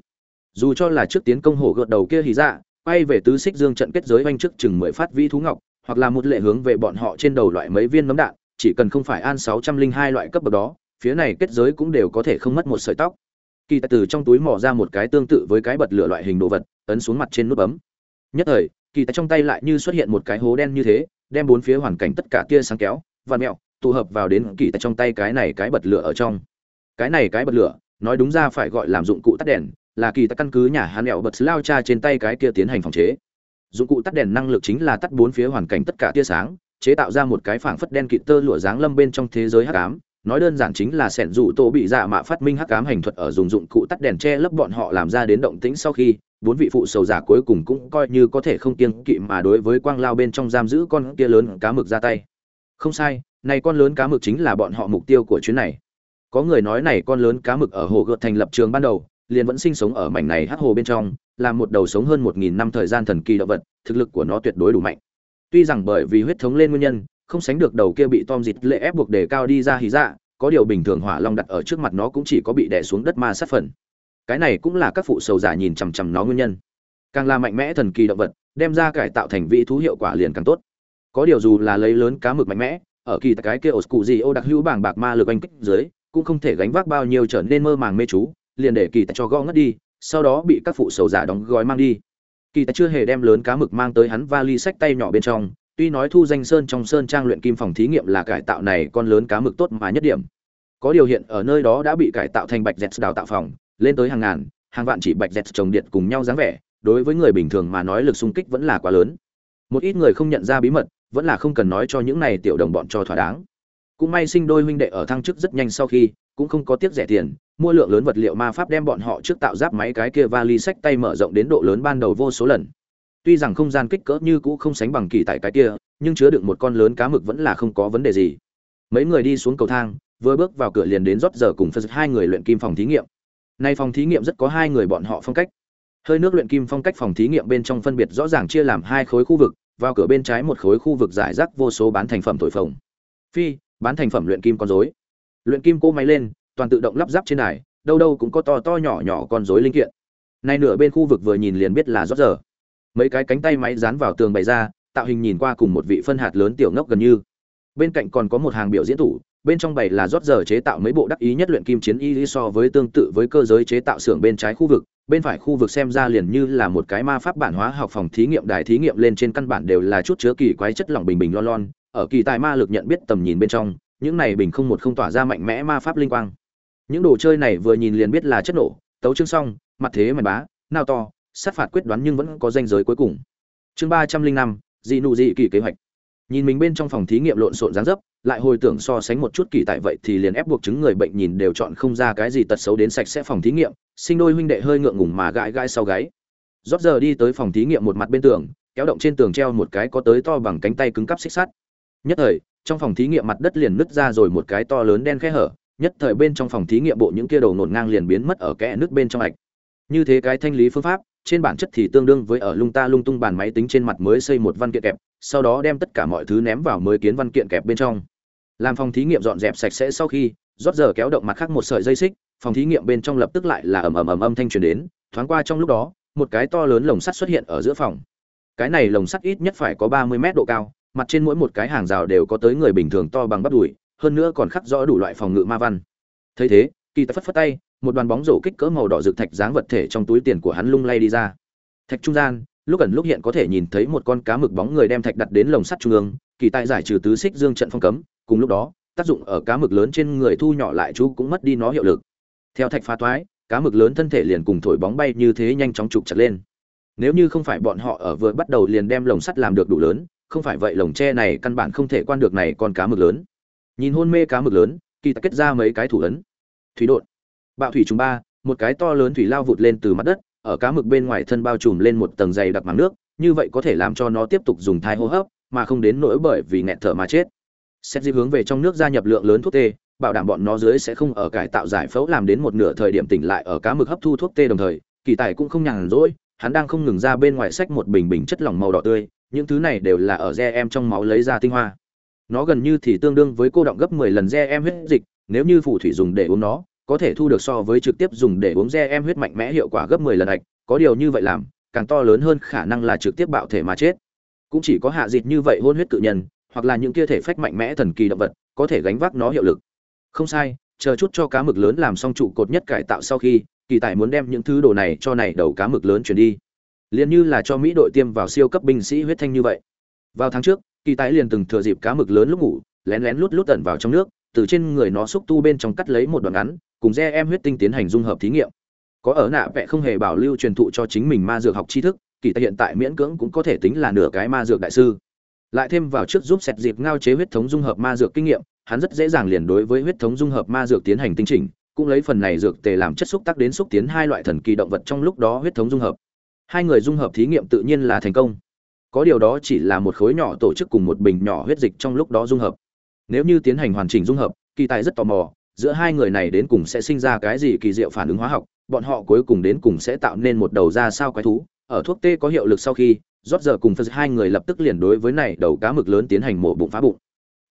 Dù cho là trước tiến công hổ gợt đầu kia hì dạ quay về tứ xích dương trận kết giới oanh trước chừng mười phát vi thú ngọc, hoặc là một lệ hướng về bọn họ trên đầu loại mấy viên nấm đạn, chỉ cần không phải an sáu trăm linh hai loại cấp bậc đó, phía này kết giới cũng đều có thể không mất một sợi tóc. Kỳ tài từ trong túi mỏ ra một cái tương tự với cái bật lửa loại hình đồ vật, ấn xuống mặt trên nút bấm. Nhất thời kỳ tài trong tay lại như xuất hiện một cái hố đen như thế, đem bốn phía hoàn cảnh tất cả tia sáng kéo, và mẹo, tụ hợp vào đến kỳ tài trong tay cái này cái bật lửa ở trong. Cái này cái bật lửa, nói đúng ra phải gọi làm dụng cụ tắt đèn, là kỳ tài căn cứ nhà hàn mẹo bật lao cha trên tay cái kia tiến hành phòng chế. Dụng cụ tắt đèn năng lực chính là tắt bốn phía hoàn cảnh tất cả tia sáng, chế tạo ra một cái phảng phất đen kịt tơ lụa dáng lâm bên trong thế giới hắc ám. Nói đơn giản chính là sẻn dụ tổ bị dạ mạ phát minh hắc ám hành thuật ở dùng dụng cụ tắt đèn che lấp bọn họ làm ra đến động tĩnh sau khi bốn vị phụ sầu giả cuối cùng cũng coi như có thể không kiêng kỵ mà đối với quang lao bên trong giam giữ con kia lớn cá mực ra tay. Không sai, này con lớn cá mực chính là bọn họ mục tiêu của chuyến này. Có người nói này con lớn cá mực ở hồ gợt thành lập trường ban đầu, liền vẫn sinh sống ở mảnh này hắc hồ bên trong, là một đầu sống hơn một nghìn năm thời gian thần kỳ động vật, thực lực của nó tuyệt đối đủ mạnh. Tuy rằng bởi vì huyết thống lên nguyên nhân, không sánh được đầu kia bị tom dịt lệ ép buộc để cao đi ra hí dạ có điều bình thường hỏa long đặt ở trước mặt nó cũng chỉ có bị đè xuống đất ma sát phần cái này cũng là các phụ sầu giả nhìn chằm chằm nó nguyên nhân. Càng là mạnh mẽ thần kỳ động vật, đem ra cải tạo thành vị thú hiệu quả liền càng tốt. Có điều dù là lấy lớn cá mực mạnh mẽ, ở kỳ cái kia ổ cụ gì ô đặc hữu bảng bạc ma lực anh kích dưới, cũng không thể gánh vác bao nhiêu trở nên mơ màng mê chú, liền để kỳ cho gõ ngất đi, sau đó bị các phụ sầu giả đóng gói mang đi. Kỳ chưa hề đem lớn cá mực mang tới hắn vali sách tay nhỏ bên trong, tuy nói thu danh sơn trong sơn trang luyện kim phòng thí nghiệm là cải tạo này con lớn cá mực tốt mà nhất điểm. Có điều hiện ở nơi đó đã bị cải tạo thành bạch dẹt đào tạo phòng lên tới hàng ngàn, hàng vạn chỉ bạch dẹt trồng điện cùng nhau dáng vẻ, đối với người bình thường mà nói lực xung kích vẫn là quá lớn. Một ít người không nhận ra bí mật, vẫn là không cần nói cho những này tiểu đồng bọn cho thỏa đáng. Cũng may sinh đôi huynh đệ ở thăng chức rất nhanh sau khi, cũng không có tiếc rẻ tiền, mua lượng lớn vật liệu ma pháp đem bọn họ trước tạo giáp máy cái kia vali sách tay mở rộng đến độ lớn ban đầu vô số lần. Tuy rằng không gian kích cỡ như cũ không sánh bằng kỳ tại cái kia, nhưng chứa đựng một con lớn cá mực vẫn là không có vấn đề gì. Mấy người đi xuống cầu thang, vừa bước vào cửa liền đến rót giờ cùng phật hai người luyện kim phòng thí nghiệm nay phòng thí nghiệm rất có hai người bọn họ phong cách. Hơi nước luyện kim phong cách phòng thí nghiệm bên trong phân biệt rõ ràng chia làm hai khối khu vực, vào cửa bên trái một khối khu vực giải rác vô số bán thành phẩm thổi phồng. Phi, bán thành phẩm luyện kim con rối. Luyện kim cô máy lên, toàn tự động lắp ráp trên đài, đâu đâu cũng có to to nhỏ nhỏ con rối linh kiện. Nay nửa bên khu vực vừa nhìn liền biết là rõ giờ. Mấy cái cánh tay máy dán vào tường bày ra, tạo hình nhìn qua cùng một vị phân hạt lớn tiểu ngốc gần như. Bên cạnh còn có một hàng biểu diễn tủ bên trong bày là rót giờ chế tạo mấy bộ đắc ý nhất luyện kim chiến y so với tương tự với cơ giới chế tạo xưởng bên trái khu vực, bên phải khu vực xem ra liền như là một cái ma pháp bản hóa học phòng thí nghiệm đài thí nghiệm lên trên căn bản đều là chút chứa kỳ quái chất lỏng bình bình lon lon, ở kỳ tài ma lực nhận biết tầm nhìn bên trong, những này bình không một không tỏa ra mạnh mẽ ma pháp linh quang. Những đồ chơi này vừa nhìn liền biết là chất nổ, tấu chương xong, mặt thế mày bá, nao to, sát phạt quyết đoán nhưng vẫn có danh giới cuối cùng. Chương ba trăm linh năm, dị nụ dị kỳ kế hoạch. Nhìn mình bên trong phòng thí nghiệm lộn xộn dáng dấp lại hồi tưởng so sánh một chút kỳ tại vậy thì liền ép buộc chứng người bệnh nhìn đều chọn không ra cái gì tật xấu đến sạch sẽ phòng thí nghiệm, sinh đôi huynh đệ hơi ngượng ngùng mà gãi gãi sau gáy. Rót giờ đi tới phòng thí nghiệm một mặt bên tường, kéo động trên tường treo một cái có tới to bằng cánh tay cứng cắp xích sắt. Nhất thời, trong phòng thí nghiệm mặt đất liền nứt ra rồi một cái to lớn đen khe hở, nhất thời bên trong phòng thí nghiệm bộ những kia đầu nổn ngang liền biến mất ở kẽ nước bên trong ạch. Như thế cái thanh lý phương pháp, trên bản chất thì tương đương với ở lung ta lung tung bàn máy tính trên mặt mới xây một văn kiện kẹp, sau đó đem tất cả mọi thứ ném vào mới kiến văn kiện kẹp bên trong làm phòng thí nghiệm dọn dẹp sạch sẽ sau khi, rót giờ kéo động mặt khác một sợi dây xích, phòng thí nghiệm bên trong lập tức lại là ầm ầm ầm âm thanh truyền đến, thoáng qua trong lúc đó, một cái to lớn lồng sắt xuất hiện ở giữa phòng. Cái này lồng sắt ít nhất phải có ba mươi mét độ cao, mặt trên mỗi một cái hàng rào đều có tới người bình thường to bằng bắp đùi, hơn nữa còn khắc rõ đủ loại phòng ngự ma văn. Thấy thế, kỳ tài phất phất tay, một đoàn bóng rổ kích cỡ màu đỏ rực thạch dáng vật thể trong túi tiền của hắn lung lay đi ra. Thạch trung gian, lúc ẩn lúc hiện có thể nhìn thấy một con cá mực bóng người đem thạch đặt đến lồng sắt trung ương, kỳ tại giải trừ tứ xích dương trận phong cấm cùng lúc đó, tác dụng ở cá mực lớn trên người thu nhỏ lại chú cũng mất đi nó hiệu lực. Theo thạch phá toái cá mực lớn thân thể liền cùng thổi bóng bay như thế nhanh chóng trục chặt lên. Nếu như không phải bọn họ ở vừa bắt đầu liền đem lồng sắt làm được đủ lớn, không phải vậy lồng tre này căn bản không thể quan được này con cá mực lớn. Nhìn hôn mê cá mực lớn, kỳ ta kết ra mấy cái thủ ấn. Thủy đột bạo thủy chúng ba, một cái to lớn thủy lao vụt lên từ mặt đất, ở cá mực bên ngoài thân bao trùm lên một tầng dày đặc màng nước, như vậy có thể làm cho nó tiếp tục dùng thai hô hấp, mà không đến nỗi bởi vì nghẹt thở mà chết xét di hướng về trong nước gia nhập lượng lớn thuốc tê, bảo đảm bọn nó dưới sẽ không ở cải tạo giải phẫu làm đến một nửa thời điểm tỉnh lại ở cá mực hấp thu thuốc tê đồng thời, kỳ tài cũng không nhàn rỗi, hắn đang không ngừng ra bên ngoài sách một bình bình chất lỏng màu đỏ tươi, những thứ này đều là ở re em trong máu lấy ra tinh hoa. Nó gần như thì tương đương với cô động gấp 10 lần re em huyết dịch, nếu như phù thủy dùng để uống nó, có thể thu được so với trực tiếp dùng để uống re em huyết mạnh mẽ hiệu quả gấp 10 lần ạch có điều như vậy làm, càng to lớn hơn khả năng là trực tiếp bạo thể mà chết. Cũng chỉ có hạ dịch như vậy hôn huyết cự nhân hoặc là những kia thể phách mạnh mẽ thần kỳ động vật, có thể gánh vác nó hiệu lực. Không sai, chờ chút cho cá mực lớn làm xong trụ cột nhất cải tạo sau khi, kỳ tài muốn đem những thứ đồ này cho này đầu cá mực lớn chuyển đi. Liền như là cho mỹ đội tiêm vào siêu cấp binh sĩ huyết thanh như vậy. Vào tháng trước, kỳ tài liền từng thừa dịp cá mực lớn lúc ngủ, lén lén lút lút tẩn vào trong nước, từ trên người nó xúc tu bên trong cắt lấy một đoạn ngắn, cùng re em huyết tinh tiến hành dung hợp thí nghiệm. Có ở nạ vẽ không hề bảo lưu truyền thụ cho chính mình ma dược học tri thức, kỳ tài hiện tại miễn cưỡng cũng có thể tính là nửa cái ma dược đại sư lại thêm vào trước giúp sẹt dịp ngao chế huyết thống dung hợp ma dược kinh nghiệm, hắn rất dễ dàng liền đối với huyết thống dung hợp ma dược tiến hành tinh chỉnh, cũng lấy phần này dược tề làm chất xúc tác đến xúc tiến hai loại thần kỳ động vật trong lúc đó huyết thống dung hợp. Hai người dung hợp thí nghiệm tự nhiên là thành công. Có điều đó chỉ là một khối nhỏ tổ chức cùng một bình nhỏ huyết dịch trong lúc đó dung hợp. Nếu như tiến hành hoàn chỉnh dung hợp, kỳ tài rất tò mò, giữa hai người này đến cùng sẽ sinh ra cái gì kỳ diệu phản ứng hóa học, bọn họ cuối cùng đến cùng sẽ tạo nên một đầu ra sao quái thú, ở thuốc tê có hiệu lực sau khi rót giờ cùng phật hai người lập tức liền đối với này đầu cá mực lớn tiến hành mổ bụng phá bụng.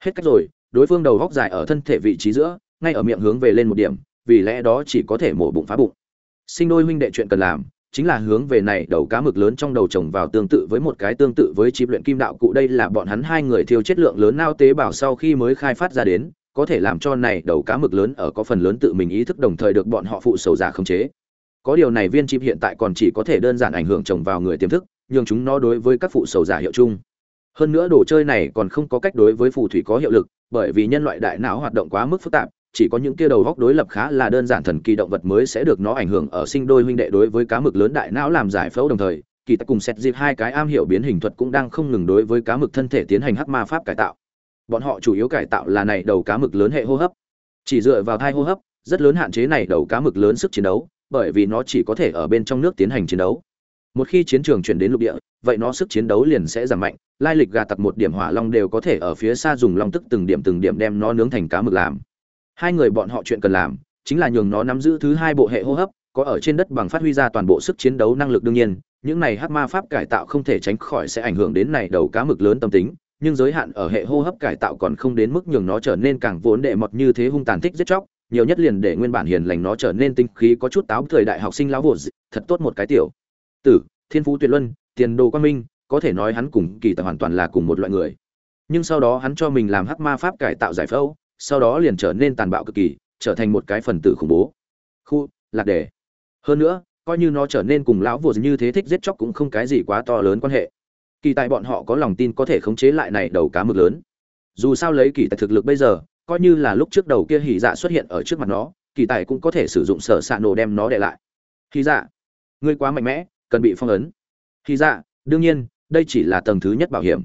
Hết cách rồi, đối phương đầu góc dài ở thân thể vị trí giữa, ngay ở miệng hướng về lên một điểm, vì lẽ đó chỉ có thể mổ bụng phá bụng. Sinh đôi huynh đệ chuyện cần làm, chính là hướng về này đầu cá mực lớn trong đầu trồng vào tương tự với một cái tương tự với chip luyện kim đạo cụ. Đây là bọn hắn hai người thiêu chất lượng lớn nao tế bào sau khi mới khai phát ra đến, có thể làm cho này đầu cá mực lớn ở có phần lớn tự mình ý thức đồng thời được bọn họ phụ sầu giả khống chế. Có điều này viên chip hiện tại còn chỉ có thể đơn giản ảnh hưởng trồng vào người tiềm thức nhưng chúng nó đối với các phụ sầu giả hiệu chung. Hơn nữa đồ chơi này còn không có cách đối với phù thủy có hiệu lực, bởi vì nhân loại đại não hoạt động quá mức phức tạp, chỉ có những kia đầu góc đối lập khá là đơn giản thần kỳ động vật mới sẽ được nó ảnh hưởng ở sinh đôi huynh đệ đối với cá mực lớn đại não làm giải phẫu đồng thời, kỳ ta cùng xét dịp hai cái am hiểu biến hình thuật cũng đang không ngừng đối với cá mực thân thể tiến hành hắc ma pháp cải tạo. Bọn họ chủ yếu cải tạo là này đầu cá mực lớn hệ hô hấp. Chỉ dựa vào thai hô hấp, rất lớn hạn chế này đầu cá mực lớn sức chiến đấu, bởi vì nó chỉ có thể ở bên trong nước tiến hành chiến đấu một khi chiến trường chuyển đến lục địa, vậy nó sức chiến đấu liền sẽ giảm mạnh, lai lịch gà tặc một điểm hỏa long đều có thể ở phía xa dùng long tức từng điểm từng điểm đem nó nướng thành cá mực làm. Hai người bọn họ chuyện cần làm, chính là nhường nó nắm giữ thứ hai bộ hệ hô hấp, có ở trên đất bằng phát huy ra toàn bộ sức chiến đấu năng lực đương nhiên, những này hắc ma pháp cải tạo không thể tránh khỏi sẽ ảnh hưởng đến này đầu cá mực lớn tâm tính, nhưng giới hạn ở hệ hô hấp cải tạo còn không đến mức nhường nó trở nên càng vốn đệ mọt như thế hung tàn thích giết chóc, nhiều nhất liền để nguyên bản hiền lành nó trở nên tinh khí có chút táo thời đại học sinh lão vụt, thật tốt một cái tiểu tử, thiên phú tuyệt luân, tiền đồ quan minh, có thể nói hắn cùng kỳ tài hoàn toàn là cùng một loại người. Nhưng sau đó hắn cho mình làm hắc ma pháp cải tạo giải phẫu, sau đó liền trở nên tàn bạo cực kỳ, trở thành một cái phần tử khủng bố. Khu, lạc đề. Hơn nữa, coi như nó trở nên cùng lão vô như thế thích giết chóc cũng không cái gì quá to lớn quan hệ. Kỳ tài bọn họ có lòng tin có thể khống chế lại này đầu cá mực lớn. Dù sao lấy kỳ tài thực lực bây giờ, coi như là lúc trước đầu kia hỉ dạ xuất hiện ở trước mặt nó, kỳ tài cũng có thể sử dụng sở xạ nổ đem nó để lại. Hỉ dạ ngươi quá mạnh mẽ cần bị phong ấn. Hỉ dạ đương nhiên, đây chỉ là tầng thứ nhất bảo hiểm.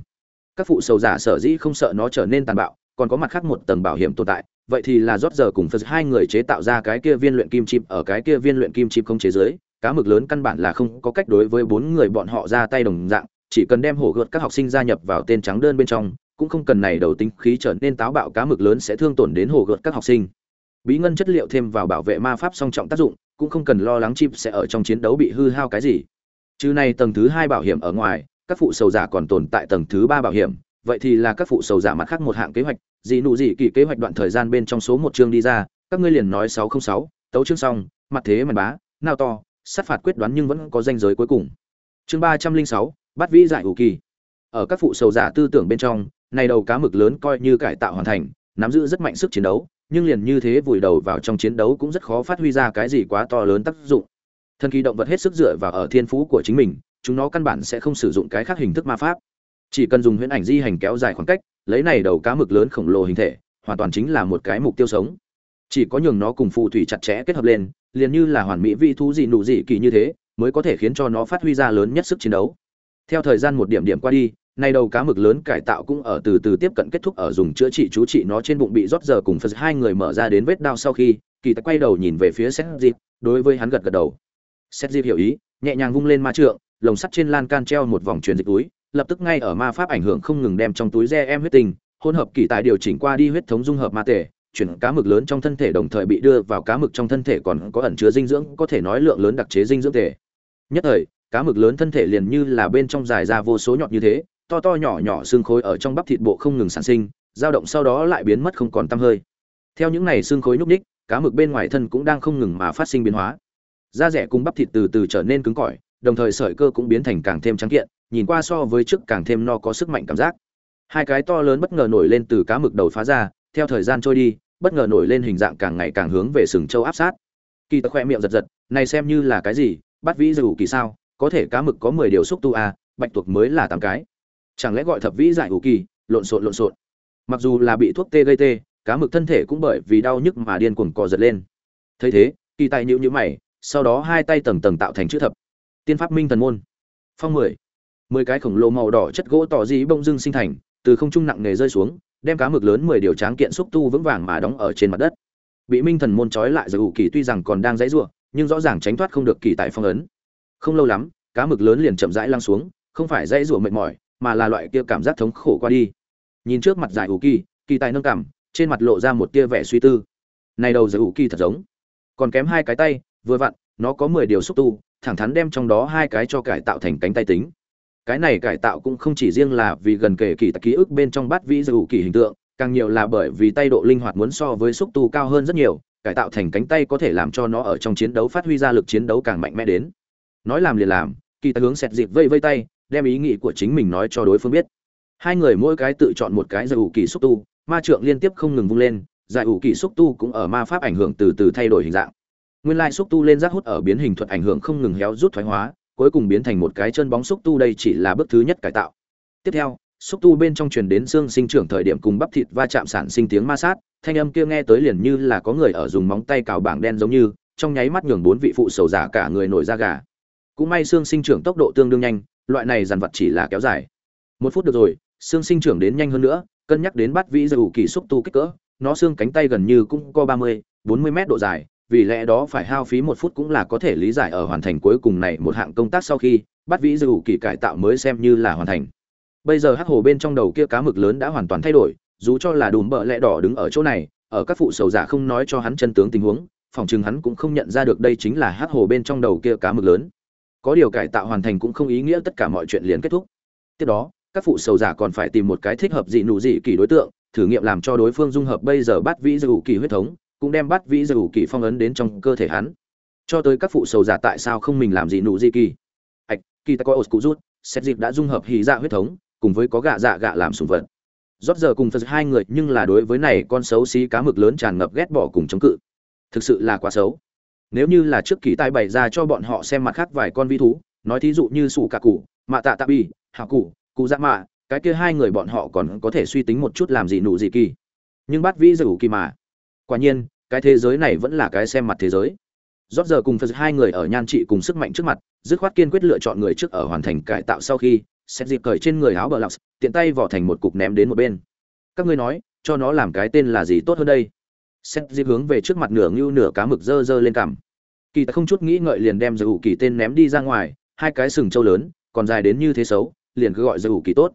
Các phụ sầu giả sở dĩ không sợ nó trở nên tàn bạo, còn có mặt khác một tầng bảo hiểm tồn tại, vậy thì là rót giờ cùng phật hai người chế tạo ra cái kia viên luyện kim chip, ở cái kia viên luyện kim chip không chế giới, cá mực lớn căn bản là không có cách đối với bốn người bọn họ ra tay đồng dạng, chỉ cần đem hổ gợt các học sinh gia nhập vào tên trắng đơn bên trong, cũng không cần này đầu tính khí trở nên táo bạo, cá mực lớn sẽ thương tổn đến hổ gợt các học sinh. Bí ngân chất liệu thêm vào bảo vệ ma pháp song trọng tác dụng cũng không cần lo lắng chip sẽ ở trong chiến đấu bị hư hao cái gì. Chứ này tầng thứ hai bảo hiểm ở ngoài, các phụ sầu giả còn tồn tại tầng thứ ba bảo hiểm. Vậy thì là các phụ sầu giả mặt khác một hạng kế hoạch. Gì nụ gì kỳ kế hoạch đoạn thời gian bên trong số một chương đi ra, các ngươi liền nói sáu không sáu, tấu chương xong, mặt thế mà bá nào to, sát phạt quyết đoán nhưng vẫn có danh giới cuối cùng. Chương ba trăm linh sáu, bắt vĩ giải hữu kỳ. Ở các phụ sầu giả tư tưởng bên trong, này đầu cá mực lớn coi như cải tạo hoàn thành, nắm giữ rất mạnh sức chiến đấu nhưng liền như thế vùi đầu vào trong chiến đấu cũng rất khó phát huy ra cái gì quá to lớn tác dụng. Thần kỳ động vật hết sức dựa vào ở thiên phú của chính mình, chúng nó căn bản sẽ không sử dụng cái khác hình thức ma pháp. Chỉ cần dùng huyễn ảnh di hành kéo dài khoảng cách, lấy này đầu cá mực lớn khổng lồ hình thể, hoàn toàn chính là một cái mục tiêu sống. Chỉ có nhường nó cùng phù thủy chặt chẽ kết hợp lên, liền như là hoàn mỹ vị thú gì nụ gì kỳ như thế, mới có thể khiến cho nó phát huy ra lớn nhất sức chiến đấu. Theo thời gian một điểm điểm qua đi nay đầu cá mực lớn cải tạo cũng ở từ từ tiếp cận kết thúc ở dùng chữa trị chú trị nó trên bụng bị rót giờ cùng phật hai người mở ra đến vết đau sau khi, kỳ tài quay đầu nhìn về phía xét dịp đối với hắn gật gật đầu. Xét dịp hiểu ý, nhẹ nhàng vung lên ma trượng, lồng sắt trên lan can treo một vòng truyền dịch túi, lập tức ngay ở ma pháp ảnh hưởng không ngừng đem trong túi re em huyết tinh, hỗn hợp kỳ tài điều chỉnh qua đi huyết thống dung hợp ma tể, chuyển cá mực lớn trong thân thể đồng thời bị đưa vào cá mực trong thân thể còn có ẩn chứa dinh dưỡng, có thể nói lượng lớn đặc chế dinh dưỡng thể nhất thời, cá mực lớn thân thể liền như là bên trong dài ra vô số nhọt như thế to to nhỏ nhỏ xương khối ở trong bắp thịt bộ không ngừng sản sinh dao động sau đó lại biến mất không còn tăm hơi. Theo những này xương khối nhúc ních cá mực bên ngoài thân cũng đang không ngừng mà phát sinh biến hóa. Da rẻ cùng bắp thịt từ từ trở nên cứng cỏi đồng thời sợi cơ cũng biến thành càng thêm trắng kiện nhìn qua so với trước càng thêm no có sức mạnh cảm giác. Hai cái to lớn bất ngờ nổi lên từ cá mực đầu phá ra theo thời gian trôi đi bất ngờ nổi lên hình dạng càng ngày càng hướng về sừng châu áp sát. Kỳ tật khẽ miệng giật giật này xem như là cái gì bắt vĩ dù kỳ sao có thể cá mực có mười điều xúc tu a à, bạch tuộc mới là tám cái chẳng lẽ gọi thập vĩ giải ủ kỳ, lộn xộn lộn xộn. Mặc dù là bị thuốc tê gây tê, cá mực thân thể cũng bởi vì đau nhức mà điên cuồng cò giật lên. Thấy thế, kỳ tài nhịu nhữ mày, sau đó hai tay tầng tầng tạo thành chữ thập. Tiên pháp minh thần môn. Phong mười. Mười cái khổng lồ màu đỏ chất gỗ tỏ dĩ bông dưng sinh thành, từ không trung nặng nề rơi xuống, đem cá mực lớn mười điều tráng kiện xúc tu vững vàng mà đóng ở trên mặt đất. Bị minh thần môn trói lại giải ủ kỳ tuy rằng còn đang dãy ruộng nhưng rõ ràng tránh thoát không được kỳ tại phong ấn. Không lâu lắm, cá mực lớn liền chậm rãi lăn xuống, không phải dãy ruộng mệt mỏi mà là loại kia cảm giác thống khổ qua đi. Nhìn trước mặt giải ủ kỳ kỳ tài nâng cảm, trên mặt lộ ra một tia vẻ suy tư. Này đầu giải ủ kỳ thật giống. Còn kém hai cái tay, vừa vặn, nó có mười điều xúc tu, thẳng thắn đem trong đó hai cái cho cải tạo thành cánh tay tính. Cái này cải tạo cũng không chỉ riêng là vì gần kể kỳ ký ức bên trong bát vĩ giải ủ kỳ hình tượng, càng nhiều là bởi vì tay độ linh hoạt muốn so với xúc tu cao hơn rất nhiều, cải tạo thành cánh tay có thể làm cho nó ở trong chiến đấu phát huy ra lực chiến đấu càng mạnh mẽ đến. Nói làm liền làm, kỳ tài hướng sẹt dịp vây vây tay đem ý nghĩ của chính mình nói cho đối phương biết. Hai người mỗi cái tự chọn một cái giải ủ kỳ xúc tu, ma trượng liên tiếp không ngừng vung lên, giải ủ kỳ xúc tu cũng ở ma pháp ảnh hưởng từ từ thay đổi hình dạng. Nguyên lai xúc tu lên rác hút ở biến hình thuật ảnh hưởng không ngừng héo rút thoái hóa, cuối cùng biến thành một cái chân bóng xúc tu đây chỉ là bước thứ nhất cải tạo. Tiếp theo, xúc tu bên trong truyền đến xương sinh trưởng thời điểm cùng bắp thịt va chạm sản sinh tiếng ma sát, thanh âm kia nghe tới liền như là có người ở dùng móng tay cào bảng đen giống như, trong nháy mắt nhường bốn vị phụ sầu giả cả người nổi da gà. Cũng may xương sinh trưởng tốc độ tương đương nhanh loại này dàn vật chỉ là kéo dài. Một phút được rồi, xương sinh trưởng đến nhanh hơn nữa, cân nhắc đến bắt vĩ dầu kỳ xúc tu kích cỡ, nó xương cánh tay gần như cũng có ba mươi, bốn mươi mét độ dài, vì lẽ đó phải hao phí một phút cũng là có thể lý giải ở hoàn thành cuối cùng này một hạng công tác sau khi bắt vĩ dầu kỳ cải tạo mới xem như là hoàn thành. Bây giờ hắc hồ bên trong đầu kia cá mực lớn đã hoàn toàn thay đổi, dù cho là đùm bợ lẽ đỏ đứng ở chỗ này, ở các phụ sầu giả không nói cho hắn chân tướng tình huống, phòng chừng hắn cũng không nhận ra được đây chính là hắc hồ bên trong đầu kia cá mực lớn có điều cải tạo hoàn thành cũng không ý nghĩa tất cả mọi chuyện liền kết thúc. Tiếp đó, các phụ sầu giả còn phải tìm một cái thích hợp dị nụ dị kỳ đối tượng, thử nghiệm làm cho đối phương dung hợp bây giờ bắt vĩ dầu kỳ huyết thống, cũng đem bắt vĩ dầu kỳ phong ấn đến trong cơ thể hắn. Cho tới các phụ sầu giả tại sao không mình làm dị nụ dị kỳ ạch kỳ ta có ổ cụ rút, xét dịp đã dung hợp hì dạ huyết thống, cùng với có gạ dạ gạ làm sùng vật. Rót giờ cùng phật hai người, nhưng là đối với này con xấu xí cá mực lớn tràn ngập ghét bỏ cùng chống cự. Thực sự là quá xấu nếu như là trước kỳ tài bày ra cho bọn họ xem mặt khác vài con vi thú, nói thí dụ như sủ cả cụ, mạ tạ tạ bi hạ cụ cụ dạ mạ, cái kia hai người bọn họ còn có thể suy tính một chút làm gì nụ gì kỳ. Nhưng bắt vĩ dù kỳ mà. Quả nhiên, cái thế giới này vẫn là cái xem mặt thế giới. Rót giờ cùng phật hai người ở nhan trị cùng sức mạnh trước mặt, dứt khoát kiên quyết lựa chọn người trước ở hoàn thành cải tạo sau khi, xét dịp cởi trên người áo bờ lọc, tiện tay vỏ thành một cục ném đến một bên. Các ngươi nói, cho nó làm cái tên là gì tốt hơn đây? Xét dịp hướng về trước mặt nửa ngưu nửa cá mực dơ dơ lên cằm. Kỳ ta không chút nghĩ ngợi liền đem giờ ủ kỳ tên ném đi ra ngoài, hai cái sừng trâu lớn, còn dài đến như thế xấu, liền cứ gọi giờ ủ kỳ tốt.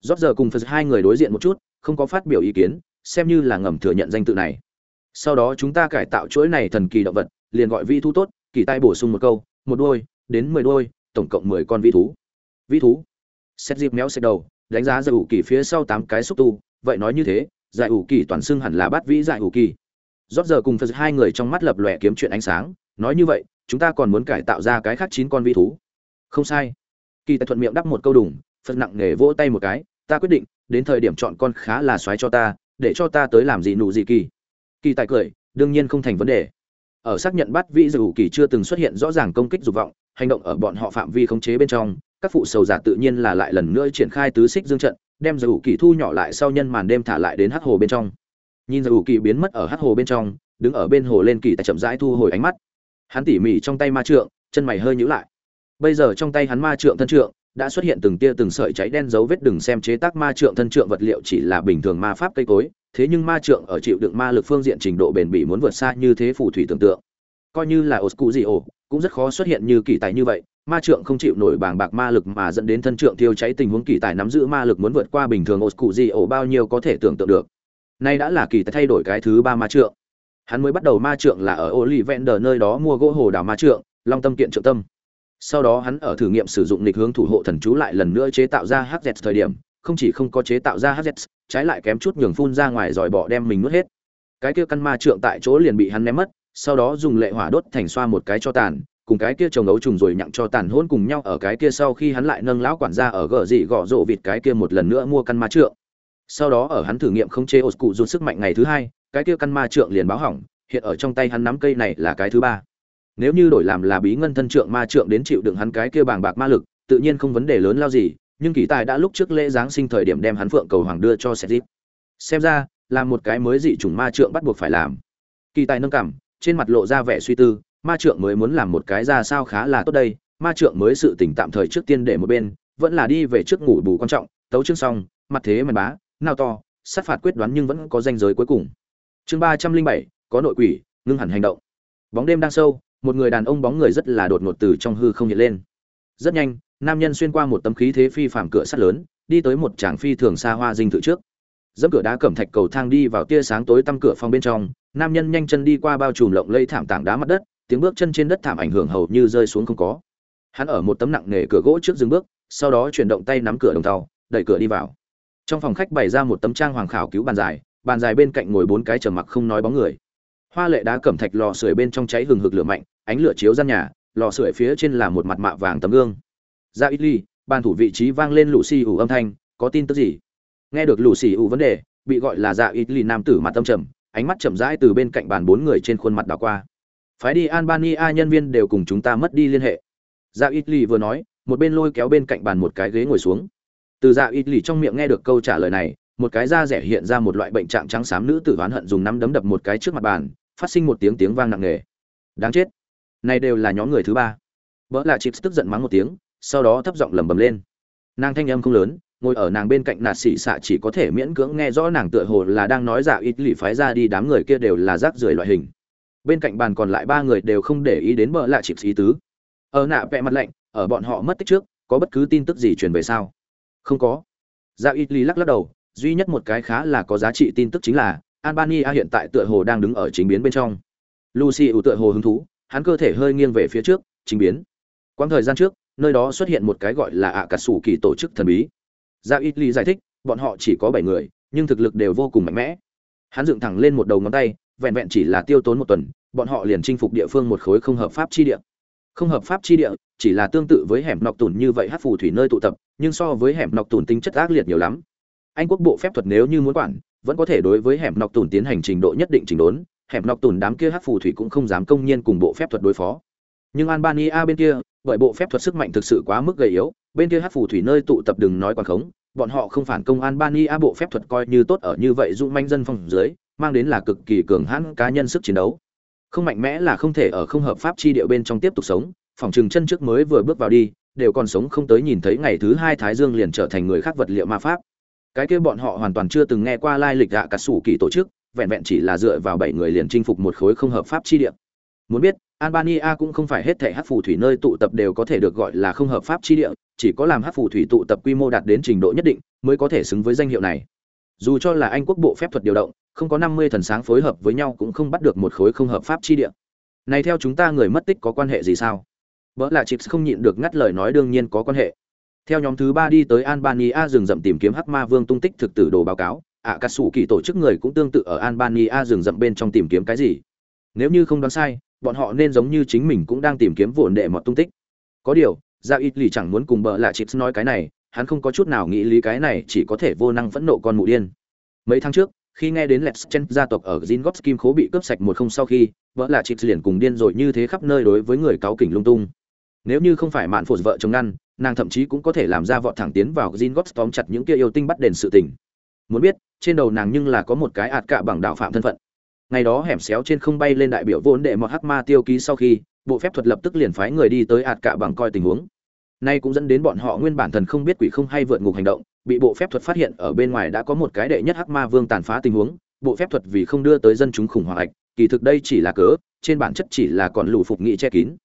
Rót giờ cùng phật hai người đối diện một chút, không có phát biểu ý kiến, xem như là ngầm thừa nhận danh tự này. Sau đó chúng ta cải tạo chuỗi này thần kỳ động vật, liền gọi vi thú tốt, kỳ tai bổ sung một câu, một đôi, đến mười đôi, tổng cộng mười con vi thú. Vi thú. Xét dịp méo xẹt đầu, đánh giá giải ủ kỳ phía sau tám cái xúc tu, vậy nói như thế giải ủ kỳ toàn xưng hẳn là bát vĩ giải ủ kỳ rót giờ cùng phật hai người trong mắt lập lòe kiếm chuyện ánh sáng, nói như vậy, chúng ta còn muốn cải tạo ra cái khác chín con vi thú. Không sai. Kỳ tài thuận miệng đắp một câu đủng phật nặng nề vỗ tay một cái, ta quyết định, đến thời điểm chọn con khá là xoáy cho ta, để cho ta tới làm gì nụ gì kỳ. Kỳ tài cười, đương nhiên không thành vấn đề. Ở xác nhận bắt vị dù kỳ chưa từng xuất hiện rõ ràng công kích dục vọng, hành động ở bọn họ phạm vi khống chế bên trong, các phụ sầu giả tự nhiên là lại lần nữa triển khai tứ xích dương trận, đem dù kỳ thu nhỏ lại sau nhân màn đêm thả lại đến hắc hồ bên trong nhìn dù kỳ biến mất ở hắc hồ bên trong, đứng ở bên hồ lên kỳ tài chậm rãi thu hồi ánh mắt. Hắn tỉ mỉ trong tay ma trượng, chân mày hơi nhíu lại. Bây giờ trong tay hắn ma trượng thân trượng, đã xuất hiện từng tia từng sợi cháy đen dấu vết đừng xem chế tác ma trượng thân trượng vật liệu chỉ là bình thường ma pháp cây cối, thế nhưng ma trượng ở chịu đựng ma lực phương diện trình độ bền bỉ muốn vượt xa như thế phù thủy tưởng tượng. Coi như là oscu gì ổ cũng rất khó xuất hiện như kỳ tài như vậy, ma trượng không chịu nổi bàng bạc ma lực mà dẫn đến thân trượng thiêu cháy tình huống kỳ tài nắm giữ ma lực muốn vượt qua bình thường oscu gì ổ bao nhiêu có thể tưởng tượng được nay đã là kỳ tài thay đổi cái thứ ba ma trượng. Hắn mới bắt đầu ma trượng là ở Olivender nơi đó mua gỗ hồ đào ma trượng, long tâm kiện trượng tâm. Sau đó hắn ở thử nghiệm sử dụng lịch hướng thủ hộ thần chú lại lần nữa chế tạo ra hz thời điểm, không chỉ không có chế tạo ra hz trái lại kém chút nhường phun ra ngoài giỏi bỏ đem mình nuốt hết. Cái kia căn ma trượng tại chỗ liền bị hắn ném mất, sau đó dùng lệ hỏa đốt thành xoa một cái cho tàn, cùng cái kia trồng ấu trùng rồi nhặng cho tàn hôn cùng nhau ở cái kia sau khi hắn lại nâng lão quản gia ở gờ dị gõ rộ vịt cái kia một lần nữa mua căn ma trượng sau đó ở hắn thử nghiệm không chế ột cụ dùng sức mạnh ngày thứ hai, cái kia căn ma trượng liền báo hỏng, hiện ở trong tay hắn nắm cây này là cái thứ ba. Nếu như đổi làm là bí ngân thân trượng ma trượng đến chịu đựng hắn cái kia bàng bạc ma lực, tự nhiên không vấn đề lớn lao gì, nhưng kỳ tài đã lúc trước lễ giáng sinh thời điểm đem hắn phượng cầu hoàng đưa cho sét xem ra, là một cái mới dị chủng ma trượng bắt buộc phải làm. Kỳ tài nâng cảm, trên mặt lộ ra vẻ suy tư, ma trượng mới muốn làm một cái ra sao khá là tốt đây, ma trượng mới sự tỉnh tạm thời trước tiên để một bên, vẫn là đi về trước ngủ bù quan trọng, tấu chương xong, mặt thế mần bá nào to, sát phạt quyết đoán nhưng vẫn có danh giới cuối cùng. Chương ba trăm linh bảy, có nội quỷ, ngưng hẳn hành động. Bóng đêm đang sâu, một người đàn ông bóng người rất là đột ngột từ trong hư không hiện lên. Rất nhanh, nam nhân xuyên qua một tấm khí thế phi phàm cửa sắt lớn, đi tới một tràng phi thường xa hoa dinh thự trước. Dẫm cửa đá cẩm thạch cầu thang đi vào tia sáng tối tăm cửa phòng bên trong, nam nhân nhanh chân đi qua bao trùm lộng lây thảm tảng đá mặt đất, tiếng bước chân trên đất thảm ảnh hưởng hầu như rơi xuống không có. Hắn ở một tấm nặng nề cửa gỗ trước dừng bước, sau đó chuyển động tay nắm cửa đồng tàu đẩy cửa đi vào trong phòng khách bày ra một tấm trang hoàng khảo cứu bàn dài bàn dài bên cạnh ngồi bốn cái trở mặc không nói bóng người. Hoa lệ đá cẩm thạch lò sưởi bên trong cháy hừng hực lửa mạnh, ánh lửa chiếu gian nhà, lò sưởi phía trên là một mặt mạ vàng tấm gương. Ra ít ly, bàn thủ vị trí vang lên lũ xì ủ âm thanh, có tin tức gì? Nghe được lũ xì ủ vấn đề, bị gọi là dạ ít ly nam tử mặt tâm trầm, ánh mắt chậm rãi từ bên cạnh bàn bốn người trên khuôn mặt đảo qua. Phái đi albania nhân viên đều cùng chúng ta mất đi liên hệ. Dạ ít ly vừa nói, một bên lôi kéo bên cạnh bàn một cái ghế ngồi xuống từ dạ ít lì trong miệng nghe được câu trả lời này, một cái da rẻ hiện ra một loại bệnh trạng trắng xám nữ tử oán hận dùng nắm đấm đập một cái trước mặt bàn, phát sinh một tiếng tiếng vang nặng nề. Đáng chết. Này đều là nhóm người thứ ba. Vợ là chips tức giận mắng một tiếng, sau đó thấp giọng lẩm bẩm lên. Nàng thanh âm không lớn, ngồi ở nàng bên cạnh nạt xỉ xạ chỉ có thể miễn cưỡng nghe rõ nàng tựa hồ là đang nói Dạ ít lì phái ra đi, đám người kia đều là rác rưởi loại hình. Bên cạnh bàn còn lại ba người đều không để ý đến bợ lạ chịp ý tứ. Ở nạ vẽ mặt lạnh, ở bọn họ mất tích trước, có bất cứ tin tức gì truyền về sao không có. Dạ ít lắc lắc đầu, duy nhất một cái khá là có giá trị tin tức chính là, albania hiện tại tựa hồ đang đứng ở chính biến bên trong. Lucy ủ tựa hồ hứng thú, hắn cơ thể hơi nghiêng về phía trước, chính biến. Quãng thời gian trước, nơi đó xuất hiện một cái gọi là ạ cà sủ kỳ tổ chức thần bí. Dạ ít ly giải thích, bọn họ chỉ có bảy người, nhưng thực lực đều vô cùng mạnh mẽ. Hắn dựng thẳng lên một đầu ngón tay, vẹn vẹn chỉ là tiêu tốn một tuần, bọn họ liền chinh phục địa phương một khối không hợp pháp chi địa không hợp pháp chi địa, chỉ là tương tự với hẻm nọc tùn như vậy hát phù thủy nơi tụ tập, nhưng so với hẻm nọc tùn tính chất ác liệt nhiều lắm. Anh quốc bộ phép thuật nếu như muốn quản, vẫn có thể đối với hẻm nọc tùn tiến hành trình độ nhất định trình đốn, hẻm nọc tùn đám kia hát phù thủy cũng không dám công nhiên cùng bộ phép thuật đối phó. Nhưng albania bên kia, bởi bộ phép thuật sức mạnh thực sự quá mức gầy yếu, bên kia hát phù thủy nơi tụ tập đừng nói quảng khống, bọn họ không phản công albania bộ phép thuật coi như tốt ở như vậy dũng manh dân phong dưới, mang đến là cực kỳ cường hãn cá nhân sức chiến đấu không mạnh mẽ là không thể ở không hợp pháp chi địa bên trong tiếp tục sống, phòng trừng chân trước mới vừa bước vào đi, đều còn sống không tới nhìn thấy ngày thứ hai thái dương liền trở thành người khác vật liệu ma pháp. Cái kia bọn họ hoàn toàn chưa từng nghe qua lai lịch gạ cả sủ kỳ tổ chức, vẹn vẹn chỉ là dựa vào bảy người liền chinh phục một khối không hợp pháp chi địa. Muốn biết, albania cũng không phải hết thể hát phù thủy nơi tụ tập đều có thể được gọi là không hợp pháp chi địa, chỉ có làm hát phù thủy tụ tập quy mô đạt đến trình độ nhất định, mới có thể xứng với danh hiệu này. Dù cho là anh quốc bộ phép thuật điều động không có năm mươi thần sáng phối hợp với nhau cũng không bắt được một khối không hợp pháp chi địa. Này theo chúng ta người mất tích có quan hệ gì sao? Bỡ là chips không nhịn được ngắt lời nói đương nhiên có quan hệ. Theo nhóm thứ ba đi tới albania rừng rậm tìm kiếm hắc ma vương tung tích thực tử đồ báo cáo ạ cà sủ kỳ tổ chức người cũng tương tự ở albania rừng rậm bên trong tìm kiếm cái gì. Nếu như không đoán sai, bọn họ nên giống như chính mình cũng đang tìm kiếm vụn đệ mọt tung tích. Có điều ra ít lì chẳng muốn cùng bỡ là chips nói cái này, hắn không có chút nào nghĩ lý cái này chỉ có thể vô năng phẫn nộ con mụ điên. Mấy tháng trước khi nghe đến Let's Chen gia tộc ở Zingots Kim Khố bị cướp sạch một không sau khi, vợ là Trịch liền cùng điên rồi như thế khắp nơi đối với người cáo kỉnh lung tung. Nếu như không phải mạn phụ vợ chồng ngăn, nàng thậm chí cũng có thể làm ra vọt thẳng tiến vào Zingots tóm chặt những kia yêu tinh bắt đền sự tình. Muốn biết, trên đầu nàng nhưng là có một cái ạt cạ bằng đạo phạm thân phận. Ngày đó hẻm xéo trên không bay lên đại biểu vốn đệ một hắc ma tiêu ký sau khi, bộ phép thuật lập tức liền phái người đi tới ạt cạ bằng coi tình huống. Nay cũng dẫn đến bọn họ nguyên bản thần không biết quỷ không hay vượt ngục hành động, bị bộ phép thuật phát hiện ở bên ngoài đã có một cái đệ nhất hắc ma vương tàn phá tình huống, bộ phép thuật vì không đưa tới dân chúng khủng hoảng ạch, kỳ thực đây chỉ là cớ, trên bản chất chỉ là còn lù phục nghị che kín.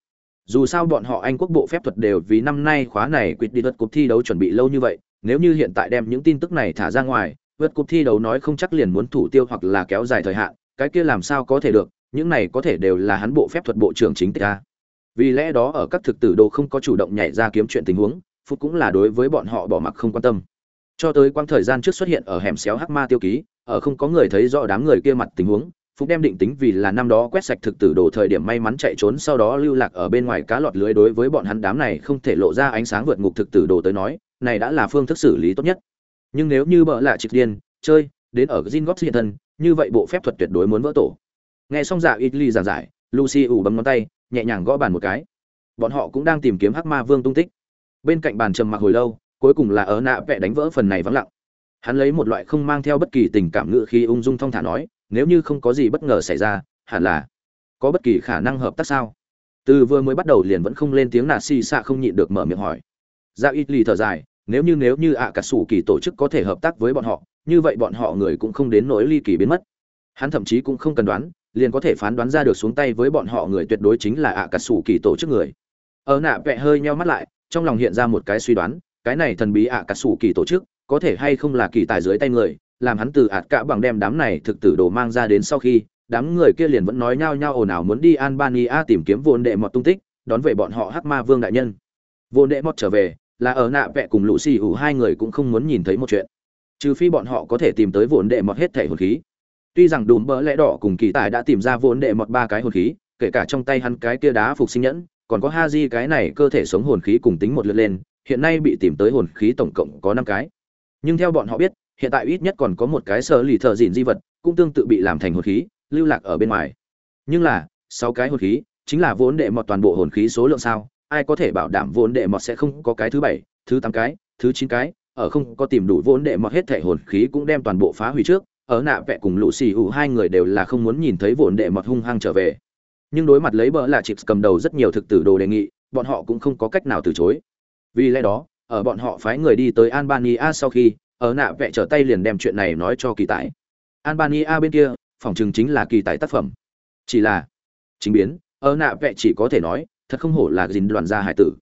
Dù sao bọn họ Anh quốc bộ phép thuật đều vì năm nay khóa này quyết đi vượt cuộc thi đấu chuẩn bị lâu như vậy, nếu như hiện tại đem những tin tức này thả ra ngoài, vượt cuộc thi đấu nói không chắc liền muốn thủ tiêu hoặc là kéo dài thời hạn, cái kia làm sao có thể được, những này có thể đều là hắn bộ phép thuật bộ trưởng chính tịch a. Vì lẽ đó ở các thực tử đồ không có chủ động nhảy ra kiếm chuyện tình huống, phút cũng là đối với bọn họ bỏ mặc không quan tâm. Cho tới quãng thời gian trước xuất hiện ở hẻm xéo hắc ma tiêu ký, ở không có người thấy rõ đám người kia mặt tình huống, Phúc đem định tính vì là năm đó quét sạch thực tử đồ thời điểm may mắn chạy trốn sau đó lưu lạc ở bên ngoài cá lọt lưới đối với bọn hắn đám này không thể lộ ra ánh sáng vượt ngục thực tử đồ tới nói, này đã là phương thức xử lý tốt nhất. Nhưng nếu như bợ lạ trực điên, chơi, đến ở gin góp hiện thân, như vậy bộ phép thuật tuyệt đối muốn vỡ tổ. Nghe xong dạ ly giảng giải, Lucy ủ bấm ngón tay, nhẹ nhàng gõ bàn một cái. Bọn họ cũng đang tìm kiếm Hắc Ma Vương tung tích. Bên cạnh bàn trầm mặc hồi lâu, cuối cùng là ở nạ vẽ đánh vỡ phần này vắng lặng hắn lấy một loại không mang theo bất kỳ tình cảm ngự khi ung dung thong thả nói nếu như không có gì bất ngờ xảy ra hẳn là có bất kỳ khả năng hợp tác sao từ vừa mới bắt đầu liền vẫn không lên tiếng nà xì xạ không nhịn được mở miệng hỏi dạ ra ít lì thở dài nếu như nếu như ạ à cả sủ kỳ tổ chức có thể hợp tác với bọn họ như vậy bọn họ người cũng không đến nỗi ly kỳ biến mất hắn thậm chí cũng không cần đoán liền có thể phán đoán ra được xuống tay với bọn họ người tuyệt đối chính là ạ à cả sủ kỳ tổ chức người. Ở nạ vẹ hơi nheo mắt lại, trong lòng hiện ra một cái suy đoán, cái này thần bí ạ à cả sủ kỳ tổ chức, có thể hay không là kỳ tài dưới tay người, làm hắn từ ạt cả bằng đem đám này thực tử đồ mang ra đến sau khi, đám người kia liền vẫn nói nhao nhao ồn ào muốn đi albania tìm kiếm vồn đệ mọt tung tích, đón về bọn họ hắc ma vương đại nhân. Vồn đệ mọt trở về, là ở nạ vẹ cùng lũ xì ủ hai người cũng không muốn nhìn thấy một chuyện. Trừ phi bọn họ có thể tìm tới vồn đệ mọt hết thể hồn khí tuy rằng đùm bỡ lẽ đỏ cùng kỳ tài đã tìm ra vốn đệ mọt ba cái hồn khí, kể cả trong tay hắn cái kia đá phục sinh nhẫn, còn có ha di cái này cơ thể sống hồn khí cùng tính một lượt lên, hiện nay bị tìm tới hồn khí tổng cộng có năm cái. Nhưng theo bọn họ biết, hiện tại ít nhất còn có một cái sơ lì thợ dịn di vật, cũng tương tự bị làm thành hồn khí, lưu lạc ở bên ngoài. Nhưng là, sáu cái hồn khí, chính là vốn đệ mọt toàn bộ hồn khí số lượng sao, ai có thể bảo đảm vốn đệ mọt sẽ không có cái thứ bảy, thứ tám cái, thứ chín cái, ở không có tìm đủ vốn đệ mọt hết thể hồn khí cũng đem toàn bộ phá hủy trước ở nạ vẽ cùng lũ xì ủ hai người đều là không muốn nhìn thấy vồn đệ mọt hung hăng trở về nhưng đối mặt lấy bỡ là chips cầm đầu rất nhiều thực tử đồ đề nghị bọn họ cũng không có cách nào từ chối vì lẽ đó ở bọn họ phái người đi tới Albania sau khi, ở nạ vẽ trở tay liền đem chuyện này nói cho kỳ tài. Albania bên kia, phòng chừng chính là kỳ tài tác phẩm. Chỉ là, chính biến, ở nạ vẽ chỉ có thể nói, thật không hổ là dính đoàn gia hải tử.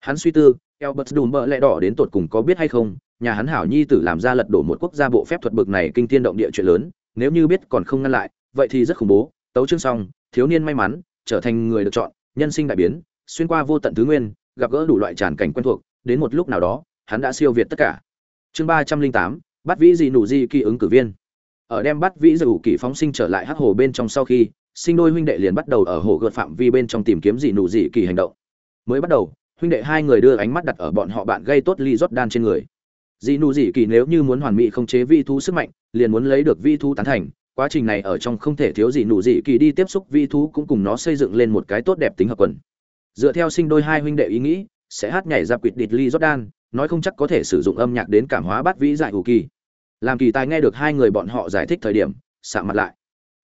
Hắn suy tư, Albert bờ lẽ đỏ đến tột cùng có biết hay không, nhà hắn hảo nhi tử làm ra lật đổ một quốc gia bộ phép thuật bực này kinh thiên động địa chuyện lớn, nếu như biết còn không ngăn lại, vậy thì rất khủng bố. Tấu chương xong, thiếu niên may mắn, trở thành người được chọn, nhân sinh đại biến, xuyên qua vô tận thứ nguyên, gặp gỡ đủ loại tràn cảnh quen thuộc, đến một lúc nào đó hắn đã siêu việt tất cả. Chương ba trăm linh tám bắt vĩ gì nụ gì kỳ ứng cử viên. Ở đem bắt vĩ dù kỳ phóng sinh trở lại hắc hồ bên trong sau khi sinh đôi huynh đệ liền bắt đầu ở hồ gợt phạm vi bên trong tìm kiếm gì nụ gì kỳ hành động. Mới bắt đầu huynh đệ hai người đưa ánh mắt đặt ở bọn họ bạn gây tốt ly Jordan đan trên người dị nụ dị kỳ nếu như muốn hoàn mỹ không chế vi thú sức mạnh, liền muốn lấy được vi thú tán thành. Quá trình này ở trong không thể thiếu dị nụ dị kỳ đi tiếp xúc vi thú cũng cùng nó xây dựng lên một cái tốt đẹp tính hợp quần. Dựa theo sinh đôi hai huynh đệ ý nghĩ, sẽ hát nhảy ra quỵt địt ly jordan, nói không chắc có thể sử dụng âm nhạc đến cảm hóa bát vĩ dại hù kỳ. Làm kỳ tài nghe được hai người bọn họ giải thích thời điểm, sạ mặt lại.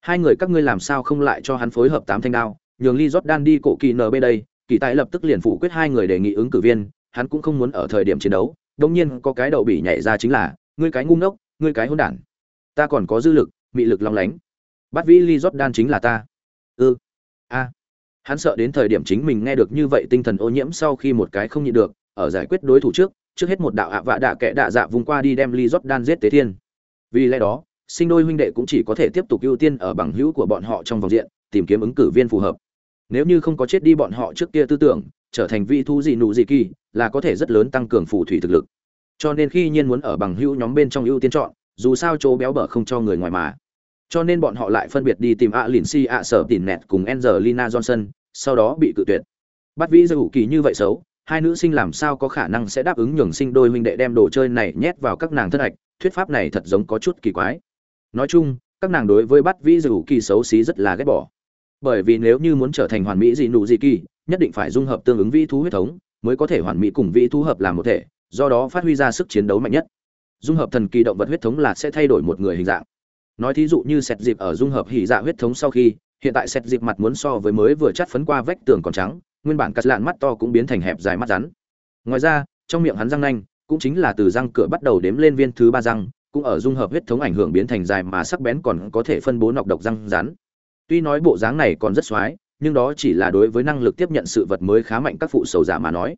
Hai người các ngươi làm sao không lại cho hắn phối hợp tám thanh đao, nhường ly jordan đi cổ kỳ nb đây. Kỳ tài lập tức liền phủ quyết hai người đề nghị ứng cử viên, hắn cũng không muốn ở thời điểm chiến đấu đông nhiên có cái đậu bỉ nhảy ra chính là, ngươi cái ngu ngốc, ngươi cái hôn đản. Ta còn có dư lực, mị lực long lánh. Bắt vĩ ly jordan chính là ta. Ư ừ. a. Hắn sợ đến thời điểm chính mình nghe được như vậy tinh thần ô nhiễm sau khi một cái không nhịn được, ở giải quyết đối thủ trước trước hết một đạo ạ vạ đạ kệ đạ dạ vùng qua đi đem ly jordan giết tế thiên. Vì lẽ đó, sinh đôi huynh đệ cũng chỉ có thể tiếp tục ưu tiên ở bằng hữu của bọn họ trong vòng diện, tìm kiếm ứng cử viên phù hợp. Nếu như không có chết đi bọn họ trước kia tư tưởng, trở thành vị thú gì nụ gì kỳ là có thể rất lớn tăng cường phù thủy thực lực. Cho nên khi nhiên muốn ở bằng hữu nhóm bên trong ưu tiên chọn, dù sao chỗ béo bở không cho người ngoài mà. Cho nên bọn họ lại phân biệt đi tìm ạ lìn si ạ sở tỉn nẹt cùng angelina johnson, sau đó bị cự tuyệt. Bắt vĩ dư kỳ như vậy xấu, hai nữ sinh làm sao có khả năng sẽ đáp ứng nhường sinh đôi huynh đệ đem đồ chơi này nhét vào các nàng thân hạch, thuyết pháp này thật giống có chút kỳ quái. Nói chung, các nàng đối với bắt vĩ dư kỳ xấu xí rất là ghét bỏ. Bởi vì nếu như muốn trở thành hoàn mỹ dị nụ dị kỳ, nhất định phải dung hợp tương ứng vĩ thú huyết thống mới có thể hoàn mỹ cùng vĩ thú hợp làm một thể, do đó phát huy ra sức chiến đấu mạnh nhất. Dung hợp thần kỳ động vật huyết thống là sẽ thay đổi một người hình dạng. Nói thí dụ như sẹt dịp ở dung hợp hỉ dạ huyết thống sau khi, hiện tại sẹt dịp mặt muốn so với mới vừa chắt phấn qua vách tường còn trắng, nguyên bản cắt lạn mắt to cũng biến thành hẹp dài mắt rắn. Ngoài ra, trong miệng hắn răng nanh, cũng chính là từ răng cửa bắt đầu đếm lên viên thứ ba răng, cũng ở dung hợp huyết thống ảnh hưởng biến thành dài mà sắc bén còn có thể phân bố nọc độc răng rắn. Tuy nói bộ dáng này còn rất xoái nhưng đó chỉ là đối với năng lực tiếp nhận sự vật mới khá mạnh các phụ sầu giả mà nói.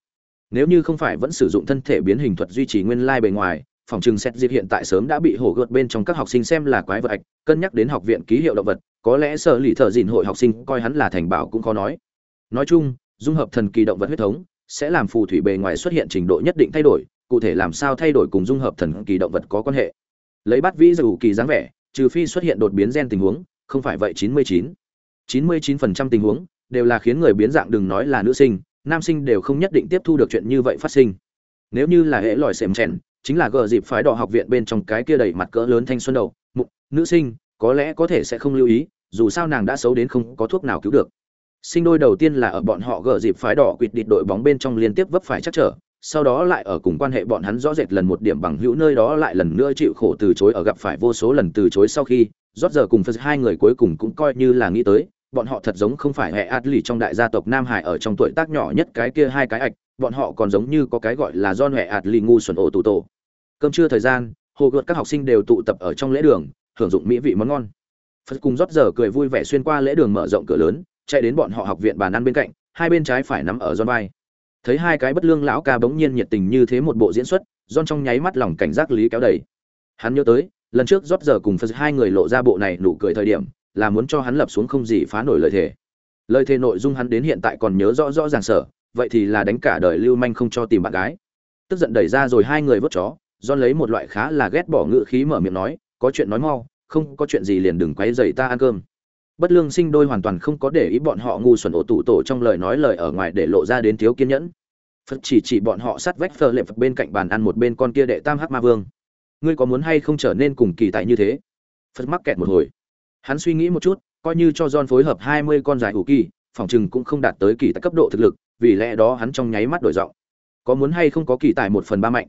Nếu như không phải vẫn sử dụng thân thể biến hình thuật duy trì nguyên lai bề ngoài, phòng trừng xét dịp hiện tại sớm đã bị hổ gợt bên trong các học sinh xem là quái vật ạch, cân nhắc đến học viện ký hiệu động vật, có lẽ sở lì thợ dìn hội học sinh coi hắn là thành bảo cũng khó nói. Nói chung, dung hợp thần kỳ động vật huyết thống, sẽ làm phù thủy bề ngoài xuất hiện trình độ nhất định thay đổi, cụ thể làm sao thay đổi cùng dung hợp thần kỳ động vật có quan hệ. Lấy bắt vĩ dù kỳ dáng vẻ, trừ phi xuất hiện đột biến gen tình huống, không phải vậy 99. 99% tình huống đều là khiến người biến dạng đừng nói là nữ sinh, nam sinh đều không nhất định tiếp thu được chuyện như vậy phát sinh. Nếu như là hệ lòi xèm chèn, chính là gờ dịp phái đỏ học viện bên trong cái kia đầy mặt cỡ lớn thanh xuân đầu, mục, nữ sinh, có lẽ có thể sẽ không lưu ý, dù sao nàng đã xấu đến không có thuốc nào cứu được. Sinh đôi đầu tiên là ở bọn họ gờ dịp phái đỏ quỵt địt đội bóng bên trong liên tiếp vấp phải chắc trở, sau đó lại ở cùng quan hệ bọn hắn rõ rệt lần một điểm bằng hữu nơi đó lại lần nữa chịu khổ từ chối ở gặp phải vô số lần từ chối sau khi, rót giờ cùng phật hai người cuối cùng cũng coi như là nghĩ tới bọn họ thật giống không phải hệ ạt lì trong đại gia tộc nam hải ở trong tuổi tác nhỏ nhất cái kia hai cái ạch, bọn họ còn giống như có cái gọi là do hệ ạt lì ngu xuẩn ổ tụ tổ. Cơm trưa thời gian, hồ gợt các học sinh đều tụ tập ở trong lễ đường hưởng dụng mỹ vị món ngon. Phật cùng rót giờ cười vui vẻ xuyên qua lễ đường mở rộng cửa lớn, chạy đến bọn họ học viện bàn ăn bên cạnh, hai bên trái phải nắm ở giòn vai. Thấy hai cái bất lương lão ca bỗng nhiên nhiệt tình như thế một bộ diễn xuất giòn trong nháy mắt lòng cảnh giác lý kéo đầy. Hắn nhớ tới, lần trước rót giờ cùng phật hai người lộ ra bộ này nụ cười thời điểm là muốn cho hắn lập xuống không gì phá nổi lời thề lời thề nội dung hắn đến hiện tại còn nhớ rõ rõ ràng sở vậy thì là đánh cả đời lưu manh không cho tìm bạn gái tức giận đẩy ra rồi hai người vớt chó do lấy một loại khá là ghét bỏ ngự khí mở miệng nói, có chuyện nói mau, không có chuyện gì liền đừng quấy rầy ta ăn cơm. Bất lương sinh đôi hoàn toàn không có để ý bọn họ ngu xuẩn ổ tủ tổ trong lời nói lời ở ngoài để lộ ra đến thiếu kiên nhẫn. Phật chỉ chỉ bọn họ sát vách phờ lệ Phật bên cạnh bàn ăn một bên con kia đệ tam hắc ma vương. Ngươi có muốn hay không trở nên cùng kỳ tại như thế? Phật mắc kẹt một hồi. Hắn suy nghĩ một chút, coi như cho John phối hợp 20 con dài hủ kỳ, phòng trừng cũng không đạt tới kỳ tại cấp độ thực lực, vì lẽ đó hắn trong nháy mắt đổi giọng. Có muốn hay không có kỳ tại một phần ba mạnh?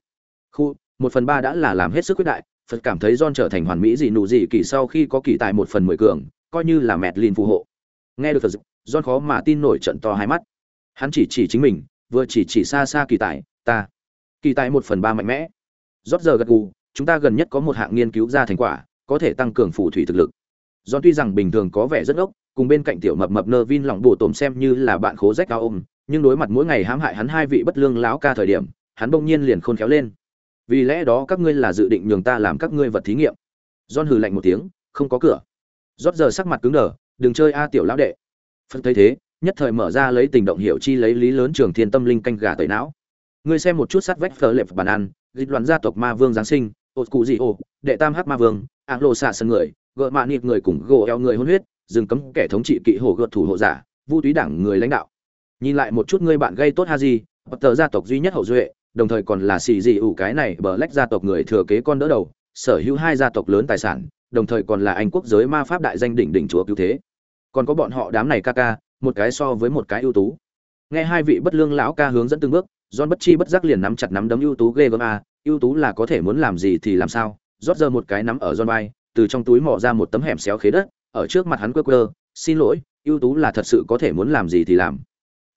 Khu, một phần ba đã là làm hết sức quyết đại phật cảm thấy john trở thành hoàn mỹ gì nụ gì kỳ sau khi có kỳ tài một phần mười cường coi như là mẹt lin phù hộ nghe được phật john khó mà tin nổi trận to hai mắt hắn chỉ chỉ chính mình vừa chỉ chỉ xa xa kỳ tài ta kỳ tài một phần ba mạnh mẽ rót giờ gật gù chúng ta gần nhất có một hạng nghiên cứu ra thành quả có thể tăng cường phù thủy thực lực John tuy rằng bình thường có vẻ rất ốc, cùng bên cạnh tiểu mập mập nơ vin lòng bổ tổm xem như là bạn khố rách cao ôm, nhưng đối mặt mỗi ngày hãm hại hắn hai vị bất lương láo ca thời điểm, hắn bỗng nhiên liền khôn khéo lên. Vì lẽ đó các ngươi là dự định nhường ta làm các ngươi vật thí nghiệm. John hừ lạnh một tiếng không có cửa. Rót giờ sắc mặt cứng đờ đừng chơi a tiểu lão đệ. Phân thấy thế nhất thời mở ra lấy tình động hiểu chi lấy lý lớn trường thiên tâm linh canh gà tẩy não. Ngươi xem một chút sát vách phở lệp bàn ăn dịch loạn gia tộc ma vương giáng sinh ột cụ gì ồ đệ tam hắc ma vương ạng lộ xạ sân người gợ mạ nịt người cùng gỗ eo người hôn huyết dừng cấm kẻ thống trị kỵ hổ gợt thủ hộ giả vu túy đảng người lãnh đạo. Nhìn lại một chút ngươi bạn gây tốt ha gì bất tờ gia tộc duy nhất hậu duệ đồng thời còn là xì dị ủ cái này bờ lách gia tộc người thừa kế con đỡ đầu sở hữu hai gia tộc lớn tài sản đồng thời còn là anh quốc giới ma pháp đại danh đỉnh đỉnh chúa cứu thế. Còn có bọn họ đám này ca ca một cái so với một cái ưu tú. Nghe hai vị bất lương lão ca hướng dẫn từng bước John bất chi bất giác liền nắm chặt nắm đấm ưu tú ghê gớm a, ưu tú là có thể muốn làm gì thì làm sao, rót giờ một cái nắm ở John vai, từ trong túi mò ra một tấm hẻm xéo khế đất, ở trước mặt hắn quơ quơ, "Xin lỗi, ưu tú là thật sự có thể muốn làm gì thì làm."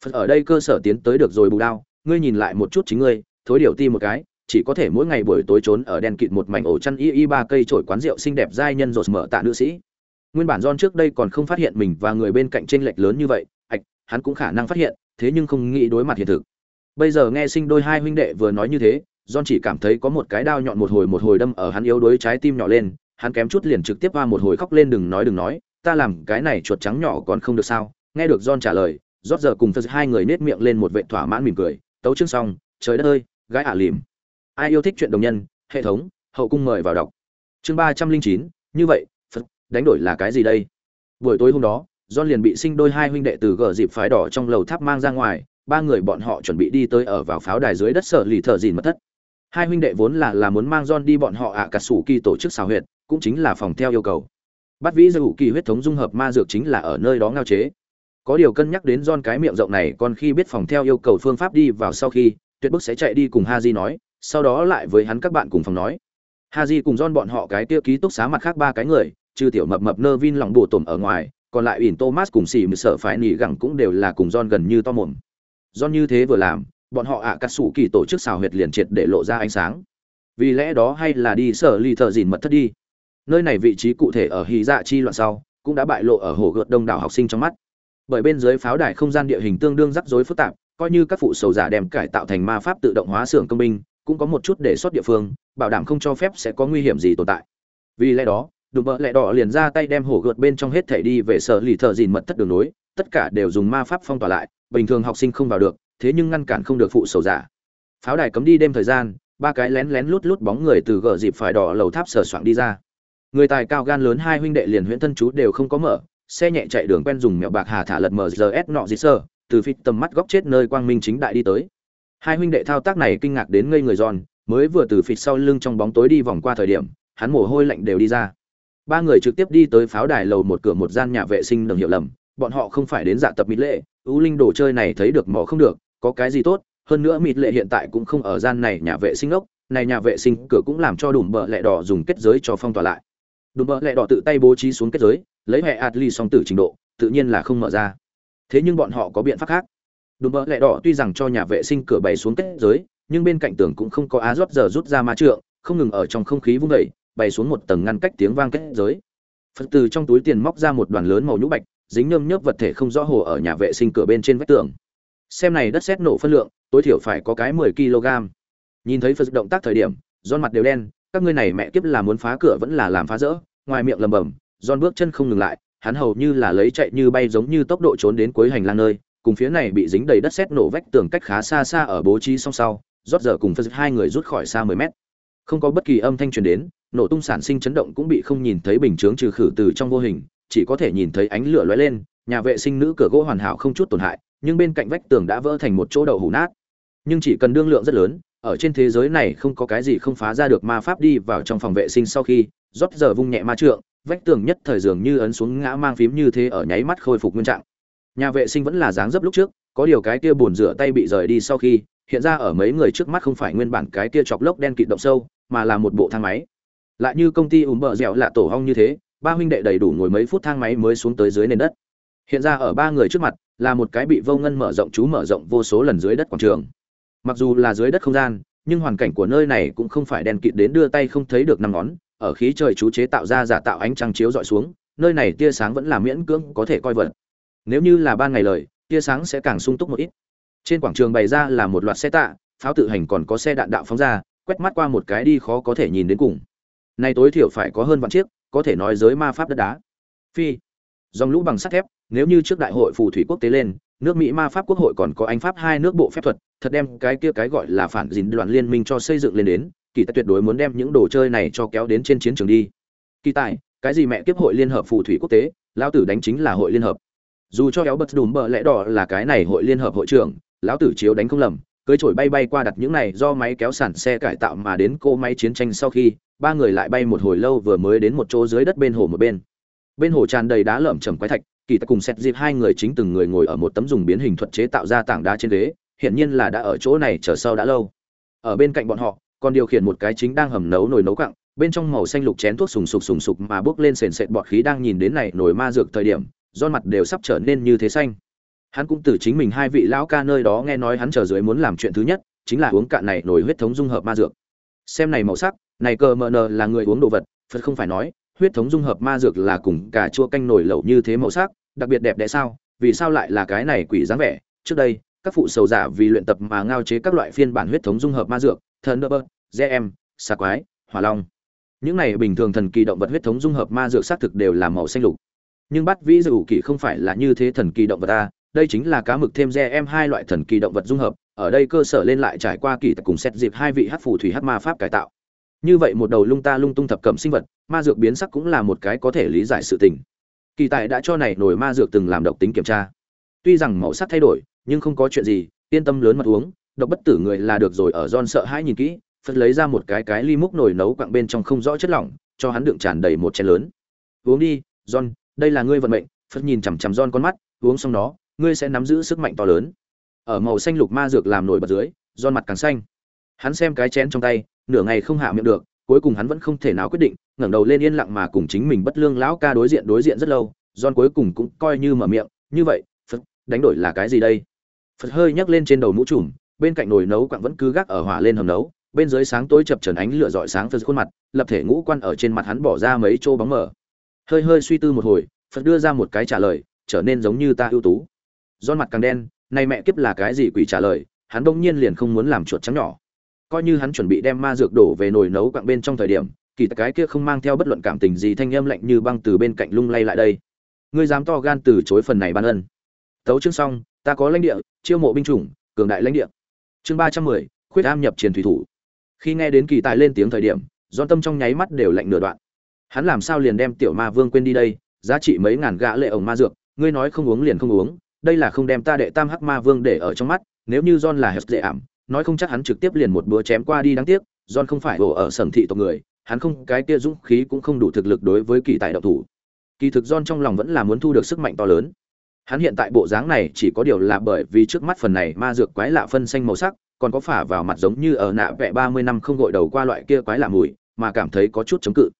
Phật ở đây cơ sở tiến tới được rồi bù đao, ngươi nhìn lại một chút chính ngươi, thối điều ti một cái, chỉ có thể mỗi ngày buổi tối trốn ở đen kịt một mảnh ổ chăn y y ba cây trổi quán rượu xinh đẹp giai nhân rột mở tạ nữ sĩ. Nguyên bản don trước đây còn không phát hiện mình và người bên cạnh tranh lệch lớn như vậy, ạch, hắn cũng khả năng phát hiện, thế nhưng không nghĩ đối mặt hiện thực bây giờ nghe sinh đôi hai huynh đệ vừa nói như thế don chỉ cảm thấy có một cái đao nhọn một hồi một hồi đâm ở hắn yếu đuối trái tim nhỏ lên hắn kém chút liền trực tiếp qua một hồi khóc lên đừng nói đừng nói, ta làm cái này chuột trắng nhỏ còn không được sao? Nghe được john trả lời, rót giờ cùng phật hai người nết miệng lên một vệ thỏa mãn mỉm cười, tấu chương xong, trời đất ơi, gái ả lìm ai yêu thích chuyện đồng nhân, hệ thống, hậu cung mời vào đọc. Chương ba trăm linh chín, như vậy, phật, đánh đổi là cái gì đây? Buổi tối hôm đó, john liền bị sinh đôi hai huynh đệ từ gờ dịp phái đỏ trong lầu tháp mang ra ngoài, ba người bọn họ chuẩn bị đi tới ở vào pháo đài dưới đất sở lì thợ dìn mất thất. Hai huynh đệ vốn là là muốn mang John đi bọn họ ạ cà sủ kỳ tổ chức xào huyệt cũng chính là phòng theo yêu cầu. Bắt vĩ dư kỳ huyết thống dung hợp ma dược chính là ở nơi đó ngao chế. Có điều cân nhắc đến John cái miệng rộng này, còn khi biết phòng theo yêu cầu phương pháp đi vào sau khi, tuyệt bức sẽ chạy đi cùng Haji nói, sau đó lại với hắn các bạn cùng phòng nói. Haji cùng John bọn họ cái tiêu ký túc xá mặt khác ba cái người, trừ tiểu mập mập nơ vin lòng bổ tổm ở ngoài, còn lại ỉn thomas cùng xì sợ phải nỉ gẳng cũng đều là cùng John gần như to mồm. Do như thế vừa làm, bọn họ ạ à cắt sủ kỳ tổ chức xào huyệt liền triệt để lộ ra ánh sáng. Vì lẽ đó hay là đi sở ly thợ dìn mật thất đi nơi này vị trí cụ thể ở hy dạ chi loạn sau, cũng đã bại lộ ở hồ gợt đông đảo học sinh trong mắt. Bởi bên dưới pháo đài không gian địa hình tương đương rắc rối phức tạp, coi như các phụ sầu giả đem cải tạo thành ma pháp tự động hóa xưởng công binh, cũng có một chút để xuất địa phương, bảo đảm không cho phép sẽ có nguy hiểm gì tồn tại. Vì lẽ đó, đùm bợ lẹ đỏ liền ra tay đem hổ gợt bên trong hết thể đi về sở lì thợ dìn mật thất đường nối, tất cả đều dùng ma pháp phong tỏa lại, bình thường học sinh không vào được, thế nhưng ngăn cản không được phụ sầu giả. Pháo đài cấm đi đêm thời gian, ba cái lén lén lút lút bóng người từ gờ dịp phải đỏ lầu tháp sờ soạng đi ra người tài cao gan lớn hai huynh đệ liền huyễn thân chú đều không có mở, xe nhẹ chạy đường quen dùng mẹo bạc hà thả lật mở giờ s nọ dị sơ từ phít tầm mắt góc chết nơi quang minh chính đại đi tới. Hai huynh đệ thao tác này kinh ngạc đến ngây người giòn, mới vừa từ phít sau lưng trong bóng tối đi vòng qua thời điểm, hắn mồ hôi lạnh đều đi ra. Ba người trực tiếp đi tới pháo đài lầu một cửa một gian nhà vệ sinh đừng hiểu lầm, bọn họ không phải đến dạ tập mỹ lệ ưu linh đồ chơi này thấy được mỏ không được, có cái gì tốt, hơn nữa mịt lệ hiện tại cũng không ở gian này nhà vệ sinh ốc, này nhà vệ sinh cửa cũng làm cho đùm bợ lẹ đỏ dùng kết giới cho phong tỏa lại đùm bợ lẹ đỏ tự tay bố trí xuống kết giới, lấy hệ adli song tử trình độ, tự nhiên là không mở ra. Thế nhưng bọn họ có biện pháp khác. Đùm bợ lẹ đỏ tuy rằng cho nhà vệ sinh cửa bày xuống kết giới, nhưng bên cạnh tường cũng không có á rót giờ rút ra ma trượng, không ngừng ở trong không khí vung đẩy bày xuống một tầng ngăn cách tiếng vang kết giới. Phật từ trong túi tiền móc ra một đoàn lớn màu nhũ bạch, dính nhơm nhớp vật thể không rõ hồ ở nhà vệ sinh cửa bên trên vách tường. Xem này đất xét nổ phân lượng, tối thiểu phải có cái mười kg nhìn thấy phật động tác thời điểm, giòn mặt đều đen các ngươi này mẹ kiếp là muốn phá cửa vẫn là làm phá rỡ, ngoài miệng lầm bầm don bước chân không ngừng lại, hắn hầu như là lấy chạy như bay giống như tốc độ trốn đến cuối hành lang nơi, cùng phía này bị dính đầy đất sét nổ vách tường cách khá xa xa ở bố trí song sau, rót giờ cùng phật hai người rút khỏi xa mười mét. Không có bất kỳ âm thanh truyền đến, nổ tung sản sinh chấn động cũng bị không nhìn thấy bình chướng trừ khử từ trong vô hình, chỉ có thể nhìn thấy ánh lửa lóe lên, nhà vệ sinh nữ cửa gỗ hoàn hảo không chút tổn hại, nhưng bên cạnh vách tường đã vỡ thành một chỗ đậu hủ nát. Nhưng chỉ cần đương lượng rất lớn ở trên thế giới này không có cái gì không phá ra được ma pháp đi vào trong phòng vệ sinh sau khi, rót giờ vung nhẹ ma trượng, vách tường nhất thời dường như ấn xuống ngã mang phím như thế ở nháy mắt khôi phục nguyên trạng. Nhà vệ sinh vẫn là dáng dấp lúc trước, có điều cái kia bồn rửa tay bị rời đi sau khi, hiện ra ở mấy người trước mắt không phải nguyên bản cái kia chọc lốc đen kịt động sâu, mà là một bộ thang máy. Lại như công ty ùm bờ dẻo lạ tổ hong như thế, ba huynh đệ đầy đủ ngồi mấy phút thang máy mới xuống tới dưới nền đất. Hiện ra ở ba người trước mặt, là một cái bị vô ngân mở rộng chú mở rộng vô số lần dưới đất quảng trường mặc dù là dưới đất không gian, nhưng hoàn cảnh của nơi này cũng không phải đèn kịt đến đưa tay không thấy được năm ngón, ở khí trời chú chế tạo ra giả tạo ánh trăng chiếu dọi xuống, nơi này tia sáng vẫn là miễn cưỡng có thể coi vật. Nếu như là ban ngày lời, tia sáng sẽ càng sung túc một ít. Trên quảng trường bày ra là một loạt xe tạ, pháo tự hành còn có xe đạn đạo phóng ra, quét mắt qua một cái đi khó có thể nhìn đến cùng. Nay tối thiểu phải có hơn vạn chiếc, có thể nói giới ma pháp đất đá. Phi, dòng lũ bằng sắt thép, nếu như trước đại hội phù thủy quốc tế lên, nước mỹ ma pháp quốc hội còn có anh pháp hai nước bộ phép thuật thật đem cái kia cái gọi là phản dìn đoàn liên minh cho xây dựng lên đến, kỳ tài tuyệt đối muốn đem những đồ chơi này cho kéo đến trên chiến trường đi. Kỳ tài, cái gì mẹ kiếp hội liên hợp phù thủy quốc tế, lão tử đánh chính là hội liên hợp. Dù cho kéo bật đùm bợ lẽ đỏ là cái này hội liên hợp hội trưởng, lão tử chiếu đánh không lầm, cưới trổi bay bay qua đặt những này do máy kéo sản xe cải tạo mà đến cô máy chiến tranh sau khi, ba người lại bay một hồi lâu vừa mới đến một chỗ dưới đất bên hồ một bên. Bên hồ tràn đầy đá lởm chầm quái thạch, kỳ ta cùng xét dịp hai người chính từng người ngồi ở một tấm dùng biến hình thuật chế tạo ra tảng đá trên ghế hiện nhiên là đã ở chỗ này chờ sau đã lâu. Ở bên cạnh bọn họ, còn điều khiển một cái chính đang hầm nấu nồi nấu cặng bên trong màu xanh lục chén thuốc sùng sục sùng sục mà bước lên sền sệt bọt khí đang nhìn đến này nồi ma dược thời điểm giòn mặt đều sắp trở nên như thế xanh. Hắn cũng từ chính mình hai vị lão ca nơi đó nghe nói hắn chờ dưới muốn làm chuyện thứ nhất, chính là uống cạn này nồi huyết thống dung hợp ma dược. Xem này màu sắc, này cờ mờ nờ là người uống đồ vật phật không phải nói, huyết thống dung hợp ma dược là cùng cả chua canh nồi lẩu như thế màu sắc, đặc biệt đẹp đẽ sao? Vì sao lại là cái này quỷ dáng vẻ? Trước đây các phụ sầu giả vì luyện tập mà ngao chế các loại phiên bản huyết thống dung hợp ma dược thần đơ bơ quái, hỏa long. Những này bình thường thần kỳ động vật huyết thống dung hợp ma dược xác thực đều là màu xanh lục. Nhưng bắt vĩ dự kỳ không phải là như thế thần kỳ động vật ta, đây chính là cá mực thêm gm hai loại thần kỳ động vật dung hợp, ở đây cơ sở lên lại trải qua kỳ tập cùng xét dịp hai vị hắc phù thủy hắc ma pháp cải tạo. Như vậy một đầu lung ta lung tung thập cẩm sinh vật, ma dược biến sắc cũng là một cái có thể lý giải sự tình. Kỳ tại đã cho này nổi ma dược từng làm độc tính kiểm tra tuy rằng màu sắc thay đổi nhưng không có chuyện gì yên tâm lớn mặt uống độc bất tử người là được rồi ở John sợ hãi nhìn kỹ phật lấy ra một cái cái ly múc nồi nấu quặng bên trong không rõ chất lỏng cho hắn đựng tràn đầy một chén lớn. Uống đi John đây là ngươi vận mệnh. Phật nhìn chằm chằm John con mắt uống xong nó, ngươi sẽ nắm giữ sức mạnh to lớn. Ở màu xanh lục ma dược làm nổi bật dưới John mặt càng xanh. Hắn xem cái chén trong tay nửa ngày không hạ miệng được cuối cùng hắn vẫn không thể nào quyết định ngẩng đầu lên yên lặng mà cùng chính mình bất lương lão ca đối diện đối diện rất lâu John cuối cùng cũng coi như mở miệng như vậy đánh đổi là cái gì đây? Phật hơi nhấc lên trên đầu mũ trùm, bên cạnh nồi nấu quặng vẫn cứ gác ở hỏa lên hầm nấu, bên dưới sáng tối chập trần ánh lửa dọi sáng phật khuôn mặt, lập thể ngũ quan ở trên mặt hắn bỏ ra mấy chỗ bóng mờ. Hơi hơi suy tư một hồi, phật đưa ra một cái trả lời, trở nên giống như ta ưu tú. John mặt càng đen nay mẹ kiếp là cái gì quỷ trả lời, hắn bỗng nhiên liền không muốn làm chuột trắng nhỏ. Coi như hắn chuẩn bị đem ma dược đổ về nồi nấu quặng bên trong thời điểm, kỳ cái kia không mang theo bất luận cảm tình gì thanh âm lạnh như băng từ bên cạnh lung lay lại đây. Ngươi dám to gan từ chối phần này ban ân tấu chương xong, ta có lãnh địa, chiêu mộ binh chủng, cường đại lãnh địa. Chương ba trăm mười, khuyết am nhập triền thủy thủ. Khi nghe đến kỳ tài lên tiếng thời điểm do tâm trong nháy mắt đều lạnh nửa đoạn. Hắn làm sao liền đem tiểu ma vương quên đi đây, giá trị mấy ngàn gã lệ ổng ma dược, ngươi nói không uống liền không uống, đây là không đem ta đệ tam hắc ma vương để ở trong mắt, nếu như john là hẹp dễ ảm, nói không chắc hắn trực tiếp liền một búa chém qua đi đáng tiếc, john không phải ổ ở sầm thị tộc người, hắn không, cái kia dũng khí cũng không đủ thực lực đối với kỳ tài độc thủ. Kỳ thực john trong lòng vẫn là muốn thu được sức mạnh to lớn hắn hiện tại bộ dáng này chỉ có điều là bởi vì trước mắt phần này ma dược quái lạ phân xanh màu sắc còn có phả vào mặt giống như ở nạ vẽ ba mươi năm không gội đầu qua loại kia quái lạ mùi mà cảm thấy có chút chống cự.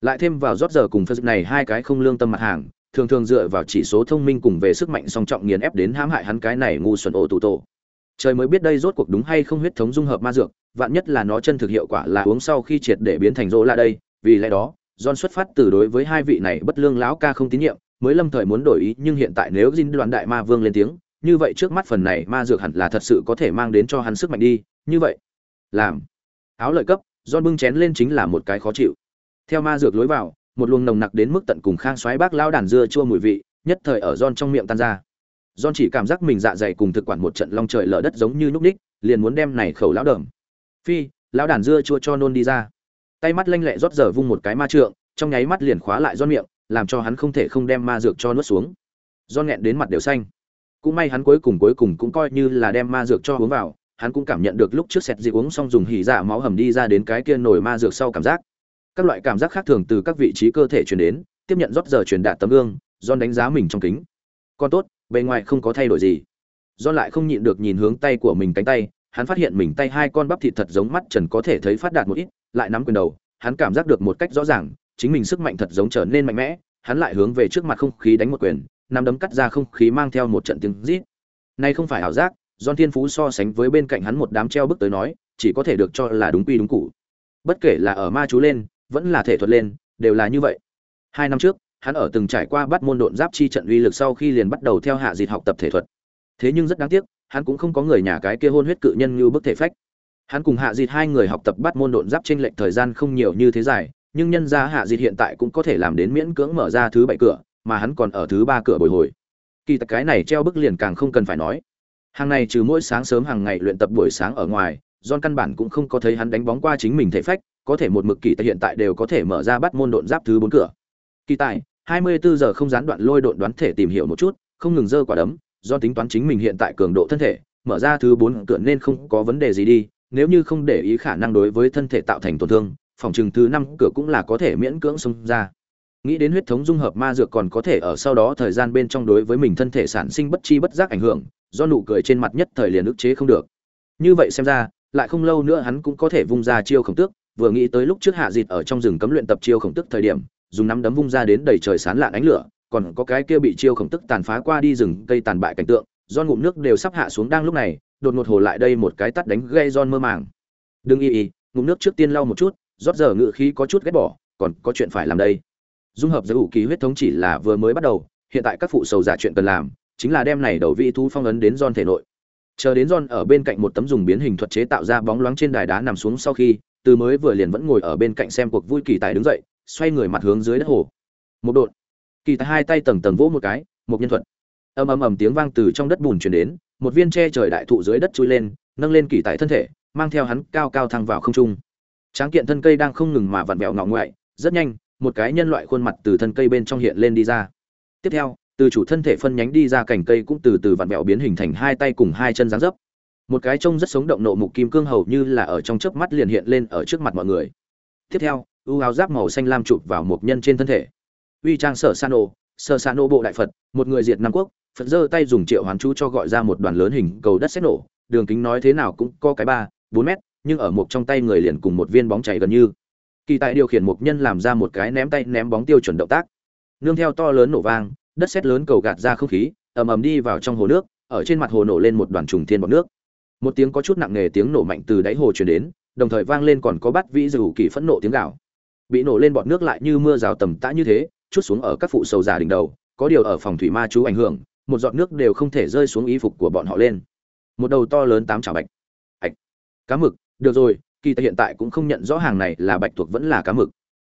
Lại thêm vào rót giờ cùng phân này hai cái không lương tâm mặt hàng thường thường dựa vào chỉ số thông minh cùng về sức mạnh song trọng nghiền ép đến hãm hại hắn cái này ngu xuẩn ổ tụ tổ. Trời mới biết đây rốt cuộc đúng hay không huyết thống dung hợp ma dược vạn nhất là nó chân thực hiệu quả là uống sau khi triệt để biến thành rỗ lại đây vì lẽ đó John xuất phát từ đối với hai vị này bất lương lão ca không tín nhiệm, mới lâm thời muốn đổi ý, nhưng hiện tại nếu Jin đoàn đại ma vương lên tiếng, như vậy trước mắt phần này ma dược hẳn là thật sự có thể mang đến cho hắn sức mạnh đi, như vậy, làm. Áo lợi cấp, John bưng chén lên chính là một cái khó chịu. Theo ma dược lối vào, một luồng nồng nặc đến mức tận cùng khang xoáy bác lão đàn dưa chua mùi vị, nhất thời ở John trong miệng tan ra. John chỉ cảm giác mình dạ dày cùng thực quản một trận long trời lở đất giống như núc ních liền muốn đem này khẩu lão đờm. Phi, lão đàn dưa chua cho nôn đi ra. Tay mắt lanh lẹ rót giờ vung một cái ma trượng, trong nháy mắt liền khóa lại John miệng, làm cho hắn không thể không đem ma dược cho nuốt xuống. do nghẹn đến mặt đều xanh. Cũng may hắn cuối cùng cuối cùng cũng coi như là đem ma dược cho uống vào, hắn cũng cảm nhận được lúc trước sẹt dị uống xong dùng hỉ dạ máu hầm đi ra đến cái kia nổi ma dược sau cảm giác. Các loại cảm giác khác thường từ các vị trí cơ thể truyền đến, tiếp nhận rót giờ truyền đạt tấm gương, John đánh giá mình trong kính. Còn tốt, bề ngoài không có thay đổi gì. John lại không nhịn được nhìn hướng tay của mình cánh tay, hắn phát hiện mình tay hai con bắp thịt thật giống mắt trần có thể thấy phát đạt một ít, lại nắm quyền đầu, hắn cảm giác được một cách rõ ràng, chính mình sức mạnh thật giống trở nên mạnh mẽ, hắn lại hướng về trước mặt không khí đánh một quyền, nắm đấm cắt ra không khí mang theo một trận tiếng rít. Này không phải ảo giác, John Thiên Phú so sánh với bên cạnh hắn một đám treo bức tới nói, chỉ có thể được cho là đúng quy đúng cũ. Bất kể là ở ma chú lên, vẫn là thể thuật lên, đều là như vậy. Hai năm trước, hắn ở từng trải qua bắt môn độn giáp chi trận uy lực sau khi liền bắt đầu theo hạ dịch học tập thể thuật. Thế nhưng rất đáng tiếc, hắn cũng không có người nhà cái kia hôn huyết cự nhân như bức thể phách. Hắn cùng hạ dịch hai người học tập bắt môn độn giáp trên lệnh thời gian không nhiều như thế dài, nhưng nhân ra hạ dịt hiện tại cũng có thể làm đến miễn cưỡng mở ra thứ bảy cửa mà hắn còn ở thứ ba cửa bồi hồi kỳ tặc cái này treo bức liền càng không cần phải nói hàng này trừ mỗi sáng sớm hàng ngày luyện tập buổi sáng ở ngoài John căn bản cũng không có thấy hắn đánh bóng qua chính mình thể phách, có thể một mực kỳ tại hiện tại đều có thể mở ra bắt môn độn giáp thứ bốn cửa. Kỳ tại, 24 giờ không gián đoạn lôi độn đoán thể tìm hiểu một chút, không ngừng dơ quả đấm, do tính toán chính mình hiện tại cường độ thân thể, mở ra thứ bốn cửa nên không có vấn đề gì đi nếu như không để ý khả năng đối với thân thể tạo thành tổn thương phòng trường thứ năm cửa cũng là có thể miễn cưỡng xông ra. Nghĩ đến huyết thống dung hợp ma dược còn có thể ở sau đó thời gian bên trong đối với mình thân thể sản sinh bất chi bất giác ảnh hưởng, do nụ cười trên mặt nhất thời liền ức chế không được. Như vậy xem ra, lại không lâu nữa hắn cũng có thể vung ra chiêu khổng tước, vừa nghĩ tới lúc trước hạ dịt ở trong rừng cấm luyện tập chiêu khổng tức thời điểm, dùng nắm đấm vung ra đến đầy trời sán lạn ánh lửa, còn có cái kia bị chiêu khổng tức tàn phá qua đi rừng cây tàn bại cảnh tượng, do ngụm nước đều sắp hạ xuống đang lúc này, đột ngột hồ lại đây một cái tắt đánh gây giòn mơ màng. Đừng y y, ngụm nước trước tiên lau một chút rót giờ ngự khí có chút ghét bỏ, còn có chuyện phải làm đây. Dung hợp giới ủ ký huyết thống chỉ là vừa mới bắt đầu, hiện tại các phụ sầu giả chuyện cần làm, chính là đem này đầu vị thu phong ấn đến giòn thể nội. Chờ đến giòn ở bên cạnh một tấm dùng biến hình thuật chế tạo ra bóng loáng trên đài đá nằm xuống sau khi, từ mới vừa liền vẫn ngồi ở bên cạnh xem cuộc vui kỳ tài đứng dậy, xoay người mặt hướng dưới đất hồ. Một đột, kỳ tài hai tay tầng tầng vỗ một cái, một nhân thuật. Ầm ầm ầm tiếng vang từ trong đất bùn truyền đến, một viên tre trời đại thụ dưới đất chui lên, nâng lên kỳ tài thân thể, mang theo hắn cao cao thăng vào không trung tráng kiện thân cây đang không ngừng mà vặn vẹo ngọ ngoại rất nhanh, một cái nhân loại khuôn mặt từ thân cây bên trong hiện lên đi ra. Tiếp theo, từ chủ thân thể phân nhánh đi ra cành cây cũng từ từ vặn vẹo biến hình thành hai tay cùng hai chân dáng dấp. Một cái trông rất sống động nộ mục kim cương hầu như là ở trong chớp mắt liền hiện lên ở trước mặt mọi người. Tiếp theo, u áo giáp màu xanh lam chụp vào một nhân trên thân thể. Uy trang sở san ô sở san ô bộ đại phật, một người diệt nam quốc, phật giơ tay dùng triệu hoán chú cho gọi ra một đoàn lớn hình cầu đất xét nổ, đường kính nói thế nào cũng có cái ba, bốn mét nhưng ở một trong tay người liền cùng một viên bóng chảy gần như. Kỳ tại điều khiển một nhân làm ra một cái ném tay, ném bóng tiêu chuẩn động tác. Nương theo to lớn nổ vang, đất sét lớn cầu gạt ra không khí, ầm ầm đi vào trong hồ nước, ở trên mặt hồ nổ lên một đoàn trùng thiên bọt nước. Một tiếng có chút nặng nề tiếng nổ mạnh từ đáy hồ truyền đến, đồng thời vang lên còn có bát vĩ dù kỳ phẫn nộ tiếng gào. Bị nổ lên bọt nước lại như mưa rào tầm tã như thế, chút xuống ở các phụ sầu giả đỉnh đầu, có điều ở phòng thủy ma chú ảnh hưởng, một giọt nước đều không thể rơi xuống y phục của bọn họ lên. Một đầu to lớn tám chảo bạch. Ạch. Cá mực được rồi, kỳ tại hiện tại cũng không nhận rõ hàng này là bạch tuộc vẫn là cá mực.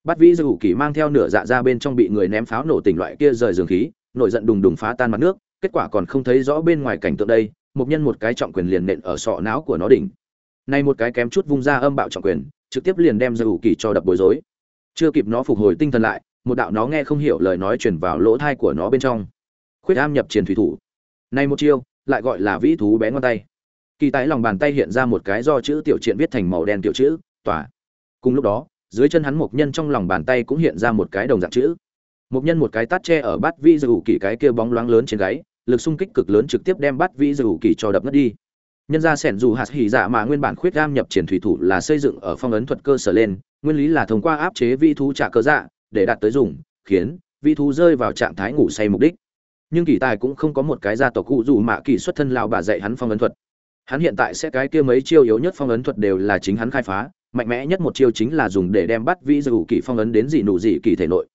Bắt vĩ dù kỳ mang theo nửa dạ ra bên trong bị người ném pháo nổ tỉnh loại kia rời giường khí, nổi giận đùng đùng phá tan mặt nước, kết quả còn không thấy rõ bên ngoài cảnh tượng đây, một nhân một cái trọng quyền liền nện ở sọ não của nó đỉnh. Nay một cái kém chút vung ra âm bạo trọng quyền, trực tiếp liền đem dù kỳ cho đập bối rối. Chưa kịp nó phục hồi tinh thần lại, một đạo nó nghe không hiểu lời nói truyền vào lỗ thai của nó bên trong. Khuyết am nhập triền thủy thủ. Nay một chiêu, lại gọi là vĩ thú bé ngón tay kỳ tái lòng bàn tay hiện ra một cái do chữ tiểu triện viết thành màu đen tiểu chữ, tỏa. Cùng lúc đó, dưới chân hắn một nhân trong lòng bàn tay cũng hiện ra một cái đồng dạng chữ. Một nhân một cái tát tre ở bát vi dù kỳ cái kia bóng loáng lớn trên gáy, lực xung kích cực lớn trực tiếp đem bát vi dù kỳ cho đập ngất đi. Nhân ra sẻn dù hạt hỉ dạ mà nguyên bản khuyết gam nhập triển thủy thủ là xây dựng ở phong ấn thuật cơ sở lên, nguyên lý là thông qua áp chế vi thú trả cơ dạ để đạt tới dùng, khiến vi thú rơi vào trạng thái ngủ say mục đích. Nhưng kỳ tài cũng không có một cái gia tộc cụ dù mạ kỳ xuất thân lao bà dạy hắn phong ấn thuật hắn hiện tại sẽ cái kia mấy chiêu yếu nhất phong ấn thuật đều là chính hắn khai phá, mạnh mẽ nhất một chiêu chính là dùng để đem bắt vĩ dù kỳ phong ấn đến dị nụ dị kỳ thể nội.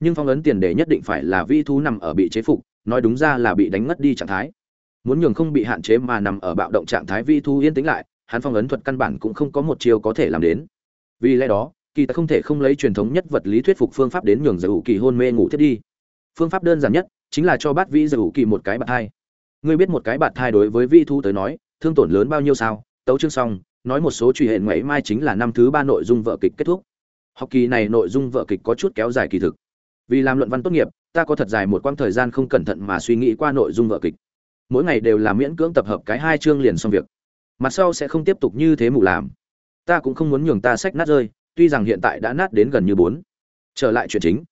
Nhưng phong ấn tiền đề nhất định phải là vi thú nằm ở bị chế phục, nói đúng ra là bị đánh ngất đi trạng thái. Muốn nhường không bị hạn chế mà nằm ở bạo động trạng thái vi thu yên tĩnh lại, hắn phong ấn thuật căn bản cũng không có một chiêu có thể làm đến. Vì lẽ đó, kỳ ta không thể không lấy truyền thống nhất vật lý thuyết phục phương pháp đến nhường giải kỳ hôn mê ngủ thiết đi. Phương pháp đơn giản nhất chính là cho bát vĩ giải kỳ một cái bạt thai. Ngươi biết một cái bạt thai đối với vi thu tới nói thương tổn lớn bao nhiêu sao? Tấu chương xong, nói một số truy hệ ngoại mai chính là năm thứ ba nội dung vợ kịch kết thúc. Học kỳ này nội dung vợ kịch có chút kéo dài kỳ thực. Vì làm luận văn tốt nghiệp, ta có thật dài một quãng thời gian không cẩn thận mà suy nghĩ qua nội dung vợ kịch. Mỗi ngày đều là miễn cưỡng tập hợp cái hai chương liền xong việc. Mặt sau sẽ không tiếp tục như thế mù làm. Ta cũng không muốn nhường ta sách nát rơi, tuy rằng hiện tại đã nát đến gần như bốn. Trở lại chuyện chính.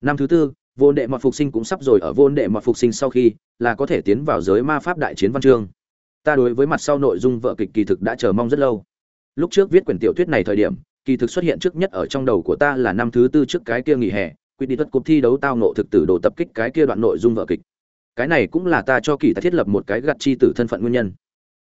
Năm thứ tư, vô đệ mọt phục sinh cũng sắp rồi ở vô đệ mọt phục sinh sau khi là có thể tiến vào giới ma pháp đại chiến văn chương ta đối với mặt sau nội dung vợ kịch kỳ thực đã chờ mong rất lâu. Lúc trước viết quyển tiểu thuyết này thời điểm, kỳ thực xuất hiện trước nhất ở trong đầu của ta là năm thứ tư trước cái kia nghỉ hè, quyết đi thuật cuộc thi đấu tao nộ thực tử đồ tập kích cái kia đoạn nội dung vợ kịch. Cái này cũng là ta cho kỳ ta thiết lập một cái gặt chi tử thân phận nguyên nhân.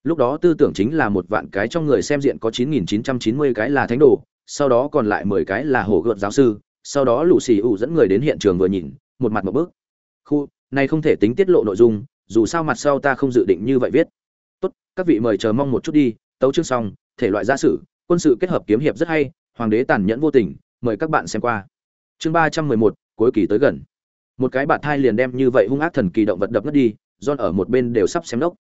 Lúc đó tư tưởng chính là một vạn cái trong người xem diện có 9.990 cái là thánh đồ, sau đó còn lại 10 cái là hổ gợt giáo sư, sau đó lũ xì ủ dẫn người đến hiện trường vừa nhìn, một mặt một bước. Khu, này không thể tính tiết lộ nội dung, dù sao mặt sau ta không dự định như vậy viết các vị mời chờ mong một chút đi, tấu chương xong, thể loại gia sử, quân sự kết hợp kiếm hiệp rất hay, hoàng đế tàn nhẫn vô tình, mời các bạn xem qua. Chương ba trăm mười một, cuối kỳ tới gần. Một cái bạn thai liền đem như vậy hung ác thần kỳ động vật đập ngất đi, John ở một bên đều sắp xem đốc.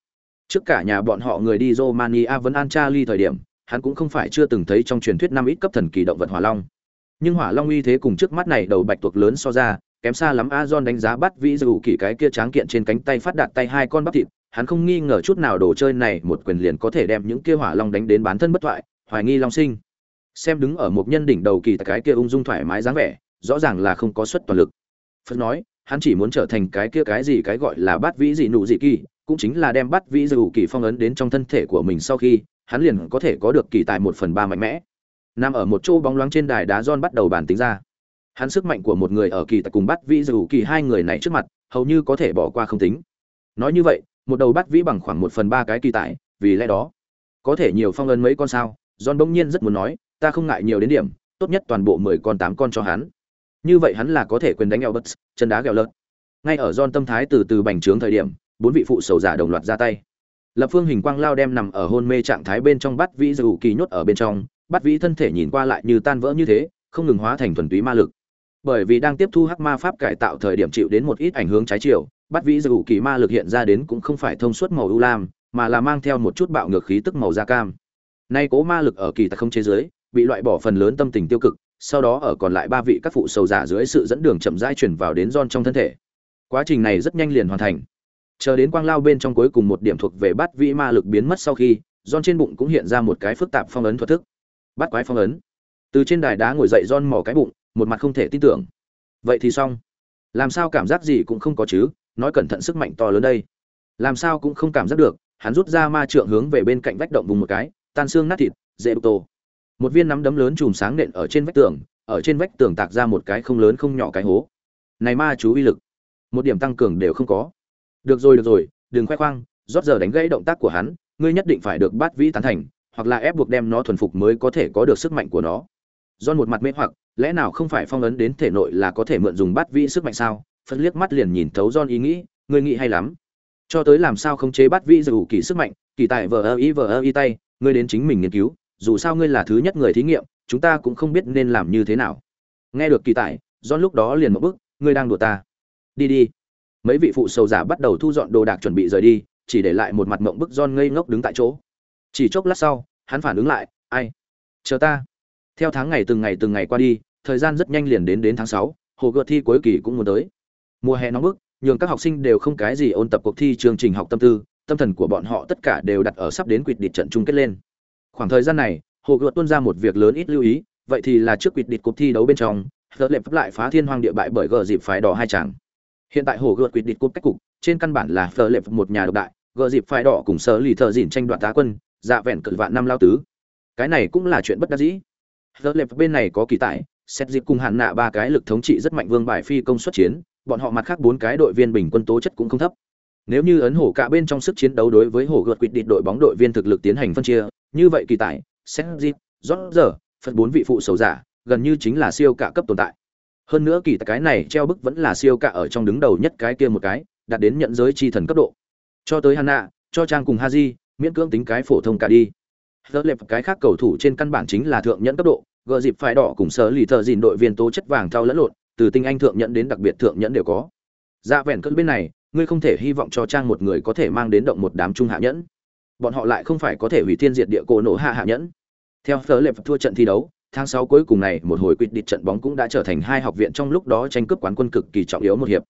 Trước cả nhà bọn họ người đi Romania vẫn an Charlie thời điểm, hắn cũng không phải chưa từng thấy trong truyền thuyết năm ít cấp thần kỳ động vật hỏa long. Nhưng hỏa long uy thế cùng trước mắt này đầu bạch tuộc lớn so ra, kém xa lắm, a, John đánh giá bắt vĩ dù kỳ cái kia tráng kiện trên cánh tay phát đạt tay hai con bắp thịt hắn không nghi ngờ chút nào đồ chơi này một quyền liền có thể đem những kia hỏa long đánh đến bán thân bất thoại, hoài nghi long sinh. Xem đứng ở một nhân đỉnh đầu kỳ cái kia ung dung thoải mái dáng vẻ, rõ ràng là không có suất toàn lực. Phật nói, hắn chỉ muốn trở thành cái kia cái gì cái gọi là bát vĩ dị nụ dị kỳ, cũng chính là đem bát vĩ dị kỳ phong ấn đến trong thân thể của mình sau khi, hắn liền có thể có được kỳ tài một phần ba mạnh mẽ. Nằm ở một chỗ bóng loáng trên đài đá John bắt đầu bàn tính ra. Hắn sức mạnh của một người ở kỳ tài cùng bắt vĩ dù kỳ hai người này trước mặt, hầu như có thể bỏ qua không tính. Nói như vậy một đầu bắt vĩ bằng khoảng một phần ba cái kỳ tài, vì lẽ đó, có thể nhiều phong ấn mấy con sao? John bỗng nhiên rất muốn nói, ta không ngại nhiều đến điểm, tốt nhất toàn bộ mười con tám con cho hắn. Như vậy hắn là có thể quyền đánh eo bất chân đá ghẹo lợt ngay ở John tâm thái từ từ bành trướng thời điểm, bốn vị phụ sầu giả đồng loạt ra tay. Lập phương hình quang lao đem nằm ở hôn mê trạng thái bên trong bắt vĩ dù kỳ nhốt ở bên trong, bắt vĩ thân thể nhìn qua lại như tan vỡ như thế, không ngừng hóa thành thuần túy ma lực. Bởi vì đang tiếp thu hắc ma pháp cải tạo thời điểm chịu đến một ít ảnh hưởng trái chiều bắt vĩ dù kỳ ma lực hiện ra đến cũng không phải thông suốt màu u lam mà là mang theo một chút bạo ngược khí tức màu da cam nay cố ma lực ở kỳ tặc không chế giới bị loại bỏ phần lớn tâm tình tiêu cực sau đó ở còn lại ba vị các phụ sầu giả dưới sự dẫn đường chậm rãi chuyển vào đến don trong thân thể. Quá trình này rất nhanh liền hoàn thành. Chờ đến quang lao bên trong cuối cùng một điểm thuộc về bát vĩ ma lực biến mất sau khi, don trên bụng cũng hiện ra một cái phức tạp phong ấn thuật thức. Bắt quái phong ấn. Từ trên đài đá ngồi dậy don mò cái bụng, một mặt không thể tin tưởng. Vậy thì xong. Làm sao cảm giác gì cũng không có chứ, nói cẩn thận sức mạnh to lớn đây. Làm sao cũng không cảm giác được, hắn rút ra ma trượng hướng về bên cạnh vách động vùng một cái, tan xương nát thịt, dễ tô một viên nắm đấm lớn chùm sáng nện ở trên vách tường ở trên vách tường tạc ra một cái không lớn không nhỏ cái hố. Này ma chú uy lực một điểm tăng cường đều không có. Được rồi được rồi đừng khoe khoang rót giờ đánh gãy động tác của hắn ngươi nhất định phải được bát vĩ tán thành hoặc là ép buộc đem nó thuần phục mới có thể có được sức mạnh của nó. Do một mặt mê hoặc lẽ nào không phải phong ấn đến thể nội là có thể mượn dùng bát vĩ sức mạnh sao? Phân liếc mắt liền nhìn thấu John ý nghĩ người nghĩ hay lắm. Cho tới làm sao không chế bắt vị dù kỳ sức mạnh, kỳ tại vờ ơ y vờ ơ y tay, ngươi đến chính mình nghiên cứu, dù sao ngươi là thứ nhất người thí nghiệm, chúng ta cũng không biết nên làm như thế nào. Nghe được kỳ tài, john lúc đó liền một bước, ngươi đang đùa ta. Đi đi. Mấy vị phụ sầu giả bắt đầu thu dọn đồ đạc chuẩn bị rời đi, chỉ để lại một mặt mộng bức john ngây ngốc đứng tại chỗ. Chỉ chốc lát sau, hắn phản ứng lại, ai? Chờ ta. Theo tháng ngày từng ngày từng ngày qua đi, thời gian rất nhanh liền đến đến tháng sáu, hồ gợt thi cuối kỳ cũng muốn tới mùa hè nóng bức nhường các học sinh đều không cái gì ôn tập cuộc thi chương trình học tâm tư tâm thần của bọn họ tất cả đều đặt ở sắp đến quyết định trận chung kết lên. Khoảng thời gian này hồ gợt tuân ra một việc lớn ít lưu ý vậy thì là trước quyết định cuộc thi đấu bên trong tớ lệp lại phá thiên hoang địa bại bởi gờ dịp phái đỏ hai chàng. Hiện tại hồ gợt quyết định cuộc cách cục trên căn bản là tớ lệp một nhà độc đại gờ dịp phái đỏ cùng sở lì thợ dỉn tranh đoạt tá quân dạ vẹn cự vạn năm lao tứ. Cái này cũng là chuyện bất đắc dĩ. Tớ lệp bên này có kỳ tài, xét dịp cùng hạn nạ ba cái lực thống trị rất mạnh vương bài phi công xuất chiến bọn họ mặt khác bốn cái đội viên bình quân tố chất cũng không thấp. Nếu như ấn hổ cả bên trong sức chiến đấu đối với hổ gợt quyết định đội bóng đội viên thực lực tiến hành phân chia như vậy kỳ tài xét dịp rót giờ phần bốn vị phụ sầu giả gần như chính là siêu cả cấp tồn tại. Hơn nữa kỳ tài cái này treo bức vẫn là siêu cả ở trong đứng đầu nhất cái kia một cái đạt đến nhận giới chi thần cấp độ. Cho tới hanna, cho trang cùng Haji, miễn cưỡng tính cái phổ thông cả đi. Giờ lệp cái khác cầu thủ trên căn bản chính là thượng nhẫn cấp độ, gờ dịp phải đỏ cùng sở lì thợ dìn đội viên tố chất vàng thao lẫn lộn, từ tinh anh thượng nhẫn đến đặc biệt thượng nhẫn đều có. Dạ vẹn cơn bên này, ngươi không thể hy vọng cho trang một người có thể mang đến động một đám trung hạ nhẫn. Bọn họ lại không phải có thể hủy thiên diệt địa cổ nổ hạ hạ nhẫn. Theo phở lệp thua trận thi đấu tháng sáu cuối cùng này một hồi quyết định trận bóng cũng đã trở thành hai học viện trong lúc đó tranh cướp quán quân cực kỳ trọng yếu một hiệp.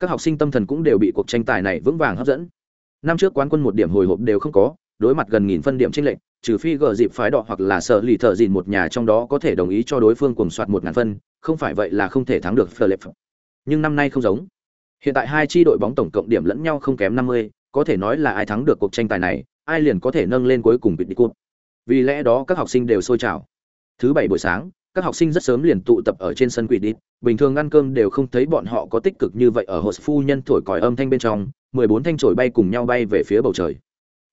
Các học sinh tâm thần cũng đều bị cuộc tranh tài này vững vàng hấp dẫn. Năm trước quán quân một điểm hồi hộp đều không có đối mặt gần nghìn phân điểm tranh lệch trừ phi gờ dịp phái đỏ hoặc là sợ lì thợ dìn một nhà trong đó có thể đồng ý cho đối phương cùng soạt một ngàn phân không phải vậy là không thể thắng được phở lệp nhưng năm nay không giống Hiện tại hai chi đội bóng tổng cộng điểm lẫn nhau không kém 50, có thể nói là ai thắng được cuộc tranh tài này, ai liền có thể nâng lên cuối cùng vị đi cúp. Vì lẽ đó các học sinh đều sôi trào. Thứ bảy buổi sáng, các học sinh rất sớm liền tụ tập ở trên sân quỷ đi, bình thường ăn cơm đều không thấy bọn họ có tích cực như vậy ở hồ phu nhân thổi còi âm thanh bên trong, 14 thanh chổi bay cùng nhau bay về phía bầu trời.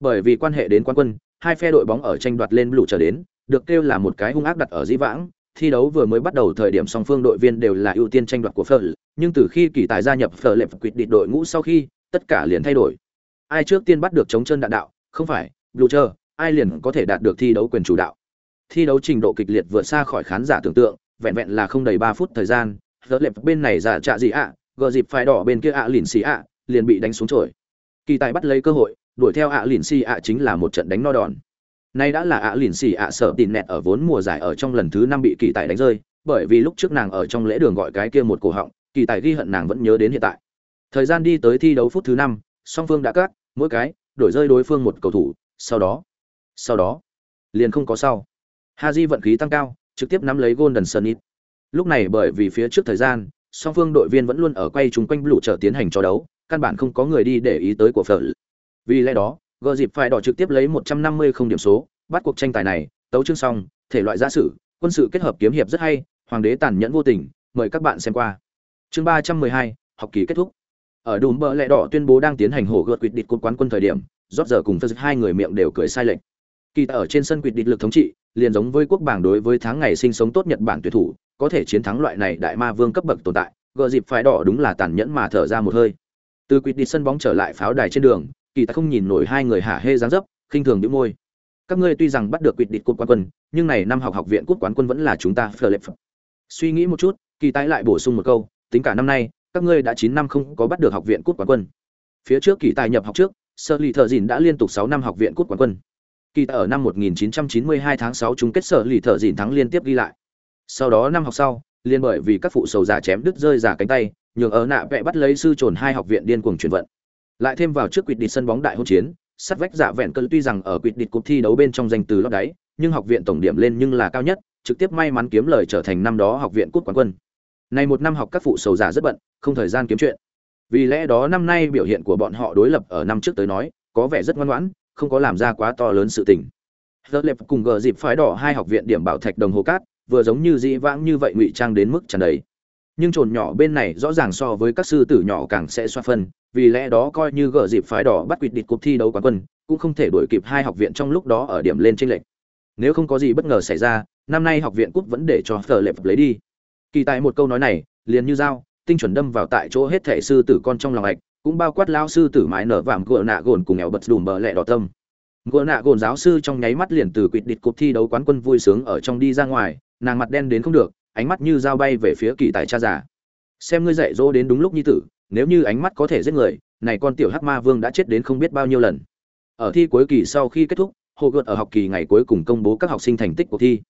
Bởi vì quan hệ đến quán quân, hai phe đội bóng ở tranh đoạt lên lũ trở đến, được kêu là một cái hung ác đặt ở dĩ vãng, thi đấu vừa mới bắt đầu thời điểm song phương đội viên đều là ưu tiên tranh đoạt của Phở, nhưng từ khi kỳ tài gia nhập Phở lệp quyết định đội ngũ sau khi, tất cả liền thay đổi. Ai trước tiên bắt được chống chân đạn đạo, không phải, Blucher, ai liền có thể đạt được thi đấu quyền chủ đạo. Thi đấu trình độ kịch liệt vượt xa khỏi khán giả tưởng tượng, vẹn vẹn là không đầy 3 phút thời gian, Phở lệp bên này giả trạ gì ạ, gờ dịp phải đỏ bên kia ạ lìn xì ạ, liền bị đánh xuống chổi. Kỳ tài bắt lấy cơ hội, đuổi theo ạ lìn xì ạ chính là một trận đánh no đòn. Nay đã là ạ lìn xì ạ sợ tịn nẹt ở vốn mùa giải ở trong lần thứ năm bị kỳ tài đánh rơi, bởi vì lúc trước nàng ở trong lễ đường gọi cái kia một cổ họng, kỳ tài ghi hận nàng vẫn nhớ đến hiện tại. Thời gian đi tới thi đấu phút thứ năm, song phương đã cắt, mỗi cái đổi rơi đối phương một cầu thủ sau đó sau đó liền không có sau haji vận khí tăng cao trực tiếp nắm lấy golden sunnit lúc này bởi vì phía trước thời gian song phương đội viên vẫn luôn ở quay chung quanh lũ trở tiến hành cho đấu căn bản không có người đi để ý tới của phở vì lẽ đó gờ dịp phải đỏ trực tiếp lấy 150 không điểm số bắt cuộc tranh tài này tấu chương xong thể loại giả sử quân sự kết hợp kiếm hiệp rất hay hoàng đế tàn nhẫn vô tình mời các bạn xem qua. Chương 312, học kỳ kết thúc. Ở đùm bờ lẹ đỏ tuyên bố đang tiến hành hổ gợt quyết địch cột quán quân thời điểm rót giờ cùng phật hai người miệng đều cười sai lệch. Kỳ ở trên sân quyết địch lực thống trị liền giống với quốc bảng đối với tháng ngày sinh sống tốt nhật bản tuyển thủ có thể chiến thắng loại này đại ma vương cấp bậc tồn tại gờ dịp phải đỏ đúng là tàn nhẫn mà thở ra một hơi. Từ quyết địch sân bóng trở lại pháo đài trên đường kỳ ta không nhìn nổi hai người hả hê dáng dấp, khinh thường đĩu môi. Các ngươi tuy rằng bắt được quyết địch cúp quán quân, nhưng này năm học học viện cúp quán quân vẫn là chúng ta phờ lệp suy nghĩ một chút, kỳ tái lại bổ sung một câu, tính cả năm nay, các ngươi đã chín năm không có bắt được học viện cúp quán quân. Phía trước kỳ tài nhập học trước, sơ lì thợ dìn đã liên tục sáu năm học viện cúp quán quân. Kỳ tài ở năm 1992 tháng 6 chung kết sở lì thợ dìn thắng liên tiếp ghi lại. Sau đó năm học sau, liên bởi vì các phụ sầu giả chém đứt rơi giả cánh tay nhường ở nạ vẽ bắt lấy sư trồn hai học viện điên cuồng chuyển vận lại thêm vào trước quyết định sân bóng đại hôn chiến sắt vách giả vẹn cơn tuy rằng ở quyết định cuộc thi đấu bên trong danh từ lót đáy, nhưng học viện tổng điểm lên nhưng là cao nhất, trực tiếp may mắn kiếm lời trở thành năm đó học viện cút quán quân. Này một năm học các phụ sầu giả rất bận, không thời gian kiếm chuyện. Vì lẽ đó năm nay biểu hiện của bọn họ đối lập ở năm trước tới nói, có vẻ rất ngoan ngoãn, không có làm ra quá to lớn sự tình. Giờ lệp cùng gờ dịp phái đỏ hai học viện điểm bảo thạch đồng hồ cát, vừa giống như dĩ vãng như vậy ngụy trang đến mức tràn đầy nhưng trồn nhỏ bên này rõ ràng so với các sư tử nhỏ càng sẽ xoa phân, vì lẽ đó coi như gỡ dịp phái đỏ bắt quỵt địch cuộc thi đấu quán quân, cũng không thể đuổi kịp hai học viện trong lúc đó ở điểm lên trên lệch. Nếu không có gì bất ngờ xảy ra, năm nay học viện cúp vẫn để cho phờ lệp lấy đi. Kỳ tại một câu nói này, liền như dao, tinh chuẩn đâm vào tại chỗ hết thể sư tử con trong lòng ạch, cũng bao quát lao sư tử mái nở vàm gỡ nạ gồn cùng nghèo bật đùm bờ lẹ đỏ tâm. Gỡ nạ gồn giáo sư trong nháy mắt liền từ quỵt địch cuộc thi đấu quán quân vui sướng ở trong đi ra ngoài, nàng mặt đen đến không được ánh mắt như dao bay về phía kỳ tài cha già. Xem ngươi dạy dỗ đến đúng lúc như tử, nếu như ánh mắt có thể giết người, này con tiểu hắc ma vương đã chết đến không biết bao nhiêu lần. Ở thi cuối kỳ sau khi kết thúc hồ gợt ở học kỳ ngày cuối cùng công bố các học sinh thành tích cuộc thi.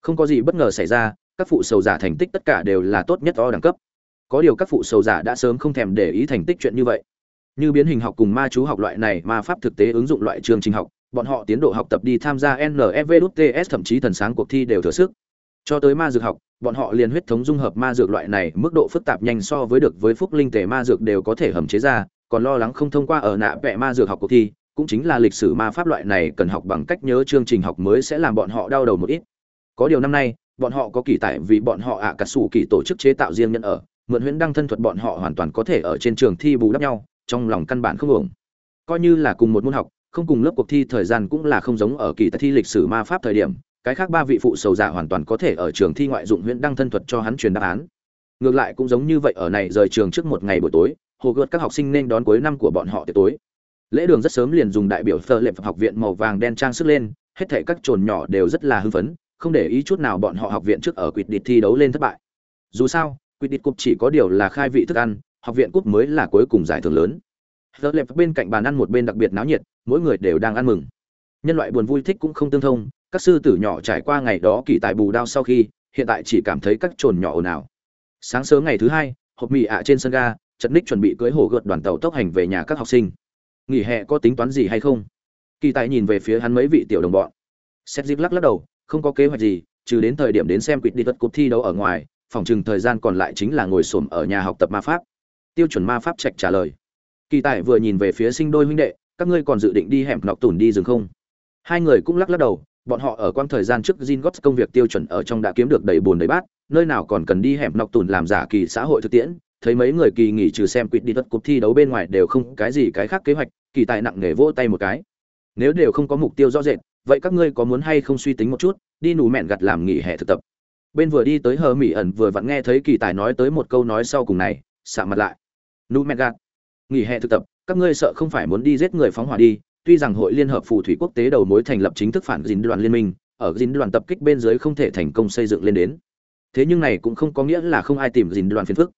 Không có gì bất ngờ xảy ra, các phụ sầu giả thành tích tất cả đều là tốt nhất o đẳng cấp. Có điều các phụ sầu giả đã sớm không thèm để ý thành tích chuyện như vậy. Như biến hình học cùng ma chú học loại này, ma pháp thực tế ứng dụng loại chương trình học, bọn họ tiến độ học tập đi tham gia nevts thậm chí thần sáng cuộc thi đều thừa sức. Cho tới ma dược học bọn họ liền huyết thống dung hợp ma dược loại này, mức độ phức tạp nhanh so với được với phúc linh thể ma dược đều có thể hầm chế ra, còn lo lắng không thông qua ở nạ vẽ ma dược học cuộc thi, cũng chính là lịch sử ma pháp loại này cần học bằng cách nhớ chương trình học mới sẽ làm bọn họ đau đầu một ít. Có điều năm nay, bọn họ có kỳ tại vì bọn họ ạ à cà sủ kỳ tổ chức chế tạo riêng nhân ở, mượn huyễn đăng thân thuật bọn họ hoàn toàn có thể ở trên trường thi bù đắp nhau, trong lòng căn bản không ổn. Coi như là cùng một môn học, không cùng lớp cuộc thi thời gian cũng là không giống ở kỳ tại thi lịch sử ma pháp thời điểm cái khác ba vị phụ sầu giả hoàn toàn có thể ở trường thi ngoại dụng huyễn đăng thân thuật cho hắn truyền đáp án. Ngược lại cũng giống như vậy, ở này rời trường trước một ngày buổi tối, hồ gợt các học sinh nên đón cuối năm của bọn họ tiệc tối. Lễ đường rất sớm liền dùng đại biểu thợ lệ học viện màu vàng đen trang sức lên, hết thảy các trồn nhỏ đều rất là hưng phấn, không để ý chút nào bọn họ học viện trước ở quyết địch thi đấu lên thất bại. Dù sao quyết địch cúp chỉ có điều là khai vị thức ăn, học viện cúp mới là cuối cùng giải thưởng lớn. Thợ lệ bên cạnh bàn ăn một bên đặc biệt náo nhiệt, mỗi người đều đang ăn mừng. Nhân loại buồn vui thích cũng không tương thông các sư tử nhỏ trải qua ngày đó kỳ tài bù đao sau khi, hiện tại chỉ cảm thấy các trồn nhỏ ồn ào. Sáng sớm ngày thứ hai, hộp mì ạ trên sân ga chật ních chuẩn bị cưới hổ gợt đoàn tàu tốc hành về nhà các học sinh. Nghỉ hè có tính toán gì hay không? Kỳ tài nhìn về phía hắn mấy vị tiểu đồng bọn. Xét dịp lắc lắc đầu, không có kế hoạch gì, trừ đến thời điểm đến xem quýt đi vật cuộc thi đấu ở ngoài, phòng chừng thời gian còn lại chính là ngồi xổm ở nhà học tập ma pháp. Tiêu chuẩn ma pháp trạch trả lời. Kỳ tài vừa nhìn về phía sinh đôi huynh đệ, các ngươi còn dự định đi hẻm nọc tủn đi rừng không? Hai người cũng lắc lắc đầu bọn họ ở quang thời gian trước Jin Gots công việc tiêu chuẩn ở trong đã kiếm được đầy buồn đầy bát, nơi nào còn cần đi hẻm nọc tùn làm giả kỳ xã hội thực tiễn, thấy mấy người kỳ nghỉ trừ xem quyết đi tất cuộc thi đấu bên ngoài đều không cái gì cái khác kế hoạch, kỳ tài nặng nghề vỗ tay một cái. Nếu đều không có mục tiêu rõ rệt, vậy các ngươi có muốn hay không suy tính một chút, đi nủ mẹn gặt làm nghỉ hè thực tập. Bên vừa đi tới hờ mỹ ẩn vừa vặn nghe thấy kỳ tài nói tới một câu nói sau cùng này, sạm mặt lại. Nụ mẹn gặt, nghỉ hè thực tập, các ngươi sợ không phải muốn đi giết người phóng hỏa đi, tuy rằng hội liên hợp phù thủy quốc tế đầu mối thành lập chính thức phản dính đoàn liên minh, ở dính đoàn tập kích bên dưới không thể thành công xây dựng lên đến. Thế nhưng này cũng không có nghĩa là không ai tìm dính đoàn phiền phức.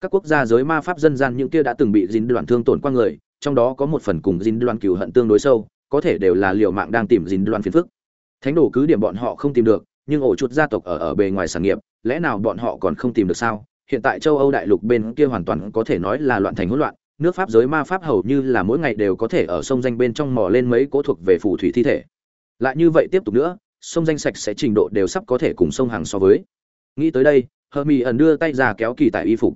Các quốc gia giới ma pháp dân gian những kia đã từng bị dính đoàn thương tổn qua người, trong đó có một phần cùng dính đoàn cừu hận tương đối sâu, có thể đều là liều mạng đang tìm dính đoàn phiền phức. Thánh đồ cứ điểm bọn họ không tìm được, nhưng ổ chuột gia tộc ở ở bề ngoài sản nghiệp, lẽ nào bọn họ còn không tìm được sao? Hiện tại châu âu đại lục bên kia hoàn toàn có thể nói là loạn thành hỗn loạn nước pháp giới ma pháp hầu như là mỗi ngày đều có thể ở sông danh bên trong mò lên mấy cố thuộc về phù thủy thi thể. Lại như vậy tiếp tục nữa, sông danh sạch sẽ trình độ đều sắp có thể cùng sông hàng so với. Nghĩ tới đây hờ mỹ ẩn đưa tay ra kéo kỳ tại y phục.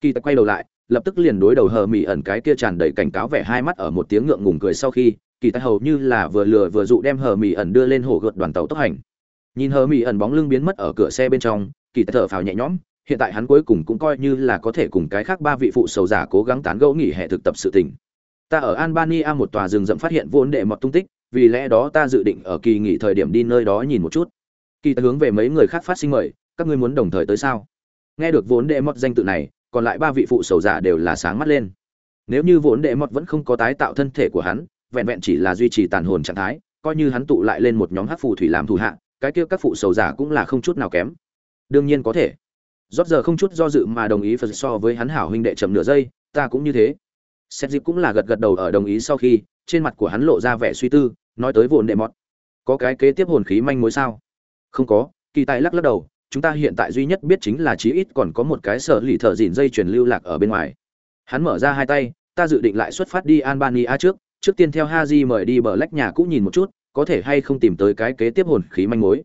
Kỳ tại quay đầu lại, lập tức liền đối đầu hờ mỹ ẩn cái kia tràn đầy cảnh cáo vẻ hai mắt ở một tiếng ngượng ngùng cười sau khi, kỳ tại hầu như là vừa lừa vừa dụ đem hờ mỹ ẩn đưa lên hồ gợt đoàn tàu tốc hành. Nhìn hờ mỹ ẩn bóng lưng biến mất ở cửa xe bên trong, kỳ tại thở phào nhẹ nhõm hiện tại hắn cuối cùng cũng coi như là có thể cùng cái khác ba vị phụ sầu giả cố gắng tán gẫu nghỉ hè thực tập sự tình. Ta ở albania một tòa rừng rậm phát hiện vốn đệ mọt tung tích, vì lẽ đó ta dự định ở kỳ nghỉ thời điểm đi nơi đó nhìn một chút. Kỳ ta hướng về mấy người khác phát sinh mời, các ngươi muốn đồng thời tới sao? Nghe được vốn đệ mọt danh tự này, còn lại ba vị phụ sầu giả đều là sáng mắt lên. Nếu như vốn đệ mọt vẫn không có tái tạo thân thể của hắn, vẹn vẹn chỉ là duy trì tàn hồn trạng thái, coi như hắn tụ lại lên một nhóm hắc phù thủy làm thủ hạ, cái kia các phụ sầu giả cũng là không chút nào kém. Đương nhiên có thể rót giờ không chút do dự mà đồng ý phật so với hắn hảo huynh đệ chậm nửa giây, ta cũng như thế. Xét dịp cũng là gật gật đầu ở đồng ý sau khi, trên mặt của hắn lộ ra vẻ suy tư, nói tới vồn đệ mọt. Có cái kế tiếp hồn khí manh mối sao? Không có, kỳ tài lắc lắc đầu, chúng ta hiện tại duy nhất biết chính là chí ít còn có một cái sở lì thợ dìn dây truyền lưu lạc ở bên ngoài. Hắn mở ra hai tay, ta dự định lại xuất phát đi albania trước trước tiên theo haji mời đi bờ lách nhà cũng nhìn một chút, có thể hay không tìm tới cái kế tiếp hồn khí manh mối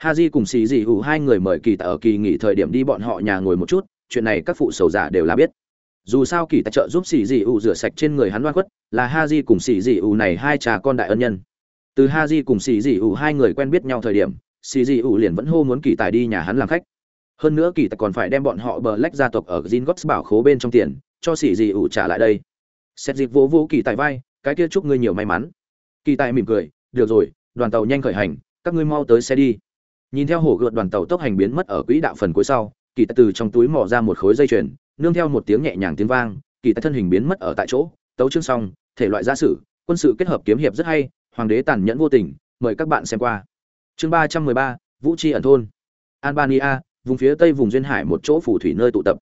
ha di cùng xì dị hủ hai người mời kỳ tạ ở kỳ nghỉ thời điểm đi bọn họ nhà ngồi một chút, chuyện này các phụ sầu giả đều là biết. Dù sao kỳ tạ trợ giúp xì dị ủ rửa sạch trên người hắn loan khuất, là ha di cùng xì dị ủ này hai cha con đại ân nhân. Từ ha di cùng xì dị ủ hai người quen biết nhau thời điểm, xì dị ủ liền vẫn hô muốn kỳ tài đi nhà hắn làm khách. Hơn nữa kỳ tài còn phải đem bọn họ bờ lách gia tộc ở gin gots bảo khố bên trong tiền, cho xì dị ủ trả lại đây. Xét dịp vỗ vỗ kỳ tài vai, cái kia chúc ngươi nhiều may mắn. Kỳ tài mỉm cười, được rồi, đoàn tàu nhanh khởi hành, các ngươi mau tới xe đi nhìn theo hổ gợt đoàn tàu tốc hành biến mất ở quỹ đạo phần cuối sau, kỳ tài từ trong túi mò ra một khối dây chuyền, nương theo một tiếng nhẹ nhàng tiếng vang, kỳ tài thân hình biến mất ở tại chỗ, tấu chương xong, thể loại gia sử, quân sự kết hợp kiếm hiệp rất hay, hoàng đế tàn nhẫn vô tình, mời các bạn xem qua. Chương ba trăm mười ba, vũ tri ẩn thôn. Albania, vùng phía tây vùng duyên hải một chỗ phủ thủy nơi tụ tập.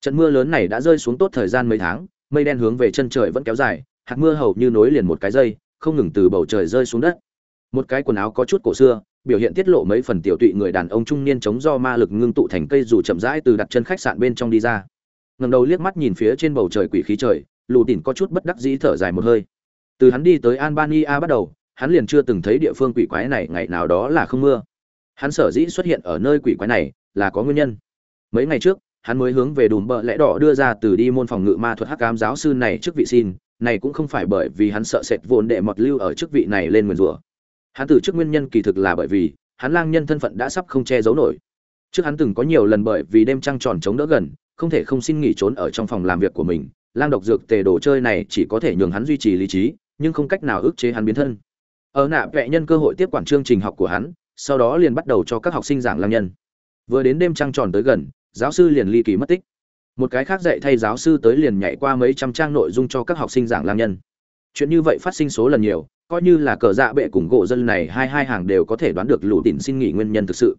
Trận mưa lớn này đã rơi xuống tốt thời gian mấy tháng, mây đen hướng về chân trời vẫn kéo dài, hạt mưa hầu như nối liền một cái dây, không ngừng từ bầu trời rơi xuống đất. Một cái quần áo có chút cổ xưa biểu hiện tiết lộ mấy phần tiểu tụy người đàn ông trung niên chống do ma lực ngưng tụ thành cây dù chậm rãi từ đặt chân khách sạn bên trong đi ra. Ngẩng đầu liếc mắt nhìn phía trên bầu trời quỷ khí trời, lù tỉn có chút bất đắc dĩ thở dài một hơi. Từ hắn đi tới albania bắt đầu, hắn liền chưa từng thấy địa phương quỷ quái này, ngày nào đó là không mưa. Hắn sở dĩ xuất hiện ở nơi quỷ quái này là có nguyên nhân. Mấy ngày trước, hắn mới hướng về đùm bợ lẽ đỏ đưa ra từ đi môn phòng ngự ma thuật hắc cám giáo sư này trước vị xin, này cũng không phải bởi vì hắn sợ sệt vồn đệ mọt lưu ở chức vị này lên nguyền rủa hắn từ trước nguyên nhân kỳ thực là bởi vì, hắn lang nhân thân phận đã sắp không che giấu nổi. Trước hắn từng có nhiều lần bởi vì đêm trăng tròn chống đỡ gần, không thể không xin nghỉ trốn ở trong phòng làm việc của mình. Lang độc dược tề đồ chơi này chỉ có thể nhường hắn duy trì lý trí, nhưng không cách nào ức chế hắn biến thân. Ở nạ vẽ nhân cơ hội tiếp quản chương trình học của hắn, sau đó liền bắt đầu cho các học sinh giảng lang nhân. Vừa đến đêm trăng tròn tới gần, giáo sư liền ly kỳ mất tích. Một cái khác dạy thay giáo sư tới liền nhảy qua mấy trăm trang nội dung cho các học sinh giảng lang nhân. Chuyện như vậy phát sinh số lần nhiều coi như là cờ dạ bệ cùng gỗ dân này hai hai hàng đều có thể đoán được lũ tỉn xin nghỉ nguyên nhân thực sự.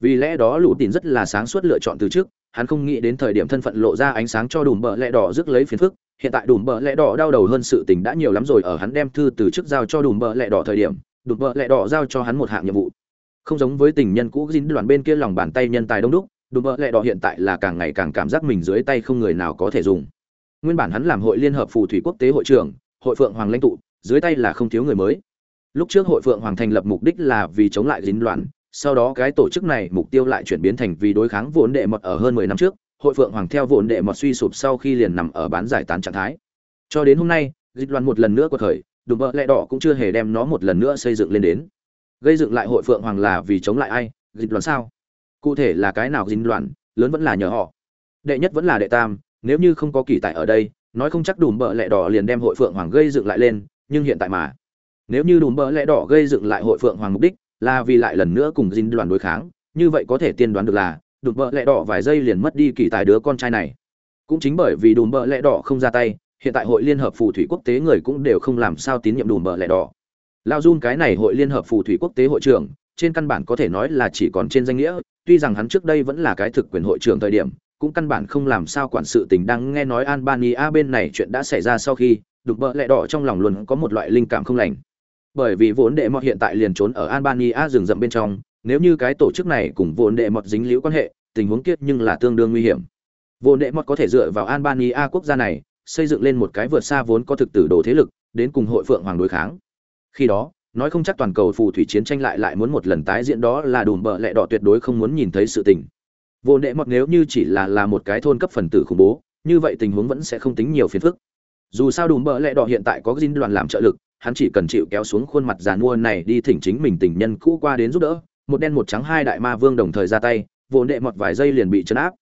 Vì lẽ đó lũ tỉn rất là sáng suốt lựa chọn từ trước, hắn không nghĩ đến thời điểm thân phận lộ ra ánh sáng cho đùm bờ lẽ đỏ rước lấy phiền phức, hiện tại đùm bờ lẽ đỏ đau đầu hơn sự tình đã nhiều lắm rồi, ở hắn đem thư từ trước giao cho đùm bờ lẽ đỏ thời điểm, đùm bờ lẽ đỏ giao cho hắn một hạng nhiệm vụ. Không giống với tình nhân cũ dính đoàn bên kia lòng bàn tay nhân tài đông đúc, đùm bờ lẽ đỏ hiện tại là càng ngày càng cảm giác mình dưới tay không người nào có thể dùng. Nguyên bản hắn làm hội liên hợp phù thủy quốc tế hội trưởng, hội phượng hoàng lãnh tụ dưới tay là không thiếu người mới. Lúc trước hội phượng hoàng thành lập mục đích là vì chống lại dính loạn, sau đó cái tổ chức này mục tiêu lại chuyển biến thành vì đối kháng vốn đệ mật ở hơn mười năm trước, hội phượng hoàng theo vốn đệ mật suy sụp sau khi liền nằm ở bán giải tán trạng thái. Cho đến hôm nay dịch loạn một lần nữa quật khởi, đùm bợ lẹ đỏ cũng chưa hề đem nó một lần nữa xây dựng lên đến. Gây dựng lại hội phượng hoàng là vì chống lại ai? Dịch loạn sao? Cụ thể là cái nào dính loạn? Lớn vẫn là nhờ họ. Đệ nhất vẫn là đệ tam, nếu như không có kỳ tại ở đây, nói không chắc đùm bợ lẹ đỏ liền đem hội phượng hoàng gây dựng lại lên nhưng hiện tại mà. Nếu như đùm bỡ lẹ đỏ gây dựng lại hội phượng hoàng mục đích là vì lại lần nữa cùng dinh đoàn đối kháng như vậy có thể tiên đoán được là đùm bỡ lẹ đỏ vài giây liền mất đi kỳ tài đứa con trai này. Cũng chính bởi vì đùm bỡ lẹ đỏ không ra tay hiện tại hội liên hợp phù thủy quốc tế người cũng đều không làm sao tín nhiệm đùm bỡ lẹ đỏ. Lao dun cái này hội liên hợp phù thủy quốc tế hội trưởng trên căn bản có thể nói là chỉ còn trên danh nghĩa tuy rằng hắn trước đây vẫn là cái thực quyền hội trưởng thời điểm cũng căn bản không làm sao quản sự tình. Đang nghe nói Albania bên này chuyện đã xảy ra sau khi, đục bợ lẹ đỏ trong lòng luôn có một loại linh cảm không lành. Bởi vì vốn đệ mọt hiện tại liền trốn ở Albania rừng rậm bên trong, nếu như cái tổ chức này cùng vốn đệ mọt dính liễu quan hệ, tình huống kiết nhưng là tương đương nguy hiểm. Vốn đệ mọt có thể dựa vào Albania quốc gia này, xây dựng lên một cái vượt xa vốn có thực tử đồ thế lực đến cùng hội phượng hoàng đối kháng khi đó nói không chắc toàn cầu phù thủy chiến tranh lại lại muốn một lần tái diễn đó là đùm bợ lẹ đỏ tuyệt đối không muốn nhìn thấy sự tình vô nệ mọt nếu như chỉ là là một cái thôn cấp phần tử khủng bố như vậy tình huống vẫn sẽ không tính nhiều phiền phức dù sao đùm bợ lẹ đỏ hiện tại có dinh đoàn làm trợ lực, hắn chỉ cần chịu kéo xuống khuôn mặt giàn mua này đi thỉnh chính mình tình nhân cũ qua đến giúp đỡ, một đen một trắng hai đại ma vương đồng thời ra tay vô đệ mọt vài giây liền bị chấn áp.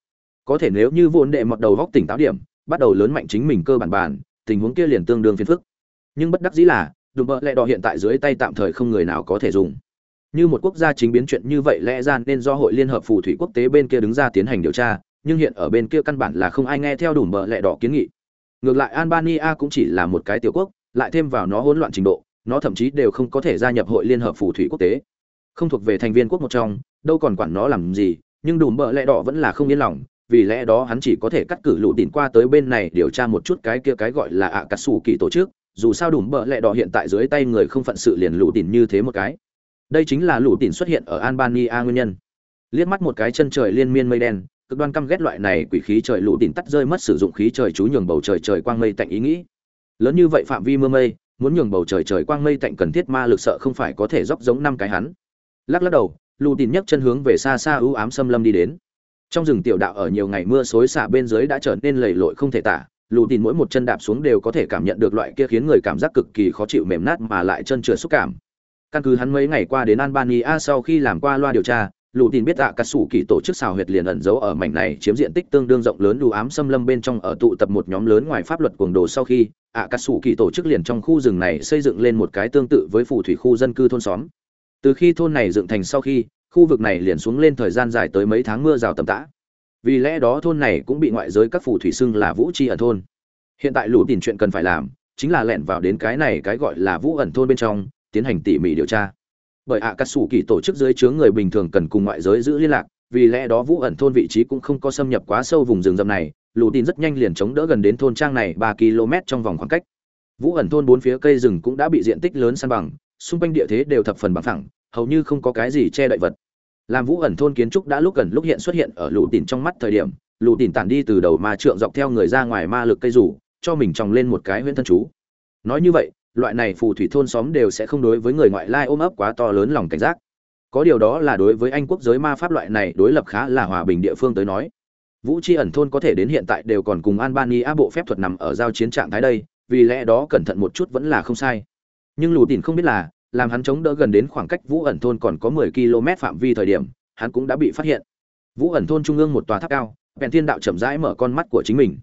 Có thể nếu như vô đệ mọt đầu góc tỉnh táo điểm, bắt đầu lớn mạnh chính mình cơ bản bản, tình huống kia liền tương đương phiền phức. Nhưng bất đắc dĩ là, đùm bợ lẹ đỏ hiện tại dưới tay tạm thời không người nào có thể dùng. Như một quốc gia chính biến chuyện như vậy lẽ ra nên do hội liên hợp phù thủy quốc tế bên kia đứng ra tiến hành điều tra, nhưng hiện ở bên kia căn bản là không ai nghe theo đùm bợ lẹ đỏ kiến nghị ngược lại albania cũng chỉ là một cái tiểu quốc, lại thêm vào nó hỗn loạn trình độ, nó thậm chí đều không có thể gia nhập hội liên hợp phù thủy quốc tế. Không thuộc về thành viên quốc một trong, đâu còn quản nó làm gì, nhưng đùm bợ lẹ đỏ vẫn là không yên lòng, vì lẽ đó hắn chỉ có thể cắt cử lũ đỉnh qua tới bên này điều tra một chút cái kia cái gọi là ạ cà sủ kỳ tổ chức, dù sao đùm bợ lẹ đỏ hiện tại dưới tay người không phận sự liền lũ đỉnh như thế một cái. Đây chính là lũ đỉnh xuất hiện ở albania nguyên nhân. Liếc mắt một cái chân trời liên miên mây đen cực đoan căm ghét loại này quỷ khí trời lũ đỉnh tắt rơi mất sử dụng khí trời chú nhường bầu trời trời quang mây tạnh ý nghĩ. Lớn như vậy phạm vi mưa mây, muốn nhường bầu trời trời quang mây tạnh cần thiết ma lực sợ không phải có thể dốc giống năm cái hắn. Lắc lắc đầu, lũ đỉnh nhấc chân hướng về xa xa ưu ám xâm lâm đi đến. Trong rừng tiểu đạo ở nhiều ngày mưa xối xả bên dưới đã trở nên lầy lội không thể tả lù đỉnh mỗi một chân đạp xuống đều có thể cảm nhận được loại kia khiến người cảm giác cực kỳ khó chịu mềm nát mà lại chân trượt xúc cảm. Căn cứ hắn mấy ngày qua đến albania sau khi làm qua loa điều tra lù tin biết ạ, cà sủ kỳ tổ chức xào huyệt liền ẩn giấu ở mảnh này chiếm diện tích tương đương rộng lớn đủ ám xâm lâm bên trong ở tụ tập một nhóm lớn ngoài pháp luật cuồng đồ sau khi, ạ, cà sủ kỳ tổ chức liền trong khu rừng này xây dựng lên một cái tương tự với phù thủy khu dân cư thôn xóm. Từ khi thôn này dựng thành sau khi, khu vực này liền xuống lên thời gian dài tới mấy tháng mưa rào tầm tã. Vì lẽ đó thôn này cũng bị ngoại giới các phù thủy xưng là vũ tri ẩn thôn. Hiện tại lũ tìm chuyện cần phải làm, chính là lẻn vào đến cái này cái gọi là vũ ẩn thôn bên trong, tiến hành tỉ mỉ điều tra bởi ạ à, cắt xù kỳ tổ chức dưới chướng người bình thường cần cùng ngoại giới giữ liên lạc vì lẽ đó vũ ẩn thôn vị trí cũng không có xâm nhập quá sâu vùng rừng rậm này lù tin rất nhanh liền chống đỡ gần đến thôn trang này ba km trong vòng khoảng cách. Vũ ẩn thôn bốn phía cây rừng cũng đã bị diện tích lớn san bằng xung quanh địa thế đều thập phần bằng thẳng hầu như không có cái gì che đậy vật. Làm vũ ẩn thôn kiến trúc đã lúc gần lúc hiện xuất hiện ở lù tin trong mắt thời điểm lù tin tản đi từ đầu ma trượng dọc theo người ra ngoài ma lực cây rủ cho mình trồng lên một cái huyễn thân chú. Nói như vậy loại này phù thủy thôn xóm đều sẽ không đối với người ngoại lai ôm ấp quá to lớn lòng cảnh giác có điều đó là đối với anh quốc giới ma pháp loại này đối lập khá là hòa bình địa phương tới nói vũ tri ẩn thôn có thể đến hiện tại đều còn cùng albania bộ phép thuật nằm ở giao chiến trạng thái đây vì lẽ đó cẩn thận một chút vẫn là không sai nhưng lù tìn không biết là làm hắn chống đỡ gần đến khoảng cách Vũ ẩn thôn còn có 10 km phạm vi thời điểm, hắn cũng đã bị phát hiện. Vũ ẩn thôn trung ương một tòa tháp cao, Bèn Thiên đạo chậm rãi mở con mắt của chính mình.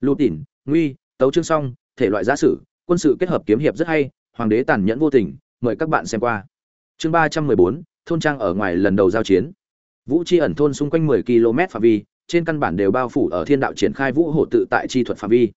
Lù Tỉnh, Nguy, tấu chương xong, thể loại giả sử, quân sự kết hợp kiếm hiệp rất hay, hoàng đế tàn nhẫn vô tình, mời các bạn xem qua. Chương 314, thôn trang ở ngoài lần đầu giao chiến. Vũ Chi ẩn thôn xung quanh 10 km phạm vi, trên căn bản đều bao phủ ở thiên đạo triển khai vũ hổ tự tại chi thuật phạm vi.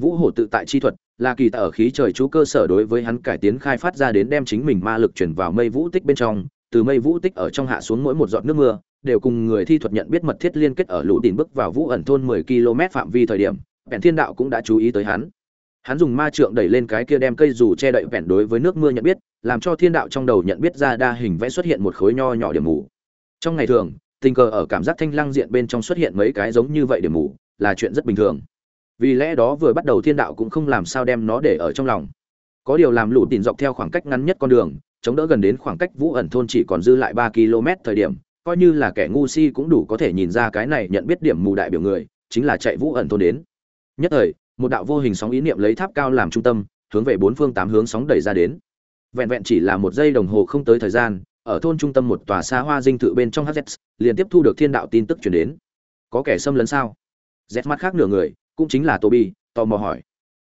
Vũ hổ tự tại chi thuật là kỳ tại ở khí trời chú cơ sở đối với hắn cải tiến khai phát ra đến đem chính mình ma lực chuyển vào mây vũ tích bên trong từ mây vũ tích ở trong hạ xuống mỗi một giọt nước mưa đều cùng người thi thuật nhận biết mật thiết liên kết ở lũ đỉnh bước vào vũ ẩn thôn 10 km phạm vi thời điểm bèn thiên đạo cũng đã chú ý tới hắn hắn dùng ma trượng đẩy lên cái kia đem cây dù che đậy vẹn đối với nước mưa nhận biết, làm cho thiên đạo trong đầu nhận biết ra đa hình vẽ xuất hiện một khối nho nhỏ điểm mù. Trong ngày thường, tình cờ ở cảm giác thanh lăng diện bên trong xuất hiện mấy cái giống như vậy điểm mù, là chuyện rất bình thường. Vì lẽ đó vừa bắt đầu thiên đạo cũng không làm sao đem nó để ở trong lòng. Có điều làm lũ tìm dọc theo khoảng cách ngắn nhất con đường, chống đỡ gần đến khoảng cách vũ ẩn thôn chỉ còn dư lại ba km thời điểm, coi như là kẻ ngu si cũng đủ có thể nhìn ra cái này nhận biết điểm mù đại biểu người, chính là chạy vũ ẩn thôn đến. Nhất thời một đạo vô hình sóng ý niệm lấy tháp cao làm trung tâm hướng về bốn phương tám hướng sóng đẩy ra đến vẹn vẹn chỉ là một giây đồng hồ không tới thời gian ở thôn trung tâm một tòa xa hoa dinh thự bên trong hz liền tiếp thu được thiên đạo tin tức chuyển đến có kẻ xâm lấn sao z mắt khác nửa người cũng chính là Toby, tò mò hỏi.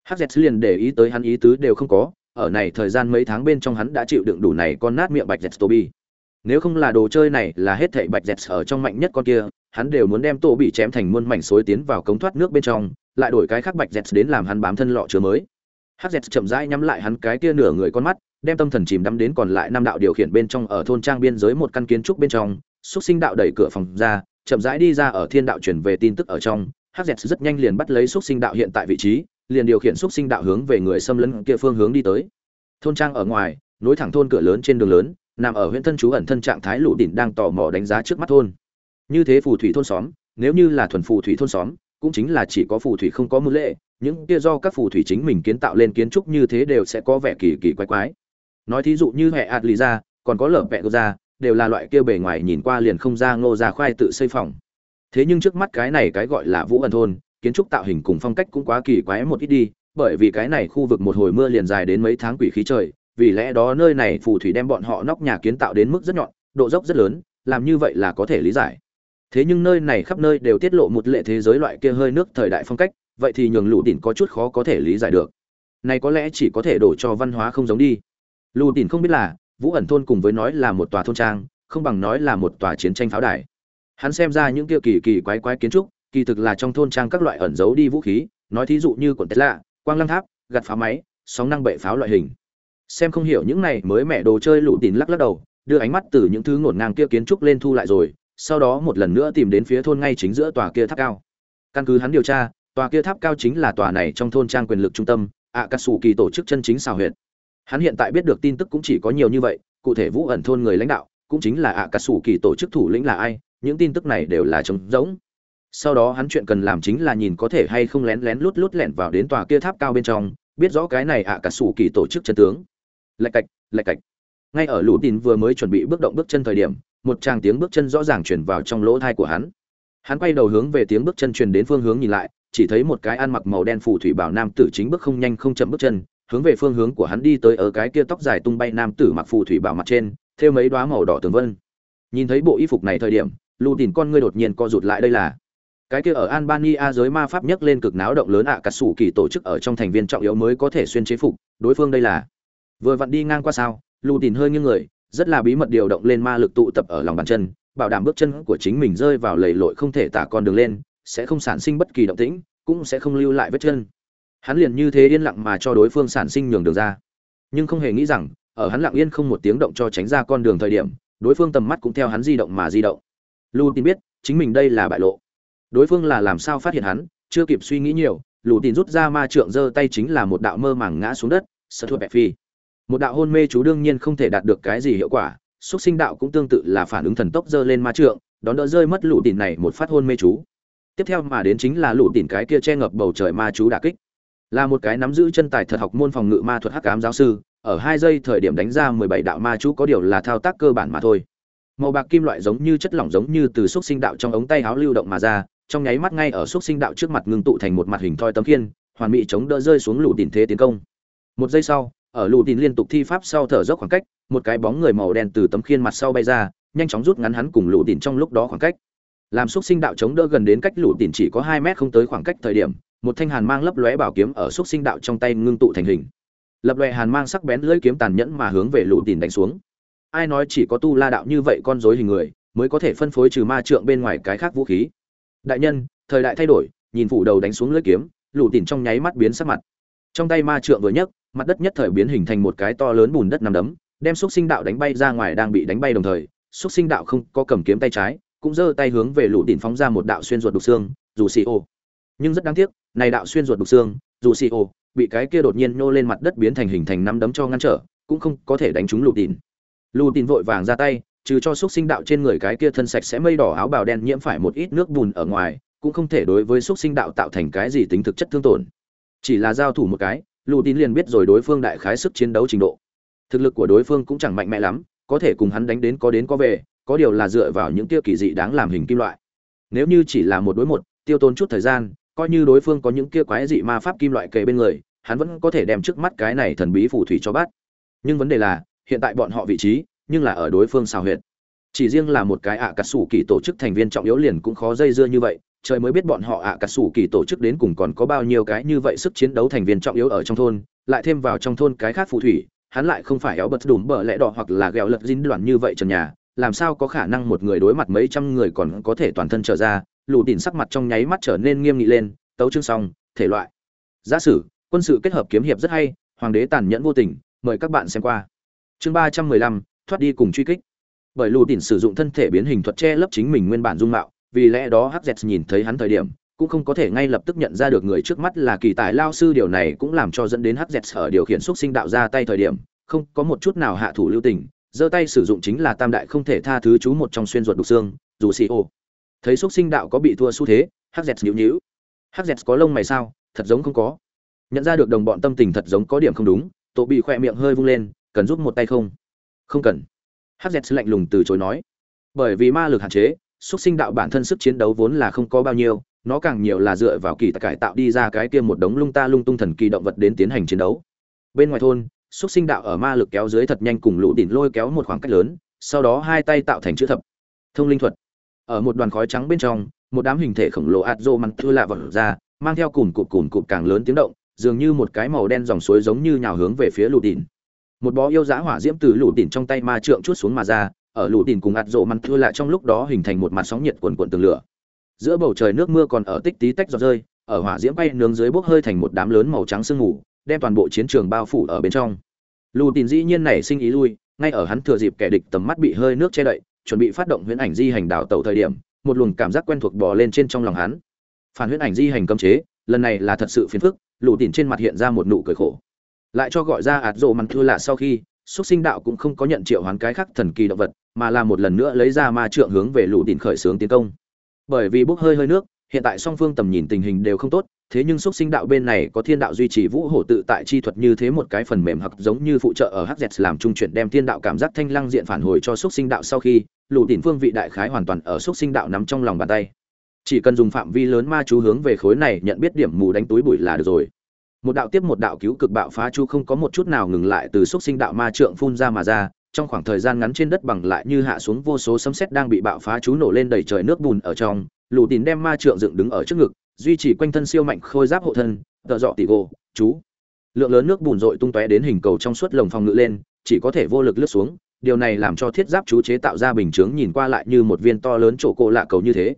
Hz liền để ý tới hắn ý tứ đều không có, ở này thời gian mấy tháng bên trong hắn đã chịu đựng đủ này con nát miệng bạch dẹt Toby. Nếu không là đồ chơi này là hết thảy bạch dẹt ở trong mạnh nhất con kia, hắn đều muốn đem tổ bị chém thành muôn mảnh xối tiến vào cống thoát nước bên trong, lại đổi cái khác bạch dẹt đến làm hắn bám thân lọ chứa mới. Hắc dẹt chậm rãi nhắm lại hắn cái kia nửa người con mắt, đem tâm thần chìm đắm đến còn lại năm đạo điều khiển bên trong ở thôn trang biên giới một căn kiến trúc bên trong, xúc sinh đạo đẩy cửa phòng ra, chậm rãi đi ra ở thiên đạo truyền về tin tức ở trong, Hắc dẹt rất nhanh liền bắt lấy xúc sinh đạo hiện tại vị trí liền điều khiển xúc sinh đạo hướng về người xâm lấn kia phương hướng đi tới. Thôn trang ở ngoài nối thẳng thôn cửa lớn trên đường lớn nằm ở huyện thân chú ẩn thân trạng thái lũ đỉnh đang tò mò đánh giá trước mắt thôn như thế phù thủy thôn xóm, nếu như là thuần phù thủy thôn xóm, cũng chính là chỉ có phù thủy không có mưu lệ, những kia do các phù thủy chính mình kiến tạo lên kiến trúc như thế đều sẽ có vẻ kỳ kỳ quái quái. Nói thí dụ như hệ ạt lì ra, còn có lở vẹ ra, đều là loại kia bề ngoài nhìn qua liền không ra ngô ra khoai tự xây phòng. Thế nhưng trước mắt cái này cái gọi là vũ ẩn thôn, kiến trúc tạo hình cùng phong cách cũng quá kỳ quái một ít đi, bởi vì cái này khu vực một hồi mưa liền dài đến mấy tháng quỷ khí trời, vì lẽ đó nơi này phù thủy đem bọn họ nóc nhà kiến tạo đến mức rất nhọn, độ dốc rất lớn, làm như vậy là có thể lý giải thế nhưng nơi này khắp nơi đều tiết lộ một lệ thế giới loại kia hơi nước thời đại phong cách, vậy thì nhường lũ đỉnh có chút khó có thể lý giải được. Này có lẽ chỉ có thể đổ cho văn hóa không giống đi. Lũ đỉnh không biết là, vũ ẩn thôn cùng với nói là một tòa thôn trang, không bằng nói là một tòa chiến tranh pháo đài. Hắn xem ra những kia kỳ kỳ quái quái kiến trúc, kỳ thực là trong thôn trang các loại ẩn giấu đi vũ khí, nói thí dụ như quần lạ, quang lăng tháp gặt phá máy, sóng năng bệ pháo loại hình. Xem không hiểu những này mới mẹ đồ chơi lũ tín lắc lắc đầu, đưa ánh mắt từ những thứ ngổn ngang kia kiến trúc lên thu lại rồi sau đó một lần nữa tìm đến phía thôn ngay chính giữa tòa kia tháp cao. Căn cứ hắn điều tra, tòa kia tháp cao chính là tòa này trong thôn trang quyền lực trung tâm ạ cà sủ kỳ tổ chức chân chính xào huyệt. Hắn hiện tại biết được tin tức cũng chỉ có nhiều như vậy, cụ thể vũ ẩn thôn người lãnh đạo, cũng chính là ạ cà sủ kỳ tổ chức thủ lĩnh là ai, những tin tức này đều là trống rỗng. Sau đó hắn chuyện cần làm chính là nhìn có thể hay không lén lén lút lút lẻn vào đến tòa kia tháp cao bên trong, biết rõ cái này ạ cà sủ kỳ tổ chức chân tướng. Lạch cạch lạch cạch. Ngay ở lũ tin vừa mới chuẩn bị bước động bước chân thời điểm một tràng tiếng bước chân rõ ràng chuyển vào trong lỗ thai của hắn. Hắn quay đầu hướng về tiếng bước chân truyền đến phương hướng nhìn lại chỉ thấy một cái ăn mặc màu đen phù thủy bảo nam tử chính bước không nhanh không chậm bước chân hướng về phương hướng của hắn đi tới ở cái kia tóc dài tung bay nam tử mặc phù thủy bảo mặt trên thêu mấy đoá màu đỏ tường vân. Nhìn thấy bộ y phục này thời điểm lù tìm con ngươi đột nhiên co rụt lại đây là. Cái kia ở albania giới ma pháp nhấc lên cực náo động lớn ạ à, cả sủ kỳ tổ chức ở trong thành viên trọng yếu mới có thể xuyên chế phục đối phương đây là. Vừa vặn đi ngang qua sao lù tìm hơi nghiêng người rất là bí mật điều động lên ma lực tụ tập ở lòng bàn chân, bảo đảm bước chân của chính mình rơi vào lầy lội không thể tả con đường lên, sẽ không sản sinh bất kỳ động tĩnh, cũng sẽ không lưu lại vết chân. Hắn liền như thế yên lặng mà cho đối phương sản sinh nhường đường ra. Nhưng không hề nghĩ rằng, ở hắn lặng yên không một tiếng động cho tránh ra con đường thời điểm, đối phương tầm mắt cũng theo hắn di động mà di động. Lù tin biết, chính mình đây là bại lộ. Đối phương là làm sao phát hiện hắn, chưa kịp suy nghĩ nhiều, lù tin rút ra ma trượng giơ tay chính là một đạo mơ màng ngã xuống đất, sợ thua bẹp phi một đạo hôn mê chú đương nhiên không thể đạt được cái gì hiệu quả, xúc sinh đạo cũng tương tự là phản ứng thần tốc dơ lên ma trượng, đón đỡ rơi mất lũ đỉnh này một phát hôn mê chú. Tiếp theo mà đến chính là lũ đỉnh cái kia che ngập bầu trời ma chú đả kích. Là một cái nắm giữ chân tài thật học môn phòng ngự ma thuật hắc ám giáo sư, ở hai giây thời điểm đánh ra mười bảy đạo ma chú có điều là thao tác cơ bản mà thôi. Màu bạc kim loại giống như chất lỏng giống như từ xúc sinh đạo trong ống tay áo lưu động mà ra, trong nháy mắt ngay ở xúc sinh đạo trước mặt ngưng tụ thành một mặt hình thoi tấm khiên, hoàn mỹ chống đỡ rơi xuống lũ đỉnh thế tiến công. Một giây sau ở lù tin liên tục thi pháp sau thở dốc khoảng cách, một cái bóng người màu đen từ tấm khiên mặt sau bay ra, nhanh chóng rút ngắn hắn cùng lù tin trong lúc đó khoảng cách. Làm xúc sinh đạo chống đỡ gần đến cách lù tin chỉ có hai mét không tới khoảng cách thời điểm, một thanh hàn mang lấp lóe bảo kiếm ở xúc sinh đạo trong tay ngưng tụ thành hình. Lập lòe hàn mang sắc bén lưỡi kiếm tàn nhẫn mà hướng về lù tin đánh xuống. Ai nói chỉ có tu la đạo như vậy con rối hình người, mới có thể phân phối trừ ma trượng bên ngoài cái khác vũ khí? Đại nhân, thời đại thay đổi, nhìn phủ đầu đánh xuống lưỡi kiếm, lù tin trong nháy mắt biến sắc mặt. Trong tay ma trượng vừa nhấc mặt đất nhất thời biến hình thành một cái to lớn bùn đất nằm đấm, đem xúc sinh đạo đánh bay ra ngoài đang bị đánh bay đồng thời, xúc sinh đạo không có cầm kiếm tay trái, cũng giơ tay hướng về lũ tìm phóng ra một đạo xuyên ruột đục xương, dù xì ô. Nhưng rất đáng tiếc, này đạo xuyên ruột đục xương, dù xì ô, bị cái kia đột nhiên nhô lên mặt đất biến thành hình thành nắm đấm cho ngăn trở, cũng không có thể đánh trúng lũ tìm lũ tin vội vàng ra tay, trừ cho xúc sinh đạo trên người cái kia thân sạch sẽ mây đỏ áo bào đen nhiễm phải một ít nước bùn ở ngoài, cũng không thể đối với xúc sinh đạo tạo thành cái gì tính thực chất thương tổn. Chỉ là giao thủ một cái lù tín liền biết rồi đối phương đại khái sức chiến đấu trình độ. Thực lực của đối phương cũng chẳng mạnh mẽ lắm, có thể cùng hắn đánh đến có đến có về, có điều là dựa vào những tiêu kỳ dị đáng làm hình kim loại. Nếu như chỉ là một đối một, tiêu tốn chút thời gian, coi như đối phương có những kia quái dị ma pháp kim loại kề bên người, hắn vẫn có thể đem trước mắt cái này thần bí phù thủy cho bắt. Nhưng vấn đề là, hiện tại bọn họ vị trí, nhưng là ở đối phương xào huyệt. Chỉ riêng là một cái ạ à cà sủ kỳ tổ chức thành viên trọng yếu liền cũng khó dây dưa như vậy trời mới biết bọn họ ạ à cà sủ kỳ tổ chức đến cùng còn có bao nhiêu cái như vậy sức chiến đấu thành viên trọng yếu ở trong thôn, lại thêm vào trong thôn cái khác phù thủy, hắn lại không phải éo bật đùm bờ lẽ đỏ hoặc là ghẹo lật dính đoạn như vậy trần nhà, làm sao có khả năng một người đối mặt mấy trăm người còn có thể toàn thân trở ra, lù đỉnh sắc mặt trong nháy mắt trở nên nghiêm nghị lên, tấu chương xong, thể loại. Giả sử, quân sự kết hợp kiếm hiệp rất hay, hoàng đế tàn nhẫn vô tình, mời các bạn xem qua. Chương ba trăm mười lăm, thoát đi cùng truy kích. Bởi lù đỉnh sử dụng thân thể biến hình thuật che lấp chính mình nguyên bản dung mạo vì lẽ đó hz nhìn thấy hắn thời điểm, cũng không có thể ngay lập tức nhận ra được người trước mắt là kỳ tài lao sư. Điều này cũng làm cho dẫn đến hz ở điều khiển xúc sinh đạo ra tay thời điểm, không có một chút nào hạ thủ lưu tình, giơ tay sử dụng chính là tam đại không thể tha thứ chú một trong xuyên ruột đục xương, dù xì ô. Thấy xúc sinh đạo có bị thua xu thế hz nhíu nhíu. Dẹt có lông mày sao? Thật giống không có. Nhận ra được đồng bọn tâm tình thật giống có điểm không đúng tổ bị khỏe miệng hơi vung lên, cần giúp một tay không? Không cần. Hz lạnh lùng từ chối nói. Bởi vì ma lực hạn chế xuất sinh đạo bản thân sức chiến đấu vốn là không có bao nhiêu, nó càng nhiều là dựa vào kỳ cải tạo đi ra cái kia một đống lung ta lung tung thần kỳ động vật đến tiến hành chiến đấu. Bên ngoài thôn xuất sinh đạo ở ma lực kéo dưới thật nhanh cùng lũ đỉnh lôi kéo một khoảng cách lớn, sau đó hai tay tạo thành chữ thập. Thông linh thuật. Ở một đoàn khói trắng bên trong, một đám hình thể khổng lồ ạt rô măng thư lạ vật ra, mang theo cùn cụt cùn cụt càng lớn tiếng động, dường như một cái màu đen dòng suối giống như nhào hướng về phía lũ đỉnh. Một bó yêu dã hỏa diễm từ lũ đỉnh trong tay ma trượng chút xuống mà ra ở lũ đỉnh cùng ạt rộ mặn thưa lạ trong lúc đó hình thành một mặt sóng nhiệt cuồn cuộn tường lửa. Giữa bầu trời nước mưa còn ở tích tí tách giọt rơi, ở hỏa diễm bay nướng dưới bốc hơi thành một đám lớn màu trắng sương mù, đem toàn bộ chiến trường bao phủ ở bên trong. Lù tín dĩ nhiên nảy sinh ý lui, ngay ở hắn thừa dịp kẻ địch tầm mắt bị hơi nước che đậy, chuẩn bị phát động huyễn ảnh di hành đảo tàu thời điểm, một luồng cảm giác quen thuộc bò lên trên trong lòng hắn. Phản huyễn ảnh di hành cấm chế, lần này là thật sự phiền phức lù tín trên mặt hiện ra một nụ cười khổ. Lại cho gọi ra ạt rộ mặn thưa lạ sau khi xuất sinh đạo cũng không có nhận triệu hoán cái khác thần kỳ động vật, mà là một lần nữa lấy ra ma trượng hướng về lũ đỉnh khởi xướng tiến công. Bởi vì bốc hơi hơi nước, hiện tại song phương tầm nhìn tình hình đều không tốt, thế nhưng xuất sinh đạo bên này có thiên đạo duy trì vũ hổ tự tại chi thuật như thế một cái phần mềm hặc giống như phụ trợ ở hz làm trung chuyển đem thiên đạo cảm giác thanh lăng diện phản hồi cho xuất sinh đạo sau khi, lũ đỉnh phương vị đại khái hoàn toàn ở xuất sinh đạo nắm trong lòng bàn tay. Chỉ cần dùng phạm vi lớn ma chú hướng về khối này nhận biết điểm mù đánh túi bụi là được rồi một đạo tiếp một đạo cứu cực bạo phá chu không có một chút nào ngừng lại từ xuất sinh đạo ma trượng phun ra mà ra, trong khoảng thời gian ngắn trên đất bằng lại như hạ xuống vô số sấm sét đang bị bạo phá chú nổ lên đầy trời nước bùn ở trong, lù tín đem ma trượng dựng đứng ở trước ngực, duy trì quanh thân siêu mạnh khôi giáp hộ thân, tợ dọ tỉ gô chú. Lượng lớn nước bùn rội tung tóe đến hình cầu trong suốt lồng phòng ngự lên, chỉ có thể vô lực lướt xuống, điều này làm cho thiết giáp chú chế tạo ra bình chướng nhìn qua lại như một viên to lớn chỗ cổ lạ cầu như thế.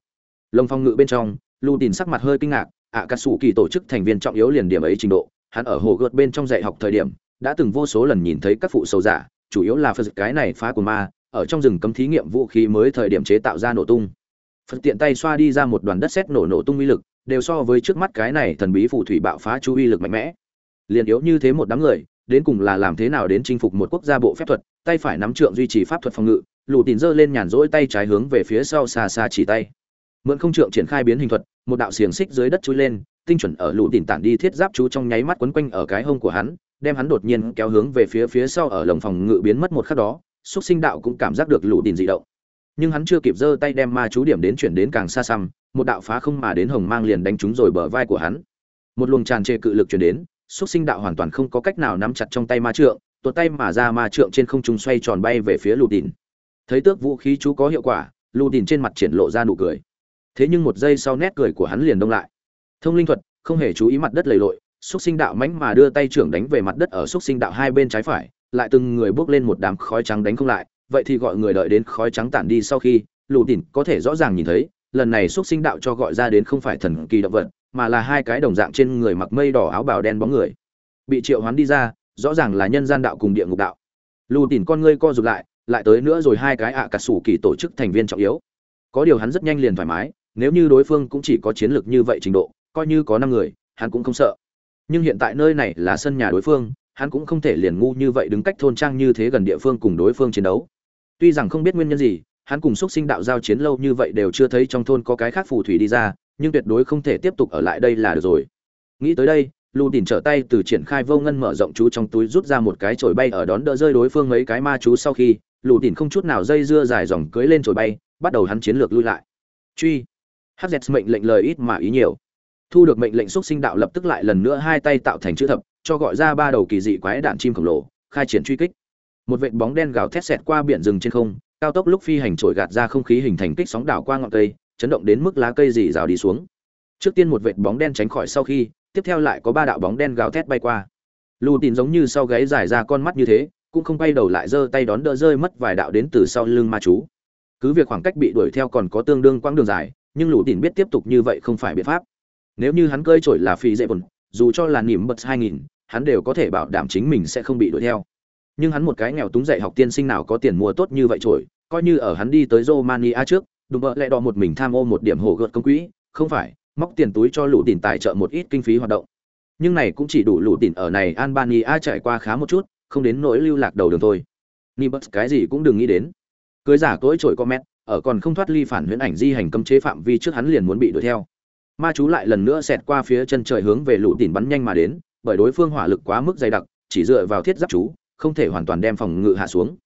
Lồng phòng ngự bên trong, lù tín sắc mặt hơi kinh ngạc ạ cà sủ kỳ tổ chức thành viên trọng yếu liền điểm ấy trình độ. Hắn ở hồ gợt bên trong dạy học thời điểm, đã từng vô số lần nhìn thấy các phụ sầu giả, chủ yếu là phật cái này phá của ma, ở trong rừng cấm thí nghiệm vũ khí mới thời điểm chế tạo ra nổ tung. Phật tiện tay xoa đi ra một đoàn đất sét nổ nổ tung uy lực, đều so với trước mắt cái này thần bí phù thủy bạo phá chú uy lực mạnh mẽ. Liền yếu như thế một đám người, đến cùng là làm thế nào đến chinh phục một quốc gia bộ phép thuật, tay phải nắm trượng duy trì pháp thuật phòng ngự, lù tìm giơ lên nhàn rỗi tay trái hướng về phía sau xa xa chỉ tay mượn không trượng triển khai biến hình thuật, một đạo xiềng xích dưới đất chui lên, tinh chuẩn ở lũ đỉnh tản đi thiết giáp chú trong nháy mắt quấn quanh ở cái hông của hắn, đem hắn đột nhiên kéo hướng về phía phía sau ở lồng phòng ngự biến mất một khắc đó, xúc sinh đạo cũng cảm giác được lũ đỉnh dị động. Nhưng hắn chưa kịp giơ tay đem ma chú điểm đến chuyển đến càng xa xăm, một đạo phá không mà đến hồng mang liền đánh trúng rồi bờ vai của hắn. Một luồng tràn trề cự lực chuyển đến, xúc sinh đạo hoàn toàn không có cách nào nắm chặt trong tay ma trượng, tuột tay mà ra ma trượng trên không trung xoay tròn bay về phía lù tìn thấy tước vũ khí chú có hiệu quả lù tìn trên mặt triển lộ ra nụ cười thế nhưng một giây sau nét cười của hắn liền đông lại. Thông linh thuật, không hề chú ý mặt đất lầy lội, xúc sinh đạo mánh mà đưa tay trưởng đánh về mặt đất ở xúc sinh đạo hai bên trái phải, lại từng người bước lên một đám khói trắng đánh không lại, vậy thì gọi người đợi đến khói trắng tản đi sau khi lù tỉn có thể rõ ràng nhìn thấy, lần này xúc sinh đạo cho gọi ra đến không phải thần kỳ động vật, mà là hai cái đồng dạng trên người mặc mây đỏ áo bào đen bóng người. Bị triệu hoán đi ra, rõ ràng là nhân gian đạo cùng địa ngục đạo. Lù tỉn con ngươi co rụt lại lại tới nữa rồi hai cái ạ à cà sủ kỳ tổ chức thành viên trọng yếu. Có điều hắn rất nhanh liền thoải mái nếu như đối phương cũng chỉ có chiến lược như vậy trình độ, coi như có năm người, hắn cũng không sợ. Nhưng hiện tại nơi này là sân nhà đối phương, hắn cũng không thể liền ngu như vậy đứng cách thôn trang như thế gần địa phương cùng đối phương chiến đấu. Tuy rằng không biết nguyên nhân gì, hắn cùng xuất sinh đạo giao chiến lâu như vậy đều chưa thấy trong thôn có cái khác phù thủy đi ra, nhưng tuyệt đối không thể tiếp tục ở lại đây là được rồi. Nghĩ tới đây, lù tìm trở tay từ triển khai vô ngân mở rộng chú trong túi rút ra một cái chổi bay ở đón đỡ rơi đối phương mấy cái ma chú sau khi, lù tìm không chút nào dây dưa dài dòng cưới lên chổi bay, bắt đầu hắn chiến lược lui lại. Truy hz mệnh lệnh lời ít mà ý nhiều. Thu được mệnh lệnh xúc sinh đạo lập tức lại lần nữa hai tay tạo thành chữ thập, cho gọi ra ba đầu kỳ dị quái đạn chim khổng lồ, khai triển truy kích. Một vệt bóng đen gào thét xẹt qua biển rừng trên không, cao tốc lúc phi hành trổi gạt ra không khí hình thành kích sóng đảo qua ngọn cây, chấn động đến mức lá cây dì rào đi xuống. Trước tiên một vệt bóng đen tránh khỏi sau khi, tiếp theo lại có ba đạo bóng đen gào thét bay qua. Lù tìm giống như sau gáy dài ra con mắt như thế, cũng không bay đầu lại giơ tay đón đỡ rơi mất vài đạo đến từ sau lưng ma chú. Cứ việc khoảng cách bị đuổi theo còn có tương đương quãng đường dài nhưng lũ tỉn biết tiếp tục như vậy không phải biện pháp. Nếu như hắn cơi trổi là phi dễ bùn dù cho là niềm bật hai nghìn hắn đều có thể bảo đảm chính mình sẽ không bị đuổi theo. Nhưng hắn một cái nghèo túng dạy học tiên sinh nào có tiền mua tốt như vậy trổi coi như ở hắn đi tới romania trước đùm bợ lẹ đỏ một mình tham ô một điểm hồ gợt công quỹ không phải móc tiền túi cho lũ tỉn tài trợ một ít kinh phí hoạt động. Nhưng này cũng chỉ đủ lũ tỉn ở này albania trải qua khá một chút không đến nỗi lưu lạc đầu đường thôi. Nibus cái gì cũng đừng nghĩ đến. Cưới giả cỗi trội comment, ở còn không thoát ly phản huyễn ảnh di hành cấm chế phạm vi trước hắn liền muốn bị đuổi theo. Ma chú lại lần nữa xẹt qua phía chân trời hướng về lũ tìn bắn nhanh mà đến, bởi đối phương hỏa lực quá mức dày đặc, chỉ dựa vào thiết giáp chú, không thể hoàn toàn đem phòng ngự hạ xuống.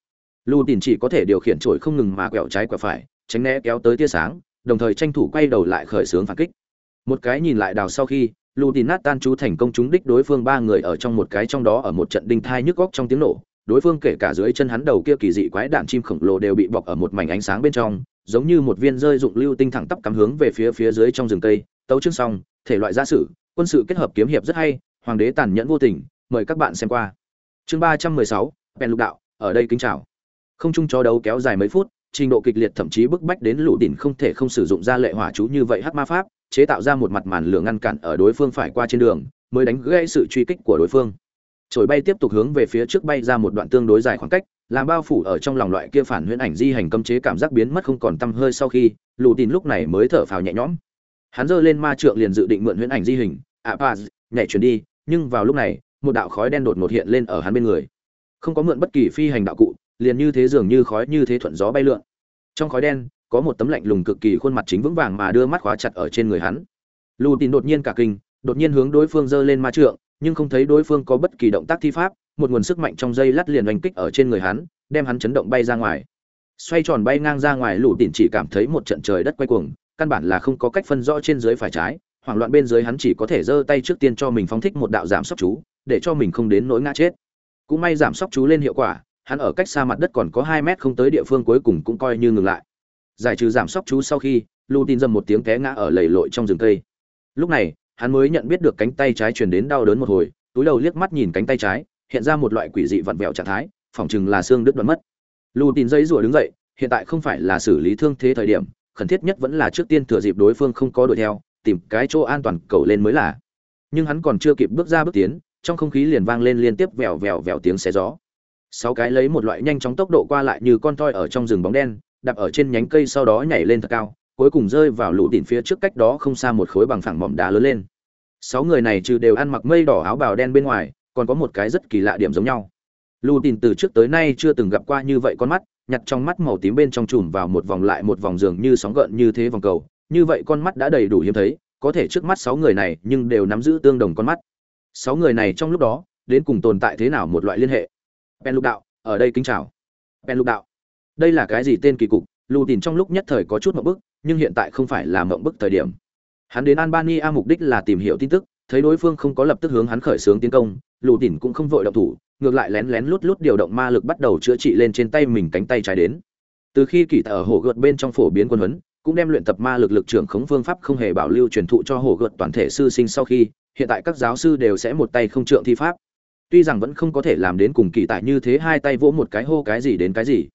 Lũ tìn chỉ có thể điều khiển trổi không ngừng mà quẹo trái quẹo phải, tránh né kéo tới tia sáng, đồng thời tranh thủ quay đầu lại khởi sướng phản kích. Một cái nhìn lại đào sau khi, lũ tìn nát tan chú thành công trúng đích đối phương ba người ở trong một cái trong đó ở một trận đinh thai nhức góc trong tiếng nổ đối phương kể cả dưới chân hắn đầu kia kỳ dị quái đạn chim khổng lồ đều bị bọc ở một mảnh ánh sáng bên trong, giống như một viên rơi dụng lưu tinh thẳng tắp cắm hướng về phía phía dưới trong rừng cây. Tấu chương xong, thể loại gia sử, quân sự kết hợp kiếm hiệp rất hay, hoàng đế tàn nhẫn vô tình, mời các bạn xem qua. Chương ba trăm mười sáu, bèn lục đạo, ở đây kính chào. Không chung cho đấu kéo dài mấy phút, trình độ kịch liệt thậm chí bức bách đến lũ đỉnh không thể không sử dụng ra lệ hỏa chú như vậy hắc ma pháp, chế tạo ra một mặt màn lửa ngăn cản ở đối phương phải qua trên đường, mới đánh gãy sự truy kích của đối phương trồi bay tiếp tục hướng về phía trước bay ra một đoạn tương đối dài khoảng cách, làm bao phủ ở trong lòng loại kia phản huyễn ảnh di hành cấm chế cảm giác biến mất không còn tăm hơi sau khi, lù tin lúc này mới thở phào nhẹ nhõm. Hắn giơ lên ma trượng liền dự định mượn huyễn ảnh di hình à, ạ pa nhảy chuyển đi. Nhưng vào lúc này, một đạo khói đen đột ngột hiện lên ở hắn bên người. Không có mượn bất kỳ phi hành đạo cụ, liền như thế dường như khói như thế thuận gió bay lượn. Trong khói đen, có một tấm lạnh lùng cực kỳ khuôn mặt chính vững vàng mà đưa mắt khóa chặt ở trên người hắn. Lù tin đột nhiên cả kinh, đột nhiên hướng đối phương giơ lên ma trượng nhưng không thấy đối phương có bất kỳ động tác thi pháp, một nguồn sức mạnh trong dây lát liền oanh kích ở trên người hắn, đem hắn chấn động bay ra ngoài. Xoay tròn bay ngang ra ngoài lũ đỉnh chỉ cảm thấy một trận trời đất quay cuồng, căn bản là không có cách phân rõ trên dưới phải trái, hoảng loạn bên dưới hắn chỉ có thể giơ tay trước tiên cho mình phóng thích một đạo giảm sóc chú, để cho mình không đến nỗi ngã chết. Cũng may giảm sóc chú lên hiệu quả, hắn ở cách xa mặt đất còn có hai mét không tới địa phương cuối cùng cũng coi như ngừng lại. Giải trừ giảm sóc chú sau khi, lũ tin dầm một tiếng té ngã ở lầy lội trong rừng cây. Lúc này hắn mới nhận biết được cánh tay trái truyền đến đau đớn một hồi, túi đầu liếc mắt nhìn cánh tay trái, hiện ra một loại quỷ dị vặn vẹo trạng thái, phỏng chừng là xương đứt đoạn mất. Lù Tín dây rủa đứng dậy, hiện tại không phải là xử lý thương thế thời điểm, khẩn thiết nhất vẫn là trước tiên thừa dịp đối phương không có đuổi theo, tìm cái chỗ an toàn cầu lên mới là. Nhưng hắn còn chưa kịp bước ra bước tiến, trong không khí liền vang lên liên tiếp vèo vèo vèo tiếng xé gió. Sáu cái lấy một loại nhanh chóng tốc độ qua lại như con toy ở trong rừng bóng đen, đạp ở trên nhánh cây sau đó nhảy lên thật cao, cuối cùng rơi vào lũ đỉnh phía trước cách đó không xa một khối bằng phẳng mỏm đá lớn lên sáu người này trừ đều ăn mặc mây đỏ áo bào đen bên ngoài, còn có một cái rất kỳ lạ điểm giống nhau. Lù tìm từ trước tới nay chưa từng gặp qua như vậy con mắt, nhặt trong mắt màu tím bên trong chùm vào một vòng lại một vòng giường như sóng gợn như thế vòng cầu. Như vậy con mắt đã đầy đủ hiếm thấy, có thể trước mắt sáu người này nhưng đều nắm giữ tương đồng con mắt. Sáu người này trong lúc đó, đến cùng tồn tại thế nào một loại liên hệ? Pen lục đạo, ở đây kính chào. Pen lục đạo. Đây là cái gì tên kỳ cục? Lù tìm trong lúc nhất thời có chút mộng bức, nhưng hiện tại không phải là mộng bức thời điểm hắn đến albania mục đích là tìm hiểu tin tức, thấy đối phương không có lập tức hướng hắn khởi xướng tiến công lù tỉn cũng không vội động thủ, ngược lại lén lén lút lút điều động ma lực bắt đầu chữa trị lên trên tay mình cánh tay trái đến. Từ khi kỳ ở hồ gợt bên trong phổ biến quân huấn, cũng đem luyện tập ma lực lực trưởng khống phương pháp không hề bảo lưu truyền thụ cho hồ gợt toàn thể sư sinh sau khi, hiện tại các giáo sư đều sẽ một tay không trượng thi pháp. Tuy rằng vẫn không có thể làm đến cùng kỳ tại như thế hai tay vỗ một cái hô cái gì đến cái gì.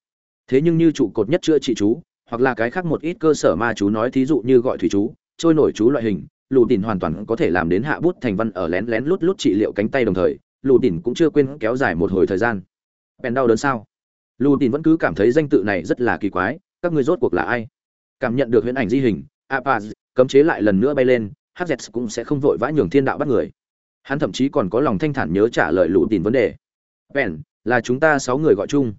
Thế nhưng như trụ cột nhất chữa trị chú, hoặc là cái khác một ít cơ sở ma chú nói thí dụ như gọi thủy chú trôi nổi chú loại hình, lù tìn hoàn toàn có thể làm đến hạ bút thành văn ở lén lén lút lút trị liệu cánh tay đồng thời, lù tìn cũng chưa quên kéo dài một hồi thời gian. Bèn đau đớn sao? Lù tìn vẫn cứ cảm thấy danh tự này rất là kỳ quái, các người rốt cuộc là ai? Cảm nhận được huyễn ảnh di hình apaz cấm chế lại lần nữa bay lên hz cũng sẽ không vội vã nhường thiên đạo bắt người. Hắn thậm chí còn có lòng thanh thản nhớ trả lời lù tìn vấn đề. Bèn, là chúng ta sáu người gọi chung.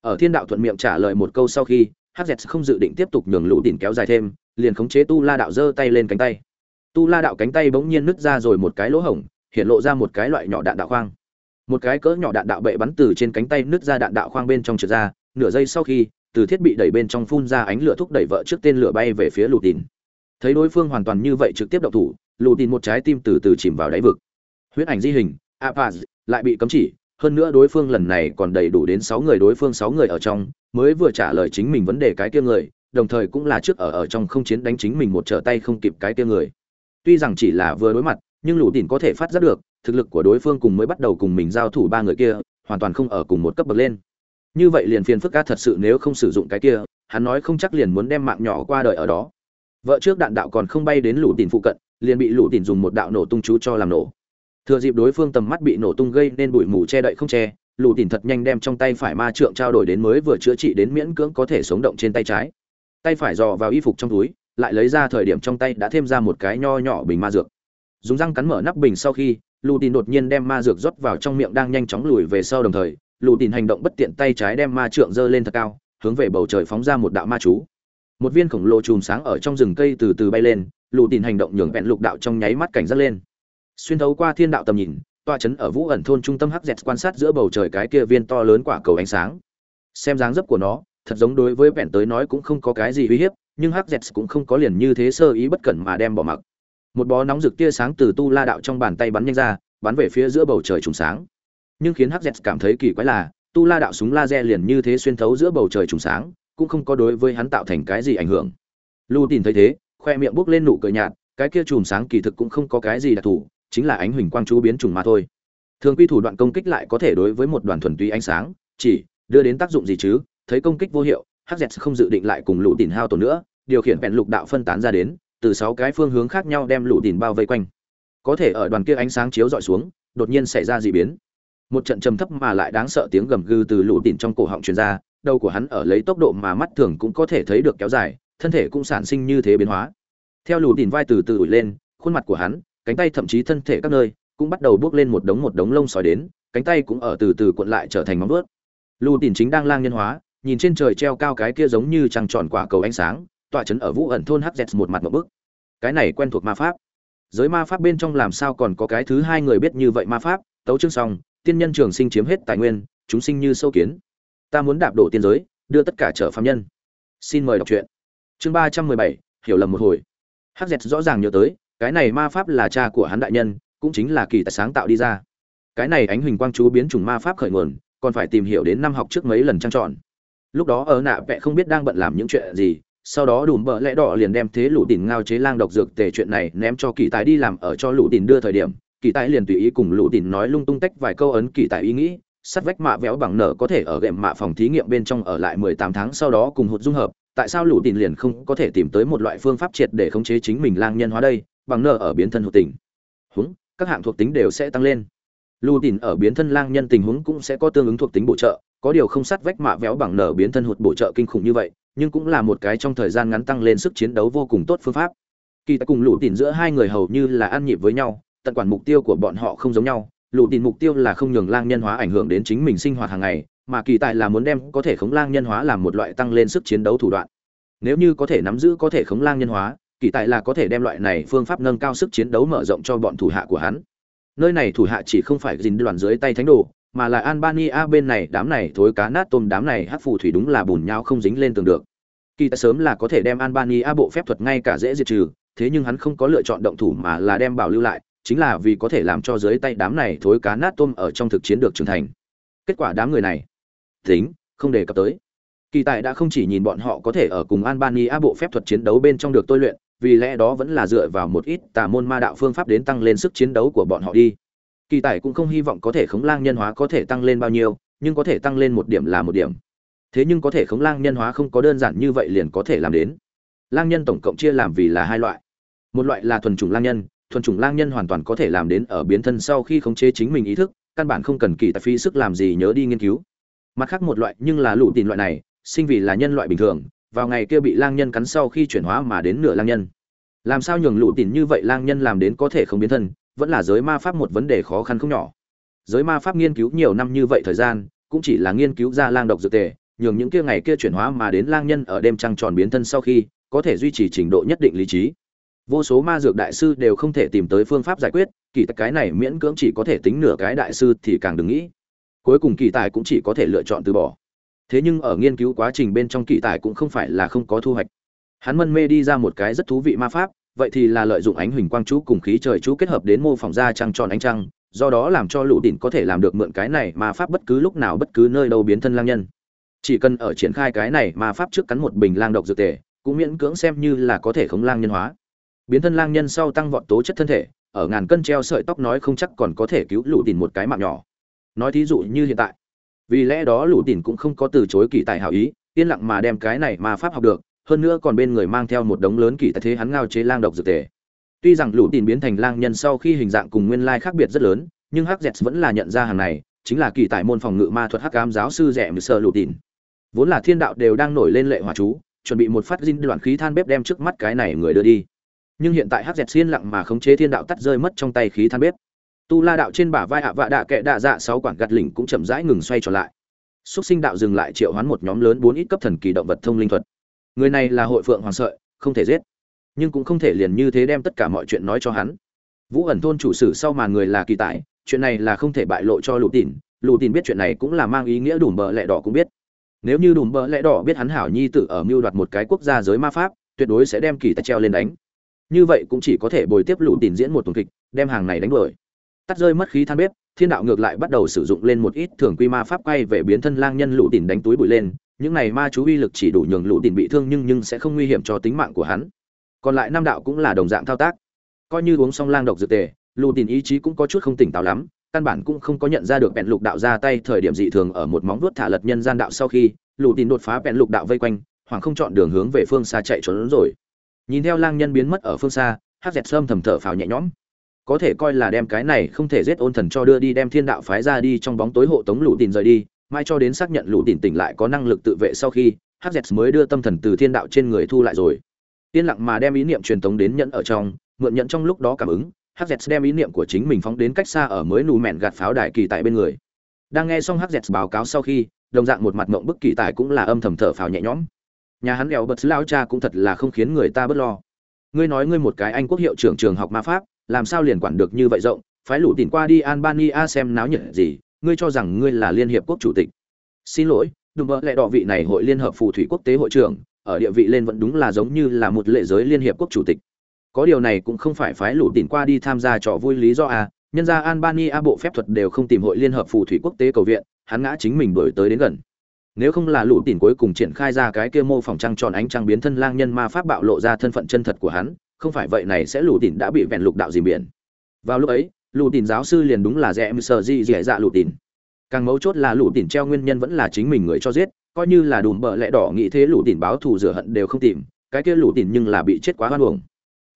Ở thiên đạo thuận miệng trả lời một câu sau khi hz không dự định tiếp tục nhường lù tìn kéo dài thêm liền khống chế tu la đạo giơ tay lên cánh tay. Tu la đạo cánh tay bỗng nhiên nứt ra rồi một cái lỗ hổng, hiện lộ ra một cái loại nhỏ đạn đạo khoang. Một cái cỡ nhỏ đạn đạo bệ bắn từ trên cánh tay nứt ra đạn đạo khoang bên trong trượt ra, nửa giây sau khi, từ thiết bị đẩy bên trong phun ra ánh lửa thúc đẩy vợ trước tên lửa bay về phía lụt tìn. Thấy đối phương hoàn toàn như vậy trực tiếp động thủ lụt tìn một trái tim từ từ chìm vào đáy vực. Huyết ảnh di hình, apaz, lại bị cấm chỉ, hơn nữa đối phương lần này còn đầy đủ đến sáu người, đối phương sáu người ở trong, mới vừa trả lời chính mình vấn đề cái kia người đồng thời cũng là trước ở ở trong không chiến đánh chính mình một trở tay không kịp cái kia người. Tuy rằng chỉ là vừa đối mặt, nhưng lũ tỉn có thể phát giác được, thực lực của đối phương cùng mới bắt đầu cùng mình giao thủ ba người kia, hoàn toàn không ở cùng một cấp bậc lên. Như vậy liền phiền phức ca thật sự nếu không sử dụng cái kia, hắn nói không chắc liền muốn đem mạng nhỏ qua đời ở đó. Vợ trước đạn đạo còn không bay đến lũ tỉn phụ cận, liền bị lũ tỉn dùng một đạo nổ tung chú cho làm nổ. Thừa dịp đối phương tầm mắt bị nổ tung gây nên bụi mù che đậy không che, lũ tỉn thật nhanh đem trong tay phải ma trượng trao đổi đến mới vừa chữa trị đến miễn cưỡng có thể sống động trên tay trái tay phải dò vào y phục trong túi, lại lấy ra thời điểm trong tay đã thêm ra một cái nho nhỏ bình ma dược. Dùng răng cắn mở nắp bình sau khi, lù tin đột nhiên đem ma dược rót vào trong miệng đang nhanh chóng lùi về sau đồng thời, lù tin hành động bất tiện tay trái đem ma trượng giơ lên thật cao, hướng về bầu trời phóng ra một đạo ma chú. Một viên khổng lồ chùm sáng ở trong rừng cây từ từ bay lên, lù tìm hành động nhường vẹn lục đạo trong nháy mắt cảnh giác lên. Xuyên thấu qua thiên đạo tầm nhìn toa chấn ở vũ ẩn thôn trung tâm hz quan sát giữa bầu trời cái kia viên to lớn quả cầu ánh sáng. Xem dáng dấp của nó thật giống đối với vẹn tới nói cũng không có cái gì uy hiếp, nhưng hz cũng không có liền như thế sơ ý bất cẩn mà đem bỏ mặc. Một bó nóng rực tia sáng từ tu la đạo trong bàn tay bắn nhanh ra, bắn về phía giữa bầu trời trùng sáng. Nhưng khiến hz cảm thấy kỳ quái là, tu la đạo súng laser liền như thế xuyên thấu giữa bầu trời trùng sáng, cũng không có đối với hắn tạo thành cái gì ảnh hưởng. Lưu tìm thấy thế, khoe miệng bốc lên nụ cười nhạt, cái kia chùm sáng kỳ thực cũng không có cái gì đặc thù, chính là ánh huỳnh quang chú biến trùng mà thôi. Thường quy thủ đoạn công kích lại có thể đối với một đoàn thuần túy ánh sáng, chỉ đưa đến tác dụng gì chứ? Thấy công kích vô hiệu hz không dự định lại cùng lũ đỉnh hao tổn nữa, điều khiển vẹn lục đạo phân tán ra đến, từ sáu cái phương hướng khác nhau đem lũ đỉnh bao vây quanh. Có thể ở đoàn kia ánh sáng chiếu dọi xuống, đột nhiên xảy ra dị biến. Một trận trầm thấp mà lại đáng sợ tiếng gầm gừ từ lũ đỉnh trong cổ họng truyền ra, đầu của hắn ở lấy tốc độ mà mắt thường cũng có thể thấy được kéo dài, thân thể cũng sản sinh như thế biến hóa. Theo lũ đỉnh vai từ từ ủi lên, khuôn mặt của hắn, cánh tay thậm chí thân thể các nơi, cũng bắt đầu bước lên một đống một đống lông sói đến, cánh tay cũng ở từ từ cuộn lại trở thành móng vuốt. Lù tìm chính đang lang nhân hóa nhìn trên trời treo cao cái kia giống như trăng tròn quả cầu ánh sáng tọa chấn ở vũ ẩn thôn hz một mặt một bức. Cái này quen thuộc ma pháp. Giới ma pháp bên trong làm sao còn có cái thứ hai người biết như vậy ma pháp? Tấu chương xong, tiên nhân trường sinh chiếm hết tài nguyên, chúng sinh như sâu kiến. Ta muốn đạp đổ tiên giới, đưa tất cả trở phạm nhân. Xin mời đọc truyện. Chương ba trăm mười bảy, hiểu lầm một hồi. Hz rõ ràng nhớ tới, cái này ma pháp là cha của hắn đại nhân, cũng chính là kỳ tài sáng tạo đi ra. Cái này ánh huỳnh quang chú biến chủng ma pháp khởi nguồn, còn phải tìm hiểu đến năm học trước mấy lần trang trọn lúc đó ở nạ vẽ không biết đang bận làm những chuyện gì, sau đó đùm bợ lẽ đỏ liền đem thế lũ đỉnh ngao chế lang độc dược tề chuyện này ném cho kỳ tài đi làm ở cho lũ đỉnh đưa thời điểm. Kỳ tài liền tùy ý cùng lũ đỉnh nói lung tung tách vài câu ấn kỳ tài ý nghĩ, sắt vách mạ véo bằng nở có thể ở gệm mạ phòng thí nghiệm bên trong ở lại mười tám tháng sau đó cùng hụt dung hợp. Tại sao lũ đỉnh liền không có thể tìm tới một loại phương pháp triệt để khống chế chính mình lang nhân hóa đây? Bằng nở ở biến thân hụt tỉnh húng, các hạng thuộc tính đều sẽ tăng lên. Lũ đỉnh ở biến thân lang nhân tình huống cũng sẽ có tương ứng thuộc tính bổ trợ có điều không sát vách mạ véo bằng nở biến thân hụt bổ trợ kinh khủng như vậy, nhưng cũng là một cái trong thời gian ngắn tăng lên sức chiến đấu vô cùng tốt phương pháp. Kỳ tại cùng lũ tìm giữa hai người hầu như là ăn nhịp với nhau, tận quản mục tiêu của bọn họ không giống nhau. Lũ tìm mục tiêu là không nhường lang nhân hóa ảnh hưởng đến chính mình sinh hoạt hàng ngày, mà kỳ tại là muốn đem có thể khống lang nhân hóa làm một loại tăng lên sức chiến đấu thủ đoạn. Nếu như có thể nắm giữ có thể khống lang nhân hóa, kỳ tại là có thể đem loại này phương pháp nâng cao sức chiến đấu mở rộng cho bọn thủ hạ của hắn. Nơi này thủ hạ chỉ không phải dính đoàn dưới tay thánh đồ mà là albania bên này đám này thối cá nát tôm đám này hát phù thủy đúng là bùn nhau không dính lên tường được. Kỳ ta sớm là có thể đem albania bộ phép thuật ngay cả dễ diệt trừ, thế nhưng hắn không có lựa chọn động thủ mà là đem bảo lưu lại, chính là vì có thể làm cho dưới tay đám này thối cá nát tôm ở trong thực chiến được trưởng thành. Kết quả đám người này, tính, không đề cập tới. Kỳ tài đã không chỉ nhìn bọn họ có thể ở cùng albania bộ phép thuật chiến đấu bên trong được tôi luyện, vì lẽ đó vẫn là dựa vào một ít tà môn ma đạo phương pháp đến tăng lên sức chiến đấu của bọn họ đi kỳ tài cũng không hy vọng có thể khống lang nhân hóa có thể tăng lên bao nhiêu, nhưng có thể tăng lên một điểm là một điểm. Thế nhưng có thể khống lang nhân hóa không có đơn giản như vậy liền có thể làm đến. Lang nhân tổng cộng chia làm vì là hai loại. Một loại là thuần chủng lang nhân, thuần chủng lang nhân hoàn toàn có thể làm đến ở biến thân sau khi khống chế chính mình ý thức, căn bản không cần kỳ tài phí sức làm gì nhớ đi nghiên cứu. Mặt khác một loại nhưng là lũ tìm loại này, sinh vì là nhân loại bình thường, vào ngày kia bị lang nhân cắn sau khi chuyển hóa mà đến nửa lang nhân. Làm sao nhường lũ tìm như vậy lang nhân làm đến có thể không biến thân vẫn là giới ma pháp một vấn đề khó khăn không nhỏ. Giới ma pháp nghiên cứu nhiều năm như vậy thời gian, cũng chỉ là nghiên cứu ra lang độc dược tề, nhường những kia ngày kia chuyển hóa mà đến lang nhân ở đêm trăng tròn biến thân sau khi, có thể duy trì trình độ nhất định lý trí. Vô số ma dược đại sư đều không thể tìm tới phương pháp giải quyết, kỳ tài cái này miễn cưỡng chỉ có thể tính nửa cái đại sư thì càng đừng nghĩ. Cuối cùng kỳ tài cũng chỉ có thể lựa chọn từ bỏ. Thế nhưng ở nghiên cứu quá trình bên trong kỳ tài cũng không phải là không có thu hoạch. Hắn mân mê đi ra một cái rất thú vị ma pháp vậy thì là lợi dụng ánh huỳnh quang chú cùng khí trời chú kết hợp đến mô phỏng ra trăng tròn ánh trăng, do đó làm cho lũ đỉnh có thể làm được mượn cái này mà pháp bất cứ lúc nào bất cứ nơi đâu biến thân lang nhân. Chỉ cần ở triển khai cái này mà pháp trước cắn một bình lang độc dược tề, cũng miễn cưỡng xem như là có thể khống lang nhân hóa. Biến thân lang nhân sau tăng vọt tố chất thân thể, ở ngàn cân treo sợi tóc nói không chắc còn có thể cứu lũ đỉnh một cái mạng nhỏ. Nói thí dụ như hiện tại, vì lẽ đó lũ đỉnh cũng không có từ chối kỳ tài hảo ý, yên lặng mà đem cái này mà pháp học được hơn nữa còn bên người mang theo một đống lớn kỳ tài thế hắn ngao chế lang độc dược tề. Tuy rằng lũ tìm biến thành lang nhân sau khi hình dạng cùng nguyên lai khác biệt rất lớn, nhưng hắc dẹt vẫn là nhận ra hàng này, chính là kỳ tài môn phòng ngự ma thuật hắc ám giáo sư rẻ mười sơ lũ tìm vốn là thiên đạo đều đang nổi lên lệ hỏa chú, chuẩn bị một phát dinh đoạn khí than bếp đem trước mắt cái này người đưa đi. Nhưng hiện tại hắc dẹt xiên lặng mà khống chế thiên đạo tắt rơi mất trong tay khí than bếp. Tu la đạo trên bả vai hạ vạ đạ kệ đạ dạ sáu quản gạt lỉnh cũng chậm rãi ngừng xoay trở lại. Xúc sinh đạo dừng lại triệu hoán một nhóm lớn bốn ít cấp thần kỳ động vật thông linh thuật người này là hội phượng hoàng sợi, không thể giết. Nhưng cũng không thể liền như thế đem tất cả mọi chuyện nói cho hắn. Vũ ẩn thôn chủ sử sau mà người là kỳ tài, chuyện này là không thể bại lộ cho lụ tìn. Lụ tìn biết chuyện này cũng là mang ý nghĩa đùm bợ lẹ đỏ cũng biết. Nếu như đùm bợ lẹ đỏ biết hắn hảo nhi tử ở mưu đoạt một cái quốc gia giới ma pháp, tuyệt đối sẽ đem kỳ tài treo lên đánh. Như vậy cũng chỉ có thể bồi tiếp lụ tìn diễn một tuần kịch, đem hàng này đánh đuổi. Tắt rơi mất khí than bếp, thiên đạo ngược lại bắt đầu sử dụng lên một ít thường quy ma pháp quay về biến thân lang nhân lụ tìn đánh túi bụi lên những này ma chú uy lực chỉ đủ nhường lũ đỉnh bị thương nhưng nhưng sẽ không nguy hiểm cho tính mạng của hắn. Còn lại năm đạo cũng là đồng dạng thao tác. Coi như uống xong lang độc dược tề, lũ đỉnh ý chí cũng có chút không tỉnh táo lắm, căn bản cũng không có nhận ra được bẹn lục đạo ra tay thời điểm dị thường ở một móng vuốt thả lật nhân gian đạo sau khi, lũ đỉnh đột phá bẹn lục đạo vây quanh hoàng không chọn đường hướng về phương xa chạy trốn rồi. Nhìn theo lang nhân biến mất ở phương xa, hắc dẹt sơm thầm thở phào nhẹ nhõm. Có thể coi là đem cái này không thể giết ôn thần cho đưa đi, đem thiên đạo phái ra đi trong bóng tối hộ tống lũ đỉnh rời đi mai cho đến xác nhận lũ tìm tỉnh lại có năng lực tự vệ sau khi hz mới đưa tâm thần từ thiên đạo trên người thu lại rồi. Yên lặng mà đem ý niệm truyền tống đến nhẫn ở trong, mượn nhẫn trong lúc đó cảm ứng hz đem ý niệm của chính mình phóng đến cách xa ở mới nù mẹn gạt pháo đài kỳ tại bên người. Đang nghe xong hz báo cáo sau khi, đồng dạng một mặt mộng bức kỳ tài cũng là âm thầm thở phào nhẹ nhõm. Nhà hắn đèo bật lao cha cũng thật là không khiến người ta bớt lo. Ngươi nói ngươi một cái anh quốc hiệu trưởng trường học ma pháp, làm sao liền quản được như vậy rộng, phái lũ tìm qua đi albania xem náo nhiệt gì ngươi cho rằng ngươi là liên hiệp quốc chủ tịch. Xin lỗi đùm bỡ lẽ đỏ vị này hội liên hợp phù thủy quốc tế hội trưởng, ở địa vị lên vẫn đúng là giống như là một lệ giới liên hiệp quốc chủ tịch. Có điều này cũng không phải phái lũ tìm qua đi tham gia trò vui lý do à nhân ra albania bộ phép thuật đều không tìm hội liên hợp phù thủy quốc tế cầu viện, hắn ngã chính mình đổi tới đến gần. Nếu không là lũ tìm cuối cùng triển khai ra cái kia mô phỏng trăng tròn ánh trăng biến thân lang nhân ma pháp bạo lộ ra thân phận chân thật của hắn, không phải vậy này sẽ lũ tìm đã bị vẹn lục đạo dìm biển. Vào lúc ấy lũ tìm giáo sư liền đúng là rẽ sờ di dẻ dạ lũ tìm càng mấu chốt là lũ tìm treo nguyên nhân vẫn là chính mình người cho giết, coi như là đùm bợ lẽ đỏ nghĩ thế lũ tìm báo thù rửa hận đều không tìm, cái kia lũ tìm nhưng là bị chết quá hoan uổng.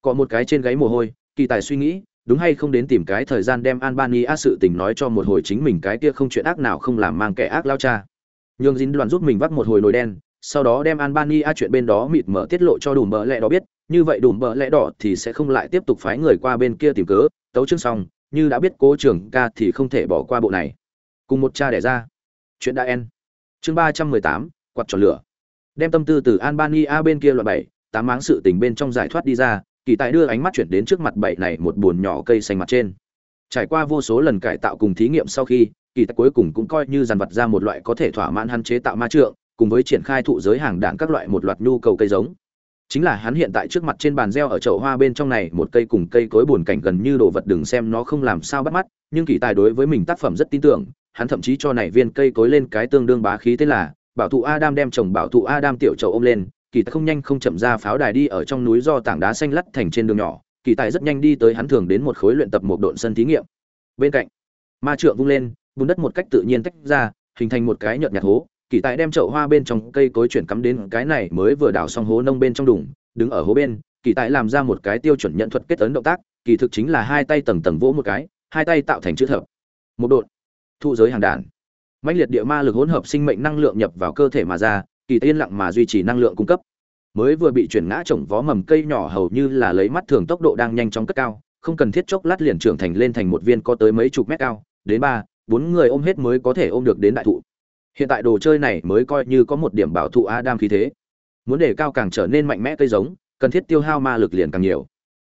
Có một cái trên gáy mồ hôi, kỳ tài suy nghĩ, đúng hay không đến tìm cái thời gian đem albania sự tình nói cho một hồi chính mình cái kia không chuyện ác nào không làm mang kẻ ác lao cha. Nhường dính đoàn giúp mình vắt một hồi nồi đen, sau đó đem albania chuyện bên đó mịt mở tiết lộ cho đùm bợ lẽ đỏ biết, như vậy đùm bợ lẽ đỏ thì sẽ không lại tiếp tục phái người qua bên kia tìm cớ, tấu chương xong như đã biết cố trưởng ca thì không thể bỏ qua bộ này. Cùng một cha đẻ ra. Chuyện đã en. Chương ba trăm mười tám, quạt tròn lửa. Đem tâm tư từ albania bên kia loại bảy, tám máng sự tình bên trong giải thoát đi ra, kỳ tài đưa ánh mắt chuyển đến trước mặt bảy này một buồn nhỏ cây xanh mặt trên. Trải qua vô số lần cải tạo cùng thí nghiệm sau khi, kỳ tài cuối cùng cũng coi như dàn vật ra một loại có thể thỏa mãn hắn chế tạo ma trượng, cùng với triển khai thụ giới hàng đạn các loại một loạt nhu cầu cây giống chính là hắn hiện tại trước mặt trên bàn gieo ở chậu hoa bên trong này, một cây cùng cây cối buồn cảnh gần như đồ vật đừng xem nó không làm sao bắt mắt, nhưng kỳ tài đối với mình tác phẩm rất tin tưởng, hắn thậm chí cho này viên cây cối lên cái tương đương bá khí tên là bảo thụ adam đem chồng bảo thụ adam tiểu chậu ôm lên, kỳ tài không nhanh không chậm ra pháo đài đi ở trong núi do tảng đá xanh lắt thành trên đường nhỏ, kỳ tài rất nhanh đi tới hắn thường đến một khối luyện tập một độn sân thí nghiệm. Bên cạnh, ma trượng vung lên, bùn đất một cách tự nhiên tách ra, hình thành một cái nhợt nhạt hố kỳ tài đem chậu hoa bên trong cây cối chuyển cắm đến cái này mới vừa đào xong hố nông bên trong đùng, đứng ở hố bên, kỳ tài làm ra một cái tiêu chuẩn nhận thuật kết ấn động tác, kỳ thực chính là hai tay tầng tầng vỗ một cái, hai tay tạo thành chữ thập. Một đột, thu giới hàng đàn. Mãnh liệt địa ma lực hỗn hợp sinh mệnh năng lượng nhập vào cơ thể mà ra, kỳ tài yên lặng mà duy trì năng lượng cung cấp. Mới vừa bị chuyển ngã trồng vó mầm cây nhỏ hầu như là lấy mắt thường tốc độ đang nhanh chóng cất cao, không cần thiết chốc lát liền trưởng thành lên thành một viên có tới mấy chục mét cao, đến ba, bốn người ôm hết mới có thể ôm được đến đại thụ hiện tại đồ chơi này mới coi như có một điểm bảo thụ adam khí thế. Muốn để cao càng trở nên mạnh mẽ cây giống, cần thiết tiêu hao ma lực liền càng nhiều.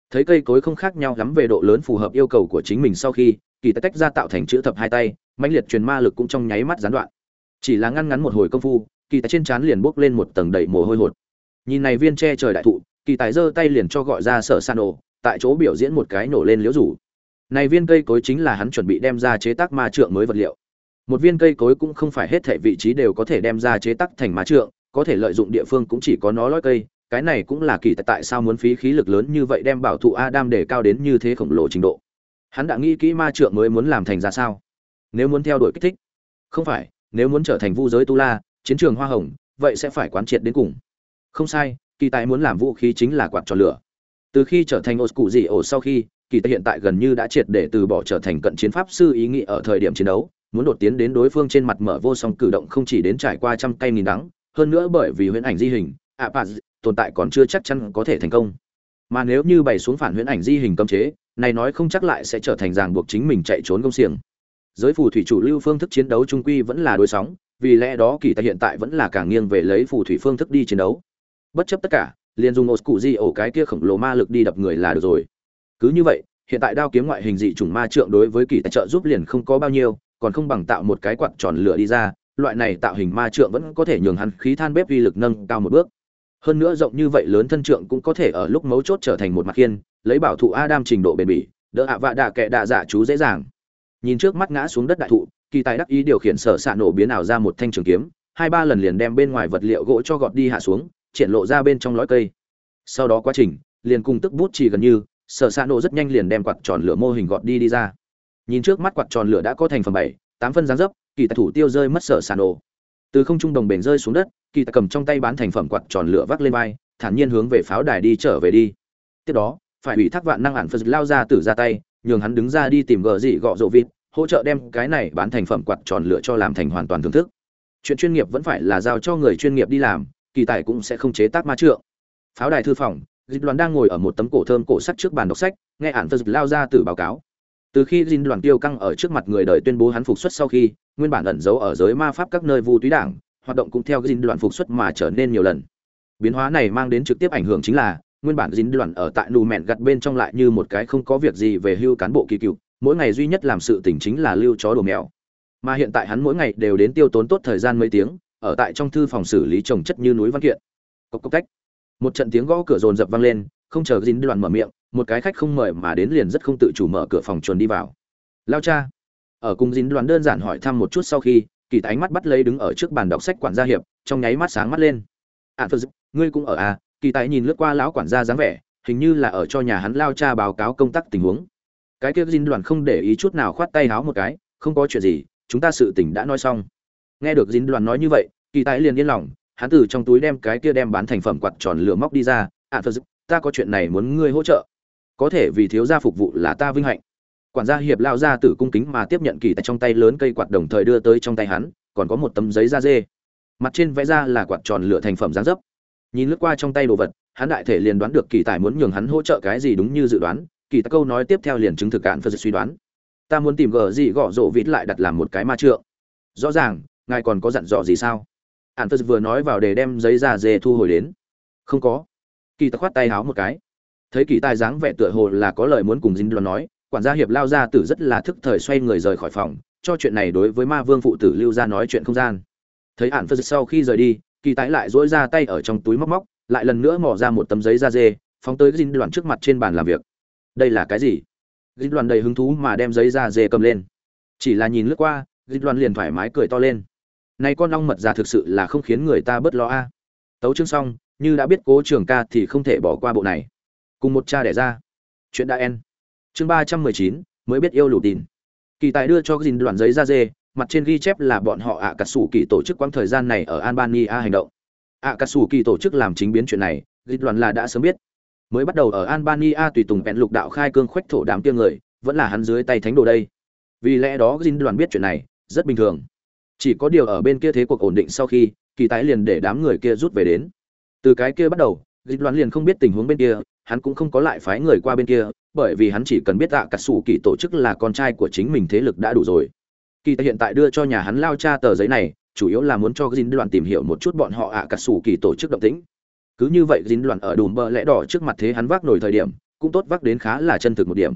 Thấy cây cối không khác nhau lắm về độ lớn phù hợp yêu cầu của chính mình sau khi, kỳ tài tách ra tạo thành chữ thập hai tay, mãnh liệt truyền ma lực cũng trong nháy mắt gián đoạn. Chỉ là ngăn ngắn một hồi công phu, kỳ tài trên trán liền bốc lên một tầng đầy mồ hôi hột. Nhìn này viên tre trời đại thụ, kỳ tài giơ tay liền cho gọi ra sở san ổ tại chỗ biểu diễn một cái nổ lên liễu rủ. Này viên cây cối chính là hắn chuẩn bị đem ra chế tác ma trượng mới vật liệu một viên cây cối cũng không phải hết thể vị trí đều có thể đem ra chế tác thành ma trượng, có thể lợi dụng địa phương cũng chỉ có nó lõi cây, cái này cũng là kỳ tại sao muốn phí khí lực lớn như vậy đem bảo thụ adam để cao đến như thế khổng lồ trình độ. Hắn đã nghĩ kỹ ma trượng mới muốn làm thành ra sao. Nếu muốn theo đuổi kích thích, không phải, nếu muốn trở thành vu giới tu la, chiến trường hoa hồng, vậy sẽ phải quán triệt đến cùng. Không sai, kỳ tài muốn làm vũ khí chính là quạt tròn lửa. Từ khi trở thành ô cụ dị ổ sau khi, kỳ tài hiện tại gần như đã triệt để từ bỏ trở thành cận chiến pháp sư ý nghĩ ở thời điểm chiến đấu muốn đột tiến đến đối phương trên mặt mở vô song cử động không chỉ đến trải qua trăm cây nghìn đắng hơn nữa bởi vì huyễn ảnh di hình ạ à, tồn tại còn chưa chắc chắn có thể thành công. Mà nếu như bày xuống phản huyễn ảnh di hình cấm chế này nói không chắc lại sẽ trở thành ràng buộc chính mình chạy trốn công xiềng. Giới phù thủy chủ lưu phương thức chiến đấu trung quy vẫn là đối sóng vì lẽ đó kỳ tài hiện tại vẫn là càng nghiêng về lấy phù thủy phương thức đi chiến đấu. Bất chấp tất cả liền dùng ổ cụ di ổ cái kia khổng lồ ma lực đi đập người là được rồi. Cứ như vậy hiện tại đao kiếm ngoại hình dị chủng ma trượng đối với kỳ tài trợ giúp liền không có bao nhiêu còn không bằng tạo một cái quạt tròn lửa đi ra, loại này tạo hình ma trượng vẫn có thể nhường hắn khí than bếp uy lực nâng cao một bước. Hơn nữa rộng như vậy lớn thân trượng cũng có thể ở lúc mấu chốt trở thành một mặt khiên, lấy bảo thụ adam trình độ bền bỉ, đỡ ạ vạ đạ kệ đạ giả chú dễ dàng. Nhìn trước mắt ngã xuống đất đại thụ, kỳ tài đắc ý điều khiển sở xạ nổ biến ảo ra một thanh trường kiếm, hai ba lần liền đem bên ngoài vật liệu gỗ cho gọt đi hạ xuống, triển lộ ra bên trong lõi cây. Sau đó quá trình, liền cùng tức bút chỉ gần như, sở xạ nổ rất nhanh liền đem quạt tròn lửa mô hình gọt đi đi ra nhìn trước mắt quạt tròn lửa đã có thành phần bảy, tám phân dáng dấp, kỳ tài thủ tiêu rơi mất sở sàn nổ từ không trung đồng bền rơi xuống đất, kỳ tài cầm trong tay bán thành phẩm quạt tròn lửa vác lên vai, thản nhiên hướng về pháo đài đi trở về đi. Tiếp đó, phải ủy thác vạn năng ản phật lao ra tử ra tay, nhường hắn đứng ra đi tìm gờ gì gọ rộ vịt, hỗ trợ đem cái này bán thành phẩm quạt tròn lửa cho làm thành hoàn toàn thưởng thức. Chuyện chuyên nghiệp vẫn phải là giao cho người chuyên nghiệp đi làm, kỳ tài cũng sẽ không chế tác ma trượng. Pháo đài thư phòng, dịch đoàn đang ngồi ở một tấm cổ thơm cổ sắt trước bàn đọc sách, nghe ản phật lao ra tử báo cáo từ khi dinh đoàn tiêu căng ở trước mặt người đời tuyên bố hắn phục xuất sau khi, nguyên bản ẩn giấu ở giới ma pháp các nơi vu túy đảng, hoạt động cũng theo dinh đoàn phục xuất mà trở nên nhiều lần. Biến hóa này mang đến trực tiếp ảnh hưởng chính là, nguyên bản dính đoàn ở tại nù mẹn gặt bên trong lại như một cái không có việc gì về hưu cán bộ kỳ cựu, mỗi ngày duy nhất làm sự tỉnh chính là lưu chó đồ mèo. Mà hiện tại hắn mỗi ngày đều đến tiêu tốn tốt thời gian mấy tiếng, ở tại trong thư phòng xử lý trồng chất như núi văn kiện. Cốc cốc, cách. Một trận tiếng gõ cửa rồn rập vang lên, không chờ dính đoàn mở miệng một cái khách không mời mà đến liền rất không tự chủ mở cửa phòng chuồn đi vào. Lao cha. Ở cùng dính đoán đơn giản hỏi thăm một chút sau khi, kỳ tá ánh mắt bắt lấy đứng ở trước bàn đọc sách quản gia hiệp, trong nháy mắt sáng mắt lên. À, Ạn phật ngươi cũng ở à? Kỳ tài nhìn lướt qua lão quản gia dáng vẻ, hình như là ở cho nhà hắn lao cha báo cáo công tác tình huống. Cái kia dinh đoàn không để ý chút nào khoát tay háo một cái, không có chuyện gì, chúng ta sự tình đã nói xong. Nghe được dinh đoàn nói như vậy, kỳ tài liền yên lòng, hắn từ trong túi đem cái kia đem bán thành phẩm quạt tròn lửa móc đi ra. À, Ạn phật ta có chuyện này muốn ngươi hỗ trợ có thể vì thiếu gia phục vụ là ta vinh hạnh. Quản gia hiệp lao ra từ cung kính mà tiếp nhận kỳ tại trong tay lớn cây quạt đồng thời đưa tới trong tay hắn, còn có một tấm giấy da dê. Mặt trên vẽ ra là quạt tròn lửa thành phẩm dáng dấp. Nhìn lướt qua trong tay đồ vật, hắn đại thể liền đoán được kỳ tài muốn nhường hắn hỗ trợ cái gì đúng như dự đoán, kỳ tài câu nói tiếp theo liền chứng thực cạn phật suy đoán. Ta muốn tìm gờ gì gõ rộ vịt lại đặt làm một cái ma trượng. Rõ ràng, ngài còn có dặn dò gì sao? Ạn phật vừa nói vào để đem giấy da dê thu hồi đến. Không có. Kỳ tài khoát tay háo một cái thấy kỳ tài dáng vẻ tựa hồ là có lời muốn cùng dính đoán nói, quản gia hiệp lao ra tử rất là thức thời xoay người rời khỏi phòng, cho chuyện này đối với ma vương phụ tử lưu ra nói chuyện không gian. Thấy ạn phật sau khi rời đi, kỳ tái lại dỗi ra tay ở trong túi móc móc, lại lần nữa mò ra một tấm giấy da dê, phóng tới dính đoàn trước mặt trên bàn làm việc. Đây là cái gì? Dính đoàn đầy hứng thú mà đem giấy da dê cầm lên. Chỉ là nhìn lướt qua, dính đoàn liền thoải mái cười to lên. Này con ong mật già thực sự là không khiến người ta bớt lo a. Tấu chương xong, như đã biết cố trường ca thì không thể bỏ qua bộ này cùng một cha đẻ ra. Chuyện đã en. Chương ba trăm mười chín, mới biết yêu lù tin kỳ tài đưa cho dinh đoạn giấy ra dê, mặt trên ghi chép là bọn họ ạ cà sủ kỳ tổ chức quãng thời gian này ở albania hành động. Ạ cà sủ kỳ tổ chức làm chính biến chuyện này dịch đoạn là đã sớm biết. Mới bắt đầu ở albania tùy tùng bẹn lục đạo khai cương khoách thổ đám tiêng người, vẫn là hắn dưới tay thánh đồ đây. Vì lẽ đó dinh đoạn biết chuyện này, rất bình thường. Chỉ có điều ở bên kia thế cuộc ổn định sau khi, kỳ tái liền để đám người kia rút về đến. Từ cái kia bắt đầu dịch đoán liền không biết tình huống bên kia hắn cũng không có lại phái người qua bên kia, bởi vì hắn chỉ cần biết tạ cà sủ kỳ tổ chức là con trai của chính mình thế lực đã đủ rồi. Kỳ hiện tại đưa cho nhà hắn lao cha tờ giấy này, chủ yếu là muốn cho dính đoàn tìm hiểu một chút bọn họ ạ à cà sủ kỳ tổ chức động tĩnh. Cứ như vậy dính đoàn ở đùm bờ lẽ đỏ trước mặt thế hắn vác nổi thời điểm, cũng tốt vác đến khá là chân thực một điểm.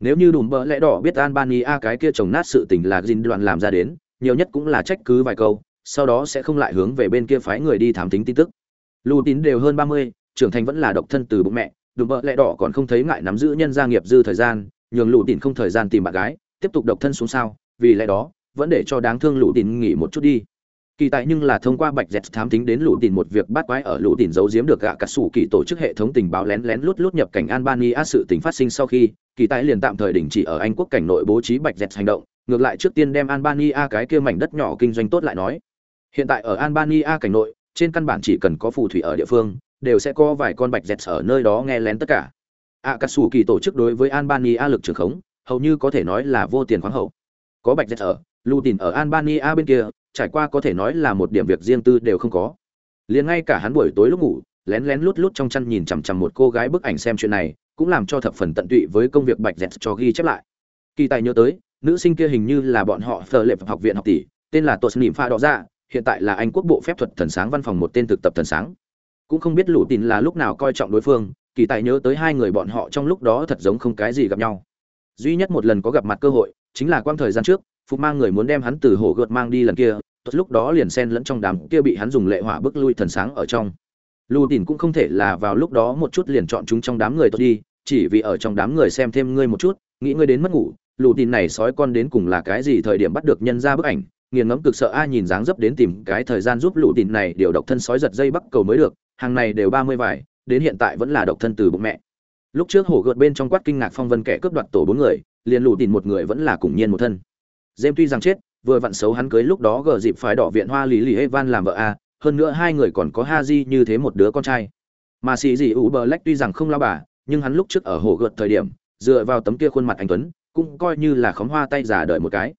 Nếu như đùm bờ lẽ đỏ biết albania cái kia trồng nát sự tình là dính đoàn làm ra đến, nhiều nhất cũng là trách cứ vài câu, sau đó sẽ không lại hướng về bên kia phái người đi thám tính tin tức. Lù tín đều hơn ba mươi, trưởng thành vẫn là độc thân từ bụng mẹ đùm bợ lẽ đỏ còn không thấy ngại nắm giữ nhân gia nghiệp dư thời gian, nhường lũ đỉnh không thời gian tìm bạn gái, tiếp tục độc thân xuống sao, vì lẽ đó, vẫn để cho đáng thương lũ đỉnh nghỉ một chút đi. Kỳ tại nhưng là thông qua bạch dẹt thám tính đến lũ đỉnh một việc bắt quái ở lũ đỉnh giấu giếm được gạ cả sủ kỳ tổ chức hệ thống tình báo lén lén lút lút nhập cảnh albania sự tình phát sinh sau khi, kỳ tại liền tạm thời đình chỉ ở anh quốc cảnh nội bố trí bạch dẹt hành động, ngược lại trước tiên đem albania cái kia mảnh đất nhỏ kinh doanh tốt lại nói. Hiện tại ở albania cảnh nội, trên căn bản chỉ cần có phù thủy ở địa phương đều sẽ có vài con bạch dẹt ở nơi đó nghe lén tất cả. Ạ cà sủ kỳ tổ chức đối với albania lực trường khống, hầu như có thể nói là vô tiền khoáng hậu. Có bạch dẹt ở lưu tìm ở albania bên kia, trải qua có thể nói là một điểm việc riêng tư đều không có. Liền ngay cả hắn buổi tối lúc ngủ, lén lén lút lút trong chăn nhìn chằm chằm một cô gái bức ảnh xem chuyện này, cũng làm cho thập phần tận tụy với công việc bạch dẹt cho ghi chép lại. Kỳ tài nhớ tới, nữ sinh kia hình như là bọn họ sở lệ học viện học tỷ, tên là tos nỉm pha đỏ ra hiện tại là anh quốc bộ phép thuật thần sáng văn phòng một tên thực tập thần sáng cũng không biết lũ tin là lúc nào coi trọng đối phương, kỳ tài nhớ tới hai người bọn họ trong lúc đó thật giống không cái gì gặp nhau. Duy nhất một lần có gặp mặt cơ hội, chính là quang thời gian trước, phục mang người muốn đem hắn từ hồ gợt mang đi lần kia, tốt lúc đó liền xen lẫn trong đám kia bị hắn dùng lệ hỏa bức lui thần sáng ở trong. Lù tìn cũng không thể là vào lúc đó một chút liền chọn chúng trong đám người tốt đi, chỉ vì ở trong đám người xem thêm ngươi một chút, nghĩ ngươi đến mất ngủ lù tìn này sói con đến cùng là cái gì thời điểm bắt được nhân ra bức ảnh, nghiền ngẫm cực sợ ai nhìn dáng dấp đến tìm cái thời gian giúp lù tìn này điều độc thân sói giật dây bắc cầu mới được hàng này đều ba mươi vài đến hiện tại vẫn là độc thân từ bụng mẹ lúc trước hổ gợt bên trong quát kinh ngạc phong vân kẻ cướp đoạt tổ bốn người liền lụ tìm một người vẫn là cùng nhiên một thân dêm tuy rằng chết, vừa vặn xấu hắn cưới lúc đó gờ dịp phải đỏ viện hoa lý lì Evan làm vợ a, hơn nữa hai người còn có ha di như thế một đứa con trai. Mà sĩ gì bờ lách tuy rằng không lao bà, nhưng hắn lúc trước ở hồ gợt thời điểm, dựa vào tấm kia khuôn mặt anh tuấn, cũng coi như là khóm hoa tay giả đợi một cái.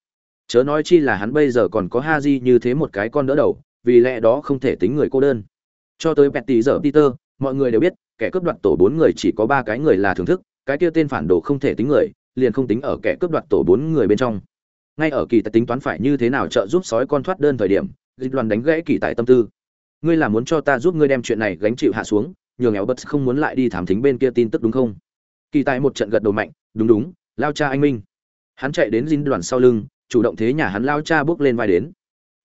Chớ nói chi là hắn bây giờ còn có ha di như thế một cái con đỡ đầu, vì lẽ đó không thể tính người cô đơn. Cho tới Petty giờ Peter, mọi người đều biết, kẻ cướp đoạt tổ bốn người chỉ có ba cái người là thưởng thức, cái kia tên phản đồ không thể tính người, liền không tính ở kẻ cướp đoạt tổ bốn người bên trong. Ngay ở kỳ tài tính toán phải như thế nào trợ giúp sói con thoát đơn thời điểm dịch đoàn đánh gãy kỳ tài tâm tư. Ngươi là muốn cho ta giúp ngươi đem chuyện này gánh chịu hạ xuống nhường éo bật không muốn lại đi thám thính bên kia tin tức đúng không? Kỳ tài một trận gật đầu mạnh đúng đúng lao cha anh minh. Hắn chạy đến dinh đoàn sau lưng chủ động thế nhà hắn lao cha bước lên vai đến.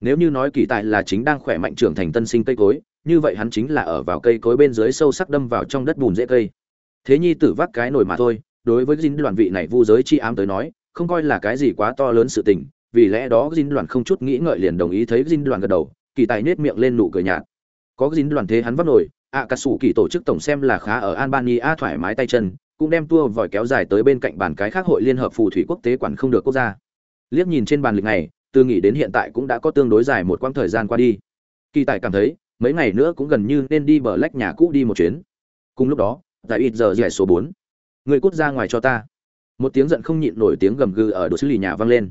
Nếu như nói kỳ tài là chính đang khỏe mạnh trưởng thành tân sinh cây cối như vậy hắn chính là ở vào cây cối bên dưới sâu sắc đâm vào trong đất bùn dễ cây. Thế nhi tử vác cái nổi mà thôi, đối với dính đoàn vị này vu giới chi ám tới nói, không coi là cái gì quá to lớn sự tình, vì lẽ đó dinh đoàn không chút nghĩ ngợi liền đồng ý thấy dinh đoàn gật đầu, kỳ tài nết miệng lên nụ cười nhạt. Có dinh đoàn thế hắn vấp nổi ạ cà sủ kỳ tổ chức tổng xem là khá ở albania thoải mái tay chân, cũng đem tua vòi kéo dài tới bên cạnh bàn cái khác hội liên hợp phù thủy quốc tế quản không được quốc gia. Liếc nhìn trên bàn lịch này, từ nghỉ đến hiện tại cũng đã có tương đối dài một quãng thời gian qua đi. Kỳ tài cảm thấy mấy ngày nữa cũng gần như nên đi bờ lách nhà cũ đi một chuyến. Cùng lúc đó, tại ít giờ giải số bốn, người cút ra ngoài cho ta. Một tiếng giận không nhịn nổi tiếng gầm gừ ở đồ xử lì nhà vang lên.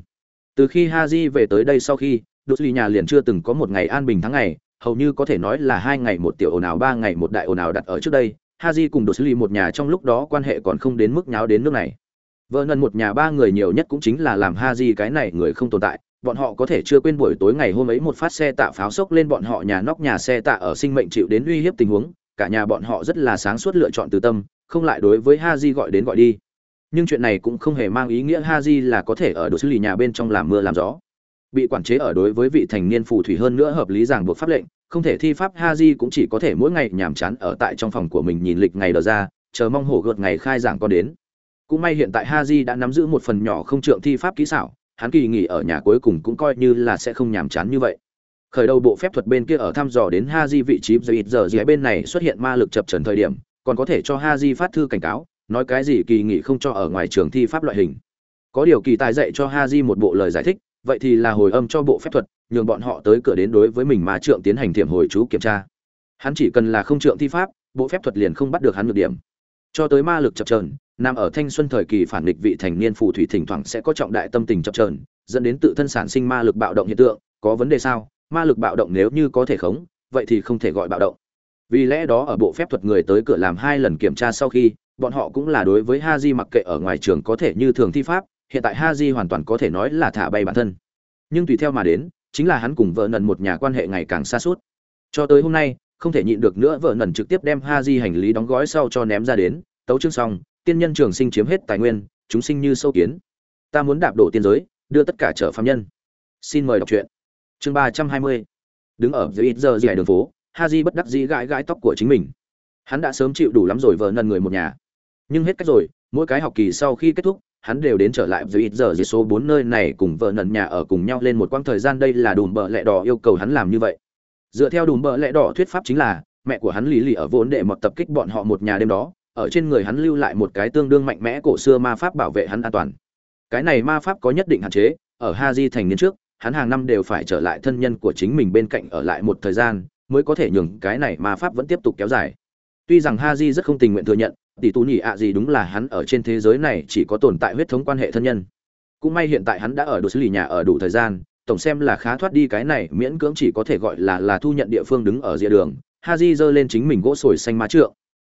Từ khi Ha haji về tới đây sau khi đồ xử lì nhà liền chưa từng có một ngày an bình tháng ngày, hầu như có thể nói là hai ngày một tiểu ồn ào, ba ngày một đại ồn ào đặt ở trước đây Ha haji cùng đồ xử lì một nhà trong lúc đó quan hệ còn không đến mức nháo đến nước này. Vợ nần một nhà ba người nhiều nhất cũng chính là làm Ha haji cái này người không tồn tại bọn họ có thể chưa quên buổi tối ngày hôm ấy một phát xe tạ pháo sốc lên bọn họ nhà nóc nhà xe tạ ở sinh mệnh chịu đến uy hiếp tình huống cả nhà bọn họ rất là sáng suốt lựa chọn từ tâm không lại đối với haji gọi đến gọi đi nhưng chuyện này cũng không hề mang ý nghĩa Haji là có thể ở đồ xử lý nhà bên trong làm mưa làm gió. Bị quản chế ở đối với vị thành niên phù thủy hơn nữa hợp lý ràng buộc pháp lệnh, không thể thi pháp Haji cũng chỉ có thể mỗi ngày nhàm chán ở tại trong phòng của mình nhìn lịch ngày đờ ra, chờ mong hổ gợt ngày khai giảng con đến. Cũng may hiện tại Haji đã nắm giữ một phần nhỏ không trượng thi pháp kỹ xảo, hắn kỳ nghỉ ở nhà cuối cùng cũng coi như là sẽ không nhàm chán như vậy. Khởi đầu bộ phép thuật bên kia ở thăm dò đến Haji vị trí giờ ít giờ gì bên này xuất hiện ma lực chập trần thời điểm, còn có thể cho Haji phát thư cảnh cáo, nói cái gì kỳ nghỉ không cho ở ngoài trường thi pháp loại hình. Có điều kỳ tài dạy cho ha di một bộ lời giải thích vậy thì là hồi âm cho bộ phép thuật nhường bọn họ tới cửa đến đối với mình mà trượng tiến hành thiểm hồi chú kiểm tra. Hắn chỉ cần là không trượng thi pháp bộ phép thuật liền không bắt được hắn được điểm. Cho tới ma lực chập trờn nằm ở thanh xuân thời kỳ phản nghịch vị thành niên phù thủy thỉnh thoảng sẽ có trọng đại tâm tình chập chờn, dẫn đến tự thân sản sinh ma lực bạo động hiện tượng có vấn đề sao ma lực bạo động nếu như có thể khống vậy thì không thể gọi bạo động vì lẽ đó ở bộ phép thuật người tới cửa làm hai lần kiểm tra sau khi bọn họ cũng là đối với Haji mặc kệ ở ngoài trường có thể như thường thi pháp, hiện tại Haji hoàn toàn có thể nói là thả bay bản thân. Nhưng tùy theo mà đến, chính là hắn cùng vợ nần một nhà quan hệ ngày càng xa suốt. Cho tới hôm nay, không thể nhịn được nữa vợ nần trực tiếp đem Haji hành lý đóng gói sau cho ném ra đến, tấu chương xong, tiên nhân trường sinh chiếm hết tài nguyên, chúng sinh như sâu kiến. Ta muốn đạp đổ tiên giới, đưa tất cả trở phàm nhân. Xin mời đọc truyện. Chương ba trăm hai mươi Đứng ở dưới ít giờ dài đường phố, Haji bất đắc dĩ gãi gãi tóc của chính mình. Hắn đã sớm chịu đủ lắm rồi vợ nần người một nhà nhưng hết cách rồi mỗi cái học kỳ sau khi kết thúc hắn đều đến trở lại dưới ít giờ dưới số bốn nơi này cùng vợ nần nhà ở cùng nhau lên một quãng thời gian đây là đùm bợ lẹ đỏ yêu cầu hắn làm như vậy dựa theo đùm bợ lẹ đỏ thuyết pháp chính là mẹ của hắn lì lì ở vốn để mọt tập kích bọn họ một nhà đêm đó ở trên người hắn lưu lại một cái tương đương mạnh mẽ cổ xưa ma pháp bảo vệ hắn an toàn. Cái này ma pháp có nhất định hạn chế, ở ha di thành niên trước, hắn hàng năm đều phải trở lại thân nhân của chính mình bên cạnh ở lại một thời gian, mới có thể nhường cái này ma pháp vẫn tiếp tục kéo dài. Tuy rằng ha di rất không tình nguyện thừa nhận, tỷ tú nhỉ ạ gì đúng là hắn ở trên thế giới này chỉ có tồn tại huyết thống quan hệ thân nhân. Cũng may hiện tại hắn đã ở đồ xử lý nhà ở đủ thời gian, tổng xem là khá thoát đi cái này, miễn cưỡng chỉ có thể gọi là là thu nhận địa phương đứng ở rìa đường. Haji giơ lên chính mình gỗ sồi xanh má trượng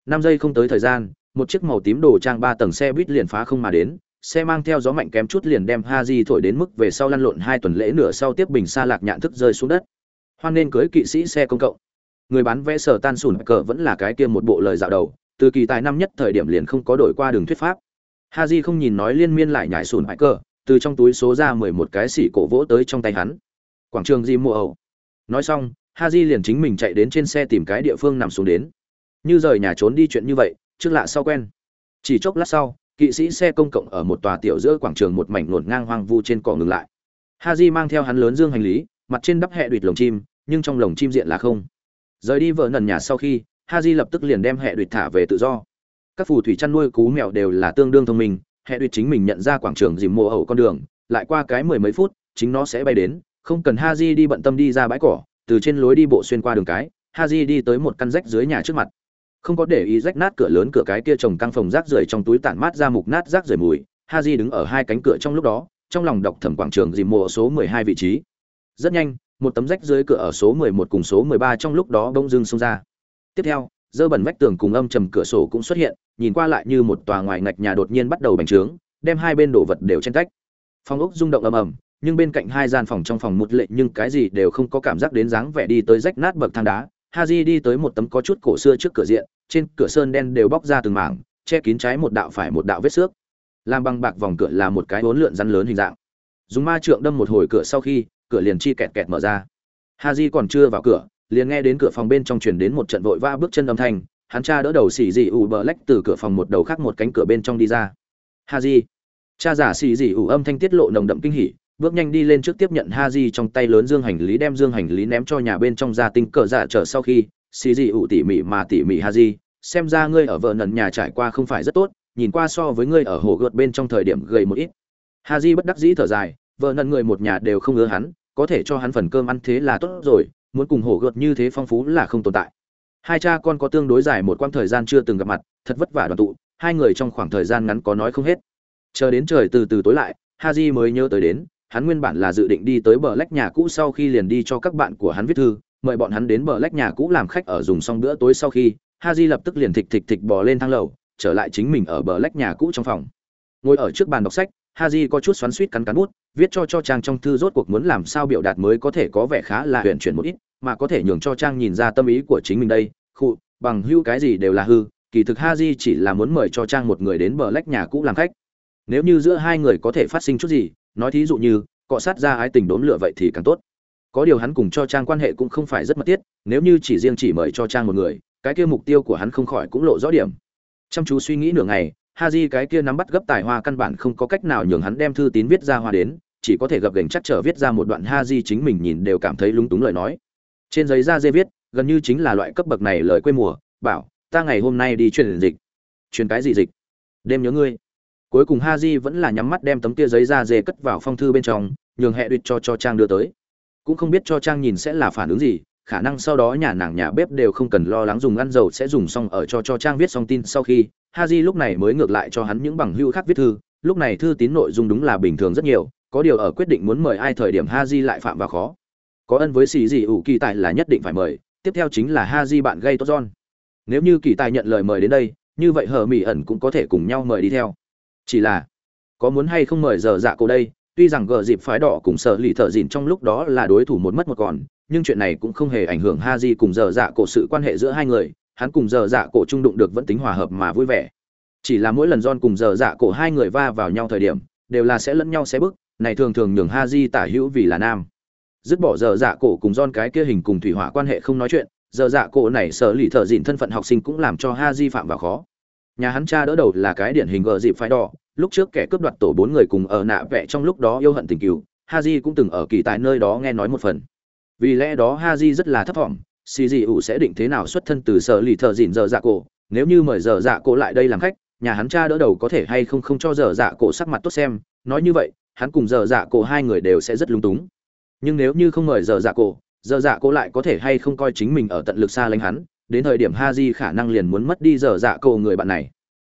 năm giây không tới thời gian, một chiếc màu tím đồ trang ba tầng xe buýt liền phá không mà đến, xe mang theo gió mạnh kém chút liền đem haji thổi đến mức về sau lăn lộn hai tuần lễ nửa sau tiếp bình xa lạc nhạn thức rơi xuống đất. Hoan nên cưới kỵ sĩ xe công cộng. Người bán vé sở tan sùn cờ vẫn là cái kia một bộ lời dạo đầu, từ kỳ tài năm nhất thời điểm liền không có đổi qua đường thuyết pháp. Haji không nhìn nói liên miên lại nhảy sùn bãi cờ, từ trong túi số ra mười một cái xỉ cổ vỗ tới trong tay hắn. Quảng trường di mua ẩu. Nói xong, Haji liền chính mình chạy đến trên xe tìm cái địa phương nằm xuống đến như rời nhà trốn đi chuyện như vậy, trước lạ sau quen. Chỉ chốc lát sau, kỵ sĩ xe công cộng ở một tòa tiểu giữa quảng trường một mảnh ngổn ngang hoang vu trên cỏ ngừng lại. Ha mang theo hắn lớn dương hành lý, mặt trên đắp hẹ đụt lồng chim, nhưng trong lồng chim diện là không. Rời đi vợ nần nhà sau khi ha lập tức liền đem hẹ đụt thả về tự do. Các phù thủy chăn nuôi cú mèo đều là tương đương thông minh hệ đuỵt chính mình nhận ra quảng trường dìm mùa ẩu con đường, lại qua cái mười mấy phút, chính nó sẽ bay đến, không cần ha đi bận tâm đi ra bãi cỏ, từ trên lối đi bộ xuyên qua đường cái ha đi tới một căn rách dưới nhà trước mặt không có để ý rách nát cửa lớn cửa cái kia trồng căng phòng rác rưởi trong túi tản mát ra mục nát rác rưởi mùi. Ha di đứng ở hai cánh cửa trong lúc đó, trong lòng đọc thẩm quảng trường dìm mùa số mười hai vị trí. Rất nhanh, một tấm rách dưới cửa ở số mười một cùng số mười ba trong lúc đó bỗng dưng xông ra. Tiếp theo, dơ bẩn vách tường cùng âm trầm cửa sổ cũng xuất hiện, nhìn qua lại như một tòa ngoài ngạch nhà đột nhiên bắt đầu bành trướng, đem hai bên đồ vật đều chen tách. Phòng ốc rung động ầm ầm, nhưng bên cạnh hai gian phòng trong phòng một lệ nhưng cái gì đều không có cảm giác đến dáng vẻ đi tới rách nát bậc thang đá haji đi tới một tấm có chút cổ xưa trước cửa diện trên cửa sơn đen đều bóc ra từng mảng che kín trái một đạo phải một đạo vết xước. Làm bằng bạc vòng cửa là một cái uốn lượn rắn lớn hình dạng. Dùng ma trượng đâm một hồi cửa sau khi cửa liền chi kẹt kẹt mở ra. Haji còn chưa vào cửa liền nghe đến cửa phòng bên trong truyền đến một trận vội vã bước chân âm thanh hắn cha đỡ đầu xì dị ủ bờ lách từ cửa phòng một đầu khác một cánh cửa bên trong đi ra. Haji, cha giả xì dị ủ âm thanh tiết lộ nồng đậm kinh hỉ bước nhanh đi lên trước tiếp nhận ha di trong tay lớn dương hành lý, đem dương hành lý ném cho nhà bên trong gia tinh cờ dạ trở sau khi, xì dị ụ tỉ mỉ mà tỉ mỉ ha di xem ra ngươi ở vợ nần nhà trải qua không phải rất tốt, nhìn qua so với ngươi ở hồ gợt bên trong thời điểm gầy một ít. Ha di bất đắc dĩ thở dài, vợ nần người một nhà đều không ưa hắn, có thể cho hắn phần cơm ăn thế là tốt rồi, muốn cùng hồ gợt như thế phong phú là không tồn tại. Hai cha con có tương đối dài một quãng thời gian chưa từng gặp mặt, thật vất vả đoàn tụ, hai người trong khoảng thời gian ngắn có nói không hết. Chờ đến trời từ từ tối lại, haji mới nhớ tới đến hắn nguyên bản là dự định đi tới bờ lách nhà cũ sau khi liền đi cho các bạn của hắn viết thư, mời bọn hắn đến bờ lách nhà cũ làm khách ở dùng xong bữa tối sau khi, haji lập tức liền thịch thịch thịch bò lên thang lầu, trở lại chính mình ở bờ lách nhà cũ trong phòng. Ngồi ở trước bàn đọc sách, haji có chút xoắn suýt cắn cắn bút, viết cho cho trang trong thư rốt cuộc muốn làm sao biểu đạt mới có thể có vẻ khá là huyền chuyển một ít, mà có thể nhường cho trang nhìn ra tâm ý của chính mình đây, khụ, bằng hưu cái gì đều là hư, kỳ thực ha di chỉ là muốn mời cho trang một người đến bờ lách nhà cũ làm khách. Nếu như giữa hai người có thể phát sinh chút gì nói thí dụ như, cọ sát ra ái tình đốn lửa vậy thì càng tốt. Có điều hắn cùng cho trang quan hệ cũng không phải rất mật thiết, nếu như chỉ riêng chỉ mời cho trang một người, cái kia mục tiêu của hắn không khỏi cũng lộ rõ điểm. Chăm chú suy nghĩ nửa ngày ha di cái kia nắm bắt gấp tài hoa căn bản không có cách nào nhường hắn đem thư tín viết ra hoa đến, chỉ có thể gập gành chắc trở viết ra một đoạn ha di chính mình nhìn đều cảm thấy lúng túng lời nói. Trên giấy da dê viết, gần như chính là loại cấp bậc này lời quê mùa, bảo, ta ngày hôm nay đi truyền dịch. Truyền cái gì dịch? Đêm nhớ ngươi cuối cùng ha di vẫn là nhắm mắt đem tấm tia giấy da dê cất vào phong thư bên trong, nhường hẹ đuyệt cho cho trang đưa tới. Cũng không biết cho trang nhìn sẽ là phản ứng gì, khả năng sau đó nhà nàng nhà bếp đều không cần lo lắng dùng ăn dầu sẽ dùng xong ở cho cho trang viết xong tin sau khi ha di lúc này mới ngược lại cho hắn những bằng hữu khác viết thư. Lúc này thư tín nội dung đúng là bình thường rất nhiều, có điều ở quyết định muốn mời ai thời điểm ha di lại phạm vào khó. Có ân với xì gì ủ kỳ tài là nhất định phải mời, tiếp theo chính là ha di bạn gây tốt john. Nếu như kỳ tài nhận lời mời đến đây, như vậy hờ mỹ ẩn cũng có thể cùng nhau mời đi theo chỉ là, có muốn hay không mời giờ dạ cô đây, tuy rằng gờ dịp phái đỏ cùng sợ lì thợ dịn trong lúc đó là đối thủ một mất một còn, nhưng chuyện này cũng không hề ảnh hưởng ha di cùng giờ dạ cổ sự quan hệ giữa hai người, hắn cùng giờ dạ cổ trung đụng được vẫn tính hòa hợp mà vui vẻ. Chỉ là mỗi lần don cùng giờ dạ cổ hai người va vào nhau thời điểm, đều là sẽ lẫn nhau xé bức này thường thường nhường ha di tả hữu vì là nam. Dứt bỏ giờ dạ cổ cùng don cái kia hình cùng thủy hỏa quan hệ không nói chuyện, giờ dạ cổ này sở lì thợ dịn thân phận học sinh cũng làm cho ha di phạm vào khó nhà hắn cha đỡ đầu là cái điển hình gờ dịp phái đỏ. Lúc trước kẻ cướp đoạt tổ bốn người cùng ở nạ vẽ trong lúc đó yêu hận tình cừu ha cũng từng ở kỳ tại nơi đó nghe nói một phần. Vì lẽ đó ha rất là thấp thỏm xì dị ủ sẽ định thế nào xuất thân từ sở lì thợ dịn dở dạ cổ. Nếu như mời dở dạ cổ lại đây làm khách, nhà hắn cha đỡ đầu có thể hay không không cho dở dạ cổ sắc mặt tốt xem. Nói như vậy, hắn cùng dở dạ cổ hai người đều sẽ rất lung túng. Nhưng nếu như không mời dở dạ cổ dở dạ cổ lại có thể hay không coi chính mình ở tận lực xa lánh hắn đến thời điểm ha di khả năng liền muốn mất đi giờ dạ cầu người bạn này.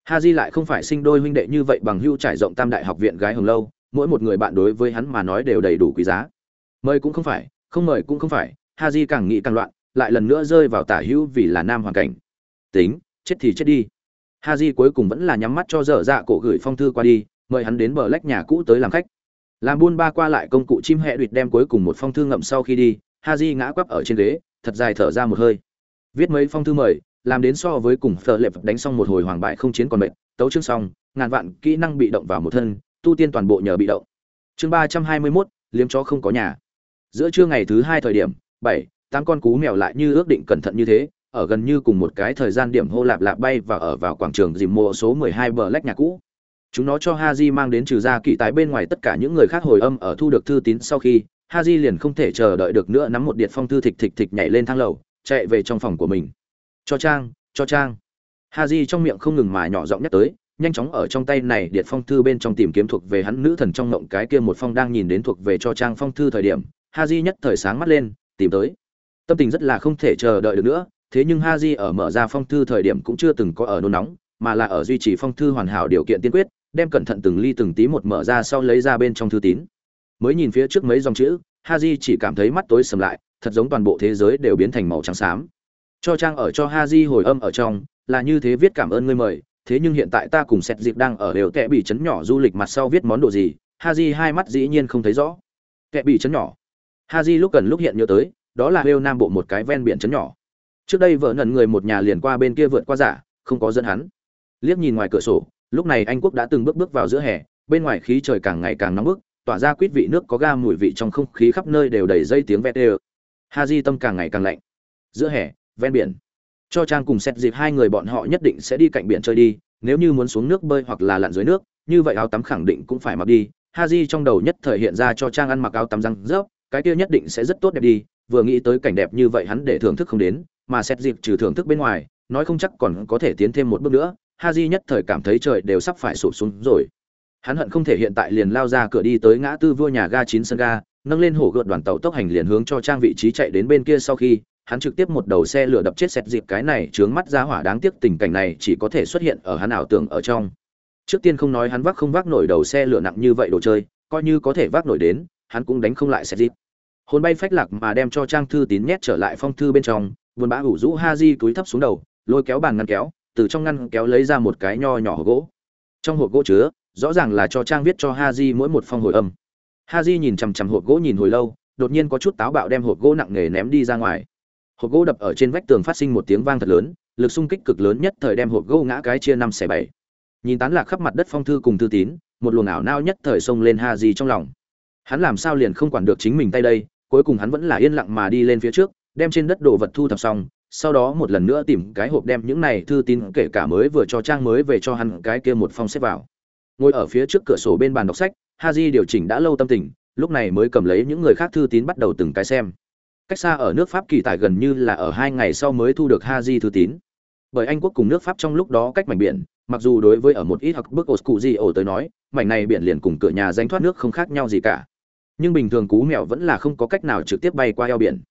Ha di lại không phải sinh đôi huynh đệ như vậy bằng hưu trải rộng tam đại học viện gái hồng lâu, mỗi một người bạn đối với hắn mà nói đều đầy đủ quý giá. Mời cũng không phải, không mời cũng không phải ha di càng nghĩ càng loạn, lại lần nữa rơi vào tả hữu vì là nam hoàn cảnh. Tính, chết thì chết đi. Ha di cuối cùng vẫn là nhắm mắt cho dở dạ cổ gửi phong thư qua đi, mời hắn đến bờ lách nhà cũ tới làm khách. Làm buôn ba qua lại công cụ chim hẹ đuỵt đem cuối cùng một phong thư ngậm sau khi đi ha di ngã quắp ở trên ghế, thật dài thở ra một hơi viết mấy phong thư mời, làm đến so với cùng phở lệp đánh xong một hồi hoàng bại không chiến còn mệt, tấu chương xong, ngàn vạn kỹ năng bị động vào một thân, tu tiên toàn bộ nhờ bị động. Chương ba trăm hai mươi mốt, liếm chó không có nhà. Giữa trưa ngày thứ hai thời điểm, bảy, tám con cú mèo lại như ước định cẩn thận như thế, ở gần như cùng một cái thời gian điểm hô lạp lạp bay và ở vào quảng trường dìm mùa số 12 bờ lách nhà cũ. Chúng nó cho Haji mang đến trừ ra kỵ tái bên ngoài tất cả những người khác hồi âm ở thu được thư tín sau khi, Haji liền không thể chờ đợi được nữa nắm một điện phong thư thịch thịch thịch nhảy lên thang lầu chạy về trong phòng của mình. Cho trang cho trang. Haji trong miệng không ngừng mà nhỏ giọng nhắc tới nhanh chóng ở trong tay này điện phong thư bên trong tìm kiếm thuộc về hắn nữ thần trong ngộng cái kia một phong đang nhìn đến thuộc về cho trang phong thư thời điểm Haji nhất thời sáng mắt lên tìm tới. Tâm tình rất là không thể chờ đợi được nữa thế nhưng Haji ở mở ra phong thư thời điểm cũng chưa từng có ở nôn nóng, mà là ở duy trì phong thư hoàn hảo điều kiện tiên quyết, đem cẩn thận từng ly từng tí một mở ra sau lấy ra bên trong thư tín. Mới nhìn phía trước mấy dòng chữ, Haji chỉ cảm thấy mắt tối sầm lại, thật giống toàn bộ thế giới đều biến thành màu trắng xám. Cho trang ở cho Haji hồi âm ở trong, là như thế viết cảm ơn ngươi mời, thế nhưng hiện tại ta cùng Sẹt Dịp đang ở đều kẻ bị chấn nhỏ du lịch mặt sau viết món đồ gì, Haji hai mắt dĩ nhiên không thấy rõ. Kẻ bị chấn nhỏ. Haji lúc gần lúc hiện nhớ tới, đó là hêu Nam bộ một cái ven biển chấn nhỏ trước đây vợ ngẩn người một nhà liền qua bên kia vượt qua giả không có dẫn hắn liếc nhìn ngoài cửa sổ lúc này anh quốc đã từng bước bước vào giữa hè bên ngoài khí trời càng ngày càng nóng bức tỏa ra quýt vị nước có ga mùi vị trong không khí khắp nơi đều đầy dây tiếng vẹt đều ha di tâm càng ngày càng lạnh. Giữa hè, ven biển. Cho trang cùng xét dịp hai người bọn họ nhất định sẽ đi cạnh biển chơi đi, nếu như muốn xuống nước bơi hoặc là lặn dưới nước, như vậy áo tắm khẳng định cũng phải mặc đi. Ha di trong đầu nhất thời hiện ra cho trang ăn mặc áo tắm răng rớp, cái kia nhất định sẽ rất tốt đẹp đi. Vừa nghĩ tới cảnh đẹp như vậy hắn để thưởng thức không đến, mà xét dịp trừ thưởng thức bên ngoài, nói không chắc còn có thể tiến thêm một bước nữa. Ha di nhất thời cảm thấy trời đều sắp phải sụp xuống rồi. Hắn hận không thể hiện tại liền lao ra cửa đi tới ngã tư vua nhà ga chín sân ga nâng lên hổ gợn đoàn tàu tốc hành liền hướng cho trang vị trí chạy đến bên kia sau khi, hắn trực tiếp một đầu xe lửa đập chết xét dịp cái này trướng mắt ra hỏa đáng tiếc tình cảnh này chỉ có thể xuất hiện ở hắn ảo tưởng ở trong. Trước tiên không nói hắn vác không vác nổi đầu xe lửa nặng như vậy đồ chơi, coi như có thể vác nổi đến, hắn cũng đánh không lại xét dịp. Hôn bay phách lạc mà đem cho trang thư tín nhét trở lại phong thư bên trong vườn bã ủ rũ ha di túi thấp xuống đầu, lôi kéo bàn ngăn kéo, từ trong ngăn kéo lấy ra một cái nho nhỏ hộp gỗ. Trong hộp gỗ chứa, rõ ràng là cho trang viết cho ha di mỗi một phong hồi âm ha di nhìn chằm chằm hộp gỗ nhìn hồi lâu, đột nhiên có chút táo bạo đem hộp gỗ nặng nề ném đi ra ngoài. Hộp gỗ đập ở trên vách tường phát sinh một tiếng vang thật lớn, lực xung kích cực lớn nhất thời đem hộp gỗ ngã cái chia năm xẻ bảy. Nhìn tán lạc khắp mặt đất phong thư cùng thư tín, một luồng ảo nao nhất thời xông lên ha di trong lòng. Hắn làm sao liền không quản được chính mình tay đây, cuối cùng hắn vẫn là yên lặng mà đi lên phía trước, đem trên đất đồ vật thu thập xong, sau đó một lần nữa tìm cái hộp đem những này thư tín kể cả mới vừa cho trang mới về cho hắn cái kia một phong xếp vào. Ngồi ở phía trước cửa sổ bên bàn đọc sách haji điều chỉnh đã lâu tâm tình, lúc này mới cầm lấy những người khác thư tín bắt đầu từng cái xem. Cách xa ở nước pháp kỳ tài gần như là ở hai ngày sau mới thu được haji thư tín. Bởi anh quốc cùng nước pháp trong lúc đó cách mảnh biển, mặc dù đối với ở một ít hoặc bức ổ ổ tới nói, mảnh này biển liền cùng cửa nhà danh thoát nước không khác nhau gì cả. Nhưng bình thường cú mèo vẫn là không có cách nào trực tiếp bay qua eo biển.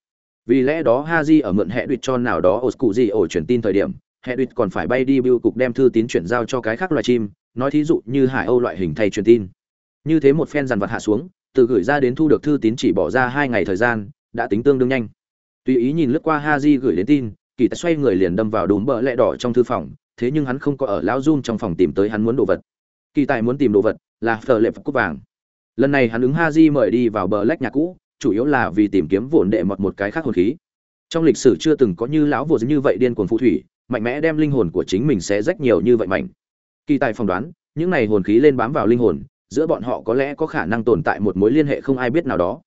Vì lẽ đó Haji ở mượn hệ đuyệt cho nào đó ổ ổ truyền tin thời điểm hệ đuyệt còn phải bay đi bưu cục đem thư tín chuyển giao cho cái khác loài chim, nói thí dụ như hải âu loại hình thay truyền tin như thế một phen dàn vật hạ xuống, từ gửi ra đến thu được thư tín chỉ bỏ ra hai ngày thời gian, đã tính tương đương nhanh. Tùy ý nhìn lướt qua Haji gửi đến tin, kỳ tài xoay người liền đâm vào đùm bờ lẹ đỏ trong thư phòng, thế nhưng hắn không có ở lão zoom trong phòng tìm tới hắn muốn đồ vật. Kỳ tài muốn tìm đồ vật là phở lệ cúp vàng. Lần này hắn ứng Haji mời đi vào bờ lách nhà cũ, chủ yếu là vì tìm kiếm vụn đệ mọt một cái khác hồn khí. Trong lịch sử chưa từng có như lão vồn như vậy điên cuồng phù thủy, mạnh mẽ đem linh hồn của chính mình sẽ rách nhiều như vậy mạnh kỳ tài phỏng đoán, những này hồn khí lên bám vào linh hồn giữa bọn họ có lẽ có khả năng tồn tại một mối liên hệ không ai biết nào đó.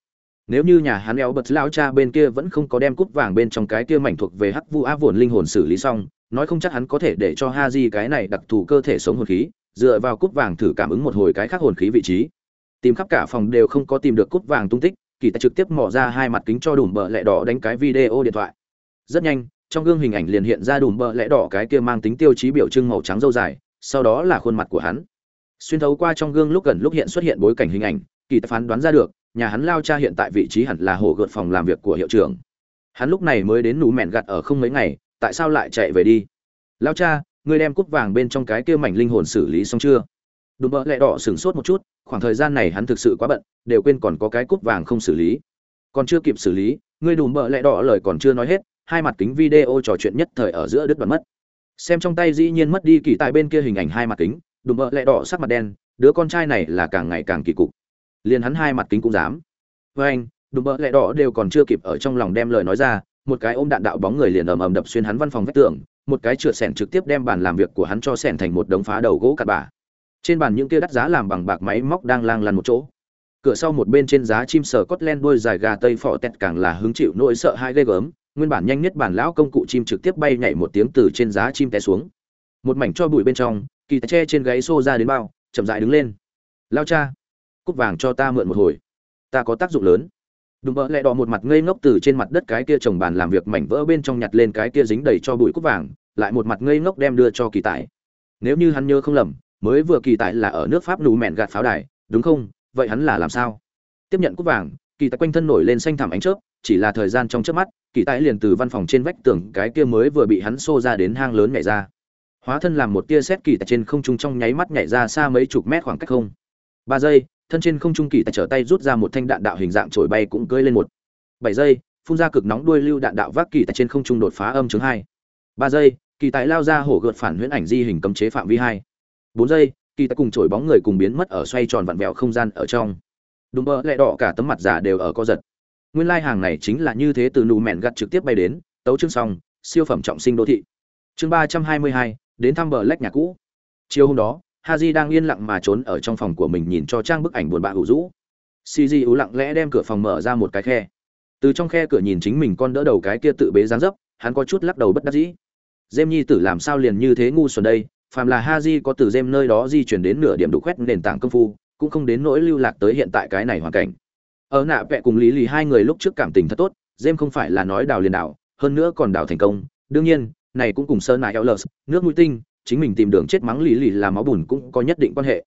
Nếu như nhà hắn éo bật lao cha bên kia vẫn không có đem cúp vàng bên trong cái kia mảnh thuộc về hắc vu á vồn linh hồn xử lý xong, nói không chắc hắn có thể để cho ha di cái này đặc thù cơ thể sống hồn khí, dựa vào cúp vàng thử cảm ứng một hồi cái khác hồn khí vị trí. Tìm khắp cả phòng đều không có tìm được cúp vàng tung tích, kỳ tài trực tiếp mò ra hai mặt kính cho đùm bờ lẹ đỏ đánh cái video điện thoại. Rất nhanh, trong gương hình ảnh liền hiện ra đùm bờ lẹ đỏ cái kia mang tính tiêu chí biểu trưng màu trắng dâu dài, sau đó là khuôn mặt của hắn xuyên thấu qua trong gương lúc gần lúc hiện xuất hiện bối cảnh hình ảnh, kỳ tài phán đoán ra được, nhà hắn lao cha hiện tại vị trí hẳn là hồ gợt phòng làm việc của hiệu trưởng. Hắn lúc này mới đến nụ mẹn gặt ở không mấy ngày, tại sao lại chạy về đi? Lao cha, ngươi đem cúp vàng bên trong cái kia mảnh linh hồn xử lý xong chưa? Đùm bợ lẹ đỏ sửng sốt một chút, khoảng thời gian này hắn thực sự quá bận, đều quên còn có cái cúp vàng không xử lý. Còn chưa kịp xử lý, ngươi đùm bợ lẹ đỏ lời còn chưa nói hết, hai mặt kính video trò chuyện nhất thời ở giữa đứt đoạn mất. Xem trong tay dĩ nhiên mất đi kỳ tại bên kia hình ảnh hai mặt kính đùm bợ lẹ đỏ sắc mặt đen, đứa con trai này là càng ngày càng kỳ cục. Liền hắn hai mặt kính cũng dám. Với anh, đùm bợ lẹ đỏ đều còn chưa kịp ở trong lòng đem lời nói ra, một cái ôm đạn đạo bóng người liền ầm ầm đập xuyên hắn văn phòng vách tường, một cái chửa sẻn trực tiếp đem bàn làm việc của hắn cho sẻn thành một đống phá đầu gỗ cặn bà trên bàn những kia đắt giá làm bằng bạc máy móc đang lang lăn một chỗ. Cửa sau một bên trên giá chim sờ cốt len đôi dài gà tây phò tẹt càng là hứng chịu nỗi sợ hai ghê gớm, nguyên bản nhanh nhất bản lão công cụ chim trực tiếp bay nhảy một tiếng từ trên giá chim té xuống. Một mảnh cho bụi bên trong kỳ tre trên gáy xô ra đến bao, chậm dại đứng lên. Lao cha cúc vàng cho ta mượn một hồi. Ta có tác dụng lớn. Đùm bỡ lẹ đỏ một mặt ngây ngốc từ trên mặt đất cái kia trồng bàn làm việc mảnh vỡ bên trong nhặt lên cái kia dính đầy cho bụi cúc vàng, lại một mặt ngây ngốc đem đưa cho kỳ tài. Nếu như hắn nhớ không lầm, mới vừa kỳ tài là ở nước pháp nù mẹn gạt pháo đài, đúng không? Vậy hắn là làm sao? Tiếp nhận cúc vàng, kỳ tài quanh thân nổi lên xanh thảm ánh chớp, chỉ là thời gian trong chớp mắt, kỳ tài liền từ văn phòng trên vách tường cái kia mới vừa bị hắn xô ra đến hang lớn nhảy ra hóa thân làm một tia xét kỳ tại trên không trung trong nháy mắt nhảy ra xa mấy chục mét khoảng cách không. Ba giây, thân trên không trung kỳ tại trở tay rút ra một thanh đạn đạo hình dạng trổi bay cũng cưỡi lên một. Bảy giây, phun ra cực nóng đuôi lưu đạn đạo vác kỳ tại trên không trung đột phá âm chứng hai. Ba giây, kỳ tại lao ra hổ gợt phản huyễn ảnh di hình cấm chế phạm vi hai. Bốn giây, kỳ tại cùng trổi bóng người cùng biến mất ở xoay tròn vặn vẹo không gian ở trong. Đúng bơ lẹ đỏ cả tấm mặt giả đều ở co giật. Nguyên lai hàng này chính là như thế từ nụ mẹn gặt trực tiếp bay đến, tấu chương xong, siêu phẩm trọng sinh đô thị. Chương ba trăm hai mươi hai đến thăm bờ lách nhà cũ. Chiều hôm đó haji đang yên lặng mà trốn ở trong phòng của mình nhìn cho trang bức ảnh buồn bã hữu rũ. Cg ú lặng lẽ đem cửa phòng mở ra một cái khe. Từ trong khe cửa nhìn chính mình con đỡ đầu cái kia tự bế dáng dấp hắn có chút lắc đầu bất đắc dĩ. Jem nhi tử làm sao liền như thế ngu xuẩn đây, phàm là Haji có từ Jem nơi đó di chuyển đến nửa điểm đủ khoét nền tảng công phu, cũng không đến nỗi lưu lạc tới hiện tại cái này hoàn cảnh. Ở nạ vẽ cùng Lý Lì hai người lúc trước cảm tình thật tốt, Jem không phải là nói đào liền đào, hơn nữa còn đào thành công, đương nhiên, này cũng cùng sơn nại Eulers, nước mũi tinh, chính mình tìm đường chết mắng lì Lì là máu bùn cũng có nhất định quan hệ.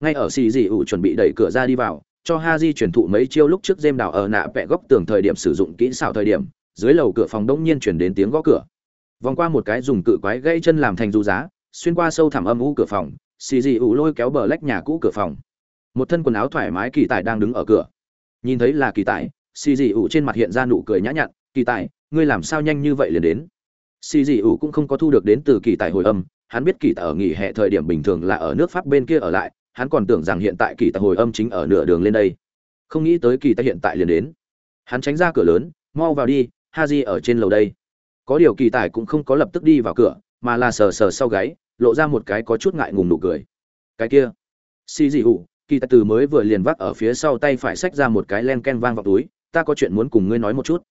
Ngay ở xì dị ủ chuẩn bị đẩy cửa ra đi vào, cho Haji truyền thụ mấy chiêu lúc trước Jem đảo ở nạ vẽ góc tường thời điểm sử dụng kỹ xảo thời điểm, dưới lầu cửa phòng đông nhiên chuyển đến tiếng gõ cửa. Vòng qua một cái dùng cự quái gãy chân làm thành du giá xuyên qua sâu thẳm âm u cửa phòng xì dị ủ lôi kéo bờ lách nhà cũ cửa phòng. Một thân quần áo thoải mái kỳ tài đang đứng ở cửa. Nhìn thấy là kỳ tài xì dị ủ trên mặt hiện ra nụ cười nhã nhặn kỳ tài ngươi làm sao nhanh như vậy liền đến? Xì dị ủ cũng không có thu được đến từ kỳ tài hồi âm. Hắn biết kỳ tài ở nghỉ hè thời điểm bình thường là ở nước pháp bên kia ở lại. Hắn còn tưởng rằng hiện tại kỳ tài hồi âm chính ở nửa đường lên đây. Không nghĩ tới kỳ tài hiện tại liền đến. Hắn tránh ra cửa lớn, mau vào đi ha di ở trên lầu đây. Có điều kỳ tài cũng không có lập tức đi vào cửa, mà là sờ sờ sau gáy, lộ ra một cái có chút ngại ngùng nụ cười. Cái kia, xì dị hụ kỳ tài từ mới vừa liền vác ở phía sau tay phải xách ra một cái len ken vang vào túi. Ta có chuyện muốn cùng ngươi nói một chút.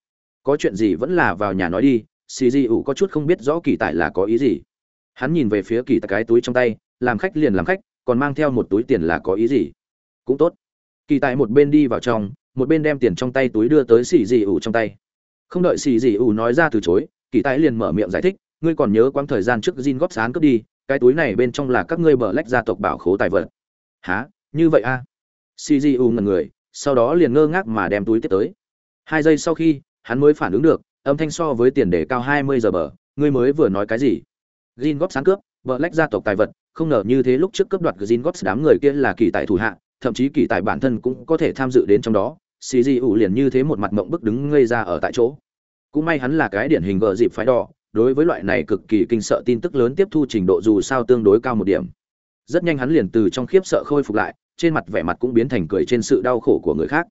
Có chuyện gì vẫn là vào nhà nói đi xì dị ủ có chút không biết rõ kỳ tài là có ý gì. Hắn nhìn về phía kỳ tài cái túi trong tay, làm khách liền làm khách, còn mang theo một túi tiền là có ý gì? Cũng tốt. Kỳ tài một bên đi vào trong, một bên đem tiền trong tay túi đưa tới xì dị ủ trong tay. Không đợi xì dị ủ nói ra từ chối, kỳ tài liền mở miệng giải thích, ngươi còn nhớ quãng thời gian trước Jin góp sán cướp đi, cái túi này bên trong là các ngươi bờ lách gia tộc bảo khố tài vật. Há như vậy a à? ủ ngần người, sau đó liền ngơ ngác mà đem túi tiếp tới. Hai giây sau khi, hắn mới phản ứng được âm thanh so với tiền đề cao hai mươi giờ bờ, ngươi mới vừa nói cái gì? Jin góp sáng cướp, vợ lách gia tộc tài vật, không ngờ như thế lúc trước cướp đoạt Jin góp đám người kia là kỳ tài thủ hạ, thậm chí kỳ tài bản thân cũng có thể tham dự đến trong đó. Cgu liền như thế một mặt mộng bức đứng ngây ra ở tại chỗ. Cũng may hắn là cái điển hình vợ dịp phái đỏ, đối với loại này cực kỳ kinh sợ tin tức lớn tiếp thu trình độ dù sao tương đối cao một điểm. Rất nhanh hắn liền từ trong khiếp sợ khôi phục lại, trên mặt vẻ mặt cũng biến thành cười trên sự đau khổ của người khác.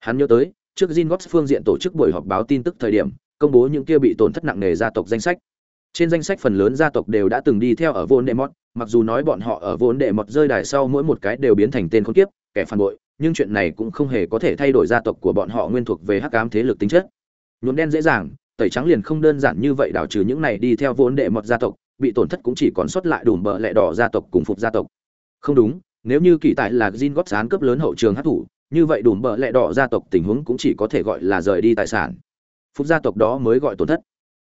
Hắn nhớ tới, trước Jin Gops phương diện tổ chức buổi họp báo tin tức thời điểm công bố những kia bị tổn thất nặng nề gia tộc danh sách. Trên danh sách phần lớn gia tộc đều đã từng đi theo ở vốn đệ mọt, mặc dù nói bọn họ ở vốn đệ mọt rơi đài sau mỗi một cái đều biến thành tên khốn kiếp, kẻ phản bội, nhưng chuyện này cũng không hề có thể thay đổi gia tộc của bọn họ nguyên thuộc về hắc ám thế lực tính chất. Nhuộm đen dễ dàng, tẩy trắng liền không đơn giản như vậy đảo trừ những này đi theo vốn đệ mọt gia tộc, bị tổn thất cũng chỉ còn sót lại đủ bờ lẹ đỏ gia tộc cùng phục gia tộc. Không đúng, nếu như kỳ tại là Jin góp gián cấp lớn hậu trường hát thủ, như vậy đủ bờ lẹ đỏ gia tộc tình huống cũng chỉ có thể gọi là rời đi tài sản phục gia tộc đó mới gọi tổn thất.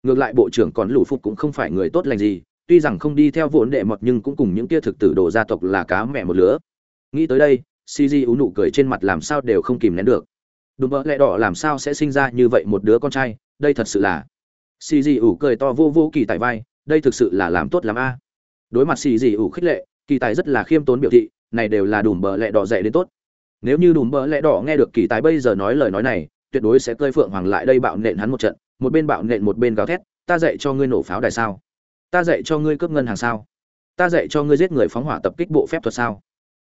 Ngược lại bộ trưởng còn lũ phục cũng không phải người tốt lành gì, tuy rằng không đi theo vốn đệ mọt nhưng cũng cùng những kia thực tử đồ gia tộc là cá mẹ một lứa. Nghĩ tới đây cg ú nụ cười trên mặt làm sao đều không kìm nén được. Đùm bỡ lẹ đỏ làm sao sẽ sinh ra như vậy một đứa con trai, đây thật sự là. Xì dị ủ cười to vô vô kỳ tại vai, đây thực sự là làm tốt lắm a. Đối mặt xì dị ủ khích lệ, kỳ tài rất là khiêm tốn biểu thị, này đều là đùm bỡ lẹ đỏ dạy đến tốt. Nếu như đùm bỡ lẹ đỏ nghe được kỳ tài bây giờ nói lời nói này tuyệt đối sẽ cơi phượng hoàng lại đây bạo nện hắn một trận, một bên bạo nện một bên gào thét, ta dạy cho ngươi nổ pháo đài sao? Ta dạy cho ngươi cướp ngân hàng sao? Ta dạy cho ngươi giết người phóng hỏa tập kích bộ phép thuật sao?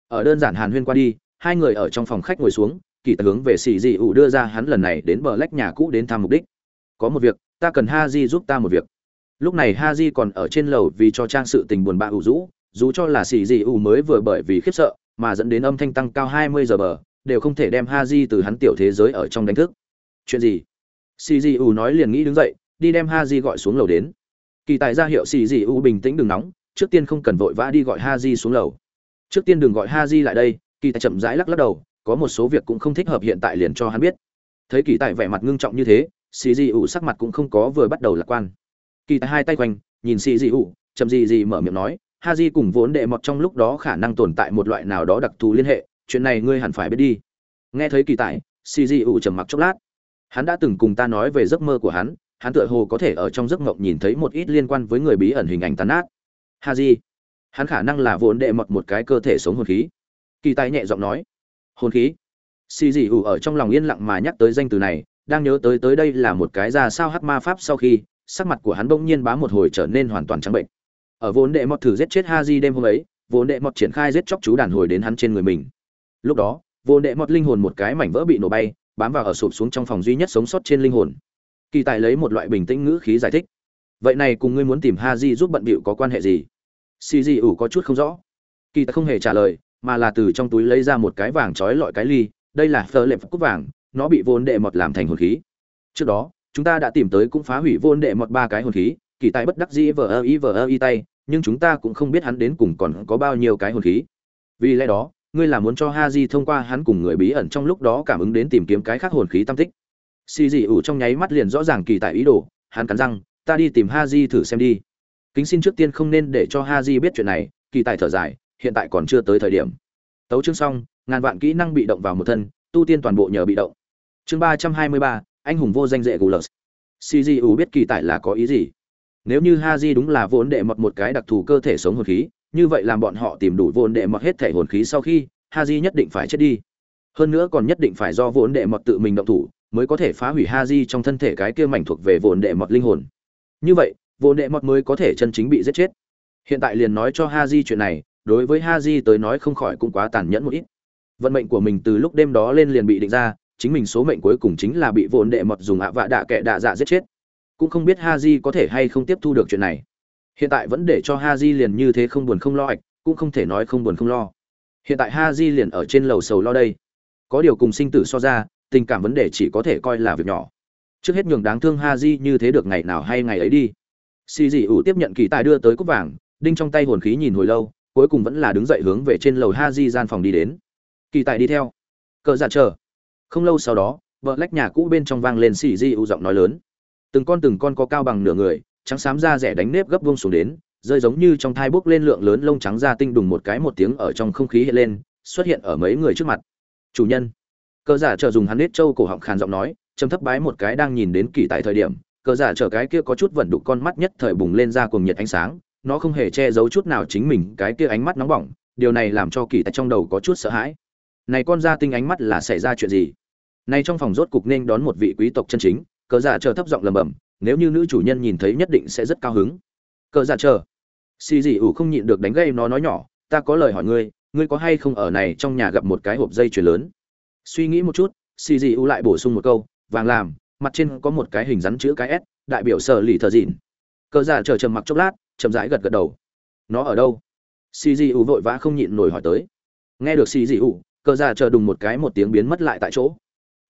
Ở đơn giản hàn huyên qua đi, hai người ở trong phòng khách ngồi xuống, kỳ tật hướng về xì dị ủ đưa ra hắn lần này đến bờ lách nhà cũ đến thăm mục đích. Có một việc, ta cần ha di giúp ta một việc. Lúc này ha di còn ở trên lầu vì cho trang sự tình buồn bã ủ rũ, dù cho là xì dị ủ mới vừa bởi vì khiếp sợ, mà dẫn đến âm thanh tăng cao hai mươi giờ bờ, đều không thể đem ha di từ hắn tiểu thế giới ở trong đánh thức chuyện gì? Xì dị U nói liền nghĩ đứng dậy đi đem ha di gọi xuống lầu đến. Kỳ tài ra hiệu xì dị U bình tĩnh đừng nóng trước tiên không cần vội vã đi gọi ha di xuống lầu. Trước tiên đừng gọi ha di lại đây kỳ tài chậm rãi lắc lắc đầu có một số việc cũng không thích hợp hiện tại liền cho hắn biết. Thấy kỳ tài vẻ mặt ngưng trọng như thế xì dị U sắc mặt cũng không có vừa bắt đầu lạc quan. Kỳ tài hai tay quanh nhìn xì dị U, chậm gì gì mở miệng nói ha di cùng vốn đệ mọt trong lúc đó khả năng tồn tại một loại nào đó đặc thù liên hệ chuyện này ngươi hẳn phải biết đi. Nghe thấy kỳ tài xì dị U trầm mặc chốc lát hắn đã từng cùng ta nói về giấc mơ của hắn hắn tựa hồ có thể ở trong giấc mộng nhìn thấy một ít liên quan với người bí ẩn hình ảnh tàn ác ha di hắn khả năng là vốn đệ mọt một cái cơ thể sống hồn khí. Kỳ tài nhẹ giọng nói, hồn khí? Xì dị ủ ở trong lòng yên lặng mà nhắc tới danh từ này, đang nhớ tới tới đây là một cái ra sao hắc ma pháp sau khi, sắc mặt của hắn bỗng nhiên bá một hồi trở nên hoàn toàn trắng bệnh. Ở vốn đệ mọt thử giết chết ha di đêm hôm ấy, vốn đệ mọt triển khai giết chóc chú đàn hồi đến hắn trên người mình. Lúc đó, vốn đệ mọt linh hồn một cái mảnh vỡ bị nổ bay bám vào ở sụp xuống trong phòng duy nhất sống sót trên linh hồn. Kỳ tài lấy một loại bình tĩnh ngữ khí giải thích. Vậy này cùng ngươi muốn tìm ha di giúp bận bịu có quan hệ gì? Xì di ủ có chút không rõ. Kỳ tài không hề trả lời, mà là từ trong túi lấy ra một cái vàng trói lọi cái ly. Đây là phở lệp cúc vàng, nó bị vốn đệ mọt làm thành hồn khí. Trước đó, chúng ta đã tìm tới cũng phá hủy vốn đệ mọt ba cái hồn khí, kỳ tài bất đắc dĩ vờ ơ y vờ ơ y tay, nhưng chúng ta cũng không biết hắn đến cùng còn có bao nhiêu cái hồn khí. Vì lẽ đó ngươi là muốn cho ha di thông qua hắn cùng người bí ẩn trong lúc đó cảm ứng đến tìm kiếm cái khác hồn khí tam tích. Xì dị ủ trong nháy mắt liền rõ ràng kỳ tại ý đồ, hắn cắn răng, ta đi tìm ha di thử xem đi. Kính xin trước tiên không nên để cho ha di biết chuyện này. Kỳ tài thở dài, hiện tại còn chưa tới thời điểm. Tấu chương xong, ngàn vạn kỹ năng bị động vào một thân, tu tiên toàn bộ nhờ bị động. Chương ba trăm hai mươi ba, anh hùng vô danh dễ gù lờ cgu biết kỳ tài là có ý gì? Nếu như ha di đúng là vốn đệ mọt một cái đặc thù cơ thể sống hồn khí như vậy làm bọn họ tìm đủ vốn đệ mọt hết thể hồn khí sau khi ha di nhất định phải chết đi. Hơn nữa còn nhất định phải do vốn đệ mọt tự mình động thủ, mới có thể phá hủy ha di trong thân thể cái kia mảnh thuộc về vốn đệ mọt linh hồn. Như vậy, vốn đệ mọt mới có thể chân chính bị giết chết. Hiện tại liền nói cho ha di chuyện này, đối với ha di tới nói không khỏi cũng quá tàn nhẫn một ít. Vận mệnh của mình từ lúc đêm đó lên liền bị định ra, chính mình số mệnh cuối cùng chính là bị vốn đệ mọt dùng ạ vạ đạ kệ đạ dạ giết chết. Cũng không biết ha di có thể hay không tiếp thu được chuyện này hiện tại vẫn để cho ha di liền như thế không buồn không lo ạch, cũng không thể nói không buồn không lo. Hiện tại ha di liền ở trên lầu sầu lo đây. Có điều cùng sinh tử so ra, tình cảm vấn đề chỉ có thể coi là việc nhỏ. Trước hết nhường đáng thương ha di như thế được ngày nào hay ngày ấy đi. Xì dị ủ tiếp nhận kỳ tài đưa tới cúp vàng, đinh trong tay hồn khí nhìn hồi lâu, cuối cùng vẫn là đứng dậy hướng về trên lầu ha di gian phòng đi đến. Kỳ tài đi theo. Cờ dạ chờ. Không lâu sau đó, vợ lách nhà cũ bên trong vang lên xì Dị ủ giọng nói lớn. Từng con từng con có cao bằng nửa người trắng xám da rẻ đánh nếp gấp vung xuống đến, rơi giống như trong thai bốc lên lượng lớn lông trắng da tinh đùng một cái một tiếng ở trong không khí hiện lên, xuất hiện ở mấy người trước mặt. Chủ nhân. Cờ giả chờ dùng hắn nết châu cổ họng khàn giọng nói, trầm thấp bái một cái đang nhìn đến kỳ tại thời điểm, cờ giả chờ cái kia có chút vận đục con mắt nhất thời bùng lên ra cùng nhiệt ánh sáng, nó không hề che giấu chút nào chính mình, cái kia ánh mắt nóng bỏng, điều này làm cho kỳ tại trong đầu có chút sợ hãi. Này con da tinh ánh mắt là xảy ra chuyện gì? Này trong phòng rốt cục nên đón một vị quý tộc chân chính, cờ giả chờ thấp giọng lầm bầm nếu như nữ chủ nhân nhìn thấy nhất định sẽ rất cao hứng. Cờ giả chờ. Xì dị ủ không nhịn được đánh gây nó nói nhỏ, ta có lời hỏi ngươi ngươi có hay không ở này trong nhà gặp một cái hộp dây chuyền lớn? Suy nghĩ một chút, xì dị ủ lại bổ sung một câu, vàng làm, mặt trên có một cái hình rắn chữ cái s, đại biểu sở lì thờ dịn. Cờ giả chờ trầm mặc chốc lát, chậm rãi gật gật đầu. Nó ở đâu? Xì dị ủ vội vã không nhịn nổi hỏi tới. Nghe được xì dị ủ, cờ giả chờ đùng một cái một tiếng biến mất lại tại chỗ.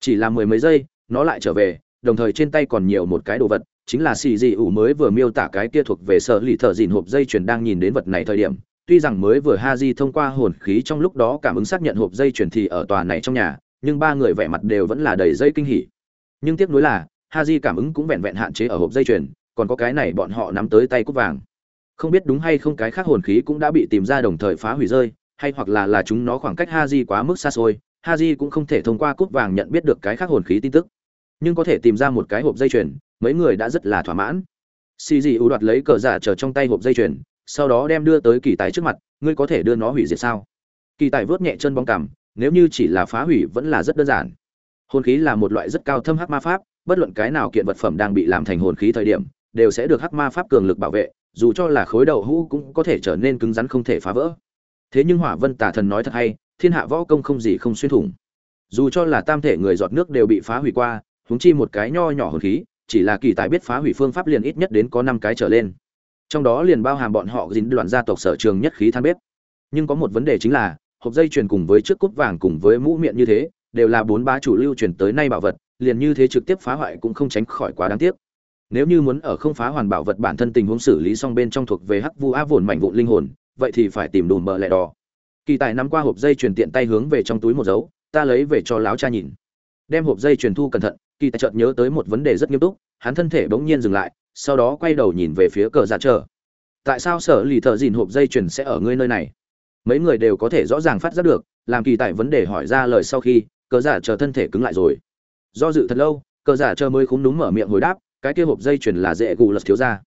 Chỉ là mười mấy giây, nó lại trở về đồng thời trên tay còn nhiều một cái đồ vật, chính là xì dị ủ mới vừa miêu tả cái kia thuộc về sở lì thợ dìn hộp dây chuyền đang nhìn đến vật này thời điểm. Tuy rằng mới vừa ha di thông qua hồn khí trong lúc đó cảm ứng xác nhận hộp dây chuyền thì ở tòa này trong nhà, nhưng ba người vẻ mặt đều vẫn là đầy dây kinh hỉ. Nhưng tiếc nuối là ha di cảm ứng cũng vẹn vẹn hạn chế ở hộp dây chuyền, còn có cái này bọn họ nắm tới tay cúc vàng. Không biết đúng hay không cái khác hồn khí cũng đã bị tìm ra đồng thời phá hủy rơi, hay hoặc là là chúng nó khoảng cách ha di quá mức xa xôi ha di cũng không thể thông qua cúp vàng nhận biết được cái khác hồn khí tin tức nhưng có thể tìm ra một cái hộp dây chuyền, mấy người đã rất là thỏa mãn. Xì dị ưu đoạt lấy cờ giả trở trong tay hộp dây chuyền, sau đó đem đưa tới kỳ tài trước mặt, ngươi có thể đưa nó hủy diệt sao? Kỳ tài vớt nhẹ chân bóng cằm, nếu như chỉ là phá hủy vẫn là rất đơn giản. Hồn khí là một loại rất cao thâm hắc ma pháp, bất luận cái nào kiện vật phẩm đang bị làm thành hồn khí thời điểm, đều sẽ được hắc ma pháp cường lực bảo vệ, dù cho là khối đầu hũ cũng có thể trở nên cứng rắn không thể phá vỡ. Thế nhưng hỏa vân tả thần nói thật hay, thiên hạ võ công không gì không xuyên thủng. Dù cho là tam thể người giọt nước đều bị phá hủy qua huống chi một cái nho nhỏ hồn khí, chỉ là kỳ tài biết phá hủy phương pháp liền ít nhất đến có năm cái trở lên. Trong đó liền bao hàm bọn họ dính đoạn gia tộc sở trường nhất khí than bếp. Nhưng có một vấn đề chính là, hộp dây chuyền cùng với chiếc cúp vàng cùng với mũ miệng như thế, đều là bốn bá chủ lưu truyền tới nay bảo vật, liền như thế trực tiếp phá hoại cũng không tránh khỏi quá đáng tiếc. Nếu như muốn ở không phá hoàn bảo vật bản thân tình huống xử lý xong bên trong thuộc về hắc vu á vồn mảnh vụn linh hồn, vậy thì phải tìm đùm bờ lẹ đỏ. Kỳ tài nắm qua hộp dây chuyền tiện tay hướng về trong túi một dấu, ta lấy về cho láo cha nhìn. Đem hộp dây chuyền thu cẩn thận kỳ tài chợt nhớ tới một vấn đề rất nghiêm túc, hắn thân thể bỗng nhiên dừng lại, sau đó quay đầu nhìn về phía cờ giả chờ. Tại sao sở lì thợ dìn hộp dây chuyền sẽ ở ngươi nơi này? Mấy người đều có thể rõ ràng phát giác được, làm kỳ tại vấn đề hỏi ra lời sau khi, cờ giả chờ thân thể cứng lại rồi. Do dự thật lâu, cờ giả chờ mới khúng đúng mở miệng hồi đáp, cái kia hộp dây chuyền là dễ gù lật thiếu ra.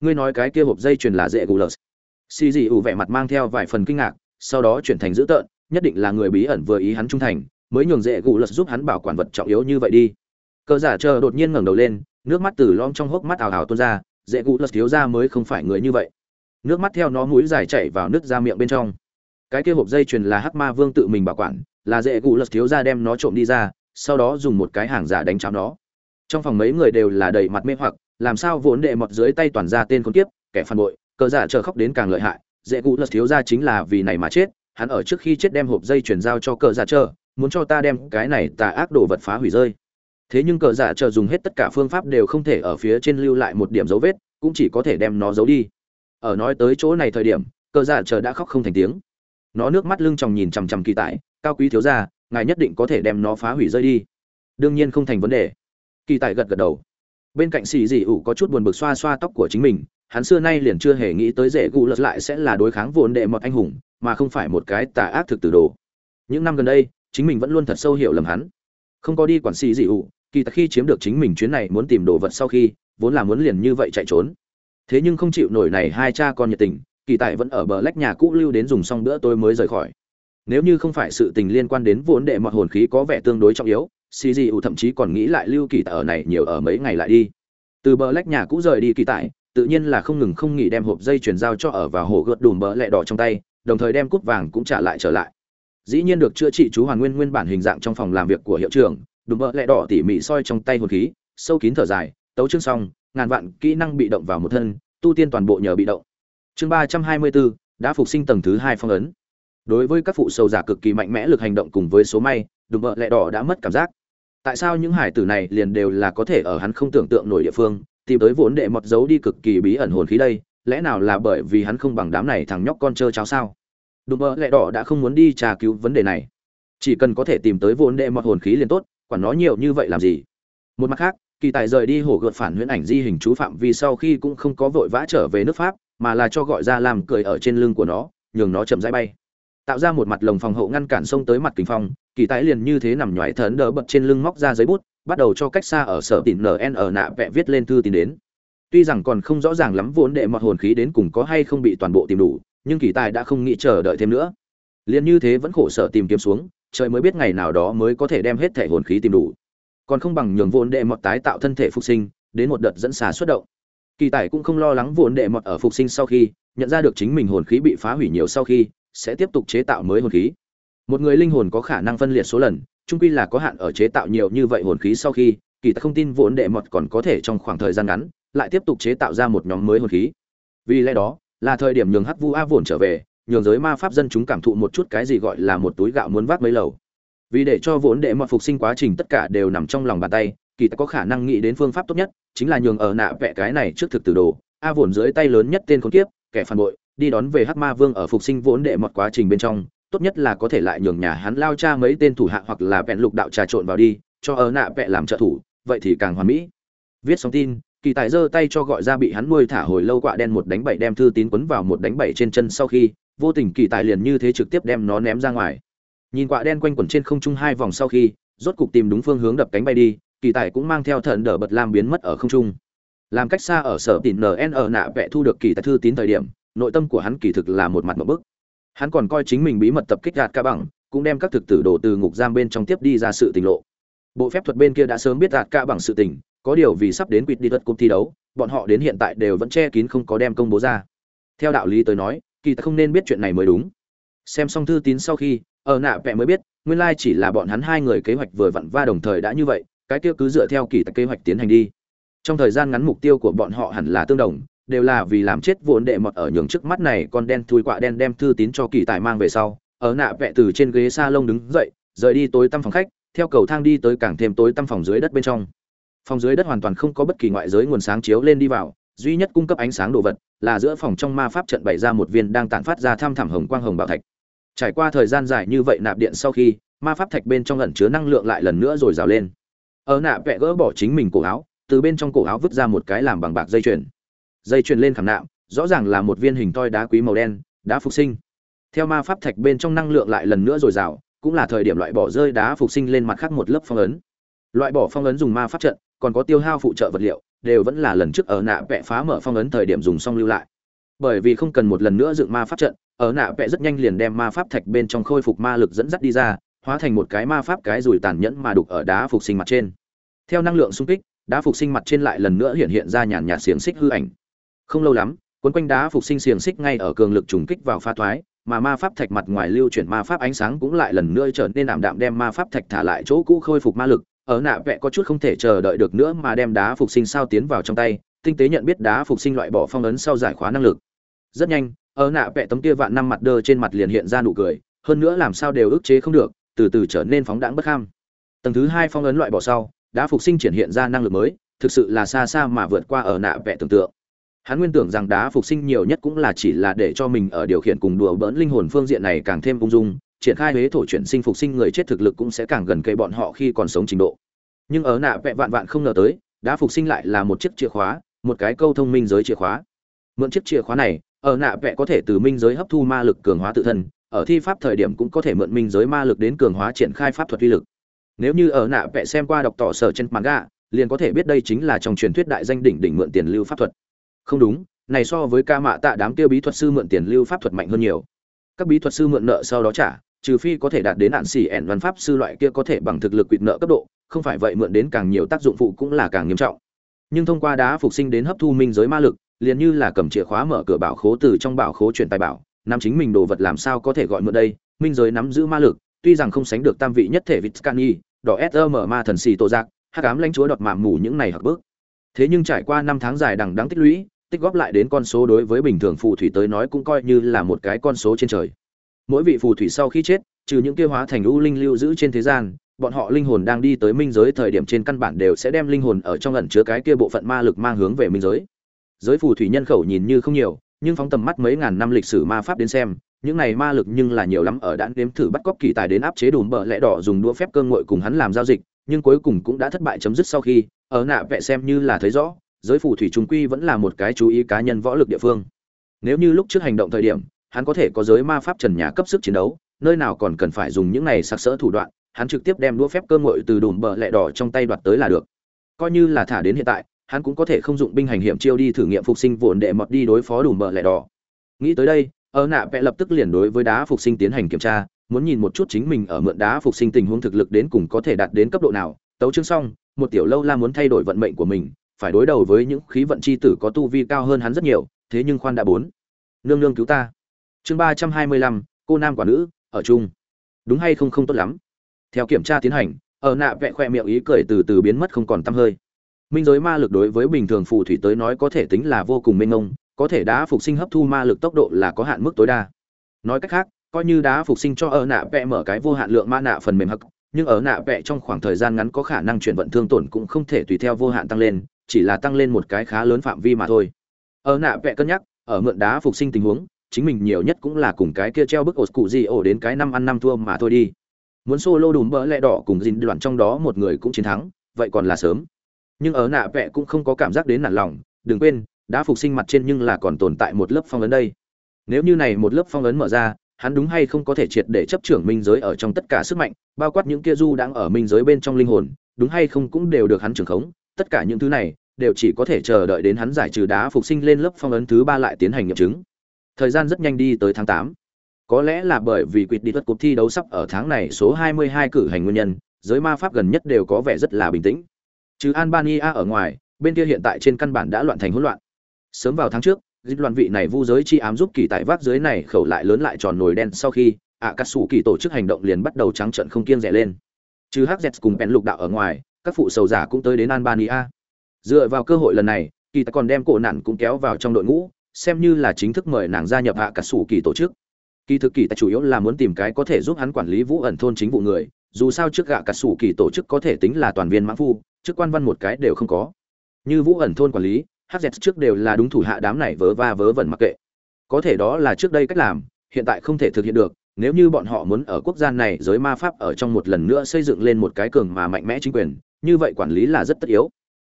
Ngươi nói cái kia hộp dây chuyền là dễ gù lật. Xì dị ủ vẻ mặt mang theo vài phần kinh ngạc, sau đó chuyển thành dữ tợn, nhất định là người bí ẩn vừa ý hắn trung thành, mới nhường dễ gù lật giúp hắn bảo quản vật trọng yếu như vậy đi cờ giả chờ đột nhiên ngẩng đầu lên, nước mắt từ lom trong hốc mắt ảo ảo tuôn ra, dễ Cụ lật thiếu ra mới không phải người như vậy. Nước mắt theo nó mũi dài chảy vào nước ra miệng bên trong. Cái kia hộp dây chuyền là hắc ma vương tự mình bảo quản, là dễ Cụ lật thiếu ra đem nó trộm đi ra, sau đó dùng một cái hàng giả đánh cháo nó. Trong phòng mấy người đều là đầy mặt mê hoặc, làm sao vốn đệ mọt dưới tay toàn ra tên con kiếp, kẻ phản bội, cờ giả chờ khóc đến càng lợi hại, dễ Cụ lật thiếu ra chính là vì này mà chết, hắn ở trước khi chết đem hộp dây chuyển giao cho cờ giả chờ, muốn cho ta đem cái này tà ác đồ vật phá hủy rơi thế nhưng cờ giả chờ dùng hết tất cả phương pháp đều không thể ở phía trên lưu lại một điểm dấu vết, cũng chỉ có thể đem nó giấu đi. Ở nói tới chỗ này thời điểm, cờ giả chờ đã khóc không thành tiếng. Nó nước mắt lưng tròng nhìn chằm chằm kỳ tại cao quý thiếu gia, ngài nhất định có thể đem nó phá hủy rơi đi. Đương nhiên không thành vấn đề. Kỳ tại gật gật đầu. Bên cạnh xì dị ủ có chút buồn bực xoa xoa tóc của chính mình, hắn xưa nay liền chưa hề nghĩ tới dễ gù lật lại sẽ là đối kháng vốn đệ một anh hùng, mà không phải một cái tà ác thực từ đồ. Những năm gần đây, chính mình vẫn luôn thật sâu hiểu lầm hắn. Không có đi quản xì dị ủ kỳ thật khi chiếm được chính mình chuyến này muốn tìm đồ vật sau khi, vốn là muốn liền như vậy chạy trốn. Thế nhưng không chịu nổi này hai cha con nhiệt tình, kỳ tại vẫn ở bờ lách nhà cũ lưu đến dùng xong bữa tôi mới rời khỏi. Nếu như không phải sự tình liên quan đến vốn đệ mọi hồn khí có vẻ tương đối trọng yếu xì dị ủ thậm chí còn nghĩ lại lưu kỳ tại ở này nhiều ở mấy ngày lại đi. Từ bờ lách nhà cũ rời đi kỳ tại tự nhiên là không ngừng không nghỉ đem hộp dây chuyển giao cho ở và hồ gợt đùm bờ lẹ đỏ trong tay, đồng thời đem cúp vàng cũng trả lại trở lại. Dĩ nhiên được chữa trị chú hoàn nguyên nguyên bản hình dạng trong phòng làm việc của hiệu trưởng đùm bợ lẹ đỏ tỉ mỉ soi trong tay hồn khí, sâu kín thở dài, tấu chương xong, ngàn vạn kỹ năng bị động vào một thân, tu tiên toàn bộ nhờ bị động. Chương ba trăm hai mươi bốn đã phục sinh tầng thứ hai phong ấn. Đối với các phụ sầu giả cực kỳ mạnh mẽ lực hành động cùng với số may, đùm bợ lẹ đỏ đã mất cảm giác. Tại sao những hải tử này liền đều là có thể ở hắn không tưởng tượng nổi địa phương, tìm tới vốn đệ mọt giấu đi cực kỳ bí ẩn hồn khí đây, lẽ nào là bởi vì hắn không bằng đám này thằng nhóc con trơ cháo sao? Đùm bợ lẹ đỏ đã không muốn đi tra cứu vấn đề này. Chỉ cần có thể tìm tới vốn đệ mọt hồn khí liền tốt quản nó nhiều như vậy làm gì? Một mặt khác, kỳ tài rời đi hổ gợt phản huyễn ảnh di hình chú phạm vì sau khi cũng không có vội vã trở về nước pháp, mà là cho gọi ra làm cười ở trên lưng của nó, nhường nó chậm rãi bay. Tạo ra một mặt lồng phòng hộ ngăn cản sông tới mặt kính phong, kỳ tái liền như thế nằm nhoài thấn đỡ bật trên lưng móc ra giấy bút, bắt đầu cho cách xa ở sở tỉn nn ở nạ vẽ viết lên thư tìm đến. Tuy rằng còn không rõ ràng lắm vốn đệ mọt hồn khí đến cùng có hay không bị toàn bộ tìm đủ, nhưng kỳ tài đã không nghĩ chờ đợi thêm nữa. Liền như thế vẫn khổ sở tìm kiếm xuống trời mới biết ngày nào đó mới có thể đem hết thể hồn khí tìm đủ. Còn không bằng nhường vốn đệ mọt tái tạo thân thể phục sinh, đến một đợt dẫn xà xuất động. Kỳ tài cũng không lo lắng vốn đệ mọt ở phục sinh sau khi, nhận ra được chính mình hồn khí bị phá hủy nhiều sau khi, sẽ tiếp tục chế tạo mới hồn khí. Một người linh hồn có khả năng phân liệt số lần trung quy là có hạn ở chế tạo nhiều như vậy hồn khí sau khi, kỳ tài không tin vốn đệ mọt còn có thể trong khoảng thời gian ngắn, lại tiếp tục chế tạo ra một nhóm mới hồn khí. Vì lẽ đó, là thời điểm nhường hắc vu a vồn trở về nhường giới ma pháp dân chúng cảm thụ một chút cái gì gọi là một túi gạo muốn vác mấy lầu. Vì để cho vốn đệ mọt phục sinh quá trình tất cả đều nằm trong lòng bàn tay, kỳ ta có khả năng nghĩ đến phương pháp tốt nhất, chính là nhường ở nạ vẽ cái này trước thực từ đồ, a vồn dưới tay lớn nhất tên con kiếp, kẻ phản bội, đi đón về hắc ma vương ở phục sinh vốn đệ mọt quá trình bên trong, tốt nhất là có thể lại nhường nhà hắn lao cha mấy tên thủ hạ hoặc là vẹn lục đạo trà trộn vào đi, cho ở nạ vẽ làm trợ thủ, vậy thì càng hoàn mỹ. Viết xong tin, kỳ tài giơ tay cho gọi ra bị hắn nuôi thả hồi lâu quạ đen một đánh bảy đem thư tín quấn vào một đánh bảy trên chân sau khi vô tình kỳ tài liền như thế trực tiếp đem nó ném ra ngoài. Nhìn quạ đen quanh quẩn trên không trung hai vòng sau khi, rốt cục tìm đúng phương hướng đập cánh bay đi, kỳ tài cũng mang theo thần đỡ bật lam biến mất ở không trung. Làm cách xa ở sở tỉn nn ở nạ vẽ thu được kỳ tài thư tín thời điểm, nội tâm của hắn kỳ thực là một mặt một bức. Hắn còn coi chính mình bí mật tập kích gạt ca bằng, cũng đem các thực tử đổ từ ngục giam bên trong tiếp đi ra sự tình lộ. Bộ phép thuật bên kia đã sớm biết gạt ca bằng sự tình, có điều vì sắp đến quýt đi thuật cuộc thi đấu, bọn họ đến hiện tại đều vẫn che kín không có đem công bố ra. Theo đạo lý tới nói kỳ ta không nên biết chuyện này mới đúng. Xem xong thư tín sau khi, ở nạ vẽ mới biết, nguyên lai chỉ là bọn hắn hai người kế hoạch vừa vặn va đồng thời đã như vậy, cái kia cứ dựa theo kỳ tài kế hoạch tiến hành đi. Trong thời gian ngắn mục tiêu của bọn họ hẳn là tương đồng, đều là vì làm chết vốn đệ mọt ở nhường trước mắt này con đen thui quạ đen đem thư tín cho kỳ tài mang về sau, ở nạ vẽ từ trên ghế s a lông đứng dậy, rời đi tối tăm phòng khách, theo cầu thang đi tới càng thêm tối tăm phòng dưới đất bên trong. Phòng dưới đất hoàn toàn không có bất kỳ ngoại giới nguồn sáng chiếu lên đi vào duy nhất cung cấp ánh sáng đồ vật là giữa phòng trong ma pháp trận bày ra một viên đang tản phát ra tham thẳm hồng quang hồng bảo thạch. Trải qua thời gian dài như vậy nạp điện sau khi, ma pháp thạch bên trong ẩn chứa năng lượng lại lần nữa rồi rào lên. Ở nạ vẽ gỡ bỏ chính mình cổ áo, từ bên trong cổ áo vứt ra một cái làm bằng bạc dây chuyền. Dây chuyền lên khảm nạm, rõ ràng là một viên hình toi đá quý màu đen, đá phục sinh. Theo ma pháp thạch bên trong năng lượng lại lần nữa rồi rào cũng là thời điểm loại bỏ rơi đá phục sinh lên mặt khác một lớp phong ấn. Loại bỏ phong ấn dùng ma pháp trận, còn có tiêu hao phụ trợ vật liệu đều vẫn là lần trước ở nạ vẽ phá mở phong ấn thời điểm dùng xong lưu lại. Bởi vì không cần một lần nữa dựng ma pháp trận, ở nạ vẽ rất nhanh liền đem ma pháp thạch bên trong khôi phục ma lực dẫn dắt đi ra, hóa thành một cái ma pháp cái rùi tàn nhẫn mà đục ở đá phục sinh mặt trên. Theo năng lượng xung kích, đá phục sinh mặt trên lại lần nữa hiện hiện ra nhàn nhạt xiềng xích hư ảnh. Không lâu lắm, cuốn quanh đá phục sinh xiềng xích ngay ở cường lực trùng kích vào pha thoái, mà ma pháp thạch mặt ngoài lưu chuyển ma pháp ánh sáng cũng lại lần nữa trở nên ảm đạm đem ma pháp thạch thả lại chỗ cũ khôi phục ma lực ở nạ vẽ có chút không thể chờ đợi được nữa mà đem đá phục sinh sao tiến vào trong tay, tinh tế nhận biết đá phục sinh loại bỏ phong ấn sau giải khóa năng lực. Rất nhanh, ở nạ vẽ tấm kia vạn năm mặt đơ trên mặt liền hiện ra nụ cười, hơn nữa làm sao đều ức chế không được, từ từ trở nên phóng đãng bất kham. Tầng thứ hai phong ấn loại bỏ sau, đá phục sinh triển hiện ra năng lực mới, thực sự là xa xa mà vượt qua ở nạ vẽ tưởng tượng. Hắn nguyên tưởng rằng đá phục sinh nhiều nhất cũng là chỉ là để cho mình ở điều khiển cùng đùa bỡn linh hồn phương diện này càng thêm ung dung triển khai huế thổ chuyển sinh phục sinh người chết thực lực cũng sẽ càng gần cây bọn họ khi còn sống trình độ. Nhưng ở nạ vẽ vạn vạn không ngờ tới đã phục sinh lại là một chiếc chìa khóa, một cái câu thông minh giới chìa khóa. Mượn chiếc chìa khóa này, ở nạ vẽ có thể từ minh giới hấp thu ma lực cường hóa tự thân, ở thi pháp thời điểm cũng có thể mượn minh giới ma lực đến cường hóa triển khai pháp thuật uy lực. Nếu như ở nạ vẽ xem qua đọc tỏ sở trên manga, liền có thể biết đây chính là trong truyền thuyết đại danh đỉnh đỉnh mượn tiền lưu pháp thuật. Không đúng, này so với ca mạ tạ đám tiêu bí thuật sư mượn tiền lưu pháp thuật mạnh hơn nhiều. Các bí thuật sư mượn nợ sau đó trả trừ phi có thể đạt đến hạn xỉ ẻn văn pháp sư loại kia có thể bằng thực lực quỵt nợ cấp độ, không phải vậy mượn đến càng nhiều tác dụng phụ cũng là càng nghiêm trọng. Nhưng thông qua đá phục sinh đến hấp thu minh giới ma lực, liền như là cầm chìa khóa mở cửa bảo khố từ trong bảo khố chuyển tài bảo, nắm chính mình đồ vật làm sao có thể gọi mượn đây, minh giới nắm giữ ma lực, tuy rằng không sánh được tam vị nhất thể vitscani đỏ sm ma thần xì tổ giác, hắc ám lãnh chúa đọt mạm mù những này hoặc bước thế nhưng trải qua năm tháng dài đằng đáng tích lũy, tích góp lại đến con số đối với bình thường phù thủy tới nói cũng coi như là một cái con số trên trời mỗi vị phù thủy sau khi chết, trừ những kia hóa thành u linh lưu giữ trên thế gian, bọn họ linh hồn đang đi tới minh giới thời điểm trên căn bản đều sẽ đem linh hồn ở trong ẩn chứa cái kia bộ phận ma lực mang hướng về minh giới. Giới phù thủy nhân khẩu nhìn như không nhiều, nhưng phóng tầm mắt mấy ngàn năm lịch sử ma pháp đến xem, những này ma lực nhưng là nhiều lắm ở đã nếm thử bắt cóc kỳ tài đến áp chế đùm bờ lẽ đỏ dùng đũa phép cơ ngội cùng hắn làm giao dịch, nhưng cuối cùng cũng đã thất bại chấm dứt sau khi, ở nạ vẽ xem như là thấy rõ, giới phù thủy trung quy vẫn là một cái chú ý cá nhân võ lực địa phương. Nếu như lúc trước hành động thời điểm hắn có thể có giới ma pháp trần nhà cấp sức chiến đấu, nơi nào còn cần phải dùng những này sặc sỡ thủ đoạn, hắn trực tiếp đem đũa phép cơ ngội từ đùm bờ lẹ đỏ trong tay đoạt tới là được. Coi như là thả đến hiện tại, hắn cũng có thể không dụng binh hành hiểm chiêu đi thử nghiệm phục sinh vồn đệ mọt đi đối phó đùm bờ lẹ đỏ. Nghĩ tới đây ở nạ vẽ lập tức liền đối với đá phục sinh tiến hành kiểm tra, muốn nhìn một chút chính mình ở mượn đá phục sinh tình huống thực lực đến cùng có thể đạt đến cấp độ nào. Tấu chương xong, một tiểu lâu la muốn thay đổi vận mệnh của mình, phải đối đầu với những khí vận chi tử có tu vi cao hơn hắn rất nhiều, thế nhưng khoan đã bốn. Nương nương cứu ta chương ba trăm hai mươi lăm, cô nam quả nữ, ở chung. Đúng hay không không tốt lắm. Theo kiểm tra tiến hành, ở nạ vẽ khoe miệng ý cười từ từ biến mất không còn t hơi. Minh giới ma lực đối với bình thường phù thủy tới nói có thể tính là vô cùng mênh mông, có thể đá phục sinh hấp thu ma lực tốc độ là có hạn mức tối đa. Nói cách khác, coi như đá phục sinh cho ở nạ vẽ mở cái vô hạn lượng ma nạ phần mềm hắc, nhưng ở nạ vẽ trong khoảng thời gian ngắn có khả năng chuyển vận thương tổn cũng không thể tùy theo vô hạn tăng lên, chỉ là tăng lên một cái khá lớn phạm vi mà thôi. Ở nạ vẽ cân nhắc, ở mượn đá phục sinh tình huống chính mình nhiều nhất cũng là cùng cái kia treo bức ổ cụ gì ổ đến cái năm ăn năm thua mà thôi đi. Muốn solo đùm bỡ lẹ đỏ cùng dìn đoạn trong đó một người cũng chiến thắng, vậy còn là sớm. Nhưng ở nạ vẹ cũng không có cảm giác đến nản lòng, đừng quên, đã phục sinh mặt trên nhưng là còn tồn tại một lớp phong ấn đây. Nếu như này một lớp phong ấn mở ra, hắn đúng hay không có thể triệt để chấp trưởng minh giới ở trong tất cả sức mạnh, bao quát những kia du đang ở minh giới bên trong linh hồn, đúng hay không cũng đều được hắn trưởng khống, tất cả những thứ này, đều chỉ có thể chờ đợi đến hắn giải trừ đá phục sinh lên lớp phong ấn thứ ba lại tiến hành nghiệm chứng thời gian rất nhanh đi tới tháng tám. Có lẽ là bởi vì quyết đi thuật cuộc thi đấu sắp ở tháng này số 22 cử hành nguyên nhân, giới ma pháp gần nhất đều có vẻ rất là bình tĩnh. Trừ albania ở ngoài, bên kia hiện tại trên căn bản đã loạn thành hỗn loạn. Sớm vào tháng trước, dịch loạn vị này vu giới chi ám giúp kỳ tại vác dưới này khẩu lại lớn lại tròn nồi đen sau khi ạ cát sủ kỳ tổ chức hành động liền bắt đầu trắng trận không kiêng rẻ lên. Trừ hz cùng bèn lục đạo ở ngoài, các phụ sầu giả cũng tới đến albania. Dựa vào cơ hội lần này, kỳ tài còn đem cổ nạn cũng kéo vào trong đội ngũ xem như là chính thức mời nàng gia nhập hạ cả sủ kỳ tổ chức. Kỳ thực kỳ tại chủ yếu là muốn tìm cái có thể giúp hắn quản lý vũ ẩn thôn chính vụ người, dù sao trước gạ cả sủ kỳ tổ chức có thể tính là toàn viên mãn phu, chức quan văn một cái đều không có. Như vũ ẩn thôn quản lý hz trước đều là đúng thủ hạ đám này vớ va vớ vẩn mặc kệ. Có thể đó là trước đây cách làm, hiện tại không thể thực hiện được, nếu như bọn họ muốn ở quốc gia này giới ma pháp ở trong một lần nữa xây dựng lên một cái cường mà mạnh mẽ chính quyền, như vậy quản lý là rất tất yếu.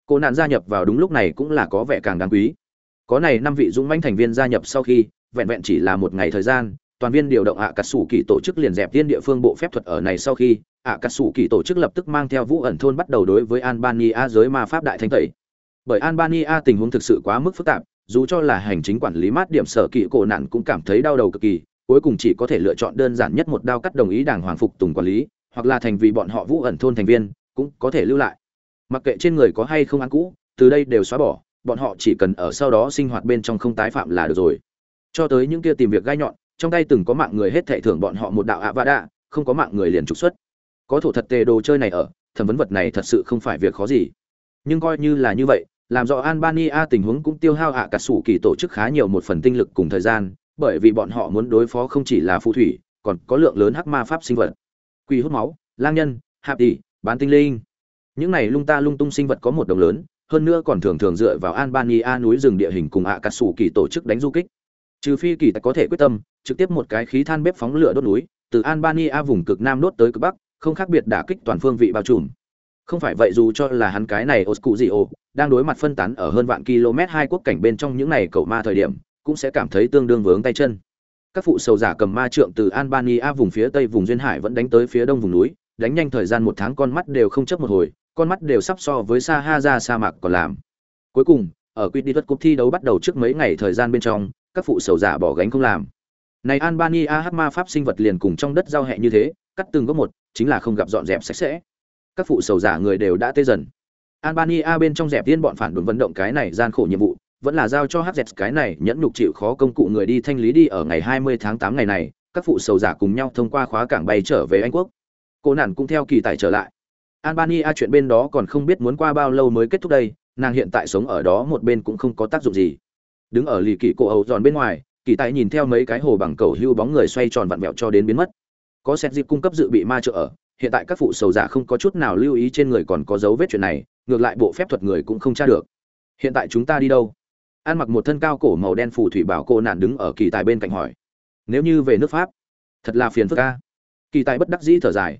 Cô nạn gia nhập vào đúng lúc này cũng là có vẻ càng đáng quý có này năm vị dũng mãnh thành viên gia nhập sau khi, vẹn vẹn chỉ là một ngày thời gian, toàn viên điều động ạ cà sủ kỳ tổ chức liền dẹp tiên địa phương bộ phép thuật ở này sau khi ạ cà sủ kỳ tổ chức lập tức mang theo vũ ẩn thôn bắt đầu đối với albania giới ma pháp đại thanh tẩy. Bởi albania tình huống thực sự quá mức phức tạp, dù cho là hành chính quản lý mát điểm sở kỵ cổ nạn cũng cảm thấy đau đầu cực kỳ, cuối cùng chỉ có thể lựa chọn đơn giản nhất một đao cắt đồng ý đảng hoàng phục tùng quản lý, hoặc là thành vì bọn họ vũ ẩn thôn thành viên, cũng có thể lưu lại. Mặc kệ trên người có hay không ăn cũ, từ đây đều xóa bỏ bọn họ chỉ cần ở sau đó sinh hoạt bên trong không tái phạm là được rồi. Cho tới những kia tìm việc gai nhọn, trong tay từng có mạng người hết thệ thưởng bọn họ một đạo ạ vã đạ, không có mạng người liền trục xuất. Có thổ thật tề đồ chơi này ở, thẩm vấn vật này thật sự không phải việc khó gì. Nhưng coi như là như vậy, làm rõ albania tình huống cũng tiêu hao ạ cả sủ kỳ tổ chức khá nhiều một phần tinh lực cùng thời gian, bởi vì bọn họ muốn đối phó không chỉ là phù thủy, còn có lượng lớn hắc ma pháp sinh vật. Quỷ hút máu, lang nhân, hạp tỷ, bán tinh linh. Những này lung ta lung tung sinh vật có một đồng lớn hơn nữa còn thường thường dựa vào albania núi rừng địa hình cùng ạ cả sủ kỳ tổ chức đánh du kích. Trừ phi kỳ có thể quyết tâm, trực tiếp một cái khí than bếp phóng lửa đốt núi, từ albania vùng cực nam đốt tới cực bắc, không khác biệt đả kích toàn phương vị bao trùm. Không phải vậy dù cho là hắn cái này Oscurio, đang đối mặt phân tán ở hơn vạn km hai quốc cảnh bên trong những này cậu ma thời điểm, cũng sẽ cảm thấy tương đương vướng tay chân. Các phụ sầu giả cầm ma trượng từ albania vùng phía tây vùng duyên hải vẫn đánh tới phía đông vùng núi, đánh nhanh thời gian một tháng con mắt đều không chấp một hồi con mắt đều sắp so với sa ha ra sa mạc còn làm. Cuối cùng, ở quy đi thuật cúp thi đấu bắt đầu trước mấy ngày thời gian bên trong, các phụ sầu giả bỏ gánh không làm. Này albania hát ma pháp sinh vật liền cùng trong đất giao hẹ như thế, cắt từng gốc một, chính là không gặp dọn dẹp sạch sẽ. Các phụ sầu giả người đều đã tê dần. Albania bên trong dẹp tiên bọn phản đồn vận động cái này gian khổ nhiệm vụ, vẫn là giao cho hz cái này nhẫn nhục chịu khó công cụ người đi thanh lý đi ở ngày 20 tháng 8 ngày này, các phụ sầu giả cùng nhau thông qua khóa cảng bay trở về anh quốc. Cô nản cũng theo kỳ tài trở lại albania chuyện bên đó còn không biết muốn qua bao lâu mới kết thúc đây, nàng hiện tại sống ở đó một bên cũng không có tác dụng gì. Đứng ở lì kỳ cổ ấu giòn bên ngoài, kỳ tài nhìn theo mấy cái hồ bằng cầu hưu bóng người xoay tròn vặn vẹo cho đến biến mất. Có xét dịp cung cấp dự bị ma trợ ở, hiện tại các phụ sầu giả không có chút nào lưu ý trên người còn có dấu vết chuyện này, ngược lại bộ phép thuật người cũng không tra được. Hiện tại chúng ta đi đâu? An mặc một thân cao cổ màu đen phù thủy bảo cô nạn đứng ở kỳ tài bên cạnh hỏi. Nếu như về nước pháp? Thật là phiền phức ca kỳ tài bất đắc dĩ thở dài.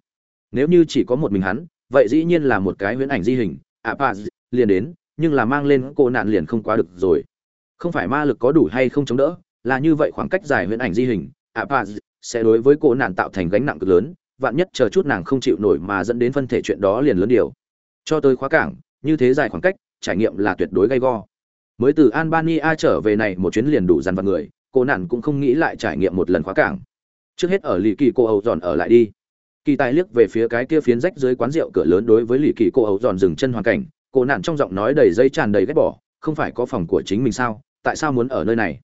Nếu như chỉ có một mình hắn vậy dĩ nhiên là một cái huyễn ảnh di hình ạ à, liền đến nhưng là mang lên cô nạn liền không quá được rồi. Không phải ma lực có đủ hay không chống đỡ là như vậy khoảng cách dài huyễn ảnh di hình ạ à, sẽ đối với cô nạn tạo thành gánh nặng cực lớn vạn nhất chờ chút nàng không chịu nổi mà dẫn đến phân thể chuyện đó liền lớn điều. Cho tới khóa cảng như thế dài khoảng cách trải nghiệm là tuyệt đối gay go. Mới từ albania trở về này một chuyến liền đủ dằn vặt người cô nạn cũng không nghĩ lại trải nghiệm một lần khóa cảng. Trước hết ở lì kỳ cô âu dọn ở lại đi kỳ tài liếc về phía cái kia phiến rách dưới quán rượu cửa lớn đối với lì kỳ cô ấu dòn dừng chân hoàn cảnh, cô nạn trong giọng nói đầy dây tràn đầy ghét bỏ, không phải có phòng của chính mình sao? Tại sao muốn ở nơi này?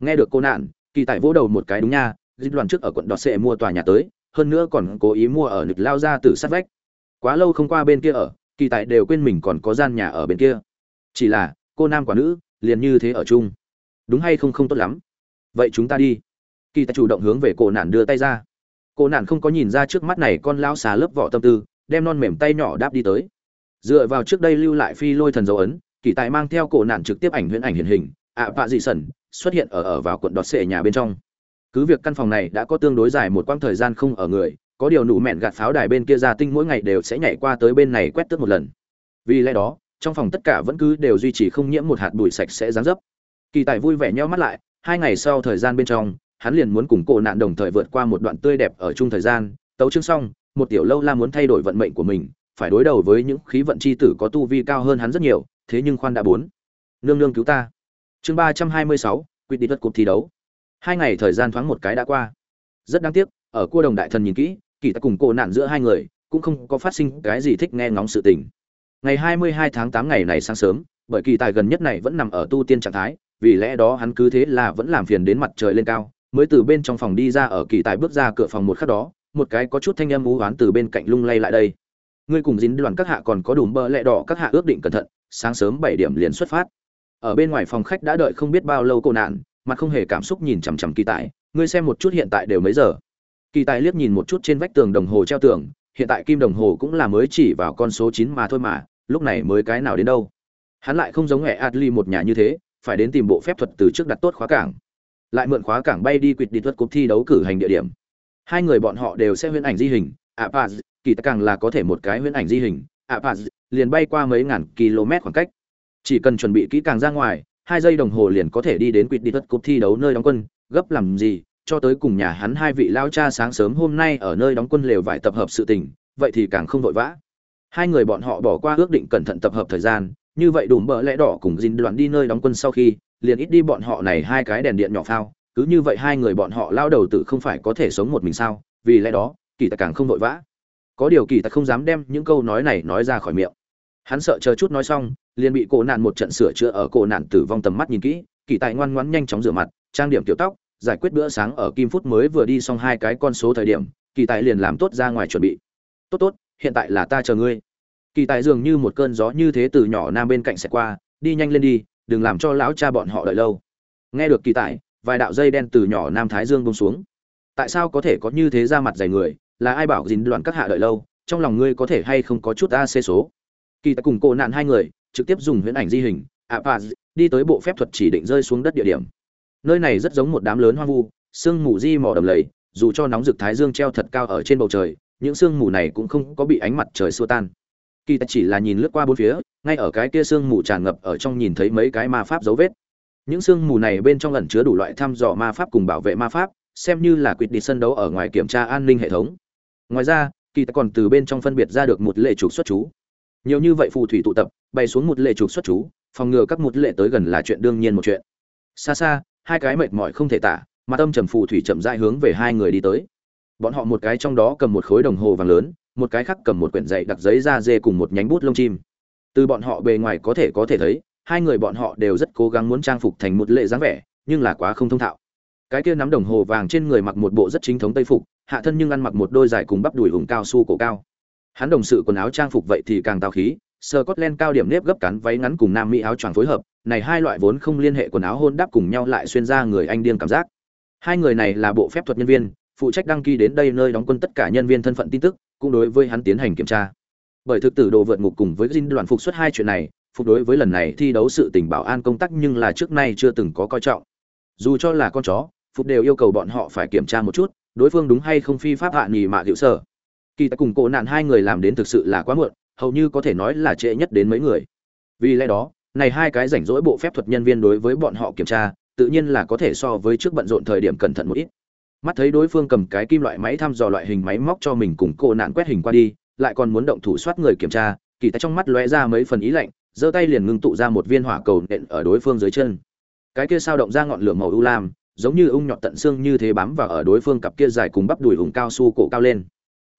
Nghe được cô nạn, kỳ tài vỗ đầu một cái đúng nha dịch đoàn trước ở quận đọt sệ mua tòa nhà tới, hơn nữa còn cố ý mua ở nực lao ra từ sát vách. Quá lâu không qua bên kia ở, kỳ tài đều quên mình còn có gian nhà ở bên kia. Chỉ là, cô nam quả nữ, liền như thế ở chung. Đúng hay không không tốt lắm. Vậy chúng ta đi. Kỳ tài chủ động hướng về cổ nạn đưa tay ra. Cô nạn không có nhìn ra trước mắt này con lao xà lớp vỏ tâm tư đem non mềm tay nhỏ đáp đi tới. Dựa vào trước đây lưu lại phi lôi thần dấu ấn kỳ tài mang theo cổ nạn trực tiếp ảnh huyễn ảnh hiện hình ạ à, dị sẩn xuất hiện ở ở vào quận đọt sệ nhà bên trong. Cứ việc căn phòng này đã có tương đối dài một quãng thời gian không ở người có điều nụ mẹn gạt pháo đài bên kia ra tinh mỗi ngày đều sẽ nhảy qua tới bên này quét tước một lần. Vì lẽ đó trong phòng tất cả vẫn cứ đều duy trì không nhiễm một hạt bụi sạch sẽ dán dấp. Kỳ tài vui vẻ nheo mắt lại hai ngày sau thời gian bên trong hắn liền muốn cùng cổ nạn đồng thời vượt qua một đoạn tươi đẹp ở chung thời gian. Tấu chương xong, một tiểu lâu la muốn thay đổi vận mệnh của mình, phải đối đầu với những khí vận chi tử có tu vi cao hơn hắn rất nhiều, thế nhưng khoan đã bốn. Nương nương cứu ta. Chương ba trăm hai mươi sáu, quyết định đất cuộc thi đấu. Hai ngày thời gian thoáng một cái đã qua. Rất đáng tiếc, ở cua đồng đại thần nhìn kỹ, kỳ ta cùng cô nạn giữa hai người, cũng không có phát sinh cái gì thích nghe ngóng sự tình. Ngày 22 tháng tám ngày này sáng sớm, bởi kỳ tài gần nhất này vẫn nằm ở tu tiên trạng thái, vì lẽ đó hắn cứ thế là vẫn làm phiền đến mặt trời lên cao mới từ bên trong phòng đi ra ở kỳ tài bước ra cửa phòng một khắc đó, một cái có chút thanh âm u oán từ bên cạnh lung lay lại đây. Ngươi cùng dính đoàn các hạ còn có đủ bơ lẹ đỏ các hạ ước định cẩn thận, sáng sớm bảy điểm liền xuất phát. Ở bên ngoài phòng khách đã đợi không biết bao lâu cô nạn, mặt không hề cảm xúc nhìn chằm chằm kỳ tài, ngươi xem một chút hiện tại đều mấy giờ. Kỳ tài liếc nhìn một chút trên vách tường đồng hồ treo tường, hiện tại kim đồng hồ cũng là mới chỉ vào con số chín mà thôi mà, lúc này mới cái nào đến đâu. Hắn lại không giống hệ adli một nhà như thế, phải đến tìm bộ phép thuật từ trước đặt tốt khóa cảng lại mượn khóa cảng bay đi quỵt đi thuật cuộc thi đấu cử hành địa điểm. Hai người bọn họ đều sẽ huyễn ảnh di hình apaz kỳ càng là có thể một cái huyễn ảnh di hình apaz liền bay qua mấy ngàn km khoảng cách. Chỉ cần chuẩn bị kỹ càng ra ngoài, hai giây đồng hồ liền có thể đi đến quỵt đi thuật cuộc thi đấu nơi đóng quân, gấp làm gì, cho tới cùng nhà hắn hai vị lao cha sáng sớm hôm nay ở nơi đóng quân lều vải tập hợp sự tình, vậy thì càng không vội vã. Hai người bọn họ bỏ qua ước định cẩn thận tập hợp thời gian, như vậy đủ bỡ lẽ đỏ cùng dìn đoạn đi nơi đóng quân sau khi liền ít đi bọn họ này hai cái đèn điện nhỏ phao, cứ như vậy hai người bọn họ lao đầu tự không phải có thể sống một mình sao? Vì lẽ đó, kỳ tài càng không vội vã. Có điều kỳ tài không dám đem những câu nói này nói ra khỏi miệng. Hắn sợ chờ chút nói xong, liền bị cổ nạn một trận sửa chữa ở cổ nạn tử vong tầm mắt nhìn kỹ, kỳ tài ngoan ngoãn nhanh chóng rửa mặt, trang điểm tiểu tóc, giải quyết bữa sáng ở kim phút mới vừa đi xong hai cái con số thời điểm, kỳ tài liền làm tốt ra ngoài chuẩn bị. Tốt tốt, hiện tại là ta chờ ngươi. Kỳ tài dường như một cơn gió như thế từ nhỏ nam bên cạnh sẽ qua, đi nhanh lên đi đừng làm cho lão cha bọn họ đợi lâu. Nghe được kỳ tài, vài đạo dây đen từ nhỏ nam thái dương bông xuống. Tại sao có thể có như thế ra mặt dày người, là ai bảo dính đoạn các hạ đợi lâu, trong lòng ngươi có thể hay không có chút a xê số? Kỳ tài cùng cô nạn hai người, trực tiếp dùng huyễn ảnh di hình apaz đi tới bộ phép thuật chỉ định rơi xuống đất địa điểm. Nơi này rất giống một đám lớn hoang vu, sương mù di mỏ đầm lầy, dù cho nóng rực thái dương treo thật cao ở trên bầu trời, những sương mù này cũng không có bị ánh mặt trời xua tan kỳ tài chỉ là nhìn lướt qua bốn phía, ngay ở cái kia sương mù tràn ngập ở trong nhìn thấy mấy cái ma pháp dấu vết. Những sương mù này bên trong ẩn chứa đủ loại thăm dò ma pháp cùng bảo vệ ma pháp, xem như là quyết định sân đấu ở ngoài kiểm tra an ninh hệ thống. Ngoài ra, kỳ tài còn từ bên trong phân biệt ra được một lệ trục xuất chú. Nhiều như vậy phù thủy tụ tập bay xuống một lệ trục xuất chú, phòng ngừa các một lệ tới gần là chuyện đương nhiên một chuyện. Xa xa, hai cái mệt mỏi không thể tả, mà tâm trầm phù thủy chậm rãi hướng về hai người đi tới. Bọn họ một cái trong đó cầm một khối đồng hồ vàng lớn một cái khác cầm một quyển dạy đặc giấy da dê cùng một nhánh bút lông chim. Từ bọn họ bề ngoài có thể có thể thấy, hai người bọn họ đều rất cố gắng muốn trang phục thành một lệ dáng vẻ, nhưng là quá không thông thạo. Cái kia nắm đồng hồ vàng trên người mặc một bộ rất chính thống tây phục, hạ thân nhưng ăn mặc một đôi giày cùng bắp đùi hùng cao su cổ cao. Hắn đồng sự quần áo trang phục vậy thì càng tào khí sờ cốt len cao điểm nếp gấp cắn váy ngắn cùng nam mỹ áo choàng phối hợp, này hai loại vốn không liên hệ quần áo hôn đáp cùng nhau lại xuyên ra người anh điên cảm giác. Hai người này là bộ phép thuật nhân viên, phụ trách đăng ký đến đây nơi đóng quân tất cả nhân viên thân phận tin tức cũng đối với hắn tiến hành kiểm tra. Bởi thực tử đồ vượt ngục cùng với dinh đoàn phục xuất hai chuyện này, phục đối với lần này thi đấu sự tình bảo an công tác nhưng là trước nay chưa từng có coi trọng. Dù cho là con chó, phục đều yêu cầu bọn họ phải kiểm tra một chút, đối phương đúng hay không phi pháp hạ nghỉ mạ hiệu sở. Kỳ ta cùng cổ nạn hai người làm đến thực sự là quá muộn, hầu như có thể nói là trễ nhất đến mấy người. Vì lẽ đó, này hai cái rảnh rỗi bộ phép thuật nhân viên đối với bọn họ kiểm tra, tự nhiên là có thể so với trước bận rộn thời điểm cẩn thận một ít mắt thấy đối phương cầm cái kim loại máy thăm dò loại hình máy móc cho mình cùng cô nạn quét hình qua đi, lại còn muốn động thủ soát người kiểm tra, kỳ tại trong mắt lóe ra mấy phần ý lạnh, giơ tay liền ngưng tụ ra một viên hỏa cầu nện ở đối phương dưới chân. Cái kia sao động ra ngọn lửa màu u lam, giống như ung nhọt tận xương như thế bám vào ở đối phương cặp kia dài cùng bắp đùi hùng cao su cổ cao lên.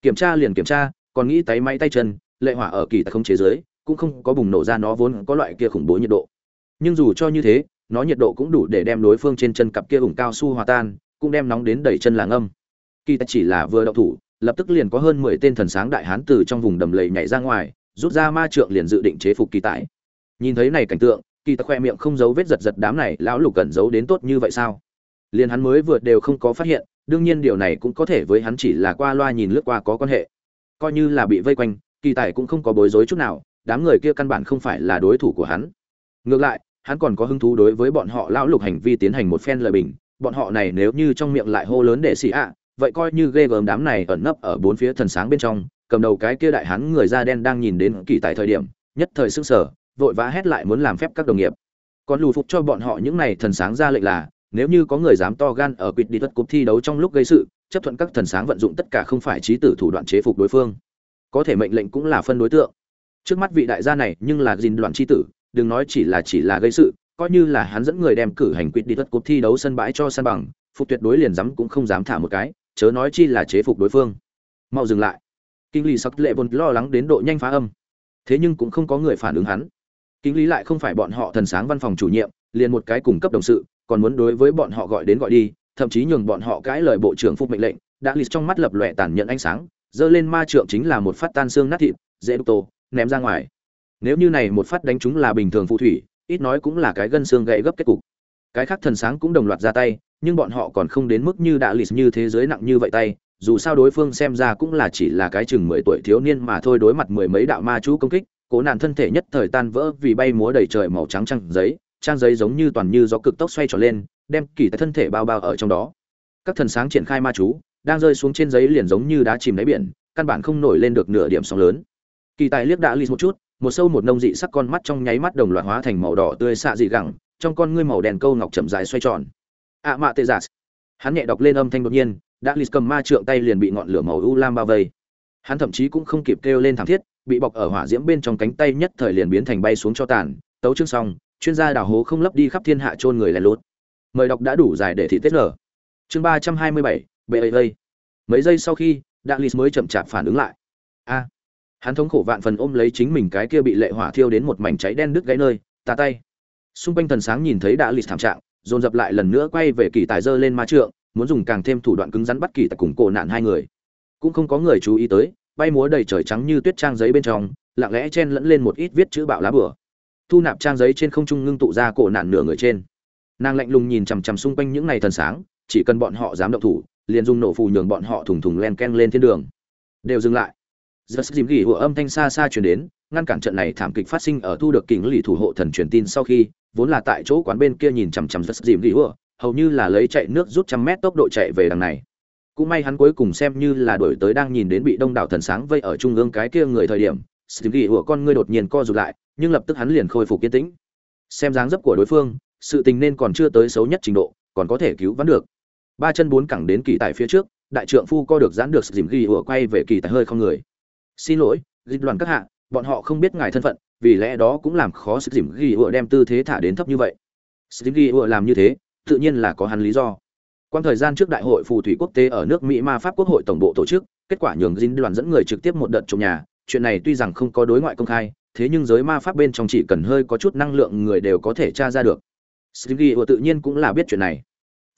Kiểm tra liền kiểm tra, còn nghĩ tay máy tay chân, lệ hỏa ở kỳ tại không chế giới, cũng không có bùng nổ ra nó vốn có loại kia khủng bố nhiệt độ. Nhưng dù cho như thế, nó nhiệt độ cũng đủ để đem đối phương trên chân cặp kia ủng cao su hòa tan cũng đem nóng đến đẩy chân là ngâm. Kỳ ta chỉ là vừa đậu thủ, lập tức liền có hơn mười tên thần sáng đại hán từ trong vùng đầm lầy nhảy ra ngoài, rút ra ma trượng liền dự định chế phục kỳ tài nhìn thấy này cảnh tượng, kỳ ta khoe miệng không giấu vết giật giật đám này lão lục cẩn giấu đến tốt như vậy sao? Liền hắn mới vượt đều không có phát hiện, đương nhiên điều này cũng có thể với hắn chỉ là qua loa nhìn lướt qua có quan hệ. Coi như là bị vây quanh, kỳ tài cũng không có bối rối chút nào, đám người kia căn bản không phải là đối thủ của hắn. Ngược lại, hắn còn có hứng thú đối với bọn họ lão lục hành vi tiến hành một phen lời bình bọn họ này nếu như trong miệng lại hô lớn để xì ạ, vậy coi như ghê gớm đám này ẩn nấp ở bốn phía thần sáng bên trong, cầm đầu cái kia đại hán người da đen đang nhìn đến kỳ tại thời điểm, nhất thời sức sở vội vã hét lại muốn làm phép các đồng nghiệp. Còn lù phục cho bọn họ những này thần sáng ra lệnh là, nếu như có người dám to gan ở quyết đi thuật cúp thi đấu trong lúc gây sự, chấp thuận các thần sáng vận dụng tất cả không phải trí tử thủ đoạn chế phục đối phương. Có thể mệnh lệnh cũng là phân đối tượng. Trước mắt vị đại gia này nhưng là gìn đoạn tri tử, đừng nói chỉ là chỉ là gây sự coi như là hắn dẫn người đem cử hành quyết đi tất cuộc thi đấu sân bãi cho sân bằng, phục tuyệt đối liền dám cũng không dám thả một cái, chớ nói chi là chế phục đối phương. Mau dừng lại. Kinh lý sắc lệ vốn lo lắng đến độ nhanh phá âm. Thế nhưng cũng không có người phản ứng hắn. Kinh lý lại không phải bọn họ thần sáng văn phòng chủ nhiệm, liền một cái cung cấp đồng sự, còn muốn đối với bọn họ gọi đến gọi đi, thậm chí nhường bọn họ cãi lời bộ trưởng phục mệnh lệnh, đã lịt trong mắt lập lòe tàn nhẫn ánh sáng, dơ lên ma trượng chính là một phát tan xương nát thịt, dễ đục tổ, ném ra ngoài. Nếu như này một phát đánh chúng là bình thường phù thủy ít nói cũng là cái gân xương gãy gấp kết cục. Cái khác thần sáng cũng đồng loạt ra tay, nhưng bọn họ còn không đến mức như đã lịt như thế giới nặng như vậy tay, dù sao đối phương xem ra cũng là chỉ là cái chừng mười tuổi thiếu niên mà thôi đối mặt mười mấy đạo ma chú công kích, cố nạn thân thể nhất thời tan vỡ vì bay múa đầy trời màu trắng trăng giấy, trang giấy giống như toàn như gió cực tốc xoay tròn lên, đem kỳ tại thân thể bao bao ở trong đó. Các thần sáng triển khai ma chú, đang rơi xuống trên giấy liền giống như đá chìm đáy biển, căn bản không nổi lên được nửa điểm sóng lớn. Kỳ tài liếc đã lì một chút một sâu một nông dị sắc con mắt trong nháy mắt đồng loạt hóa thành màu đỏ tươi xạ dị gẳng, trong con ngươi màu đèn câu ngọc chậm dài xoay tròn. Ạ mạ tê giả hắn nhẹ đọc lên âm thanh đột nhiên, đã lì cầm ma trượng tay liền bị ngọn lửa màu u lam bao vây. Hắn thậm chí cũng không kịp kêu lên thảm thiết, bị bọc ở hỏa diễm bên trong cánh tay nhất thời liền biến thành bay xuống cho tàn, tấu chương xong, chuyên gia đào hố không lấp đi khắp thiên hạ chôn người lẻ lốt mời đọc đã đủ dài để thị tết lở chương ba trăm hai mươi bảy, bê mấy giây sau khi, đặng lì mới chậm chạp phản ứng lại. A hắn thống khổ vạn phần ôm lấy chính mình cái kia bị lệ hỏa thiêu đến một mảnh cháy đen đứt gãy nơi, tà tay. Xung quanh thần sáng nhìn thấy đã lì thảm trạng, dồn dập lại lần nữa quay về kỳ tài dơ lên ma trượng, muốn dùng càng thêm thủ đoạn cứng rắn bắt kỳ tài cùng cổ nạn hai người. Cũng không có người chú ý tới, bay múa đầy trời trắng như tuyết trang giấy bên trong, lặng lẽ chen lẫn lên một ít viết chữ bạo lá bửa thu nạp trang giấy trên không trung ngưng tụ ra cổ nạn nửa người trên. Nàng lạnh lùng nhìn chằm chằm xung quanh những ngày thần sáng, chỉ cần bọn họ dám động thủ, liền dùng nổ phù nhường bọn họ thùng thùng len ken lên thiên đường. Đều dừng lại giật dìm gỉ của âm thanh xa xa chuyển đến, ngăn cản trận này thảm kịch phát sinh ở thu được kính lì thủ hộ thần truyền tin sau khi, vốn là tại chỗ quán bên kia nhìn chằm chằm giật dìm gỉ của hầu như là lấy chạy nước rút trăm mét tốc độ chạy về đằng này. Cũng may hắn cuối cùng xem như là đổi tới đang nhìn đến bị đông đảo thần sáng vây ở trung ương cái kia người thời điểm dìm gỉ của con ngươi đột nhiên co rụt lại, nhưng lập tức hắn liền khôi phục kiên tĩnh. Xem dáng dấp của đối phương, sự tình nên còn chưa tới xấu nhất trình độ, còn có thể cứu vãn được. Ba chân bốn cẳng đến kỳ tại phía trước, đại trượng phu co được giãn được dìm ghi ủa quay về kỳ tại hơi không người xin lỗi dịch đoàn các hạ bọn họ không biết ngài thân phận vì lẽ đó cũng làm khó sức dìm ghi ựa đem tư thế thả đến thấp như vậy. Sức ghi ựa làm như thế tự nhiên là có hắn lý do. Quan thời gian trước đại hội phù thủy quốc tế ở nước Mỹ Ma Pháp Quốc hội tổng bộ tổ chức, kết quả nhường Jin đoàn dẫn người trực tiếp một đợt trong nhà, chuyện này tuy rằng không có đối ngoại công khai, thế nhưng giới ma pháp bên trong chỉ cần hơi có chút năng lượng người đều có thể tra ra được. Stingy tự nhiên cũng là biết chuyện này.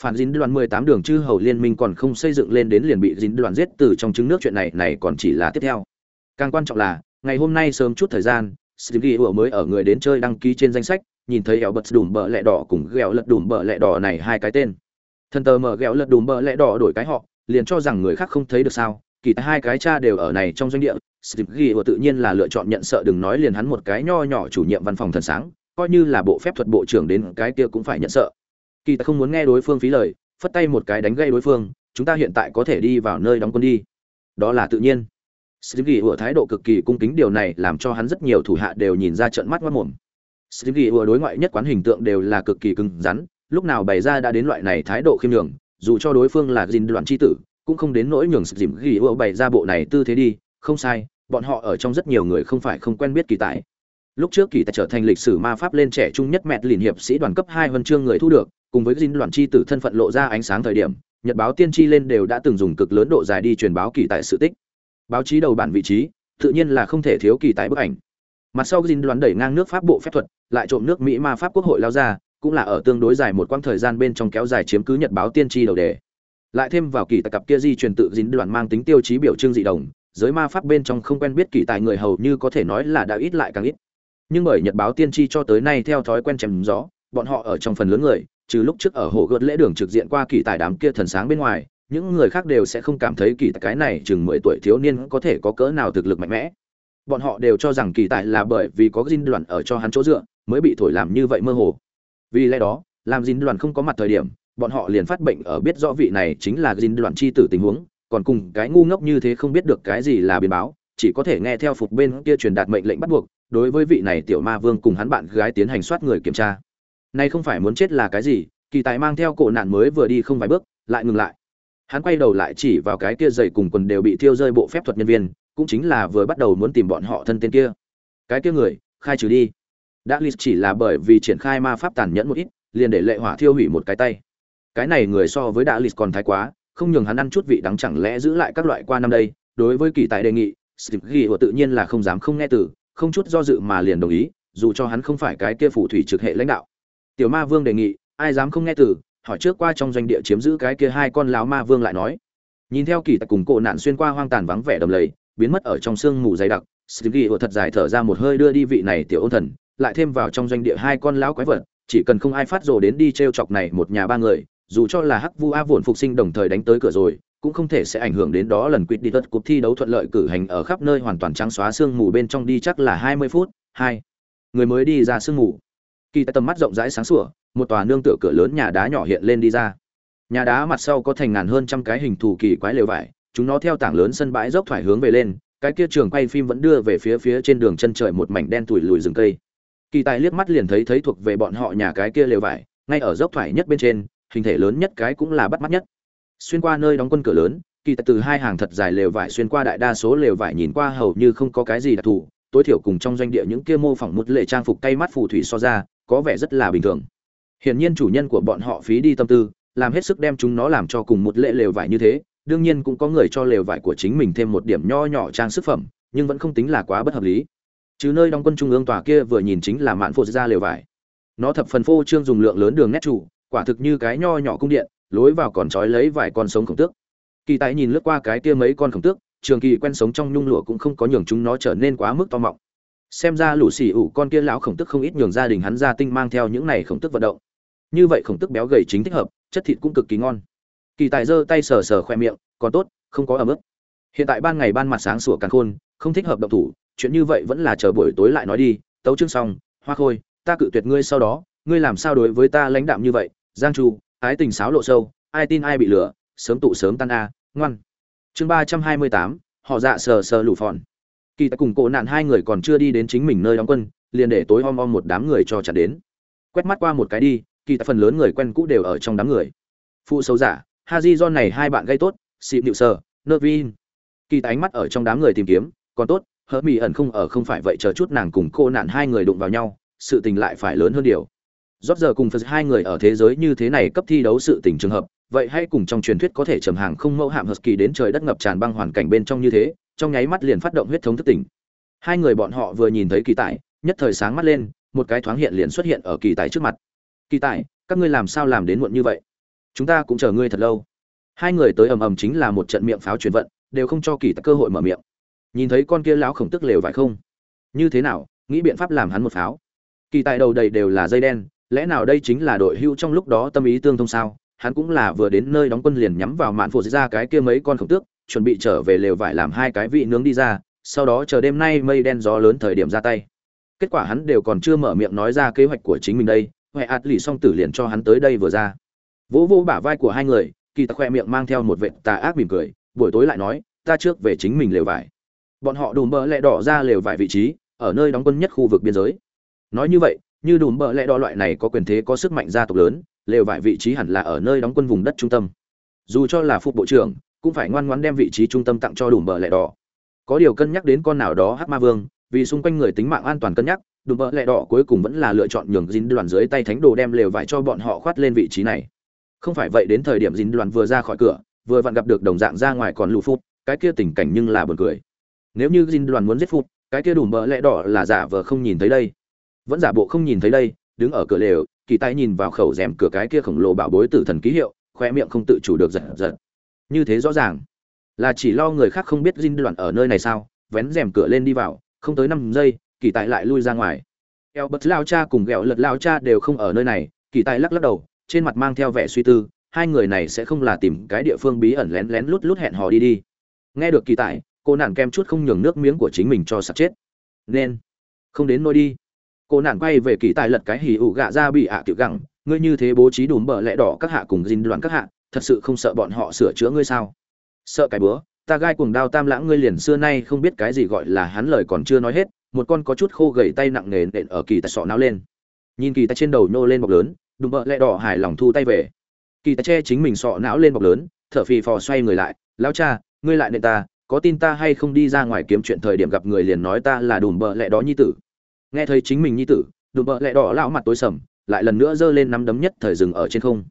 Phản dính đoàn 18 đường chư hầu liên minh còn không xây dựng lên đến liền bị dính đoàn giết từ trong trứng nước chuyện này này còn chỉ là tiếp theo càng quan trọng là, ngày hôm nay sớm chút thời gian Stevie vừa mới ở người đến chơi đăng ký trên danh sách, nhìn thấy eo bật đùm bợ lẹ đỏ cùng ghẹo lật đùm bợ lẹ đỏ này hai cái tên. Thần tờ mở ghẹo lật đùm bợ lẹ đỏ đổi cái họ, liền cho rằng người khác không thấy được sao, kỳ hai cái cha đều ở này trong doanh địa Stevie ủa tự nhiên là lựa chọn nhận sợ đừng nói liền hắn một cái nho nhỏ chủ nhiệm văn phòng thần sáng, coi như là bộ phép thuật bộ trưởng đến cái kia cũng phải nhận sợ. Kỳ ta không muốn nghe đối phương phí lời, phất tay một cái đánh gây đối phương, chúng ta hiện tại có thể đi vào nơi đóng quân đi. Đó là tự nhiên. Stevie ủa thái độ cực kỳ cung kính điều này làm cho hắn rất nhiều thủ hạ đều nhìn ra trận mắt mất mồm. Stevie ủa đối ngoại nhất quán hình tượng đều là cực kỳ cứng rắn, lúc nào bày ra đã đến loại này thái độ khiêm nhường, dù cho đối phương là Jin đoàn chi tử, cũng không đến nỗi nhường Stevie ủa bày ra bộ này tư thế đi, không sai, bọn họ ở trong rất nhiều người không phải không quen biết kỳ tài. Lúc trước kỳ tài trở thành lịch sử ma pháp lên trẻ trung nhất mẹ liền hiệp sĩ đoàn cấp hai huân chương người thu được, cùng với Jin đoạn chi tử thân phận lộ ra ánh sáng thời điểm nhật báo tiên tri lên đều đã từng dùng cực lớn độ dài đi truyền báo kỳ tài sự tích báo chí đầu bản vị trí, tự nhiên là không thể thiếu kỳ tài bức ảnh. Mặt sau gin đoán đẩy ngang nước pháp bộ phép thuật, lại trộm nước mỹ ma pháp quốc hội lao ra, cũng là ở tương đối dài một quãng thời gian bên trong kéo dài chiếm cứ nhật báo tiên tri đầu đề. Lại thêm vào kỳ tài cặp kia di truyền tự dính đoàn mang tính tiêu chí biểu trưng dị đồng, giới ma pháp bên trong không quen biết kỳ tài người hầu như có thể nói là đã ít lại càng ít. Nhưng bởi nhật báo tiên tri cho tới nay theo thói quen chèm gió, bọn họ ở trong phần lớn người, trừ lúc trước ở hồ gợt lễ đường trực diện qua kỳ tài đám kia thần sáng bên ngoài những người khác đều sẽ không cảm thấy kỳ tài cái này chừng mười tuổi thiếu niên có thể có cỡ nào thực lực mạnh mẽ. Bọn họ đều cho rằng kỳ tài là bởi vì có dinh đoàn ở cho hắn chỗ dựa mới bị thổi làm như vậy mơ hồ. Vì lẽ đó làm dinh đoàn không có mặt thời điểm bọn họ liền phát bệnh ở biết rõ vị này chính là dinh đoàn chi tử tình huống còn cùng cái ngu ngốc như thế không biết được cái gì là biến báo chỉ có thể nghe theo phục bên kia truyền đạt mệnh lệnh bắt buộc đối với vị này tiểu ma vương cùng hắn bạn gái tiến hành soát người kiểm tra. Nay không phải muốn chết là cái gì, kỳ tài mang theo cổ nạn mới vừa đi không vài bước, lại ngừng lại. Hắn quay đầu lại chỉ vào cái kia giày cùng quần đều bị thiêu rơi bộ phép thuật nhân viên, cũng chính là vừa bắt đầu muốn tìm bọn họ thân tên kia. Cái kia người, khai trừ đi. Đã lì chỉ là bởi vì triển khai ma pháp tàn nhẫn một ít, liền để lệ hỏa thiêu hủy một cái tay. Cái này người so với đã lì còn thái quá, không nhường hắn ăn chút vị đắng chẳng lẽ giữ lại các loại qua năm đây. Đối với kỳ tài đề nghị, Steve Ghi tự nhiên là không dám không nghe từ, không chút do dự mà liền đồng ý, dù cho hắn không phải cái kia phù thủy trực hệ lãnh đạo tiểu ma vương đề nghị ai dám không nghe từ hỏi trước qua trong doanh địa chiếm giữ cái kia hai con láo ma vương lại nói. Nhìn theo kỳ tại cùng cổ nạn xuyên qua hoang tàn vắng vẻ đầm lầy, biến mất ở trong sương mù dày đặc Stingy ủa thật dài thở ra một hơi đưa đi vị này tiểu ôn thần, lại thêm vào trong doanh địa hai con lão quái vật, chỉ cần không ai phát rồ đến đi t chọc này một nhà ba người, dù cho là hắc vu a vồn phục sinh đồng thời đánh tới cửa rồi, cũng không thể sẽ ảnh hưởng đến đó lần quyết đi tất cuộc thi đấu thuận lợi cử hành ở khắp nơi hoàn toàn trắng xóa sương mù bên trong đi chắc là hai mươi phút, hai. Người mới đi ra sương mù. Kỳ tại tầm mắt rộng rãi sáng sủa một tòa nương tựa cửa lớn nhà đá nhỏ hiện lên đi ra. Nhà đá mặt sau có thành ngàn hơn trăm cái hình thù kỳ quái lều vải, chúng nó theo tảng lớn sân bãi dốc thoải hướng về lên, cái kia trường quay phim vẫn đưa về phía phía trên đường chân trời một mảnh đen tủi lùi rừng cây. Kỳ tài liếc mắt liền thấy thấy thuộc về bọn họ nhà cái kia lều vải, ngay ở dốc thoải nhất bên trên, hình thể lớn nhất cái cũng là bắt mắt nhất. Xuyên qua nơi đóng quân cửa lớn, kỳ tài từ hai hàng thật dài lều vải xuyên qua đại đa số lều vải nhìn qua hầu như không có cái gì đặc thù, tối thiểu cùng trong doanh địa những kia mô phỏng một lệ trang phục tay mắt phù thủy so ra, có vẻ rất là bình thường hiển nhiên chủ nhân của bọn họ phí đi tâm tư, làm hết sức đem chúng nó làm cho cùng một lệ lều vải như thế, đương nhiên cũng có người cho lều vải của chính mình thêm một điểm nho nhỏ trang sức phẩm, nhưng vẫn không tính là quá bất hợp lý. Chứ nơi đóng quân trung ương tòa kia vừa nhìn chính là mạn phô ra lều vải. Nó thập phần phô trương dùng lượng lớn đường nét chủ quả thực như cái nho nhỏ cung điện, lối vào còn trói lấy vài con sống khổng tước. Kỳ tái nhìn lướt qua cái kia mấy con khổng tước, trường kỳ quen sống trong nhung lụa cũng không có nhường chúng nó trở nên quá mức to mọng. Xem ra lũ xì ủ con kia lão khổng tước không ít nhường gia đình hắn gia tinh mang theo những này khổng tước vận động như vậy khổng tức béo gầy chính thích hợp, chất thịt cũng cực kỳ ngon. Kỳ tài giơ tay sờ sờ khoe miệng, còn tốt, không có ấm ức hiện tại ban ngày ban mặt sáng sủa càng khôn, không thích hợp động thủ, chuyện như vậy vẫn là chờ buổi tối lại nói đi, tấu chương xong, hoa khôi, ta cự tuyệt ngươi sau đó, ngươi làm sao đối với ta lãnh đạm như vậy? Giang chu, ái tình sáo lộ sâu, ai tin ai bị lừa, sớm tụ sớm tan a, ngoan. Chương ba trăm hai mươi tám, họ dạ sờ sờ lủ phòn. Kỳ tại cùng cổ nạn hai người còn chưa đi đến chính mình nơi đóng quân, liền để tối om om một đám người cho chặt đến. Quét mắt qua một cái đi kỳ tại phần lớn người quen cũ đều ở trong đám người. Phụ xấu giả ha di do này hai bạn gây tốt xịn nịu sờ nơ vin kỳ tại ánh mắt ở trong đám người tìm kiếm, còn tốt hớ mỹ ẩn không ở không phải vậy chờ chút nàng cùng cô nạn hai người đụng vào nhau, sự tình lại phải lớn hơn điều. Rót giờ cùng phật hai người ở thế giới như thế này cấp thi đấu sự tình trường hợp, vậy hay cùng trong truyền thuyết có thể trầm hàng không mẫu hạm hờ kỳ đến trời đất ngập tràn băng hoàn cảnh bên trong như thế, trong nháy mắt liền phát động huyết thống thức tỉnh. Hai người bọn họ vừa nhìn thấy kỳ tài, nhất thời sáng mắt lên, một cái thoáng hiện liền xuất hiện ở kỳ tài trước mặt kỳ tài, các ngươi làm sao làm đến muộn như vậy? Chúng ta cũng chờ ngươi thật lâu. Hai người tới ầm ầm chính là một trận miệng pháo truyền vận, đều không cho kỳ tài cơ hội mở miệng. Nhìn thấy con kia lão khổng tức lều vải không? Như thế nào, nghĩ biện pháp làm hắn một pháo? Kỳ tài đầu đầy đều là dây đen, lẽ nào đây chính là đội hưu trong lúc đó tâm ý tương thông sao? Hắn cũng là vừa đến nơi đóng quân liền nhắm vào mạn phụ ra cái kia mấy con khổng tước, chuẩn bị trở về lều vải làm hai cái vị nướng đi ra, sau đó chờ đêm nay mây đen gió lớn thời điểm ra tay. Kết quả hắn đều còn chưa mở miệng nói ra kế hoạch của chính mình đây huệ ạt lì xong tử liền cho hắn tới đây vừa ra. Vỗ vỗ bả vai của hai người, kỳ tặc khoe miệng mang theo một vệ tà ác mỉm cười, buổi tối lại nói, ta trước về chính mình lều vải. Bọn họ đùm bờ lẹ đỏ ra lều vải vị trí, ở nơi đóng quân nhất khu vực biên giới. Nói như vậy, như đùm bờ lẹ đỏ loại này có quyền thế, có sức mạnh gia tộc lớn, lều vải vị trí hẳn là ở nơi đóng quân vùng đất trung tâm. Dù cho là phục bộ trưởng, cũng phải ngoan ngoãn đem vị trí trung tâm tặng cho đùm bờ lẹ đỏ. Có điều cân nhắc đến con nào đó hắc ma vương, vì xung quanh người tính mạng an toàn cân nhắc đùm bờ lẹ đỏ cuối cùng vẫn là lựa chọn nhường dính đoàn dưới tay thánh đồ đem lều vải cho bọn họ khoát lên vị trí này. Không phải vậy đến thời điểm dính đoàn vừa ra khỏi cửa, vừa vặn gặp được đồng dạng ra ngoài còn lù phút cái kia tình cảnh nhưng là buồn cười. Nếu như dính đoàn muốn giết phút cái kia đùm bờ lẹ đỏ là giả vờ không nhìn thấy đây. Vẫn giả bộ không nhìn thấy đây, đứng ở cửa lều, kỳ tay nhìn vào khẩu rèm cửa cái kia khổng lồ bảo bối tử thần ký hiệu khoe miệng không tự chủ được giật giật. Như thế rõ ràng. Là chỉ lo người khác không biết dinh đoạn ở nơi này sao, vén rèm cửa lên đi vào, không tới năm giây kỳ tài lại lui ra ngoài. Eo bật lao cha cùng ghẹo lật lao cha đều không ở nơi này, kỳ tài lắc lắc đầu, trên mặt mang theo vẻ suy tư, hai người này sẽ không là tìm cái địa phương bí ẩn lén lén lút lút hẹn hò đi đi. Nghe được kỳ tài, cô nản kem chút không nhường nước miếng của chính mình cho sạch chết. Nên, không đến nôi đi. Cô nản quay về kỳ tài lật cái hì ủ gạ ra bị ạ à kiểu gẳng, ngươi như thế bố trí đùm bờ lẽ đỏ các hạ cùng dinh đoán các hạ, thật sự không sợ bọn họ sửa chữa ngươi sao? Sợ cái bữa, ta gai cuồng đao tam lãng ngươi liền xưa nay không biết cái gì gọi là hắn lời còn chưa nói hết một con có chút khô gầy tay nặng nề nện ở kỳ tài sọ não lên. Nhìn kỳ tài trên đầu nhô lên bọc lớn, đùm bợ lẹ đỏ hài lòng thu tay về. Kỳ tài che chính mình sọ não lên bọc lớn, thở phì phò xoay người lại, lão cha, ngươi lại nện ta, có tin ta hay không đi ra ngoài kiếm chuyện thời điểm gặp người liền nói ta là đùm bợ lẹ đó nhi tử. Nghe thấy chính mình nhi tử, đùm bợ lẹ đỏ lão mặt tối sầm, lại lần nữa giơ lên nắm đấm nhất thời rừng ở trên không.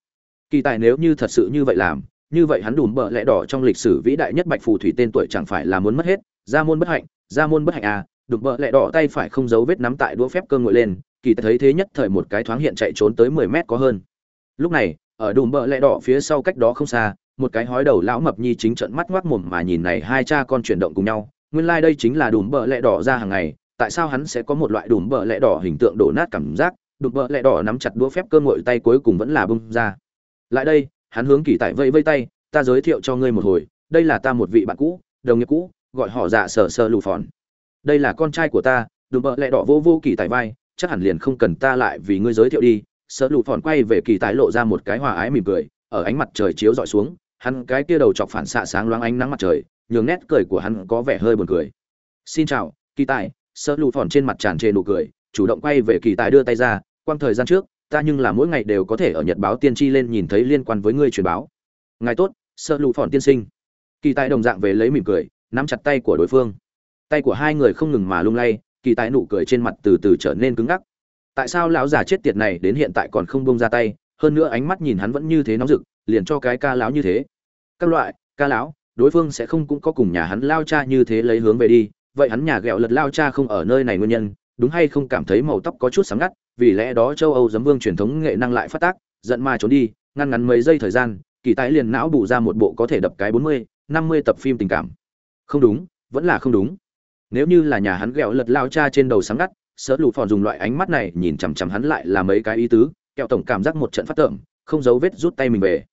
Kỳ tài nếu như thật sự như vậy làm, như vậy hắn đùm bợ lẹ đỏ trong lịch sử vĩ đại nhất bạch phù thủy tên tuổi chẳng phải là muốn mất hết, ra môn bất hạnh, ra môn bất hạnh à đùm bợ lẹ đỏ tay phải không giấu vết nắm tại đũa phép cơ ngồi lên, kỳ thấy thế nhất thời một cái thoáng hiện chạy trốn tới mười mét có hơn. Lúc này, ở đùm bợ lẹ đỏ phía sau cách đó không xa, một cái hói đầu lão mập nhi chính trận mắt ngoác mồm mà nhìn này hai cha con chuyển động cùng nhau. Nguyên lai đây chính là đùm bợ lẹ đỏ ra hàng ngày, tại sao hắn sẽ có một loại đùm bợ lẹ đỏ hình tượng đổ nát cảm giác? Đùm bợ lẹ đỏ nắm chặt đũa phép cơ ngội tay cuối cùng vẫn là bung ra. Lại đây, hắn hướng kỳ tại vây vây tay, ta giới thiệu cho ngươi một hồi, đây là ta một vị bạn cũ, đồng nghiệp cũ, gọi họ dạ sở sờ lù phòn đây là con trai của ta đùm bợ lẹ đỏ vô vô kỳ tài vai, chắc hẳn liền không cần ta lại vì ngươi giới thiệu đi. Sợ lụ phòn quay về kỳ tài lộ ra một cái hòa ái mỉm cười, ở ánh mặt trời chiếu dọi xuống, hắn cái kia đầu chọc phản xạ sáng loáng ánh nắng mặt trời, nhường nét cười của hắn có vẻ hơi buồn cười. Xin chào, kỳ tài. Sợ lụ phòn trên mặt tràn trề nụ cười, chủ động quay về kỳ tài đưa tay ra, quang thời gian trước, ta nhưng là mỗi ngày đều có thể ở nhật báo tiên tri lên nhìn thấy liên quan với ngươi truyền báo. Ngài tốt, sợ lụ phòn tiên sinh. Kỳ tài đồng dạng về lấy mỉm cười, nắm chặt tay của đối phương tay của hai người không ngừng mà lung lay, kỳ tài nụ cười trên mặt từ từ trở nên cứng ngắc. Tại sao lão già chết tiệt này đến hiện tại còn không bông ra tay, hơn nữa ánh mắt nhìn hắn vẫn như thế nóng rực, liền cho cái ca lão như thế. Các loại, ca lão, đối phương sẽ không cũng có cùng nhà hắn lao cha như thế lấy hướng về đi, vậy hắn nhà ghẹo lật lao cha không ở nơi này nguyên nhân, đúng hay không cảm thấy màu tóc có chút sáng ngắt, vì lẽ đó châu âu giấm vương truyền thống nghệ năng lại phát tác, giận mà trốn đi, ngăn ngắn mấy giây thời gian, kỳ tái liền não bù ra một bộ có thể đập cái bốn mươi, năm mươi tập phim tình cảm. Không đúng, vẫn là không đúng nếu như là nhà hắn ghẹo lật lao cha trên đầu sáng ngắt, sợ lụ phòn dùng loại ánh mắt này nhìn chằm chằm hắn lại là mấy cái ý tứ, kẹo tổng cảm giác một trận phát tởm, không giấu vết rút tay mình về.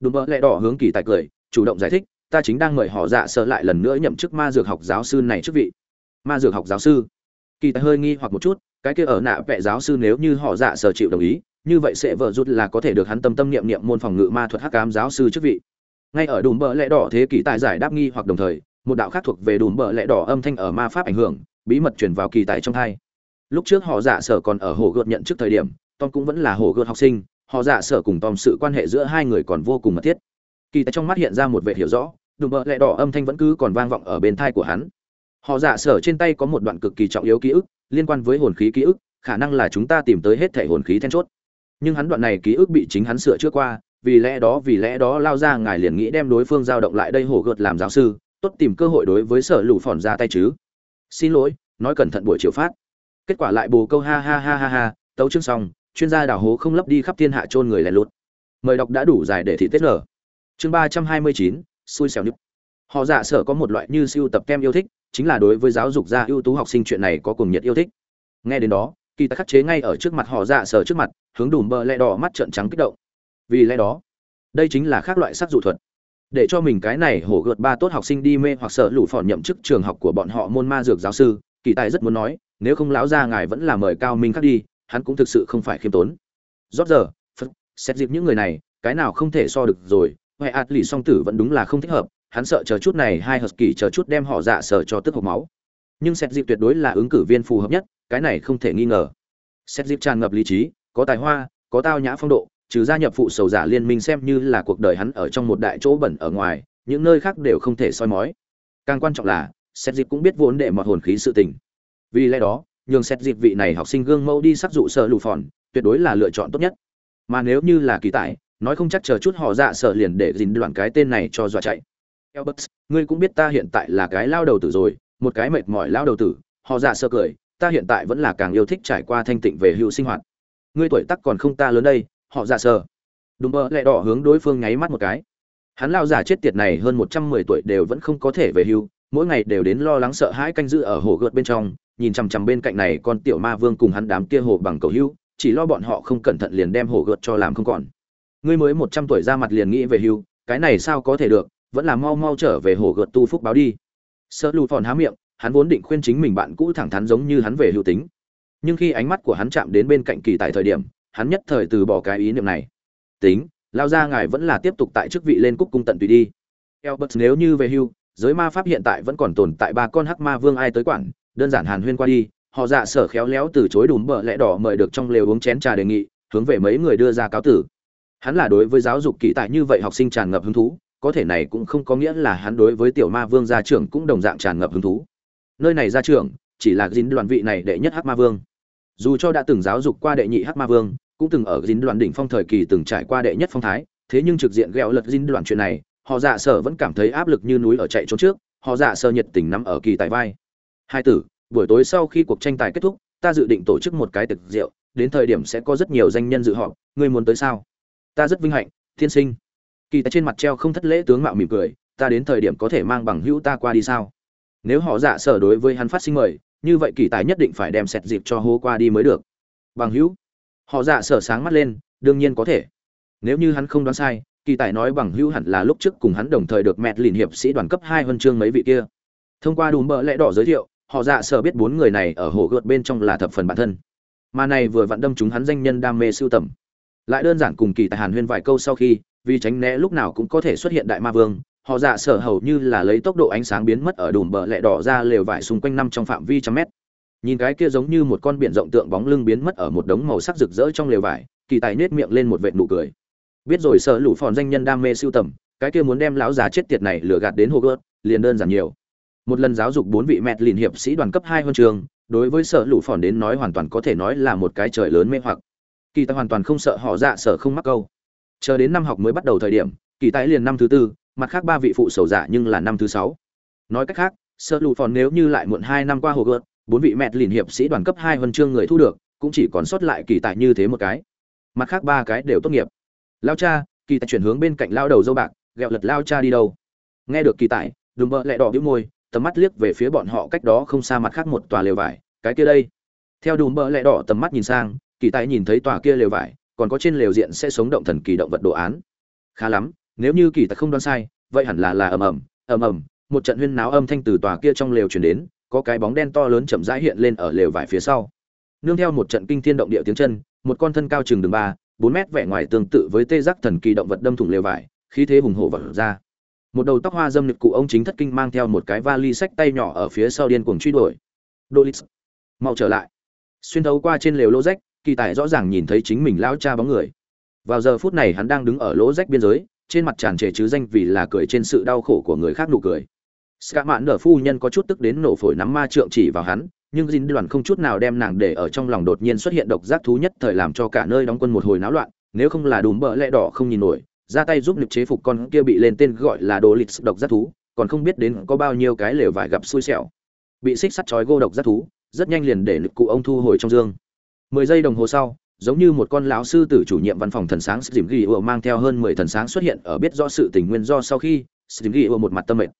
Đùm bỡ lẹ đỏ hướng kỳ tài cười, chủ động giải thích, ta chính đang mời họ dạ sợ lại lần nữa nhậm chức ma dược học giáo sư này chức vị. Ma dược học giáo sư. Kỳ tài hơi nghi hoặc một chút, cái kia ở nạ vẽ giáo sư nếu như họ dạ sở chịu đồng ý, như vậy sẽ vợ rút là có thể được hắn tâm tâm niệm niệm môn phòng ngự ma thuật hắc cám giáo sư chức vị. Ngay ở đùm bỡ lẽ đỏ thế kỳ tài giải đáp nghi hoặc đồng thời một đạo khác thuộc về đùm bờ lẽ đỏ âm thanh ở ma pháp ảnh hưởng, bí mật truyền vào kỳ tài trong thai. lúc trước họ dạ sở còn ở hồ gợt nhận trước thời điểm, tom cũng vẫn là hồ gợt học sinh, họ dạ sở cùng tom sự quan hệ giữa hai người còn vô cùng mật thiết. Kỳ tại trong mắt hiện ra một vẻ hiểu rõ, đùm bợ lẽ đỏ âm thanh vẫn cứ còn vang vọng ở bên thai của hắn. Họ dạ sở trên tay có một đoạn cực kỳ trọng yếu ký ức, liên quan với hồn khí ký ức, khả năng là chúng ta tìm tới hết thể hồn khí then chốt. Nhưng hắn đoạn này ký ức bị chính hắn sửa trước qua, vì lẽ đó, vì lẽ đó lao ra ngài liền nghĩ đem đối phương giao động lại đây hổ gợt làm giáo sư tốt tìm cơ hội đối với sở lũ phòn ra tay chứ. Xin lỗi, nói cẩn thận buổi chiều phát. Kết quả lại bù câu ha ha ha ha ha, tấu chương xong, chuyên gia đào hố không lấp đi khắp thiên hạ chôn người lẻ lút. Mời đọc đã đủ dài để thị tết nở. Chương ba trăm hai mươi chín, xui xẻo nhức. Họ giả sở có một loại như siêu tập kem yêu thích, chính là đối với giáo dục gia ưu tú học sinh chuyện này có cùng nhiệt yêu thích. Nghe đến đó, kỳ ta khắc chế ngay ở trước mặt họ dạ sở trước mặt, hướng đùm bờ lẹ đỏ mắt trợn trắng kích động. Vì lẽ đó, đây chính là khác loại sắc dụ thuật để cho mình cái này hổ gợt ba tốt học sinh đi mê hoặc sợ lũ phòn nhậm chức trường học của bọn họ môn ma dược giáo sư, kỳ tài rất muốn nói, nếu không lão ra ngài vẫn là mời cao minh khắc đi, hắn cũng thực sự không phải khiêm tốn. Rót giờ, phật, xét dịp những người này, cái nào không thể so được rồi, huệ ạt lì song tử vẫn đúng là không thích hợp, hắn sợ chờ chút này hai hợp kỳ chờ chút đem họ dạ sợ cho tức hộp máu. Nhưng xét dịp tuyệt đối là ứng cử viên phù hợp nhất, cái này không thể nghi ngờ. Xét dịp tràn ngập lý trí, có tài hoa, có tao nhã phong độ trừ gia nhập phụ sầu giả liên minh xem như là cuộc đời hắn ở trong một đại chỗ bẩn ở ngoài những nơi khác đều không thể soi mói. Càng quan trọng là xét dịp cũng biết vốn để mọt hồn khí sự tình. Vì lẽ đó nhường xét dịp vị này học sinh gương mẫu đi sắc dụ sợ lù phòn tuyệt đối là lựa chọn tốt nhất. Mà nếu như là kỳ tài nói không chắc chờ chút họ dạ sợ liền để dính đoạn cái tên này cho dọa chạy. Elbert, ngươi cũng biết ta hiện tại là cái lao đầu tử rồi một cái mệt mỏi lao đầu tử họ dạ sợ cười ta hiện tại vẫn là càng yêu thích trải qua thanh tịnh về hữu sinh hoạt. Ngươi tuổi tác còn không ta lớn đây họ giả sờ. Đúng mơ lẹ đỏ hướng đối phương nháy mắt một cái. Hắn lao giả chết tiệt này hơn một trăm mười tuổi đều vẫn không có thể về hưu, mỗi ngày đều đến lo lắng sợ hãi canh giữ ở hồ gợt bên trong, nhìn chằm chằm bên cạnh này con tiểu ma vương cùng hắn đám kia hồ bằng cầu hưu, chỉ lo bọn họ không cẩn thận liền đem hồ gợt cho làm không còn. Ngươi mới một trăm tuổi ra mặt liền nghĩ về hưu, cái này sao có thể được, vẫn là mau mau trở về hồ gợt tu phúc báo đi. Sợ lụt phòn há miệng, hắn vốn định khuyên chính mình bạn cũ thẳng thắn giống như hắn về hưu tính. Nhưng khi ánh mắt của hắn chạm đến bên cạnh kỳ tại thời điểm hắn nhất thời từ bỏ cái ý niệm này. Tính, lao ra ngài vẫn là tiếp tục tại chức vị lên cúc cung tận tùy đi. Elbert, nếu như về hưu, giới ma pháp hiện tại vẫn còn tồn tại ba con hắc ma vương ai tới quản, đơn giản hàn huyên qua đi, họ dạ sở khéo léo từ chối đùm bợ lẽ đỏ mời được trong lều uống chén trà đề nghị, hướng về mấy người đưa ra cáo tử. Hắn là đối với giáo dục kỳ tại như vậy học sinh tràn ngập hứng thú, có thể này cũng không có nghĩa là hắn đối với tiểu ma vương gia trưởng cũng đồng dạng tràn ngập hứng thú. Nơi này gia trưởng, chỉ là dính đoàn vị này đệ nhất hắc ma vương dù cho đã từng giáo dục qua đệ nhị hắc ma vương, cũng từng ở dính đoàn đỉnh phong thời kỳ từng trải qua đệ nhất phong thái, thế nhưng trực diện ghẹo lật dính đoàn chuyện này, họ dạ sở vẫn cảm thấy áp lực như núi ở chạy trốn trước, họ dạ sở nhiệt tình nắm ở kỳ tài vai. Hai tử, buổi tối sau khi cuộc tranh tài kết thúc, ta dự định tổ chức một cái tiệc rượu, đến thời điểm sẽ có rất nhiều danh nhân dự họp, ngươi muốn tới sao? Ta rất vinh hạnh, thiên sinh. Kỳ tài trên mặt treo không thất lễ tướng mạo mỉm cười, ta đến thời điểm có thể mang bằng hữu ta qua đi sao? Nếu họ dạ sở đối với hắn phát sinh mời như vậy kỳ tài nhất định phải đem sẹt dịp cho hô qua đi mới được. Bằng hữu, họ dạ sở sáng mắt lên, đương nhiên có thể. Nếu như hắn không đoán sai, kỳ tài nói bằng hữu hẳn là lúc trước cùng hắn đồng thời được mẹt lìn hiệp sĩ đoàn cấp hai huân chương mấy vị kia. Thông qua đùm bợ lẽ đỏ giới thiệu, họ dạ sở biết bốn người này ở hồ gợt bên trong là thập phần bản thân. Mà này vừa vặn đâm chúng hắn danh nhân đam mê sưu tầm. Lại đơn giản cùng kỳ tài hàn huyên vài câu sau khi, vì tránh né lúc nào cũng có thể xuất hiện đại ma vương họ dạ sở hầu như là lấy tốc độ ánh sáng biến mất ở đùm bờ lẹ đỏ ra lều vải xung quanh năm trong phạm vi trăm mét. Nhìn cái kia giống như một con biển rộng tượng bóng lưng biến mất ở một đống màu sắc rực rỡ trong lều vải, kỳ tài nết miệng lên một vệt nụ cười. Biết rồi sợ lũ phòn danh nhân đam mê sưu tầm, cái kia muốn đem lão già chết tiệt này lừa gạt đến hồ gớt liền đơn giản nhiều. Một lần giáo dục bốn vị mẹt lìn hiệp sĩ đoàn cấp hai huân trường, đối với sợ lũ phòn đến nói hoàn toàn có thể nói là một cái trời lớn mê hoặc. Kỳ tài hoàn toàn không sợ họ dạ sở không mắc câu. Chờ đến năm học mới bắt đầu thời điểm, kỳ tài liền năm thứ tư mặt khác ba vị phụ sầu giả nhưng là năm thứ sáu. Nói cách khác, sơ lụ phòn nếu như lại muộn hai năm qua hồ gợt, bốn vị mẹt lìn hiệp sĩ đoàn cấp hai huân chương người thu được, cũng chỉ còn sót lại kỳ tài như thế một cái. Mặt khác ba cái đều tốt nghiệp. Lao cha, kỳ tài chuyển hướng bên cạnh lao đầu dâu bạc, ghẹo lật lao cha đi đâu? Nghe được kỳ tài, đùm bợ lẹ đỏ bĩu môi, tầm mắt liếc về phía bọn họ cách đó không xa mặt khác một tòa lều vải, cái kia đây. Theo đùm bợ lẹ đỏ tầm mắt nhìn sang, kỳ tài nhìn thấy tòa kia lều vải, còn có trên lều diện sẽ sống động thần kỳ động vật đồ án. Khá lắm nếu như kỳ tài không đoán sai vậy hẳn là là ầm ầm ầm ầm một trận huyên náo âm thanh từ tòa kia trong lều truyền đến có cái bóng đen to lớn chậm rãi hiện lên ở lều vải phía sau. Nương theo một trận kinh thiên động địa tiếng chân một con thân cao chừng đường ba bốn mét vẻ ngoài tương tự với tê giác thần kỳ động vật đâm thủng lều vải khí thế hùng hổ vật ra. Một đầu tóc hoa dâm nực cụ ông chính thất kinh mang theo một cái vali sách tay nhỏ ở phía sau điên cuồng truy đuổi. Dolix, mau trở lại. Xuyên thấu qua trên lều lỗ rách kỳ tài rõ ràng nhìn thấy chính mình lão cha bóng người. Vào giờ phút này hắn đang đứng ở lỗ rách biên giới trên mặt tràn trề chứ danh vì là cười trên sự đau khổ của người khác nụ cười Ska mạn nở phu nhân có chút tức đến nổ phổi nắm ma trượng chỉ vào hắn, nhưng Jin đoàn không chút nào đem nàng để ở trong lòng đột nhiên xuất hiện độc giác thú nhất thời làm cho cả nơi đóng quân một hồi náo loạn, nếu không là đùm bờ lẽ đỏ không nhìn nổi, ra tay giúp nịp chế phục con kia bị lên tên gọi là đồ lịch độc giác thú, còn không biết đến có bao nhiêu cái lều vải gặp xui xẻo. Bị xích sắt chói gô độc giác thú, rất nhanh liền để lực cụ ông thu hồi trong dương. 10 giây đồng hồ sau, giống như một con lão sư tử chủ nhiệm văn phòng thần sáng Dìm Ghi mang theo hơn 10 thần sáng xuất hiện ở biết rõ sự tình nguyên do sau khi, Dìm Ghi một mặt tâm mệt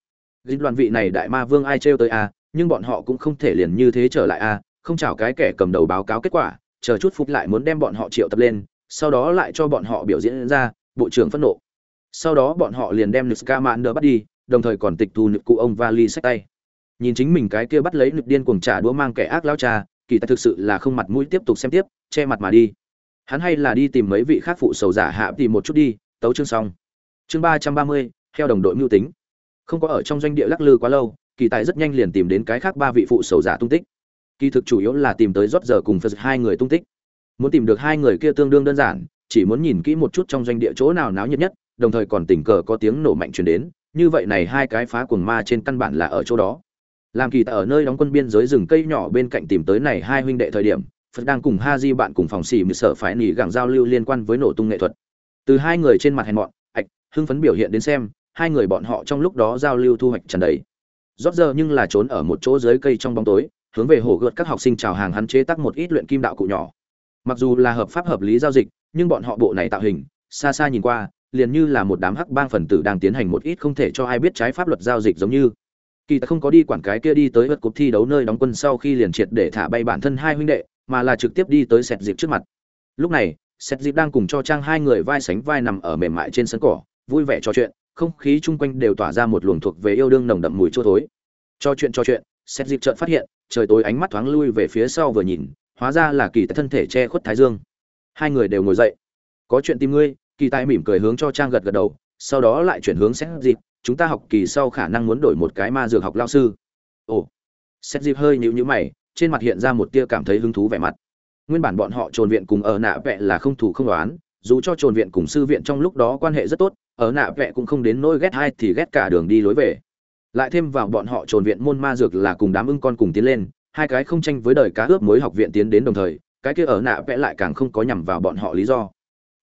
dính đoàn vị này đại ma vương ai trêu tới a, nhưng bọn họ cũng không thể liền như thế trở lại a, không chào cái kẻ cầm đầu báo cáo kết quả, chờ chút phục lại muốn đem bọn họ triệu tập lên, sau đó lại cho bọn họ biểu diễn ra, bộ trưởng phẫn nộ. Sau đó bọn họ liền đem Nuskaman Mander bắt đi, đồng thời còn tịch thu nực cụ ông vali sách tay. Nhìn chính mình cái kia bắt lấy nực điên cuồng trả đũa mang kẻ ác lão cha, kỳ tài thực sự là không mặt mũi tiếp tục xem tiếp, che mặt mà đi. Hắn hay là đi tìm mấy vị khác phụ sầu giả hạ tìm một chút đi, tấu chương xong. Chương ba trăm ba mươi, theo đồng đội mưu tính không có ở trong doanh địa lắc lư quá lâu kỳ tài rất nhanh liền tìm đến cái khác ba vị phụ sầu giả tung tích kỳ thực chủ yếu là tìm tới rót giờ cùng phật hai người tung tích muốn tìm được hai người kia tương đương đơn giản chỉ muốn nhìn kỹ một chút trong doanh địa chỗ nào náo nhiệt nhất đồng thời còn tình cờ có tiếng nổ mạnh truyền đến như vậy này hai cái phá cuồng ma trên căn bản là ở chỗ đó làm kỳ tại ở nơi đóng quân biên giới rừng cây nhỏ bên cạnh tìm tới này hai huynh đệ thời điểm, phật đang cùng ha di bạn cùng phòng xì mười sở phải nỉ gẳng giao lưu liên quan với nổ tung nghệ thuật. Từ hai người trên mặt hèn mọn, ạch, hưng phấn biểu hiện đến xem, hai người bọn họ trong lúc đó giao lưu thu hoạch tràn đầy. Rót giờ nhưng là trốn ở một chỗ dưới cây trong bóng tối, hướng về hồ gợt các học sinh chào hàng hắn chế tác một ít luyện kim đạo cụ nhỏ. Mặc dù là hợp pháp hợp lý giao dịch, nhưng bọn họ bộ này tạo hình, xa xa nhìn qua, liền như là một đám hắc bang phần tử đang tiến hành một ít không thể cho ai biết trái pháp luật giao dịch giống như kỳ ta không có đi quản cái kia đi tới vật cuộc thi đấu nơi đóng quân sau khi liền triệt để thả bay bản thân hai huynh đệ, mà là trực tiếp đi tới sẹt dịp trước mặt. Lúc này, sẹt dịp đang cùng cho trang hai người vai sánh vai nằm ở mềm mại trên sân cỏ, vui vẻ trò chuyện, không khí chung quanh đều tỏa ra một luồng thuộc về yêu đương nồng đậm mùi chua thối. Cho chuyện cho chuyện xét dịp chợt phát hiện, trời tối ánh mắt thoáng lui về phía sau vừa nhìn, hóa ra là kỳ tại thân thể che khuất thái dương. Hai người đều ngồi dậy. Có chuyện tìm ngươi, kỳ tài mỉm cười hướng cho trang gật gật đầu, sau đó lại chuyển hướng xét dịp chúng ta học kỳ sau khả năng muốn đổi một cái ma dược học lao sư. Ồ, xét dịp hơi nhịu nhữ mày, trên mặt hiện ra một tia cảm thấy hứng thú vẻ mặt. Nguyên bản bọn họ trồn viện cùng ở nạ vẹ là không thủ không đoán dù cho trồn viện cùng sư viện trong lúc đó quan hệ rất tốt, ở nạ vẽ cũng không đến nỗi ghét hai thì ghét cả đường đi lối về. Lại thêm vào bọn họ trồn viện môn ma dược là cùng đám ưng con cùng tiến lên, hai cái không tranh với đời cá ướp mối học viện tiến đến đồng thời, cái kia ở nạ vẽ lại càng không có nhằm vào bọn họ lý do.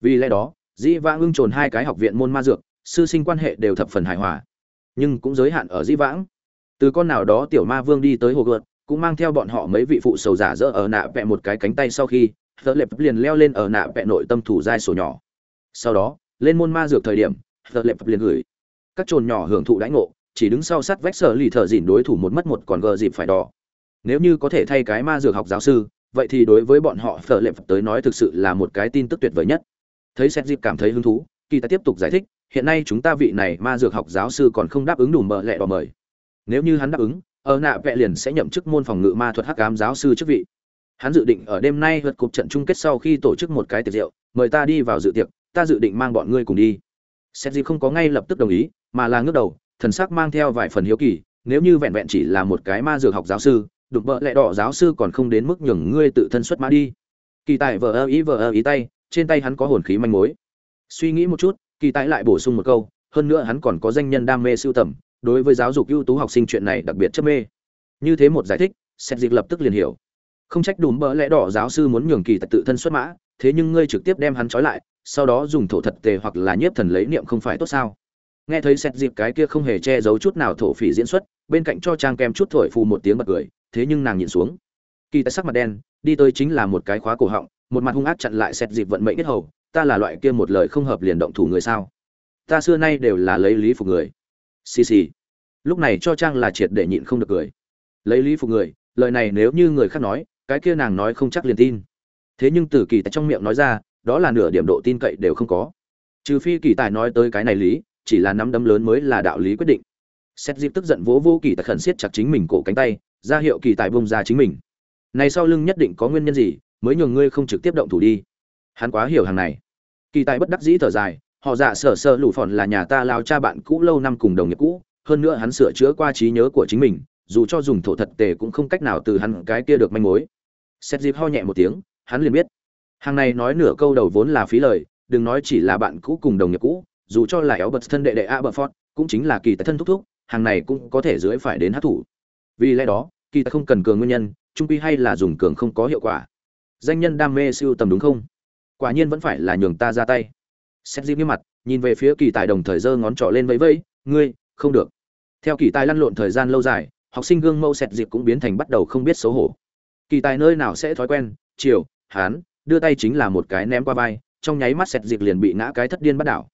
Vì lẽ đó, dĩ vã ưng trồn hai cái học viện môn ma dược sư sinh quan hệ đều thập phần hài hòa, nhưng cũng giới hạn ở dĩ vãng. Từ con nào đó tiểu ma vương đi tới hồ gợt, cũng mang theo bọn họ mấy vị phụ sầu giả dỡ ở nạ vẹ một cái cánh tay sau khi thợ lệp liền leo lên ở nạ vẹ nội tâm thủ giai sổ nhỏ. Sau đó, lên môn ma dược thời điểm thợ lệp liền gửi các trồn nhỏ hưởng thụ đãi ngộ, chỉ đứng sau sát vách sở lì thợ dỉn đối thủ một mất một còn gờ dịp phải đỏ. Nếu như có thể thay cái ma dược học giáo sư, vậy thì đối với bọn họ thợ lệp tới nói thực sự là một cái tin tức tuyệt vời nhất. Thấy xét dịp cảm thấy hứng thú, kỳ ta tiếp tục giải thích hiện nay chúng ta vị này ma dược học giáo sư còn không đáp ứng đủ mờ lẹ đỏ mời. Nếu như hắn đáp ứng, ở nạ vẽ liền sẽ nhậm chức môn phòng ngự ma thuật hắc ám giáo sư chức vị. Hắn dự định ở đêm nay vượt cục trận chung kết sau khi tổ chức một cái tiệc rượu, mời ta đi vào dự tiệc, ta dự định mang bọn ngươi cùng đi. Xét gì không có ngay lập tức đồng ý, mà là ngước đầu, thần sắc mang theo vài phần hiếu kỳ, nếu như vẹn vẹn chỉ là một cái ma dược học giáo sư đục bợ lẹ đỏ giáo sư còn không đến mức nhường ngươi tự thân xuất mã đi. Kỳ tài vờ ơ ý vờ ơ ý tay, trên tay hắn có hồn khí manh mối. Suy nghĩ một chút kỳ tái lại bổ sung một câu, hơn nữa hắn còn có danh nhân đam mê sưu tầm, đối với giáo dục ưu tú học sinh chuyện này đặc biệt chấp mê. Như thế một giải thích xét dịch lập tức liền hiểu. Không trách đùm bỡ lẽ đỏ giáo sư muốn nhường kỳ tài tự thân xuất mã, thế nhưng ngươi trực tiếp đem hắn trói lại, sau đó dùng thổ thật tề hoặc là nhiếp thần lấy niệm không phải tốt sao? Nghe thấy xét dịp cái kia không hề che giấu chút nào thổ phỉ diễn xuất, bên cạnh cho trang kem chút thổi phù một tiếng bật cười, thế nhưng nàng nhìn xuống. Kỳ tại sắc mặt đen, đi tới chính là một cái khóa cổ họng, một mặt hung ác chặn lại xét dịp vận mệnh ít hầu ta là loại kia một lời không hợp liền động thủ người sao? Ta xưa nay đều là lấy lý phục người. Xì xì. Lúc này cho trang là triệt để nhịn không được cười. Lấy lý phục người, lời này nếu như người khác nói, cái kia nàng nói không chắc liền tin. Thế nhưng từ kỳ tài trong miệng nói ra, đó là nửa điểm độ tin cậy đều không có. Trừ phi kỳ tài nói tới cái này lý, chỉ là nắm đấm lớn mới là đạo lý quyết định. Xét dịp tức giận vỗ vô kỳ tài khẩn siết chặt chính mình cổ cánh tay, ra hiệu kỳ tài bông ra chính mình. Này sau lưng nhất định có nguyên nhân gì, mới nhường ngươi không trực tiếp động thủ đi. Hắn quá hiểu hàng này kỳ tài bất đắc dĩ thở dài, họ dạ sở sơ lụ phòn là nhà ta lao cha bạn cũ lâu năm cùng đồng nghiệp cũ, hơn nữa hắn sửa chữa qua trí nhớ của chính mình, dù cho dùng thổ thật tề cũng không cách nào từ hắn cái kia được manh mối. Xét dịp ho nhẹ một tiếng, hắn liền biết. Hàng này nói nửa câu đầu vốn là phí lời, đừng nói chỉ là bạn cũ cùng đồng nghiệp cũ, dù cho là éo bật thân đệ đệ a bờ phót cũng chính là kỳ tài thân thúc thúc, hàng này cũng có thể dưới phải đến hát thủ. Vì lẽ đó, kỳ tài không cần cường nguyên nhân, trung quy hay là dùng cường không có hiệu quả. Danh nhân đam mê siêu tầm đúng không? Quả nhiên vẫn phải là nhường ta ra tay. Xét dịp nghiêm mặt, nhìn về phía kỳ tài đồng thời giơ ngón trỏ lên vẫy vẫy, ngươi, không được. Theo kỳ tài lăn lộn thời gian lâu dài, học sinh gương mẫu xét dịp cũng biến thành bắt đầu không biết xấu hổ. Kỳ tài nơi nào sẽ thói quen, chiều, hán, đưa tay chính là một cái ném qua vai, trong nháy mắt xét dịp liền bị ngã cái thất điên bắt đảo.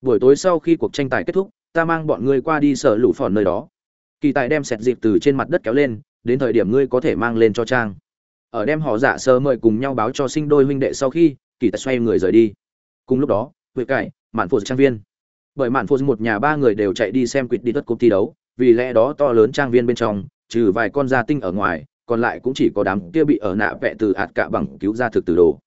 Buổi tối sau khi cuộc tranh tài kết thúc, ta mang bọn ngươi qua đi sở lũ phòn nơi đó. Kỳ tài đem xét dịp từ trên mặt đất kéo lên, đến thời điểm ngươi có thể mang lên cho trang. Ở đem họ giả sơ mời cùng nhau báo cho sinh đôi huynh đệ sau khi kỳ tài xoay người rời đi. Cùng lúc đó, huệ cải, mạn phụ trang viên. Bởi mạn phụ một nhà ba người đều chạy đi xem quýt đi tất cúp thi đấu, vì lẽ đó to lớn trang viên bên trong, trừ vài con gia tinh ở ngoài, còn lại cũng chỉ có đám kia bị ở nạ vẹ từ ạt cạ bằng cứu ra thực từ đồ.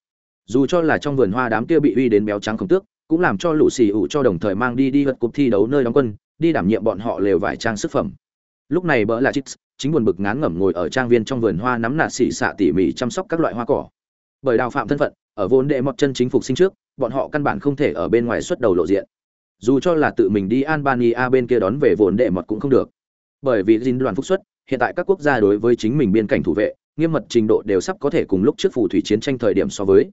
Dù cho là trong vườn hoa đám kia bị uy đến béo trắng không tước, cũng làm cho lũ xì ủ cho đồng thời mang đi đi vật cuộc thi đấu nơi đóng quân, đi đảm nhiệm bọn họ lều vải trang sức phẩm. Lúc này bỡ là chích chính buồn bực ngán ngẩm ngồi ở trang viên trong vườn hoa nắm nạt xì xạ tỉ mỉ chăm sóc các loại hoa cỏ. Bởi đào phạm thân phận ở vốn đệ mọt chân chính phục sinh trước, bọn họ căn bản không thể ở bên ngoài xuất đầu lộ diện. Dù cho là tự mình đi albania bên kia đón về vốn đệ mọt cũng không được. Bởi vì dinh đoàn phúc xuất, hiện tại các quốc gia đối với chính mình biên cảnh thủ vệ, nghiêm mật trình độ đều sắp có thể cùng lúc trước phù thủy chiến tranh thời điểm so với.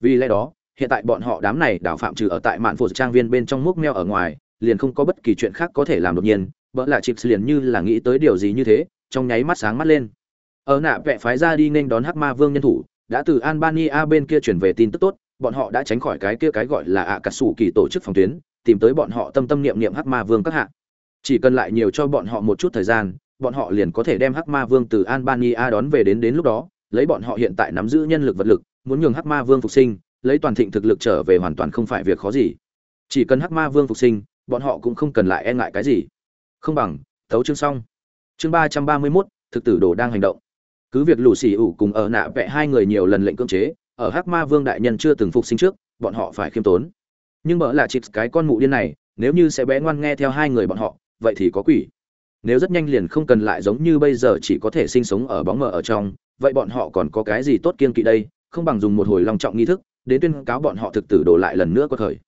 Vì lẽ đó, hiện tại bọn họ đám này đảo phạm trừ ở tại mạn phụ trang viên bên trong múc meo ở ngoài, liền không có bất kỳ chuyện khác có thể làm đột nhiên vợ là chịp liền như là nghĩ tới điều gì như thế, trong nháy mắt sáng mắt lên. Ở nạ vẽ phái ra đi nên đón hắc ma vương nhân thủ đã từ albania bên kia chuyển về tin tức tốt, bọn họ đã tránh khỏi cái kia cái gọi là ạ cà sủ kỳ tổ chức phòng tuyến, tìm tới bọn họ tâm tâm niệm niệm hắc ma vương các hạ. Chỉ cần lại nhiều cho bọn họ một chút thời gian, bọn họ liền có thể đem hắc ma vương từ albania đón về đến đến lúc đó, lấy bọn họ hiện tại nắm giữ nhân lực vật lực, muốn nhường hắc ma vương phục sinh, lấy toàn thịnh thực lực trở về hoàn toàn không phải việc khó gì. Chỉ cần hắc ma vương phục sinh, bọn họ cũng không cần lại e ngại cái gì. Không bằng, thấu chương xong. Chương ba trăm ba mươi mốt, thực tử đồ đang hành động cứ việc lù xì ủ cùng ở nạ vẽ hai người nhiều lần lệnh cưỡng chế, ở hắc ma vương đại nhân chưa từng phục sinh trước, bọn họ phải khiêm tốn. Nhưng bỡ là chịp cái con mụ điên này, nếu như sẽ bé ngoan nghe theo hai người bọn họ, vậy thì có quỷ. Nếu rất nhanh liền không cần lại giống như bây giờ chỉ có thể sinh sống ở bóng mờ ở trong, vậy bọn họ còn có cái gì tốt kiên kỵ đây? Không bằng dùng một hồi long trọng nghi thức, đến tuyên cáo bọn họ thực tử đổ lại lần nữa có thời.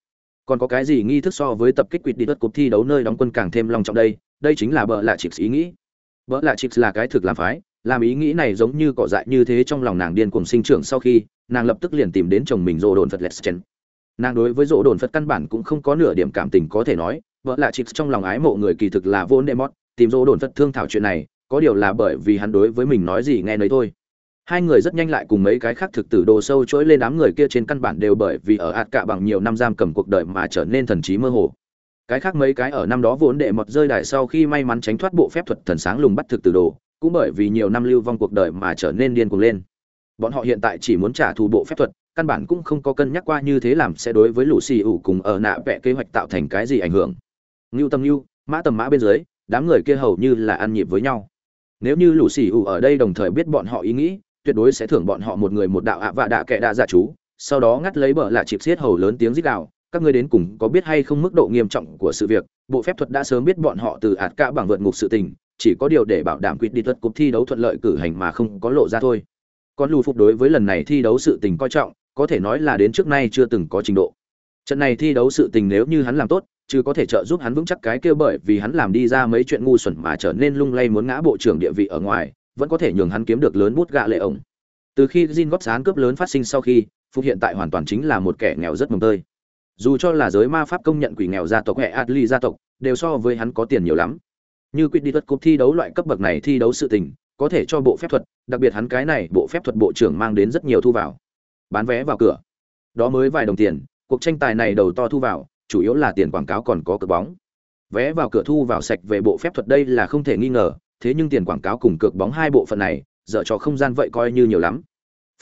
Còn có cái gì nghi thức so với tập kích quỵt đi tất cuộc thi đấu nơi đóng quân càng thêm long trọng đây? Đây chính là bợ lạ chịp ý nghĩ. Bợ lạ chịp là cái thực làm phái làm ý nghĩ này giống như cỏ dại như thế trong lòng nàng điên cuồng sinh trưởng sau khi, nàng lập tức liền tìm đến chồng mình rộ đồn phật leschen nàng đối với rộ đồn phật căn bản cũng không có nửa điểm cảm tình có thể nói, vợ lạ chịp trong lòng ái mộ người kỳ thực là vô nệ mót, tìm rộ đồn phật thương thảo chuyện này, có điều là bởi vì hắn đối với mình nói gì nghe nấy thôi. Hai người rất nhanh lại cùng mấy cái khác thực tử đồ sâu chối lên đám người kia trên căn bản đều bởi vì ở ạt cạ bằng nhiều năm giam cầm cuộc đời mà trở nên thần trí mơ hồ. Cái khác mấy cái ở năm đó vốn đệ mọt rơi đài sau khi may mắn tránh thoát bộ phép thuật thần sáng lùng bắt thực tử đồ cũng bởi vì nhiều năm lưu vong cuộc đời mà trở nên điên cuồng lên. Bọn họ hiện tại chỉ muốn trả thù bộ phép thuật, căn bản cũng không có cân nhắc qua như thế làm sẽ đối với lũ xì ủ cùng ở nạ vẽ kế hoạch tạo thành cái gì ảnh hưởng. Ngưu tâm ngưu, mã tầm mã bên dưới, đám người kia hầu như là ăn nhịp với nhau. Nếu như lũ xì ủ ở đây đồng thời biết bọn họ ý nghĩ, tuyệt đối sẽ thưởng bọn họ một người một đạo ạ và đạ kệ đạ giả chú, sau đó ngắt lấy bờ là chịp xiết hầu lớn tiếng rít đạo các ngươi đến cùng có biết hay không mức độ nghiêm trọng của sự việc, bộ phép thuật đã sớm biết bọn họ từ ạt cả bằng vượt ngục sự tình chỉ có điều để bảo đảm quyết đi thuật cuộc thi đấu thuận lợi cử hành mà không có lộ ra thôi. Còn lù phục đối với lần này thi đấu sự tình coi trọng, có thể nói là đến trước nay chưa từng có trình độ. Trận này thi đấu sự tình nếu như hắn làm tốt, chứ có thể trợ giúp hắn vững chắc cái kia bởi vì hắn làm đi ra mấy chuyện ngu xuẩn mà trở nên lung lay muốn ngã bộ trưởng địa vị ở ngoài, vẫn có thể nhường hắn kiếm được lớn bút gạ lệ ổng. Từ khi Jin góp sáng cướp lớn phát sinh sau khi, phục hiện tại hoàn toàn chính là một kẻ nghèo rất mồng tơi. Dù cho là giới ma pháp công nhận quỷ nghèo gia tộc, hệ Adly gia tộc, đều so với hắn có tiền nhiều lắm như quyết đi thuật cúp thi đấu loại cấp bậc này thi đấu sự tình, có thể cho bộ phép thuật, đặc biệt hắn cái này bộ phép thuật bộ trưởng mang đến rất nhiều thu vào. Bán vé vào cửa. Đó mới vài đồng tiền, cuộc tranh tài này đầu to thu vào, chủ yếu là tiền quảng cáo còn có cược bóng. Vé vào cửa thu vào sạch về bộ phép thuật đây là không thể nghi ngờ, thế nhưng tiền quảng cáo cùng cược bóng hai bộ phận này, dở cho không gian vậy coi như nhiều lắm.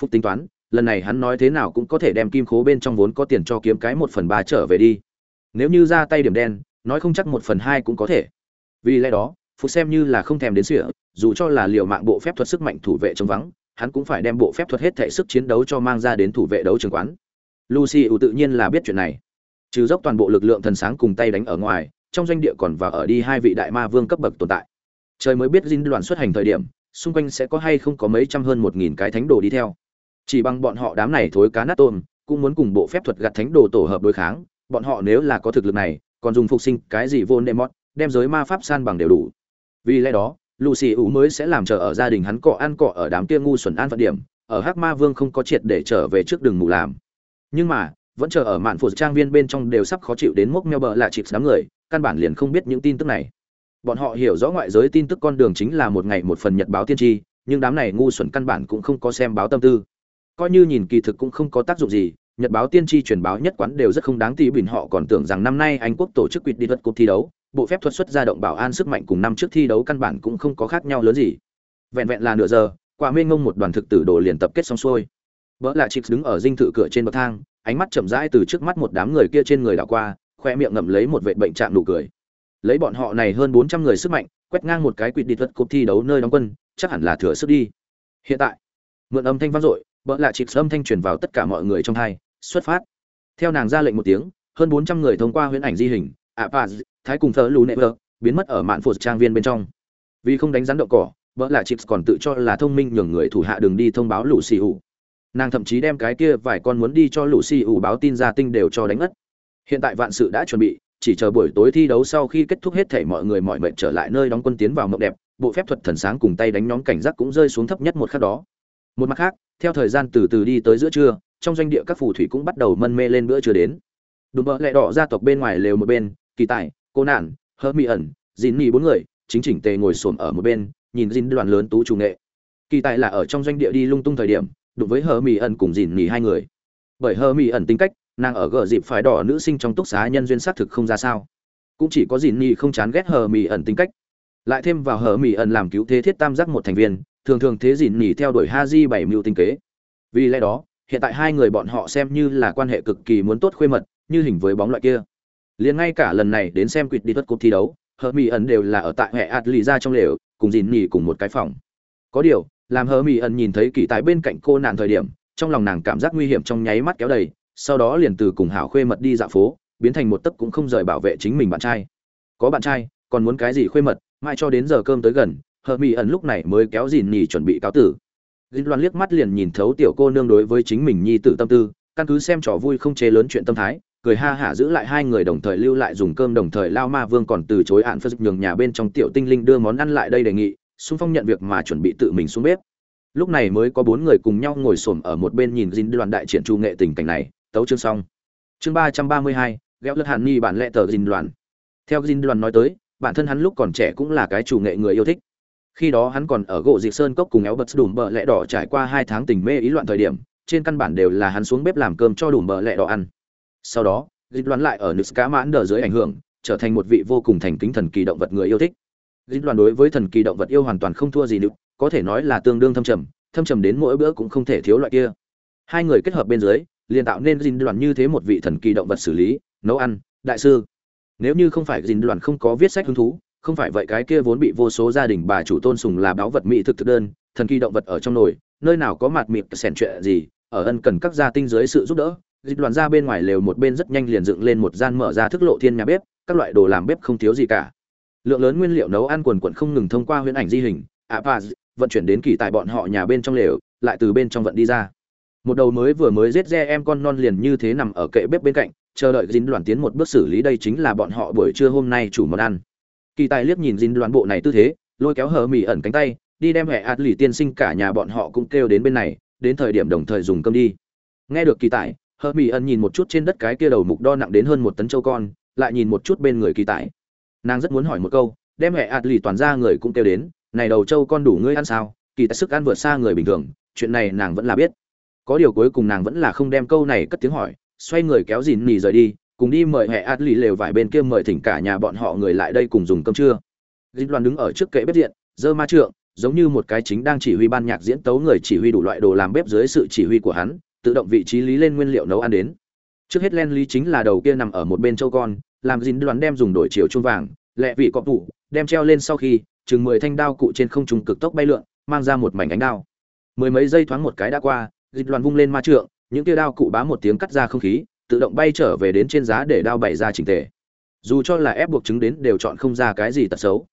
Phúc tính toán, lần này hắn nói thế nào cũng có thể đem kim khố bên trong vốn có tiền cho kiếm cái một phần ba trở về đi. Nếu như ra tay điểm đen, nói không chắc một phần hai cũng có thể vì lẽ đó phụ xem như là không thèm đến sỉa, dù cho là liều mạng bộ phép thuật sức mạnh thủ vệ chống vắng, hắn cũng phải đem bộ phép thuật hết thể sức chiến đấu cho mang ra đến thủ vệ đấu trường quán. Lucy ủ tự nhiên là biết chuyện này. Trừ dốc toàn bộ lực lượng thần sáng cùng tay đánh ở ngoài, trong doanh địa còn và ở đi hai vị đại ma vương cấp bậc tồn tại. Trời mới biết dinh đoàn xuất hành thời điểm, xung quanh sẽ có hay không có mấy trăm hơn một nghìn cái thánh đồ đi theo. Chỉ bằng bọn họ đám này thối cá nát tôm, cũng muốn cùng bộ phép thuật gặt thánh đồ tổ hợp đối kháng, bọn họ nếu là có thực lực này, còn dùng phục sinh cái gì vô nệm mót đem giới ma pháp san bằng đều đủ. Vì lẽ đó, lucy ủ mới sẽ làm chờ ở gia đình hắn cọ ăn cọ ở đám kia ngu xuẩn an phận điểm, ở hắc ma vương không có triệt để trở về trước đường mù làm. Nhưng mà, vẫn chờ ở mạn phụ trang viên bên trong đều sắp khó chịu đến mốc meo bờ là chịp đám người, căn bản liền không biết những tin tức này. Bọn họ hiểu rõ ngoại giới tin tức con đường chính là một ngày một phần nhật báo tiên tri, nhưng đám này ngu xuẩn căn bản cũng không có xem báo tâm tư. Coi như nhìn kỳ thực cũng không có tác dụng gì, nhật báo tiên tri truyền báo nhất quán đều rất không đáng tí bình họ còn tưởng rằng năm nay anh quốc tổ chức quỵt đi vật cuộc thi đấu bộ phép thuật xuất ra động bảo an sức mạnh cùng năm trước thi đấu căn bản cũng không có khác nhau lớn gì. Vẹn vẹn là nửa giờ, quả mê ngông một đoàn thực tử đồ liền tập kết xong xuôi. Vợ là chịp đứng ở dinh thự cửa trên bậc thang, ánh mắt chậm rãi từ trước mắt một đám người kia trên người đảo qua, khoe miệng ngậm lấy một vệ bệnh trạng nụ cười. Lấy bọn họ này hơn bốn trăm người sức mạnh, quét ngang một cái quỵt đi thuật cuộc thi đấu nơi đóng quân, chắc hẳn là thừa sức đi. Hiện tại, mượn âm thanh vang dội vợ lạ chịp âm thanh truyền vào tất cả mọi người trong hai, xuất phát. Theo nàng ra lệnh một tiếng, hơn bốn trăm người thông qua huyễn ảnh di hình À, apaz thái cùng thờ lù nệ vợ biến mất ở mạn phụt trang viên bên trong. Vì không đánh rắn đậu cỏ, vợ là chips còn tự cho là thông minh nhường người thủ hạ đường đi thông báo lũ xì ủ. Nàng thậm chí đem cái kia vài con muốn đi cho lũ xì ủ báo tin ra tinh đều cho đánh mất. Hiện tại vạn sự đã chuẩn bị, chỉ chờ buổi tối thi đấu sau khi kết thúc hết thể mọi người mọi mệnh trở lại nơi đóng quân tiến vào mộng đẹp, bộ phép thuật thần sáng cùng tay đánh nhóm cảnh giác cũng rơi xuống thấp nhất một khắc đó. Một mặt khác, theo thời gian từ từ đi tới giữa trưa, trong doanh địa các phù thủy cũng bắt đầu mân mê lên bữa trưa đến. Đùm bợ lẹ đỏ gia tộc bên ngoài lều một bên kỳ tài, cô nạn hớt mỹ ẩn, dìn Nỉ bốn người, chính chỉnh tề ngồi xổm ở một bên, nhìn dìn đoàn lớn tú chủ nghệ. Kỳ tài là ở trong doanh địa đi lung tung thời điểm, đụng với hơ mỹ ẩn cùng dìn Nỉ hai người. Bởi hơ mỹ ẩn tính cách, nàng ở gờ dịp phải đỏ nữ sinh trong túc xá nhân duyên xác thực không ra sao. Cũng chỉ có dìn Nỉ không chán ghét hờ mỹ ẩn tính cách. Lại thêm vào hờ mỹ ẩn làm cứu thế thiết tam giác một thành viên, thường thường thế dìn Nỉ theo đuổi ha di bảy mưu tinh kế. Vì lẽ đó, hiện tại hai người bọn họ xem như là quan hệ cực kỳ muốn tốt khuê mật, như hình với bóng loại kia liền ngay cả lần này đến xem quỵt đi thuật cuộc thi đấu hờ mỹ ẩn đều là ở tại hệ ạt lì ra trong lều cùng dìn nhì cùng một cái phòng. Có điều làm hờ mỹ ẩn nhìn thấy kỳ tài bên cạnh cô nạn thời điểm trong lòng nàng cảm giác nguy hiểm trong nháy mắt kéo đầy sau đó liền từ cùng hảo khuê mật đi dạo phố biến thành một tấc cũng không rời bảo vệ chính mình bạn trai. Có bạn trai còn muốn cái gì khuê mật mai cho đến giờ cơm tới gần hờ mỹ ẩn lúc này mới kéo dìn nhì chuẩn bị cáo tử. Dìn Loan liếc mắt liền nhìn thấu tiểu cô nương đối với chính mình nhi tử tâm tư, căn cứ xem trò vui không chế lớn chuyện tâm thái, cười ha hả giữ lại hai người đồng thời lưu lại dùng cơm đồng thời lao ma vương còn từ chối án phật nhường nhà bên trong tiểu tinh linh đưa món ăn lại đây đề nghị, xung phong nhận việc mà chuẩn bị tự mình xuống bếp. Lúc này mới có bốn người cùng nhau ngồi xổm ở một bên nhìn Dinh Đoàn đại triển chu nghệ tình cảnh này, tấu chương xong. Chương ba trăm ba mươi hai, Gẹo Lật Hàn Ni bản lệ tờ Dinh Đoàn. Theo Dinh Đoàn nói tới, bản thân hắn lúc còn trẻ cũng là cái chủ nghệ người yêu thích khi đó hắn còn ở gỗ dịch sơn cốc cùng éo bật đùm bợ lẹ đỏ trải qua hai tháng tình mê ý loạn thời điểm trên căn bản đều là hắn xuống bếp làm cơm cho đủ bợ lẹ đỏ ăn sau đó dịch đoán lại ở nước cá mãn đờ dưới ảnh hưởng, trở thành một vị vô cùng thành kính thần kỳ động vật người yêu thích. Dính đoán đối với thần kỳ động vật yêu hoàn toàn không thua gì nữa, có thể nói là tương đương thâm trầm thâm trầm đến mỗi bữa cũng không thể thiếu loại kia. Hai người kết hợp bên dưới, liền tạo nên dính đoàn như thế một vị thần kỳ động vật xử lý, nấu ăn, đại sư. Nếu như không phải dính đoàn không có viết sách hứng thú, không phải vậy cái kia vốn bị vô số gia đình bà chủ tôn sùng là báo vật mỹ thực thực đơn, thần kỳ động vật ở trong nồi, nơi nào có mặt mịt xẻn chuyện gì, ở ân cần các gia tinh dưới sự giúp đỡ dịch đoàn ra bên ngoài lều một bên rất nhanh liền dựng lên một gian mở ra thức lộ thiên nhà bếp, các loại đồ làm bếp không thiếu gì cả. Lượng lớn nguyên liệu nấu ăn quần quận không ngừng thông qua huyễn ảnh di hình apaz vận chuyển đến kỳ tại bọn họ nhà bên trong lều, lại từ bên trong vận đi ra. Một đầu mới vừa mới giết re em con non liền như thế nằm ở kệ bếp bên cạnh, chờ đợi dính đoàn tiến một bước xử lý đây chính là bọn họ buổi trưa hôm nay chủ món ăn. Kỳ tài liếc nhìn dính đoàn bộ này tư thế, lôi kéo hờ mỉ ẩn cánh tay, đi đem hệ ạt lì tiên sinh cả nhà bọn họ cũng kêu đến bên này, đến thời điểm đồng thời dùng cơm đi. Nghe được kỳ tài hờ mỹ ẩn nhìn một chút trên đất cái kia đầu mục đo nặng đến hơn một tấn châu con lại nhìn một chút bên người kỳ tải nàng rất muốn hỏi một câu đem hệ ạt lì toàn ra người cũng kêu đến này đầu châu con đủ ngươi ăn sao? Kỳ tài sức ăn vượt xa người bình thường chuyện này nàng vẫn là biết. Có điều cuối cùng nàng vẫn là không đem câu này cất tiếng hỏi xoay người kéo dìn nỉ rời đi cùng đi mời hệ ạt lì lều vải bên kia mời thỉnh cả nhà bọn họ người lại đây cùng dùng cơm trưa. Dinh đoàn đứng ở trước kệ bếp điện, dơ ma trượng giống như một cái chính đang chỉ huy ban nhạc diễn tấu người chỉ huy đủ loại đồ làm bếp dưới sự chỉ huy của hắn tự động vị trí lý lên nguyên liệu nấu ăn đến. Trước hết len lý chính là đầu kia nằm ở một bên châu con, làm dinh đoán đem dùng đổi chiều chuông vàng, lẹ vị cọp tủ, đem treo lên sau khi, chừng mười thanh đao cụ trên không trùng cực tốc bay lượn, mang ra một mảnh ánh đao. Mười mấy giây thoáng một cái đã qua dịch đoàn vung lên ma trượng, những tia đao cụ bá một tiếng cắt ra không khí, tự động bay trở về đến trên giá để đao bày ra chỉnh tề. Dù cho là ép buộc chứng đến đều chọn không ra cái gì tật xấu.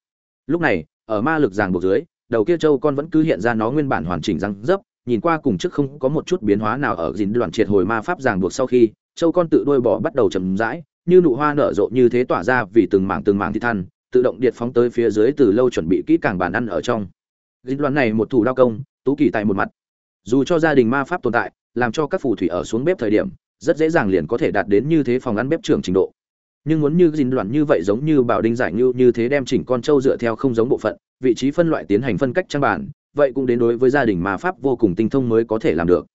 Lúc này, ở ma lực ràng buộc dưới, đầu kia châu con vẫn cứ hiện ra nó nguyên bản hoàn chỉnh răng dấp nhìn qua cùng trước không có một chút biến hóa nào ở dính đoàn triệt hồi ma pháp ràng buộc sau khi, châu con tự đôi bỏ bắt đầu chầm rãi, như nụ hoa nở rộ như thế tỏa ra vì từng mảng từng mảng thi than tự động điện phóng tới phía dưới từ lâu chuẩn bị kỹ càng bàn ăn ở trong. Dính đoàn này một thủ đao công, tú kỳ tại một mặt. Dù cho gia đình ma pháp tồn tại, làm cho các phù thủy ở xuống bếp thời điểm, rất dễ dàng liền có thể đạt đến như thế phòng ăn bếp trưởng trình độ. Nhưng muốn như dính đoàn như vậy giống như bảo đinh giải như như thế đem chỉnh con trâu dựa theo không giống bộ phận, vị trí phân loại tiến hành phân cách trang bản vậy cũng đến đối với gia đình ma pháp vô cùng tinh thông mới có thể làm được.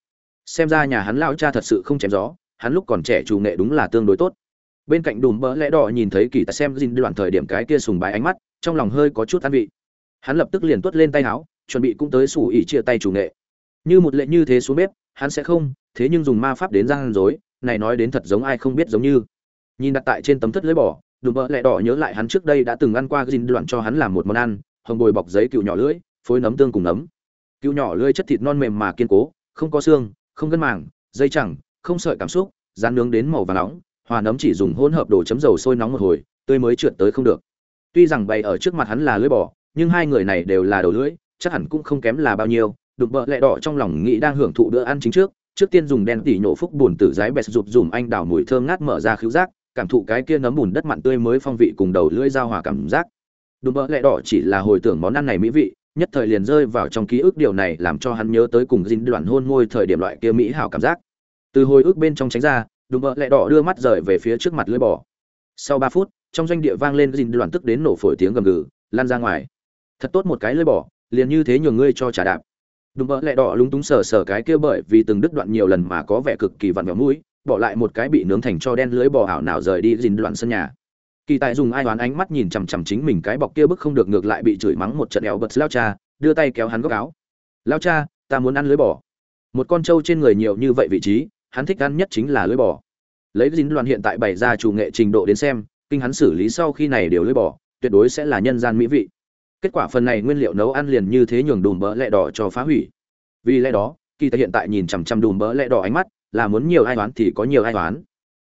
Xem ra nhà hắn lao cha thật sự không chém gió, hắn lúc còn trẻ chủ nghệ đúng là tương đối tốt. Bên cạnh đùm bỡ lẽ đỏ nhìn thấy kỳ tài xem dinh đoạn thời điểm cái kia sùng bái ánh mắt, trong lòng hơi có chút an vị. Hắn lập tức liền tuốt lên tay áo, chuẩn bị cũng tới sủ ỉ chia tay chủ nghệ. Như một lệ như thế xuống bếp, hắn sẽ không, thế nhưng dùng ma pháp đến gian dối, này nói đến thật giống ai không biết giống như. Nhìn đặt tại trên tấm thất lưỡi bỏ đùm bỡ lẽ đỏ nhớ lại hắn trước đây đã từng ăn qua dinh đoạn cho hắn làm một món ăn, hồng bồi bọc giấy cựu nhỏ lưỡi phối nấm tương cùng nấm. Cựu nhỏ lưỡi chất thịt non mềm mà kiên cố, không có xương, không gân màng, dây chẳng, không sợi cảm xúc, rán nướng đến màu vàng nóng, hòa nấm chỉ dùng hỗn hợp đồ chấm dầu sôi nóng một hồi, tươi mới trượt tới không được. Tuy rằng bày ở trước mặt hắn là lưỡi bò, nhưng hai người này đều là đầu lưỡi, chắc hẳn cũng không kém là bao nhiêu đục bợ lẹ đỏ trong lòng nghĩ đang hưởng thụ bữa ăn chính trước trước tiên dùng đen tỉ nhổ phúc bùn tử giái bẹt rụp dùm anh đào mùi thơm ngát mở ra khứu giác, cảm thụ cái kia nấm bùn đất mặn tươi mới phong vị cùng đầu lưỡi giao hòa cảm giác. Đùm bợ lẹ đỏ chỉ là hồi tưởng món ăn này mỹ vị nhất thời liền rơi vào trong ký ức điều này làm cho hắn nhớ tới cùng dinh đoạn hôn môi thời điểm loại kia mỹ hảo cảm giác. Từ hồi ức bên trong tránh ra, đùm bợ lẹ đỏ đưa mắt rời về phía trước mặt lưỡi bò. Sau ba phút, trong doanh địa vang lên dinh đoạn tức đến nổ phổi tiếng gầm gừ, lan ra ngoài. Thật tốt một cái lưỡi bò, liền như thế nhường ngươi cho trả đạp. Đùm bợ lẹ đỏ lúng túng sờ sờ cái kia bởi vì từng đứt đoạn nhiều lần mà có vẻ cực kỳ vặn vẹo mũi, bỏ lại một cái bị nướng thành cho đen lưỡi bò ảo nào rời đi dinh đoạn sân nhà kỳ tài dùng ai đoán ánh mắt nhìn chằm chằm chính mình cái bọc kia bức không được ngược lại bị chửi mắng một trận eo bật lao cha, đưa tay kéo hắn góc áo. Lao cha, ta muốn ăn lưới bò. Một con trâu trên người nhiều như vậy vị trí, hắn thích ăn nhất chính là lưới bò. Lấy dính loạn hiện tại bày ra chủ nghệ trình độ đến xem, kinh hắn xử lý sau khi này đều lưới bò, tuyệt đối sẽ là nhân gian mỹ vị. Kết quả phần này nguyên liệu nấu ăn liền như thế nhường đùm bỡ lẹ đỏ cho phá hủy. Vì lẽ đó, kỳ tài hiện tại nhìn chằm chằm đùm bỡ lẹ đỏ ánh mắt, là muốn nhiều ai toán thì có nhiều ai toán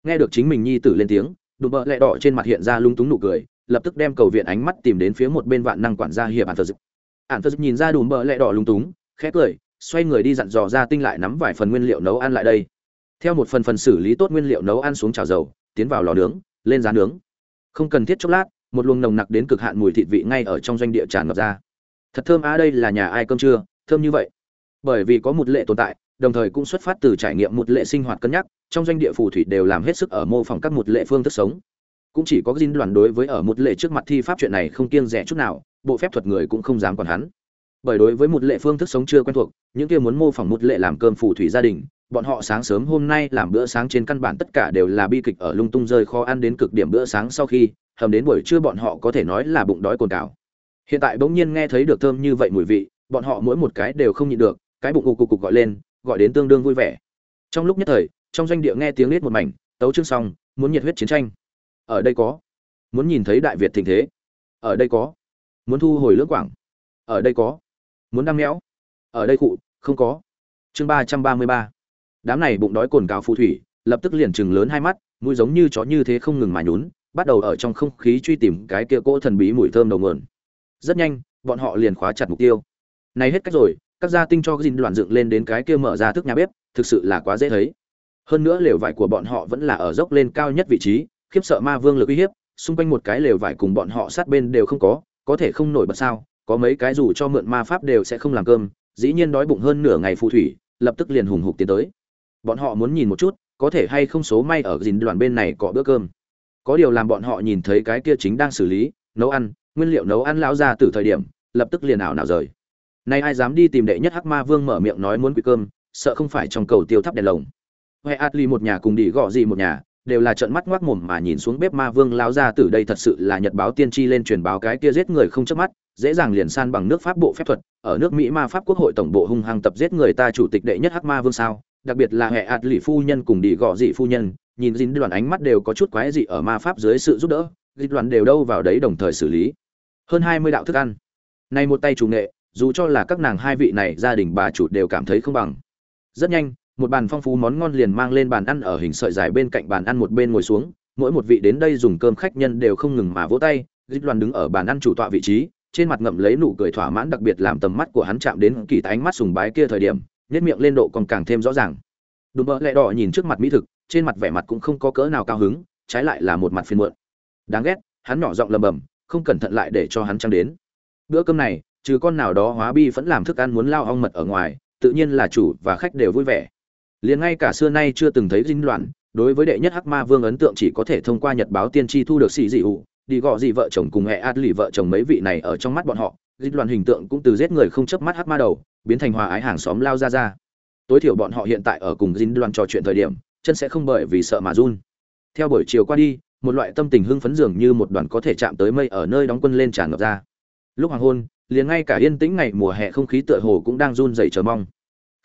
nghe được chính mình nhi tử lên tiếng đùm bợ lẹ đỏ trên mặt hiện ra lung túng nụ cười, lập tức đem cầu viện ánh mắt tìm đến phía một bên vạn năng quản gia hiệp ạn thờ dực. Ạn thờ dực nhìn ra đùm bợ lẹ đỏ lung túng, khẽ cười, xoay người đi dặn dò ra tinh lại nắm vài phần nguyên liệu nấu ăn lại đây. Theo một phần phần xử lý tốt nguyên liệu nấu ăn xuống chảo dầu, tiến vào lò nướng, lên giá nướng. Không cần thiết chốc lát, một luồng nồng nặc đến cực hạn mùi thịt vị ngay ở trong doanh địa tràn ngập ra. Thật thơm á, đây là nhà ai cơm trưa, thơm như vậy. Bởi vì có một lệ tồn tại, đồng thời cũng xuất phát từ trải nghiệm một lệ sinh hoạt cân nhắc trong doanh địa phù thủy đều làm hết sức ở mô phỏng các một lệ phương thức sống. Cũng chỉ có dinh đoàn đối với ở một lệ trước mặt thi pháp chuyện này không kiêng rẻ chút nào, bộ phép thuật người cũng không dám còn hắn. Bởi đối với một lệ phương thức sống chưa quen thuộc, những kia muốn mô phỏng một lệ làm cơm phù thủy gia đình, bọn họ sáng sớm hôm nay làm bữa sáng trên căn bản tất cả đều là bi kịch ở lung tung rơi kho ăn đến cực điểm bữa sáng sau khi, hầm đến buổi trưa bọn họ có thể nói là bụng đói cồn cào. Hiện tại bỗng nhiên nghe thấy được thơm như vậy mùi vị, bọn họ mỗi một cái đều không nhịn được, cái bụng cục cục cục gọi lên, gọi đến tương đương vui vẻ. Trong lúc nhất thời trong doanh địa nghe tiếng liết một mảnh, tấu chương xong, muốn nhiệt huyết chiến tranh. Ở đây có. Muốn nhìn thấy đại việt thịnh thế. Ở đây có. Muốn thu hồi lưỡng quảng. Ở đây có. Muốn đăng méo ở đây cụ không có. Chương ba trăm ba mươi ba. Đám này bụng đói cồn cào phù thủy, lập tức liền chừng lớn hai mắt, mũi giống như chó như thế không ngừng mà nhún, bắt đầu ở trong không khí truy tìm cái kia cỗ thần bí mùi thơm đầu nguồn. Rất nhanh, bọn họ liền khóa chặt mục tiêu. Này hết cách rồi, các gia tinh cho gìn đoàn dựng lên đến cái kia mở ra thức nhà bếp, thực sự là quá dễ thấy hơn nữa lều vải của bọn họ vẫn là ở dốc lên cao nhất vị trí, khiếp sợ ma vương lực uy hiếp, xung quanh một cái lều vải cùng bọn họ sát bên đều không có có thể không nổi bật sao, có mấy cái dù cho mượn ma pháp đều sẽ không làm cơm, dĩ nhiên đói bụng hơn nửa ngày phù thủy, lập tức liền hùng hục tiến tới. Bọn họ muốn nhìn một chút, có thể hay không số may ở dìn đoàn bên này có bữa cơm. Có điều làm bọn họ nhìn thấy cái kia chính đang xử lý, nấu ăn, nguyên liệu nấu ăn lão ra từ thời điểm, lập tức liền ảo nào rời. Nay ai dám đi tìm đệ nhất hắc ma vương mở miệng nói muốn quỷ cơm, sợ không phải trong cầu tiêu thắp đèn lồng huệ atli một nhà cùng đi gọ gì một nhà, đều là trợn mắt ngoác mồm mà nhìn xuống bếp ma vương lão ra từ đây thật sự là nhật báo tiên tri lên truyền báo cái kia giết người không chớp mắt, dễ dàng liền san bằng nước pháp bộ phép thuật, ở nước mỹ ma pháp quốc hội tổng bộ hung hăng tập giết người ta chủ tịch đệ nhất hắc ma vương sao, đặc biệt là hệ ạt lì phu nhân cùng đi gọ dị phu nhân, nhìn dính đoàn ánh mắt đều có chút quái dị ở ma pháp dưới sự giúp đỡ dịch đoàn đều đâu vào đấy đồng thời xử lý. Hơn hai mươi đạo thức ăn. Này một tay chủ nghệ, dù cho là các nàng hai vị này gia đình bà chủ đều cảm thấy không bằng. Rất nhanh một bàn phong phú món ngon liền mang lên bàn ăn ở hình sợi dài bên cạnh bàn ăn một bên ngồi xuống, mỗi một vị đến đây dùng cơm khách nhân đều không ngừng mà vỗ tay, dịch Loan đứng ở bàn ăn chủ tọa vị trí, trên mặt ngậm lấy nụ cười thỏa mãn đặc biệt làm tầm mắt của hắn chạm đến kỳ ánh mắt sùng bái kia thời điểm nét miệng lên độ còn càng thêm rõ ràng. Đùm bỡ lẹ đỏ nhìn trước mặt mỹ thực, trên mặt vẻ mặt cũng không có cỡ nào cao hứng, trái lại là một mặt phiền muộn. Đáng ghét, hắn nhỏ giọng lầm bầm, không cẩn thận lại để cho hắn trăng đến. Bữa cơm này, trừ con nào đó hóa bi vẫn làm thức ăn muốn lao ong mật ở ngoài, tự nhiên là chủ và khách đều vui vẻ liền ngay cả xưa nay chưa từng thấy dinh loạn, đối với đệ nhất hắc ma vương ấn tượng chỉ có thể thông qua nhật báo tiên tri thu được xì dị ụ đi gọ gì vợ chồng cùng hệ ad lì vợ chồng mấy vị này ở trong mắt bọn họ, dinh loạn hình tượng cũng từ giết người không chớp mắt hắc ma đầu, biến thành hòa ái hàng xóm lao ra ra tối thiểu bọn họ hiện tại ở cùng dinh loạn trò chuyện thời điểm, chân sẽ không bởi vì sợ mà run. Theo buổi chiều qua đi, một loại tâm tình hưng phấn dường như một đoàn có thể chạm tới mây ở nơi đóng quân lên tràn ngập ra. Lúc hoàng hôn, liền ngay cả yên tĩnh ngày mùa hè không khí tựa hồ cũng đang run rẩy chờ mong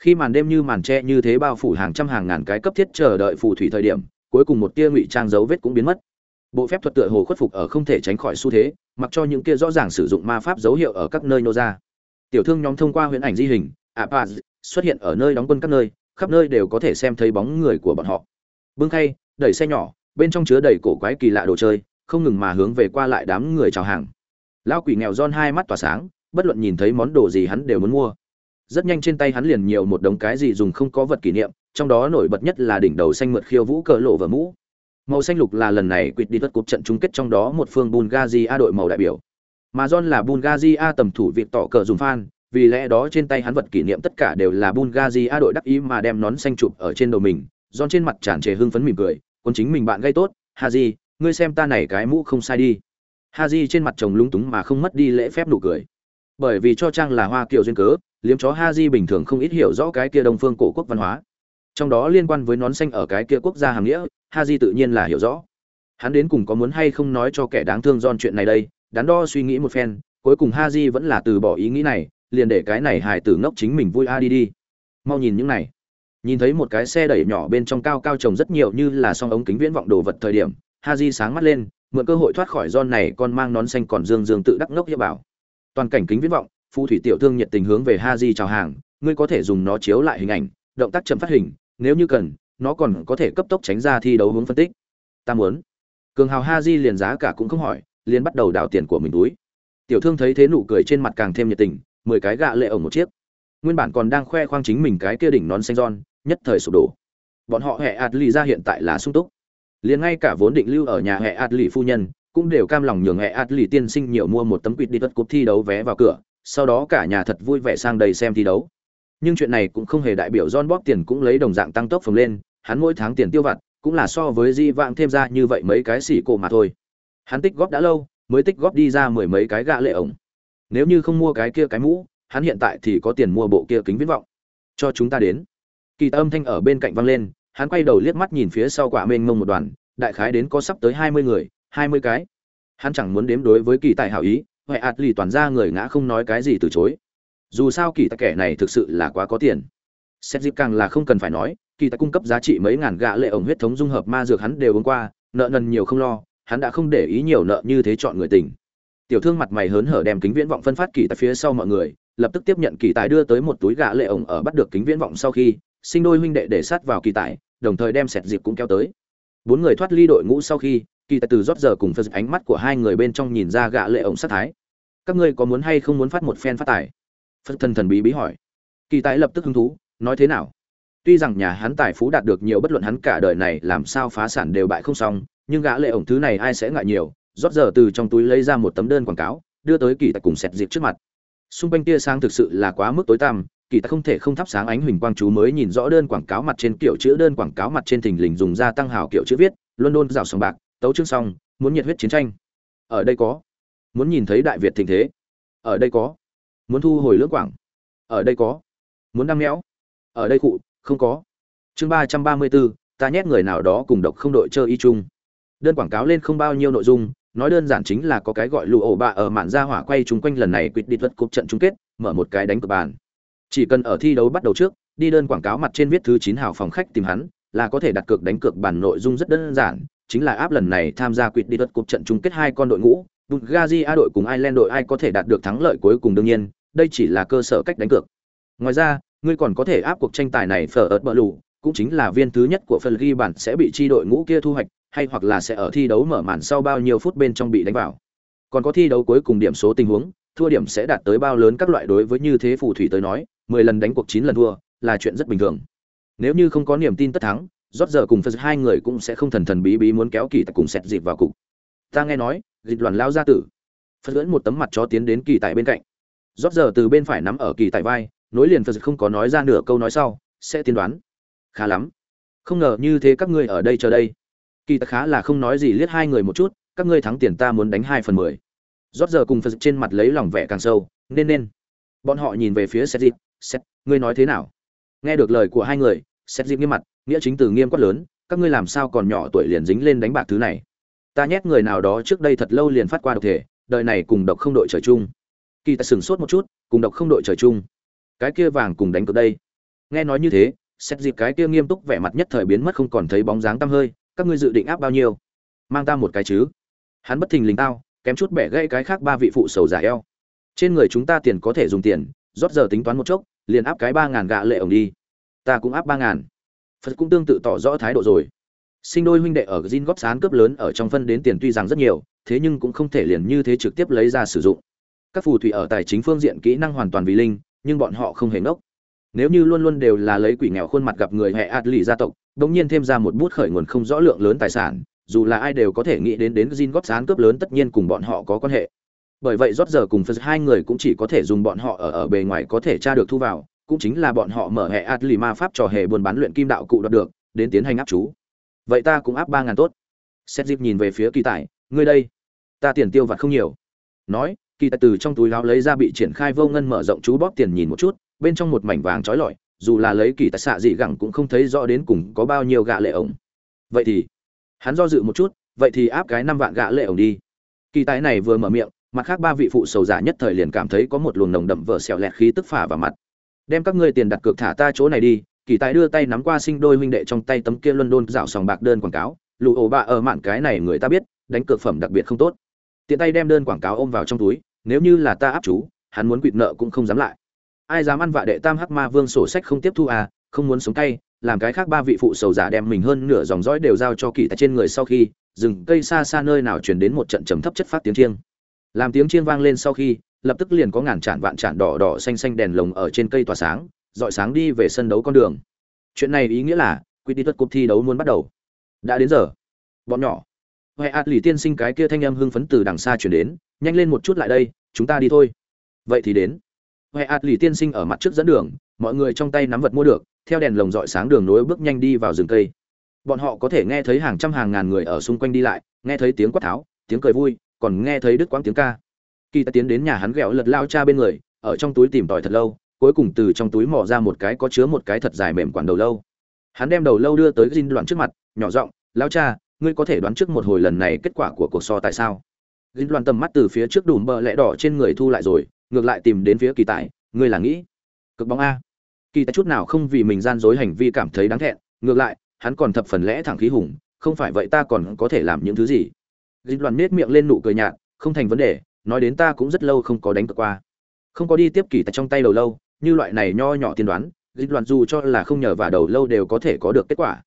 khi màn đêm như màn tre như thế bao phủ hàng trăm hàng ngàn cái cấp thiết chờ đợi phù thủy thời điểm, cuối cùng một tia ngụy trang dấu vết cũng biến mất. Bộ phép thuật tựa hồ khuất phục ở không thể tránh khỏi xu thế, mặc cho những kia rõ ràng sử dụng ma pháp dấu hiệu ở các nơi nô ra. Tiểu thương nhóm thông qua huyễn ảnh di hình, apaz xuất hiện ở nơi đóng quân các nơi, khắp nơi đều có thể xem thấy bóng người của bọn họ. Bưng khay, đẩy xe nhỏ, bên trong chứa đầy cổ quái kỳ lạ đồ chơi, không ngừng mà hướng về qua lại đám người chào hàng. Lão quỷ nghèo don hai mắt tỏa sáng, bất luận nhìn thấy món đồ gì hắn đều muốn mua rất nhanh trên tay hắn liền nhiều một đống cái gì dùng không có vật kỷ niệm, trong đó nổi bật nhất là đỉnh đầu xanh mượt khiêu vũ cờ lộ và mũ. Màu xanh lục là lần này quyết đi tất cuộc trận chung kết trong đó một phương bulgaria đội màu đại biểu. Mà john là bulgaria tầm thủ việc tỏ cờ dùng fan, vì lẽ đó trên tay hắn vật kỷ niệm tất cả đều là bulgaria đội đắc ý mà đem nón xanh chụp ở trên đầu mình. John trên mặt tràn trề hưng phấn mỉm cười, quân chính mình bạn gây tốt, haji, ngươi xem ta này cái mũ không sai đi. Haji trên mặt chồng lúng túng mà không mất đi lễ phép nụ cười. Bởi vì cho trang là hoa kiều duyên cớ liếm chó ha di bình thường không ít hiểu rõ cái kia đông phương cổ quốc văn hóa. Trong đó liên quan với nón xanh ở cái kia quốc gia hàng nghĩa, ha di tự nhiên là hiểu rõ. Hắn đến cùng có muốn hay không nói cho kẻ đáng thương don chuyện này đây, đắn đo suy nghĩ một phen, cuối cùng ha di vẫn là từ bỏ ý nghĩ này, liền để cái này hài tử ngốc chính mình vui a đi đi. Mau nhìn những này. Nhìn thấy một cái xe đẩy nhỏ bên trong cao cao trồng rất nhiều như là song ống kính viễn vọng đồ vật thời điểm, ha di sáng mắt lên, mượn cơ hội thoát khỏi don này con mang nón xanh còn dương dương tự đắc ngốc hiệp bảo. Toàn cảnh kính viễn vọng phù thủy tiểu thương nhiệt tình hướng về ha di chào hàng, ngươi có thể dùng nó chiếu lại hình ảnh, động tác chậm phát hình, nếu như cần, nó còn có thể cấp tốc tránh ra thi đấu hướng phân tích. Ta muốn. Cường hào ha di liền giá cả cũng không hỏi, liền bắt đầu đào tiền của mình túi. Tiểu thương thấy thế nụ cười trên mặt càng thêm nhiệt tình, mười cái gạ lệ ổng một chiếc. Nguyên bản còn đang khoe khoang chính mình cái kia đỉnh nón xanh giòn, nhất thời sụp đổ. Bọn họ hệ ạt lì ra hiện tại là sung túc. Liền ngay cả vốn định lưu ở nhà hệ ạt lì phu nhân, cũng đều cam lòng nhường hệ ạt lì tiên sinh nhiều mua một tấm quýt đi tất cúp thi đấu vé vào cửa sau đó cả nhà thật vui vẻ sang đầy xem thi đấu. Nhưng chuyện này cũng không hề đại biểu John bóp tiền cũng lấy đồng dạng tăng tốc phồng lên, hắn mỗi tháng tiền tiêu vặt, cũng là so với di vãng thêm ra như vậy mấy cái xỉ cổ mà thôi. Hắn tích góp đã lâu, mới tích góp đi ra mười mấy cái gạ lệ ổng. Nếu như không mua cái kia cái mũ, hắn hiện tại thì có tiền mua bộ kia kính viễn vọng. Cho chúng ta đến. Kỳ âm thanh ở bên cạnh vang lên, hắn quay đầu liếc mắt nhìn phía sau quả mênh mông một đoàn, đại khái đến có sắp tới hai mươi người, hai mươi cái. Hắn chẳng muốn đếm đối với kỳ tài hảo ý huệ ạt lì toàn ra người ngã không nói cái gì từ chối. Dù sao kỳ tài kẻ này thực sự là quá có tiền. Xét dịp càng là không cần phải nói, kỳ tài cung cấp giá trị mấy ngàn gạ lệ ổng huyết thống dung hợp ma dược hắn đều uống qua, nợ nần nhiều không lo, hắn đã không để ý nhiều nợ như thế chọn người tình. Tiểu thương mặt mày hớn hở đem kính viễn vọng phân phát kỳ tài phía sau mọi người, lập tức tiếp nhận kỳ tài đưa tới một túi gạ lệ ổng ở bắt được kính viễn vọng sau khi, sinh đôi huynh đệ để sát vào kỳ tài, đồng thời đem sẹt dịp cũng kéo tới. Bốn người thoát ly đội ngũ sau khi kỳ tài từ rót giờ cùng phật ánh mắt của hai người bên trong nhìn ra gạ lệ ổng sát thái. Các ngươi có muốn hay không muốn phát một phen phát tài? Phật thần thần bí bí hỏi. Kỳ tài lập tức hứng thú, nói thế nào? Tuy rằng nhà hắn tài phú đạt được nhiều bất luận hắn cả đời này làm sao phá sản đều bại không xong, nhưng gã lệ ổng thứ này ai sẽ ngại nhiều? Rót giờ từ trong túi lấy ra một tấm đơn quảng cáo, đưa tới kỳ tài cùng sẹt dịp trước mặt. Xung quanh tia sáng thực sự là quá mức tối tăm, kỳ tài không thể không thắp sáng ánh huỳnh quang chú mới nhìn rõ đơn quảng cáo mặt trên kiểu chữ, đơn quảng cáo mặt trên thình lình dùng ra tăng hào kiểu chữ viết, london rào sòng bạc tấu chương xong, muốn nhiệt huyết chiến tranh. Ở đây có. Muốn nhìn thấy đại việt thịnh thế. Ở đây có. Muốn thu hồi lưỡng quảng. Ở đây có. Muốn đăng méo. Ở đây cụ, không có. Chương ba trăm ba mươi bốn ta nhét người nào đó cùng độc không đội chơi y chung. Đơn quảng cáo lên không bao nhiêu nội dung, nói đơn giản chính là có cái gọi lụ ổ bạ ở mạn gia hỏa quay chung quanh lần này quyết định vật cục trận chung kết, mở một cái đánh cược bàn. Chỉ cần ở thi đấu bắt đầu trước, đi đơn quảng cáo mặt trên viết thứ chín hào phòng khách tìm hắn, là có thể đặt cược đánh cược bản nội dung rất đơn giản chính là áp lần này tham gia quyết định vật cuộc trận chung kết hai con đội ngũ, Bulgaria đội cùng Ireland đội ai có thể đạt được thắng lợi cuối cùng đương nhiên, đây chỉ là cơ sở cách đánh cược. Ngoài ra, ngươi còn có thể áp cuộc tranh tài này phở ớt bờ lù, cũng chính là viên thứ nhất của phần ghi bản sẽ bị chi đội ngũ kia thu hoạch, hay hoặc là sẽ ở thi đấu mở màn sau bao nhiêu phút bên trong bị đánh vào. Còn có thi đấu cuối cùng điểm số tình huống, thua điểm sẽ đạt tới bao lớn các loại đối với như thế phù thủy tới nói, mười lần đánh cuộc chín lần thua, là chuyện rất bình thường. Nếu như không có niềm tin tất thắng rót giờ cùng phật hai người cũng sẽ không thần thần bí bí muốn kéo kỳ tại cùng xét dịp vào cục. Ta nghe nói, dịch đoàn lao gia tử. Phật lưỡn một tấm mặt cho tiến đến kỳ tại bên cạnh. Rót giờ từ bên phải nắm ở kỳ tại vai, nối liền phật không có nói ra nửa câu nói sau, sẽ tiên đoán. Khá lắm. Không ngờ như thế các ngươi ở đây chờ đây. Kỳ tài khá là không nói gì liếc hai người một chút, các ngươi thắng tiền ta muốn đánh hai phần mười. Rót giờ cùng phật trên mặt lấy lòng vẻ càng sâu, nên nên. Bọn họ nhìn về phía xét dịp xét ngươi nói thế nào? Nghe được lời của hai người sét dịp nghiêm mặt, nghĩa chính từ nghiêm quát lớn, các ngươi làm sao còn nhỏ tuổi liền dính lên đánh bạc thứ này? Ta nhét người nào đó trước đây thật lâu liền phát qua độc thể, đời này cùng độc không đội trời chung. Kỳ ta sửng sốt một chút, cùng độc không đội trời chung. Cái kia vàng cùng đánh cược đây. Nghe nói như thế, xét dịp cái kia nghiêm túc vẻ mặt nhất thời biến mất không còn thấy bóng dáng tăm hơi, các ngươi dự định áp bao nhiêu? Mang ta một cái chứ. Hắn bất thình lình tao, kém chút bẻ gãy cái khác ba vị phụ sầu giả eo. Trên người chúng ta tiền có thể dùng tiền, rót giờ tính toán một chốc, liền áp cái ba ngàn gạ lệ ổng đi ta cũng áp ba ngàn. Phật cũng tương tự tỏ rõ thái độ rồi. Sinh đôi huynh đệ ở gin góp sán cướp lớn ở trong phân đến tiền tuy rằng rất nhiều, thế nhưng cũng không thể liền như thế trực tiếp lấy ra sử dụng. Các phù thủy ở tài chính phương diện kỹ năng hoàn toàn vì linh, nhưng bọn họ không hề ngốc. Nếu như luôn luôn đều là lấy quỷ nghèo khuôn mặt gặp người hệ ạt lì gia tộc, đống nhiên thêm ra một bút khởi nguồn không rõ lượng lớn tài sản, dù là ai đều có thể nghĩ đến đến gin góp sán cướp lớn tất nhiên cùng bọn họ có quan hệ. Bởi vậy rót giờ cùng phật hai người cũng chỉ có thể dùng bọn họ ở ở bề ngoài có thể tra được thu vào cũng chính là bọn họ mở hệ ạt lì ma pháp trò hề buôn bán luyện kim đạo cụ đoạt được, đến tiến hành áp chú. Vậy ta cũng áp ba ngàn tốt. Xét dịp nhìn về phía kỳ tài, ngươi đây, ta tiền tiêu vặt không nhiều. Nói, kỳ tài từ trong túi áo lấy ra bị triển khai vô ngân mở rộng chú bóp tiền nhìn một chút, bên trong một mảnh vàng trói lọi, dù là lấy kỳ tài xạ dị gẳng cũng không thấy rõ đến cùng có bao nhiêu gạ lệ ổng. Vậy thì, hắn do dự một chút, vậy thì áp cái năm vạn gạ lệ ổng đi. Kỳ tài này vừa mở miệng, mặt khác ba vị phụ sầu giả nhất thời liền cảm thấy có một luồng nồng đậm vợ xẹo lẹt khí tức phả vào mặt đem các ngươi tiền đặt cược thả ta chỗ này đi, kỳ tài đưa tay nắm qua sinh đôi huynh đệ trong tay tấm kia london dạo sòng bạc đơn quảng cáo lụ ổ bạ ở mạn cái này người ta biết, đánh cược phẩm đặc biệt không tốt. Tiện tay đem đơn quảng cáo ôm vào trong túi, nếu như là ta áp chú, hắn muốn quỵt nợ cũng không dám lại. Ai dám ăn vạ đệ tam hắc ma vương sổ sách không tiếp thu à không muốn sống tay làm cái khác ba vị phụ sầu giả đem mình hơn nửa dòng dõi đều giao cho kỳ tài trên người sau khi, rừng cây xa xa nơi nào truyền đến một trận trầm thấp chất phát tiếng chiêng. Làm tiếng chiêng vang lên sau khi lập tức liền có ngàn tràn vạn tràn đỏ đỏ xanh xanh đèn lồng ở trên cây tỏa sáng, dọi sáng đi về sân đấu con đường. Chuyện này ý nghĩa là, quy đi tuất cuộc thi đấu muốn bắt đầu. Đã đến giờ. Bọn nhỏ. Huệ Át lì tiên sinh cái kia thanh âm hưng phấn từ đằng xa chuyển đến, nhanh lên một chút lại đây, chúng ta đi thôi. Vậy thì đến. Huệ Át lì tiên sinh ở mặt trước dẫn đường, mọi người trong tay nắm vật mua được, theo đèn lồng dọi sáng đường nối bước nhanh đi vào rừng cây. Bọn họ có thể nghe thấy hàng trăm hàng ngàn người ở xung quanh đi lại, nghe thấy tiếng quát tháo, tiếng cười vui, còn nghe thấy đứt quãng tiếng ca khi ta tiến đến nhà hắn ghẹo lật lao cha bên người, ở trong túi tìm tòi thật lâu, cuối cùng từ trong túi mò ra một cái có chứa một cái thật dài mềm quản đầu lâu. Hắn đem đầu lâu đưa tới Jin đoạn trước mặt, nhỏ giọng lao cha, ngươi có thể đoán trước một hồi lần này kết quả của cuộc so tại sao? Gin loan tầm mắt từ phía trước đùm bờ lẽ đỏ trên người thu lại rồi, ngược lại tìm đến phía kỳ tài, ngươi là nghĩ cực bóng a? Kỳ tài chút nào không vì mình gian dối hành vi cảm thấy đáng thẹn, ngược lại, hắn còn thập phần lẽ thẳng khí hùng, không phải vậy ta còn có thể làm những thứ gì? Gin loan nết miệng lên nụ cười nhạt, không thành vấn đề nói đến ta cũng rất lâu không có đánh cược qua. Không có đi tiếp kỳ tài trong tay đầu lâu, như loại này nho nhỏ tiên đoán gin loan dù cho là không nhờ vào đầu lâu đều có thể có được kết quả.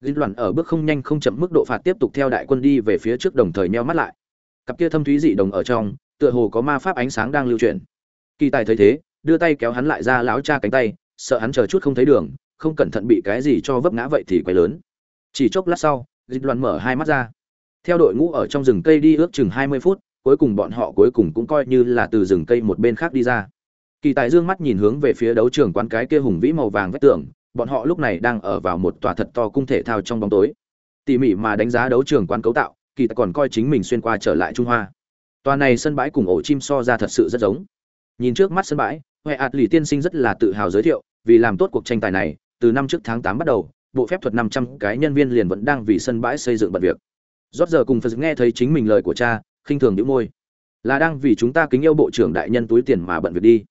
Gin loan ở bước không nhanh không chậm mức độ phạt tiếp tục theo đại quân đi về phía trước đồng thời nheo mắt lại. Cặp kia thâm thúy dị đồng ở trong, tựa hồ có ma pháp ánh sáng đang lưu truyền kỳ tài thấy thế, đưa tay kéo hắn lại ra láo cha cánh tay, sợ hắn chờ chút không thấy đường, không cẩn thận bị cái gì cho vấp ngã vậy thì quay lớn. Chỉ chốc lát sau dịch loạn mở hai mắt ra. Theo đội ngũ ở trong rừng cây đi ước chừng hai mươi phút cuối cùng bọn họ cuối cùng cũng coi như là từ rừng cây một bên khác đi ra. Kỳ tài dương mắt nhìn hướng về phía đấu trường quán cái kia hùng vĩ màu vàng vách tường, bọn họ lúc này đang ở vào một tòa thật to cung thể thao trong bóng tối. Tỉ mỉ mà đánh giá đấu trường quán cấu tạo, kỳ tài còn coi chính mình xuyên qua trở lại trung hoa. Tòa này sân bãi cùng ổ chim so ra thật sự rất giống. Nhìn trước mắt sân bãi, huệ ạt lì tiên sinh rất là tự hào giới thiệu, vì làm tốt cuộc tranh tài này, từ năm trước tháng tám bắt đầu, bộ phép thuật năm trăm cái nhân viên liền vẫn đang vì sân bãi xây dựng bận việc. Rót giờ cùng phật nghe thấy chính mình lời của cha khinh thường nhíu môi. Là đang vì chúng ta kính yêu bộ trưởng đại nhân túi tiền mà bận việc đi.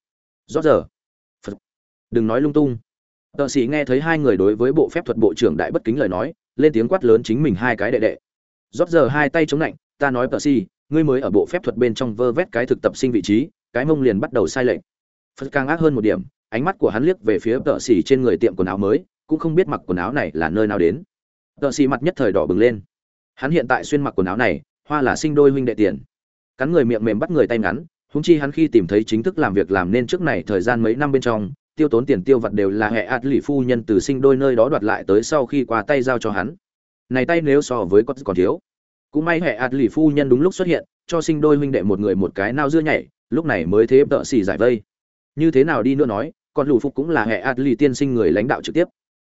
Rõ giờ. Phật. Đừng nói lung tung. Tợ sĩ nghe thấy hai người đối với bộ phép thuật bộ trưởng đại bất kính lời nói, lên tiếng quát lớn chính mình hai cái đệ đệ. Rốt giờ hai tay chống lạnh, ta nói tợ sĩ, ngươi mới ở bộ phép thuật bên trong vơ vét cái thực tập sinh vị trí, cái mông liền bắt đầu sai lệch. Phật càng ác hơn một điểm, ánh mắt của hắn liếc về phía tợ sĩ trên người tiệm quần áo mới, cũng không biết mặc quần áo này là nơi nào đến. Tợ sĩ mặt nhất thời đỏ bừng lên. Hắn hiện tại xuyên mặc quần áo này hoa là sinh đôi huynh đệ tiền. Cắn người miệng mềm bắt người tay ngắn húng chi hắn khi tìm thấy chính thức làm việc làm nên trước này thời gian mấy năm bên trong, tiêu tốn tiền tiêu vặt đều là hệ ạt lì phu nhân từ sinh đôi nơi đó đoạt lại tới sau khi qua tay giao cho hắn. Này tay nếu so với con còn thiếu. Cũng may hệ ạt lì phu nhân đúng lúc xuất hiện, cho sinh đôi huynh đệ một người một cái nao dưa nhảy, lúc này mới thế tợ xỉ giải vây. Như thế nào đi nữa nói còn lù phục cũng là hệ ạt lì tiên sinh người lãnh đạo trực tiếp.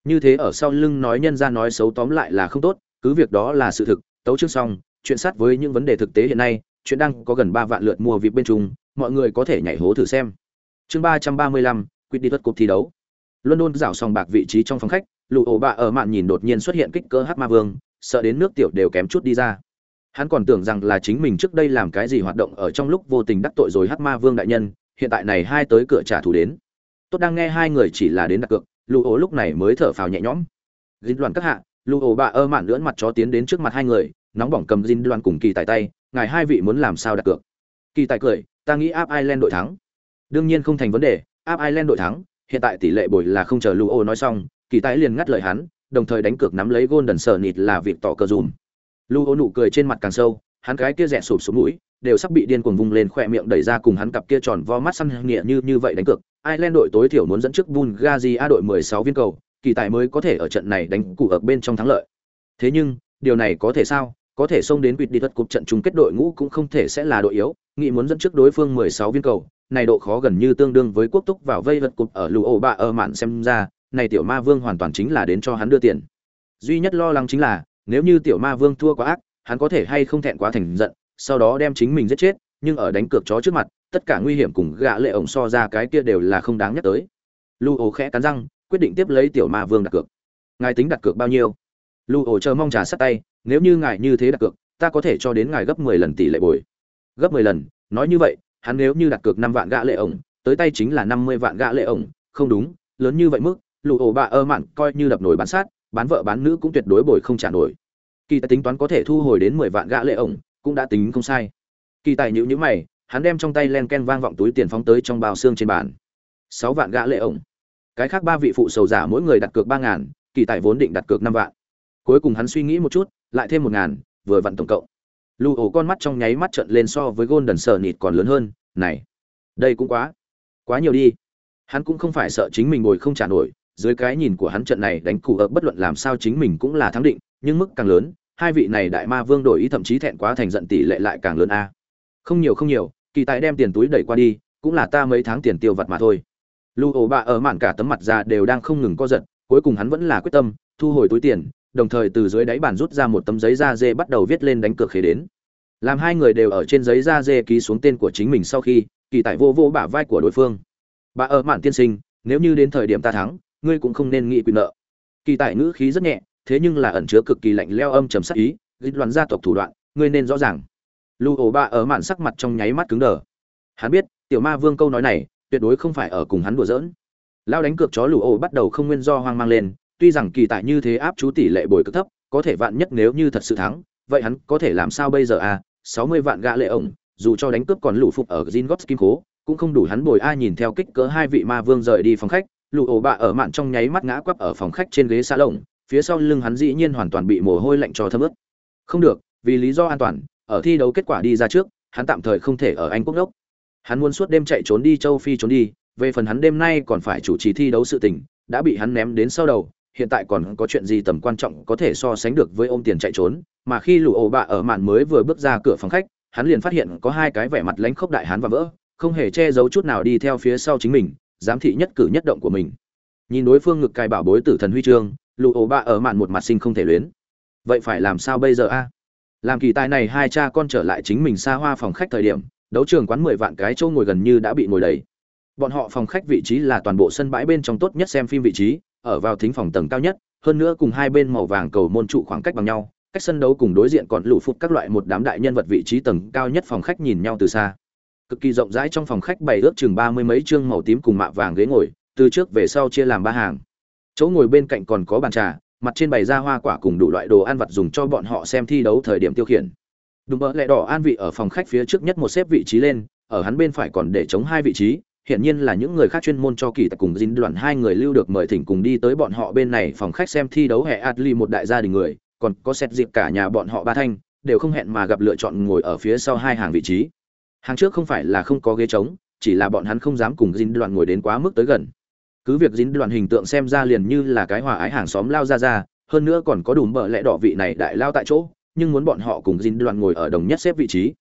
Như thế ở sau lưng nói nhân ra nói xấu tóm lại là không tốt, cứ việc đó là sự thực, tấu chương xong chuyện sát với những vấn đề thực tế hiện nay, chuyện đang có gần ba vạn lượt mua vip bên trung mọi người có thể nhảy hố thử xem. Chương ba trăm ba mươi lăm, quyết đi thuật cuộc thi đấu. London rảo sòng bạc vị trí trong phòng khách lụ ổ bạ ở mạn nhìn đột nhiên xuất hiện kích cỡ hát ma vương, sợ đến nước tiểu đều kém chút đi ra. Hắn còn tưởng rằng là chính mình trước đây làm cái gì hoạt động ở trong lúc vô tình đắc tội rồi hát ma vương đại nhân, hiện tại này hai tới cửa trả thù đến. Tốt đang nghe hai người chỉ là đến đặt cược lụ ổ lúc này mới thở phào nhẹ nhõm. Dính loạn các hạ lụ ổ bạ ở mạn lưỡn mặt chó tiến đến trước mặt hai người nóng bỏng cầm Jin Đoan cùng kỳ tài tay ngài hai vị muốn làm sao đặt cược kỳ tài cười ta nghĩ áp ireland đội thắng đương nhiên không thành vấn đề áp ireland đội thắng hiện tại tỷ lệ bồi là không chờ Luo nói xong kỳ tài liền ngắt lời hắn đồng thời đánh cược nắm lấy golden sở là việc tỏ cơ dùm Luo nụ cười trên mặt càng sâu hắn cái kia rẻ sụp xuống mũi đều sắp bị điên cuồng vung lên khỏe miệng đẩy ra cùng hắn cặp kia tròn vo mắt săn nghĩa như như vậy đánh cược. Ireland đội tối thiểu muốn dẫn trước Bulgaria đội 16 viên cầu, kỳ tài mới có thể ở trận này đánh cụ ở bên trong thắng lợi. Thế nhưng, điều này có thể sao? Có thể xông đến quỵt đi vật cục trận chung kết đội ngũ cũng không thể sẽ là đội yếu, nghị muốn dẫn trước đối phương 16 viên cầu, này độ khó gần như tương đương với quốc túc vào vây vật cục ở lù ổ bạ ở mạn xem ra, này tiểu ma vương hoàn toàn chính là đến cho hắn đưa tiền. Duy nhất lo lắng chính là, nếu như tiểu ma vương thua quá ác, hắn có thể hay không thẹn quá thành giận, sau đó đem chính mình giết chết nhưng ở đánh cược chó trước mặt tất cả nguy hiểm cùng gã lệ ổng so ra cái kia đều là không đáng nhắc tới. Lũ ổ khẽ cắn răng quyết định tiếp lấy tiểu ma vương đặt cược. Ngài tính đặt cược bao nhiêu? Lũ ổ chờ mong trà sát tay nếu như ngài như thế đặt cược, ta có thể cho đến ngài gấp 10 lần tỷ lệ bồi. Gấp 10 lần? Nói như vậy, hắn nếu như đặt cược 5 vạn gã lệ ổng, tới tay chính là 50 vạn gã lệ ổng. Không đúng, lớn như vậy mức lụ ổ bạ ơ mạn coi như đập nổi bán sát, bán vợ bán nữ cũng tuyệt đối bồi không trả nổi. Kỳ tài tính toán có thể thu hồi đến 10 vạn gã lệ ổng, cũng đã tính không sai. Kỳ tài nhữ nhữ mày, hắn đem trong tay len ken vang vọng túi tiền phóng tới trong bao xương trên bàn. Sáu vạn gã lệ ổng. Cái khác ba vị phụ sầu giả mỗi người đặt cược ba ngàn, kỳ tài vốn định đặt cược năm vạn. Cuối cùng hắn suy nghĩ một chút lại thêm một ngàn, vừa vặn tổng cộng. Lưu ổ con mắt trong nháy mắt trận lên so với golden sờ nịt còn lớn hơn, này, đây cũng quá quá nhiều đi. Hắn cũng không phải sợ chính mình ngồi không trả nổi, dưới cái nhìn của hắn trận này đánh cụ ập bất luận làm sao chính mình cũng là thắng định, nhưng mức càng lớn, hai vị này đại ma vương đổi ý thậm chí thẹn quá thành giận tỷ lệ lại càng lớn a. Không nhiều không nhiều, kỳ tài đem tiền túi đẩy qua đi, cũng là ta mấy tháng tiền tiêu vặt mà thôi. Lưu ổ bạ ở mạn cả tấm mặt ra đều đang không ngừng co giật, cuối cùng hắn vẫn là quyết tâm, thu hồi túi tiền đồng thời từ dưới đáy bàn rút ra một tấm giấy da dê bắt đầu viết lên đánh cược khế đến. Làm hai người đều ở trên giấy da dê ký xuống tên của chính mình sau khi, kỳ tại vô vô bả vai của đối phương. Bà ở mạn tiên sinh, nếu như đến thời điểm ta thắng, ngươi cũng không nên nghĩ quyền nợ. Kỳ tại ngữ khí rất nhẹ, thế nhưng là ẩn chứa cực kỳ lạnh leo âm trầm sắc ý dịch loạn gia tộc thủ đoạn, ngươi nên rõ ràng. Lưu ổ bà ở mạn sắc mặt trong nháy mắt cứng đờ. Hắn biết, tiểu ma vương câu nói này, tuyệt đối không phải ở cùng hắn đùa giỡn. Lao đánh cược chó lù ổ bắt đầu không nguyên do hoang mang lên tuy rằng kỳ tại như thế áp chú tỷ lệ bồi cực thấp, có thể vạn nhất nếu như thật sự thắng, vậy hắn có thể làm sao bây giờ à? Sáu mươi vạn gạ lệ ổng, dù cho đánh cướp còn lũ phục ở gin gót kim cố cũng không đủ hắn bồi ai nhìn theo kích cỡ hai vị ma vương rời đi phòng khách lụ ổ bạ ở mạn trong nháy mắt ngã quắp ở phòng khách trên ghế xa lồng, phía sau lưng hắn dĩ nhiên hoàn toàn bị mồ hôi lạnh cho thấm ướt. Không được, vì lý do an toàn, ở thi đấu kết quả đi ra trước, hắn tạm thời không thể ở anh quốc đốc. Hắn muốn suốt đêm chạy trốn đi châu phi trốn đi, về phần hắn đêm nay còn phải chủ trì thi đấu sự tình, đã bị hắn ném đến sau đầu hiện tại còn có chuyện gì tầm quan trọng có thể so sánh được với ôm tiền chạy trốn? Mà khi lũ ổ bạ ở mạn mới vừa bước ra cửa phòng khách, hắn liền phát hiện có hai cái vẻ mặt lãnh khốc đại hắn và vỡ, không hề che giấu chút nào đi theo phía sau chính mình, giám thị nhất cử nhất động của mình. Nhìn đối phương ngực cài bảo bối tử thần huy chương, lũ ổ bạ ở mạn một mặt sinh không thể luyến. Vậy phải làm sao bây giờ a? Làm kỳ tài này hai cha con trở lại chính mình xa hoa phòng khách thời điểm, đấu trường quán mười vạn cái chỗ ngồi gần như đã bị ngồi đầy. Bọn họ phòng khách vị trí là toàn bộ sân bãi bên trong tốt nhất xem phim vị trí ở vào thính phòng tầng cao nhất, hơn nữa cùng hai bên màu vàng cầu môn trụ khoảng cách bằng nhau, cách sân đấu cùng đối diện còn lũ phục các loại một đám đại nhân vật vị trí tầng cao nhất phòng khách nhìn nhau từ xa. Cực kỳ rộng rãi trong phòng khách bày ước chừng ba mươi mấy chương màu tím cùng mạ vàng ghế ngồi, từ trước về sau chia làm ba hàng. Chỗ ngồi bên cạnh còn có bàn trà, mặt trên bày ra hoa quả cùng đủ loại đồ ăn vặt dùng cho bọn họ xem thi đấu thời điểm tiêu khiển. Đúng mơ lẹ đỏ an vị ở phòng khách phía trước nhất một xếp vị trí lên, ở hắn bên phải còn để chống hai vị trí hiện nhiên là những người khác chuyên môn cho kỳ tại cùng dính đoàn hai người lưu được mời thỉnh cùng đi tới bọn họ bên này phòng khách xem thi đấu hệ Atli một đại gia đình người, còn có xét dịp cả nhà bọn họ ba thanh, đều không hẹn mà gặp lựa chọn ngồi ở phía sau hai hàng vị trí. Hàng trước không phải là không có ghế trống, chỉ là bọn hắn không dám cùng dính đoàn ngồi đến quá mức tới gần. Cứ việc dính đoàn hình tượng xem ra liền như là cái hòa ái hàng xóm lao ra ra, hơn nữa còn có đủ bờ lẽ đỏ vị này đại lao tại chỗ, nhưng muốn bọn họ cùng dính đoàn ngồi ở đồng nhất xếp vị trí,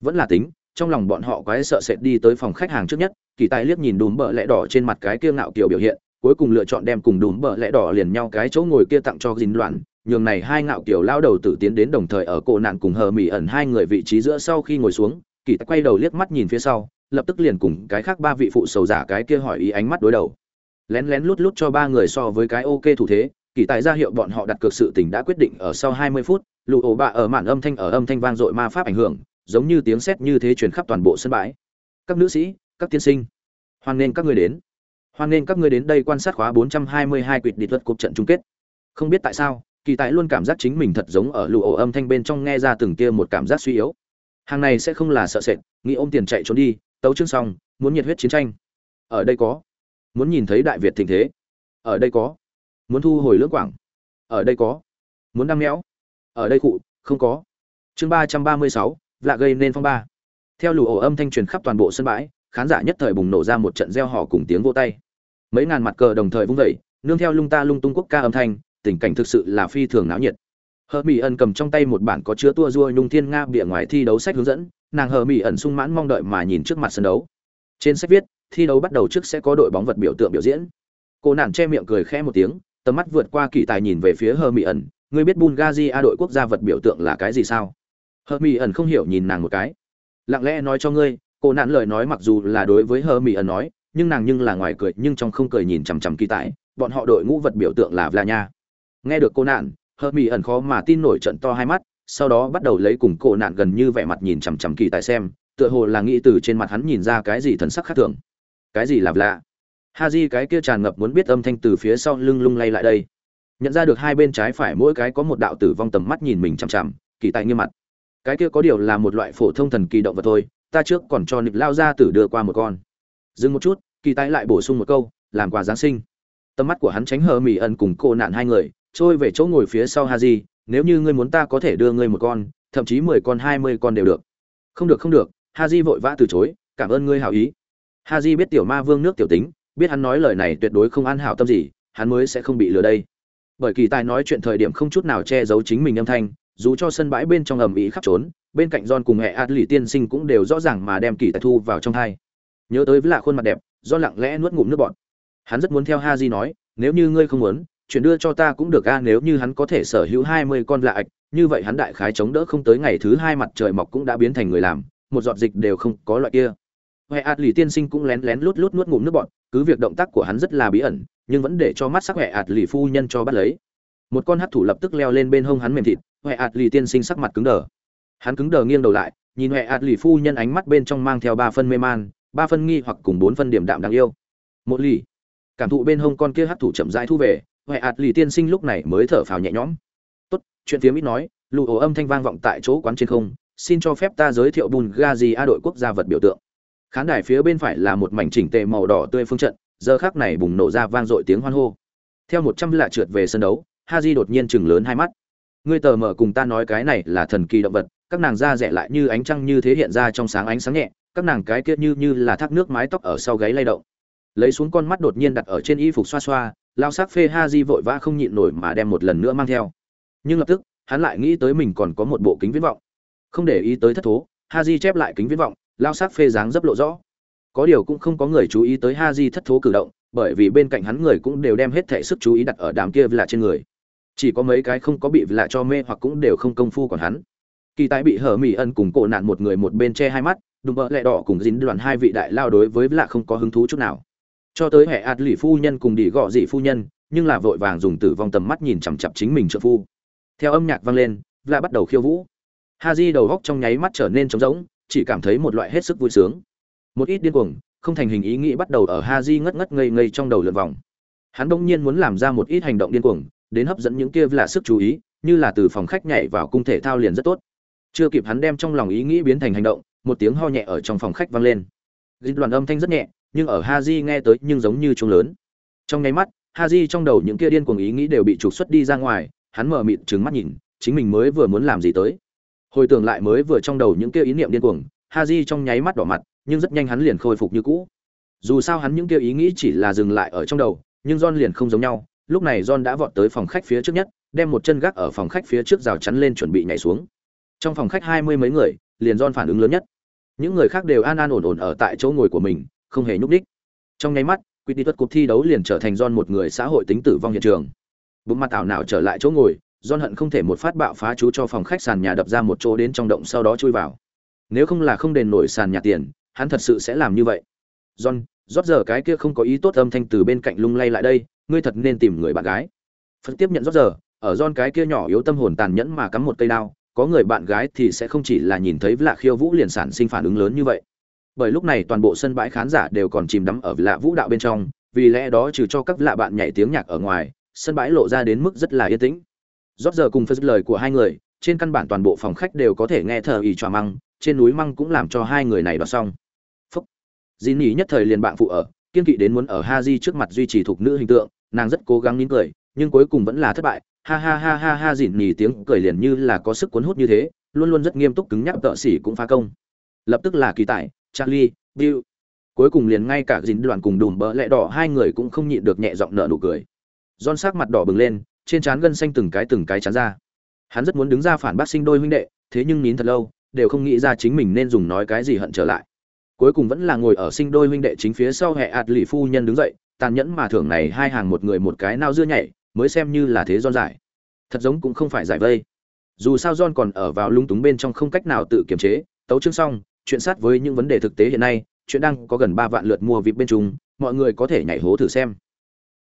vẫn là tính, trong lòng bọn họ quái sợ sệt đi tới phòng khách hàng trước nhất, kỳ tài liếc nhìn đùm bờ lẽ đỏ trên mặt cái kia ngạo kiểu biểu hiện cuối cùng lựa chọn đem cùng đùm bờ lẽ đỏ liền nhau cái chỗ ngồi kia tặng cho dính loạn. Nhường này hai ngạo kiểu lao đầu tử tiến đến đồng thời ở cổ nạn cùng hờ mỹ ẩn hai người vị trí giữa sau khi ngồi xuống kỳ tài quay đầu liếc mắt nhìn phía sau lập tức liền cùng cái khác ba vị phụ sầu giả cái kia hỏi ý ánh mắt đối đầu. Lén lén lút lút cho ba người so với cái ok thủ thế kỳ tài ra hiệu bọn họ đặt cược sự tình đã quyết định ở sau 20 phút lụ ổ bạ ở màn âm thanh ở âm thanh vang dội ma pháp ảnh hưởng giống như tiếng sét như thế truyền khắp toàn bộ sân bãi. Các nữ sĩ, các tiên sinh, hoan nghênh các người đến. Hoan nghênh các người đến đây quan sát khóa 422 quyệt địch thuật cuộc trận chung kết. Không biết tại sao, kỳ tại luôn cảm giác chính mình thật giống ở lũ ổ âm thanh bên trong nghe ra từng kia một cảm giác suy yếu. Hàng này sẽ không là sợ sệt, nghĩ ôm tiền chạy trốn đi, tấu chương xong, muốn nhiệt huyết chiến tranh. Ở đây có, muốn nhìn thấy đại Việt thịnh thế. Ở đây có, muốn thu hồi lưỡng quảng. Ở đây có, muốn đăng méo. Ở đây cụ, không có. Chương 336, lạ gây nên phong ba. Theo lù ổ âm thanh truyền khắp toàn bộ sân bãi, khán giả nhất thời bùng nổ ra một trận reo hò cùng tiếng vô tay. Mấy ngàn mặt cờ đồng thời vung vẩy nương theo lung ta lung tung quốc ca âm thanh, tình cảnh thực sự là phi thường náo nhiệt. Hờ mỹ ẩn cầm trong tay một bản có chứa tua rua nhung thiên nga bịa ngoài thi đấu sách hướng dẫn, nàng hờ mỹ ẩn sung mãn mong đợi mà nhìn trước mặt sân đấu. Trên sách viết, thi đấu bắt đầu trước sẽ có đội bóng vật biểu tượng biểu diễn. Cô nàng che miệng cười khẽ một tiếng, tầm mắt vượt qua kỳ tài nhìn về phía hờ mỹ ẩn. Ngươi biết bungazi a đội quốc gia vật biểu tượng là cái gì sao? Hờ mỹ ẩn không hiểu nhìn nàng một cái. Lặng lẽ nói cho ngươi, cô nạn lời nói mặc dù là đối với hờ mỹ ẩn nói, nhưng nàng nhưng là ngoài cười, nhưng trong không cười nhìn chằm chằm kỳ tải bọn họ đội ngũ vật biểu tượng là vla nha. Nghe được cô nạn, hờ mỹ ẩn khó mà tin nổi trận to hai mắt, sau đó bắt đầu lấy cùng cô nạn gần như vẻ mặt nhìn chằm chằm kỳ tài xem, tựa hồ là nghĩ từ trên mặt hắn nhìn ra cái gì thần sắc khác thường. Cái gì là lạ. ha di, cái kia tràn ngập muốn biết âm thanh từ phía sau lưng lung lay lại đây. Nhận ra được hai bên trái phải mỗi cái có một đạo tử vong tầm mắt nhìn mình chằm chằm, kỳ tài nghiêm mặt cái kia có điều là một loại phổ thông thần kỳ động vật thôi, ta trước còn cho nịp lao ra tử đưa qua một con. Dừng một chút, kỳ tái lại bổ sung một câu, làm quà giáng sinh. Tầm mắt của hắn tránh hờ mỹ ẩn cùng cô nạn hai người, trôi về chỗ ngồi phía sau ha di nếu như ngươi muốn ta có thể đưa ngươi một con, thậm chí mười con, hai mươi con đều được. Không được không được ha di vội vã từ chối, cảm ơn ngươi hảo ý. Ha di biết tiểu ma vương nước tiểu tính, biết hắn nói lời này tuyệt đối không an hảo tâm gì, hắn mới sẽ không bị lừa đây. Bởi kỳ tài nói chuyện thời điểm không chút nào che giấu chính mình âm thanh dù cho sân bãi bên trong ầm ĩ khắp trốn bên cạnh John cùng hệ Adly tiên sinh cũng đều rõ ràng mà đem kỳ tài thu vào trong hai. Nhớ tới với lạ khuôn mặt đẹp, John lặng lẽ nuốt ngụm nước bọt. Hắn rất muốn theo Haji nói, nếu như ngươi không muốn, chuyển đưa cho ta cũng được a, nếu như hắn có thể sở hữu 20 con lạ ạch, như vậy hắn đại khái chống đỡ không tới ngày thứ hai mặt trời mọc cũng đã biến thành người làm, một giọt dịch đều không có loại kia. Hệ Adly tiên sinh cũng lén lén lút lút nuốt ngụm nước bọt, cứ việc động tác của hắn rất là bí ẩn, nhưng vẫn để cho mắt sắc hệ Adly phu nhân cho bắt lấy. Một con hắc thủ lập tức leo lên bên hông hắn mềm thịt, hệ lì tiên sinh sắc mặt cứng đờ. Hắn cứng đờ nghiêng đầu lại, nhìn huệ ạt lì phu nhân ánh mắt bên trong mang theo ba phân mê man, ba phân nghi hoặc cùng bốn phân điểm đạm đáng yêu. Một lì. Cảm thụ bên hông con kia hấp thụ chậm rãi thu về huệ ạt lì tiên sinh lúc này mới thở phào nhẹ nhõm. Tốt, chuyện phía ít nói lụ ổ âm thanh vang vọng tại chỗ quán trên không, xin cho phép ta giới thiệu bulgaria đội quốc gia vật biểu tượng. Khán đài phía bên phải là một mảnh chỉnh tề màu đỏ tươi phương trận, giờ khác này bùng nổ ra vang dội tiếng hoan hô. Theo một trăm lạ trượt về sân đấu, haji đột nhiên chừng lớn hai mắt ngươi tờ mở cùng ta nói cái này là thần kỳ động vật, các nàng da rẻ lại như ánh trăng như thế hiện ra trong sáng ánh sáng nhẹ, các nàng cái kia như như là thác nước mái tóc ở sau gáy lay động. Lấy xuống con mắt đột nhiên đặt ở trên y phục xoa xoa, lao sắc phê ha di vội vã không nhịn nổi mà đem một lần nữa mang theo. Nhưng lập tức, hắn lại nghĩ tới mình còn có một bộ kính viễn vọng. Không để ý tới thất thố, ha di chép lại kính viễn vọng, lao sắc phê dáng dấp lộ rõ. Có điều cũng không có người chú ý tới ha di thất thố cử động, bởi vì bên cạnh hắn người cũng đều đem hết thể sức chú ý đặt ở đám kia là trên người chỉ có mấy cái không có bị lạ cho mê hoặc cũng đều không công phu còn hắn. Kỳ tài bị hở mỹ ân cùng cổ nạn một người một bên che hai mắt, đùm bợ lẹ đỏ cùng dính đoàn hai vị đại lao đối với lạ không có hứng thú chút nào. Cho tới hệ ạt lỉ phu nhân cùng đi gọ dị phu nhân, nhưng là vội vàng dùng tử vong tầm mắt nhìn chằm chặp chính mình trợ phu. Theo âm nhạc vang lên, lạ bắt đầu khiêu vũ. Ha di đầu góc trong nháy mắt trở nên trống rỗng, chỉ cảm thấy một loại hết sức vui sướng. Một ít điên cuồng, không thành hình ý nghĩ bắt đầu ở ha di ngất ngất ngây ngây trong đầu lượn vòng. Hắn bỗng nhiên muốn làm ra một ít hành động điên cuồng đến hấp dẫn những kia là sức chú ý, như là từ phòng khách nhảy vào cung thể thao liền rất tốt. Chưa kịp hắn đem trong lòng ý nghĩ biến thành hành động, một tiếng ho nhẹ ở trong phòng khách vang lên. Dịch đoàn âm thanh rất nhẹ, nhưng ở ha nghe tới nhưng giống như trống lớn. Trong nháy mắt ha trong đầu những kia điên cuồng ý nghĩ đều bị trục xuất đi ra ngoài, hắn mở mịt trừng mắt nhìn, chính mình mới vừa muốn làm gì tới. Hồi tưởng lại mới vừa trong đầu những kia ý niệm điên cuồng ha trong nháy mắt đỏ mặt, nhưng rất nhanh hắn liền khôi phục như cũ. Dù sao hắn những kia ý nghĩ chỉ là dừng lại ở trong đầu, nhưng john liền không giống nhau lúc này john đã vọt tới phòng khách phía trước nhất, đem một chân gác ở phòng khách phía trước rào chắn lên chuẩn bị nhảy xuống. Trong phòng khách hai mươi mấy người, liền john phản ứng lớn nhất. Những người khác đều an an ổn ổn ở tại chỗ ngồi của mình, không hề nhúc nhích. trong nháy mắt quy đi tuất cuộc thi đấu liền trở thành john một người xã hội tính tử vong hiện trường. Bụng mặt ảo nào trở lại chỗ ngồi, john hận không thể một phát bạo phá chú cho phòng khách sàn nhà đập ra một chỗ đến trong động sau đó chui vào. Nếu không là không đền nổi sàn nhà tiền, hắn thật sự sẽ làm như vậy. John, rót giờ cái kia không có ý tốt âm thanh từ bên cạnh lung lay lại đây ngươi thật nên tìm người bạn gái phật tiếp nhận rót giờ ở John cái kia nhỏ yếu tâm hồn tàn nhẫn mà cắm một cây đao, có người bạn gái thì sẽ không chỉ là nhìn thấy Lạ Khiêu Vũ liền sản sinh phản ứng lớn như vậy. Bởi lúc này toàn bộ sân bãi khán giả đều còn chìm đắm ở Lạ Vũ đạo bên trong, vì lẽ đó trừ cho các lạ bạn nhảy tiếng nhạc ở ngoài, sân bãi lộ ra đến mức rất là yên tĩnh. Rót giờ cùng phật lời của hai người, trên căn bản toàn bộ phòng khách đều có thể nghe thở ỉ trò măng, trên núi măng cũng làm cho hai người này đoạt xong. Phúc. Jinny nhất thời liền bạn phụ ở, kiên kỵ đến muốn ở Haji trước mặt duy trì thuộc nữ hình tượng, nàng rất cố gắng nín cười, nhưng cuối cùng vẫn là thất bại, ha ha ha ha ha dịn nhì tiếng cười liền như là có sức cuốn hút như thế luôn luôn rất nghiêm túc cứng nhắc tợ xỉ cũng phá công. Lập tức là kỳ tài charlie bill. Cuối cùng liền ngay cả dìn đoàn cùng đùm bỡ lẹ đỏ hai người cũng không nhịn được nhẹ giọng nở nụ cười. Don sắc mặt đỏ bừng lên trên trán gân xanh từng cái từng cái chán ra. Hắn rất muốn đứng ra phản bác sinh đôi huynh đệ thế nhưng nín thật lâu đều không nghĩ ra chính mình nên dùng nói cái gì hận trở lại. Cuối cùng vẫn là ngồi ở sinh đôi huynh đệ chính phía sau hệ ạt lì phu nhân đứng dậy tàn nhẫn mà thưởng này hai hàng một người một cái nao dưa nhảy mới xem như là thế John giải. Thật giống cũng không phải giải vây. Dù sao John còn ở vào lung túng bên trong không cách nào tự kiềm chế, tấu chương xong, chuyện sát với những vấn đề thực tế hiện nay, chuyện đang có gần ba vạn lượt mua VIP bên chúng mọi người có thể nhảy hố thử xem.